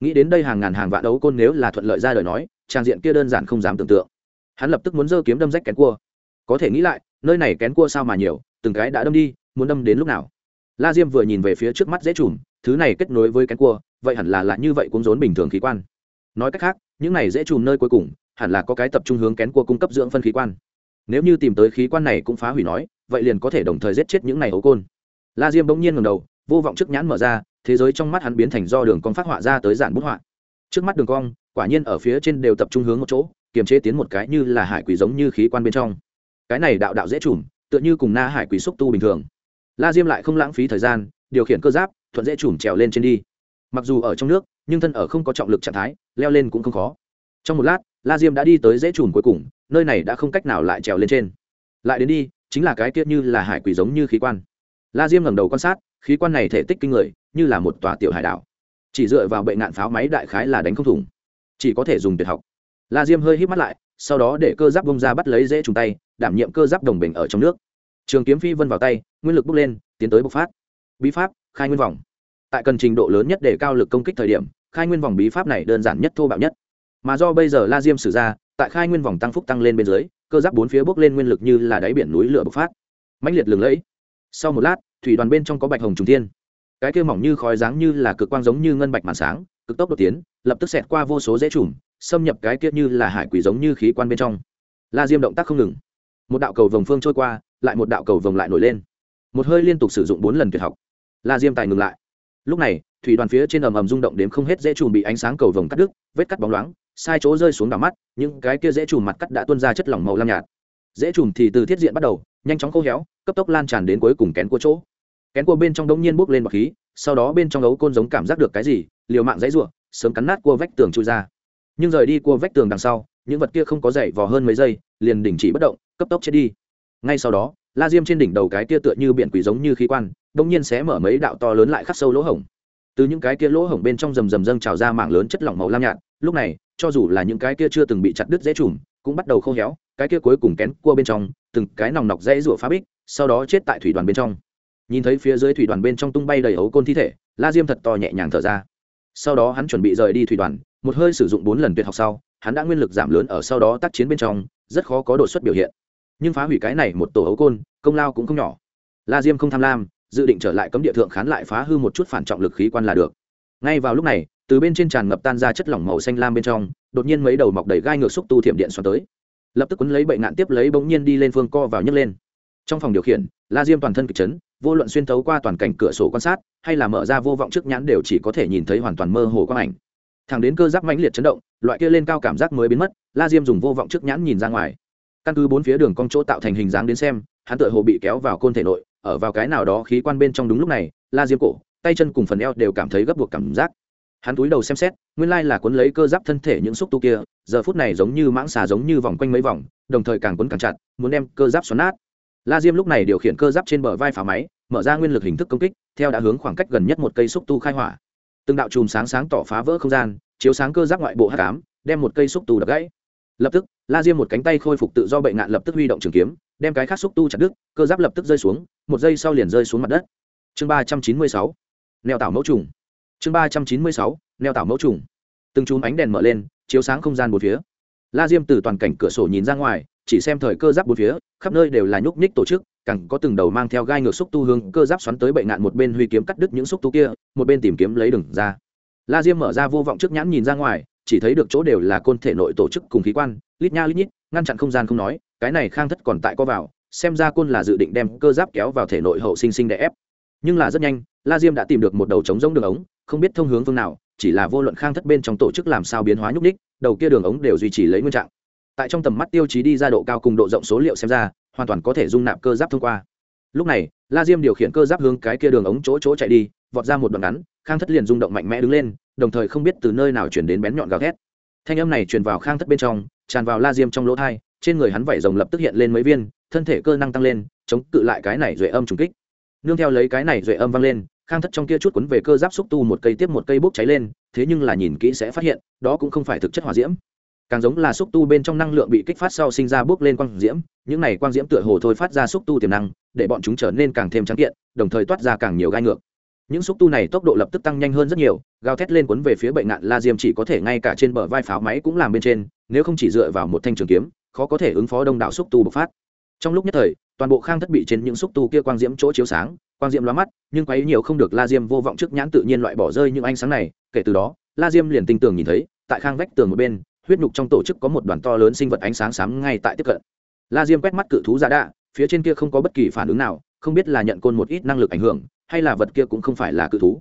Nghĩ đến đây hàng ngàn hàng vạn đấu côn nếu là thuận lợi ra đời nói, trang diện kia đơn giản không dám tưởng tượng. Hắn lập tức muốn giơ kiếm đâm rách kén cua có thể nghĩ lại, nơi này kén cua sao mà nhiều, từng cái đã đâm đi, muốn đâm đến lúc nào? La diêm vừa nhìn về phía trước mắt dễ chùm, thứ này kết nối với kén cua, vậy hẳn là là như vậy cũng rốn bình thường khí quan. Nói cách khác, những này dễ chùm nơi cuối cùng, hẳn là có cái tập trung hướng kén cua cung cấp dưỡng phân khí quan. Nếu như tìm tới khí quan này cũng phá hủy nói, vậy liền có thể đồng thời giết chết những này ấu côn. La diêm bỗng nhiên ngầm đầu, vô vọng trước nhãn mở ra, thế giới trong mắt hắn biến thành do đường cong phát họa ra tới giản bút họa. Trước mắt đường cong, quả nhiên ở phía trên đều tập trung hướng một chỗ, kiềm chế tiến một cái như là hải quỷ giống như khí quan bên trong cái này đạo đạo dễ trùm, tựa như cùng na hải quỷ xúc tu bình thường. La diêm lại không lãng phí thời gian, điều khiển cơ giáp, thuận dễ trùm trèo lên trên đi. Mặc dù ở trong nước, nhưng thân ở không có trọng lực trạng thái, leo lên cũng không khó. Trong một lát, la diêm đã đi tới dễ trùm cuối cùng, nơi này đã không cách nào lại trèo lên trên. Lại đến đi, chính là cái kia như là hải quỷ giống như khí quan. La diêm ngẩng đầu quan sát, khí quan này thể tích kinh người, như là một tòa tiểu hải đảo. Chỉ dựa vào bệ ngạn pháo máy đại khái là đánh không thủng. Chỉ có thể dùng tuyệt học. La diêm hơi hít mắt lại sau đó để cơ giáp bông ra bắt lấy dễ trùng tay, đảm nhiệm cơ giáp đồng bình ở trong nước. Trường kiếm phi vân vào tay, nguyên lực bốc lên, tiến tới bộc phát. Bí pháp, khai nguyên vòng. Tại cần trình độ lớn nhất để cao lực công kích thời điểm, khai nguyên vòng bí pháp này đơn giản nhất, thô bạo nhất. Mà do bây giờ la diêm sử ra, tại khai nguyên vòng tăng phúc tăng lên bên dưới, cơ giáp bốn phía bốc lên nguyên lực như là đáy biển núi lửa bộc phát. Mãnh liệt lừng lẫy. Sau một lát, thủy đoàn bên trong có bạch hồng trùng thiên. Cái kia mỏng như khói dáng như là cực quang giống như ngân bạch màn sáng cực tốc đột tiến, lập tức xẹt qua vô số dễ trùm xâm nhập cái kia như là hải quỷ giống như khí quan bên trong. La diêm động tác không ngừng. Một đạo cầu vồng phương trôi qua, lại một đạo cầu vồng lại nổi lên. Một hơi liên tục sử dụng bốn lần tuyệt học. La diêm tài ngừng lại. Lúc này, thủy đoàn phía trên ầm ầm rung động đến không hết dễ trùm bị ánh sáng cầu vồng cắt đứt, vết cắt bóng loáng, sai chỗ rơi xuống đỏ mắt, những cái kia dễ trùm mặt cắt đã tuôn ra chất lỏng màu lam nhạt. Dễ trùm thì từ thiết diện bắt đầu, nhanh chóng khô héo, cấp tốc lan tràn đến cuối cùng kén của chỗ. Kén của bên trong đống nhiên bốc lên bọc khí sau đó bên trong ấu côn giống cảm giác được cái gì, liều mạng dãy ruộng sớm cắn nát cua vách tường chui ra. Nhưng rời đi cua vách tường đằng sau, những vật kia không có dậy vò hơn mấy giây, liền đình chỉ bất động, cấp tốc chết đi. Ngay sau đó, la diêm trên đỉnh đầu cái kia tựa như biển quỷ giống như khí quan đống nhiên sẽ mở mấy đạo to lớn lại khắc sâu lỗ hổng. Từ những cái kia lỗ hổng bên trong rầm rầm dâng trào ra mảng lớn chất lỏng màu lam nhạt, lúc này, cho dù là những cái kia chưa từng bị chặt đứt dễ trùm cũng bắt đầu khô héo, cái kia cuối cùng kén cua bên trong, từng cái nòng nọc dễ rủa phá bích, sau đó chết tại thủy đoàn bên trong nhìn thấy phía dưới thủy đoàn bên trong tung bay đầy ấu côn thi thể, la diêm thật to nhẹ nhàng thở ra. Sau đó hắn chuẩn bị rời đi thủy đoàn, một hơi sử dụng bốn lần tuyệt học sau, hắn đã nguyên lực giảm lớn ở sau đó tác chiến bên trong, rất khó có đột xuất biểu hiện. Nhưng phá hủy cái này một tổ ấu côn, công lao cũng không nhỏ. La diêm không tham lam, dự định trở lại cấm địa thượng khán lại phá hư một chút phản trọng lực khí quan là được. Ngay vào lúc này, từ bên trên tràn ngập tan ra chất lỏng màu xanh lam bên trong, đột nhiên mấy đầu mọc đầy gai ngược xúc tu thiểm điện xoắn tới. Lập tức quấn lấy bệnh nạn tiếp lấy bỗng nhiên đi lên phương co vào nhấc lên. Trong phòng điều khiển, la diêm toàn thân kịch chấn vô luận xuyên thấu qua toàn cảnh cửa sổ quan sát, hay là mở ra vô vọng trước nhãn đều chỉ có thể nhìn thấy hoàn toàn mơ hồ quang ảnh. Thẳng đến cơ giáp mãnh liệt chấn động, loại kia lên cao cảm giác mới biến mất, la diêm dùng vô vọng trước nhãn nhìn ra ngoài. Căn cứ bốn phía đường cong chỗ tạo thành hình dáng đến xem, hắn tựa hồ bị kéo vào côn thể nội, ở vào cái nào đó khí quan bên trong đúng lúc này, la diêm cổ, tay chân cùng phần eo đều cảm thấy gấp buộc cảm giác. Hắn túi đầu xem xét, nguyên lai là cuốn lấy cơ giáp thân thể những xúc tu kia, giờ phút này giống như mãng xà giống như vòng quanh mấy vòng, đồng thời càng cuốn càng chặt, muốn đem cơ giáp xoắn nát. La diêm lúc này điều khiển cơ giáp trên bờ vai phá máy mở ra nguyên lực hình thức công kích, theo đã hướng khoảng cách gần nhất một cây xúc tu khai hỏa. Từng đạo chùm sáng sáng tỏ phá vỡ không gian, chiếu sáng cơ giáp ngoại bộ h tám đem một cây xúc tu đập gãy. Lập tức, la diêm một cánh tay khôi phục tự do bệnh nạn lập tức huy động trường kiếm, đem cái khác xúc tu chặt đứt, cơ giáp lập tức rơi xuống, một giây sau liền rơi xuống mặt đất. Chương ba trăm chín mươi sáu, neo tảo mẫu trùng. Chương ba trăm chín mươi sáu, neo tảo mẫu trùng. Từng chùm ánh đèn mở lên, chiếu sáng không gian bốn phía. La diêm từ toàn cảnh cửa sổ nhìn ra ngoài, chỉ xem thời cơ giáp bốn phía, khắp nơi đều là nhúc nhích tổ chức càng có từng đầu mang theo gai ngược xúc tu hướng cơ giáp xoắn tới bệnh nạn một bên huy kiếm cắt đứt những xúc tu kia, một bên tìm kiếm lấy đường ra. La diêm mở ra vô vọng trước nhãn nhìn ra ngoài, chỉ thấy được chỗ đều là côn thể nội tổ chức cùng khí quan, lít nha lít nhít, ngăn chặn không gian không nói, cái này khang thất còn tại co vào, xem ra côn là dự định đem cơ giáp kéo vào thể nội hậu sinh sinh để ép. Nhưng là rất nhanh, la diêm đã tìm được một đầu trống rông đường ống, không biết thông hướng phương nào, chỉ là vô luận khang thất bên trong tổ chức làm sao biến hóa nhúc ních đầu kia đường ống đều duy trì lấy nguyên trạng. Tại trong tầm mắt tiêu chí đi ra độ cao cùng độ rộng số liệu xem ra hoàn toàn có thể dung nạp cơ giáp thông qua. Lúc này, la diêm điều khiển cơ giáp hướng cái kia đường ống chỗ chỗ chạy đi, vọt ra một đoạn ngắn, khang thất liền rung động mạnh mẽ đứng lên, đồng thời không biết từ nơi nào chuyển đến bén nhọn gào thét. Thanh âm này truyền vào khang thất bên trong, tràn vào la diêm trong lỗ thai, trên người hắn vảy rồng lập tức hiện lên mấy viên, thân thể cơ năng tăng lên, chống cự lại cái này duệ âm trùng kích. Nương theo lấy cái này duệ âm vang lên, khang thất trong kia chút cuốn về cơ giáp xúc tu một cây tiếp một cây bốc cháy lên, thế nhưng là nhìn kỹ sẽ phát hiện, đó cũng không phải thực chất hỏa diễm càng giống là xúc tu bên trong năng lượng bị kích phát sau sinh ra bước lên quang diễm, những này quang diễm tựa hồ thôi phát ra xúc tu tiềm năng, để bọn chúng trở nên càng thêm trắng kiện, đồng thời toát ra càng nhiều gai ngược. Những xúc tu này tốc độ lập tức tăng nhanh hơn rất nhiều, gào thét lên cuốn về phía bệnh nạn la diêm chỉ có thể ngay cả trên bờ vai pháo máy cũng làm bên trên, nếu không chỉ dựa vào một thanh trường kiếm, khó có thể ứng phó đông đảo xúc tu bộc phát. Trong lúc nhất thời, toàn bộ khang thất bị trên những xúc tu kia quang diễm chỗ chiếu sáng, quang diễm lóa mắt, nhưng quấy nhiều không được la diêm vô vọng trước nhãn tự nhiên loại bỏ rơi những ánh sáng này, kể từ đó, la diêm liền tinh tường nhìn thấy, tại khang vách tường một bên huyết nhục trong tổ chức có một đoàn to lớn sinh vật ánh sáng sáng ngay tại tiếp cận. La diêm quét mắt cự thú giả đạ, phía trên kia không có bất kỳ phản ứng nào, không biết là nhận côn một ít năng lực ảnh hưởng, hay là vật kia cũng không phải là cự thú.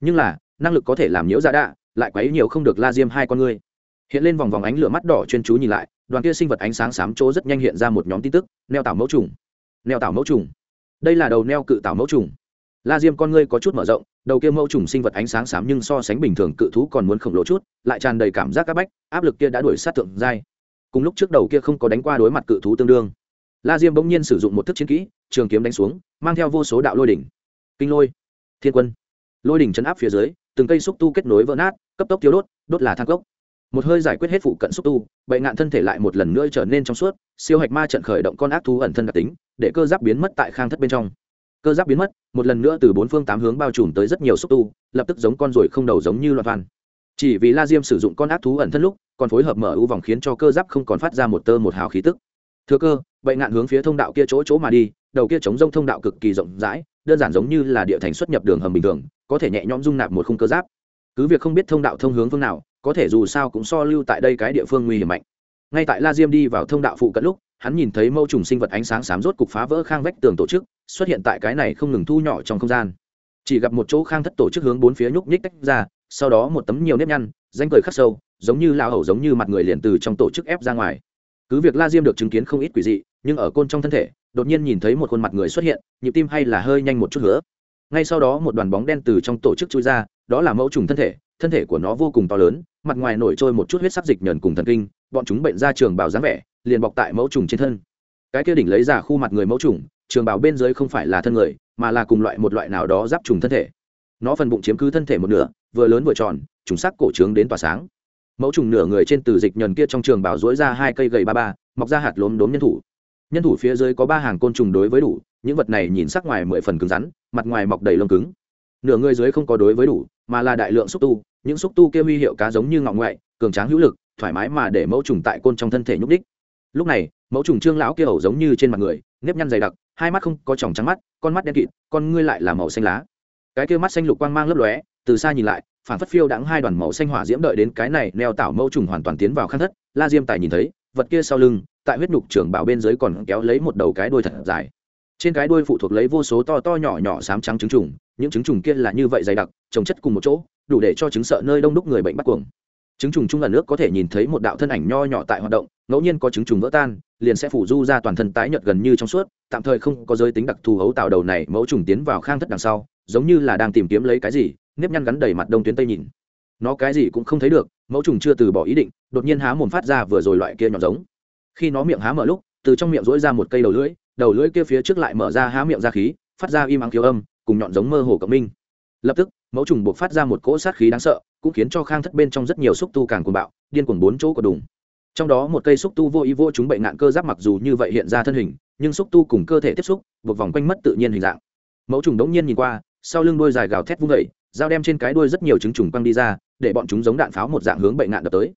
Nhưng là, năng lực có thể làm nhiễu giả đạ, lại quấy nhiều không được la diêm hai con ngươi hiện lên vòng vòng ánh lửa mắt đỏ chuyên chú nhìn lại, đoàn kia sinh vật ánh sáng xám chỗ rất nhanh hiện ra một nhóm tin tức, neo tảo mẫu trùng. Neo tảo mẫu trùng. Đây là đầu neo cự tảo mẫu trùng la diêm con ngươi có chút mở rộng, đầu kia mẫu trùng sinh vật ánh sáng xám nhưng so sánh bình thường cự thú còn muốn khổng lồ chút, lại tràn đầy cảm giác áp bách, áp lực kia đã đuổi sát thượng giai. Cùng lúc trước đầu kia không có đánh qua đối mặt cự thú tương đương. La diêm bỗng nhiên sử dụng một thức chiến kỹ, trường kiếm đánh xuống, mang theo vô số đạo lôi đỉnh. Kinh lôi, thiên quân. Lôi đỉnh chấn áp phía dưới, từng cây xúc tu kết nối vỡ nát, cấp tốc tiêu đốt đốt là thang cốc. Một hơi giải quyết hết phụ cận xúc tu bệnh nạn thân thể lại một lần nữa trở nên trong suốt, siêu hạch ma trận khởi động con ác thú ẩn thân đặc tính, để cơ giáp biến mất tại khang thất bên trong cơ giáp biến mất, một lần nữa từ bốn phương tám hướng bao trùm tới rất nhiều xúc tu, lập tức giống con ruồi không đầu giống như loạt văn. Chỉ vì la diêm sử dụng con ác thú ẩn thân lúc, còn phối hợp mở ưu vòng khiến cho cơ giáp không còn phát ra một tơ một hào khí tức. Thừa cơ bệnh nạn hướng phía thông đạo kia chỗ chỗ mà đi, đầu kia chống rông thông đạo cực kỳ rộng rãi, đơn giản giống như là địa thành xuất nhập đường hầm bình thường, có thể nhẹ nhõm dung nạp một khung cơ giáp. Cứ việc không biết thông đạo thông hướng phương nào, có thể dù sao cũng so lưu tại đây cái địa phương nguy hiểm mạnh. Ngay tại la diêm đi vào thông đạo phụ cận lúc hắn nhìn thấy mâu trùng sinh vật ánh sáng xám rốt cục phá vỡ khang vách tường tổ chức, xuất hiện tại cái này không ngừng thu nhỏ trong không gian. Chỉ gặp một chỗ khang thất tổ chức hướng bốn phía nhúc nhích tách ra, sau đó một tấm nhiều nếp nhăn, danh cười khắc sâu, giống như lao hầu giống như mặt người liền từ trong tổ chức ép ra ngoài. Cứ việc la diêm được chứng kiến không ít quỷ dị, nhưng ở côn trong thân thể, đột nhiên nhìn thấy một khuôn mặt người xuất hiện, nhịp tim hay là hơi nhanh một chút nữa ngay sau đó một đoàn bóng đen từ trong tổ chức chui ra, đó là mẫu trùng thân thể thân thể của nó vô cùng to lớn, mặt ngoài nổi trôi một chút huyết sắc dịch nhờn cùng thần kinh, bọn chúng bệnh ra trường bào dáng vẻ liền bọc tại mẫu trùng trên thân. Cái kia đỉnh lấy giả khu mặt người mẫu trùng, trường bào bên dưới không phải là thân người, mà là cùng loại một loại nào đó giáp trùng thân thể. Nó phần bụng chiếm cứ thân thể một nửa, vừa lớn vừa tròn, trùng sắc cổ trướng đến tỏa sáng. Mẫu trùng nửa người trên từ dịch nhờn kia trong trường bảo dối ra hai cây gầy ba ba, mọc ra hạt lốm đốm nhân thủ. Nhân thủ phía dưới có ba hàng côn trùng đối với đủ, những vật này nhìn sắc ngoài mười phần cứng rắn, mặt ngoài mọc đầy lông cứng. Nửa người dưới không có đối với đủ, mà là đại lượng xúc tu, những xúc tu kia huy hiệu cá giống như ngọng ngoại, cường tráng hữu lực, thoải mái mà để mẫu trùng tại côn trong thân thể nhúc đích lúc này, mẫu trùng trương lão kia ẩu giống như trên mặt người, nếp nhăn dày đặc, hai mắt không có tròng trắng mắt, con mắt đen kịt, con ngươi lại là màu xanh lá. Cái kia mắt xanh lục quang mang lấp lóe, từ xa nhìn lại, phản phất phiêu đãng hai đoàn màu xanh hỏa diễm đợi đến cái này neo tạo mẫu trùng hoàn toàn tiến vào khăn thất, la diêm tài nhìn thấy, vật kia sau lưng, tại huyết nhục trưởng bảo bên dưới còn kéo lấy một đầu cái đuôi thật dài. Trên cái đuôi phụ thuộc lấy vô số to to nhỏ nhỏ xám trắng trứng trùng, những trứng trùng kia là như vậy dày đặc, trồng chất cùng một chỗ, đủ để cho trứng sợ nơi đông đúc người bệnh bắt cuồng trứng trùng trung ẩn nước có thể nhìn thấy một đạo thân ảnh nho nhỏ tại hoạt động, ngẫu nhiên có trứng trùng vỡ tan, liền sẽ phủ du ra toàn thân tái nhợt gần như trong suốt, tạm thời không có giới tính đặc thù hấu tạo đầu này, mẫu trùng tiến vào khang thất đằng sau, giống như là đang tìm kiếm lấy cái gì, nếp nhăn gắn đầy mặt đông tuyến tây nhìn. Nó cái gì cũng không thấy được, mẫu trùng chưa từ bỏ ý định, đột nhiên há mồm phát ra vừa rồi loại kia nhọn giống. Khi nó miệng há mở lúc, từ trong miệng rỗi ra một cây đầu lưỡi đầu lưỡi kia phía trước lại mở ra há miệng ra khí, phát ra im ắng thiếu âm, cùng nhọn giống mơ hồ cộng minh. Lập tức, mẫu trùng buộc phát ra một cỗ sát khí đáng sợ cũng khiến cho khang thất bên trong rất nhiều xúc tu càng cuồng bạo, điên cuồng bốn chỗ của đùng. Trong đó một cây xúc tu vô ý vô chúng bệnh nạn cơ giáp mặc dù như vậy hiện ra thân hình, nhưng xúc tu cùng cơ thể tiếp xúc, buộc vòng quanh mất tự nhiên hình dạng. Mẫu trùng đống nhiên nhìn qua, sau lưng đôi dài gào thét vung vẩy dao đem trên cái đuôi rất nhiều trứng trùng quăng đi ra, để bọn chúng giống đạn pháo một dạng hướng bệnh nạn đập tới.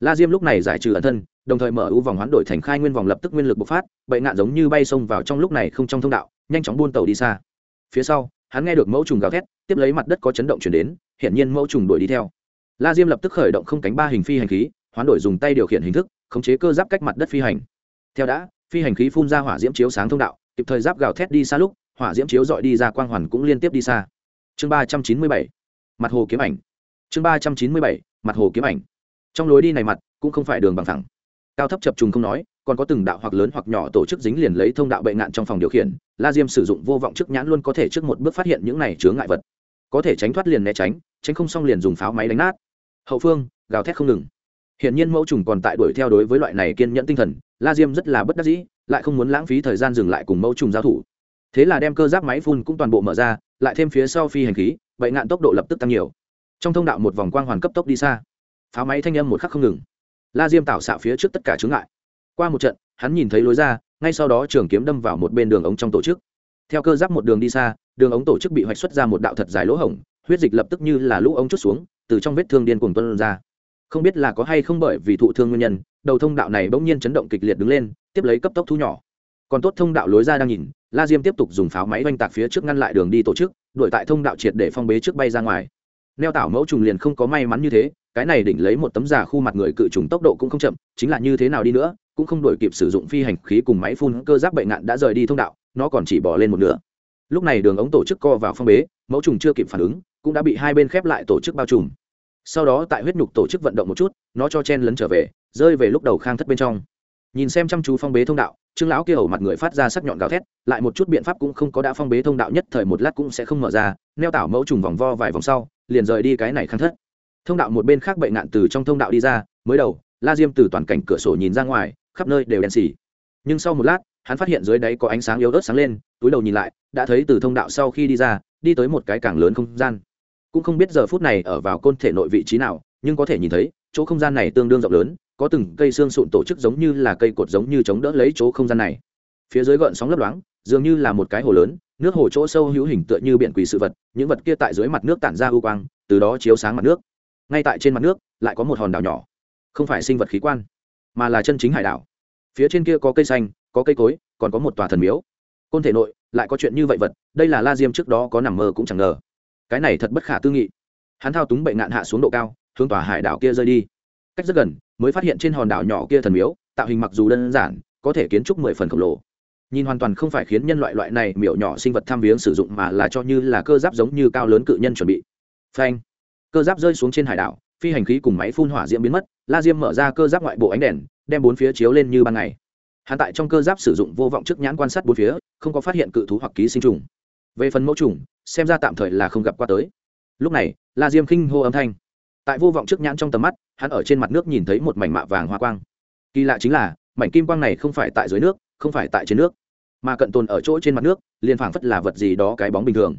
La diêm lúc này giải trừ ẩn thân, đồng thời mở ưu vòng hoán đổi thành khai nguyên vòng lập tức nguyên lực bộc phát bệnh nạn giống như bay xông vào trong lúc này không trong thông đạo, nhanh chóng buôn tàu đi xa. Phía sau, hắn nghe được mẫu trùng gào thét, tiếp lấy mặt đất có chấn động chuyển đến hiển nhiên mẫu trùng đuổi đi theo. La diêm lập tức khởi động không cánh ba hình phi hành khí, hoán đổi dùng tay điều khiển hình thức, khống chế cơ giáp cách mặt đất phi hành. Theo đã, phi hành khí phun ra hỏa diễm chiếu sáng thông đạo, kịp thời giáp gào thét đi xa lúc, hỏa diễm chiếu dọi đi ra quang hoàn cũng liên tiếp đi xa. Chương ba trăm chín mươi bảy, mặt hồ kiếm ảnh. Chương ba trăm chín mươi bảy, mặt hồ kiếm ảnh. Trong lối đi này mặt, cũng không phải đường bằng thẳng cao thấp chập trùng không nói, còn có từng đạo hoặc lớn hoặc nhỏ tổ chức dính liền lấy thông đạo bệnh nạn trong phòng điều khiển, la diêm sử dụng vô vọng trước nhãn luôn có thể trước một bước phát hiện những này chứa ngại vật có thể tránh thoát liền né tránh tránh không xong liền dùng pháo máy đánh nát. Hậu phương, gào thét không ngừng. Hiện nhiên mẫu trùng còn tại đuổi theo đối với loại này kiên nhẫn tinh thần, la diêm rất là bất đắc dĩ, lại không muốn lãng phí thời gian dừng lại cùng mẫu trùng giao thủ. Thế là đem cơ giáp máy phun cũng toàn bộ mở ra, lại thêm phía sau phi hành khí, vậy ngạn tốc độ lập tức tăng nhiều. Trong thông đạo một vòng quang hoàn cấp tốc đi xa. Pháo máy thanh âm một khắc không ngừng. La diêm tạo xạ phía trước tất cả chướng ngại. Qua một trận, hắn nhìn thấy lối ra, ngay sau đó trường kiếm đâm vào một bên đường ống trong tổ chức. Theo cơ giáp một đường đi xa đường ống tổ chức bị hoạch xuất ra một đạo thật dài lỗ hổng, huyết dịch lập tức như là lũ ống chút xuống, từ trong vết thương điên cuồng tuân ra. Không biết là có hay không bởi vì thụ thương nguyên nhân, đầu thông đạo này bỗng nhiên chấn động kịch liệt đứng lên, tiếp lấy cấp tốc thu nhỏ. Còn tốt thông đạo lối ra đang nhìn, la diêm tiếp tục dùng pháo máy oanh tạc phía trước ngăn lại đường đi tổ chức, đuổi tại thông đạo triệt để phong bế trước bay ra ngoài. Neo tảo mẫu trùng liền không có may mắn như thế, cái này đỉnh lấy một tấm giả khu mặt người cự trùng tốc độ cũng không chậm, chính là như thế nào đi nữa, cũng không đổi kịp sử dụng phi hành khí cùng máy phun cơ giáp bệnh nạn đã rời đi thông đạo, nó còn chỉ bỏ lên một nửa lúc này đường ống tổ chức co vào phong bế, mẫu trùng chưa kịp phản ứng, cũng đã bị hai bên khép lại tổ chức bao trùm. Sau đó tại huyết nhục tổ chức vận động một chút, nó cho chen lấn trở về, rơi về lúc đầu khang thất bên trong. Nhìn xem chăm chú phong bế thông đạo, trương lão kia ẩu mặt người phát ra sắc nhọn gào thét, lại một chút biện pháp cũng không có đã phong bế thông đạo nhất thời một lát cũng sẽ không mở ra, neo tảo mẫu trùng vòng vo vài vòng sau, liền rời đi cái này khang thất. Thông đạo một bên khác bệnh nạn từ trong thông đạo đi ra, mới đầu, la diêm từ toàn cảnh cửa sổ nhìn ra ngoài, khắp nơi đều đèn xì nhưng sau một lát hắn phát hiện dưới đáy có ánh sáng yếu ớt sáng lên, túi đầu nhìn lại, đã thấy từ thông đạo sau khi đi ra, đi tới một cái càng lớn không gian. Cũng không biết giờ phút này ở vào côn thể nội vị trí nào, nhưng có thể nhìn thấy, chỗ không gian này tương đương rộng lớn, có từng cây xương sụn tổ chức giống như là cây cột giống như chống đỡ lấy chỗ không gian này. Phía dưới gợn sóng lấp loáng, dường như là một cái hồ lớn, nước hồ chỗ sâu hữu hình tựa như biển quỷ sự vật, những vật kia tại dưới mặt nước tản ra ưu quang, từ đó chiếu sáng mặt nước. Ngay tại trên mặt nước, lại có một hòn đảo nhỏ. Không phải sinh vật khí quan, mà là chân chính hải đảo. Phía trên kia có cây xanh có cây cối, còn có một tòa thần miếu. Côn thể nội, lại có chuyện như vậy vật, đây là la diêm trước đó có nằm mơ cũng chẳng ngờ. Cái này thật bất khả tư nghị. Hắn thao túng bệnh nạn hạ xuống độ cao, hướng tòa hải đảo kia rơi đi. Cách rất gần, mới phát hiện trên hòn đảo nhỏ kia thần miếu, tạo hình mặc dù đơn giản, có thể kiến trúc mười phần khổng lồ. Nhìn hoàn toàn không phải khiến nhân loại loại này miểu nhỏ sinh vật tham viếng sử dụng mà là cho như là cơ giáp giống như cao lớn cự nhân chuẩn bị. Phanh. Cơ giáp rơi xuống trên hải đảo, phi hành khí cùng máy phun hỏa diễm biến mất, la diêm mở ra cơ giáp ngoại bộ ánh đèn, đem bốn phía chiếu lên như ban ngày hắn tại trong cơ giáp sử dụng vô vọng trước nhãn quan sát bốn phía, không có phát hiện cự thú hoặc ký sinh trùng. Về phần mẫu trùng, xem ra tạm thời là không gặp qua tới. Lúc này, la diêm khinh hô âm thanh. Tại vô vọng trước nhãn trong tầm mắt, hắn ở trên mặt nước nhìn thấy một mảnh mạ vàng hoa quang. Kỳ lạ chính là, mảnh kim quang này không phải tại dưới nước, không phải tại trên nước, mà cận tồn ở chỗ trên mặt nước, liền phảng phất là vật gì đó cái bóng bình thường.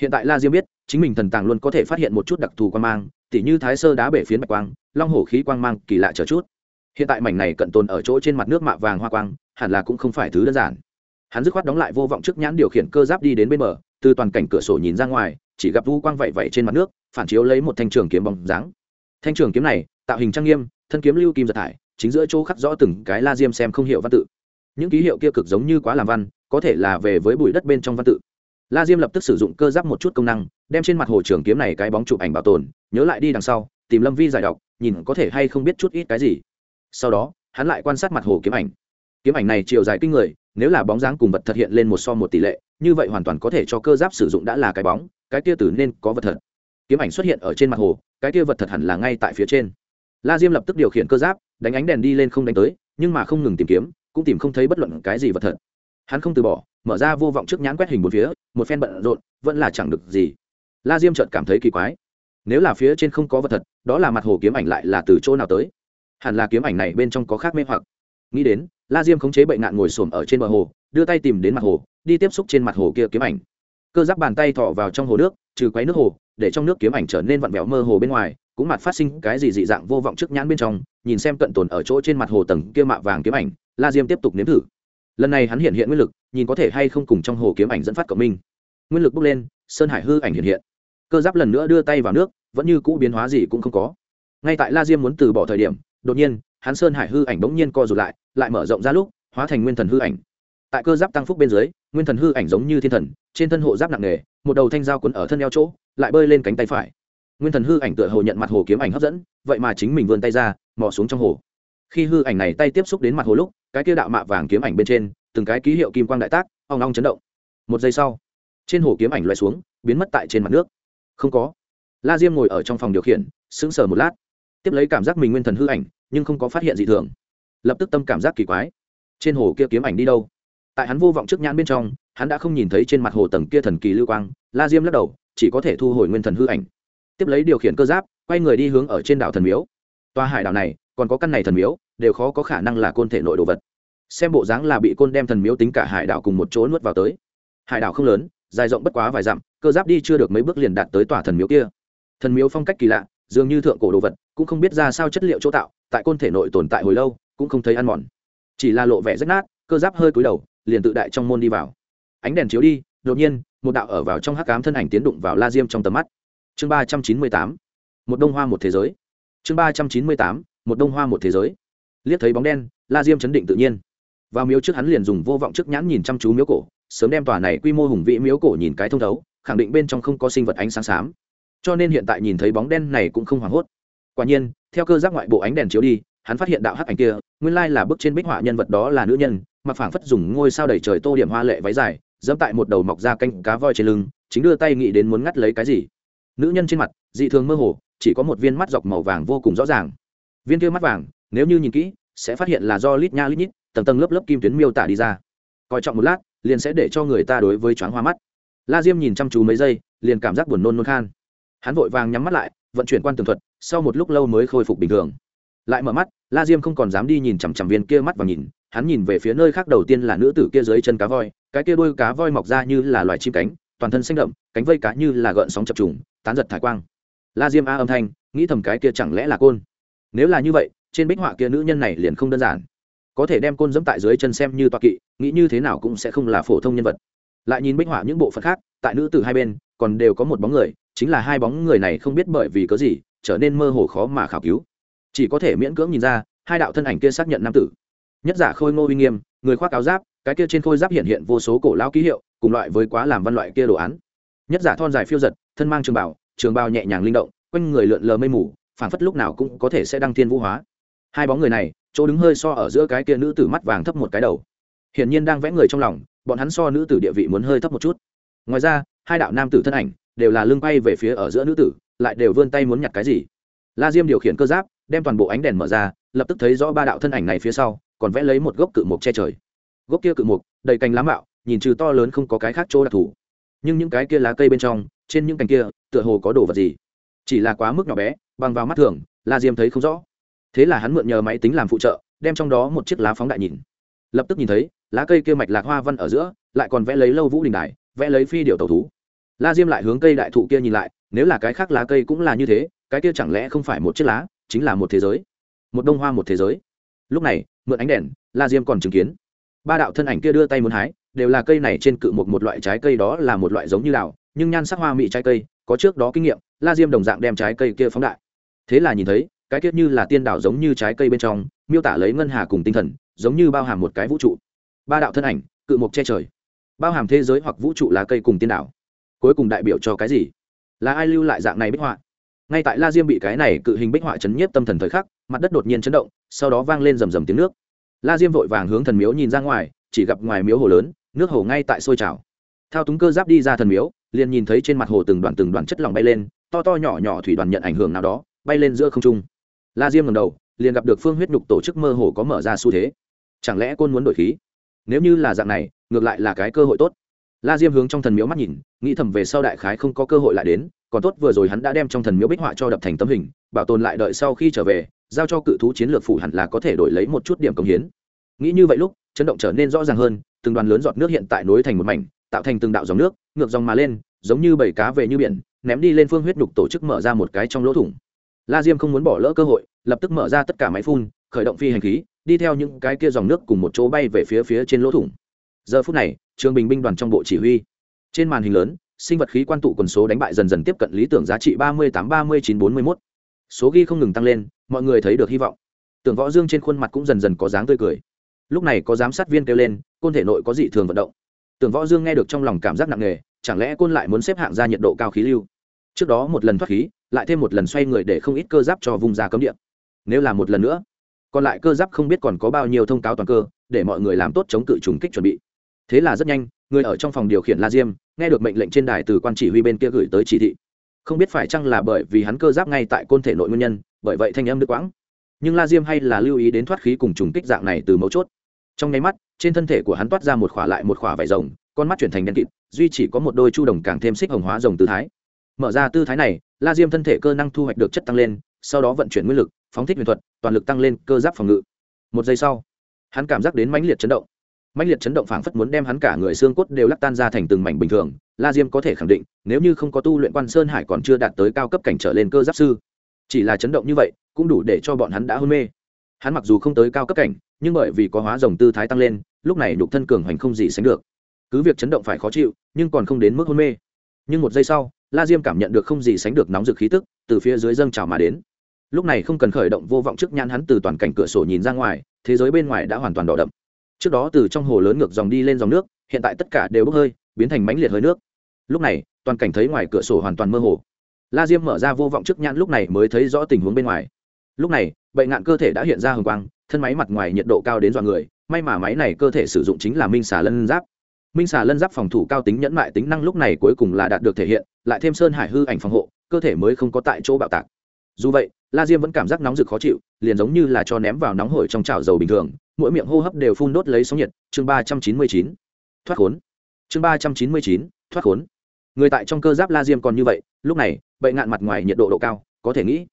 Hiện tại la diêm biết, chính mình thần tàng luôn có thể phát hiện một chút đặc thù quan mang, tỉ như thái sơ đá bể phiến bạch quang, long hổ khí quang mang kỳ lạ chờ chút hiện tại mảnh này cận tồn ở chỗ trên mặt nước mạ vàng hoa quang, hẳn là cũng không phải thứ đơn giản. Hắn dứt khoát đóng lại vô vọng trước nhãn điều khiển cơ giáp đi đến bên bờ, từ toàn cảnh cửa sổ nhìn ra ngoài, chỉ gặp vu quang vẩy vẩy trên mặt nước, phản chiếu lấy một thanh trường kiếm bóng dáng. Thanh trường kiếm này, tạo hình trang nghiêm, thân kiếm lưu kim giật thải, chính giữa chỗ khắc rõ từng cái la diêm xem không hiểu văn tự. Những ký hiệu kia cực giống như quá làm văn, có thể là về với bụi đất bên trong văn tự. La diêm lập tức sử dụng cơ giáp một chút công năng, đem trên mặt hồ trường kiếm này cái bóng chụp ảnh bảo tồn, nhớ lại đi đằng sau, tìm lâm vi giải đọc, nhìn có thể hay không biết chút ít cái gì sau đó, hắn lại quan sát mặt hồ kiếm ảnh. Kiếm ảnh này chiều dài kinh người, nếu là bóng dáng cùng vật thật hiện lên một so một tỷ lệ, như vậy hoàn toàn có thể cho cơ giáp sử dụng đã là cái bóng, cái kia tử nên có vật thật. Kiếm ảnh xuất hiện ở trên mặt hồ, cái kia vật thật hẳn là ngay tại phía trên. La diêm lập tức điều khiển cơ giáp, đánh ánh đèn đi lên không đánh tới, nhưng mà không ngừng tìm kiếm, cũng tìm không thấy bất luận cái gì vật thật. Hắn không từ bỏ, mở ra vô vọng trước nhãn quét hình một phía, một phen bận rộn, vẫn là chẳng được gì. La diêm chợt cảm thấy kỳ quái. Nếu là phía trên không có vật thật, đó là mặt hồ kiếm ảnh lại là từ chỗ nào tới? Hẳn là kiếm ảnh này bên trong có khác mê hoặc. Nghĩ đến, la diêm khống chế bệnh nạn ngồi xổm ở trên bờ hồ, đưa tay tìm đến mặt hồ, đi tiếp xúc trên mặt hồ kia kiếm ảnh. Cơ giác bàn tay thọ vào trong hồ nước, trừ quấy nước hồ, để trong nước kiếm ảnh trở nên vặn vẹo mơ hồ bên ngoài, cũng mặt phát sinh cái gì dị dạng vô vọng trước nhãn bên trong, nhìn xem cận tồn ở chỗ trên mặt hồ tầng kia mạ vàng kiếm ảnh, la diêm tiếp tục nếm thử. Lần này hắn hiện hiện nguyên lực, nhìn có thể hay không cùng trong hồ kiếm ảnh dẫn phát cộng minh. Nguyên lực bốc lên, sơn hải hư ảnh hiện hiện. Cơ giáp lần nữa đưa tay vào nước, vẫn như cũ biến hóa gì cũng không có. Ngay tại la diêm muốn từ bỏ thời điểm đột nhiên, hắn sơn hải hư ảnh bỗng nhiên co rụt lại lại mở rộng ra lúc, hóa thành nguyên thần hư ảnh. Tại cơ giáp tăng phúc bên dưới, nguyên thần hư ảnh giống như thiên thần, trên thân hộ giáp nặng nề, một đầu thanh dao quấn ở thân eo chỗ, lại bơi lên cánh tay phải. Nguyên thần hư ảnh tựa hồ nhận mặt hồ kiếm ảnh hấp dẫn, vậy mà chính mình vươn tay ra, mò xuống trong hồ. Khi hư ảnh này tay tiếp xúc đến mặt hồ lúc, cái kia đạo mạ vàng kiếm ảnh bên trên, từng cái ký hiệu kim quang đại tác, ong ong chấn động. Một giây sau, trên hồ kiếm ảnh loại xuống, biến mất tại trên mặt nước. Không có. La diêm ngồi ở trong phòng điều khiển, sững sờ một lát tiếp lấy cảm giác mình nguyên thần hư ảnh, nhưng không có phát hiện gì thường. Lập tức tâm cảm giác kỳ quái. Trên hồ kia kiếm ảnh đi đâu? Tại hắn vô vọng trước nhãn bên trong, hắn đã không nhìn thấy trên mặt hồ tầng kia thần kỳ lưu quang, la diêm lắc đầu, chỉ có thể thu hồi nguyên thần hư ảnh. Tiếp lấy điều khiển cơ giáp, quay người đi hướng ở trên đảo thần miếu. Toa hải đảo này, còn có căn này thần miếu, đều khó có khả năng là côn thể nội đồ vật. Xem bộ dáng là bị côn đem thần miếu tính cả hải đảo cùng một chỗ nuốt vào tới. Hải đảo không lớn, dài rộng bất quá vài dặm, cơ giáp đi chưa được mấy bước liền đạt tới tòa thần miếu kia. Thần miếu phong cách kỳ lạ dường như thượng cổ đồ vật, cũng không biết ra sao chất liệu chỗ tạo, tại côn thể nội tồn tại hồi lâu, cũng không thấy ăn mòn. Chỉ là lộ vẻ rách nát, cơ giáp hơi cúi đầu, liền tự đại trong môn đi vào. Ánh đèn chiếu đi, đột nhiên, một đạo ở vào trong hắc cám thân ảnh tiến đụng vào la diêm trong tầm mắt. Chương ba trăm chín mươi tám, một đông hoa một thế giới. Chương ba trăm chín mươi tám, một đông hoa một thế giới. Liếc thấy bóng đen, la diêm chấn định tự nhiên. Vào miếu trước hắn liền dùng vô vọng trước nhãn nhìn chăm chú miếu cổ, sớm đem tòa này quy mô hùng vĩ miếu cổ nhìn cái thông thấu, khẳng định bên trong không có sinh vật ánh sáng xám cho nên hiện tại nhìn thấy bóng đen này cũng không hoảng hốt. Quả nhiên, theo cơ giác ngoại bộ ánh đèn chiếu đi, hắn phát hiện đạo hắc ảnh kia, nguyên lai là bức trên bích họa nhân vật đó là nữ nhân, mặc phảng phất dùng ngôi sao đầy trời tô điểm hoa lệ váy dài dẫm tại một đầu mọc ra canh cá voi trên lưng, chính đưa tay nghĩ đến muốn ngắt lấy cái gì. Nữ nhân trên mặt, dị thường mơ hồ, chỉ có một viên mắt dọc màu vàng vô cùng rõ ràng. Viên kia mắt vàng, nếu như nhìn kỹ, sẽ phát hiện là do lít nha lít nhít, tầng tầng lớp lớp kim tuyến miêu tả đi ra. Coi trọng một lát, liền sẽ để cho người ta đối với choáng hoa mắt. La diêm nhìn chăm chú mấy giây, liền cảm giác buồn nôn nôn khan hắn vội vàng nhắm mắt lại, vận chuyển quan tường thuật, sau một lúc lâu mới khôi phục bình thường. Lại mở mắt, la diêm không còn dám đi nhìn chằm chằm viên kia mắt và nhìn, hắn nhìn về phía nơi khác đầu tiên là nữ tử kia dưới chân cá voi, cái kia đôi cá voi mọc ra như là loài chim cánh, toàn thân xanh đậm, cánh vây cá như là gợn sóng chập trùng, tán giật thải quang. La diêm a âm thanh, nghĩ thầm cái kia chẳng lẽ là côn. Nếu là như vậy, trên bích họa kia nữ nhân này liền không đơn giản. Có thể đem côn dẫm tại dưới chân xem như toa kỵ, nghĩ như thế nào cũng sẽ không là phổ thông nhân vật. Lại nhìn bích họa những bộ phận khác, tại nữ tử hai bên, còn đều có một bóng người chính là hai bóng người này không biết bởi vì cớ gì, trở nên mơ hồ khó mà khảo cứu. Chỉ có thể miễn cưỡng nhìn ra, hai đạo thân ảnh kia xác nhận nam tử. Nhất giả khôi ngô uy nghiêm, người khoác áo giáp, cái kia trên khôi giáp hiện hiện vô số cổ lão ký hiệu, cùng loại với quá làm văn loại kia đồ án. Nhất giả thon dài phiêu giật, thân mang trường bảo trường bào nhẹ nhàng linh động, quanh người lượn lờ mây mù, phảng phất lúc nào cũng có thể sẽ đăng thiên vũ hóa. Hai bóng người này, chỗ đứng hơi so ở giữa cái kia nữ tử mắt vàng thấp một cái đầu. Hiển nhiên đang vẽ người trong lòng, bọn hắn so nữ tử địa vị muốn hơi thấp một chút. Ngoài ra, hai đạo nam tử thân ảnh đều là lưng bay về phía ở giữa nữ tử, lại đều vươn tay muốn nhặt cái gì. La diêm điều khiển cơ giáp, đem toàn bộ ánh đèn mở ra, lập tức thấy rõ ba đạo thân ảnh này phía sau, còn vẽ lấy một gốc cự mục che trời. Gốc kia cự mục, đầy cành lá mạo, nhìn trừ to lớn không có cái khác chỗ đặc thù. Nhưng những cái kia lá cây bên trong, trên những cành kia, tựa hồ có đồ vật gì? Chỉ là quá mức nhỏ bé, bằng vào mắt thường, la diêm thấy không rõ. Thế là hắn mượn nhờ máy tính làm phụ trợ, đem trong đó một chiếc lá phóng đại nhìn. Lập tức nhìn thấy, lá cây kia mạch lạc hoa văn ở giữa, lại còn vẽ lấy lâu vũ đình đài, vẽ lấy phi điệu tàu thú la diêm lại hướng cây đại thụ kia nhìn lại, nếu là cái khác lá cây cũng là như thế, cái kia chẳng lẽ không phải một chiếc lá, chính là một thế giới? Một đông hoa một thế giới. Lúc này, mượn ánh đèn, la diêm còn chứng kiến. Ba đạo thân ảnh kia đưa tay muốn hái, đều là cây này trên cự một một loại trái cây đó là một loại giống như đào, nhưng nhan sắc hoa mị trái cây, có trước đó kinh nghiệm, la diêm đồng dạng đem trái cây kia phóng đại. Thế là nhìn thấy, cái kia như là tiên đảo giống như trái cây bên trong, miêu tả lấy ngân hà cùng tinh thần, giống như bao hàm một cái vũ trụ. Ba đạo thân ảnh, cự mộc che trời. Bao hàm thế giới hoặc vũ trụ lá cây cùng tiên đảo cuối cùng đại biểu cho cái gì? Là ai lưu lại dạng này bích họa? Ngay tại la diêm bị cái này cự hình bích họa chấn nhiếp tâm thần thời khắc, mặt đất đột nhiên chấn động, sau đó vang lên rầm rầm tiếng nước. La diêm vội vàng hướng thần miếu nhìn ra ngoài, chỉ gặp ngoài miếu hồ lớn, nước hồ ngay tại sôi trào. Thao túng cơ giáp đi ra thần miếu, liền nhìn thấy trên mặt hồ từng đoàn từng đoàn chất lỏng bay lên, to to nhỏ nhỏ thủy đoàn nhận ảnh hưởng nào đó, bay lên giữa không trung. La diêm ngầm đầu, liền gặp được phương huyết nhục tổ chức mơ hồ có mở ra xu thế. Chẳng lẽ côn muốn đổi khí? Nếu như là dạng này, ngược lại là cái cơ hội tốt la diêm hướng trong thần miếu mắt nhìn, nghĩ thầm về sau đại khái không có cơ hội lại đến, còn tốt vừa rồi hắn đã đem trong thần miếu bích họa cho đập thành tấm hình, bảo tồn lại đợi sau khi trở về, giao cho cự thú chiến lược phủ hẳn là có thể đổi lấy một chút điểm công hiến. Nghĩ như vậy lúc, chấn động trở nên rõ ràng hơn, từng đoàn lớn giọt nước hiện tại nối thành một mảnh, tạo thành từng đạo dòng nước, ngược dòng mà lên, giống như bảy cá về như biển, ném đi lên phương huyết đục tổ chức mở ra một cái trong lỗ thủng. La diêm không muốn bỏ lỡ cơ hội, lập tức mở ra tất cả máy phun, khởi động phi hành khí, đi theo những cái kia dòng nước cùng một chỗ bay về phía phía trên lỗ thủng. Giờ phút này trường bình binh đoàn trong bộ chỉ huy. Trên màn hình lớn, sinh vật khí quan tụ quần số đánh bại dần dần tiếp cận lý tưởng giá trị ba mươi tám ba mươi chín bốn mươi mốt. Số ghi không ngừng tăng lên, mọi người thấy được hy vọng. Tưởng võ dương trên khuôn mặt cũng dần dần có dáng tươi cười. Lúc này có giám sát viên kêu lên, côn thể nội có dị thường vận động. Tưởng võ dương nghe được trong lòng cảm giác nặng nề, chẳng lẽ côn lại muốn xếp hạng ra nhiệt độ cao khí lưu? Trước đó một lần thoát khí, lại thêm một lần xoay người để không ít cơ giáp cho vùng ra cấm điện nếu là một lần nữa, còn lại cơ giáp không biết còn có bao nhiêu thông cáo toàn cơ, để mọi người làm tốt chống cự trùng kích chuẩn bị thế là rất nhanh, người ở trong phòng điều khiển la diêm, nghe được mệnh lệnh trên đài từ quan chỉ huy bên kia gửi tới chỉ thị. Không biết phải chăng là bởi vì hắn cơ giáp ngay tại côn thể nội nguyên nhân, bởi vậy thanh âm đứt quãng. Nhưng la diêm hay là lưu ý đến thoát khí cùng trùng kích dạng này từ mấu chốt. Trong nháy mắt, trên thân thể của hắn toát ra một khỏa lại một khỏa vải rồng, con mắt chuyển thành đen kịt, duy chỉ có một đôi chu đồng càng thêm xích hồng hóa rồng tư thái. Mở ra tư thái này, la diêm thân thể cơ năng thu hoạch được chất tăng lên, sau đó vận chuyển nguyên lực, phóng thích huyền thuật, toàn lực tăng lên cơ giáp phòng ngự. Một giây sau, hắn cảm giác đến mãnh liệt chấn động mạnh liệt chấn động phảng phất muốn đem hắn cả người xương cốt đều lắc tan ra thành từng mảnh bình thường. La diêm có thể khẳng định, nếu như không có tu luyện quan sơn hải còn chưa đạt tới cao cấp cảnh trở lên cơ giáp sư, chỉ là chấn động như vậy, cũng đủ để cho bọn hắn đã hôn mê. Hắn mặc dù không tới cao cấp cảnh, nhưng bởi vì có hóa rồng tư thái tăng lên, lúc này đục thân cường hoành không gì sánh được. Cứ việc chấn động phải khó chịu, nhưng còn không đến mức hôn mê. Nhưng một giây sau, la diêm cảm nhận được không gì sánh được nóng rực khí tức, từ phía dưới dâng trào mà đến. Lúc này không cần khởi động vô vọng trước nhãn hắn từ toàn cảnh cửa sổ nhìn ra ngoài, thế giới bên ngoài đã hoàn toàn đỏ đậm trước đó từ trong hồ lớn ngược dòng đi lên dòng nước, hiện tại tất cả đều bốc hơi, biến thành mánh liệt hơi nước. Lúc này, toàn cảnh thấy ngoài cửa sổ hoàn toàn mơ hồ. La diêm mở ra vô vọng trước nhãn lúc này mới thấy rõ tình huống bên ngoài. Lúc này bệnh ngạn cơ thể đã hiện ra hồng quang, thân máy mặt ngoài nhiệt độ cao đến dọa người, may mà máy này cơ thể sử dụng chính là minh xà lân giáp. Minh xà lân giáp phòng thủ cao tính nhẫn mại tính năng lúc này cuối cùng là đạt được thể hiện, lại thêm sơn hải hư ảnh phòng hộ, cơ thể mới không có tại chỗ bạo tạc. Dù vậy, la diêm vẫn cảm giác nóng rực khó chịu, liền giống như là cho ném vào nóng hổi trong chảo dầu bình thường mỗi miệng hô hấp đều phun đốt lấy sóng nhiệt. Chương ba trăm chín mươi chín, thoát khốn. Chương ba trăm chín mươi chín, thoát khốn. Người tại trong cơ giáp la diêm còn như vậy, lúc này bệnh ngạn mặt ngoài nhiệt độ độ cao, có thể nghĩ.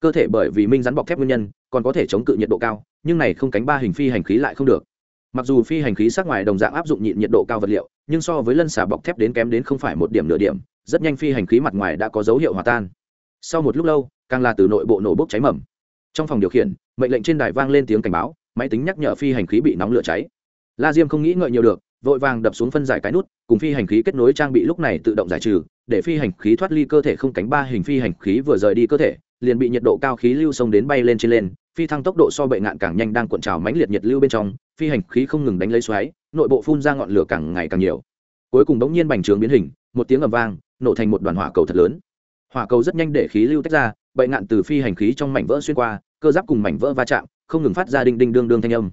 Cơ thể bởi vì minh rắn bọc thép nguyên nhân, còn có thể chống cự nhiệt độ cao, nhưng này không cánh ba hình phi hành khí lại không được. Mặc dù phi hành khí sát ngoài đồng dạng áp dụng nhịn nhiệt độ cao vật liệu, nhưng so với lân xả bọc thép đến kém đến không phải một điểm nửa điểm, rất nhanh phi hành khí mặt ngoài đã có dấu hiệu hòa tan. Sau một lúc lâu, càng là từ nội bộ nổ bốc cháy mầm. Trong phòng điều khiển, mệnh lệnh trên đài vang lên tiếng cảnh báo máy tính nhắc nhở phi hành khí bị nóng lửa cháy. La diêm không nghĩ ngợi nhiều được, vội vàng đập xuống phân giải cái nút, cùng phi hành khí kết nối trang bị lúc này tự động giải trừ, để phi hành khí thoát ly cơ thể không cánh ba hình phi hành khí vừa rời đi cơ thể, liền bị nhiệt độ cao khí lưu sông đến bay lên trên lên, phi thăng tốc độ so bệ ngạn càng nhanh đang cuộn trào mãnh liệt nhiệt lưu bên trong, phi hành khí không ngừng đánh lấy xoáy, nội bộ phun ra ngọn lửa càng ngày càng nhiều. Cuối cùng đống nhiên bành trướng biến hình, một tiếng ầm vang, nổ thành một đoàn hỏa cầu thật lớn. Hỏa cầu rất nhanh để khí lưu tách ra, bệ ngạn từ phi hành khí trong mảnh vỡ xuyên qua, cơ giáp cùng mảnh vỡ va chạm không ngừng phát ra đinh đinh đương đương thanh âm.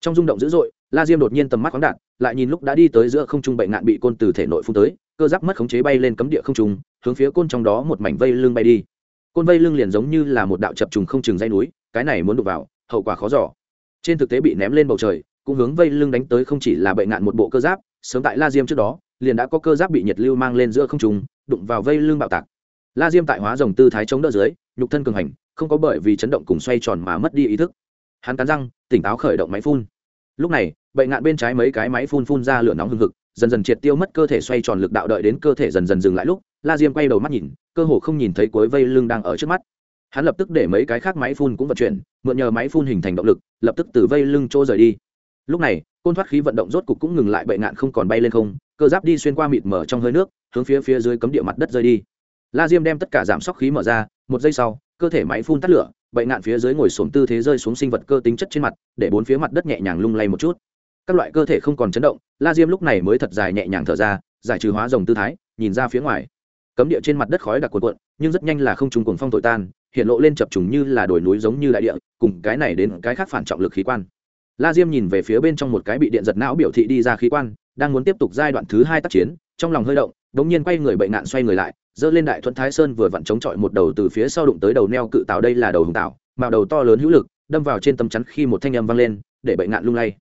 Trong rung động dữ dội, la diêm đột nhiên tầm mắt khoáng đạn lại nhìn lúc đã đi tới giữa không trung bệnh nạn bị côn từ thể nội phun tới, cơ giáp mất khống chế bay lên cấm địa không trung, hướng phía côn trong đó một mảnh vây lưng bay đi. Côn vây lưng liền giống như là một đạo chập trùng không chừng dây núi, cái này muốn đục vào, hậu quả khó giỏ trên thực tế bị ném lên bầu trời, cũng hướng vây lưng đánh tới không chỉ là bệnh nạn một bộ cơ giáp, sớm tại la diêm trước đó, liền đã có cơ giáp bị nhiệt lưu mang lên giữa không trung, đụng vào vây lưng bạo tạc. La diêm tại hóa dòng tư thái chống đỡ dưới, nhục thân cường hành, không có bởi vì chấn động cùng xoay tròn mà mất đi ý thức hắn cắn răng, tỉnh táo khởi động máy phun. Lúc này bệnh ngạn bên trái mấy cái máy phun phun ra lửa nóng hừng hực, dần dần triệt tiêu mất cơ thể xoay tròn lực đạo đợi đến cơ thể dần dần dừng lại lúc, la diêm quay đầu mắt nhìn, cơ hồ không nhìn thấy cuối vây lưng đang ở trước mắt. Hắn lập tức để mấy cái khác máy phun cũng vận chuyển, mượn nhờ máy phun hình thành động lực, lập tức từ vây lưng chỗ rời đi. Lúc này, côn thoát khí vận động rốt cục cũng ngừng lại bệnh ngạn không còn bay lên không, cơ giáp đi xuyên qua mịt mở trong hơi nước, hướng phía phía dưới cấm địa mặt đất rơi đi. La diêm đem tất cả giảm sóc khí mở ra, một giây sau, cơ thể máy phun tắt lửa bệnh ngạn phía dưới ngồi xổm tư thế rơi xuống sinh vật cơ tính chất trên mặt, để bốn phía mặt đất nhẹ nhàng lung lay một chút. Các loại cơ thể không còn chấn động, la diêm lúc này mới thật dài nhẹ nhàng thở ra, giải trừ hóa rồng tư thái, nhìn ra phía ngoài. Cấm địa trên mặt đất khói đặc cuộn cuộn, nhưng rất nhanh là không trùng cuồng phong thổi tan, hiện lộ lên chập trùng như là đồi núi giống như đại địa, cùng cái này đến cái khác phản trọng lực khí quan. La diêm nhìn về phía bên trong một cái bị điện giật não biểu thị đi ra khí quan, đang muốn tiếp tục giai đoạn thứ hai tác chiến, trong lòng hơi động đ ỗ n g nhiên quay người bệnh nạn xoay người lại giơ lên đại thuận thái sơn vừa vặn chống chọi một đầu từ phía sau đụng tới đầu neo cự tạo đây là đầu hùng tạo màu đầu to lớn hữu lực, đâm vào trên tấm chắn khi một thanh âm vang lên, để bệnh ngạn lung lay.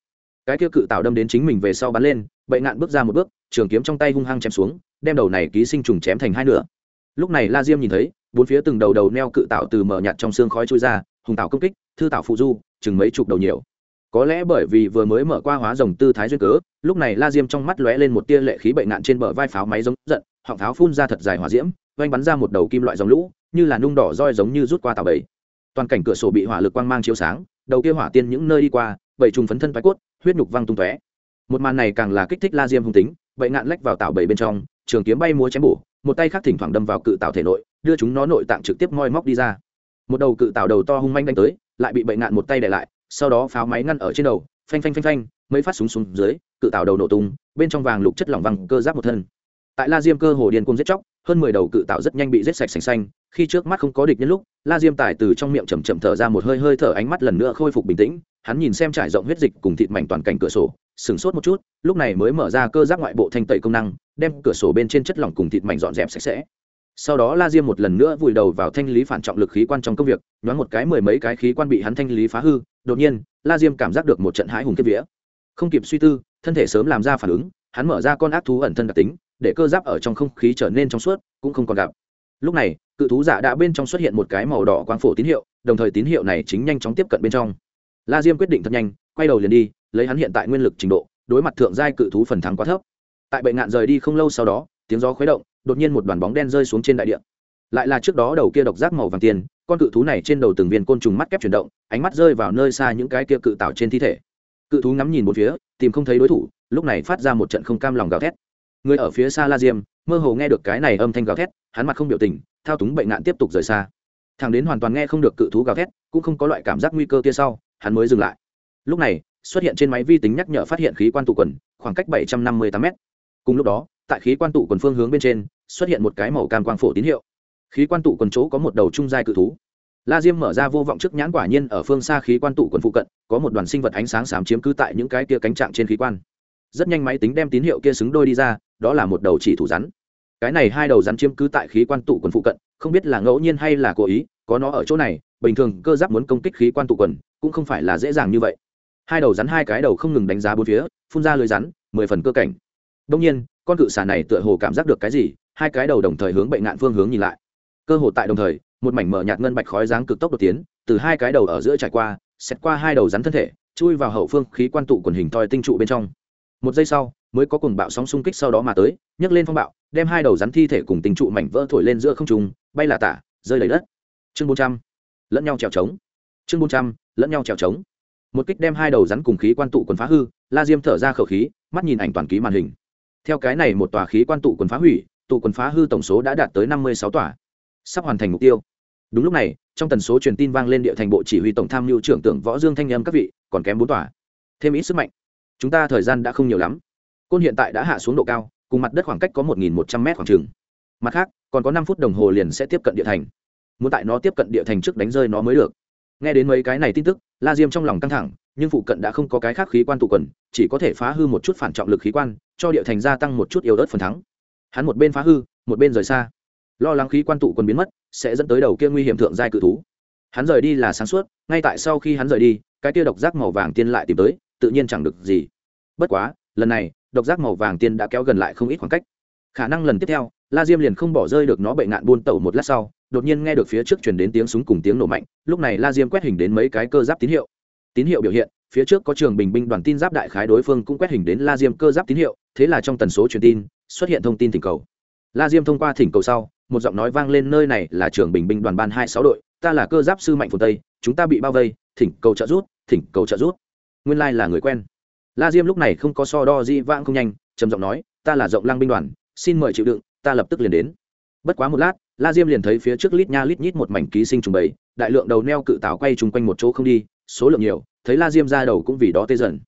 Cái kia cự tạo đâm đến chính mình về sau bắn lên bệnh ngạn bước ra một bước, trường kiếm trong tay hung hăng chém xuống, đem đầu này ký sinh trùng chém thành hai nửa. Lúc này la diêm nhìn thấy, bốn phía từng đầu đầu neo cự tạo từ mở nhạt trong xương khói trôi ra, hùng tạo công kích, thư tạo phụ du, chừng mấy chục đầu nhiều. Có lẽ bởi vì vừa mới mở qua hóa rồng tư thái duyên cớ, lúc này la diêm trong mắt lóe lên một tia lệ khí bệnh ngạn trên bờ vai pháo máy giống giận họng Tháo phun ra thật dài hỏa diễm oanh bắn ra một đầu kim loại dòng lũ, như là nung đỏ roi giống như rút qua tàu bầy. Toàn cảnh cửa sổ bị hỏa lực quang mang chiếu sáng, đầu kia hỏa tiên những nơi đi qua bảy trùng phấn thân thoái cốt, huyết nhục văng tung tóe. Một màn này càng là kích thích la diêm hung tính bệnh ngạn lách vào tàu bầy bên trong, trường kiếm bay múa chém bổ, một tay khác thỉnh thoảng đâm vào cự tạo thể nội, đưa chúng nó nội tạng trực tiếp moi móc đi ra. Một đầu cự tạo đầu to hung manh đánh tới, lại bị bệnh ngạn một tay để lại, sau đó pháo máy ngăn ở trên đầu, phanh phanh phanh phanh, mấy phát súng xuống dưới, cự tạo đầu nổ tung, bên trong vàng lục chất lỏng văng cơ giáp một thân tại la diêm cơ hồ điên cung giết chóc, hơn mười đầu cự tạo rất nhanh bị giết sạch sành xanh. Khi trước mắt không có địch nhân lúc, la diêm tải từ trong miệng chầm chậm thở ra một hơi hơi thở ánh mắt lần nữa khôi phục bình tĩnh. Hắn nhìn xem trải rộng huyết dịch cùng thịt mảnh toàn cảnh cửa sổ, sửng sốt một chút, lúc này mới mở ra cơ giác ngoại bộ thanh tẩy công năng, đem cửa sổ bên trên chất lỏng cùng thịt mảnh dọn dẹp sạch sẽ. Sau đó la diêm một lần nữa vùi đầu vào thanh lý phản trọng lực khí quan trong công việc, nhoáng một cái mười mấy cái khí quan bị hắn thanh lý phá hư. Đột nhiên, la diêm cảm giác được một trận hãi hùng kiếp vía. Không kịp suy tư, thân thể sớm làm ra phản ứng, hắn mở ra con ác thú ẩn thân đặc tính để cơ giáp ở trong không khí trở nên trong suốt, cũng không còn gặp. Lúc này, cự thú giả đã bên trong xuất hiện một cái màu đỏ quang phổ tín hiệu, đồng thời tín hiệu này chính nhanh chóng tiếp cận bên trong. La diêm quyết định thật nhanh, quay đầu liền đi, lấy hắn hiện tại nguyên lực trình độ, đối mặt thượng giai cự thú phần thắng quá thấp. Tại bệnh ngạn rời đi không lâu sau đó, tiếng gió khuấy động, đột nhiên một đoàn bóng đen rơi xuống trên đại địa. Lại là trước đó đầu kia độc giác màu vàng tiền, con cự thú này trên đầu từng viên côn trùng mắt kép chuyển động, ánh mắt rơi vào nơi xa những cái kia cự tạo trên thi thể. Cự thú ngắm nhìn một phía, tìm không thấy đối thủ, lúc này phát ra một trận không cam lòng gào thét người ở phía xa la diêm, mơ hồ nghe được cái này âm thanh gào thét, hắn mặt không biểu tình, thao túng bệnh nạn tiếp tục rời xa. Thằng đến hoàn toàn nghe không được cự thú gào thét, cũng không có loại cảm giác nguy cơ kia sau, hắn mới dừng lại. Lúc này, xuất hiện trên máy vi tính nhắc nhở phát hiện khí quan tụ quần, khoảng cách bảy trăm năm mươi tám m cùng lúc đó, tại khí quan tụ quần phương hướng bên trên, xuất hiện một cái màu cam quang phổ tín hiệu. Khí quan tụ quần chỗ có một đầu trung giai cự thú. La diêm mở ra vô vọng trước nhãn quả nhiên ở phương xa khí quan tụ quần phụ cận, có một đoàn sinh vật ánh sáng xám chiếm cứ tại những cái tia cánh trạng trên khí quan rất nhanh máy tính đem tín hiệu kia xứng đôi đi ra, đó là một đầu chỉ thủ rắn. Cái này hai đầu rắn chiếm cứ tại khí quan tụ quần phụ cận, không biết là ngẫu nhiên hay là cố ý, có nó ở chỗ này, bình thường cơ giáp muốn công kích khí quan tụ quần, cũng không phải là dễ dàng như vậy. Hai đầu rắn hai cái đầu không ngừng đánh giá bốn phía, phun ra lưới rắn, mười phần cơ cảnh. Đông nhiên, con cự xà này tựa hồ cảm giác được cái gì, hai cái đầu đồng thời hướng bệnh ngạn phương hướng nhìn lại. Cơ hồ tại đồng thời, một mảnh mở nhạt ngân bạch khói dáng cực tốc đột tiến, từ hai cái đầu ở giữa trải qua xét qua hai đầu rắn thân thể, chui vào hậu phương khí quan tụ quần hình toi tinh trụ bên trong một giây sau, mới có cùng bạo sóng xung kích sau đó mà tới, nhấc lên phong bạo, đem hai đầu rắn thi thể cùng tình trụ mảnh vỡ thổi lên giữa không trung, bay là tả, rơi lấy đất. Chương bốn trăm, lẫn nhau trèo trống chương bốn trăm, lẫn nhau trèo trống một kích đem hai đầu rắn cùng khí quan tụ quần phá hư, la diêm thở ra khẩu khí, mắt nhìn ảnh toàn ký màn hình. Theo cái này một tòa khí quan tụ quần phá hủy, tụ quần phá hư tổng số đã đạt tới năm mươi sáu tòa. Sắp hoàn thành mục tiêu. Đúng lúc này, trong tần số truyền tin vang lên địa thành bộ chỉ huy tổng tham mưu trưởng tưởng võ dương thanh âm các vị, còn kém bốn tòa. Thêm ít sức mạnh chúng ta thời gian đã không nhiều lắm. Côn hiện tại đã hạ xuống độ cao, cùng mặt đất khoảng cách có một một trăm m khoảng trừng mặt khác, còn có năm phút đồng hồ liền sẽ tiếp cận địa thành. Muốn tại nó tiếp cận địa thành trước đánh rơi nó mới được. Nghe đến mấy cái này tin tức, la diêm trong lòng căng thẳng, nhưng phụ cận đã không có cái khác khí quan tụ quần, chỉ có thể phá hư một chút phản trọng lực khí quan, cho địa thành gia tăng một chút yếu ớt phần thắng. Hắn một bên phá hư, một bên rời xa. Lo lắng khí quan tụ quần biến mất, sẽ dẫn tới đầu kia nguy hiểm thượng giai cự thú. Hắn rời đi là sáng suốt, ngay tại sau khi hắn rời đi, cái kia độc giác màu vàng tiên lại tìm tới tự nhiên chẳng được gì. Bất quá, lần này, độc giác màu vàng tiên đã kéo gần lại không ít khoảng cách. Khả năng lần tiếp theo, la diêm liền không bỏ rơi được nó bệnh ngạn buôn tẩu một lát sau, đột nhiên nghe được phía trước chuyển đến tiếng súng cùng tiếng nổ mạnh, lúc này la diêm quét hình đến mấy cái cơ giáp tín hiệu. Tín hiệu biểu hiện, phía trước có trường bình binh đoàn tin giáp đại khái đối phương cũng quét hình đến la diêm cơ giáp tín hiệu, thế là trong tần số truyền tin, xuất hiện thông tin thỉnh cầu. La diêm thông qua thỉnh cầu sau, một giọng nói vang lên nơi này là trường bình binh đoàn ban hai sáu đội, ta là cơ giáp sư mạnh phồn tây, chúng ta bị bao vây, thỉnh cầu trợ rút thỉnh cầu trợ rút nguyên lai là người quen. La diêm lúc này không có so đo di vãng không nhanh, trầm giọng nói, ta là rộng lang binh đoàn, xin mời chịu đựng, ta lập tức liền đến. Bất quá một lát, la diêm liền thấy phía trước lít nha lít nhít một mảnh ký sinh trùng bầy, đại lượng đầu neo cự tảo quay chung quanh một chỗ không đi, số lượng nhiều, thấy la diêm ra đầu cũng vì đó tê dần.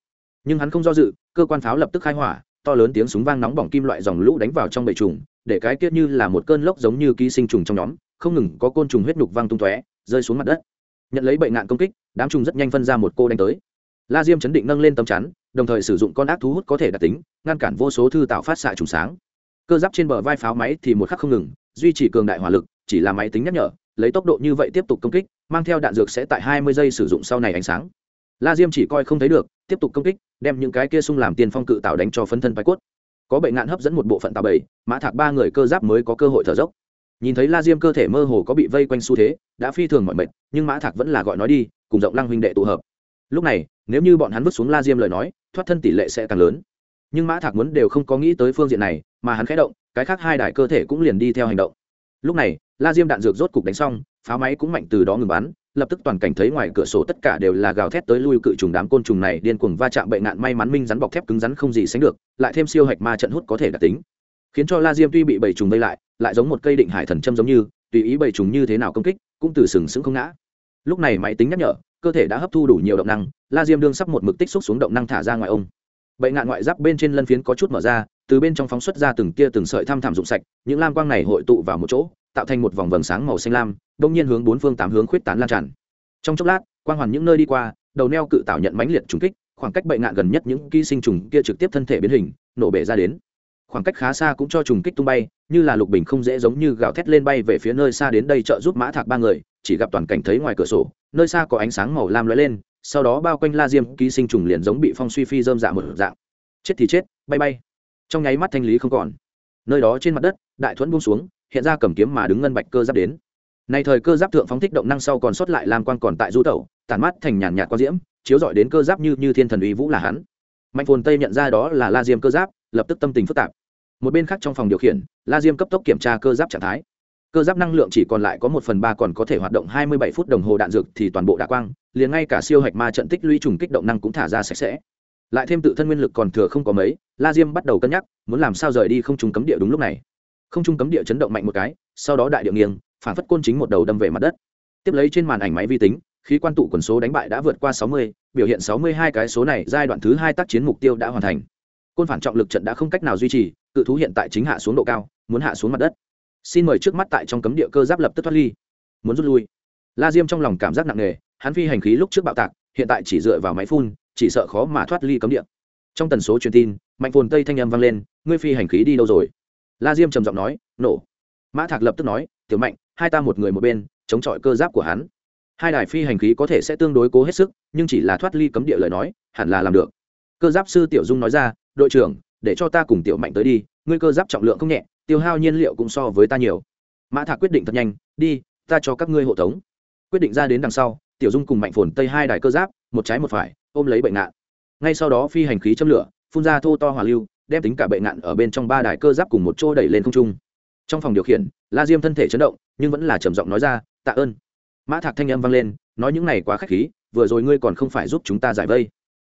Nhưng hắn không do dự, cơ quan pháo lập tức khai hỏa, to lớn tiếng súng vang nóng bỏng kim loại dòng lũ đánh vào trong bầy trùng, để cái tiết như là một cơn lốc giống như ký sinh trùng trong nhóm, không ngừng có côn trùng huyết nhục văng tung tóe, rơi xuống mặt đất. Nhận lấy bệnh nạn công kích, đám trùng rất nhanh phân ra một cô đánh tới la diêm chấn định nâng lên tấm chắn, đồng thời sử dụng con ác thú hút có thể đặc tính, ngăn cản vô số thư tạo phát xạ trùng sáng. Cơ giáp trên bờ vai pháo máy thì một khắc không ngừng, duy trì cường đại hỏa lực, chỉ là máy tính nhắc nhở, lấy tốc độ như vậy tiếp tục công kích, mang theo đạn dược sẽ tại hai mươi giây sử dụng sau này ánh sáng. La diêm chỉ coi không thấy được, tiếp tục công kích, đem những cái kia sung làm tiền phong cự tạo đánh cho phân thân bay cốt. Có bệnh ngạn hấp dẫn một bộ phận tạo bầy, mã thạc ba người cơ giáp mới có cơ hội thở dốc. Nhìn thấy la diêm cơ thể mơ hồ có bị vây quanh xu thế, đã phi thường mọi mệt, nhưng mã thạc vẫn là gọi nói đi, cùng rộng lăng huynh đệ tụ hợp lúc này, nếu như bọn hắn vứt xuống la diêm lời nói, thoát thân tỷ lệ sẽ càng lớn. Nhưng mã thạc muốn đều không có nghĩ tới phương diện này, mà hắn khẽ động, cái khác hai đại cơ thể cũng liền đi theo hành động. Lúc này, la diêm đạn dược rốt cục đánh xong, pháo máy cũng mạnh từ đó ngừng bắn, lập tức toàn cảnh thấy ngoài cửa sổ tất cả đều là gào thét tới lui cự trùng đám côn trùng này điên cuồng va chạm bệnh nạn may mắn minh rắn bọc thép cứng rắn không gì sánh được, lại thêm siêu hạch ma trận hút có thể đặc tính. Khiến cho la diêm tuy bị bầy trùng vây lại lại giống một cây định hải thần châm giống như, tùy ý bầy trùng như thế nào công kích, cũng từ sừng sững không ngã. Lúc này máy tính nhắc nhở cơ thể đã hấp thu đủ nhiều động năng, la diêm đương sắp một mực tích xúc xuống động năng thả ra ngoài ông. Bệnh ngạn ngoại giáp bên trên lân phiến có chút mở ra, từ bên trong phóng xuất ra từng tia từng sợi thăm thảm rụng sạch, những lam quang này hội tụ vào một chỗ, tạo thành một vòng vầng sáng màu xanh lam, đông nhiên hướng bốn phương tám hướng khuyết tán lan tràn. Trong chốc lát, quang hoàn những nơi đi qua, đầu neo cự tạo nhận mãnh liệt trùng kích, khoảng cách bệnh ngạn gần nhất những ký sinh trùng kia trực tiếp thân thể biến hình, nổ bể ra đến. Khoảng cách khá xa cũng cho trùng kích tung bay, như là lục bình không dễ giống như gào thét lên bay về phía nơi xa đến đây trợ giúp mã thạc ba người, chỉ gặp toàn cảnh thấy ngoài cửa sổ nơi xa có ánh sáng màu lam lóe lên, sau đó bao quanh la diêm ký sinh trùng liền giống bị phong suy phi dơm dạ một dạng. Chết thì chết, bay bay. Trong nháy mắt thanh lý không còn. Nơi đó trên mặt đất, đại thuẫn buông xuống, hiện ra cầm kiếm mà đứng ngân bạch cơ giáp đến. Nay thời cơ giáp thượng phóng thích động năng sau còn sót lại lam quan còn tại du tẩu, tản mắt thành nhàn nhạt quang diễm, chiếu dọi đến cơ giáp như như thiên thần uy vũ là hắn. Mạnh phồn tây nhận ra đó là la diêm cơ giáp, lập tức tâm tình phức tạp. Một bên khác trong phòng điều khiển, la diêm cấp tốc kiểm tra cơ giáp trạng thái cơ giáp năng lượng chỉ còn lại có một phần ba còn có thể hoạt động hai mươi bảy phút đồng hồ đạn dược thì toàn bộ đã quang, liền ngay cả siêu hạch ma trận tích lũy trùng kích động năng cũng thả ra sạch sẽ. Lại thêm tự thân nguyên lực còn thừa không có mấy, la diêm bắt đầu cân nhắc, muốn làm sao rời đi không trung cấm địa đúng lúc này. Không trung cấm địa chấn động mạnh một cái, sau đó đại địa nghiêng, phản phất côn chính một đầu đâm về mặt đất. Tiếp lấy trên màn ảnh máy vi tính, khí quan tụ quần số đánh bại đã vượt qua sáu mươi, biểu hiện sáu mươi hai cái số này giai đoạn thứ hai tác chiến mục tiêu đã hoàn thành. Côn phản trọng lực trận đã không cách nào duy trì, cự thú hiện tại chính hạ xuống độ cao, muốn hạ xuống mặt đất xin mời trước mắt tại trong cấm địa cơ giáp lập tức thoát ly. Muốn rút lui. La diêm trong lòng cảm giác nặng nề, hắn phi hành khí lúc trước bạo tạc, hiện tại chỉ dựa vào máy phun, chỉ sợ khó mà thoát ly cấm địa. Trong tần số truyền tin, mạnh phồn tây thanh âm vang lên, ngươi phi hành khí đi đâu rồi? La diêm trầm giọng nói, nổ. Mã thạc lập tức nói, tiểu mạnh, hai ta một người một bên, chống chọi cơ giáp của hắn. Hai đài phi hành khí có thể sẽ tương đối cố hết sức, nhưng chỉ là thoát ly cấm địa lời nói, hẳn là làm được. Cơ giáp sư tiểu dung nói ra, đội trưởng, để cho ta cùng tiểu mạnh tới đi, ngươi cơ giáp trọng lượng không nhẹ tiêu hao nhiên liệu cũng so với ta nhiều. Mã thạc quyết định thật nhanh, đi, ta cho các ngươi hộ tống. Quyết định ra đến đằng sau, tiểu dung cùng mạnh phồn tây hai đài cơ giáp, một trái một phải, ôm lấy bệnh nạn ngay sau đó phi hành khí châm lửa, phun ra thô to hỏa lưu, đem tính cả bệnh nạn ở bên trong ba đài cơ giáp cùng một chỗ đẩy lên không trung. Trong phòng điều khiển, la diêm thân thể chấn động, nhưng vẫn là trầm giọng nói ra, tạ ơn. Mã thạc thanh âm vang lên, nói những này quá khách khí, vừa rồi ngươi còn không phải giúp chúng ta giải vây.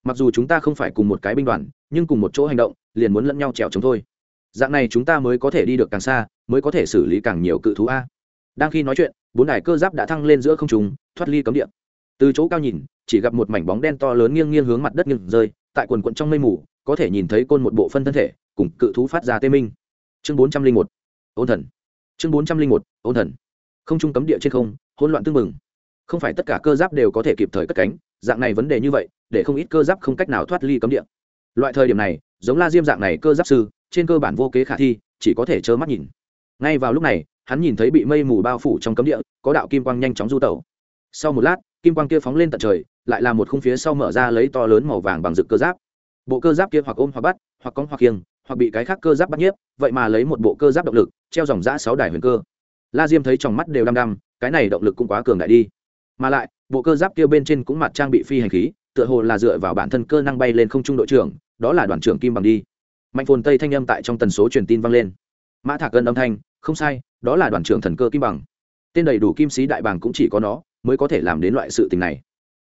Mặc dù chúng ta không phải cùng một cái binh đoàn, nhưng cùng một chỗ hành động, liền muốn lẫn nhau trèo chống thôi dạng này chúng ta mới có thể đi được càng xa, mới có thể xử lý càng nhiều cự thú a. Đang khi nói chuyện, bốn đài cơ giáp đã thăng lên giữa không trùng thoát ly cấm điện từ chỗ cao nhìn, chỉ gặp một mảnh bóng đen to lớn nghiêng nghiêng hướng mặt đất nghiêng rơi, tại quần quận trong mây mù, có thể nhìn thấy côn một bộ phân thân thể, cùng cự thú phát ra tê minh. Chương bốn trăm linh một, ôn thần. Chương bốn trăm linh một, ôn thần. Không trung cấm địa trên không, hỗn loạn tương mừng không phải tất cả cơ giáp đều có thể kịp thời cất cánh, dạng này vấn đề như vậy, để không ít cơ giáp không cách nào thoát ly cấm địa. Loại thời điểm này, giống la diêm dạng này cơ giáp sư trên cơ bản vô kế khả thi, chỉ có thể trơ mắt nhìn. Ngay vào lúc này, hắn nhìn thấy bị mây mù bao phủ trong cấm địa, có đạo kim quang nhanh chóng du tẩu. Sau một lát, kim quang kia phóng lên tận trời, lại là một khung phía sau mở ra lấy to lớn màu vàng bằng rực cơ giáp. Bộ cơ giáp kia hoặc ôm hoặc bắt, hoặc cong hoặc kiêng, hoặc bị cái khác cơ giáp bắt nhiếp, vậy mà lấy một bộ cơ giáp động lực, treo dòng giã sáu đài huyền cơ. La diêm thấy trong mắt đều đăm đăm, cái này động lực cũng quá cường đại đi. Mà lại, bộ cơ giáp kia bên trên cũng mặt trang bị phi hành khí, tựa hồ là dựa vào bản thân cơ năng bay lên không trung đội trưởng, đó là đoàn trưởng kim bằng đi mạnh phồn tây thanh âm tại trong tần số truyền tin vang lên. Mã thạc cân âm thanh, không sai, đó là đoàn trưởng thần cơ kim bằng. Tên đầy đủ kim sĩ đại bàng cũng chỉ có nó mới có thể làm đến loại sự tình này.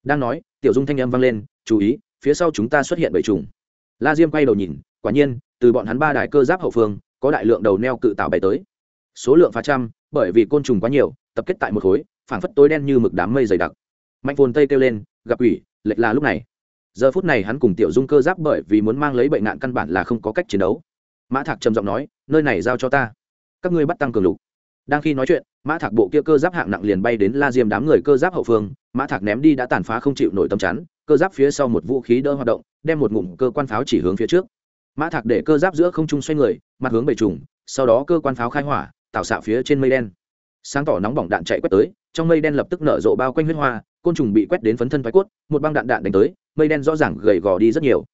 Đang nói, tiểu dung thanh âm vang lên, chú ý, phía sau chúng ta xuất hiện bảy trùng la diêm quay đầu nhìn, quả nhiên, từ bọn hắn ba đài cơ giáp hậu phương, có đại lượng đầu neo cự tạo bay tới. Số lượng phá trăm, bởi vì côn trùng quá nhiều, tập kết tại một khối, phảng phất tối đen như mực đám mây dày đặc. Mạnh phồn tây kêu lên, gặp ủy lệch là lúc này giờ phút này hắn cùng tiểu dung cơ giáp bởi vì muốn mang lấy bệnh nạn căn bản là không có cách chiến đấu. Mã thạc trầm giọng nói, nơi này giao cho ta. Các ngươi bắt tăng cường lục. Đang khi nói chuyện, mã thạc bộ kia cơ giáp hạng nặng liền bay đến la diêm đám người cơ giáp hậu phương. Mã thạc ném đi đã tàn phá không chịu nổi tâm chắn, cơ giáp phía sau một vũ khí đỡ hoạt động, đem một ngụm cơ quan pháo chỉ hướng phía trước. Mã thạc để cơ giáp giữa không trung xoay người, mặt hướng bầy trùng, sau đó cơ quan pháo khai hỏa, tạo xạ phía trên mây đen. Sáng tỏ nóng bỏng đạn chạy quét tới, trong mây đen lập tức nở rộ bao quanh huyết hoa côn trùng bị quét đến phấn thân thoái cốt, một băng đạn đạn đánh tới, mây đen rõ ràng gầy gò đi rất nhiều.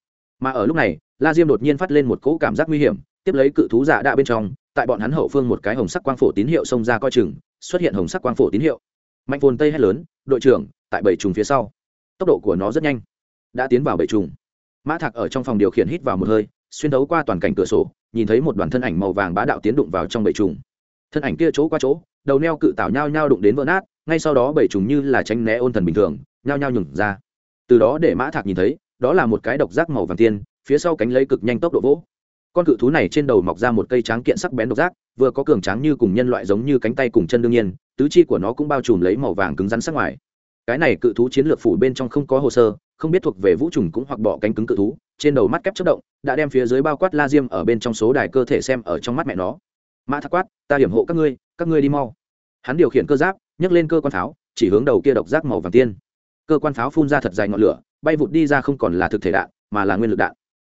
Mà ở lúc này, la diêm đột nhiên phát lên một cỗ cảm giác nguy hiểm, tiếp lấy cự thú giả đạ bên trong, tại bọn hắn hậu phương một cái hồng sắc quang phổ tín hiệu xông ra coi chừng, xuất hiện hồng sắc quang phổ tín hiệu. Mạnh phồn tây hét lớn, đội trưởng, tại bảy trùng phía sau. Tốc độ của nó rất nhanh. Đã tiến vào bảy trùng. Mã thạc ở trong phòng điều khiển hít vào một hơi, xuyên thấu qua toàn cảnh cửa sổ, nhìn thấy một đoàn thân ảnh màu vàng bá đạo tiến đụng vào trong bảy trùng. Thân ảnh kia chỗ qua chỗ, đầu neo cự tảo nhao nhao đụng đến vỡ nát ngay sau đó bảy trùng như là tránh né ôn thần bình thường, nhao nhao nhừng ra. Từ đó để mã thạc nhìn thấy, đó là một cái độc giác màu vàng tiên, phía sau cánh lấy cực nhanh tốc độ vỗ. Con cự thú này trên đầu mọc ra một cây tráng kiện sắc bén độc giác, vừa có cường tráng như cùng nhân loại giống như cánh tay cùng chân đương nhiên, tứ chi của nó cũng bao trùm lấy màu vàng cứng rắn sắc ngoài. Cái này cự thú chiến lược phủ bên trong không có hồ sơ, không biết thuộc về vũ trùng cũng hoặc bỏ cánh cứng cự thú, trên đầu mắt kép chất động, đã đem phía dưới bao quát la diêm ở bên trong số đài cơ thể xem ở trong mắt mẹ nó. Mã thác quát, ta hiểm hộ các ngươi các ngươi đi mau. Hắn điều khiển cơ giáp nhấc lên cơ quan pháo, chỉ hướng đầu kia độc giác màu vàng tiên. Cơ quan pháo phun ra thật dài ngọn lửa, bay vụt đi ra không còn là thực thể đạn, mà là nguyên lực đạn.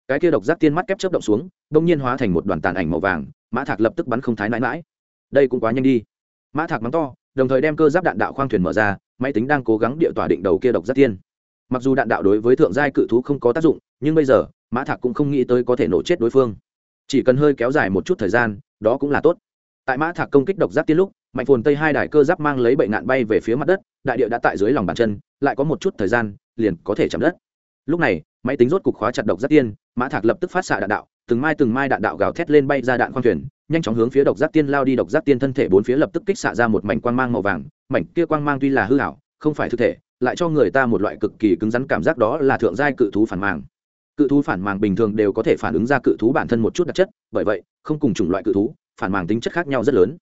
Cái kia độc giác tiên mắt kép chớp động xuống, đông nhiên hóa thành một đoàn tàn ảnh màu vàng, mã thạc lập tức bắn không thái mãi mãi. Đây cũng quá nhanh đi. Mã thạc mắng to, đồng thời đem cơ giáp đạn đạo khoang thuyền mở ra, máy tính đang cố gắng địa tỏa định đầu kia độc giác tiên. Mặc dù đạn đạo đối với thượng giai cự thú không có tác dụng, nhưng bây giờ, mã thạc cũng không nghĩ tới có thể nổ chết đối phương. Chỉ cần hơi kéo dài một chút thời gian, đó cũng là tốt. Tại mã thạc công kích độc giác tiên lúc mạnh phồn tây hai đài cơ giáp mang lấy bệnh nạn bay về phía mặt đất, đại địa đã tại dưới lòng bàn chân, lại có một chút thời gian, liền có thể chạm đất. Lúc này, máy tính rốt cục khóa chặt độc giác tiên, mã thạc lập tức phát xạ đạn đạo, từng mai từng mai đạn đạo gào thét lên bay ra đạn khoang thuyền, nhanh chóng hướng phía độc giác tiên lao đi, độc giác tiên thân thể bốn phía lập tức kích xạ ra một mảnh quang mang màu vàng, mảnh kia quang mang tuy là hư hảo không phải thực thể, lại cho người ta một loại cực kỳ cứng rắn cảm giác đó là thượng giai cự thú phản màng. Cự thú phản màng bình thường đều có thể phản ứng ra cự thú bản thân một chút đặc chất, bởi vậy, không cùng chủng loại cự thú, phản màng tính chất khác nhau rất lớn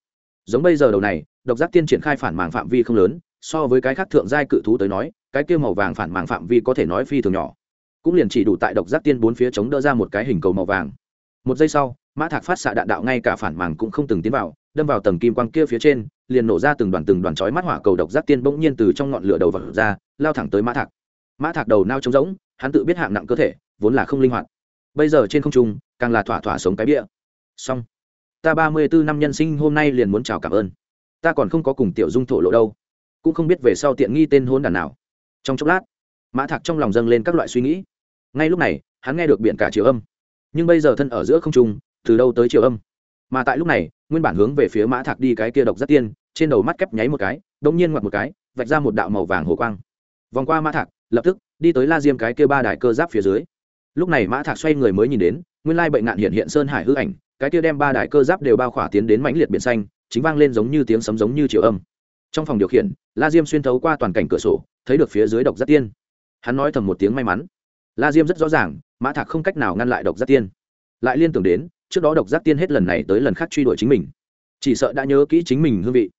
giống bây giờ đầu này, độc giác tiên triển khai phản màng phạm vi không lớn, so với cái khác thượng giai cự thú tới nói, cái kia màu vàng phản màng phạm vi có thể nói phi thường nhỏ. Cũng liền chỉ đủ tại độc giác tiên bốn phía chống đỡ ra một cái hình cầu màu vàng. Một giây sau, mã thạc phát xạ đạn đạo ngay cả phản màng cũng không từng tiến vào, đâm vào tầng kim quang kia phía trên, liền nổ ra từng đoàn từng đoàn chói mắt hỏa cầu độc giác tiên bỗng nhiên từ trong ngọn lửa đầu vật ra, lao thẳng tới mã thạc. Mã thạc đầu nao trống rỗng, hắn tự biết hạng nặng cơ thể, vốn là không linh hoạt. Bây giờ trên không trung, càng là thỏa thỏa sống cái bia. Xong ta ba mươi bốn năm nhân sinh hôm nay liền muốn chào cảm ơn. Ta còn không có cùng tiểu dung thổ lộ đâu. Cũng không biết về sau tiện nghi tên hôn đàn nào. Trong chốc lát, mã thạc trong lòng dâng lên các loại suy nghĩ. Ngay lúc này, hắn nghe được biển cả chiều âm. Nhưng bây giờ thân ở giữa không trung, từ đâu tới chiều âm? Mà tại lúc này, nguyên bản hướng về phía mã thạc đi cái kia độc rất tiên, trên đầu mắt kép nháy một cái đông nhiên ngoặt một cái, vạch ra một đạo màu vàng hồ quang. Vòng qua mã thạc, lập tức, đi tới la diêm cái kia ba đài cơ giáp phía dưới. Lúc này mã thạc xoay người mới nhìn đến, nguyên lai bệnh nạn hiện hiện sơn hải hư ảnh cái kia đem ba đại cơ giáp đều bao khỏa tiến đến mãnh liệt biển xanh, chính vang lên giống như tiếng sấm giống như chiều âm. Trong phòng điều khiển, la diêm xuyên thấu qua toàn cảnh cửa sổ, thấy được phía dưới độc giác tiên. Hắn nói thầm một tiếng may mắn. La diêm rất rõ ràng, mã thạc không cách nào ngăn lại độc giác tiên. Lại liên tưởng đến, trước đó độc giác tiên hết lần này tới lần khác truy đuổi chính mình. Chỉ sợ đã nhớ kỹ chính mình hương vị.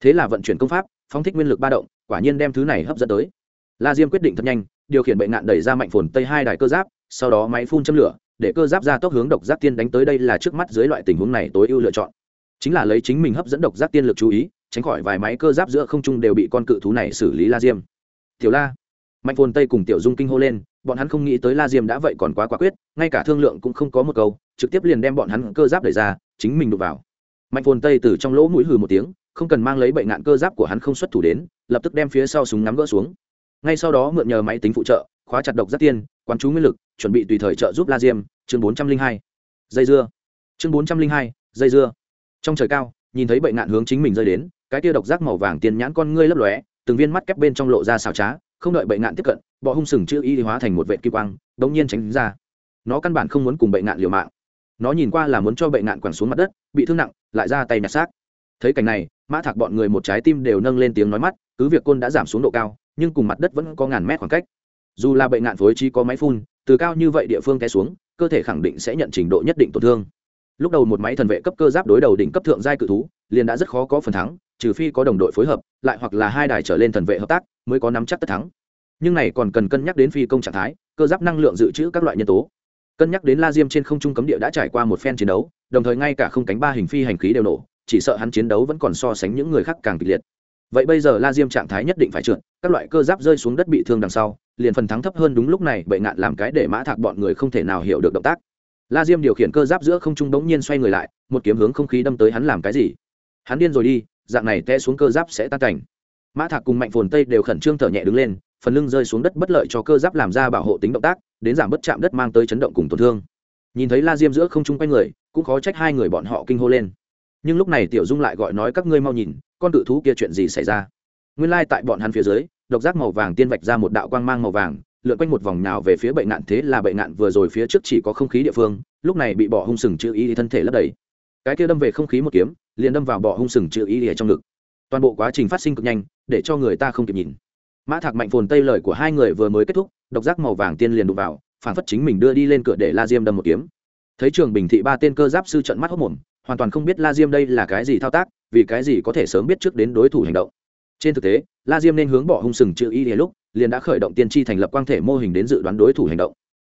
Thế là vận chuyển công pháp, phóng thích nguyên lực ba động, quả nhiên đem thứ này hấp dẫn tới. La diêm quyết định thật nhanh, điều khiển bệnh nạn đẩy ra mạnh phồn tây hai đài cơ giáp, sau đó máy phun châm lửa để cơ giáp ra tốc hướng độc giác tiên đánh tới đây là trước mắt dưới loại tình huống này tối ưu lựa chọn. Chính là lấy chính mình hấp dẫn độc giác tiên lực chú ý, tránh khỏi vài máy cơ giáp giữa không trung đều bị con cự thú này xử lý la diêm. Tiểu la, mạnh phồn tây cùng tiểu dung kinh hô lên, bọn hắn không nghĩ tới la diêm đã vậy còn quá quả quyết, ngay cả thương lượng cũng không có một câu, trực tiếp liền đem bọn hắn cơ giáp đẩy ra, chính mình đụt vào. Mạnh phồn tây từ trong lỗ mũi hừ một tiếng, không cần mang lấy bệnh nạn cơ giáp của hắn không xuất thủ đến, lập tức đem phía sau súng nắm gỡ xuống. Ngay sau đó mượn nhờ máy tính phụ trợ khóa chặt độc giác tiên, quán chú nguyên lực, chuẩn bị tùy thời trợ giúp la diêm, chương bốn trăm linh hai. Dây dưa. Chương bốn trăm linh hai, dây dưa. Trong trời cao, nhìn thấy bệnh nạn hướng chính mình rơi đến, cái tia độc giác màu vàng tiền nhãn con ngươi lấp lóe, từng viên mắt kép bên trong lộ ra xào trá, không đợi bệnh nạn tiếp cận, bọ hung sừng chữ y hóa thành một vệ kim quang đống nhiên tránh ra. Nó căn bản không muốn cùng bệnh nạn liều mạng. Nó nhìn qua là muốn cho bệnh nạn quẳng xuống mặt đất, bị thương nặng, lại ra tay nhặt xác. Thấy cảnh này, mã thạc bọn người một trái tim đều nâng lên tiếng nói mắt, cứ việc côn đã giảm xuống độ cao, nhưng cùng mặt đất vẫn có ngàn mét khoảng cách dù là bệnh nạn phối trí có máy phun, từ cao như vậy địa phương té xuống, cơ thể khẳng định sẽ nhận trình độ nhất định tổn thương. Lúc đầu một máy thần vệ cấp cơ giáp đối đầu đỉnh cấp thượng giai cự thú, liền đã rất khó có phần thắng, trừ phi có đồng đội phối hợp, lại hoặc là hai đài trở lên thần vệ hợp tác, mới có nắm chắc tất thắng. Nhưng này còn cần cân nhắc đến phi công trạng thái, cơ giáp năng lượng dự trữ các loại nhân tố. Cân nhắc đến la diêm trên không trung cấm địa đã trải qua một phen chiến đấu, đồng thời ngay cả không cánh ba hình phi hành khí đều nổ, chỉ sợ hắn chiến đấu vẫn còn so sánh những người khác càng kịch liệt. Vậy bây giờ la diêm trạng thái nhất định phải trượt, các loại cơ giáp rơi xuống đất bị thương đằng sau liền phần thắng thấp hơn đúng lúc này bệ ngạn làm cái để mã thạc bọn người không thể nào hiểu được động tác. La diêm điều khiển cơ giáp giữa không trung bỗng nhiên xoay người lại, một kiếm hướng không khí đâm tới hắn làm cái gì? Hắn điên rồi đi, dạng này té xuống cơ giáp sẽ tan cảnh. Mã thạc cùng mạnh phồn tây đều khẩn trương thở nhẹ đứng lên, phần lưng rơi xuống đất bất lợi cho cơ giáp làm ra bảo hộ tính động tác, đến giảm bất chạm đất mang tới chấn động cùng tổn thương. Nhìn thấy la diêm giữa không trung quanh người, cũng khó trách hai người bọn họ kinh hô lên. Nhưng lúc này tiểu dung lại gọi nói các ngươi mau nhìn, con cự thú kia chuyện gì xảy ra? Nguyên lai tại bọn hắn phía dưới độc giác màu vàng tiên vạch ra một đạo quang mang màu vàng, lượn quanh một vòng nào về phía bệnh nạn thế là bệnh nạn vừa rồi phía trước chỉ có không khí địa phương, lúc này bị bỏ hung sừng chữ y thân thể lấp đầy. Cái kia đâm về không khí một kiếm, liền đâm vào bỏ hung sừng chữ y ở trong ngực. Toàn bộ quá trình phát sinh cực nhanh, để cho người ta không kịp nhìn. Mã thạc mạnh phồn tây lời của hai người vừa mới kết thúc, độc giác màu vàng tiên liền đụng vào, phản phất chính mình đưa đi lên cửa để la diêm đâm một kiếm. Thấy trường bình thị ba tên cơ giáp sư trận mắt hốc mồm, hoàn toàn không biết la diêm đây là cái gì thao tác, vì cái gì có thể sớm biết trước đến đối thủ hành động. Trên thực tế la diêm nên hướng bỏ hung sừng chữ y lúc, liền đã khởi động tiên tri thành lập quang thể mô hình đến dự đoán đối thủ hành động.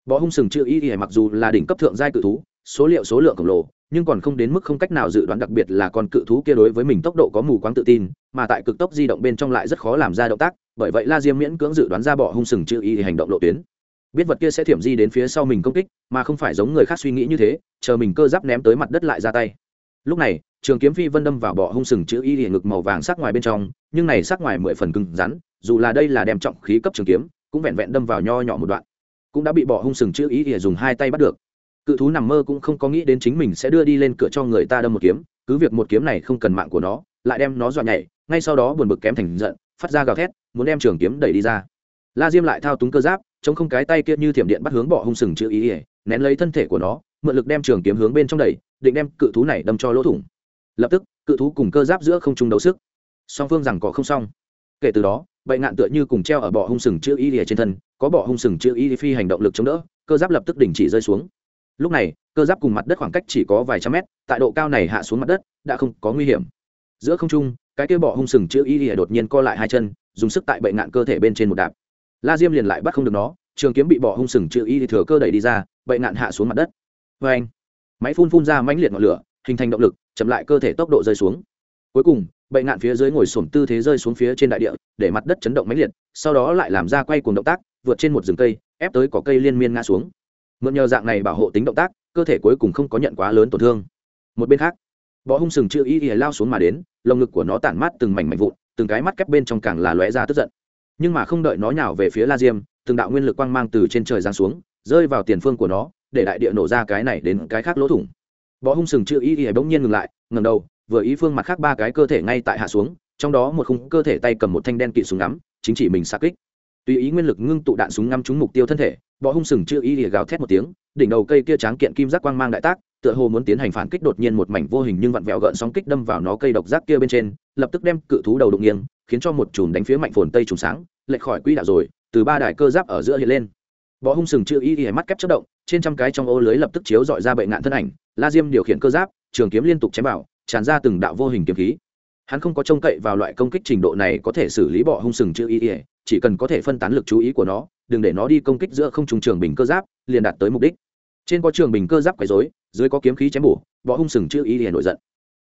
Bỏ hung sừng chữ y mặc dù là đỉnh cấp thượng giai cự thú, số liệu số lượng khổng lồ, nhưng còn không đến mức không cách nào dự đoán đặc biệt là con cự thú kia đối với mình tốc độ có mù quáng tự tin, mà tại cực tốc di động bên trong lại rất khó làm ra động tác, bởi vậy la diêm miễn cưỡng dự đoán ra bỏ hung sừng chữ y hành động lộ tuyến. Biết vật kia sẽ thiểm di đến phía sau mình công kích, mà không phải giống người khác suy nghĩ như thế, chờ mình cơ giáp ném tới mặt đất lại ra tay. Lúc này trường kiếm phi vân đâm vào bọ hung sừng chữ y hiện ngực màu vàng sắc ngoài bên trong, nhưng này sắc ngoài mười phần cứng rắn, dù là đây là đem trọng khí cấp trường kiếm, cũng vẹn vẹn đâm vào nho nhỏ một đoạn. Cũng đã bị bọ hung sừng chữ y hiện dùng hai tay bắt được. Cự thú nằm mơ cũng không có nghĩ đến chính mình sẽ đưa đi lên cửa cho người ta đâm một kiếm, cứ việc một kiếm này không cần mạng của nó, lại đem nó dọa nhảy, ngay sau đó buồn bực kém thành giận, phát ra gào thét, muốn đem trường kiếm đẩy đi ra. La diêm lại thao túng cơ giáp, chống không cái tay kia như thiểm điện bắt hướng bỏ hung sừng chữ ý ỉa nén lấy thân thể của nó, mượn lực đem trường kiếm hướng bên trong đẩy, định đem cự thú này đâm cho lỗ thủng lập tức, cự thú cùng cơ giáp giữa không trung đấu sức. Song phương rằng có không xong. Kể từ đó bệnh ngạn tựa như cùng treo ở bỏ hung sừng chữ ý lìa trên thân, có bỏ hung sừng chữ ý phi hành động lực chống đỡ, cơ giáp lập tức đình chỉ rơi xuống. Lúc này, cơ giáp cùng mặt đất khoảng cách chỉ có vài trăm mét, tại độ cao này hạ xuống mặt đất, đã không có nguy hiểm. Giữa không trung, cái kia bỏ hung sừng chữ ý lìa đột nhiên co lại hai chân, dùng sức tại bệnh ngạn cơ thể bên trên một đạp. La diêm liền lại bắt không được nó, trường kiếm bị bỏ hung sừng chữ y thừa cơ đẩy đi ra bệnh nạn hạ xuống mặt đất. Vê anh máy phun phun ra mãnh liệt ngọn lửa, hình thành động lực chậm lại cơ thể tốc độ rơi xuống. Cuối cùng, bệnh nạn phía dưới ngồi sổm tư thế rơi xuống phía trên đại địa, để mặt đất chấn động mãnh liệt, sau đó lại làm ra quay cùng động tác, vượt trên một rừng cây, ép tới cỏ cây liên miên ngã xuống. Mượn nhờ dạng này bảo hộ tính động tác, cơ thể cuối cùng không có nhận quá lớn tổn thương. Một bên khác, bọ hung sừng chữ y y lao xuống mà đến, lồng ngực của nó tản mát từng mảnh mảnh vụn, từng cái mắt kép bên trong càng là lóe ra tức giận. Nhưng mà không đợi nó nhào về phía la diêm, từng đạo nguyên lực quang mang từ trên trời giáng xuống, rơi vào tiền phương của nó, để đại địa nổ ra cái này đến cái khác lỗ thủng bó hung sừng chữ y y bỗng nhiên ngừng lại ngầm đầu, vừa ý phương mặt khác ba cái cơ thể ngay tại hạ xuống, trong đó một khung cơ thể tay cầm một thanh đen kỵ súng ngắm, chính chỉ mình xa kích. Tùy ý nguyên lực ngưng tụ đạn súng ngắm trúng mục tiêu thân thể bọ hung sừng chữ y y gào thét một tiếng, đỉnh đầu cây kia tráng kiện kim giác quang mang đại tác, tựa hồ muốn tiến hành phản kích đột nhiên một mảnh vô hình nhưng vặn vẹo gợn sóng kích đâm vào nó cây độc giác kia bên trên, lập tức đem cự thú đầu đụng nghiêng, khiến cho một chùm đánh phía mạnh phồn tây trùng sáng, lệch khỏi quỹ đạo rồi, từ ba đài cơ giáp ở giữa hiện lên bọ hung sừng chữ y y mắt kép chất động, trên trăm cái trong ô lưới lập tức chiếu dọi ra bệnh ngạn thân ảnh, la diêm điều khiển cơ giáp, trường kiếm liên tục chém vào, tràn ra từng đạo vô hình kiếm khí. Hắn không có trông cậy vào loại công kích trình độ này có thể xử lý bọ hung sừng chữ y y, chỉ cần có thể phân tán lực chú ý của nó, đừng để nó đi công kích giữa không trùng trường bình cơ giáp, liền đạt tới mục đích. Trên có trường bình cơ giáp quấy rối, dưới có kiếm khí chém bổ, bọ hung sừng chữ y y nổi giận.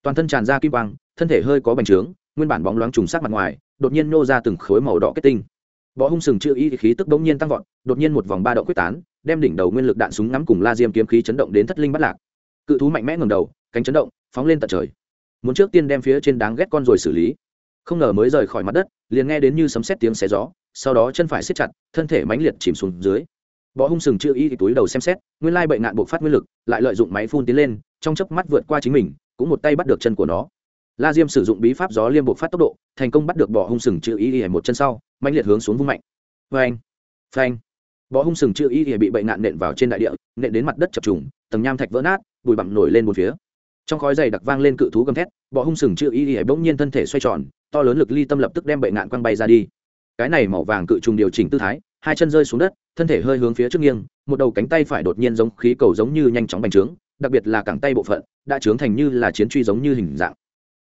Toàn thân tràn ra kim quang, thân thể hơi có bành trướng, nguyên bản bóng loáng trùng sắc mặt ngoài, đột nhiên nô ra từng khối màu đỏ kết tinh bọ hung sừng chữ y khí tức bỗng nhiên tăng vọt, đột nhiên một vòng ba động quyết tán, đem đỉnh đầu nguyên lực đạn súng ngắm cùng la diêm kiếm khí chấn động đến thất linh bắt lạc. Cự thú mạnh mẽ ngầm đầu, cánh chấn động, phóng lên tận trời. Muốn trước tiên đem phía trên đáng ghét con rồi xử lý. Không ngờ mới rời khỏi mặt đất, liền nghe đến như sấm sét tiếng xé gió, sau đó chân phải siết chặt, thân thể mãnh liệt chìm xuống dưới. Bọ hung sừng chữ y túi đầu xem xét, nguyên lai bệnh nạn buộc phát nguyên lực, lại lợi dụng máy phun tiến lên, trong chớp mắt vượt qua chính mình, cũng một tay bắt được chân của nó la diêm sử dụng bí pháp gió liêm buộc phát tốc độ, thành công bắt được bỏ hung sừng chữ y y một chân sau mạnh liệt hướng xuống vung mạnh. Phanh phanh. Bọ hung sừng chữ y y bị bệnh nạn nện vào trên đại địa, nện đến mặt đất chập trùng, tầng nham thạch vỡ nát, bụi bặm nổi lên một phía. Trong khói dày đặc vang lên cự thú gầm thét, bọ hung sừng chữ y y bỗng nhiên thân thể xoay tròn, to lớn lực ly tâm lập tức đem bệnh nạn quăng bay ra đi. Cái này màu vàng cự trùng điều chỉnh tư thái, hai chân rơi xuống đất, thân thể hơi hướng phía trước nghiêng, một đầu cánh tay phải đột nhiên giống khí cầu giống như nhanh chóng bành trướng, đặc biệt là cẳng tay bộ phận, đã trướng thành như là chiến truy giống như hình dạng.